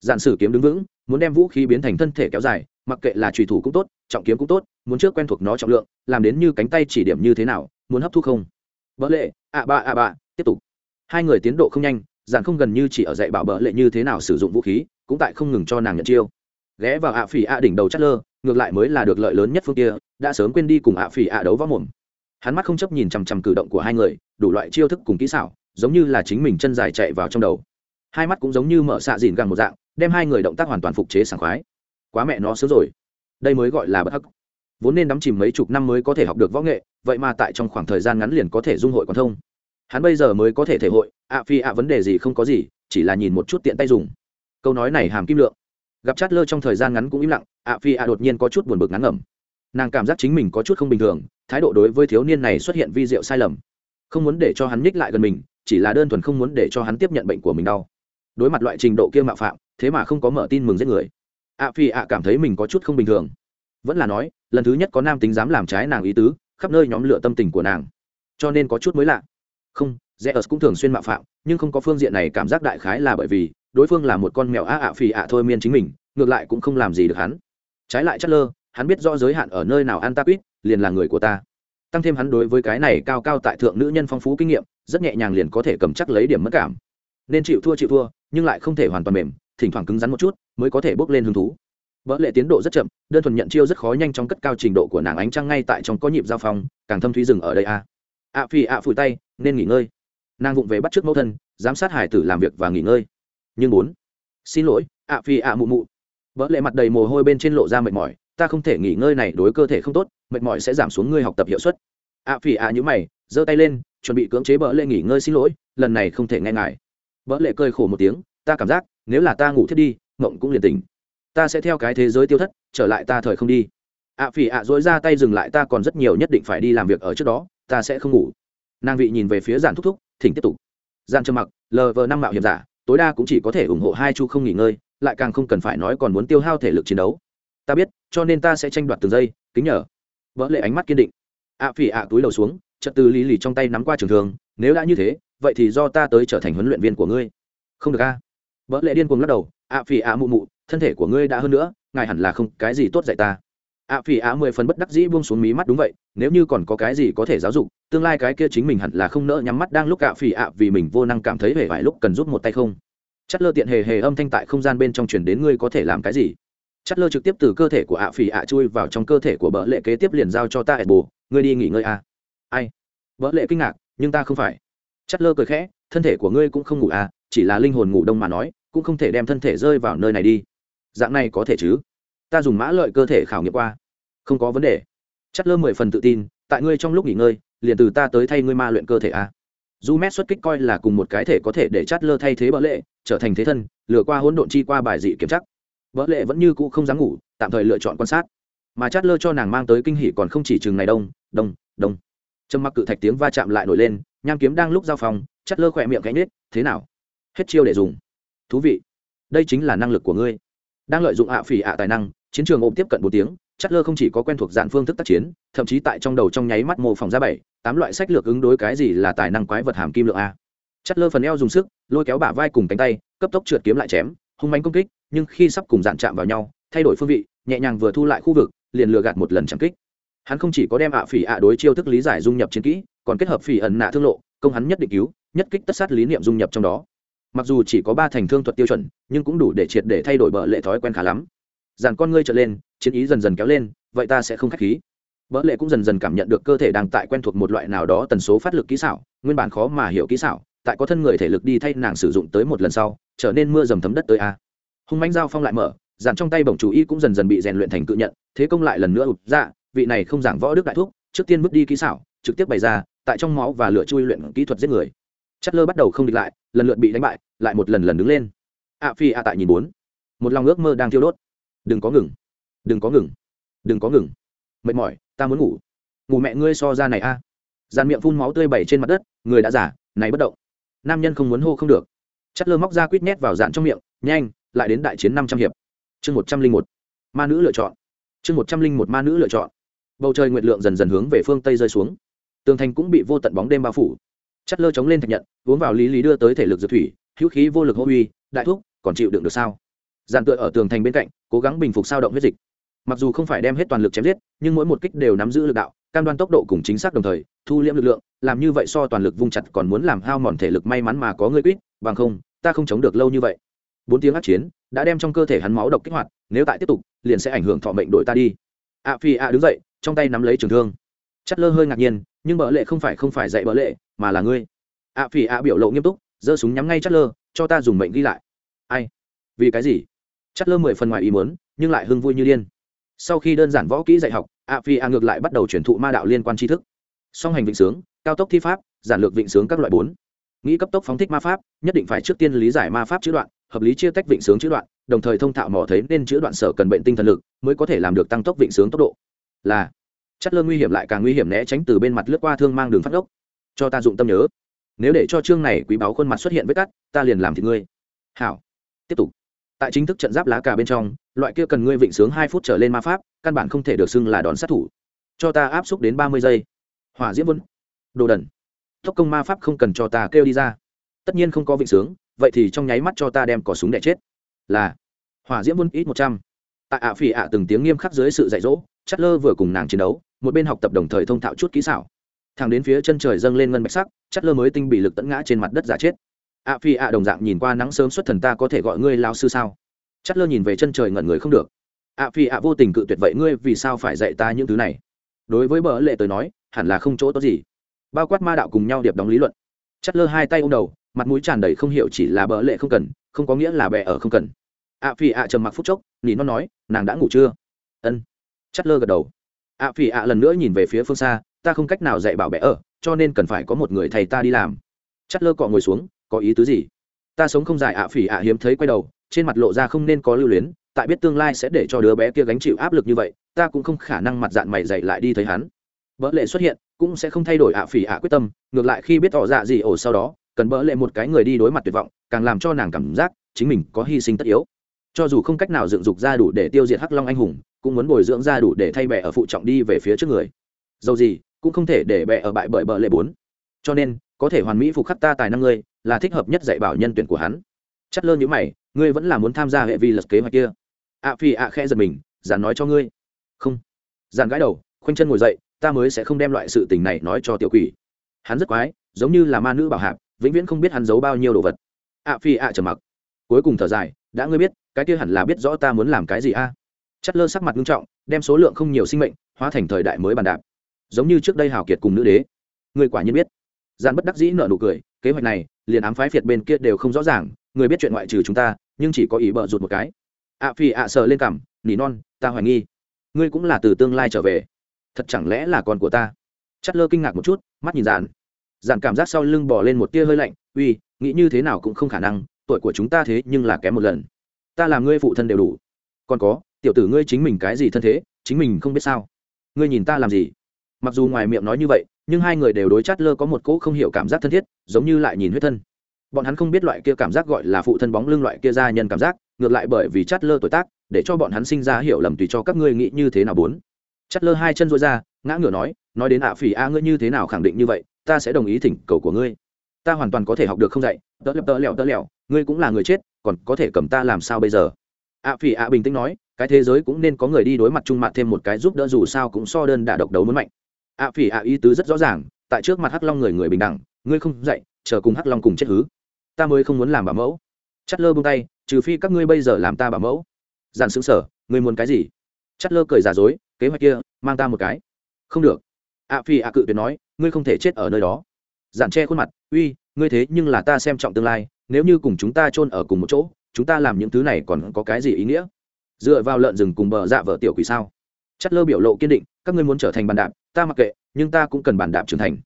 Dàn sử kiếm đứng vững, muốn đem vũ khí biến thành thân thể kéo dài, mặc kệ là trùy thủ cũng tốt, trọng kiếm cũng tốt, muốn trước quen thuộc nó trọng lượng, làm đến như cánh tay chỉ điểm như thế nào, muốn hấp thu không. Vỡ lệ ạ ba ạ ba, tiếp tục. Hai người tiến độ không nhanh giản không gần như chỉ ở dạy bảo bỡ lệ như thế nào sử dụng vũ khí, cũng tại không ngừng cho nàng nhận chiêu. Ghé vào ạ phỉ ạ đỉnh đầu chất lơ, ngược lại mới là được lợi lớn nhất phương kia, đã sớm quên đi cùng ạ phỉ ạ đấu võ mồm. Hắn mắt không chấp nhìn chằm chằm cử động của hai người, đủ loại chiêu thức cùng kỹ xảo, giống như là chính mình chân dài chạy vào trong đầu. Hai mắt cũng giống như mở xạ dìn gần một dạng, đem hai người động tác hoàn toàn phục chế sảng khoái. Quá mẹ nó sớm rồi. Đây mới gọi là bất hắc. Vốn nên đắm chìm mấy chục năm mới có thể học được võ nghệ, vậy mà tại trong khoảng thời gian ngắn liền có thể dung hội quan thông hắn bây giờ mới có thể thể hội, ạ phi ạ vấn đề gì không có gì, chỉ là nhìn một chút tiện tay dùng. Câu nói này hàm kim lượng. Gặp chát lơ trong thời gian ngắn cũng im lặng, ạ phi ạ đột nhiên có chút buồn bực ngắn ngẩm. Nàng cảm giác chính mình có chút không bình thường, thái độ đối với thiếu niên này xuất hiện vi diệu sai lầm. Không muốn để cho hắn ních lại gần mình, chỉ là đơn thuần không muốn để cho hắn tiếp nhận bệnh của mình đau. Đối mặt loại trình độ kia mạo phạm, thế mà không có mở tin mừng giết người. Ạ phi ạ cảm thấy mình có chút không bình thường. Vẫn là nói, lần thứ nhất có nam tính dám làm trái nàng ý tứ, khắp nơi nhóm lửa tâm tình của nàng. Cho nên có chút mới lạ không rẽ ớt cũng thường xuyên mạo phạm, nhưng không có phương diện này cảm giác đại khái là bởi vì đối phương là một con mèo a ạ phì ạ thôi miên chính mình, ngược lại cũng không làm gì được hắn. Trái lại chất lơ hắn biết rõ giới hạn ở nơi nào an ta quýt liền là người của ta. Tăng thêm hắn đối với cái này cao cao tại thượng nữ nhân phong phú kinh nghiệm, rất nhẹ nhàng liền có thể cầm chắc lấy điểm mất cảm. Nên chịu thua chịu thua, nhưng lại không thể hoàn toàn mềm, thỉnh thoảng cứng rắn một chút mới có thể bước lên hứng thú. Vỡ lệ tiến độ rất chậm, đơn thuần nhận chiêu rất khó nhanh trong cất cao trình độ của nàng ánh trăng ngay tại trong có nhịp giao phong, càng thâm thúy rừng ở đây a. À. ạ phi ạ phủi tay nên nghỉ ngơi. Nàng vụng về bắt trước mẫu thân, giám sát hải tử làm việc và nghỉ ngơi. Nhưng bốn, xin lỗi, ạ phi ạ mụ mụ. Vợ lệ mặt đầy mồ hôi bên trên lộ ra mệt mỏi, ta không thể nghỉ ngơi này đối cơ thể không tốt, mệt mỏi sẽ giảm xuống ngươi học tập hiệu suất. Ạ phi ạ nhữ mày, giơ tay lên, chuẩn bị cưỡng chế bỡ lệ nghỉ ngơi xin lỗi, lần này không thể nghe ngài. Bỡ lệ cơi khổ một tiếng, ta cảm giác, nếu là ta ngủ thiết đi, mộng cũng liền tỉnh. Ta sẽ theo cái thế giới tiêu thất, trở lại ta thời không đi. Ạ phỉ ạ dối ra tay dừng lại, ta còn rất nhiều nhất định phải đi làm việc ở trước đó, ta sẽ không ngủ nàng vị nhìn về phía giản thúc thúc, thỉnh tiếp tục. Giản trầm mặc, lờ vờ năm mạo hiểm giả, tối đa cũng chỉ có thể ủng hộ hai chu không nghỉ ngơi, lại càng không cần phải nói còn muốn tiêu hao thể lực chiến đấu. Ta biết, cho nên ta sẽ tranh đoạt từng giây, kính nhờ. Vỡ lệ ánh mắt kiên định. Ạ phỉ ạ túi đầu xuống trật từ lý lì trong tay nắm qua trường thường nếu đã như thế, vậy thì do ta tới trở thành huấn luyện viên của ngươi. Không được a. Vỡ lệ điên cuồng lắc đầu ạ phỉ ạ mụ mụ, thân thể của ngươi đã hơn nữa, ngài hẳn là không cái gì tốt dạy ta ạ phỉ ạ mười phần bất đắc dĩ buông xuống mí mắt đúng vậy, nếu như còn có cái gì có thể giáo dục, tương lai cái kia chính mình hẳn là không nỡ nhắm mắt đang lúc ạ phỉ ạ vì mình vô năng cảm thấy hề vài lúc cần giúp một tay không. Chất lơ tiện hề hề âm thanh tại không gian bên trong chuyển đến ngươi có thể làm cái gì? Chất lơ trực tiếp từ cơ thể của ạ phỉ ạ chui vào trong cơ thể của bỡ lệ kế tiếp liền giao cho ta ệt bù ngươi đi nghỉ ngơi à. ai? Bỡ lệ kinh ngạc, nhưng ta không phải. Chất lơ cười khẽ, thân thể của ngươi cũng không ngủ à chỉ là linh hồn ngủ đông mà nói, cũng không thể đem thân thể rơi vào nơi này đi. Dạng này có thể chứ? Ta dùng mã lợi cơ thể khảo nghiệm qua. Không có vấn đề. Chất lơ mười phần tự tin, tại ngươi trong lúc nghỉ ngơi, liền từ ta tới thay ngươi ma luyện cơ thể a Dù mét xuất kích coi là cùng một cái thể có thể để chát lơ thay thế bỡ lệ, trở thành thế thân, lừa qua hỗn độn chi qua bài dị kiểm chắc. Bỡ lệ vẫn như cũ không dám ngủ, tạm thời lựa chọn quan sát. Mà chát lơ cho nàng mang tới kinh hỉ còn không chỉ chừng này đông đông đông. Trầm mặc cự thạch tiếng va chạm lại nổi lên, nham kiếm đang lúc giao phòng chát lơ khỏe miệng cánh nết, thế nào? Hết chiêu để dùng. Thú vị. Đây chính là năng lực của ngươi đang lợi dụng ạ phỉ ạ tài năng, chiến trường ôm tiếp cận bốn tiếng chất lơ không chỉ có quen thuộc dạng phương thức tác chiến, thậm chí tại trong đầu trong nháy mắt mô phỏng ra bảy, tám loại sách lược ứng đối cái gì là tài năng quái vật hàm kim lượng a. Chất lơ phần eo dùng sức, lôi kéo bả vai cùng cánh tay, cấp tốc trượt kiếm lại chém, hung mánh công kích, nhưng khi sắp cùng dạn chạm vào nhau, thay đổi phương vị, nhẹ nhàng vừa thu lại khu vực, liền lừa gạt một lần chẳng kích. Hắn không chỉ có đem ạ phỉ ạ đối chiêu thức lý giải dung nhập chiến kỹ, còn kết hợp phỉ ẩn nạ thương lộ, công hắn nhất định cứu, nhất kích tất sát lý niệm dung nhập trong đó mặc dù chỉ có ba thành thương thuật tiêu chuẩn, nhưng cũng đủ để triệt để thay đổi bợ lệ thói quen khá lắm. Dàn con ngươi trở lên, chiến ý dần dần kéo lên, vậy ta sẽ không k h á c h khí. Bợ lệ cũng dần dần cảm nhận được cơ thể đang tại quen thuộc một loại nào đó tần số phát lực kỹ xảo, nguyên bản khó mà hiểu kỹ xảo, tại có thân người thể lực đi thay nàng sử dụng tới một lần sau, trở nên mưa dầm thấm đất tới a. Hung mánh dao phong lại mở dàn trong tay bổng chủ y cũng dần dần bị rèn luyện thành cự nhận, thế công lại lần nữa ụt ra vị này không giảng võ đức đại thúc, trước tiên bước đi kỹ xảo, trực tiếp bày ra, tại trong máu và lửa chui luyện kỹ thuật giết người chất lơ bắt đầu không địch lại, lần lượt bị đánh bại, lại một lần lần đứng lên. Ạ phi ạ tại nhìn bốn. Một lòng ước mơ đang thiêu đốt. Đừng có ngừng. Đừng có ngừng. Đừng có ngừng. Mệt mỏi, ta muốn ngủ. Ngủ mẹ ngươi so ra này a. À. dàn miệng phun máu tươi bẩy trên mặt đất, người đã giả này bất động. Nam nhân không muốn hô không được. Chất lơ móc ra quýt nhét vào dạn trong miệng, nhanh, lại đến đại chiến năm trăm hiệp. Chương một trăm linh một. Ma nữ lựa chọn. Chương một trăm linh một ma nữ lựa chọn. Bầu trời nguyệt lượng dần dần hướng về phương tây rơi xuống. Tường thành cũng bị vô tận bóng đêm bao phủ chất lơ chống lên thạch nhận, uống vào lý lý đưa tới thể lực dược thủy, hữu khí vô lực hô uy, đại thúc, còn chịu đựng được sao? Giàn tựa ở tường thành bên cạnh, cố gắng bình phục sao động huyết dịch. Mặc dù không phải đem hết toàn lực chém giết, nhưng mỗi một kích đều nắm giữ lực đạo, cam đoan tốc độ cùng chính xác đồng thời, thu liễm lực lượng, làm như vậy so toàn lực vung chặt còn muốn làm hao mòn thể lực may mắn mà có người quýt, bằng không, ta không chống được lâu như vậy. Bốn tiếng át chiến đã đem trong cơ thể hắn máu độc kích hoạt, nếu tại tiếp tục, liền sẽ ảnh hưởng thọ mệnh đội ta đi. A phi a đứng dậy, trong tay nắm lấy trường thương. Chất lơ hơi ngạc nhiên nhưng bợ lệ không phải không phải dạy bợ lệ, mà là ngươi. ạ phi ạ biểu lộ nghiêm túc, giơ súng nhắm ngay chất lơ cho ta dùng mệnh ghi lại. Ai? Vì cái gì? Chất lơ mười phần ngoài ý muốn, nhưng lại hưng vui như điên. Sau khi đơn giản võ kỹ dạy học, ạ phi ạ ngược lại bắt đầu truyền thụ ma đạo liên quan tri thức. Song hành vịnh sướng, cao tốc thi pháp, giản lược vịnh sướng các loại bốn. Nghĩ cấp tốc phóng thích ma pháp, nhất định phải trước tiên lý giải ma pháp chữ đoạn, hợp lý chia tách vịnh sướng chữ đoạn, đồng thời thông thạo mỏ thấy nên chữ đoạn sở cần bệnh tinh thần lực, mới có thể làm được tăng tốc vịnh sướng tốc độ. Là chất lơ nguy hiểm lại càng nguy hiểm né tránh từ bên mặt lướt qua thương mang đường phát ốc cho ta dụng tâm nhớ. Nếu để cho chương này quý báu khuôn mặt xuất hiện với cắt, ta liền làm thì ngươi. Hảo. Tiếp tục. Tại chính thức trận giáp lá cà bên trong, loại kia cần ngươi vịnh sướng hai phút trở lên ma pháp, căn bản không thể được xưng là đòn sát thủ. Cho ta áp xúc đến ba mươi giây. Hỏa diễm vân. Đồ đần. Tốc công ma pháp không cần cho ta kêu đi ra. Tất nhiên không có vịnh sướng, vậy thì trong nháy mắt cho ta đem cỏ súng đẻ chết. Là. Hỏa diễm vân ít một trăm. Tại ạ phỉ ạ từng tiếng nghiêm khắc dưới sự dạy dỗ chất lơ vừa cùng nàng chiến đấu một bên học tập đồng thời thông thạo chút kỹ xảo. Thẳng đến phía chân trời dâng lên ngân bạch sắc, chất lơ mới tinh bị lực tẫn ngã trên mặt đất giả chết. Ạ phi ạ đồng dạng nhìn qua nắng sớm xuất thần ta có thể gọi ngươi lao sư sao? Chất lơ nhìn về chân trời ngẩn người không được. Ạ phi ạ vô tình cự tuyệt vậy ngươi vì sao phải dạy ta những thứ này? Đối với bờ lệ tới nói, hẳn là không chỗ tốt gì. Bao quát ma đạo cùng nhau điệp đóng lý luận. Chất lơ hai tay ô m đầu, mặt mũi tràn đầy không hiểu chỉ là bờ lệ không cần, không có nghĩa là bè ở không cần. Ạ phi ạ trầm mặc phút chốc, nỉ nó nói, nàng đã ngủ chưa? Ân. Chất lơ gật đầu ạ phỉ ạ lần nữa nhìn về phía phương xa, ta không cách nào dạy bảo bé ở, cho nên cần phải có một người thầy ta đi làm. Chất lơ cọ ngồi xuống, có ý tứ gì? Ta sống không dài ạ phỉ ạ hiếm thấy quay đầu, trên mặt lộ ra không nên có lưu luyến, tại biết tương lai sẽ để cho đứa bé kia gánh chịu áp lực như vậy, ta cũng không khả năng mặt dạng mày dạy lại đi thấy hắn. Bỡ lệ xuất hiện, cũng sẽ không thay đổi ạ phỉ ạ quyết tâm, ngược lại khi biết tỏ dạ gì ổ sau đó, cần bỡ lệ một cái người đi đối mặt tuyệt vọng, càng làm cho nàng cảm giác chính mình có hy sinh tất yếu. Cho dù không cách nào dựng dục ra đủ để tiêu diệt hắc long anh hùng cũng muốn bồi dưỡng ra đủ để thay bè ở phụ trọng đi về phía trước người. Dầu gì, cũng không thể để bè ở bại bởi bờ lệ bốn. Cho nên, có thể hoàn mỹ phục khắc ta tài năng ngươi, là thích hợp nhất dạy bảo nhân tuyển của hắn. Chất lơ như mày, ngươi vẫn là muốn tham gia hệ vi lật kế hoạch kia. Ạ phi ạ khẽ giật mình, giản nói cho ngươi. Không. Giản gãi đầu, khoanh chân ngồi dậy, ta mới sẽ không đem loại sự tình này nói cho tiểu quỷ. Hắn rất quái, giống như là ma nữ bảo hạp, vĩnh viễn không biết hắn giấu bao nhiêu đồ vật. Ạ phi ạ trầm mặc. Cuối cùng thở dài, đã ngươi biết, cái kia hẳn là biết rõ ta muốn làm cái gì a? Chất lơ sắc mặt nghiêm trọng, đem số lượng không nhiều sinh mệnh hóa thành thời đại mới bàn đạp. Giống như trước đây hào kiệt cùng nữ đế. Người quả nhiên biết. Gian bất đắc dĩ nở nụ cười, kế hoạch này, liền ám phái phiệt bên kia đều không rõ ràng, người biết chuyện ngoại trừ chúng ta, nhưng chỉ có ý bợ rụt một cái. Ạ phi ạ sờ lên cằm, nỉ non, ta hoài nghi. Ngươi cũng là từ tương lai trở về. Thật chẳng lẽ là con của ta? Chất lơ kinh ngạc một chút, mắt nhìn dàn dàn cảm giác sau lưng bỏ lên một tia hơi lạnh, uy, nghĩ như thế nào cũng không khả năng, tuổi của chúng ta thế nhưng là kém một lần. Ta làm ngươi phụ thân đều đủ. Còn có tiểu tử ngươi chính mình cái gì thân thế, chính mình không biết sao. Ngươi nhìn ta làm gì? Mặc dù ngoài miệng nói như vậy, nhưng hai người đều đối chát lơ có một cỗ không hiểu cảm giác thân thiết, giống như lại nhìn huyết thân. Bọn hắn không biết loại kia cảm giác gọi là phụ thân bóng lưng loại kia gia nhân cảm giác, ngược lại bởi vì chát lơ tuổi tác, để cho bọn hắn sinh ra hiểu lầm tùy cho các ngươi nghĩ như thế nào bốn. Chát lơ hai chân dối ra, ngã ngửa nói nói đến ạ phỉ a, ngươi như thế nào khẳng định như vậy, ta sẽ đồng ý thỉnh cầu của ngươi. Ta hoàn toàn có thể học được không dạy, tớ lẹp tớ lẹo tớ lẹo, ngươi cũng là người chết, còn có thể cầm ta làm sao bây giờ? ạ phỉ a bình tĩnh nói cái thế giới cũng nên có người đi đối mặt chung mặt thêm một cái giúp đỡ dù sao cũng so đơn đả độc đấu muốn mạnh. Ạ phỉ ạ ý tứ rất rõ ràng, tại trước mặt hắc long người người bình đẳng, ngươi không dạy, chờ cùng hắc long cùng chết hứ. Ta mới không muốn làm bảo mẫu. Chất lơ buông tay, trừ phi các ngươi bây giờ làm ta bảo mẫu. Giàn xứng sở ngươi muốn cái gì? Chất lơ cười giả dối, kế hoạch kia, mang ta một cái. Không được. Ạ phi ạ cự tuyệt nói, ngươi không thể chết ở nơi đó. Giản che khuôn mặt, uy, ngươi thế nhưng là ta xem trọng tương lai, nếu như cùng chúng ta chôn ở cùng một chỗ, chúng ta làm những thứ này còn có cái gì ý nghĩa? Dựa vào lợn rừng cùng bờ dạ vợ tiểu quỷ sao? Chất lơ biểu lộ kiên định, các ngươi muốn trở thành bàn đạp, ta mặc kệ, nhưng ta cũng cần bàn đạp trưởng thành.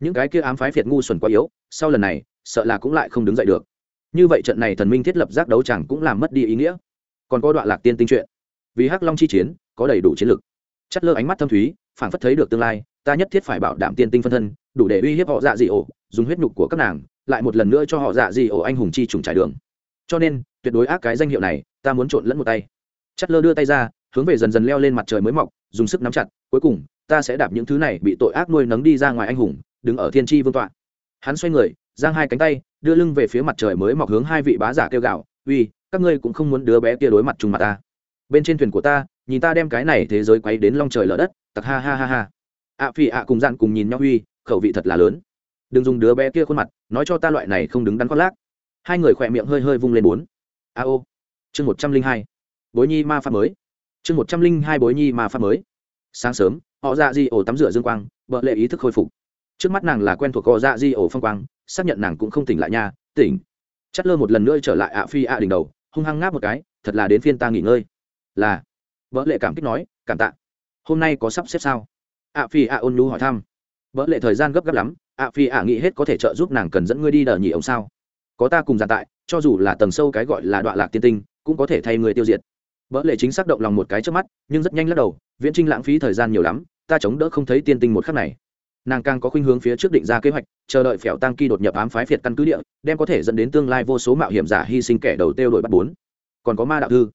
Những cái kia ám phái phiệt ngu xuẩn quá yếu, sau lần này, sợ là cũng lại không đứng dậy được. Như vậy trận này thần minh thiết lập giác đấu chẳng cũng làm mất đi ý nghĩa. Còn có đoạn lạc tiên tinh chuyện. Vì hắc long chi chiến, có đầy đủ chiến lực. Chất lơ ánh mắt thâm thúy, phảng phất thấy được tương lai, ta nhất thiết phải bảo đảm tiên tinh phân thân, đủ để uy hiếp họ dạ dị ổ, dùng huyết nhục của các nàng, lại một lần nữa cho họ dạ dị ổ anh hùng chi trùng trải đường. Cho nên, tuyệt đối ác cái danh hiệu này, ta muốn trộn lẫn một tay chất lơ đưa tay ra, hướng về dần dần leo lên mặt trời mới mọc, dùng sức nắm chặt, cuối cùng, ta sẽ đạp những thứ này bị tội ác nuôi nấng đi ra ngoài anh hùng, đứng ở thiên tri vương tọa. Hắn xoay người, giang hai cánh tay, đưa lưng về phía mặt trời mới mọc hướng hai vị bá giả kêu gạo uy, các ngươi cũng không muốn đứa bé kia đối mặt chung mặt ta. Bên trên thuyền của ta, nhìn ta đem cái này thế giới quay đến long trời lở đất, tặc ha ha ha ha. Ạ phi ạ cùng dặn cùng nhìn nhau huy khẩu vị thật là lớn. Đừng dùng đứa bé kia khuôn mặt, nói cho ta loại này không đứng đắn khoác lác. Hai người khỏe miệng hơi hơi vung lên bốn. A ô. Chương một trăm linh hai bối nhi ma pháp mới. Chương một trăm linh hai bối nhi ma pháp mới. Sáng sớm, họ dạ di ổ tắm rửa dương quang vợ lệ ý thức khôi phục. Trước mắt nàng là quen thuộc họ dạ di ổ phong quang, xác nhận nàng cũng không tỉnh lại nha, tỉnh. Chắt lơ một lần nữa trở lại ạ phi ạ đỉnh đầu, hung hăng ngáp một cái, thật là đến phiên ta nghỉ ngơi. Là vợ lệ cảm kích nói, cảm tạ. Hôm nay có sắp xếp sao? ạ phi ạ ôn nhu hỏi thăm. Vợ lệ thời gian gấp gáp lắm, ạ phi ạ nghĩ hết có thể trợ giúp nàng cần dẫn ngươi đi đờ nhị ông sao? Có ta cùng giàn tại, cho dù là tầng sâu cái gọi là đoạn lạc tiên tinh, cũng có thể thay người tiêu diệt vợ lệ chính xác động lòng một cái trước mắt, nhưng rất nhanh lắc đầu, viễn trinh lãng phí thời gian nhiều lắm, ta chống đỡ không thấy tiên tinh một khắc này. Nàng càng có khuynh hướng phía trước định ra kế hoạch, chờ đợi phèo tăng kỳ đột nhập ám phái phiệt căn cứ địa, đem có thể dẫn đến tương lai vô số mạo hiểm giả hy sinh kẻ đầu tiêu đội bắt bốn. Còn có ma đạo thư.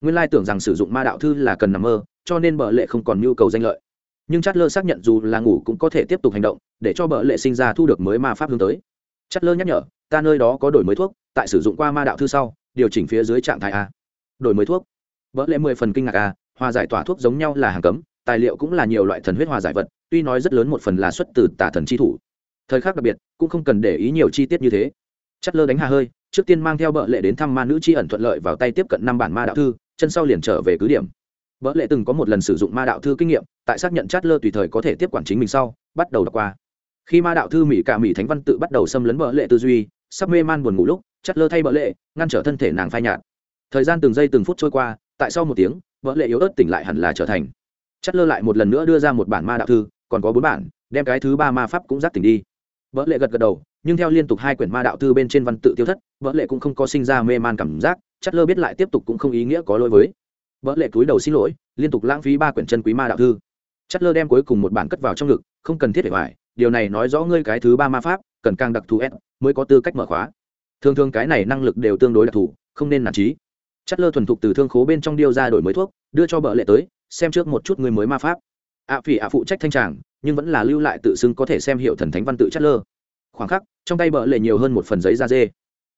Nguyên lai tưởng rằng sử dụng ma đạo thư là cần nằm mơ, cho nên bợ lệ không còn nhu cầu danh lợi. Nhưng chát lơ xác nhận dù là ngủ cũng có thể tiếp tục hành động, để cho bợ lệ sinh ra thu được mới ma pháp hướng tới. Chát lơ nhắc nhở, ta nơi đó có đổi mới thuốc, tại sử dụng qua ma đạo thư sau, điều chỉnh phía dưới trạng thái a. Đổi mới thuốc? Bợ lệ mười phần kinh ngạc a hòa giải tỏa thuốc giống nhau là hàng cấm, tài liệu cũng là nhiều loại thần huyết hòa giải vật, tuy nói rất lớn một phần là xuất từ tả thần chi thủ. Thời khắc đặc biệt, cũng không cần để ý nhiều chi tiết như thế. Chất lơ đánh hà hơi, trước tiên mang theo bợ lệ đến thăm ma nữ chi ẩn thuận lợi vào tay tiếp cận năm bản ma đạo thư, chân sau liền trở về cứ điểm. Bợ lệ từng có một lần sử dụng ma đạo thư kinh nghiệm, tại xác nhận chát lơ tùy thời có thể tiếp quản chính mình sau, bắt đầu đọc qua. Khi ma đạo thư mỹ cả mỹ thánh văn tự bắt đầu xâm lấn bợ lệ tư duy, sắp mê man buồn ngủ lúc chát lơ thay bợ lệ ngăn trở thân thể nàng phai nhạt. Thời gian từng giây từng phút trôi qua tại sau một tiếng, vợ lệ yếu ớt tỉnh lại hẳn là trở thành. Chất lơ lại một lần nữa đưa ra một bản ma đạo thư, còn có bốn bản, đem cái thứ ba ma pháp cũng giác tỉnh đi. Vợ lệ gật gật đầu, nhưng theo liên tục hai quyển ma đạo thư bên trên văn tự tiêu thất, vợ lệ cũng không có sinh ra mê man cảm giác, chất lơ biết lại tiếp tục cũng không ý nghĩa có lỗi với. Vợ lệ cúi đầu xin lỗi, liên tục lãng phí ba quyển chân quý ma đạo thư. Chất lơ đem cuối cùng một bản cất vào trong ngực, không cần thiết để hoài, điều này nói rõ ngươi cái thứ ba ma pháp, cần càng đặc thù s mới có tư cách mở khóa. Thường thường cái này năng lực đều tương đối đặc thù, không nên nản trí chất lơ thuần thục từ thương khố bên trong điêu ra đổi mới thuốc, đưa cho bợ lệ tới, xem trước một chút người mới ma pháp. Ạ phỉ ạ phụ trách thanh tràng, nhưng vẫn là lưu lại tự xưng có thể xem hiệu thần thánh văn tự chất lơ. Khoảng khắc, trong tay bợ lệ nhiều hơn một phần giấy da dê.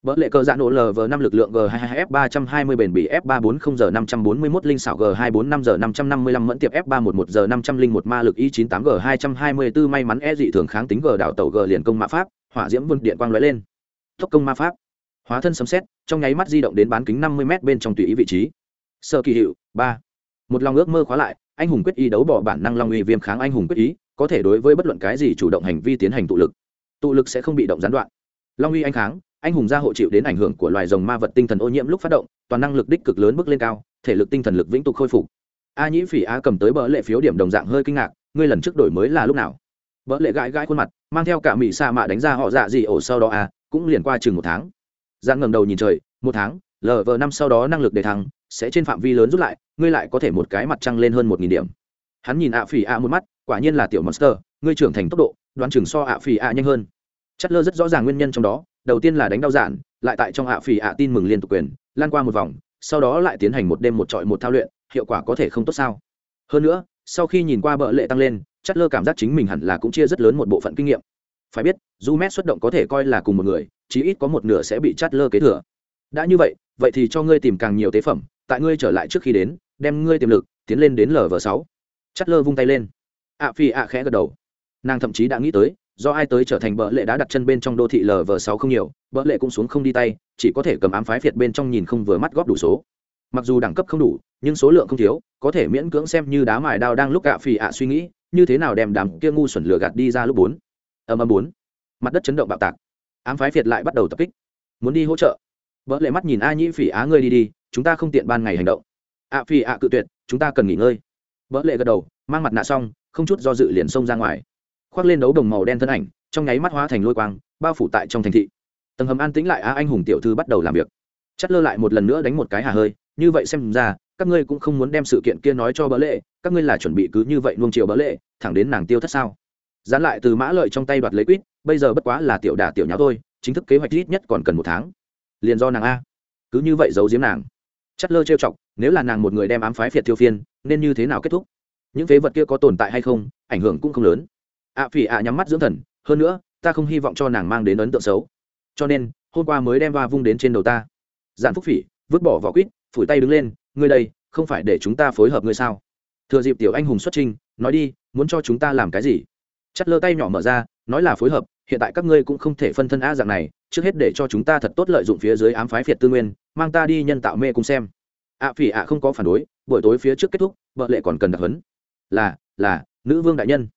Bợ lệ cờ dạ nổ lv năm lực lượng g 22 f 320 bền bỉ f 340 giờ 541 linh xảo g 245 giờ 555 mẫn tiệp f 311 giờ 501 ma lực y 98 g 224 may mắn e dị thường kháng tính g đảo tàu g liền công ma pháp, hỏa diễm vân điện quang lóe lên. Tốc công ma pháp hóa thân sấm xét trong nháy mắt di động đến bán kính 50 m bên trong tùy ý vị trí. Sơ kỳ hiệu, ba. Một lòng ước mơ khóa lại, anh hùng quyết ý đấu bỏ bản năng long uy viêm kháng anh hùng quyết ý, có thể đối với bất luận cái gì chủ động hành vi tiến hành tụ lực. Tụ lực sẽ không bị động gián đoạn. Long uy anh kháng, anh hùng gia hộ chịu đến ảnh hưởng của loài rồng ma vật tinh thần ô nhiễm lúc phát động, toàn năng lực đích cực lớn bước lên cao, thể lực tinh thần lực vĩnh tục khôi phục. A nhĩ phỉ a cầm tới bờ lệ phiếu điểm đồng dạng hơi kinh ngạc, ngươi lần trước đổi mới là lúc nào? Bờ lệ gãi gãi khuôn mặt, mang theo cả mỹ sa mạ đánh ra họ dạ gì ổ sau đó a cũng liền qua chừng một tháng giang ngầm đầu nhìn trời, một tháng, lờ vờ năm sau đó năng lực đề thăng sẽ trên phạm vi lớn rút lại, ngươi lại có thể một cái mặt trăng lên hơn một nghìn điểm. Hắn nhìn ạ phỉ ạ một mắt, quả nhiên là tiểu monster, ngươi trưởng thành tốc độ, đoán chừng so ạ phỉ ạ nhanh hơn. Chất lơ rất rõ ràng nguyên nhân trong đó, đầu tiên là đánh đau giản lại tại trong ạ phỉ ạ tin mừng liên tục quyền, lan qua một vòng, sau đó lại tiến hành một đêm một trọi một thao luyện, hiệu quả có thể không tốt sao? Hơn nữa, sau khi nhìn qua bợ lệ tăng lên, chất lơ cảm giác chính mình hẳn là cũng chia rất lớn một bộ phận kinh nghiệm phải biết du mét xuất động có thể coi là cùng một người, chí ít có một nửa sẽ bị chát lơ kế thừa. Đã như vậy vậy thì cho ngươi tìm càng nhiều tế phẩm, tại ngươi trở lại trước khi đến, đem ngươi tiềm lực tiến lên đến lv sáu. Chát lơ vung tay lên. Ạ phi ạ khẽ gật đầu. Nàng thậm chí đã nghĩ tới, do ai tới trở thành bợ lệ đã đặt chân bên trong đô thị lv sáu không nhiều, bợ lệ cũng xuống không đi tay, chỉ có thể cầm ám phái phiệt bên trong nhìn không vừa mắt góp đủ số. Mặc dù đẳng cấp không đủ, nhưng số lượng không thiếu, có thể miễn cưỡng xem như đá mài đao đang lúc ạ phì ạ suy nghĩ, như thế nào đem đám kia ngu xuẩn lửa gạt đi ra lúc bốn âm âm bốn. Mặt đất chấn động bạo tạc. Ám phái việt lại bắt đầu tập kích. Muốn đi hỗ trợ. Bợ lệ mắt nhìn a nhĩ phỉ á ngươi đi đi, chúng ta không tiện ban ngày hành động. Ạ phỉ ạ cự tuyệt, chúng ta cần nghỉ ngơi. Bợ lệ gật đầu, mang mặt nạ xong, không chút do dự liền xông ra ngoài. Khoác lên đấu đồng màu đen thân ảnh, trong nháy mắt hóa thành lôi quang, bao phủ tại trong thành thị. Tầng hầm an tĩnh lại á anh hùng tiểu thư bắt đầu làm việc. Chất lơ lại một lần nữa đánh một cái hà hơi, như vậy xem ra, các ngươi cũng không muốn đem sự kiện kia nói cho bỡ lệ, các ngươi là chuẩn bị cứ như vậy nuông chiều bỡ lệ, thẳng đến nàng tiêu thất sao? Dán lại từ mã lợi trong tay đoạt lấy quýt, bây giờ bất quá là tiểu đà tiểu nháo thôi, chính thức kế hoạch ít nhất còn cần một tháng. Liền do nàng a. Cứ như vậy giấu giếm nàng. Chất lơ trêu chọc, nếu là nàng một người đem ám phái phiệt tiêu phiên, nên như thế nào kết thúc? Những phế vật kia có tồn tại hay không, ảnh hưởng cũng không lớn. Ạ phỉ ạ nhắm mắt dưỡng thần, hơn nữa, ta không hy vọng cho nàng mang đến ấn tượng xấu. Cho nên, hôm qua mới đem va vung đến trên đầu ta. Giản phúc phỉ, vứt bỏ vỏ quýt, phủi tay đứng lên, ngươi đây, không phải để chúng ta phối hợp ngươi sao? Thừa dịp tiểu anh hùng xuất trình nói đi, muốn cho chúng ta làm cái gì? Chắt lơ tay nhỏ mở ra, nói là phối hợp, hiện tại các ngươi cũng không thể phân thân a dạng này, trước hết để cho chúng ta thật tốt lợi dụng phía dưới ám phái phiệt tư nguyên, mang ta đi nhân tạo mê cùng xem. Ạ phỉ ạ không có phản đối, buổi tối phía trước kết thúc, vợ lệ còn cần đặc hấn là là, nữ vương đại nhân.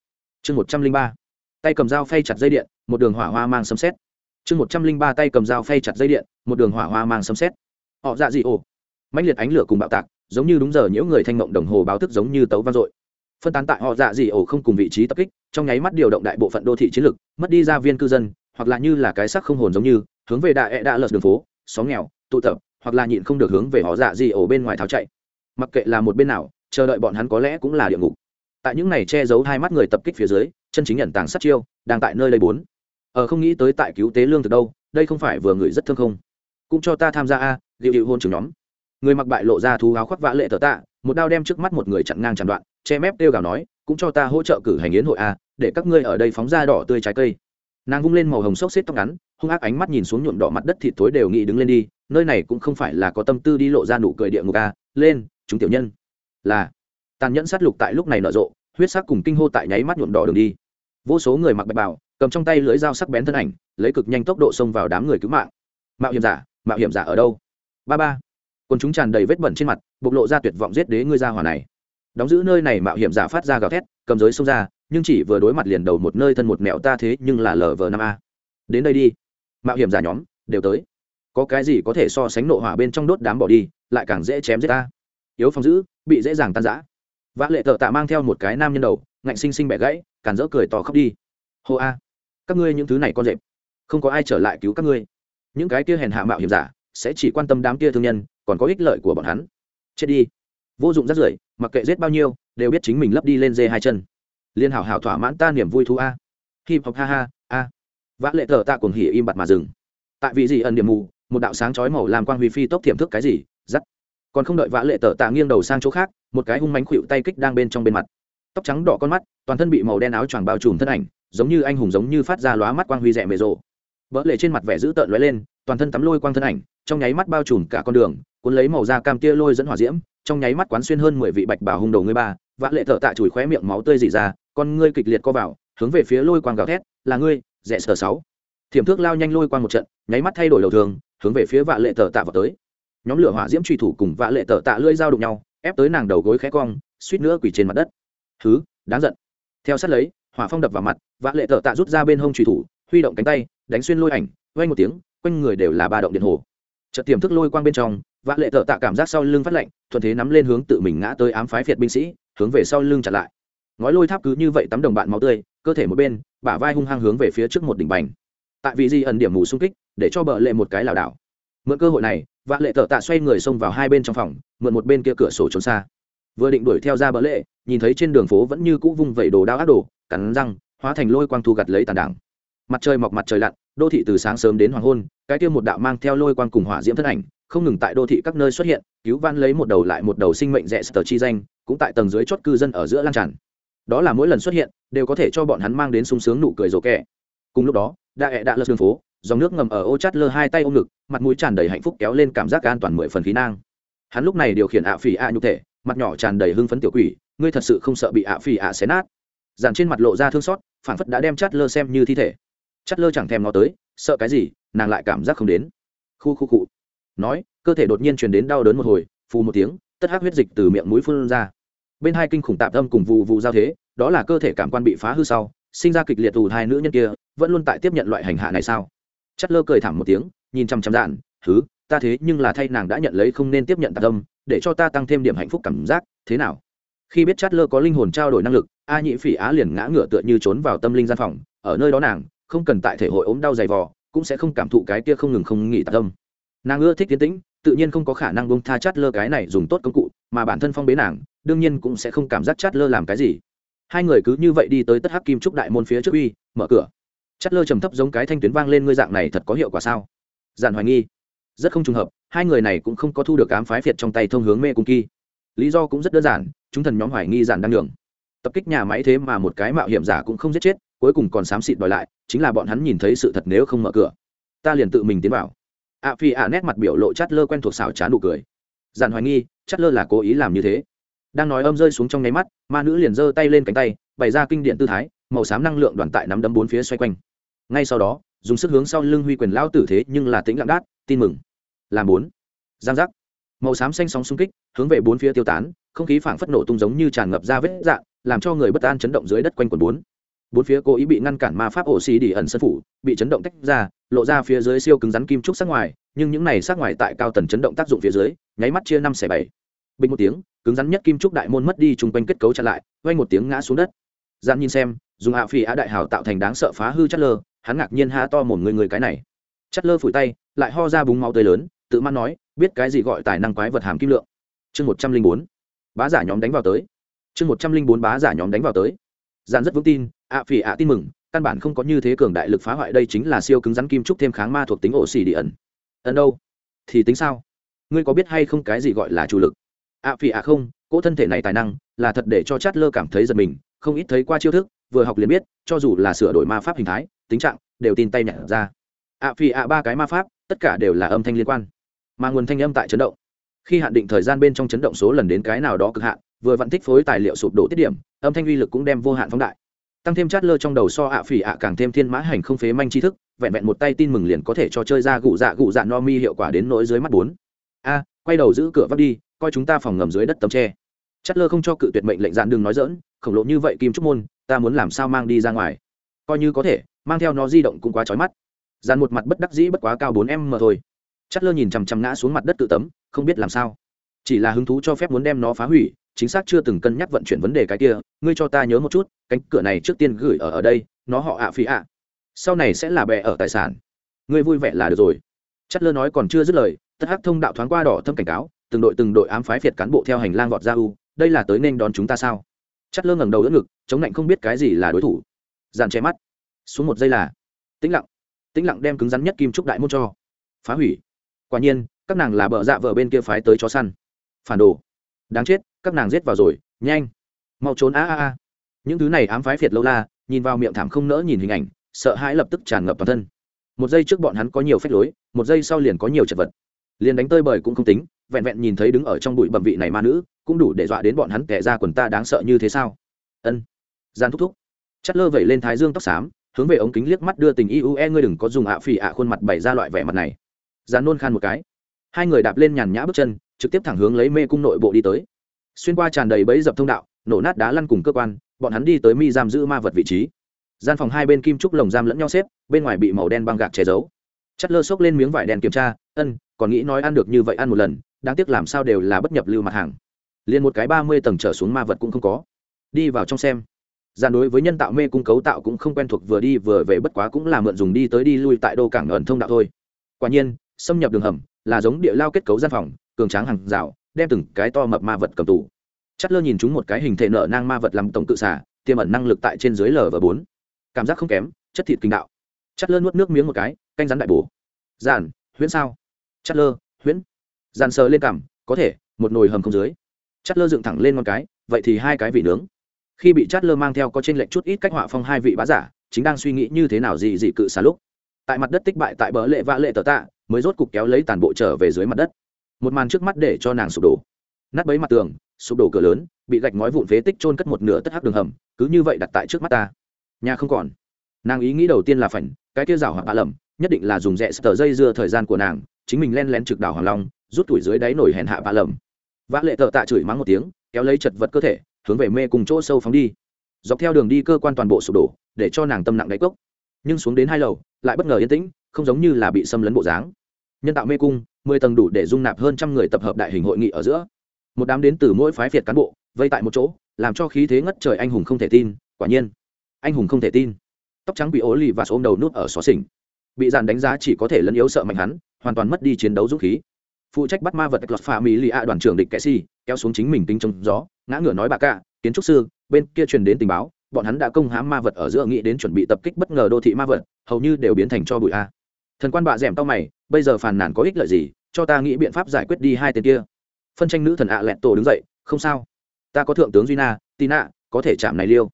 Chương một trăm linh ba. Tay cầm dao phay chặt dây điện, một đường hỏa hoa mang sấm xét chương một trăm linh ba tay cầm dao phay chặt dây điện, một đường hỏa hoa mang sấm xét họ dạ dị ồ mãnh liệt ánh lửa cùng bạo tạc, giống như đúng giờ những người thanh mộng đồng hồ báo thức giống như tấu vang dội phân tán tại họ dạ dị ổ không cùng vị trí tập kích, trong nháy mắt điều động đại bộ phận đô thị chiến lực, mất đi gia viên cư dân, hoặc là như là cái sắc không hồn giống như, hướng về đại ẹ đã lật đường phố, xóm nghèo, tụ tập, hoặc là nhịn không được hướng về họ dạ dị ổ bên ngoài tháo chạy. Mặc kệ là một bên nào, chờ đợi bọn hắn có lẽ cũng là địa ngục. Tại những này che giấu hai mắt người tập kích phía dưới, chân chính nhận tàng sát chiêu, đang tại nơi đây bốn. Ở không nghĩ tới tại cứu tế lương từ đâu, đây không phải vừa người rất thương không? Cũng cho ta tham gia a, liệu hiệu hôn trưởng nhóm. Người mặc bại lộ ra thú áo khoác vã lệ tờ tạ, một đao đem trước mắt một người chặn ngang chặn đoạn che mép kêu gào nói, cũng cho ta hỗ trợ cử hành yến hội a để các ngươi ở đây phóng ra đỏ tươi trái cây. Nàng vung lên màu hồng xốc xếp tóc ngắn, hung ác ánh mắt nhìn xuống nhuộm đỏ mặt đất thịt thối đều nghĩ đứng lên đi, nơi này cũng không phải là có tâm tư đi lộ ra nụ cười địa ngục a lên, chúng tiểu nhân. Là, tàn nhẫn sát lục tại lúc này nở rộ, huyết sắc cùng kinh hô tại nháy mắt nhuộm đỏ đường đi. Vô số người mặc bạch bào, cầm trong tay lưỡi dao sắc bén thân ảnh, lấy cực nhanh tốc độ xông vào đám người cứu mạng. Mạo hiểm giả, mạo hiểm giả ở đâu? Ba ba. Còn chúng tràn đầy vết bẩn trên mặt, bộc lộ ra tuyệt vọng giết đế ngươi ra hỏa này đóng giữ nơi này mạo hiểm giả phát ra gào thét, cầm giới xông ra, nhưng chỉ vừa đối mặt liền đầu một nơi thân một mẹo ta thế nhưng là lv năm a. Đến đây đi. Mạo hiểm giả nhóm, đều tới. Có cái gì có thể so sánh nộ hỏa bên trong đốt đám bỏ đi, lại càng dễ chém giết ta. Yếu phòng giữ, bị dễ dàng tan giã vã lệ thợ tạ mang theo một cái nam nhân đầu, ngạnh xinh xinh bẻ gãy, càn dỡ cười tò khóc đi. Hô a, các ngươi những thứ này con rệp, không có ai trở lại cứu các ngươi. Những cái kia hèn hạ mạo hiểm giả, sẽ chỉ quan tâm đám kia thương nhân, còn có ích lợi của bọn hắn. Chết đi. Vô dụng rất rưởi mặc kệ giết bao nhiêu, đều biết chính mình lấp đi lên dê hai chân. Liên hảo hảo thỏa mãn ta niềm vui thú a. Hip hop, ha ha, a. Vã lệ thờ tạ cuồng hỉ im bặt mà dừng. Tại vì gì ẩn điểm mù, một đạo sáng chói màu làm quang huy phi tốc thiểm thức cái gì dắt còn không đợi vã lệ tờ tạ nghiêng đầu sang chỗ khác, một cái hung mánh khuỵu tay kích đang bên trong bên mặt. Tóc trắng đỏ con mắt, toàn thân bị màu đen áo choàng bao trùm thân ảnh, giống như anh hùng giống như phát ra lóa mắt quang huy rẻ mề rộ. Vỡ lệ trên mặt vẻ dữ tợn lóe lên, toàn thân tắm lôi quang thân ảnh, trong nháy mắt bao trùm cả con đường, cuốn lấy màu da cam tia lôi dẫn hỏa diễm trong nháy mắt quán xuyên hơn mười vị bạch bảo hung đầu ngươi ba, vã lệ thợ tạ chùi khóe miệng máu tươi dỉ ra, con ngươi kịch liệt co vào, hướng về phía lôi quang gào thét, là ngươi rẽ sờ sáu. Thiểm thước lao nhanh lôi quang một trận, nháy mắt thay đổi đầu thường, hướng về phía vạ lệ thợ tạ vào tới. Nhóm lửa hỏa diễm truy thủ cùng vạ lệ tờ tạ lưỡi dao đụng nhau, ép tới nàng đầu gối khẽ cong, suýt nữa quỳ trên mặt đất. Thứ đáng giận. Theo sát lấy, hỏa phong đập vào mặt vạ lệ tờ tạ rút ra bên hông truy thủ, huy động cánh tay, đánh xuyên lôi ảnh vay một tiếng, quanh người đều là ba động điện hồ chợt tiềm thức lôi quang bên trong, vã lệ thợ tạ cảm giác sau lưng phát lạnh, thuận thế nắm lên hướng tự mình ngã tới ám phái phiệt binh sĩ, hướng về sau lưng chặn lại. Ngói lôi tháp cứ như vậy tắm đồng bạn máu tươi, cơ thể một bên, bả vai hung hăng hướng về phía trước một đỉnh bành. Tại vì di ẩn điểm mù xung kích, để cho bờ lệ một cái lảo đảo. Mượn cơ hội này, vã lệ thợ tạ xoay người xông vào hai bên trong phòng, mượn một bên kia cửa sổ trốn xa. Vừa định đuổi theo ra bờ lệ, nhìn thấy trên đường phố vẫn như cũ vung vẩy đồ đao ác đồ, cắn răng, hóa thành lôi quang thu gặt lấy tàn đảng. Mặt trời mọc mặt trời lặn đô thị từ sáng sớm đến hoàng hôn, cái kia một đạo mang theo lôi quang cùng hỏa diễm thân ảnh, không ngừng tại đô thị các nơi xuất hiện, cứu van lấy một đầu lại một đầu sinh mệnh rẻ sờ chi danh, cũng tại tầng dưới chót cư dân ở giữa lan tràn. Đó là mỗi lần xuất hiện, đều có thể cho bọn hắn mang đến sung sướng nụ cười rồ kẹ cùng lúc đó, đã ẹ đã lơ đường phố, dòng nước ngầm ở ô chát lơ hai tay ôm ngực, mặt mũi tràn đầy hạnh phúc kéo lên cảm giác an toàn mười phần khí nang. Hắn lúc này điều khiển ạ phỉ ạ nhục thể, mặt nhỏ tràn đầy hưng phấn tiểu quỷ, ngươi thật sự không sợ bị ạ phỉ ạ xé nát. Dàn trên mặt lộ ra thương xót phản phất đã đem chát lơ xem như thi thể chát lơ chẳng thèm nó tới, sợ cái gì, nàng lại cảm giác không đến. Khu khu cụ nói, cơ thể đột nhiên truyền đến đau đớn một hồi, phù một tiếng, tất hắc huyết dịch từ miệng mũi phun ra. Bên hai kinh khủng tạm âm cùng vụ vụ giao thế, đó là cơ thể cảm quan bị phá hư sau, sinh ra kịch liệt tù hai nữ nhân kia, vẫn luôn tại tiếp nhận loại hành hạ này sao? Chất lơ cười thảm một tiếng, nhìn chăm chăm dạn thứ ta thế nhưng là thay nàng đã nhận lấy không nên tiếp nhận tạc tâm để cho ta tăng thêm điểm hạnh phúc cảm giác, thế nào? Khi biết chát lơ có linh hồn trao đổi năng lực, a nhị phỉ á liền ngã ngửa tựa như trốn vào tâm linh gian phòng, ở nơi đó nàng không cần tại thể hội ốm đau dày vò, cũng sẽ không cảm thụ cái kia không ngừng không nghỉ tạc tâm. Nàng ưa thích tiến tĩnh, tự nhiên không có khả năng bông tha chát lơ cái này dùng tốt công cụ, mà bản thân phong bế nàng, đương nhiên cũng sẽ không cảm giác chát lơ làm cái gì. Hai người cứ như vậy đi tới tất hắc kim trúc đại môn phía trước uy, mở cửa. Chát lơ trầm thấp giống cái thanh tuyến vang lên ngươi dạng này thật có hiệu quả sao? Giản hoài nghi. Rất không trùng hợp, hai người này cũng không có thu được ám phái phiệt trong tay thông hướng mê cung kỳ. Lý do cũng rất đơn giản, chúng thần nhóm hoài nghi giản đang đường tập kích nhà máy thế mà một cái mạo hiểm giả cũng không giết chết cuối cùng còn xám xịt đòi lại, chính là bọn hắn nhìn thấy sự thật nếu không mở cửa. Ta liền tự mình tiến vào. Ạ phi ạ nét mặt biểu lộ chát lơ quen thuộc xảo trá nụ cười. Giản hoài nghi, chát lơ là cố ý làm như thế. Đang nói âm rơi xuống trong nháy mắt, ma nữ liền giơ tay lên cánh tay, bày ra kinh điện tư thái, màu xám năng lượng đoàn tại nắm đấm bốn phía xoay quanh. Ngay sau đó, dùng sức hướng sau lưng huy quyền lao tử thế nhưng là tính lặng đát, tin mừng. Làm bốn. Giang giác. Màu xám xanh sóng xung kích, hướng về bốn phía tiêu tán, không khí phảng phất nổ tung giống như tràn ngập ra vết dạng, làm cho người bất an chấn động dưới đất quanh quần bốn bốn phía cố ý bị ngăn cản ma pháp ổ xì đi ẩn sân phủ, bị chấn động tách ra, lộ ra phía dưới siêu cứng rắn kim trúc sát ngoài, nhưng những này sát ngoài tại cao tần chấn động tác dụng phía dưới, nháy mắt chia năm xẻ bảy. Bình một tiếng, cứng rắn nhất kim trúc đại môn mất đi chung quanh kết cấu chặn lại vay một tiếng ngã xuống đất. Gian nhìn xem, dùng hạ phi á đại hào tạo thành đáng sợ phá hư chất lơ, hắn ngạc nhiên ha to một người người cái này. Chất lơ phủi tay, lại ho ra búng máu tươi lớn, tự man nói, biết cái gì gọi tài năng quái vật hàm kim lượng. Chương một trăm linh bốn, bá giả nhóm đánh vào tới. Chương một trăm linh bốn, bá giả nhóm đánh vào tới gian rất vững tin, ạ phỉ ạ tin mừng, căn bản không có như thế cường đại lực phá hoại đây chính là siêu cứng rắn kim trúc thêm kháng ma thuộc tính ổ xì đi ẩn. Ẩn đâu? Thì tính sao? Ngươi có biết hay không cái gì gọi là chủ lực? Ạ phỉ ạ không, cỗ thân thể này tài năng là thật để cho chát lơ cảm thấy giật mình, không ít thấy qua chiêu thức, vừa học liền biết, cho dù là sửa đổi ma pháp hình thái, tính trạng, đều tin tay nhặt ra. Ạ phỉ ạ ba cái ma pháp, tất cả đều là âm thanh liên quan, mà nguồn thanh âm tại chấn động. Khi hạn định thời gian bên trong chấn động số lần đến cái nào đó cực hạn, vừa vặn thích phối tài liệu sụp đổ tiết điểm âm thanh uy lực cũng đem vô hạn phóng đại. Tăng thêm chát lơ trong đầu so ạ phỉ ạ càng thêm thiên mã hành không phế manh tri thức, vẹn vẹn một tay tin mừng liền có thể cho chơi ra gụ dạ gụ dạ no mi hiệu quả đến nỗi dưới mắt bốn. A, quay đầu giữ cửa vắt đi, coi chúng ta phòng ngầm dưới đất tấm tre. Chát lơ không cho cự tuyệt mệnh lệnh dạn đừng nói dỡn khổng lộ như vậy kim trúc môn, ta muốn làm sao mang đi ra ngoài? Coi như có thể, mang theo nó di động cũng quá trói mắt. Dàn một mặt bất đắc dĩ bất quá cao bốn em mà thôi. Chát lơ nhìn chằm chằm ngã xuống mặt đất tự tấm, không biết làm sao. Chỉ là hứng thú cho phép muốn đem nó phá hủy chính xác chưa từng cân nhắc vận chuyển vấn đề cái kia, ngươi cho ta nhớ một chút, cánh cửa này trước tiên gửi ở ở đây, nó họ ạ à phí ạ. Sau này sẽ là bè ở tài sản. Ngươi vui vẻ là được rồi. Chất lơ nói còn chưa dứt lời, tất hắc thông đạo thoáng qua đỏ thâm cảnh cáo, từng đội từng đội ám phái phiệt cán bộ theo hành lang vọt ra u, đây là tới nên đón chúng ta sao? Chất lơ ngẩng đầu đỡ ngực, chống lạnh không biết cái gì là đối thủ. Dàn che mắt. Xuống một giây là, tĩnh lặng. Tĩnh lặng đem cứng rắn nhất kim trúc đại môn cho. Phá hủy. Quả nhiên, các nàng là bợ dạ vợ bên kia phái tới chó săn. Phản đồ đáng chết, các nàng giết vào rồi, nhanh. Mau trốn, a a a. Những thứ này ám phái phiệt lâu la, nhìn vào miệng thảm không nỡ nhìn hình ảnh, sợ hãi lập tức tràn ngập toàn thân. Một giây trước bọn hắn có nhiều phép lối, một giây sau liền có nhiều chật vật. Liền đánh tơi bời cũng không tính, vẹn vẹn nhìn thấy đứng ở trong bụi bẩm vị này ma nữ, cũng đủ để dọa đến bọn hắn tệ ra quần ta đáng sợ như thế sao? Ân. Gian thúc thúc. Chất lơ vẩy lên thái dương tóc xám, hướng về ống kính liếc mắt đưa tình iue ngươi đừng có dùng ạ phỉ ạ khuôn mặt bày ra loại vẻ mặt này. Gian nôn khan một cái. Hai người đạp lên nhàn nhã bước chân trực tiếp thẳng hướng lấy mê cung nội bộ đi tới. Xuyên qua tràn đầy bẫy dập thông đạo, nổ nát đá lăn cùng cơ quan, bọn hắn đi tới mi giam giữ ma vật vị trí. Gian phòng hai bên kim trúc lồng giam lẫn nhau xếp, bên ngoài bị màu đen băng gạc che giấu. Chất lơ xốc lên miếng vải đen kiểm tra, ân, còn nghĩ nói ăn được như vậy ăn một lần, đáng tiếc làm sao đều là bất nhập lưu mặt hàng. Liền một cái ba mươi tầng trở xuống ma vật cũng không có. Đi vào trong xem. Gian đối với nhân tạo mê cung cấu tạo cũng không quen thuộc, vừa đi vừa về bất quá cũng là mượn dùng đi tới đi lui tại đô cảng ẩn thông đạo thôi. Quả nhiên, xâm nhập đường hầm là giống địa lao kết cấu gian phòng cường tráng hàng rào, đem từng cái to mập ma vật cầm tù. Chất lơ nhìn chúng một cái hình thể nợ nang ma vật làm tổng tự xả, tiềm ẩn năng lực tại trên dưới lv bốn. Cảm giác không kém, chất thịt kinh đạo. Chất lơ nuốt nước miếng một cái, canh rắn đại bổ. Giản, huyễn sao? Chất lơ, huyễn. Giàn sờ lên cằm có thể, một nồi hầm không dưới. Chất lơ dựng thẳng lên con cái, vậy thì hai cái vị nướng. Khi bị chất lơ mang theo có trên lệnh chút ít cách họa phong hai vị bá giả, chính đang suy nghĩ như thế nào gì dị cự xả lúc. Tại mặt đất tích bại tại bờ lệ vã lệ tờ tạ, mới rốt cục kéo lấy tàn bộ trở về dưới mặt đất một màn trước mắt để cho nàng sụp đổ. Nát bấy mặt tường, sụp đổ cửa lớn, bị gạch ngói vụn phế tích trôn cất một nửa tất hắc đường hầm, cứ như vậy đặt tại trước mắt ta. Nhà không còn. Nàng ý nghĩ đầu tiên là phảnh cái kia rào hoặc bạ lầm, nhất định là dùng rẽ tờ dây dưa thời gian của nàng, chính mình len lén trực đảo hoàng long, rút tuổi dưới đáy nổi hèn hạ bạ lầm. Vã lệ tờ tạ chửi mắng một tiếng, kéo lấy chật vật cơ thể, hướng về mê cùng chỗ sâu phóng đi. Dọc theo đường đi cơ quan toàn bộ sụp đổ, để cho nàng tâm nặng đáy cốc. Nhưng xuống đến hai lầu, lại bất ngờ yên tĩnh, không giống như là bị xâm lấn bộ dáng nhân tạo mê cung, mười tầng đủ để dung nạp hơn trăm người tập hợp đại hình hội nghị ở giữa. Một đám đến từ mỗi phái việt cán bộ, vây tại một chỗ, làm cho khí thế ngất trời anh hùng không thể tin, quả nhiên, anh hùng không thể tin. Tóc trắng bị ố lì và ôm đầu nút ở xó xỉnh. Bị dàn đánh giá chỉ có thể lẫn yếu sợ mạnh hắn, hoàn toàn mất đi chiến đấu dũng khí. Phụ trách bắt ma vật lọt pha mỹ lì a đoàn trưởng địch kệ si, kéo xuống chính mình tính trong gió, ngã ngửa nói bà cả, kiến trúc sư, bên kia truyền đến tình báo, bọn hắn đã công hãm ma vật ở giữa, nghĩ đến chuẩn bị tập kích bất ngờ đô thị ma vật, hầu như đều biến thành cho bụi a. Thần quan bạ d tao mày bây giờ phàn nàn có ích lợi gì, cho ta nghĩ biện pháp giải quyết đi hai tên kia. Phân tranh nữ thần ạ à lẹn tổ đứng dậy, không sao. Ta có thượng tướng duy na tina có thể chạm này liêu.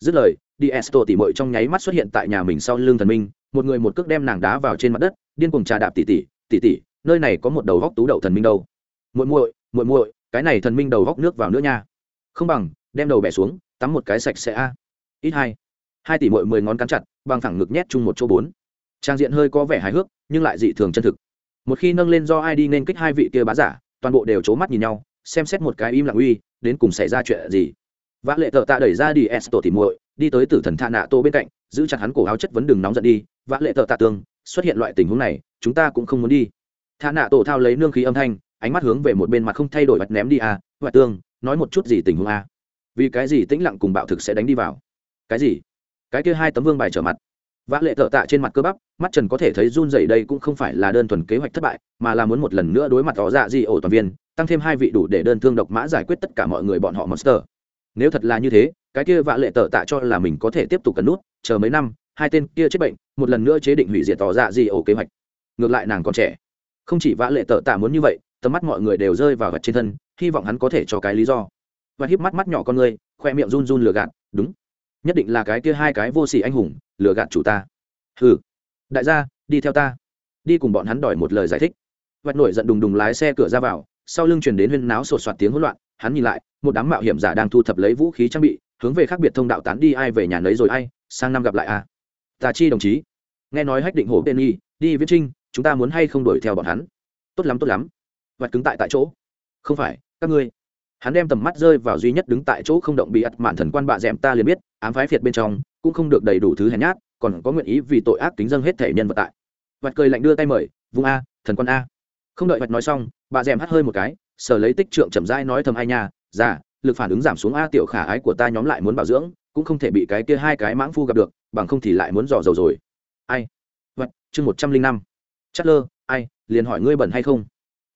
Dứt lời đi esto tỉ mội trong nháy mắt xuất hiện tại nhà mình sau lưng thần minh, một người một cước đem nàng đá vào trên mặt đất, điên cuồng trà đạp tỉ tỉ tỉ tỉ, nơi này có một đầu góc tú đậu thần minh đâu. Muội muội muội muội, cái này thần minh đầu góc nước vào nữa nha. Không bằng, đem đầu bẻ xuống, tắm một cái sạch sẽ a. Ít hai. Hai tỷ mội mười ngón cắn chặt, bằng thẳng ngực nhét chung một chỗ bốn. Trang diện hơi có vẻ hài hước nhưng lại dị thường chân thực. Một khi nâng lên do ai đi nên kích hai vị kia bá giả, toàn bộ đều c mắt nhìn nhau, xem xét một cái im lặng uy, đến cùng xảy ra chuyện gì. Vã lệ thợ tạ đẩy ra đi s tổ thì muội, đi tới tử thần thạ nạ tô bên cạnh, giữ chặt hắn cổ áo chất vấn đừng nóng giận đi. Vã lệ thợ tạ tương, xuất hiện loại tình huống này, chúng ta cũng không muốn đi. Thạ nạ tổ thao lấy nương khí âm thanh, ánh mắt hướng về một bên mặt không thay đổi vạch ném đi à. Vạch tương, nói một chút gì tình huống à? Vì cái gì tĩnh lặng cùng bạo thực sẽ đánh đi vào? Cái gì? Cái kia hai tấm vương bài trở mặt vã lệ thợ tạ trên mặt cơ bắp, mắt trần có thể thấy run dày đây cũng không phải là đơn thuần kế hoạch thất bại, mà là muốn một lần nữa đối mặt tỏ dạ gì ổ toàn viên, tăng thêm hai vị đủ để đơn thương độc mã giải quyết tất cả mọi người bọn họ monster. Nếu thật là như thế, cái kia vã lệ tợ tạ cho là mình có thể tiếp tục cấn nút, chờ mấy năm, hai tên kia chết bệnh, một lần nữa chế định hủy diệt tỏ dạ gì ổ kế hoạch. Ngược lại nàng còn trẻ. Không chỉ vã lệ tợ tạ muốn như vậy, tầm mắt mọi người đều rơi vào vật trên thân, hy vọng hắn có thể cho cái lý do. Và híp mắt mắt nhỏ con người, khoe miệng run run lừa gạt, đúng, nhất định là cái kia hai cái vô sỉ anh hùng lừa gạt chủ ta. Hừ. Đại gia, đi theo ta. Đi cùng bọn hắn đòi một lời giải thích. Vạch nổi giận đùng đùng lái xe cửa ra vào, sau lưng chuyển đến huyên náo sột soạt tiếng hỗn loạn, hắn nhìn lại, một đám mạo hiểm giả đang thu thập lấy vũ khí trang bị, hướng về khác biệt thông đạo tán đi, ai về nhà nấy rồi ai, sang năm gặp lại a à? tà chi đồng chí. Nghe nói hách định hổ tên y đi viết trinh, chúng ta muốn hay không đuổi theo bọn hắn? Tốt lắm tốt lắm. Vạch cứng tại tại chỗ. Không phải, các ngươi hắn đem tầm mắt rơi vào duy nhất đứng tại chỗ không động bị ắt mạn thần quan bạ d ẹ m ta liền biết ám phái phiệt bên trong cũng không được đầy đủ thứ hèn nhát còn có nguyện ý vì tội ác kính dân hết thể nhân vật tại. Vật cười lạnh đưa tay mời vung a thần quan a. Không đợi vật nói xong bà d ẹ m hắt hơi một cái sở lấy tích trượng chậm rãi nói thầm hai nhà, già dạ, lực phản ứng giảm xuống a tiểu khả ái của ta nhóm lại muốn bảo dưỡng cũng không thể bị cái kia hai cái mãng phu gặp được bằng không thì lại muốn dò dầu rồi. Ai? Vật. chương một trăm linh năm. Chất lơ ai liền hỏi ngươi bẩn hay không?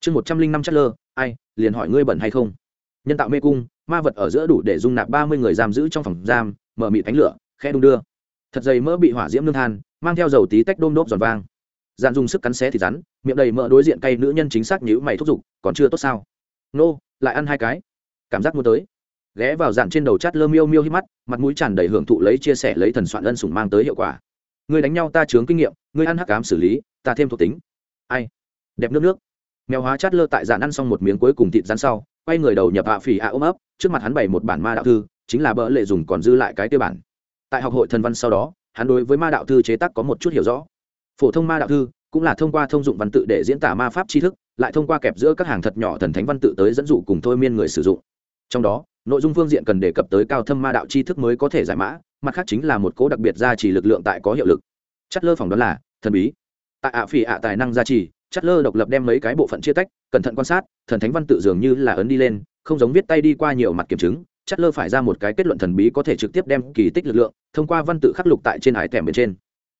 Chương một trăm linh năm chất lơ ai liền hỏi ngươi bẩn hay không? Nhân tạo mê cung, ma vật ở giữa đủ để dung nạp ba mươi người giam giữ trong phòng giam, mở mịt ánh lửa, khe đung đưa. Thật dày mỡ bị hỏa diễm nương than, mang theo dầu tí tách đôm đốp giòn vang. Dàn dùng sức cắn xé thì rắn, miệng đầy mỡ đối diện cay nữ nhân chính xác nhữ mày thúc giục, còn chưa tốt sao? Nô, lại ăn hai cái. Cảm giác muốn tới. Ghé vào dàn trên đầu chát lơ miêu miêu hít mắt, mặt mũi tràn đầy hưởng thụ lấy chia sẻ lấy thần soạn ân sủng mang tới hiệu quả. Người đánh nhau ta chướng kinh nghiệm, người ăn hắc cám xử lý, ta thêm thuộc tính. Ai? Đẹp nước nước. Mèo hóa chát lơ tại dàn ăn xong một miếng cuối cùng thịt rắn sau quay người đầu nhập hạ phỉ ạ ôm ấp, trước mặt hắn bày một bản ma đạo thư, chính là bỡ lệ dùng còn dư lại cái tiêu bản. Tại học hội thần văn sau đó, hắn đối với ma đạo thư chế tác có một chút hiểu rõ. Phổ thông ma đạo thư cũng là thông qua thông dụng văn tự để diễn tả ma pháp tri thức, lại thông qua kẹp giữa các hàng thật nhỏ thần thánh văn tự tới dẫn dụ cùng thôi miên người sử dụng. Trong đó, nội dung phương diện cần đề cập tới cao thâm ma đạo tri thức mới có thể giải mã, mặt khác chính là một cố đặc biệt gia trì lực lượng tại có hiệu lực. Chất lơ phòng đó là, thần bí. Tại ạ phỉ ạ tài năng gia trì chất lơ độc lập đem mấy cái bộ phận chia tách, cẩn thận quan sát, thần thánh văn tự dường như là ấn đi lên, không giống viết tay đi qua nhiều mặt kiểm chứng chất lơ phải ra một cái kết luận thần bí có thể trực tiếp đem kỳ tích lực lượng thông qua văn tự khắc lục tại trên ải thèm bên trên.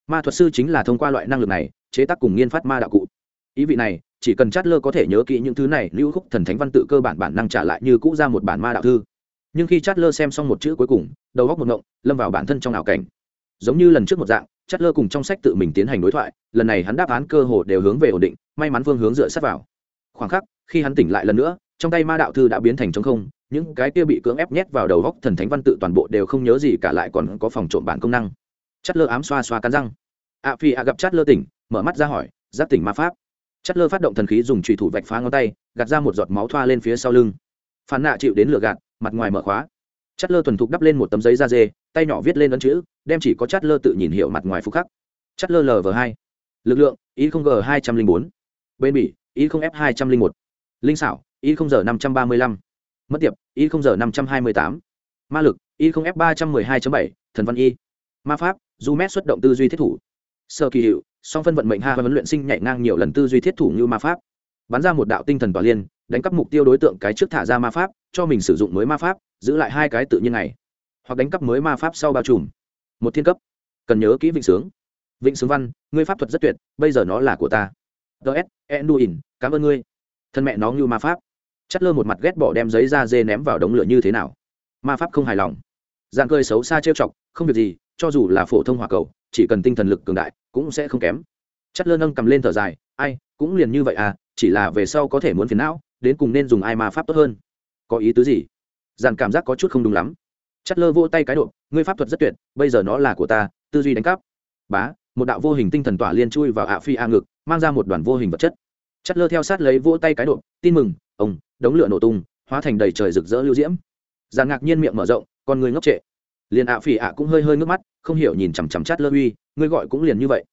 Ma thuật sư chính là thông qua loại năng lực này, chế tác cùng nghiên phát ma đạo cụ. Ý vị này, chỉ cần chát lơ có thể nhớ kỹ những thứ này, lưu khúc thần thánh văn tự cơ bản bản năng trả lại như cũ ra một bản ma đạo thư. Nhưng khi chát lơ xem xong một chữ cuối cùng, đầu góc một ngộng, lâm vào bản thân trong ảo cảnh. Giống như lần trước một dạng chát lơ cùng trong sách tự mình tiến hành đối thoại, lần này hắn đáp án cơ hồ đều hướng về ổn định may mắn phương hướng dựa sát vào. Khoảng khắc, khi hắn tỉnh lại lần nữa, trong tay ma đạo thư đã biến thành trống không, những cái kia bị cưỡng ép nhét vào đầu góc thần thánh văn tự toàn bộ đều không nhớ gì cả lại còn có phòng trộm bản công năng. Chất lơ ám xoa xoa cắn răng. A phi a gặp chất lơ tỉnh, mở mắt ra hỏi giáp tỉnh ma pháp? Chất lơ phát động thần khí dùng trùy thủ vạch phá ngón tay, gạt ra một giọt máu thoa lên phía sau lưng. Phản nạ chịu đến lửa gạt, mặt ngoài mở khóa. Chất lơ thuần thục đắp lên một tấm giấy da dê, tay nhỏ viết lên ấn chữ, đem chỉ có chất lơ tự nhìn hiệu mặt ngoài phúc khắc. Chất lơ lv hai. Lực lượng, y không g hai trăm linh bốn bên bỉ, y không f hai trăm linh một. Linh xảo, y không giờ năm trăm ba mươi lăm. Mất tiệp, y không giờ năm trăm hai mươi tám. Ma lực, y không f ba trăm mười hai bảy, thần văn y. Ma pháp, du mét xuất động tư duy thiết thủ. Sơ kỳ hiệu, song phân vận mệnh ha huấn luyện sinh nhảy ngang nhiều lần tư duy thiết thủ như ma pháp. Bắn ra một đạo tinh thần tỏa liên, đánh cắp mục tiêu đối tượng cái trước thả ra ma pháp, cho mình sử dụng mới ma pháp, giữ lại hai cái tự nhiên này. Hoặc đánh cắp mới ma pháp sau bao trùm. Một thiên cấp. Cần nhớ kỹ vịnh sướng. Vịnh sướng văn, ngươi pháp thuật rất tuyệt, bây giờ nó là của ta ts enduin cảm ơn ngươi. Thân mẹ nó như ma pháp. Chất lơ một mặt ghét bỏ đem giấy da dê ném vào đống lửa như thế nào. Ma pháp không hài lòng. Dạng cơi xấu xa trêu chọc, không việc gì, cho dù là phổ thông hỏa cầu, chỉ cần tinh thần lực cường đại, cũng sẽ không kém. Chất lơ nâng cầm lên thở dài, ai, cũng liền như vậy à chỉ là về sau có thể muốn phiền não, đến cùng nên dùng ai ma pháp tốt hơn? Có ý tứ gì? Dàn cảm giác có chút không đúng lắm. Chất lơ vô tay cái độ, ngươi pháp thuật rất tuyệt, bây giờ nó là của ta, tư duy đánh cắp. Bá, một đạo vô hình tinh thần tỏa liên chui vào ạ phi a ngực mang ra một đoàn vô hình vật chất. Chất lơ theo sát lấy vỗ tay cái độ, tin mừng, ông, đống lửa nổ tung, hóa thành đầy trời rực rỡ lưu diễm. Giàn ngạc nhiên miệng mở rộng, con người ngốc trệ. Liền ạ phỉ ạ cũng hơi hơi ngước mắt, không hiểu nhìn chằm chằm chát lơ uy, ngươi gọi cũng liền như vậy.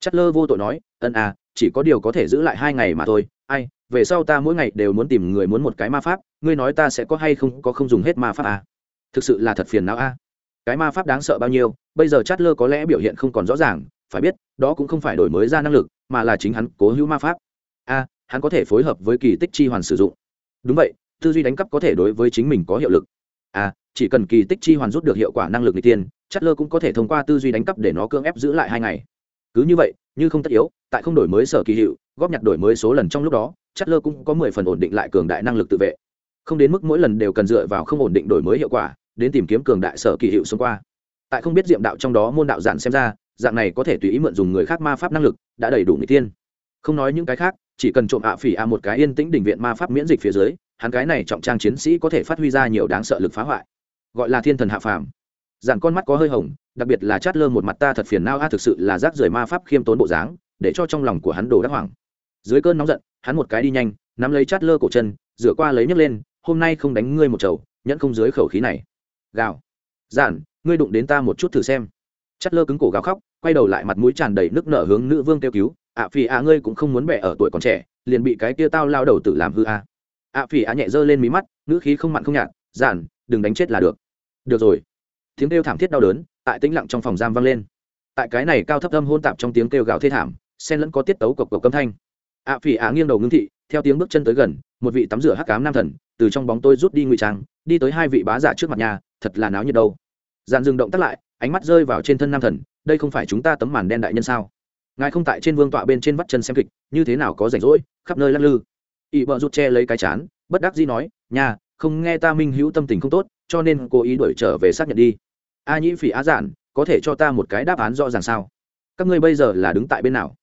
Chát lơ vô tội nói, ân à chỉ có điều có thể giữ lại hai ngày mà thôi. Ai, về sau ta mỗi ngày đều muốn tìm người muốn một cái ma pháp, ngươi nói ta sẽ có hay không, có không dùng hết ma pháp à? thực sự là thật phiền não a. À? cái ma pháp đáng sợ bao nhiêu, bây giờ chát lơ có lẽ biểu hiện không còn rõ ràng, phải biết, đó cũng không phải đổi mới ra năng lực mà là chính hắn cố hữu ma pháp. A, hắn có thể phối hợp với kỳ tích chi hoàn sử dụng. Đúng vậy, tư duy đánh cắp có thể đối với chính mình có hiệu lực. A, chỉ cần kỳ tích chi hoàn rút được hiệu quả năng lực n g tiên, chất lơ cũng có thể thông qua tư duy đánh cắp để nó cưỡng ép giữ lại hai ngày. Cứ như vậy, như không tất yếu, tại không đổi mới sở kỳ hiệu, góp nhặt đổi mới số lần trong lúc đó, chất lơ cũng có mười phần ổn định lại cường đại năng lực tự vệ. Không đến mức mỗi lần đều cần dựa vào không ổn định đổi mới hiệu quả, đến tìm kiếm cường đại sở kỳ hiệu xung qua. Tại không biết diệm đạo trong đó môn đạo giản xem ra dạng này có thể tùy ý mượn dùng người khác ma pháp năng lực, đã đầy đủ người tiên không nói những cái khác, chỉ cần trộm ạ phỉ a một cái yên tĩnh đỉnh viện ma pháp miễn dịch phía dưới, hắn cái này trọng trang chiến sĩ có thể phát huy ra nhiều đáng sợ lực phá hoại. Gọi là thiên thần hạ phàm. Dàn con mắt có hơi hồng, đặc biệt là chát lơ một mặt ta thật phiền nao a, thực sự là rác rưởi ma pháp khiêm tốn bộ dáng, để cho trong lòng của hắn đồ đắc hoảng. Dưới cơn nóng giận, hắn một cái đi nhanh, nắm lấy chát lơ cổ chân, rửa qua lấy nhấc lên, hôm nay không đánh ngươi một chầu, nhẫn không dưới khẩu khí này. Gào. Giản, ngươi đụng đến ta một chút thử xem. Chát lơ cứng cổ gào khóc quay đầu lại mặt mũi tràn đầy nước nở hướng nữ vương kêu cứu. Ạ phỉ ạ, ngươi cũng không muốn bẻ ở tuổi còn trẻ, liền bị cái kia tao lao đầu tự làm hư a. Ạ phỉ ạ nhẹ giơ lên mí mắt, ngữ khí không mặn không nhạt, giản, đừng đánh chết là được. Được rồi. Tiếng kêu thảm thiết đau đớn tại tĩnh lặng trong phòng giam vang lên. Tại cái này cao thấp âm hôn tạp trong tiếng kêu gào thê thảm sen lẫn có tiết tấu cộc cộc câm thanh. Ạ phỉ ạ nghiêng đầu ngưng thị, theo tiếng bước chân tới gần, một vị tắm rửa hắc cám nam thần, từ trong bóng tôi rút đi ngụy trang, đi tới hai vị bá giả trước mặt nhà, thật là náo nhiệt đâu. Dàn dừng động tắt lại ánh mắt rơi vào trên thân nam thần, đây không phải chúng ta tấm màn đen đại nhân sao? Ngài không tại trên vương tọa bên trên vắt chân xem kịch, như thế nào có rảnh rỗi, khắp nơi lắc lư. Ỵ vợ rút che lấy cái chán, bất đắc dĩ nói nhà không nghe ta minh hữu tâm tình không tốt, cho nên cố ý đuổi trở về xác nhận đi. A nhĩ phỉ á giản, có thể cho ta một cái đáp án rõ ràng sao? Các ngươi bây giờ là đứng tại bên nào?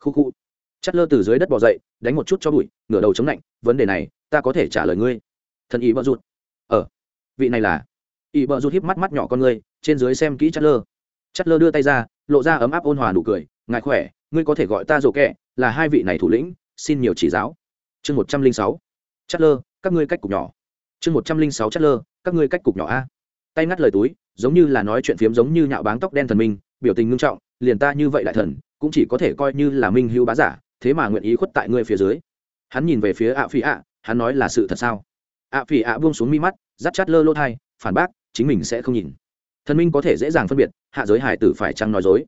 Khu khu. Chất lơ từ dưới đất bỏ dậy, đánh một chút cho bụi, ngửa đầu chống lạnh, vấn đề này, ta có thể trả lời ngươi. Thần ý bận rụt. Ờ vị này là ý bờ rụt híp mắt mắt nhỏ con người, trên dưới xem kỹ chất lơ chất lơ đưa tay ra, lộ ra ấm áp ôn hòa nụ cười, ngài khỏe, ngươi có thể gọi ta rổ kẹ, là hai vị này thủ lĩnh, xin nhiều chỉ giáo. Chương một trăm linh sáu. Chất lơ các ngươi cách cục nhỏ. Chương một trăm linh sáu chất lơ các ngươi cách cục nhỏ a. Tay ngắt lời túi, giống như là nói chuyện phiếm giống như nhạo báng tóc đen thần minh, biểu tình ngưng trọng, liền ta như vậy đại thần, cũng chỉ có thể coi như là minh hữu bá giả, thế mà nguyện ý khuất tại ngươi phía dưới. Hắn nhìn về phía ạ phi ạ, hắn nói là sự thật sao? ạ phi ạ buông xuống mi mắt, dắt chát lơ lô thai, phản bác chính mình sẽ không nhìn. Thần minh có thể dễ dàng phân biệt, hạ giới hải tử phải chăng nói dối.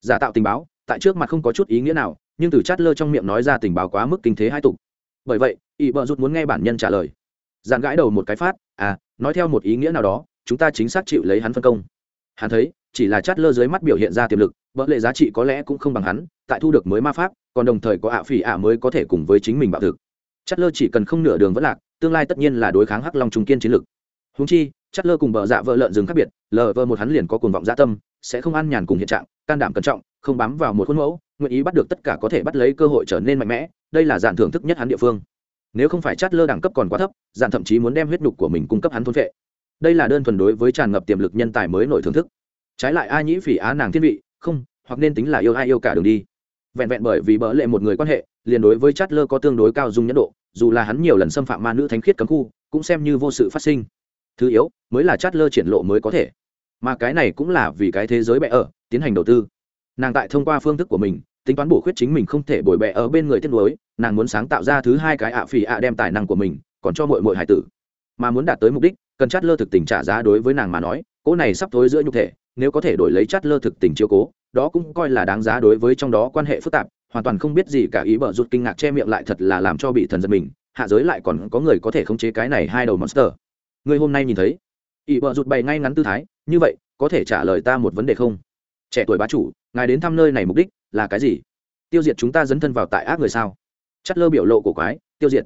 Giả tạo tình báo, tại trước mặt không có chút ý nghĩa nào, nhưng từ chát lơ trong miệng nói ra tình báo quá mức kinh thế hai tục. Bởi vậy ỵ bợ rút muốn nghe bản nhân trả lời. Dàn gãi đầu một cái phát à nói theo một ý nghĩa nào đó, chúng ta chính xác chịu lấy hắn phân công. Hắn thấy, chỉ là chát lơ dưới mắt biểu hiện ra tiềm lực vợ lệ giá trị có lẽ cũng không bằng hắn, tại thu được mới ma pháp, còn đồng thời có ạ phỉ ạ mới có thể cùng với chính mình bạo thực. Chát lơ chỉ cần không nửa đường vẫn lạc, tương lai tất nhiên là đối kháng hắc long trung kiên chiến lực. Húng chi chát lơ cùng bờ dạ vợ lợn rừng khác biệt, lờ vợ một hắn liền có cuồng vọng dạ tâm, sẽ không ăn nhàn cùng hiện trạng, can đảm cẩn trọng, không bám vào một khuôn mẫu, nguyện ý bắt được tất cả có thể bắt lấy cơ hội trở nên mạnh mẽ, đây là dạng thưởng thức nhất hắn địa phương. Nếu không phải chát lơ đẳng cấp còn quá thấp dàn thậm chí muốn đem huyết nhục của mình cung cấp hắn thôn vệ đây là đơn thuần đối với tràn ngập tiềm lực nhân tài mới nổi thưởng thức. Trái lại a nhĩ phỉ á nàng thiên vị, không, hoặc nên tính là yêu ai yêu cả đường đi. Vẹn vẹn bởi vì bỡ lệ một người quan hệ, liền đối với chát lơ có tương đối cao dung nhẫn độ, dù là hắn nhiều lần xâm phạm ma nữ thánh khiết cấm khu, cũng xem như vô sự phát sinh thứ yếu, mới là chát lơ triển lộ mới có thể. Mà cái này cũng là vì cái thế giới bệ ở, tiến hành đầu tư. Nàng tại thông qua phương thức của mình, tính toán bổ khuyết chính mình không thể bồi bẹ ở bên người tiết lối nàng muốn sáng tạo ra thứ hai cái ạ phì ạ đem tài năng của mình còn cho mọi mọi hải tử. Mà muốn đạt tới mục đích, cần chát lơ thực tình trả giá đối với nàng mà nói, cỗ này sắp thối giữa nhục thể, nếu có thể đổi lấy chát lơ thực tình chiếu cố, đó cũng coi là đáng giá đối với trong đó quan hệ phức tạp, hoàn toàn không biết gì cả ý bở rụt kinh ngạc che miệng lại thật là làm cho bị thần giật mình, hạ giới lại còn có người có thể khống chế cái này hai đầu monster người hôm nay nhìn thấy. Ỵ vợ rụt bày ngay ngắn tư thái, như vậy, có thể trả lời ta một vấn đề không? Trẻ tuổi bá chủ, ngài đến thăm nơi này mục đích là cái gì? Tiêu diệt chúng ta dấn thân vào tại ác người sao? Chất lơ biểu lộ của quái, tiêu diệt.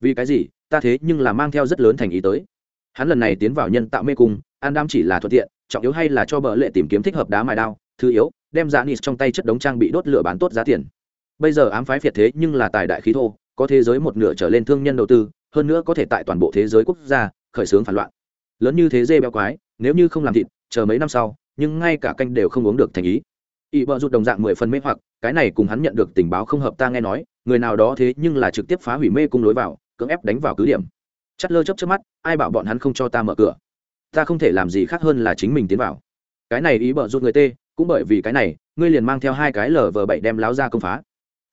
Vì cái gì? Ta thế nhưng là mang theo rất lớn thành ý tới. Hắn lần này tiến vào nhân tạo mê cung, an đam chỉ là thuận tiện, trọng yếu hay là cho bờ lệ tìm kiếm thích hợp đá mài đao, thứ yếu, đem dạ giá nis trong tay chất đống trang bị đốt lửa bán tốt giá tiền. Bây giờ ám phái phiệt thế nhưng là tài đại khí thô, có thế giới một nửa trở lên thương nhân đầu tư, hơn nữa có thể tại toàn bộ thế giới quốc gia khởi xướng phản loạn. Lớn như thế dê béo quái, nếu như không làm thịt, chờ mấy năm sau, nhưng ngay cả canh đều không uống được thành ý. Ỵ bợ rụt đồng dạng mười phần mê hoặc, cái này cùng hắn nhận được tình báo không hợp ta nghe nói, người nào đó thế nhưng là trực tiếp phá hủy mê cung lối vào, cưỡng ép đánh vào cứ điểm. Chắt lơ chấp trước mắt, ai bảo bọn hắn không cho ta mở cửa? Ta không thể làm gì khác hơn là chính mình tiến vào. Cái này ý bợ rụt người tê, cũng bởi vì cái này, ngươi liền mang theo hai cái lờ vờ bảy đem láo ra công phá.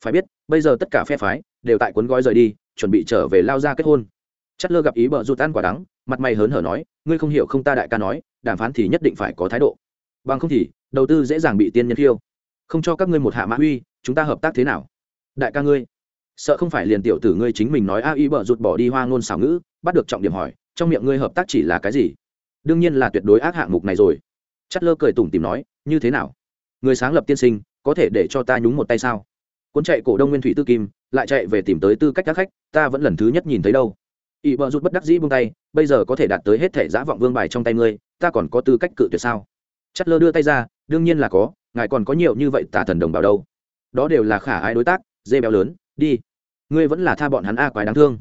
Phải biết, bây giờ tất cả phe phái, đều tại cuốn gói rời đi, chuẩn bị trở về lao ra kết hôn chất lơ gặp ý bờ rụt ăn quả đắng, mặt mày hớn hở nói, ngươi không hiểu không ta đại ca nói, đàm phán thì nhất định phải có thái độ. Bằng không thì, đầu tư dễ dàng bị tiên nhân khiêu. Không cho các ngươi một hạ mã uy, chúng ta hợp tác thế nào? Đại ca ngươi, sợ không phải liền tiểu tử ngươi chính mình nói a ý bờ rụt bỏ đi hoa ngôn xảo ngữ, bắt được trọng điểm hỏi, trong miệng ngươi hợp tác chỉ là cái gì? Đương nhiên là tuyệt đối ác hạng mục này rồi. Chất lơ cười tủm tìm nói, như thế nào? Người sáng lập tiên sinh, có thể để cho ta nhúng một tay sao? Cuốn chạy cổ đông nguyên thủy tư kim, lại chạy về tìm tới tư cách các khách, ta vẫn lần thứ nhất nhìn thấy đâu ỵ bờ rút bất đắc dĩ buông tay, bây giờ có thể đạt tới hết thể giã vọng vương bài trong tay ngươi, ta còn có tư cách cự tuyệt sao? Chất lơ đưa tay ra, đương nhiên là có, ngài còn có nhiều như vậy tà thần đồng bào đâu. Đó đều là khả ái đối tác, dê béo lớn, đi. Ngươi vẫn là tha bọn hắn a quái đáng thương.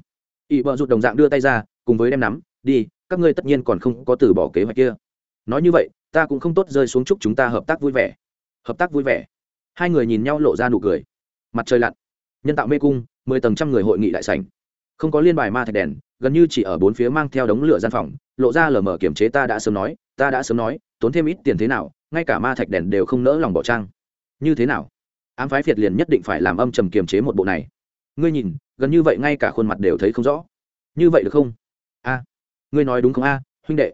Ỵ bờ rụt đồng dạng đưa tay ra, cùng với đem nắm, đi, các ngươi tất nhiên còn không có từ bỏ kế hoạch kia. Nói như vậy, ta cũng không tốt rơi xuống chúc chúng ta hợp tác vui vẻ. Hợp tác vui vẻ. Hai người nhìn nhau lộ ra nụ cười. Mặt trời lặn. Nhân tạo mê cung, mười tầng trăm người hội nghị đại sảnh. Không có liên bài ma thạch đèn gần như chỉ ở bốn phía mang theo đống lửa gian phòng, lộ ra lờ mờ kiểm chế ta đã sớm nói, ta đã sớm nói, tốn thêm ít tiền thế nào, ngay cả ma thạch đèn đều không nỡ lòng bỏ trang. Như thế nào? Ám phái phiệt liền nhất định phải làm âm trầm kiềm chế một bộ này. Ngươi nhìn, gần như vậy ngay cả khuôn mặt đều thấy không rõ. Như vậy được không? A. Ngươi nói đúng không a, huynh đệ?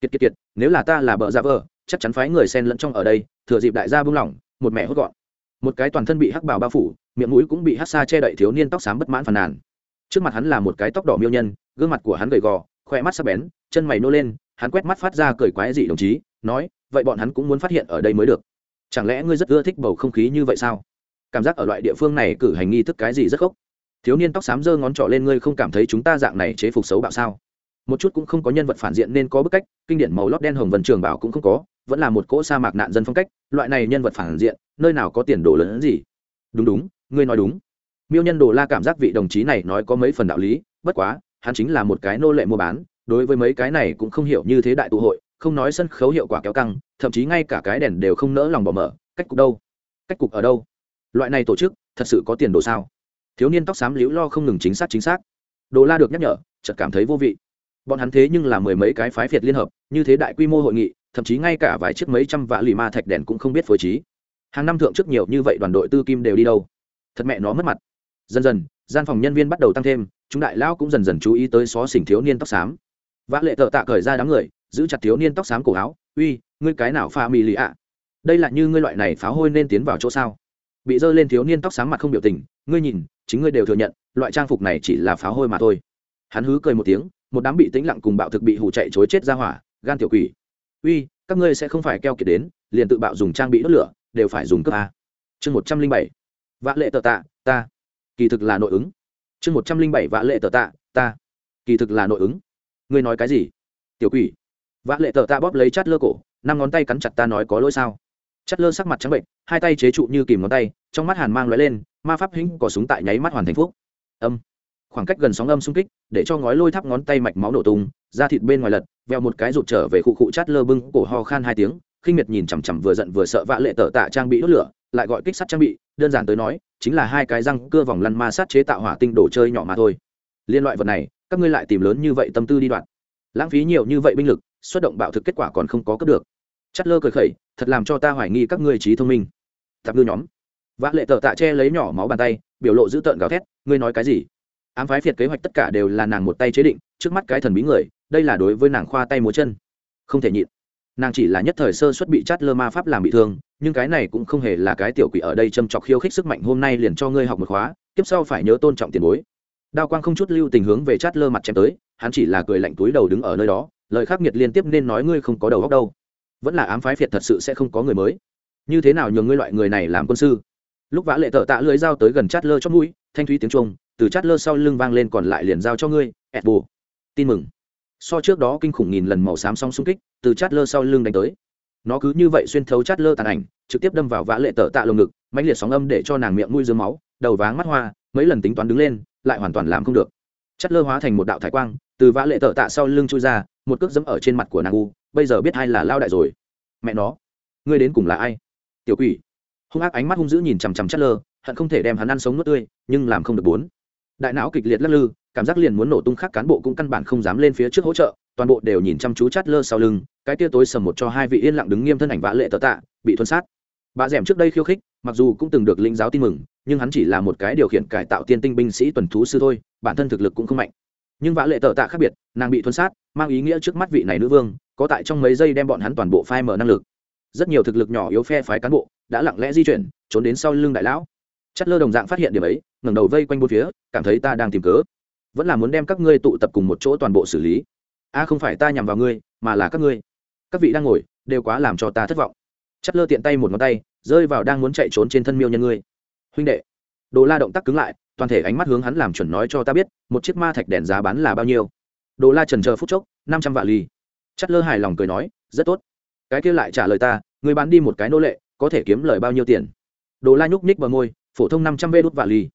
Kiệt kiệt kiệt, nếu là ta là bợ dạ vợ, chắc chắn phái người sen lẫn trong ở đây, thừa dịp đại gia buông lỏng, một mẹ hốt gọn. Một cái toàn thân bị hắc bào bao phủ, miệng mũi cũng bị hắc xa che đậy thiếu niên tóc xám bất mãn phàn nàn trước mặt hắn là một cái tóc đỏ miêu nhân, gương mặt của hắn gầy gò khoe mắt sắc bén, chân mày nô lên, hắn quét mắt phát ra cười quái dị đồng chí, nói, vậy bọn hắn cũng muốn phát hiện ở đây mới được. Chẳng lẽ ngươi rất ưa thích bầu không khí như vậy sao? Cảm giác ở loại địa phương này cử hành nghi thức cái gì rất khốc thiếu niên tóc xám giơ ngón trỏ lên, ngươi không cảm thấy chúng ta dạng này chế phục xấu bạo sao? Một chút cũng không có nhân vật phản diện nên có bức cách, kinh điển màu lót đen hồng vân trường bảo cũng không có, vẫn là một cỗ sa mạc nạn dân phong cách, loại này nhân vật phản diện, nơi nào có tiền đồ lớn gì? Đúng đúng, ngươi nói đúng miêu nhân đồ la cảm giác vị đồng chí này nói có mấy phần đạo lý, bất quá, hắn chính là một cái nô lệ mua bán, đối với mấy cái này cũng không hiểu như thế đại tụ hội, không nói sân khấu hiệu quả kéo căng, thậm chí ngay cả cái đèn đều không nỡ lòng bỏ mở, cách cục đâu? Cách cục ở đâu? Loại này tổ chức, thật sự có tiền đồ sao? Thiếu niên tóc xám liễu lo không ngừng chính xác chính xác. Đồ la được nhắc nhở, chợt cảm thấy vô vị. Bọn hắn thế nhưng là mười mấy cái phái việt liên hợp, như thế đại quy mô hội nghị, thậm chí ngay cả vài chiếc mấy trăm vạ lì ma thạch đèn cũng không biết phối trí. Hàng năm thượng trước nhiều như vậy đoàn đội tư kim đều đi đâu? Thật mẹ nó mất mặt dần dần, gian phòng nhân viên bắt đầu tăng thêm, chúng đại lão cũng dần dần chú ý tới xó xỉnh thiếu niên tóc xám. Vã lệ tợ tạ cởi ra đám người, giữ chặt thiếu niên tóc xám cổ áo, uy, ngươi cái nào pha mì lì ạ? Đây là như ngươi loại này pháo hôi nên tiến vào chỗ sao? Bị dơ lên thiếu niên tóc xám mặt không biểu tình, ngươi nhìn, chính ngươi đều thừa nhận, loại trang phục này chỉ là pháo hôi mà thôi. Hắn hứ cười một tiếng, một đám bị tĩnh lặng cùng bạo thực bị hủ chạy chối chết ra hỏa, gan tiểu quỷ. Uy, các ngươi sẽ không phải keo kiệt đến, liền tự bạo dùng trang bị đốt lửa, đều phải dùng cấp a. Chương một trăm linh bảy. Vã lệ tờ tạ, ta kỳ thực là nội ứng. Chương một trăm linh bảy vã lệ tờ tạ, ta. Kỳ thực là nội ứng. Ngươi nói cái gì? Tiểu quỷ. Vã lệ tờ tạ bóp lấy chát lơ cổ, năm ngón tay cắn chặt ta nói có lỗi sao? Chát lơ sắc mặt trắng bệnh, hai tay chế trụ như kìm ngón tay, trong mắt hàn mang lóe lên, ma pháp hĩnh có súng tại nháy mắt hoàn thành phúc. Âm. Khoảng cách gần sóng âm xung kích, để cho ngói lôi thắp ngón tay mạch máu nổ tung, da thịt bên ngoài lật, veo một cái rụt trở về khu cụ chát lơ bưng cổ ho khan hai tiếng, khinh miệt nhìn chằm chằm vừa giận vừa sợ vã lệ tờ tạ trang bị đốt lửa lại gọi kích sắt trang bị, đơn giản tới nói, chính là hai cái răng cưa vòng lăn ma sát chế tạo hỏa tinh đồ chơi nhỏ mà thôi. Liên loại vật này, các ngươi lại tìm lớn như vậy tâm tư đi đoạn. Lãng phí nhiều như vậy binh lực, xuất động bạo thực kết quả còn không có cấp được. Chất lơ cười khẩy, thật làm cho ta hoài nghi các ngươi trí thông minh. Tạp ngư nhóm. Vã lệ tờ tạ che lấy nhỏ máu bàn tay, biểu lộ dữ tợn gào thét, ngươi nói cái gì? Ám phái phiệt kế hoạch tất cả đều là nàng một tay chế định, trước mắt cái thần bí người, đây là đối với nàng khoa tay múa chân. Không thể nhịn nàng chỉ là nhất thời sơ xuất bị chát lơ ma pháp làm bị thương, nhưng cái này cũng không hề là cái tiểu quỷ ở đây châm chọc khiêu khích sức mạnh hôm nay liền cho ngươi học một khóa tiếp sau phải nhớ tôn trọng tiền bối. Đao quang không chút lưu tình hướng về chát lơ mặt chém tới, hắn chỉ là cười lạnh túi đầu đứng ở nơi đó, lời khắc nghiệt liên tiếp nên nói ngươi không có đầu góc đâu. Vẫn là ám phái phiệt thật sự sẽ không có người mới. Như thế nào nhường ngươi loại người này làm quân sư? Lúc vã lệ tợ tạ lưới dao tới gần chát lơ chót mũi, thanh thúy tiếng trung từ chát lơ sau lưng vang lên còn lại liền giao cho ngươi, ẹt bù. Tin mừng so trước đó kinh khủng nghìn lần màu xám song xung kích, từ chát lơ sau lưng đánh tới. Nó cứ như vậy xuyên thấu chát lơ tàn ảnh, trực tiếp đâm vào vã lệ tở tạ lồng ngực, mãnh liệt sóng âm để cho nàng miệng mũi dưới máu, đầu váng mắt hoa, mấy lần tính toán đứng lên, lại hoàn toàn làm không được. Chát lơ hóa thành một đạo thái quang, từ vã lệ tở tạ sau lưng chui ra, một cước dẫm ở trên mặt của nàng u, bây giờ biết ai là lao đại rồi. Mẹ nó, ngươi đến cùng là ai? Tiểu quỷ. Hung ác ánh mắt hung dữ nhìn chằm chằm chát lơ hận không thể đem hắn ăn sống nuốt tươi, nhưng làm không được bốn đại não kịch liệt lắc lư, cảm giác liền muốn nổ tung khác cán bộ cũng căn bản không dám lên phía trước hỗ trợ, toàn bộ đều nhìn chăm chú chát lơ sau lưng, cái tia tối sầm một cho hai vị yên lặng đứng nghiêm thân ảnh vã lệ tờ tạ, bị thuần sát. Bà rẻm trước đây khiêu khích, mặc dù cũng từng được linh giáo tin mừng, nhưng hắn chỉ là một cái điều khiển cải tạo tiên tinh binh sĩ tuần thú sư thôi, bản thân thực lực cũng không mạnh. Nhưng vã lệ tờ tạ khác biệt, nàng bị thuần sát, mang ý nghĩa trước mắt vị này nữ vương, có tại trong mấy giây đem bọn hắn toàn bộ phai mở năng lực. Rất nhiều thực lực nhỏ yếu phe phái cán bộ đã lặng lẽ di chuyển, trốn đến sau lưng đại lão chất lơ đồng dạng phát hiện điểm ấy, ngẩng đầu vây quanh bốn phía, cảm thấy ta đang tìm cớ. Vẫn là muốn đem các ngươi tụ tập cùng một chỗ toàn bộ xử lý. A, không phải ta nhằm vào ngươi, mà là các ngươi. Các vị đang ngồi, đều quá làm cho ta thất vọng. Chất lơ tiện tay một ngón tay, rơi vào đang muốn chạy trốn trên thân miêu nhân ngươi. Huynh đệ. Đồ la động tác cứng lại, toàn thể ánh mắt hướng hắn làm chuẩn nói cho ta biết, một chiếc ma thạch đèn giá bán là bao nhiêu. Đồ la trần chờ phút chốc, năm trăm vạn ly. Chất lơ hài lòng cười nói, rất tốt. Cái kia lại trả lời ta người bán đi một cái nô lệ, có thể kiếm lời bao nhiêu tiền? Đồ la nhúc nhích vào môi phổ thông năm trăm vê đốt vạ ly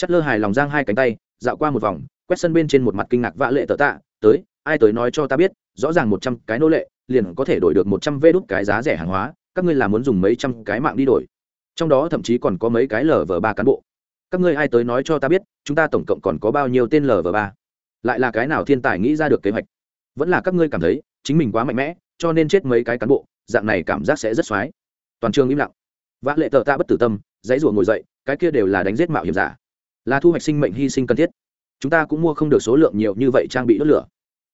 chất lơ hài lòng giang hai cánh tay, dạo qua một vòng, quét sân bên trên một mặt kinh ngạc vạ lệ tờ tạ, tới, ai tới nói cho ta biết, rõ ràng một trăm cái nô lệ, liền có thể đổi được một trăm vê đốt cái giá rẻ hàng hóa, các ngươi là muốn dùng mấy trăm cái mạng đi đổi. Trong đó thậm chí còn có mấy cái lờ vờ ba cán bộ. Các ngươi ai tới nói cho ta biết, chúng ta tổng cộng còn có bao nhiêu tên lờ vờ ba? Lại là cái nào thiên tài nghĩ ra được kế hoạch? Vẫn là các ngươi cảm thấy, chính mình quá mạnh mẽ, cho nên chết mấy cái cán bộ, dạng này cảm giác sẽ rất xoái. Toàn trường im lặng. Vã lệ tờ ta bất tử tâm, dãy rủa ngồi dậy cái kia đều là đánh giết mạo hiểm giả. Là thu hoạch sinh mệnh hy sinh cần thiết. Chúng ta cũng mua không được số lượng nhiều như vậy trang bị đốt lửa.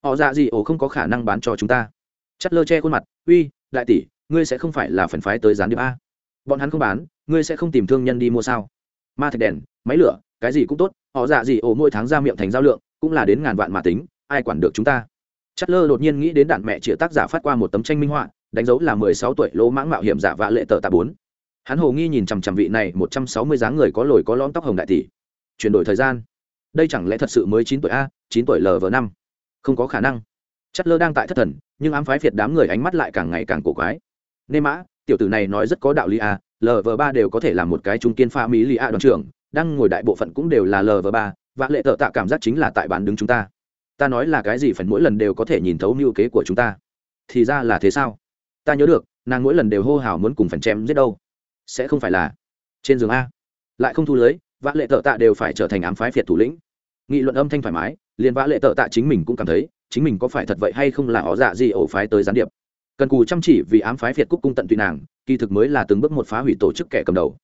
Họ dạ gì ổ không có khả năng bán cho chúng ta. Chất lơ che khuôn mặt, uy, đại tỷ, ngươi sẽ không phải là phần phái tới gián điệp a. Bọn hắn không bán, ngươi sẽ không tìm thương nhân đi mua sao? Ma thạch đèn, máy lửa, cái gì cũng tốt, họ dạ gì ổ mỗi tháng ra miệng thành giao lượng, cũng là đến ngàn vạn mà tính, ai quản được chúng ta? Chất lơ đột nhiên nghĩ đến đạn mẹ chĩa tác giả phát qua một tấm tranh minh họa, đánh dấu là mười sáu tuổi lỗ mãng mạo hiểm giả vạ lệ tờ tạ bốn hắn hồ nghi nhìn chằm chằm vị này, một trăm sáu mươi dáng người có lồi có lõm tóc hồng đại tỷ. Chuyển đổi thời gian. Đây chẳng lẽ thật sự mới chín tuổi a, chín tuổi lv năm. Không có khả năng. Chất lơ đang tại thất thần, nhưng ám phái phiệt đám người ánh mắt lại càng ngày càng cổ quái. Nên mã, tiểu tử này nói rất có đạo lý a lv ba đều có thể là một cái trung kiên pha mỹ lì a đoàn trưởng, đang ngồi đại bộ phận cũng đều là lv ba, vạ lệ tợ tạ cảm giác chính là tại bán đứng chúng ta. Ta nói là cái gì phần mỗi lần đều có thể nhìn thấu mưu kế của chúng ta. Thì ra là thế sao? Ta nhớ được, nàng mỗi lần đều hô hào muốn cùng phần chém giết đâu sẽ không phải là trên giường a. Lại không thu lưới, vã lệ tợ tạ đều phải trở thành ám phái phiệt thủ lĩnh. Nghị luận âm thanh thoải mái, liền vã lệ tợ tạ chính mình cũng cảm thấy, chính mình có phải thật vậy hay không là họ dạ gì ổ phái tới gián điệp. Cần cù chăm chỉ vì ám phái phiệt cúc cung tận tụy nàng, kỳ thực mới là từng bước một phá hủy tổ chức kẻ cầm đầu.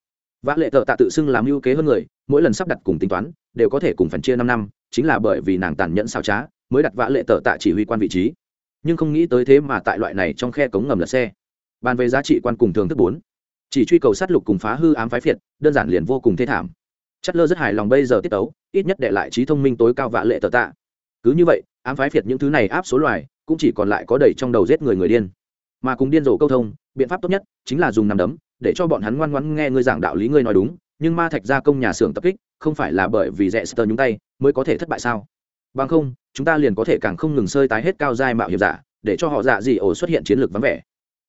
Vã lệ tợ tạ tự xưng làm ưu kế hơn người, mỗi lần sắp đặt cùng tính toán, đều có thể cùng phần chia năm năm, chính là bởi vì nàng tàn nhẫn sao trá, mới đặt vã lệ tợ tạ chỉ huy quan vị trí. Nhưng không nghĩ tới thế mà tại loại này trong khe cống ngầm lật xe. Bàn về giá trị quan cùng thường thức bốn chỉ truy cầu sát lục cùng phá hư ám phái phiệt, đơn giản liền vô cùng thê thảm. Chất lơ rất hài lòng bây giờ tiết tấu, ít nhất để lại trí thông minh tối cao vạ lệ tờ tạ. Cứ như vậy, ám phái phiệt những thứ này áp số loài, cũng chỉ còn lại có đầy trong đầu giết người người điên. Mà cùng điên rồ câu thông, biện pháp tốt nhất chính là dùng nằm đấm, để cho bọn hắn ngoan ngoãn nghe ngươi giảng đạo lý ngươi nói đúng, nhưng ma thạch gia công nhà xưởng tập kích, không phải là bởi vì rẽ sờ nhúng tay mới có thể thất bại sao? Bằng không, chúng ta liền có thể càng không ngừng sơi tái hết cao giai mạo hiểm giả, để cho họ dạ gì ổ xuất hiện chiến lược vắng vẻ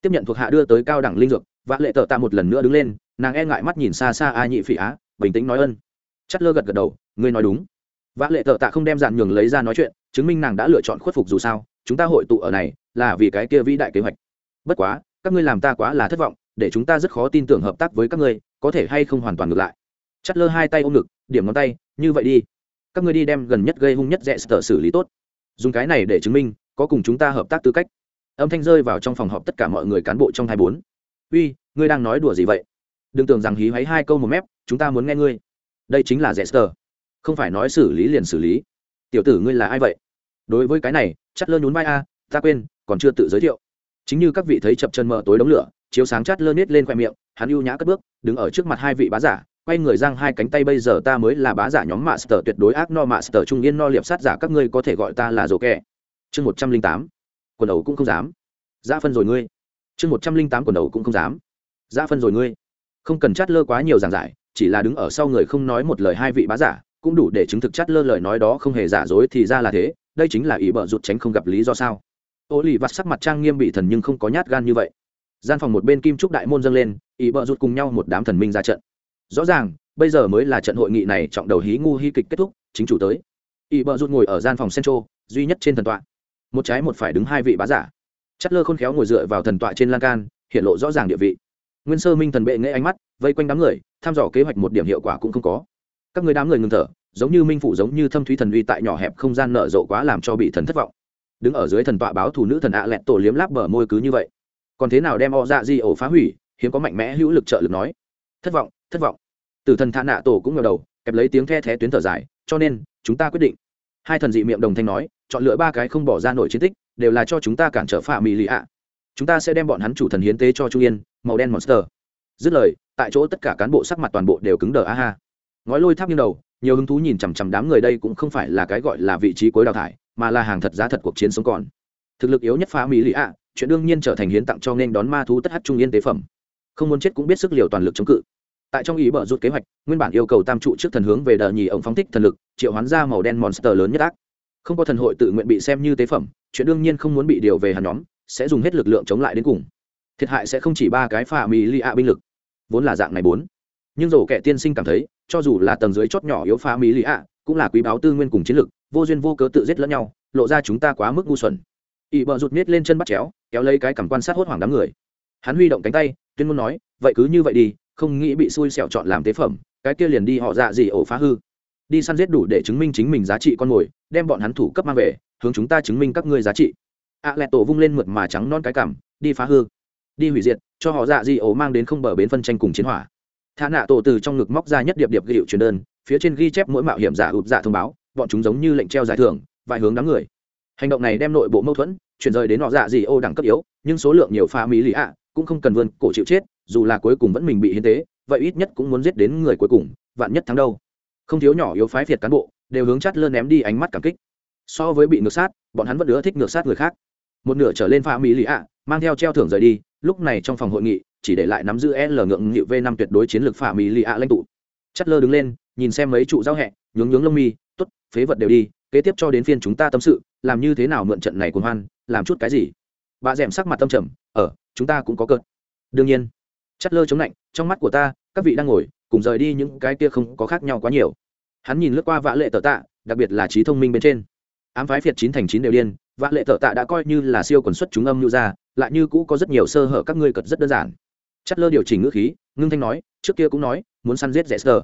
tiếp nhận thuộc hạ đưa tới cao đẳng linh dược, vã lệ tờ tạ một lần nữa đứng lên, nàng e ngại mắt nhìn xa xa a nhị phỉ á, bình tĩnh nói ân. Chất lơ gật gật đầu, ngươi nói đúng. Vã lệ tờ tạ không đem dàn nhường lấy ra nói chuyện, chứng minh nàng đã lựa chọn khuất phục dù sao, chúng ta hội tụ ở này là vì cái kia vĩ đại kế hoạch. Bất quá, các ngươi làm ta quá là thất vọng, để chúng ta rất khó tin tưởng hợp tác với các ngươi, có thể hay không hoàn toàn ngược lại. Chất lơ hai tay ôm ngực, điểm ngón tay, như vậy đi. Các ngươi đi đem gần nhất gây hung nhất rẽ sở xử lý tốt. Dùng cái này để chứng minh, có cùng chúng ta hợp tác tư cách âm thanh rơi vào trong phòng họp tất cả mọi người cán bộ trong hai bốn uy ngươi đang nói đùa gì vậy đừng tưởng rằng hí hoáy hai câu một mép chúng ta muốn nghe ngươi đây chính là Jester. Không phải nói xử lý liền xử lý. Tiểu tử ngươi là ai vậy? Đối với cái này, chắt lơ nhún vai a, ta quên, còn chưa tự giới thiệu. Chính như các vị thấy chập chân mờ tối đống lửa, chiếu sáng chắt lơ nết lên khoe miệng, hắn ưu nhã cất bước, đứng ở trước mặt hai vị bá giả, quay người giang hai cánh tay bây giờ ta mới là bá giả nhóm Master tuyệt đối ác no Master trung yên no liệp sát giả các ngươi có thể gọi ta là rồ kẻ. Chương một trăm linh tám Quần đầu cũng không dám. ra phân rồi ngươi. Chương một trăm linh tám quần đầu cũng không dám. ra phân rồi ngươi. Không cần chát lơ quá nhiều giảng giải, chỉ là đứng ở sau người không nói một lời hai vị bá giả cũng đủ để chứng thực chát lơ lời nói đó không hề giả dối thì ra là thế đây chính là ý bợ rụt tránh không gặp lý do sao ô lì vặt sắc mặt trang nghiêm bị thần nhưng không có nhát gan như vậy gian phòng một bên kim trúc đại môn dâng lên ý bợ rụt cùng nhau một đám thần minh ra trận rõ ràng bây giờ mới là trận hội nghị này trọng đầu hí ngu hy kịch kết thúc chính chủ tới ý bợ rụt ngồi ở gian phòng central duy nhất trên thần tọa một trái một phải đứng hai vị bá giả. Chất lơ khôn khéo ngồi dựa vào thần tọa trên lan can, hiện lộ rõ ràng địa vị. Nguyên sơ minh thần bệ nghệ ánh mắt, vây quanh đám người thăm dò kế hoạch một điểm hiệu quả cũng không có. Các người đám người ngừng thở, giống như minh phụ giống như thâm thúy thần uy tại nhỏ hẹp không gian nở rộ quá làm cho bị thần thất vọng. Đứng ở dưới thần tọa báo thủ nữ thần ạ lẹt tổ liếm láp bờ môi cứ như vậy. Còn thế nào đem o dạ di ổ phá hủy, hiếm có mạnh mẽ hữu lực trợ lực nói. Thất vọng thất vọng. Từ thần thạ nạ tổ cũng ngờ đầu, kẹp lấy tiếng the thé tuyến thở dài, cho nên, chúng ta quyết định. Hai thần dị miệng đồng thanh nói chọn lựa ba cái không bỏ ra nổi chiến tích, đều là cho chúng ta cản trở phạm mỹ lì ạ. Chúng ta sẽ đem bọn hắn chủ thần hiến tế cho trung yên, màu đen monster. Dứt lời, tại chỗ tất cả cán bộ sắc mặt toàn bộ đều cứng đờ a ha. Ngói lôi tháp như đầu, nhiều hứng thú nhìn chằm chằm đám người đây cũng không phải là cái gọi là vị trí cuối đào thải, mà là hàng thật giá thật cuộc chiến sống còn. Thực lực yếu nhất phá mỹ lì ạ, chuyện đương nhiên trở thành hiến tặng cho nên đón ma thú tất hát trung yên tế phẩm. Không muốn chết cũng biết sức liều toàn lực chống cự. Tại trong ý bở rút kế hoạch, nguyên bản yêu cầu tam trụ trước thần hướng về đờ nhì ổng phóng thích thần lực, triệu hoán ra màu đen monster lớn nhất ác không có thần hội tự nguyện bị xem như tế phẩm chuyện đương nhiên không muốn bị điều về hàn nhóm sẽ dùng hết lực lượng chống lại đến cùng. Thiệt hại sẽ không chỉ ba cái phà mì li ạ binh lực. Vốn là dạng này bốn. Nhưng rổ kẻ tiên sinh cảm thấy cho dù là tầng dưới chót nhỏ yếu phà mì li ạ, cũng là quý báo tư nguyên cùng chiến lực vô duyên vô cớ tự giết lẫn nhau lộ ra chúng ta quá mức ngu xuẩn. Ỵ bờ rụt miết lên chân bắt chéo kéo lấy cái cảm quan sát hốt hoảng đám người. Hắn huy động cánh tay tuyên ngôn nói vậy cứ như vậy đi không nghĩ bị xui xẻo chọn làm tế phẩm cái kia liền đi họ dạ gì ổ phá hư. Đi săn giết đủ để chứng minh chính mình giá trị con mồi đem bọn hắn thủ cấp mang về, hướng chúng ta chứng minh các ngươi giá trị. Ạ à lẹ tổ vung lên mượt mà trắng non cái cảm, đi phá hư, đi hủy diệt, cho họ dạ di ổ mang đến không bờ bến phân tranh cùng chiến hỏa. Thả nạ tổ từ trong ngực móc ra nhất điệp điệp ghi hiệu truyền đơn, phía trên ghi chép mỗi mạo hiểm giả ụp dạ thông báo, bọn chúng giống như lệnh treo giải thưởng, vài hướng đám người. Hành động này đem nội bộ mâu thuẫn, chuyển rời đến họ dạ di ô đẳng cấp yếu, nhưng số lượng nhiều pha mỹ lì ạ, cũng không cần vươn cổ chịu chết, dù là cuối cùng vẫn mình bị hiến tế, vậy ít nhất cũng muốn giết đến người cuối cùng, vạn nhất thắng đâu. Không thiếu nhỏ yếu phái việt cán bộ đều hướng chát lơ ném đi ánh mắt cảm kích. So với bị ngược sát, bọn hắn vẫn ưa thích ngược sát người khác. Một nửa trở lên pha mỹ lì ạ, mang theo treo thưởng rời đi, lúc này trong phòng hội nghị, chỉ để lại nắm giữ l ngượng nghịu v năm tuyệt đối chiến lược pha mỹ lì ạ lãnh tụ. Chát lơ đứng lên, nhìn xem mấy trụ giao hẹ, nhướng nhướng lông mi t ố t phế vật đều đi, kế tiếp cho đến phiên chúng ta tâm sự, làm như thế nào mượn trận này cuồng hoan, làm chút cái gì? Bà d ẻ m sắc mặt tâm trầm ở chúng ta cũng có cợt. Đương nhiên. Chắt lơ chống lạnh, trong mắt của ta, các vị đang ngồi, cùng rời đi những cái kia không có khác nhau quá nhiều hắn nhìn lướt qua vã lệ tờ tạ, đặc biệt là trí thông minh bên trên. Ám phái phiệt chín thành chín đều điên, vã lệ tờ tạ đã coi như là siêu quần xuất chúng âm nhu ra, lại như cũ có rất nhiều sơ hở các ngươi cật rất đơn giản. Chất lơ điều chỉnh ngữ khí, ngưng thanh nói, trước kia cũng nói, muốn săn giết rẽ sờ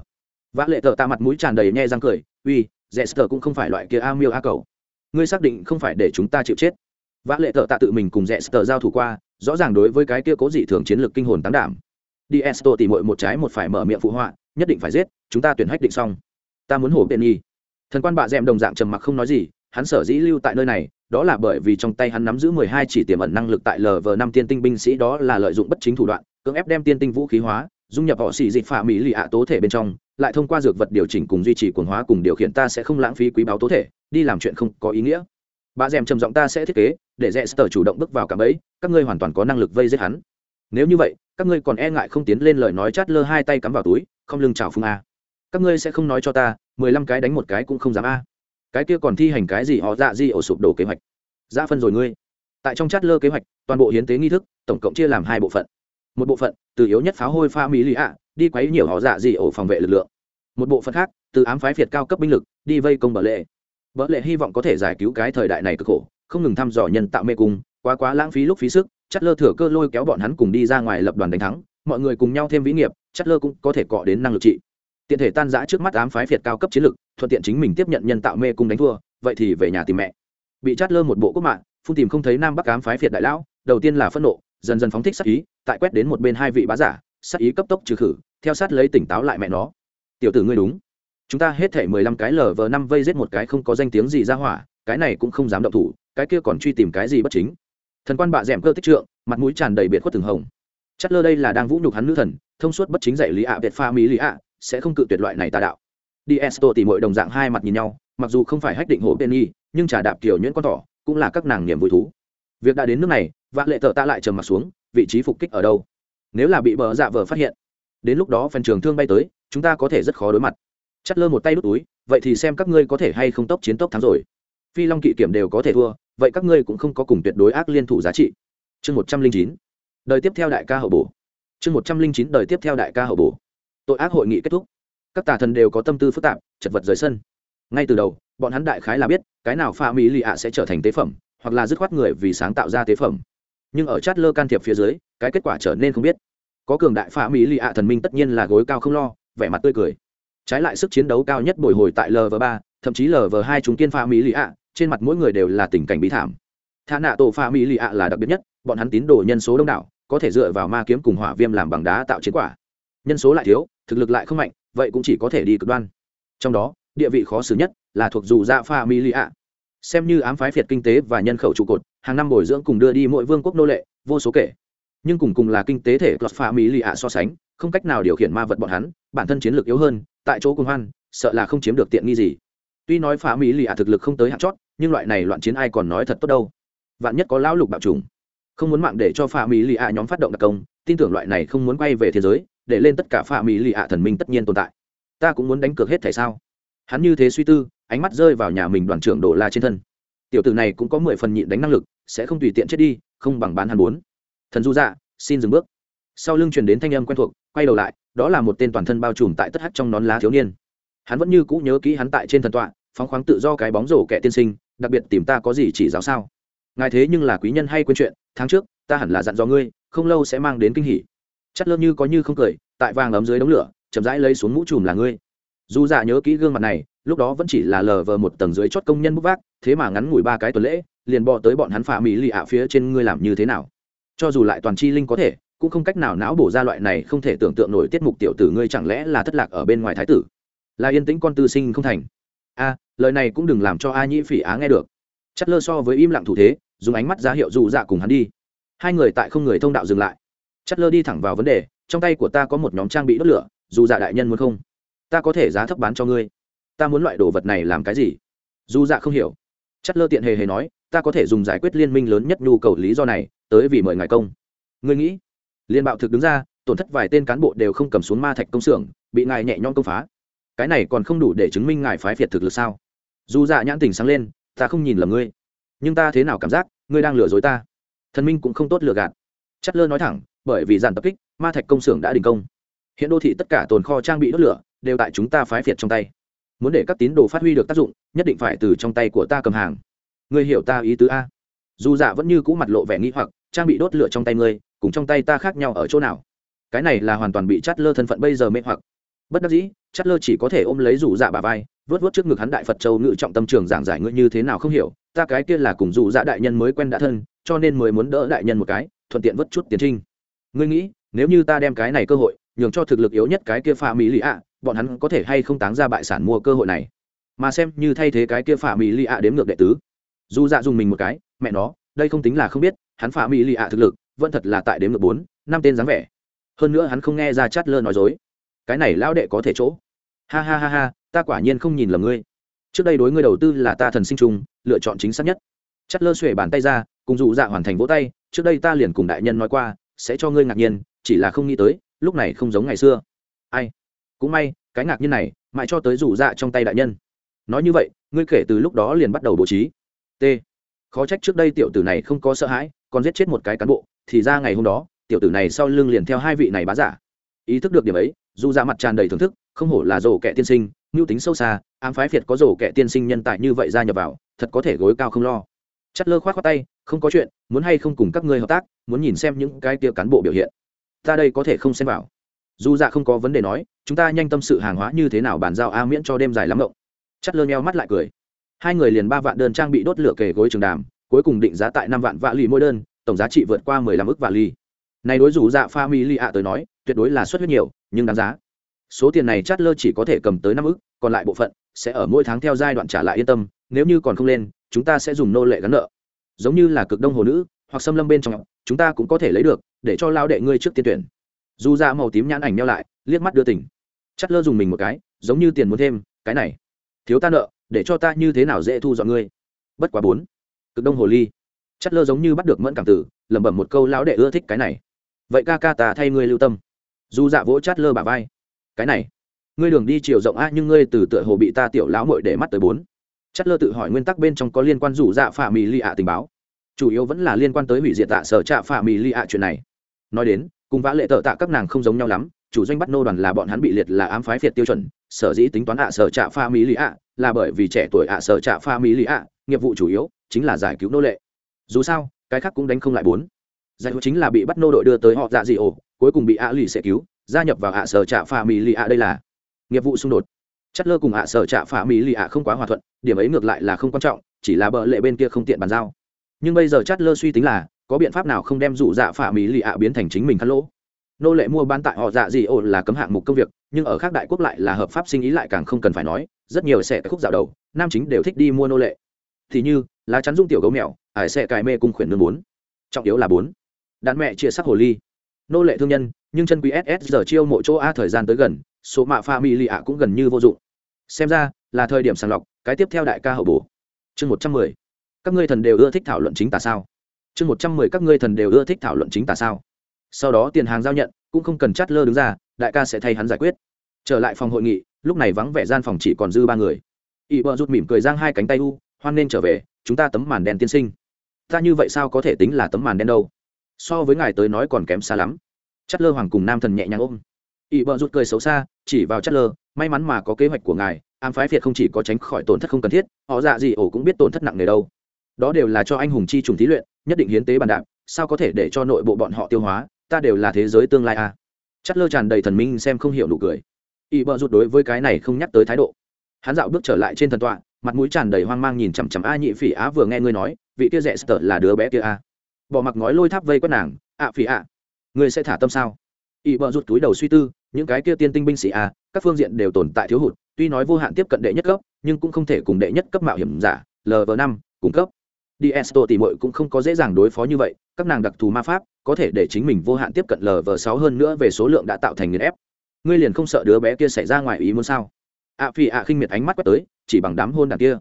vã lệ tờ tạ mặt mũi tràn đầy nhe răng cười, uy rẽ sờ cũng không phải loại kia a miêu a cầu. Ngươi xác định không phải để chúng ta chịu chết. Vã lệ tờ tạ tự mình cùng rẽ sờ giao thủ qua, rõ ràng đối với cái kia cố dị thường chiến lược kinh hồn tán đảm. Đi esto tỉ mội một trái một phải mở miệng phụ họa, nhất định phải giết, chúng ta tuyển hách định xong ta muốn hổ tiện nhi thần quan bạ d đồng dạng trầm mặc không nói gì, hắn sở dĩ lưu tại nơi này, đó là bởi vì trong tay hắn nắm giữ mười hai chỉ tiềm ẩn năng lực tại lv năm tiên tinh binh sĩ, đó là lợi dụng bất chính thủ đoạn, cưỡng ép đem tiên tinh vũ khí hóa, dung nhập họ xì dịch phạm mỹ lì ạ tố thể bên trong, lại thông qua dược vật điều chỉnh cùng duy trì quần hóa cùng điều khiển ta sẽ không lãng phí quý báo tố thể, đi làm chuyện không có ý nghĩa. Bà d è m trầm giọng ta sẽ thiết kế, để rẽ sờ chủ động bước vào cảm ấy các ngươi hoàn toàn có năng lực vây giết hắn. Nếu như vậy, các ngươi còn e ngại không tiến lên lời nói chát lơ hai tay cắm vào túi, không lưng chào phương a các ngươi sẽ không nói cho ta, mười lăm cái đánh một cái cũng không dám a. Cái kia còn thi hành cái gì họ dạ di ổ sụp đổ kế hoạch? Ra phân rồi ngươi. Tại trong chát lơ kế hoạch, toàn bộ hiến tế nghi thức, tổng cộng chia làm hai bộ phận. Một bộ phận, từ yếu nhất pháo hôi pha mỹ lì ạ, đi quấy nhiều họ dạ gì ổ phòng vệ lực lượng. Một bộ phận khác, từ ám phái việt cao cấp binh lực, đi vây công bờ lệ. Bờ lệ hy vọng có thể giải cứu cái thời đại này cực khổ, không ngừng thăm dò nhân tạo mê cung, quá quá lãng phí lúc phí sức, chát lơ thừa cơ lôi kéo bọn hắn cùng đi ra ngoài lập đoàn đánh thắng, mọi người cùng nhau thêm vĩ nghiệp, chát lơ cũng có thể cọ đến năng lực trị tiện thể tan giã trước mắt ám phái phiệt cao cấp chiến lực thuận tiện chính mình tiếp nhận nhân tạo mê cung đánh thua, vậy thì về nhà tìm mẹ. Bị chát lơ một bộ quốc mạng, phun tìm không thấy nam bắc ám phái phiệt đại lão, đầu tiên là phẫn nộ, dần dần phóng thích sắc ý, tại quét đến một bên hai vị bá giả sắc ý cấp tốc trừ khử, theo sát lấy tỉnh táo lại mẹ nó. Tiểu tử ngươi đúng. Chúng ta hết thể mười lăm cái lờ vờ năm vây giết một cái không có danh tiếng gì ra hỏa, cái này cũng không dám động thủ, cái kia còn truy tìm cái gì bất chính. Thần quan bạ d ẻ m cơ tích trượng, mặt mũi tràn đầy biệt khuất từng hồng. Chất lơ đây là đang vũ nhục hắn nữ thần, thông suốt bất chính dạy lý ạ việt pha mỹ lý ạ sẽ không cự tuyệt loại này tà đạo. Đi esto tỉ mọi đồng dạng hai mặt nhìn nhau, mặc dù không phải hách định hổ tên y nhưng trà đạp kiểu nhuyễn con thỏ cũng là các nàng niềm vui thú. Việc đã đến nước này vạn lệ thợ ta lại trầm mặt xuống, vị trí phục kích ở đâu? Nếu là bị bờ dạ vờ phát hiện, đến lúc đó phần trường thương bay tới, chúng ta có thể rất khó đối mặt. Chắt lơ một tay đút túi, vậy thì xem các ngươi có thể hay không tốc chiến tốc thắng rồi. Phi long kỵ kiểm đều có thể thua, vậy các ngươi cũng không có cùng tuyệt đối ác liên thủ giá trị. Chương một trăm linh chín. Đời tiếp theo đại ca hậu bổ. Chương một trăm linh chín đời tiếp theo đại ca hậu bổ tội ác hội nghị kết thúc. Các tà thần đều có tâm tư phức tạp, chật vật rời sân. Ngay từ đầu, bọn hắn đại khái là biết, cái nào pha mỹ lì ạ sẽ trở thành tế phẩm, hoặc là dứt khoát người vì sáng tạo ra tế phẩm. Nhưng ở chát lơ can thiệp phía dưới, cái kết quả trở nên không biết. Có cường đại pha mỹ lì ạ thần minh tất nhiên là gối cao không lo, vẻ mặt tươi cười. Trái lại sức chiến đấu cao nhất bồi hồi tại lv ba, thậm chí lv hai chúng tiên pha mỹ lì ạ, trên mặt mỗi người đều là tình cảnh bí thảm. Tha nạ tổ pha mỹ lì ạ là đặc biệt nhất, bọn hắn tín đồ nhân số đông đảo, có thể dựa vào ma kiếm cùng hỏa viêm làm bằng đá tạo chiến quả nhân số lại thiếu, thực lực lại không mạnh, vậy cũng chỉ có thể đi cực đoan. Trong đó, địa vị khó xử nhất là thuộc dù dạ pha mỹ lì ạ xem như ám phái phiệt kinh tế và nhân khẩu trụ cột, hàng năm bồi dưỡng cùng đưa đi mỗi vương quốc nô lệ, vô số kể. Nhưng cùng cùng là kinh tế thể clot pha mỹ lì ạ so sánh, không cách nào điều khiển ma vật bọn hắn, bản thân chiến lược yếu hơn, tại chỗ cùng hoan, sợ là không chiếm được tiện nghi gì. Tuy nói pha mỹ lì ạ thực lực không tới hạn chót, nhưng loại này loạn chiến ai còn nói thật tốt đâu. Vạn nhất có lão lục bạo trùng không muốn mạng để cho pha mỹ lì ạ nhóm phát động đặc công, tin tưởng loại này không muốn quay về thế giới để lên tất cả pha mỹ lì ạ thần minh tất nhiên tồn tại. Ta cũng muốn đánh cược hết tại sao? Hắn như thế suy tư, ánh mắt rơi vào nhà mình đoàn trưởng đổ la trên thân. Tiểu tử này cũng có mười phần nhịn đánh năng lực, sẽ không tùy tiện chết đi, không bằng bán hắn bốn. Thần du dạ xin dừng bước. Sau lưng truyền đến thanh âm quen thuộc, quay đầu lại, đó là một tên toàn thân bao trùm tại tất hắt trong nón lá thiếu niên. Hắn vẫn như cũ nhớ kỹ hắn tại trên thần tọa, phóng khoáng tự do cái bóng rổ kẻ tiên sinh, đặc biệt tìm ta có gì chỉ giáo sao? Ngài thế nhưng là quý nhân hay quên chuyện, tháng trước, ta hẳn là dặn dò ngươi, không lâu sẽ mang đến kinh hỉ chất lơ như có như không cười, tại vàng ấm dưới đống lửa, chậm rãi lấy xuống mũ chùm là ngươi. Dù dạ nhớ kỹ gương mặt này, lúc đó vẫn chỉ là lờ vờ một tầng dưới chót công nhân bút vác, thế mà ngắn ngủi ba cái tuần lễ, liền bò tới bọn hắn phạm mỹ lì ạ phía trên ngươi làm như thế nào. Cho dù lại toàn chi linh có thể, cũng không cách nào não bổ ra loại này không thể tưởng tượng nổi tiết mục tiểu tử ngươi chẳng lẽ là thất lạc ở bên ngoài thái tử? Là yên tĩnh con tư sinh không thành. A, lời này cũng đừng làm cho a nhĩ phỉ á nghe được. Chất lơ so với im lặng thủ thế, dùng ánh mắt ra hiệu dù dạ cùng hắn đi. Hai người tại không người thông đạo dừng lại chất lơ đi thẳng vào vấn đề, trong tay của ta có một nhóm trang bị đốt lửa, dù dạ đại nhân muốn không, ta có thể giá thấp bán cho ngươi. Ta muốn loại đồ vật này làm cái gì? Dù dạ không hiểu. Chất lơ tiện hề hề nói, ta có thể dùng giải quyết liên minh lớn nhất nhu cầu lý do này, tới vì mời ngài công. Ngươi nghĩ, liên bạo thực đứng ra, tổn thất vài tên cán bộ đều không cầm xuống ma thạch công xưởng, bị ngài nhẹ nhõm công phá. Cái này còn không đủ để chứng minh ngài phái phiệt thực lực sao? Dù dạ nhãn tình sáng lên, ta không nhìn lầm ngươi. Nhưng ta thế nào cảm giác, ngươi đang lừa dối ta? Thần minh cũng không tốt lừa gạt. Chất lơ nói thẳng bởi vì dàn tập kích, ma thạch công xưởng đã đình công. Hiện đô thị tất cả tồn kho trang bị đốt lửa đều tại chúng ta phái phiệt trong tay. Muốn để các tín đồ phát huy được tác dụng, nhất định phải từ trong tay của ta cầm hàng. Ngươi hiểu ta ý tứ a. Dù dạ vẫn như cũ mặt lộ vẻ nghĩ hoặc, trang bị đốt lửa trong tay ngươi, cùng trong tay ta khác nhau ở chỗ nào? Cái này là hoàn toàn bị chát lơ thân phận bây giờ mê hoặc. Bất đắc dĩ, chát lơ chỉ có thể ôm lấy dù dạ bà vai, vớt vớt trước ngực hắn đại phật châu ngự trọng tâm trường giảng giải ngươi như thế nào không hiểu, ta cái kia là cùng dù dạ đại nhân mới quen đã thân, cho nên mới muốn đỡ đại nhân một cái, thuận tiện vớt chút tiến trinh ngươi nghĩ, nếu như ta đem cái này cơ hội, nhường cho thực lực yếu nhất cái kia pha mỹ lì ạ, bọn hắn có thể hay không táng ra bại sản mua cơ hội này? Mà xem như thay thế cái kia pha mỹ lì ạ đếm ngược đệ tứ. Dù dạ dùng mình một cái, mẹ nó, đây không tính là không biết, hắn pha mỹ lì ạ thực lực, vẫn thật là tại đếm ngược bốn, năm tên dáng vẻ. Hơn nữa hắn không nghe ra chát lơ nói dối. Cái này lão đệ có thể chỗ. Ha ha ha ha, ta quả nhiên không nhìn lầm ngươi. Trước đây đối ngươi đầu tư là ta thần sinh trùng, lựa chọn chính xác nhất. Chát lơ xuể bàn tay ra, cùng dụ dạ hoàn thành vỗ tay, trước đây ta liền cùng đại nhân nói qua sẽ cho ngươi ngạc nhiên, chỉ là không nghĩ tới, lúc này không giống ngày xưa. Ai? Cũng may, cái ngạc nhiên này, mãi cho tới rủ dạ trong tay đại nhân. Nói như vậy, ngươi kể từ lúc đó liền bắt đầu bố trí. T. Khó trách trước đây tiểu tử này không có sợ hãi, còn giết chết một cái cán bộ, thì ra ngày hôm đó, tiểu tử này sau lưng liền theo hai vị này bá giả. Ý thức được điểm ấy, dù ra mặt tràn đầy thưởng thức, không hổ là rổ kẻ tiên sinh, mưu tính sâu xa, ám phái phiệt có rổ kẻ tiên sinh nhân tài như vậy ra nhập vào, thật có thể gối cao không lo chất lơ khoát khoát tay, không có chuyện, muốn hay không cùng các ngươi hợp tác, muốn nhìn xem những cái kia cán bộ biểu hiện. Ta đây có thể không xem vào. Dù dạ không có vấn đề nói, chúng ta nhanh tâm sự hàng hóa như thế nào bàn giao a miễn cho đêm dài lắm ngộng. Chất lơ nheo mắt lại cười. Hai người liền ba vạn đơn trang bị đốt lửa kề gối trường đàm, cuối cùng định giá tại năm vạn vạ lì mỗi đơn, tổng giá trị vượt qua mười lăm ức vạ lì. Này đối Dù dạ pha mi li ạ tới nói, tuyệt đối là suất huyết nhiều, nhưng đáng giá. Số tiền này chát lơ chỉ có thể cầm tới năm ức, còn lại bộ phận sẽ ở mỗi tháng theo giai đoạn trả lại yên tâm, nếu như còn không lên chúng ta sẽ dùng nô lệ gắn nợ. Giống như là cực đông hồ nữ, hoặc xâm lâm bên trong, chúng ta cũng có thể lấy được, để cho lao đệ ngươi trước tiên tuyển. Dù ra màu tím nhãn ảnh neo lại, liếc mắt đưa tỉnh chắt lơ dùng mình một cái, giống như tiền muốn thêm, cái này. Thiếu ta nợ, để cho ta như thế nào dễ thu dọn ngươi? Bất quá bốn. Cực đông hồ ly. Chắt lơ giống như bắt được mẫn cảm tử, lẩm bẩm một câu lão đệ ưa thích cái này. Vậy ca ca ta thay ngươi lưu tâm. Dù dạ vỗ chát lơ bà vai. Cái này. Ngươi đường đi chiều rộng a, nhưng ngươi từ tựa hồ bị ta tiểu lão mội để mắt tới bốn chất lơ tự hỏi nguyên tắc bên trong có liên quan rủ dạ phạm mì lì ạ tình báo. Chủ yếu vẫn là liên quan tới hủy diệt tạ sở trạ phạm mì lì ạ chuyện này. Nói đến, cùng vã lệ tợ tạ các nàng không giống nhau lắm, chủ doanh bắt nô đoàn là bọn hắn bị liệt là ám phái phiệt tiêu chuẩn, sở dĩ tính toán ạ sở trạ pha mỹ lì ạ là bởi vì trẻ tuổi ạ sở trạ pha mỹ lì ạ, nghiệp vụ chủ yếu chính là giải cứu nô lệ. Dù sao, cái khác cũng đánh không lại bốn. Giải hữu chính là bị bắt nô đội đưa tới họ dạ dị ổ, cuối cùng bị ạ lì sẽ cứu, gia nhập vào ạ sở trạ pha mỹ lì ạ đây là nghiệp vụ xung đột chất lơ cùng ạ sở trạ phả mỹ lì ạ không quá hòa thuận, điểm ấy ngược lại là không quan trọng, chỉ là bợ lệ bên kia không tiện bàn giao. Nhưng bây giờ chất lơ suy tính là, có biện pháp nào không đem dụ dạ phả mỹ lì ạ biến thành chính mình khăn lỗ? Nô lệ mua bán tại họ dạ gì ổ là cấm hạng mục công việc, nhưng ở khác đại quốc lại là hợp pháp sinh ý lại càng không cần phải nói, rất nhiều sẽ khúc dạo đầu, nam chính đều thích đi mua nô lệ. Thì như, lá chắn dung tiểu gấu mèo, ải sẽ cài mê cung khuyển nương bốn. Trọng yếu là bốn. Đàn mẹ chia sắc hồ ly. Nô lệ thương nhân, nhưng chân quý ss giờ chiêu mộ chỗ a thời gian tới gần số mạ pha mi lì ạ cũng gần như vô dụng. Xem ra, là thời điểm sàng lọc, cái tiếp theo đại ca hậu bổ. Chương một trăm mười. Các ngươi thần đều ưa thích thảo luận chính tả sao? Chương một trăm mười các ngươi thần đều ưa thích thảo luận chính tả sao? Sau đó tiền hàng giao nhận, cũng không cần chát lơ đứng ra, đại ca sẽ thay hắn giải quyết. Trở lại phòng hội nghị, lúc này vắng vẻ gian phòng chỉ còn dư ba người. Ỵ bờ rút mỉm cười giang hai cánh tay u, hoan nên trở về, chúng ta tấm màn đen tiên sinh. Ta như vậy sao có thể tính là tấm màn đen đâu? So với ngài tới nói còn kém xa lắm. Chất lơ hoàng cùng nam thần nhẹ nhàng ôm ỷ bờ rụt cười xấu xa, chỉ vào chất lơ may mắn mà có kế hoạch của ngài, ám phái việt không chỉ có tránh khỏi tổn thất không cần thiết, họ dạ gì ổ cũng biết tổn thất nặng nề đâu. Đó đều là cho anh hùng chi trùng thí luyện, nhất định hiến tế bàn đạp sao có thể để cho nội bộ bọn họ tiêu hóa, ta đều là thế giới tương lai à. chất lơ tràn đầy thần minh xem không hiểu nụ cười. Ỷ bờ rụt đối với cái này không nhắc tới thái độ. Hắn dạo bước trở lại trên thần tọa, mặt mũi tràn đầy hoang mang nhìn chằm chằm a nhị phỉ á vừa nghe ngươi nói, vị kia rẻ sờ là đứa bé kia a bỏ mặc ngói lôi tháp vây quét nàng ạ phỉ ạ ngươi sẽ thả tâm sao? Ỵ bợ rụt túi đầu suy tư những cái kia tiên tinh binh sĩ a, các phương diện đều tồn tại thiếu hụt, tuy nói vô hạn tiếp cận đệ nhất cấp, nhưng cũng không thể cùng đệ nhất cấp mạo hiểm giả lv năm cung cấp. Đi esto tỉ mội cũng không có dễ dàng đối phó như vậy, các nàng đặc thù ma pháp, có thể để chính mình vô hạn tiếp cận lv sáu hơn nữa về số lượng đã tạo thành nghiền ép. Ngươi liền không sợ đứa bé kia xảy ra ngoài ý muốn sao? Ạ phi ạ khinh miệt ánh mắt quét tới, chỉ bằng đám hôn đàn kia.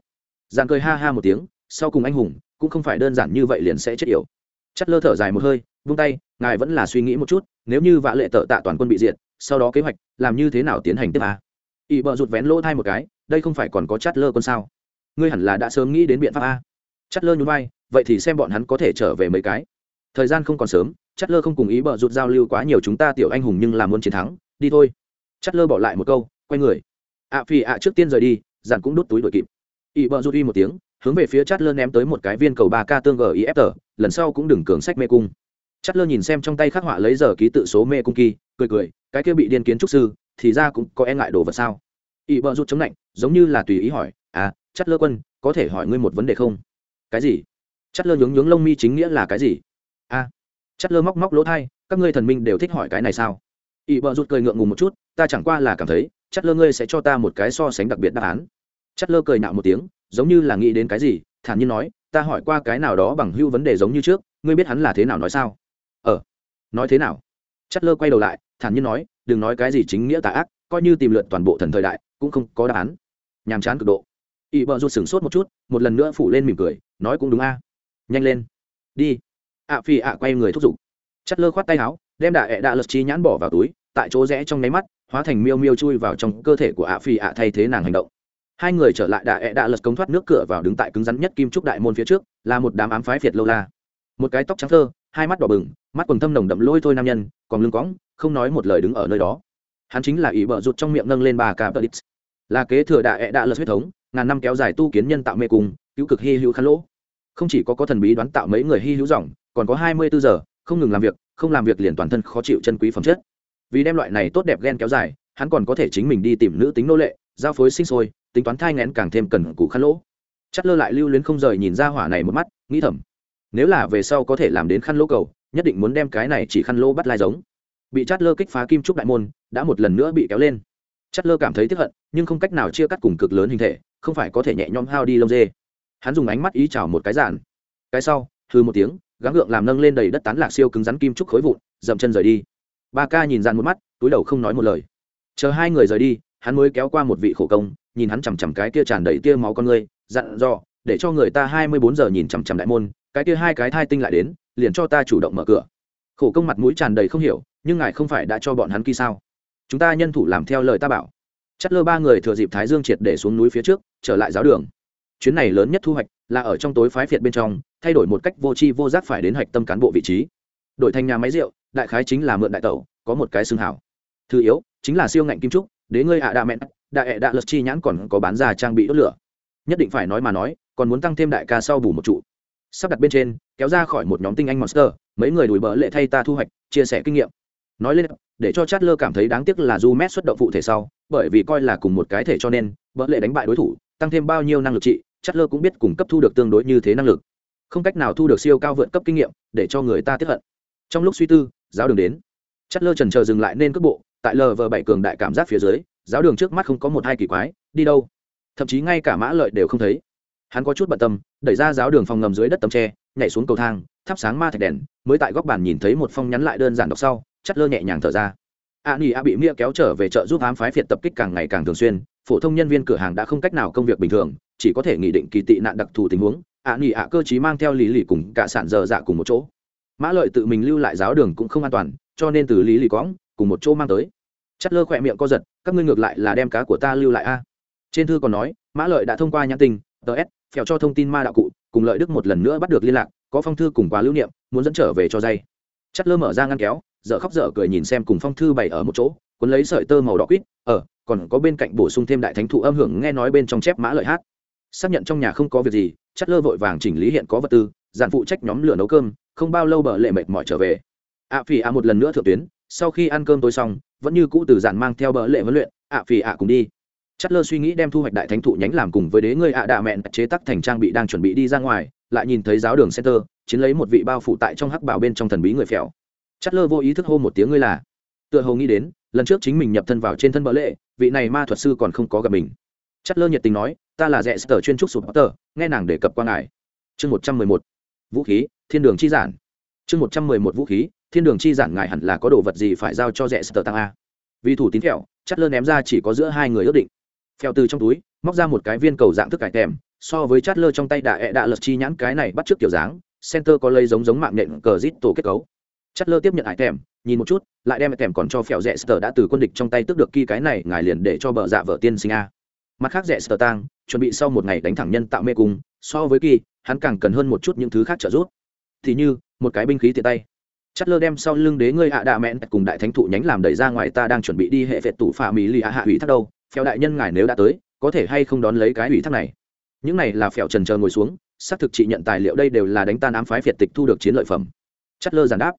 Giàn cười ha ha một tiếng, sau cùng anh hùng, cũng không phải đơn giản như vậy liền sẽ chết yểu. Chất lơ thở dài một hơi, vung tay, ngài vẫn là suy nghĩ một chút, nếu như vạ lệ tợ tạ toàn quân bị diệt sau đó kế hoạch, làm như thế nào tiến hành tiếp a? Ỵ bợ rụt vén lỗ thai một cái, đây không phải còn có chát lơ con sao? Ngươi hẳn là đã sớm nghĩ đến biện pháp a. Chát lơ nhún vai, vậy thì xem bọn hắn có thể trở về mấy cái. Thời gian không còn sớm chát lơ không cùng ý bợ rụt giao lưu quá nhiều chúng ta tiểu anh hùng nhưng làm muốn chiến thắng, đi thôi. Chát lơ bỏ lại một câu, quay người. Ạ phi ạ, trước tiên rời đi, dàn cũng đút túi đuổi kịp. Ỵ bợ rụt y một tiếng, hướng về phía chát lơ ném tới một cái viên cầu ba k tương gif lần sau cũng đừng cường sách mê cung. Chát lơ nhìn xem trong tay khắc họa lấy giờ ký tự số mê cung kỳ cười cười cái kia bị điên kiến trúc sư thì ra cũng có e ngại đồ vật sao? Ỵ bợ rút chống lạnh giống như là tùy ý hỏi à chát lơ quân có thể hỏi ngươi một vấn đề không? Cái gì? Chát lơ nhướng nhướng lông mi chính nghĩa là cái gì? A à, chát lơ móc móc lỗ thai các ngươi thần minh đều thích hỏi cái này sao? Ỵ bợ rút cười ngượng ngùng một chút ta chẳng qua là cảm thấy chát lơ ngươi sẽ cho ta một cái so sánh đặc biệt đáp án. Chát lơ cười nạo một tiếng giống như là nghĩ đến cái gì thản nhiên nói ta hỏi qua cái nào đó bằng hưu vấn đề giống như trước ngươi biết hắn là thế nào nói sao? Ờ nói thế nào? Chất lơ quay đầu lại, thản nhiên nói, đừng nói cái gì chính nghĩa tà ác, coi như tìm lượt toàn bộ thần thời đại, cũng không có đáp án. Nhàm chán cực độ. Ỵ bờ rụt sửng sốt một chút, một lần nữa phủ lên mỉm cười, nói cũng đúng a. Nhanh lên. Đi. Ạ phi ạ quay người thúc giục. Chắt lơ khoát tay áo, đem đạ ẹ đạ lật chi nhãn bỏ vào túi, tại chỗ rẽ trong nháy mắt, hóa thành miêu miêu chui vào trong cơ thể của ạ phi ạ thay thế nàng hành động. Hai người trở lại đạ ẹ đạ lật cống thoát nước cửa vào đứng tại cứng rắn nhất kim trúc đại môn phía trước, là một đám ám phái phiệt lâu la. Một cái tóc trắng thơ, hai mắt đỏ bừng, mắt quần thâm nồng đậm lôi thôi nam nhân còn lưng cõng, không nói một lời đứng ở nơi đó. Hắn chính là ý bợ rụt trong miệng nâng lên bà cà tờ đít. Là kế thừa đại ẹ đạ lật huyết thống, ngàn năm kéo dài tu kiến nhân tạo mê cung, cứu cực hy hữu khăn lỗ. Không chỉ có có thần bí đoán tạo mấy người hy hữu dòng, còn có hai mươi bốn giờ, không ngừng làm việc, không làm việc liền toàn thân khó chịu chân quý phẩm chất. Vì đem loại này tốt đẹp ghen kéo dài, hắn còn có thể chính mình đi tìm nữ tính nô lệ, giao phối sinh sôi, tính toán thai ngén càng thêm cần cụ khăn lỗ. Chất lơ lại lưu luyến không rời nhìn ra hỏa này một mắt, nghĩ thầm, nếu là về sau có thể làm đến khăn lỗ cầu nhất định muốn đem cái này chỉ khăn lô bắt lai giống. Bị chát lơ kích phá kim trúc đại môn, đã một lần nữa bị kéo lên. Chát lơ cảm thấy tiếp hận, nhưng không cách nào chia cắt cùng cực lớn hình thể, không phải có thể nhẹ nhõm hao đi lông dê. Hắn dùng ánh mắt ý chào một cái giản. Cái sau hư một tiếng, gắng gượng làm nâng lên đầy đất tán lạc siêu cứng rắn kim trúc khối vụn, dậm chân rời đi. Ba ca nhìn dàn một mắt, túi đầu không nói một lời. Chờ hai người rời đi, hắn mới kéo qua một vị khổ công, nhìn hắn chằm chằm cái kia tràn đầy tia máu con ngươi dặn dò, để cho người ta hai mươi bốn giờ nhìn chằm chằm đại môn, cái kia hai cái thai tinh lại đến liền cho ta chủ động mở cửa. Khổ công mặt mũi tràn đầy không hiểu, nhưng ngài không phải đã cho bọn hắn kỳ sao? Chúng ta nhân thủ làm theo lời ta bảo. Chất lơ ba người thừa dịp thái dương triệt để xuống núi phía trước, trở lại giáo đường. Chuyến này lớn nhất thu hoạch là ở trong tối phái phiệt bên trong, thay đổi một cách vô tri vô giác phải đến hạch tâm cán bộ vị trí. Đổi thành nhà máy rượu, đại khái chính là mượn đại tẩu, có một cái xương hảo thứ yếu, chính là siêu ngạnh kim trúc, đế ngươi ạ đạ mẹn đại ẹ đạ lật chi nhãn còn có bán ra trang bị đốt lửa. Nhất định phải nói mà nói, còn muốn tăng thêm đại ca sau bù một trụ sắp đặt bên trên, kéo ra khỏi một nhóm tinh anh monster, mấy người đùi bỡ lệ thay ta thu hoạch, chia sẻ kinh nghiệm. Nói lên, để cho chát lơ cảm thấy đáng tiếc là du mét xuất động phụ thể sau, bởi vì coi là cùng một cái thể cho nên bỡ lệ đánh bại đối thủ, tăng thêm bao nhiêu năng lực trị chát lơ cũng biết cung cấp thu được tương đối như thế năng lực. Không cách nào thu được siêu cao vượt cấp kinh nghiệm, để cho người ta tiếp hận. Trong lúc suy tư, giáo đường đến. Chát lơ trần chờ dừng lại nên cước bộ, tại lv bảy cường đại cảm giác phía dưới, giáo đường trước mắt không có một hai kỳ quái, đi đâu? Thậm chí ngay cả mã lợi đều không thấy hắn có chút bận tâm, đẩy ra giáo đường phòng ngầm dưới đất tấm tre, nhảy xuống cầu thang, thắp sáng ma thạch đèn, mới tại góc bàn nhìn thấy một phong nhắn lại đơn giản đọc sau, chắt lơ nhẹ nhàng thở ra. A ni a bị mia kéo trở về chợ giúp ám phái phiệt tập kích càng ngày càng thường xuyên, phổ thông nhân viên cửa hàng đã không cách nào công việc bình thường, chỉ có thể nghị định kỳ tị nạn đặc thù tình huống, a ni a cơ chí mang theo lý lì cùng cả sản giờ dạ cùng một chỗ. Mã lợi tự mình lưu lại giáo đường cũng không an toàn, cho nên từ lý lì cõng, cùng một chỗ mang tới. Chắt lơ khỏe miệng co giật, các ngươi ngược lại là đem cá của ta lưu lại a. Trên thư còn nói, mã lợi đã thông qua nhãn tình ts phèo cho thông tin ma đạo cụ, cùng lợi đức một lần nữa bắt được liên lạc, có phong thư cùng quá lưu niệm, muốn dẫn trở về cho dây. Chất lơ mở ra ngăn kéo dợ khóc dở cười nhìn xem cùng phong thư bày ở một chỗ, cuốn lấy sợi tơ màu đỏ quýt ở còn có bên cạnh bổ sung thêm đại thánh thụ âm hưởng nghe nói bên trong chép mã lợi hát. Xác nhận trong nhà không có việc gì chất lơ vội vàng chỉnh lý hiện có vật tư dàn phụ trách nhóm lửa nấu cơm, không bao lâu bờ lệ mệt mỏi trở về. Ạ phì ạ một lần nữa thượng tuyến, sau khi ăn cơm tối xong, vẫn như cũ từ dàn mang theo bờ lệ huấn luyện ạ phì ạ cùng đi chất lơ suy nghĩ đem thu hoạch đại thánh thụ nhánh làm cùng với đế ngươi ạ đạ mẹn chế tắc thành trang bị đang chuẩn bị đi ra ngoài, lại nhìn thấy giáo đường center, chiến lấy một vị bao phủ tại trong hắc bảo bên trong thần bí người phèo. Chất lơ vô ý thức hô một tiếng ngươi là. Tựa hồ nghĩ đến, lần trước chính mình nhập thân vào trên thân bờ lệ, vị này ma thuật sư còn không có gặp mình. Chất lơ nhiệt tình nói, ta là rẽ sở chuyên trúc sụp tờ nghe nàng đề cập qua ngài. Chương một trăm mười một. Vũ khí, thiên đường chi giản. Chương một trăm mười một vũ khí, thiên đường chi giản ngài hẳn là có đồ vật gì phải giao cho rẽ sở tăng a? Vì thủ tín phèo chất lơ ném ra chỉ có giữa hai người ước định phèo từ trong túi, móc ra một cái viên cầu dạng thức cải tèm, so với chát lơ trong tay đạ ẹ、e、đạ đạ lật chi nhãn cái này bắt trước kiểu dáng, center có lây giống giống mạng nện cờ rít tổ kết cấu. Chát lơ tiếp nhận hải tèm, nhìn một chút, lại đem tèm còn cho phèo rẽ sờ đã từ quân địch trong tay tức được kỳ cái này, ngài liền để cho bờ dạ vợ tiên sinh a. Mặt khác rẽ sờ tang, chuẩn bị sau một ngày đánh thẳng nhân tạo mê cung, so với kỳ, hắn càng cần hơn một chút những thứ khác trợ giúp. Thì như, một cái binh khí tiện tay. Chất lơ đem sau lưng đế ngươi hạ đạ mẹn cùng đại thánh thụ nhánh làm đẩy ra ngoài, ta đang chuẩn bị đi hệ phệt tủ phà mỹ lì hạ hạ ủy thác đâu phèo đại nhân ngài nếu đã tới, có thể hay không đón lấy cái ủy thác này? Những này là phèo trần chờ ngồi xuống, xác thực chị nhận tài liệu đây đều là đánh tan ám phái phiệt tịch thu được chiến lợi phẩm. Chất lơ giản đáp.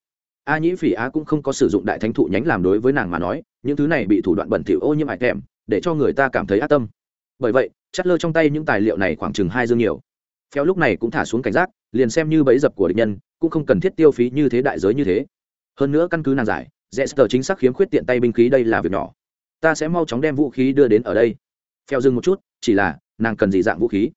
A nhĩ phỉ á cũng không có sử dụng đại thánh thụ nhánh làm đối với nàng mà nói, những thứ này bị thủ đoạn bẩn thỉu ô nhiễm hại thèm để cho người ta cảm thấy ác tâm. Bởi vậy, chất lơ trong tay những tài liệu này khoảng chừng hai dương nhiều. Phèo lúc này cũng thả xuống cảnh giác, liền xem như bẫy dập của địch nhân, cũng không cần thiết tiêu phí như thế đại giới như thế. Hơn nữa căn cứ nàng giải dễ sờ chính xác khiếm khuyết tiện tay binh khí đây là việc nhỏ ta sẽ mau chóng đem vũ khí đưa đến ở đây. Phèo dừng một chút, chỉ là, nàng cần gì dạng vũ khí?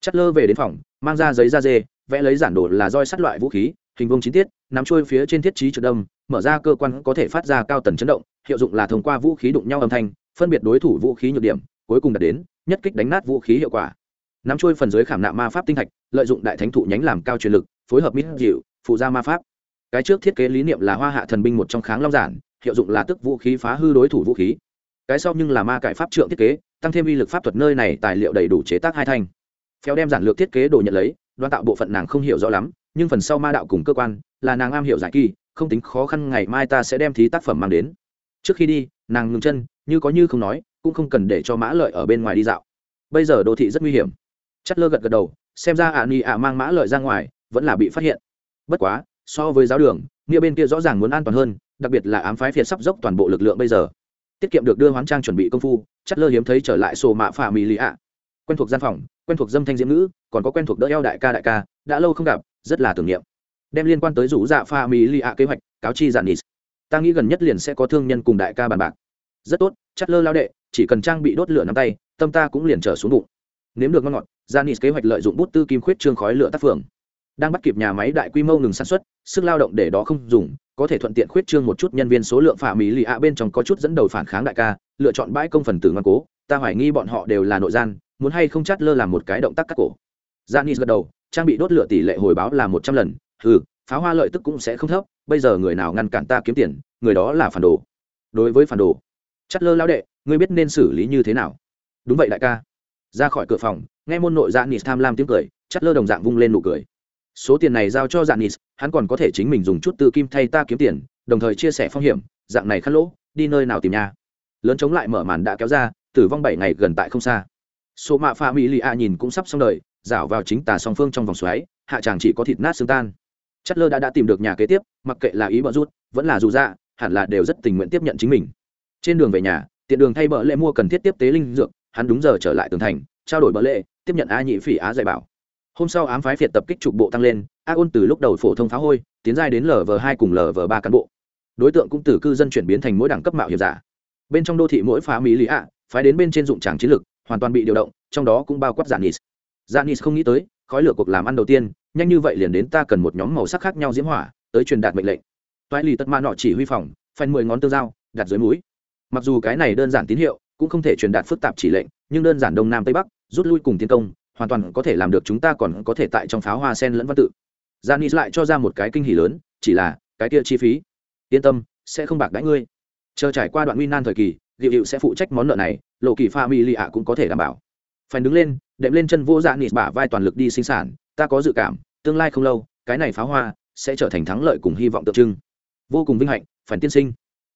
Chất lơ về đến phòng, mang ra giấy da dê, vẽ lấy giản đồ là roi sắt loại vũ khí, hình vuông chín tiết, nắm trôi phía trên thiết trí trượt đâm, mở ra cơ quan có thể phát ra cao tần chấn động, hiệu dụng là thông qua vũ khí đụng nhau âm thanh, phân biệt đối thủ vũ khí nhược điểm, cuối cùng đạt đến, nhất kích đánh nát vũ khí hiệu quả. Nắm trôi phần dưới khảm nạm ma pháp tinh thạch, lợi dụng đại thánh thụ nhánh làm cao truyền lực, phối hợp mít dịu, phụ gia ma pháp. Cái trước thiết kế lý niệm là hoa hạ thần binh một trong kháng long giản, hiệu dụng là tức vũ khí phá hư đối thủ vũ khí cái sau nhưng là ma cải pháp trượng thiết kế, tăng thêm uy lực pháp thuật nơi này tài liệu đầy đủ chế tác hai thanh. Phéo đem giản lược thiết kế đồ nhận lấy đoan tạo bộ phận nàng không hiểu rõ lắm, nhưng phần sau ma đạo cùng cơ quan, là nàng am hiểu giải kỳ, không tính khó khăn ngày mai ta sẽ đem thí tác phẩm mang đến. Trước khi đi, nàng ngừng chân, như có như không nói, cũng không cần để cho mã lợi ở bên ngoài đi dạo. Bây giờ đô thị rất nguy hiểm. Chất lơ gật gật đầu, xem ra ạ ni ạ mang mã lợi ra ngoài, vẫn là bị phát hiện. Bất quá, so với giáo đường, nghĩa bên kia rõ ràng muốn an toàn hơn, đặc biệt là ám phái phiệt sắp dốc toàn bộ lực lượng bây giờ tiết kiệm được đưa hoán trang chuẩn bị công phu chất lơ hiếm thấy trở lại sổ mạ phả mì lì ạ. Quen thuộc gian phòng, quen thuộc dâm thanh diễm ngữ, còn có quen thuộc đỡ eo đại ca đại ca, đã lâu không gặp, rất là tưởng niệm. Đem liên quan tới rủ dạ pha mì lì ạ kế hoạch, cáo chi dạn nis ta nghĩ gần nhất liền sẽ có thương nhân cùng đại ca bàn bạc. Rất tốt chất lơ lao đệ, chỉ cần trang bị đốt lửa nắm tay, tâm ta cũng liền trở xuống bụng. Nếm được ngon ngọt janis kế hoạch lợi dụng bút tư kim khuyết trương khói lửa tác phường. Đang bắt kịp nhà máy đại quy mô ngừng sản xuất, sức lao động để đó không dùng có thể thuận tiện khuyết trương một chút nhân viên số lượng phạm mỹ lì ạ bên trong có chút dẫn đầu phản kháng đại ca, lựa chọn bãi công phần tử ngoan cố. Ta hoài nghi bọn họ đều là nội gian, muốn hay không chát lơ làm một cái động tác cắt cổ. Janis gật đầu, trang bị đốt lửa tỷ lệ hồi báo là một trăm lần. Ừ pháo hoa lợi tức cũng sẽ không thấp, bây giờ người nào ngăn cản ta kiếm tiền, người đó là phản đồ. Đối với phản đồ, chát lơ lao đệ, ngươi biết nên xử lý như thế nào? Đúng vậy đại ca. Ra khỏi cửa phòng, nghe môn nội janis tham lam tiếng cười, chát lơ đồng dạng vung lên nụ cười số tiền này giao cho dạng nis hắn còn có thể chính mình dùng chút tư kim thay ta kiếm tiền, đồng thời chia sẻ phong hiểm, dạng này khát lỗ, đi nơi nào tìm nhà lớn chống lại mở màn đã kéo ra, tử vong bảy ngày gần tại không xa. Số mạ pha mỹ lì a nhìn cũng sắp xong đời rảo vào chính tà song phương trong vòng xoáy, hạ chàng chỉ có thịt nát xương tan. Chất lơ đã đã tìm được nhà kế tiếp, mặc kệ là ý bợ rút, vẫn là dù dạ hẳn là đều rất tình nguyện tiếp nhận chính mình. Trên đường về nhà, tiện đường thay bợ lệ mua cần thiết tiếp tế linh dược, hắn đúng giờ trở lại tường thành, trao đổi bợ lệ, tiếp nhận a nhị phỉ á dạy bảo hôm sau ám phái phiệt tập kích trục bộ tăng lên a ôn từ lúc đầu phổ thông phá hôi tiến giai đến lv hai cùng lv ba cán bộ đối tượng cũng từ cư dân chuyển biến thành mỗi đẳng cấp mạo hiểm giả bên trong đô thị mỗi phá mỹ lý ạ phái đến bên trên dụng tràng chiến lược hoàn toàn bị điều động trong đó cũng bao quát dạ Janis. nis dạ không nghĩ tới, khói lửa cuộc làm ăn đầu tiên, nhanh như vậy liền đến ta cần một nhóm màu sắc khác nhau diễm hỏa, tới truyền đạt mệnh lệnh. Toại lì tất ma nọ chỉ huy phòng, phần mười ngón tương dao, đặt dưới mũi. Mặc dù cái này đơn giản tín hiệu, cũng không thể truyền đạt phức tạp chỉ lệnh, nhưng đơn giản đông nam tây bắc, rút lui cùng tiến công, hoàn toàn có thể làm được chúng ta còn có thể tại trong pháo hoa sen lẫn văn tự. Janis lại cho ra một cái kinh hỉ lớn, chỉ là cái kia chi phí. Yên tâm, sẽ không bạc đãi ngươi. Chờ trải qua đoạn nguy nan thời kỳ, liệu hiệu sẽ phụ trách món nợ này, lộ kỳ pha mi lì ạ cũng có thể đảm bảo phải đứng lên đệm lên chân vô dạ nịt bả vai toàn lực đi sinh sản ta có dự cảm tương lai không lâu cái này pháo hoa sẽ trở thành thắng lợi cùng hy vọng tượng trưng vô cùng vinh hạnh phải tiên sinh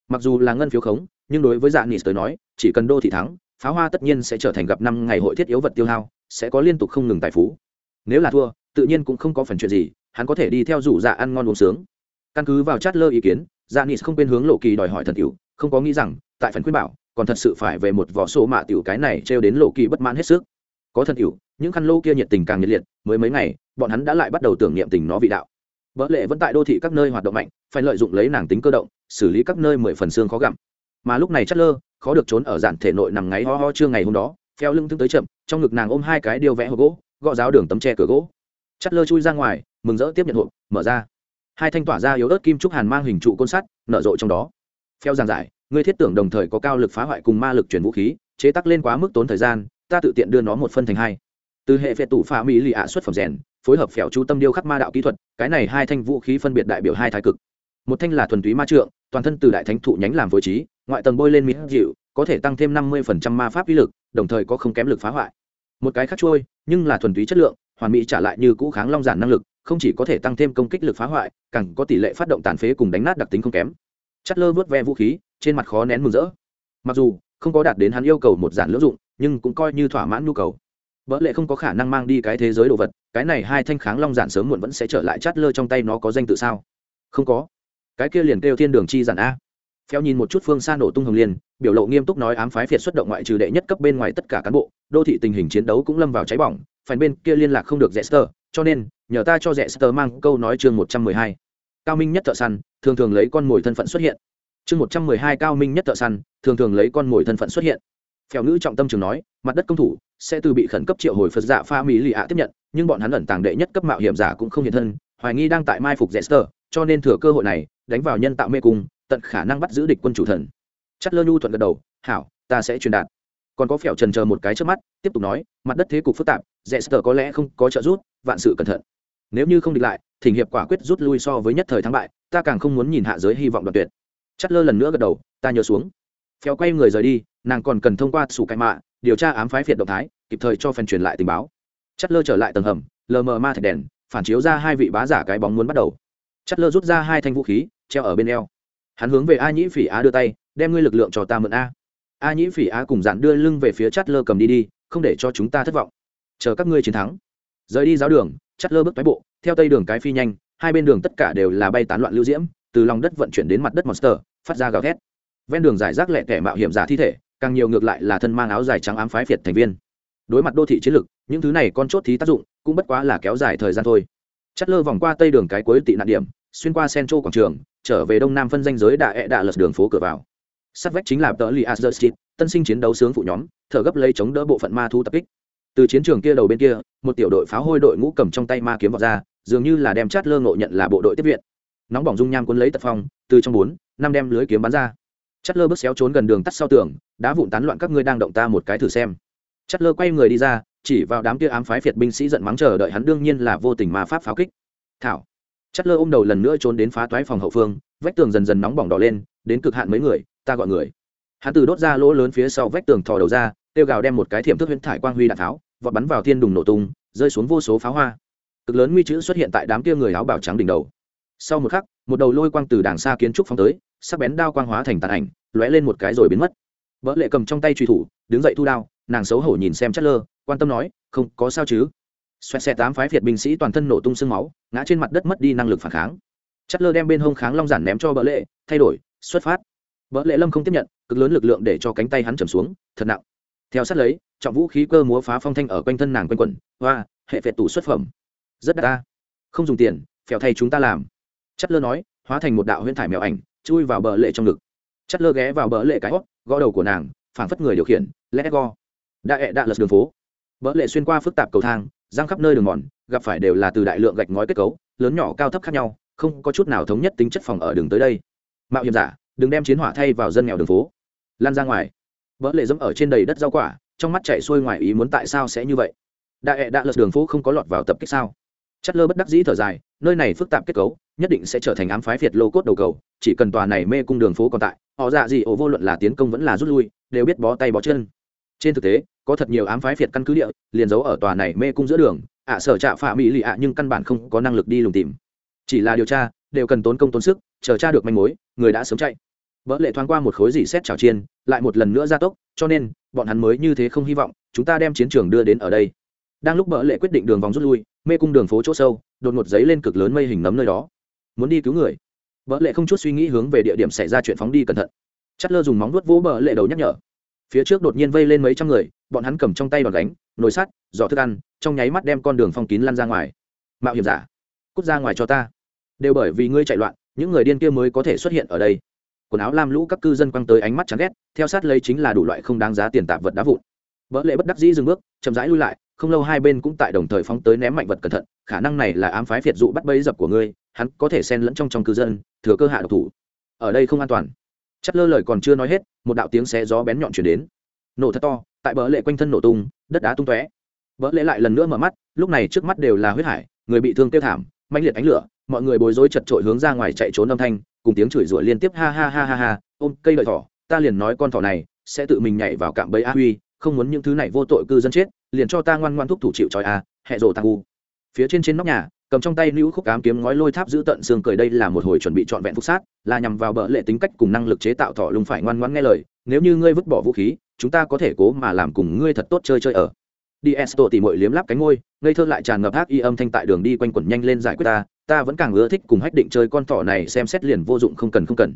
mặc dù là ngân phiếu khống nhưng đối với dạ nịt tới nói chỉ cần đô thị thắng pháo hoa tất nhiên sẽ trở thành gặp năm ngày hội thiết yếu vật tiêu hao sẽ có liên tục không ngừng tài phú. Nếu là thua, tự nhiên cũng không có phần chuyện gì, hắn có thể đi theo rủ dạ ăn ngon uống sướng. Căn cứ vào chát lơ ý kiến dạ Nis không quên hướng lộ kỳ đòi hỏi thần tiểu, không có nghĩ rằng, tại phần khuyên bảo, còn thật sự phải về một vỏ số mạ tiểu cái này trêu đến lộ kỳ bất mãn hết sức. Có thần tiểu, những khăn lô kia nhiệt tình càng nhiệt liệt, mới mấy ngày, bọn hắn đã lại bắt đầu tưởng niệm tình nó vị đạo. Vợ lệ vẫn tại đô thị các nơi hoạt động mạnh, phải lợi dụng lấy nàng tính cơ động, xử lý các nơi mười phần xương khó gặm. Mà lúc này chất lơ, khó được trốn ở giản thể nội nằm ngáy ho ho trưa ngày hôm đó pheo lưng thương tới chậm, trong ngực nàng ôm hai cái điêu vẽ hộp gỗ, gõ giáo đường tấm tre cửa gỗ. Chắt lơ chui ra ngoài, mừng rỡ tiếp nhận hộp, mở ra. Hai thanh tỏa ra yếu ớt kim trúc hàn mang hình trụ côn sắt, nở rộ trong đó. Pheo giảng giải, ngươi thiết tưởng đồng thời có cao lực phá hoại cùng ma lực chuyển vũ khí, chế tắc lên quá mức tốn thời gian, ta tự tiện đưa nó một phân thành hai. Từ hệ phệ tủ phá mỹ lì ạ xuất phẩm rèn, phối hợp phèo chú tâm điêu khắc ma đạo kỹ thuật, cái này hai thanh vũ khí phân biệt đại biểu hai thái cực. Một thanh là thuần túy ma trượng, toàn thân từ đại thánh thụ nhánh làm phối trí, ngoại tầng bôi lên mỹ dịu, có thể tăng thêm năm mươi ma pháp uy lực đồng thời có không kém lực phá hoại. Một cái khác trôi nhưng là thuần túy chất lượng, hoàn mỹ trả lại như cũ kháng long giản năng lực, không chỉ có thể tăng thêm công kích lực phá hoại, càng có tỷ lệ phát động tàn phế cùng đánh nát đặc tính không kém. Chất lơ vớt ve vũ khí, trên mặt khó nén mừng rỡ. Mặc dù, không có đạt đến hắn yêu cầu một giản lưỡng dụng, nhưng cũng coi như thỏa mãn nhu cầu. Vợ lệ không có khả năng mang đi cái thế giới đồ vật, cái này hai thanh kháng long giản sớm muộn vẫn sẽ trở lại chát lơ trong tay nó có danh tự sao? Không có. Cái kia liền kêu thiên đường chi giản a. Phéo nhìn một chút phương xa nổ tung hồng liên biểu lộ nghiêm túc nói ám phái phiệt xuất động ngoại trừ đệ nhất cấp bên ngoài tất cả cán bộ đô thị tình hình chiến đấu cũng lâm vào cháy bỏng phần bên kia liên lạc không được rẽ cho nên nhờ ta cho rẽ mang câu nói chương một trăm mười hai. Cao minh nhất thợ săn thường thường lấy con mồi thân phận xuất hiện. Chương một trăm mười hai cao minh nhất thợ săn thường thường lấy con mồi thân phận xuất hiện. Phèo ngữ trọng tâm trường nói mặt đất công thủ sẽ từ bị khẩn cấp triệu hồi phật dạ pha mỹ lì ạ tiếp nhận nhưng bọn hắn ẩn tàng đệ nhất cấp mạo hiểm giả cũng không hiện thân hoài nghi đang tại mai phục Jester, cho nên thừa cơ hội này đánh vào nhân tạo mê cung tận khả năng bắt giữ địch quân chủ thần. Chất lơ nhu thuận gật đầu, hảo, ta sẽ truyền đạt. Còn có phèo trần chờ một cái trước mắt, tiếp tục nói, mặt đất thế cục phức tạp Jester có lẽ không có trợ giúp, vạn sự cẩn thận. Nếu như không địch lại, thỉnh hiệp quả quyết rút lui so với nhất thời thắng bại, ta càng không muốn nhìn hạ giới hy vọng đoạn tuyệt. Chất lơ lần nữa gật đầu, ta nhớ xuống. Phèo quay người rời đi, nàng còn cần thông qua sủ cải mạ, điều tra ám phái phiệt động thái, kịp thời cho phần truyền lại tình báo. Chất lơ trở lại tầng hầm, lờ mờ ma thạch đèn, phản chiếu ra hai vị bá giả cái bóng muốn bắt đầu. Chất lơ rút ra hai thanh vũ khí, treo ở bên eo hắn hướng về a nhĩ phỉ á đưa tay, đem ngươi lực lượng cho ta mượn a. A nhĩ phỉ á cùng dạn đưa lưng về phía chất lơ cầm đi đi, không để cho chúng ta thất vọng. Chờ các ngươi chiến thắng. Rời đi giáo đường chất lơ bước toái bộ, theo tây đường cái phi nhanh, hai bên đường tất cả đều là bay tán loạn lưu diễm, từ lòng đất vận chuyển đến mặt đất monster, phát ra gào thét. Ven đường giải rác lẹ tẻ mạo hiểm giả thi thể, càng nhiều ngược lại là thân mang áo dài trắng ám phái phiệt thành viên. Đối mặt đô thị chiến lực những thứ này con chốt thí tác dụng, cũng bất quá là kéo dài thời gian thôi. Chất lơ vòng qua tây đường cái cuối tị nạn điểm, xuyên qua central quảng trường trở về đông nam phân danh giới đạ ẹ đạ lật đường phố cửa vào. Sát vách chính là tờ li asher tân sinh chiến đấu sướng phụ nhóm, thở gấp lấy chống đỡ bộ phận ma thu tập kích. Từ chiến trường kia đầu bên kia, một tiểu đội pháo hôi đội ngũ cầm trong tay ma kiếm vọt ra, dường như là đem chát lơ ngộ nhận là bộ đội tiếp viện. Nóng bỏng dung nham quân lấy tật phong, từ trong bốn, năm đem lưới kiếm bắn ra. Chát lơ bước xéo trốn gần đường tắt sau tường đã vụn tán loạn các ngươi đang động ta một cái thử xem. Chát lơ quay người đi ra, chỉ vào đám kia ám phái phiệt binh sĩ giận mắng chờ đợi hắn đương nhiên là vô tình mà pháp pháo kích. Thảo chất lơ ôm đầu lần nữa trốn đến phá toái phòng hậu phương vách tường dần dần nóng bỏng đỏ lên đến cực hạn mấy người ta gọi người. Hắn từ đốt ra lỗ lớn phía sau vách tường thò đầu ra tiêu gào đem một cái thiểm thức huyễn thải quang huy đạn tháo, vọt bắn vào thiên đùng nổ tung rơi xuống vô số pháo hoa. Cực lớn nguy chữ xuất hiện tại đám kia người áo bảo trắng đỉnh đầu. Sau một khắc một đầu lôi quang từ đàng xa kiến trúc phóng tới sắc bén đao quang hóa thành tàn ảnh lóe lên một cái rồi biến mất. Vỡ lệ cầm trong tay truy thủ đứng dậy thu đao nàng xấu hổ nhìn xem chất lơ quan tâm nói không có sao chứ? Xoẹt xẹt tám phái việt binh sĩ toàn thân nổ tung sương máu, ngã trên mặt đất mất đi năng lực phản kháng. Chất lơ đem bên hông kháng long giản ném cho bỡ lệ, thay đổi, xuất phát. Bỡ lệ lâm không tiếp nhận, cực lớn lực lượng để cho cánh tay hắn trầm xuống, thật nặng. Theo sát lấy, trọng vũ khí cơ múa phá phong thanh ở quanh thân nàng quanh quẩn, hoa, hệ phệt tủ xuất phẩm. Rất đắt ta. Không dùng tiền, phèo thay chúng ta làm. Chất lơ nói, hóa thành một đạo huyễn thải mèo ảnh, chui vào bờ lệ trong ngực. Chất lơ ghé vào bờ lệ cái hót, gõ đầu của nàng, phảng phất người điều khiển lẽ go. Đã ẹ đạ lật đường phố. Bờ lệ xuyên qua phức tạp cầu thang giang khắp nơi đường mòn, gặp phải đều là từ đại lượng gạch ngói kết cấu, lớn nhỏ cao thấp khác nhau, không có chút nào thống nhất tính chất phòng ở đường tới đây. Mạo hiểm giả, đừng đem chiến hỏa thay vào dân nghèo đường phố. Lan ra ngoài. Vỡ lệ dẫm ở trên đầy đất rau quả, trong mắt chạy xuôi ngoài ý muốn tại sao sẽ như vậy. Đại hệ đã lật đường phố không có lọt vào tập kích sao. Chất lơ bất đắc dĩ thở dài, nơi này phức tạp kết cấu, nhất định sẽ trở thành ám phái việt lô cốt đầu cầu, chỉ cần tòa này mê cung đường phố còn tại, họ dạ gì ổ vô luận là tiến công vẫn là rút lui, đều biết bó tay bó chân trên thực tế, có thật nhiều ám phái việt căn cứ địa, liền giấu ở tòa này mê cung giữa đường. Ạ sở trạ phạ mỹ lì ạ, nhưng căn bản không có năng lực đi lùng tìm. Chỉ là điều tra, đều cần tốn công tốn sức, chờ tra được manh mối, người đã sớm chạy. Vỡ lệ thoáng qua một khối dỉ xét trào chiên, lại một lần nữa gia tốc, cho nên, bọn hắn mới như thế không hy vọng, chúng ta đem chiến trường đưa đến ở đây. Đang lúc vỡ lệ quyết định đường vòng rút lui, mê cung đường phố chỗ sâu, đột ngột giấy lên cực lớn mây hình nấm nơi đó. Muốn đi cứu người. Vỡ lệ không chút suy nghĩ hướng về địa điểm xảy ra chuyện phóng đi cẩn thận. Chất lơ dùng móng vuốt vỗ bờ lệ đầu nhắc nhở phía trước đột nhiên vây lên mấy trăm người, bọn hắn cầm trong tay đòn đánh nồi sắt, giỏ thức ăn, trong nháy mắt đem con đường phong kín lăn ra ngoài. Mạo hiểm giả, cút ra ngoài cho ta. Đều bởi vì ngươi chạy loạn, những người điên kia mới có thể xuất hiện ở đây. Quần áo lam lũ các cư dân quăng tới ánh mắt chán ghét, theo sát lấy chính là đủ loại không đáng giá tiền tạp vật đá vụn. Vỡ lệ bất đắc dĩ dừng bước, chậm rãi lui lại, không lâu hai bên cũng tại đồng thời phóng tới ném mạnh vật cẩn thận, khả năng này là ám phái phiệt dụ bắt bẫy dập của ngươi, hắn có thể xen lẫn trong trong cư dân, thừa cơ hạ độc thủ. Ở đây không an toàn. Chất lơ lời còn chưa nói hết một đạo tiếng xé gió bén nhọn chuyển đến. Nổ thật to, tại bờ lệ quanh thân nổ tung, đất đá tung tóe. Bờ lệ lại lần nữa mở mắt, lúc này trước mắt đều là huyết hải, người bị thương tiêu thảm, mãnh liệt ánh lửa, mọi người bối rối chật trội hướng ra ngoài chạy trốn âm thanh, cùng tiếng chửi rủa liên tiếp ha ha ha ha ha, ôm cây đợi thỏ, ta liền nói con thỏ này sẽ tự mình nhảy vào cạm bẫy a huy, không muốn những thứ này vô tội cư dân chết, liền cho ta ngoan ngoan thúc thủ chịu trói a, hẹ rồ tàng u phía trên trên nóc nhà cầm trong tay nữ khúc cám kiếm ngói lôi tháp giữ tận xương cười đây là một hồi chuẩn bị trọn vẹn phúc sát, là nhằm vào bợ lệ tính cách cùng năng lực chế tạo thỏ lùng phải ngoan ngoãn nghe lời, nếu như ngươi vứt bỏ vũ khí, chúng ta có thể cố mà làm cùng ngươi thật tốt chơi chơi ở. Đi esto tỉ mội liếm láp cánh ngôi ngây thơ lại tràn ngập hát y âm thanh tại đường đi quanh quẩn nhanh lên giải quyết ta ta vẫn càng ưa thích cùng hách định chơi con thỏ này xem xét liền vô dụng không cần không cần.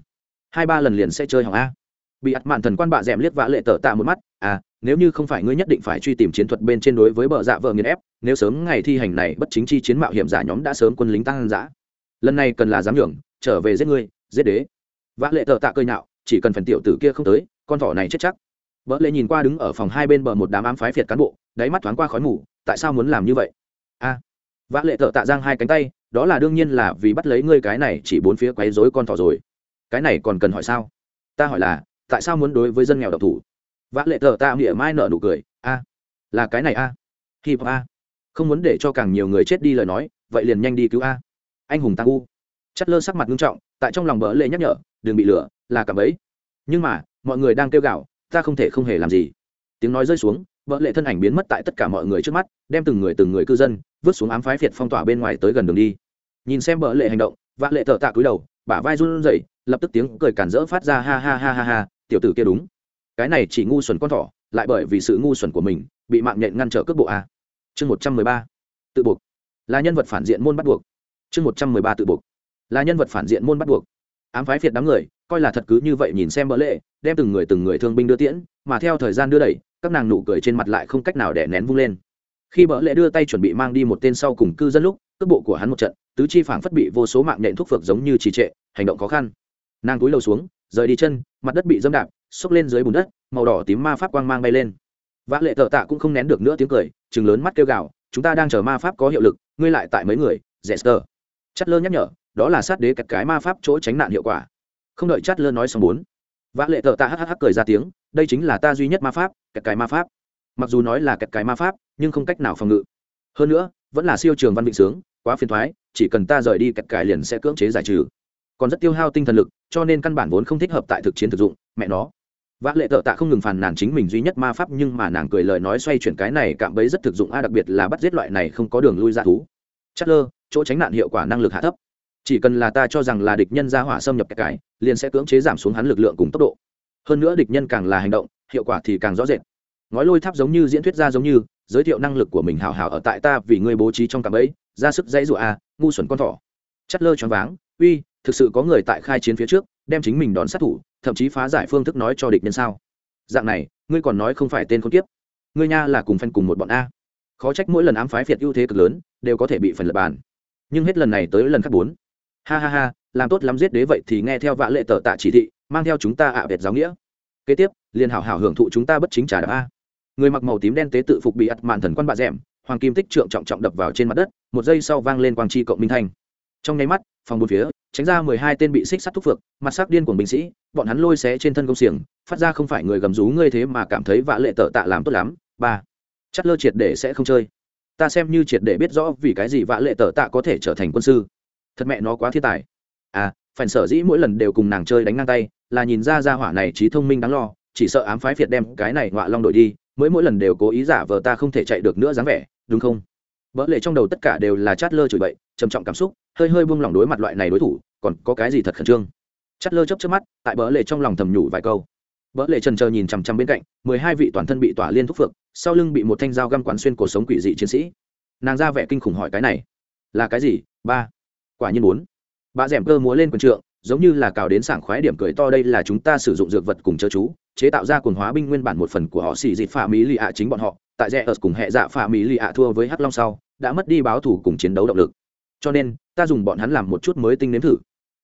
Hai ba lần liền sẽ chơi hỏng a. Bị ắt mạn thần quan bạ d liếc vã lệ tở tạ một mắt à nếu như không phải ngươi nhất định phải truy tìm chiến thuật bên trên đối với bờ dạ vợ nghiền ép nếu sớm ngày thi hành này bất chính chi chiến mạo hiểm giả nhóm đã sớm quân lính tăng giã lần này cần là dám nhường trở về giết ngươi giết đế. Vã lệ tờ tạ cơi nhạo chỉ cần phần tiểu tử kia không tới con thỏ này chết chắc. Vợ lệ nhìn qua đứng ở phòng hai bên bờ một đám ám phái phiệt cán bộ đáy mắt thoáng qua khói mù tại sao muốn làm như vậy? A. À, vã lệ tờ tạ giang hai cánh tay đó là đương nhiên là vì bắt lấy ngươi cái này chỉ bốn phía quấy rối con thỏ rồi. Cái này còn cần hỏi sao? Ta hỏi là tại sao muốn đối với dân nghèo độc thủ? Vã lệ tợ tạ nghĩa mai nở nụ cười a là cái này a à? hip a. Không muốn để cho càng nhiều người chết đi lời nói vậy liền nhanh đi cứu a. Anh hùng tăng u. Chất lơ sắc mặt nghiêm trọng tại trong lòng bỡ lệ nhắc nhở đừng bị lửa là cả ấy nhưng mà mọi người đang kêu gào, ta không thể không hề làm gì. Tiếng nói rơi xuống vợ lệ thân ảnh biến mất tại tất cả mọi người trước mắt đem từng người từng người cư dân vứt xuống ám phái việt phong tỏa bên ngoài tới gần đường đi. Nhìn xem vợ lệ hành động vợ lệ thợ tạ cúi đầu bả vai run rẩy lập tức tiếng cười cản rỡ phát ra ha ha ha ha ha tiểu tử kia đúng cái này chỉ ngu xuẩn con thỏ, lại bởi vì sự ngu xuẩn của mình, bị mạng nhện ngăn trở cước bộ a. Chương một trăm mười ba. Tự buộc. Là nhân vật phản diện môn bắt buộc. Chương một trăm mười ba tự buộc. Là nhân vật phản diện môn bắt buộc. Ám phái việt đám người, coi là thật cứ như vậy nhìn xem bỡ lệ, đem từng người từng người thương binh đưa tiễn, mà theo thời gian đưa đẩy, các nàng nụ cười trên mặt lại không cách nào để nén vung lên. Khi bỡ lệ đưa tay chuẩn bị mang đi một tên sau cùng cư dân lúc, cước bộ của hắn một trận, tứ chi phảng phất bị vô số mạng nhện thuốc phược giống như trì trệ, hành động khó khăn. Nàng cúi đầu xuống, rời đi chân, mặt đất bị dâm đạp xốc lên dưới bùn đất màu đỏ tím ma pháp quang mang bay lên. Vã lệ thợ tạ cũng không nén được nữa tiếng cười chừng lớn mắt kêu gào chúng ta đang chờ ma pháp có hiệu lực ngươi lại tại mấy người Jester. Chất lơ nhắc nhở, đó là sát đế cắt cái ma pháp chỗ tránh nạn hiệu quả. Không đợi chát lơ nói xong bốn vã lệ thợ tạ hh cười ra tiếng đây chính là ta duy nhất ma pháp cắt cái ma pháp. Mặc dù nói là cắt cái ma pháp nhưng không cách nào phòng ngự. Hơn nữa vẫn là siêu trường văn vịnh sướng quá phiền thoái chỉ cần ta rời đi cắt cải liền sẽ cưỡng chế giải trừ. Còn rất tiêu hao tinh thần lực cho nên căn bản vốn không thích hợp tại thực chiến thực dụng mẹ nó. Vác lệ tợ tạ không ngừng phàn nàn chính mình duy nhất ma pháp nhưng mà nàng cười lời nói xoay chuyển cái này cạm bẫy rất thực dụng a đặc biệt là bắt giết loại này không có đường lui ra thú. Chất lơ chỗ tránh nạn hiệu quả năng lực hạ thấp. Chỉ cần là ta cho rằng là địch nhân ra hỏa xâm nhập cái liền sẽ cưỡng chế giảm xuống hắn lực lượng cùng tốc độ. Hơn nữa địch nhân càng là hành động hiệu quả thì càng rõ rệt. Ngói lôi tháp giống như diễn thuyết ra giống như giới thiệu năng lực của mình hào hào ở tại ta vì ngươi bố trí trong cạm bẫy, ra sức dãy rụa a ngu xuẩn con thỏ. Chất lơ choáng váng uy thực sự có người tại khai chiến phía trước đem chính mình đón sát thủ thậm chí phá giải phương thức nói cho địch nhân sao? Dạng này, ngươi còn nói không phải tên con kiếp. Ngươi nha là cùng phen cùng một bọn a. Khó trách mỗi lần ám phái phiệt ưu thế cực lớn, đều có thể bị phần lập bàn. Nhưng hết lần này tới lần khác bốn. Ha ha ha, làm tốt lắm giết đế vậy thì nghe theo vạ lệ tờ tạ chỉ thị, mang theo chúng ta ạ à việt giáo nghĩa. Kế tiếp, liền hảo hảo hưởng thụ chúng ta bất chính trả đạo a. Người mặc màu tím đen tế tự phục bị ắt màn thần quan bạ rẻm, hoàng kim tích trượng trọng trọng đập vào trên mặt đất, một giây sau vang lên quang chi cộng minh thanh. Trong nháy mắt, phòng một phía tránh ra mười hai tên bị xích sắt thúc phược, mặt sắc điên của binh sĩ, bọn hắn lôi xé trên thân công xiềng, phát ra không phải người gầm rú ngươi thế mà cảm thấy vạ lệ tợ tạ làm tốt lắm. Ba chất lơ triệt để sẽ không chơi. Ta xem như triệt để biết rõ vì cái gì vạ lệ tợ tạ có thể trở thành quân sư. Thật mẹ nó quá thiên tài. À phản sở dĩ mỗi lần đều cùng nàng chơi đánh ngang tay, là nhìn ra ra hỏa này trí thông minh đáng lo, chỉ sợ ám phái phiệt đem cái này họa long đội đi, mới mỗi lần đều cố ý giả vờ ta không thể chạy được nữa dáng vẻ, đúng không? Vỡ lệ trong đầu tất cả đều là chát lơ chửi bậy, trầm trọng cảm xúc, hơi hơi buông lỏng đối mặt loại này đối thủ, còn có cái gì thật khẩn trương? Chát lơ chấp chấp mắt, tại vỡ lệ trong lòng thầm nhủ vài câu. Vỡ lệ trần chờ nhìn chằm chằm bên cạnh, mười hai vị toàn thân bị tỏa liên thúc phượng, sau lưng bị một thanh dao găm quán xuyên cuộc sống quỷ dị chiến sĩ. Nàng ra vẻ kinh khủng hỏi cái này, là cái gì? Ba. Quả nhiên bốn. Bà rẻm cơ múa lên quần trượng giống như là cào đến sảng khoái điểm cười to, đây là chúng ta sử dụng dược vật cùng chớ chú, chế tạo ra quần hóa binh nguyên bản một phần của họ xì dịt phạm mỹ lì ạ chính bọn họ, tại rẽ ở cùng hệ dạ phạm mỹ lì ạ thua với hắc long sau, đã mất đi báo thủ cùng chiến đấu động lực. Cho nên, ta dùng bọn hắn làm một chút mới tinh nếm thử.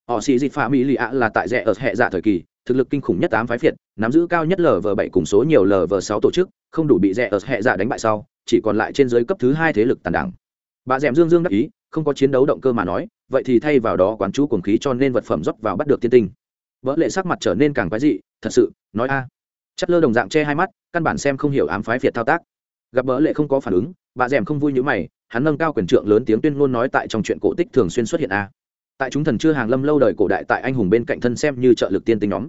Họ xì dịt phạm mỹ lì ạ là tại rẽ ở hệ dạ thời kỳ, thực lực kinh khủng nhất tám phái phiệt nắm giữ cao nhất lv bảy cùng số nhiều lv sáu tổ chức, không đủ bị rẽ ở hệ dạ đánh bại sau, chỉ còn lại trên dưới cấp thứ hai thế lực tàn đảng. Bà d dương dương đắc ý không có chiến đấu động cơ mà nói, vậy thì thay vào đó quán chú cuồng khí cho nên vật phẩm rót vào bắt được tiên tinh. Vỡ lệ sắc mặt trở nên càng quái dị, thật sự, nói a. Chất lơ đồng dạng che hai mắt, căn bản xem không hiểu ám phái việt thao tác. Gặp vỡ lệ không có phản ứng, bà rèm không vui như mày, hắn nâng cao quyền trượng lớn tiếng tuyên ngôn nói tại trong chuyện cổ tích thường xuyên xuất hiện a. Tại chúng thần chưa hàng lâm lâu đời cổ đại tại anh hùng bên cạnh thân xem như trợ lực tiên tinh nhóm.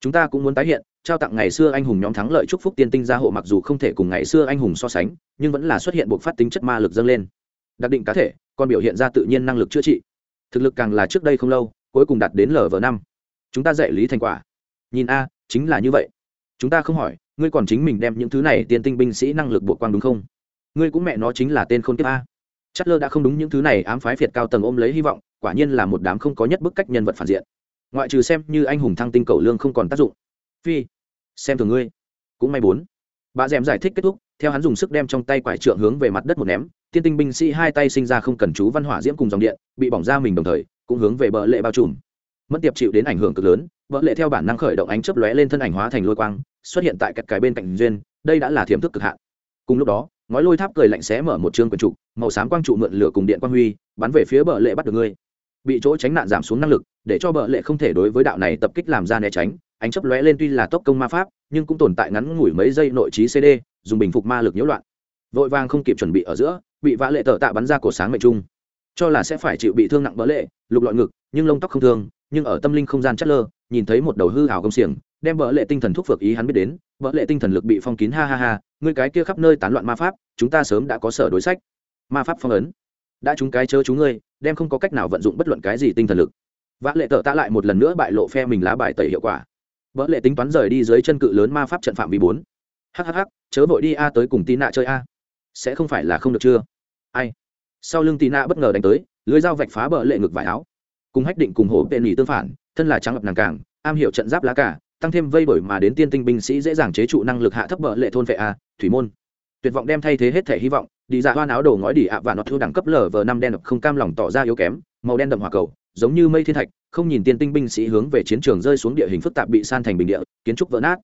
Chúng ta cũng muốn tái hiện, trao tặng ngày xưa anh hùng nhóm thắng lợi chúc phúc tiên tinh gia hộ mặc dù không thể cùng ngày xưa anh hùng so sánh, nhưng vẫn là xuất hiện buộc phát tính chất ma lực dâng lên đặc định cá thể, còn biểu hiện ra tự nhiên năng lực chữa trị. Thực lực càng là trước đây không lâu, cuối cùng đạt đến lv năm. Chúng ta dạy lý thành quả. Nhìn a, chính là như vậy. Chúng ta không hỏi, ngươi còn chính mình đem những thứ này tiên tinh binh sĩ năng lực bộ quang đúng không? Ngươi cũng mẹ nó chính là tên khôn kiếp a. Chất lơ đã không đúng những thứ này ám phái phiệt cao tầng ôm lấy hy vọng, quả nhiên là một đám không có nhất bức cách nhân vật phản diện. Ngoại trừ xem như anh hùng thăng tinh cầu lương không còn tác dụng. Phi, xem thường ngươi. Cũng may bốn. Bà d giải thích kết thúc theo hắn dùng sức đem trong tay quải trượng hướng về mặt đất một ném, tiên tinh binh sĩ hai tay sinh ra không cần chú văn hỏa diễm cùng dòng điện, bị bỏng ra mình đồng thời, cũng hướng về bờ lệ bao trùm. Mất tiệp chịu đến ảnh hưởng cực lớn, bờ lệ theo bản năng khởi động ánh chớp lóe lên thân ảnh hóa thành lôi quang, xuất hiện tại các cái bên cạnh duyên, đây đã là thiểm thức cực hạn. Cùng lúc đó, ngói lôi tháp cười lạnh xé mở một chương quần trụ, màu xám quang trụ mượn lửa cùng điện quang huy, bắn về phía bờ lệ bắt được ngươi. Bị chỗ tránh nạn giảm xuống năng lực, để cho bờ lệ không thể đối với đạo này tập kích làm ra né tránh ánh chấp lóe lên tuy là tốc công ma pháp, nhưng cũng tồn tại ngắn ngủi mấy giây nội trí cd dùng bình phục ma lực nhiễu loạn. Vội vàng không kịp chuẩn bị ở giữa, bị vã lệ tờ tạ bắn ra cổ sáng mệnh trung. Cho là sẽ phải chịu bị thương nặng bỡ lệ, lục lọi ngực, nhưng lông tóc không thương, nhưng ở tâm linh không gian chất lơ, nhìn thấy một đầu hư hảo công xiềng, đem bỡ lệ tinh thần thúc phược ý hắn biết đến, bỡ lệ tinh thần lực bị phong kín ha ha ha người cái kia khắp nơi tán loạn ma pháp, chúng ta sớm đã có sở đối sách. Ma pháp phong ấn. Đã chúng cái chớ chú ngươi, đem không có cách nào vận dụng bất luận cái gì tinh thần lực. Vã lệ tờ tạ lại một lần nữa bại lộ phe mình lá bài tẩy hiệu quả vỡ lệ tính toán rời đi dưới chân cự lớn ma pháp trận phạm vi bốn. Hhh chớ vội đi a tới cùng tí nạ chơi a. Sẽ không phải là không được chưa? Ai? Sau lưng tí nạ bất ngờ đánh tới, lưới dao vạch phá bờ lệ ngực vải áo. Cùng hách định cùng hổ tên nghỉ tương phản, thân là trắng lập nàng càng, am hiểu trận giáp lá cả, tăng thêm vây bởi mà đến tiên tinh binh sĩ dễ dàng chế trụ năng lực hạ thấp bờ lệ thôn vệ a, thủy môn. Tuyệt vọng đem thay thế hết thể hy vọng, đi dạ hoa áo đồ ngói đỉ ạ và nọt thu đẳng cấp lở vờ năm đen không cam lòng tỏ ra yếu kém, màu đen đậm hỏa cầu giống như mây thiên thạch, không nhìn tiên tinh binh sĩ hướng về chiến trường rơi xuống địa hình phức tạp bị san thành bình địa, kiến trúc vỡ nát.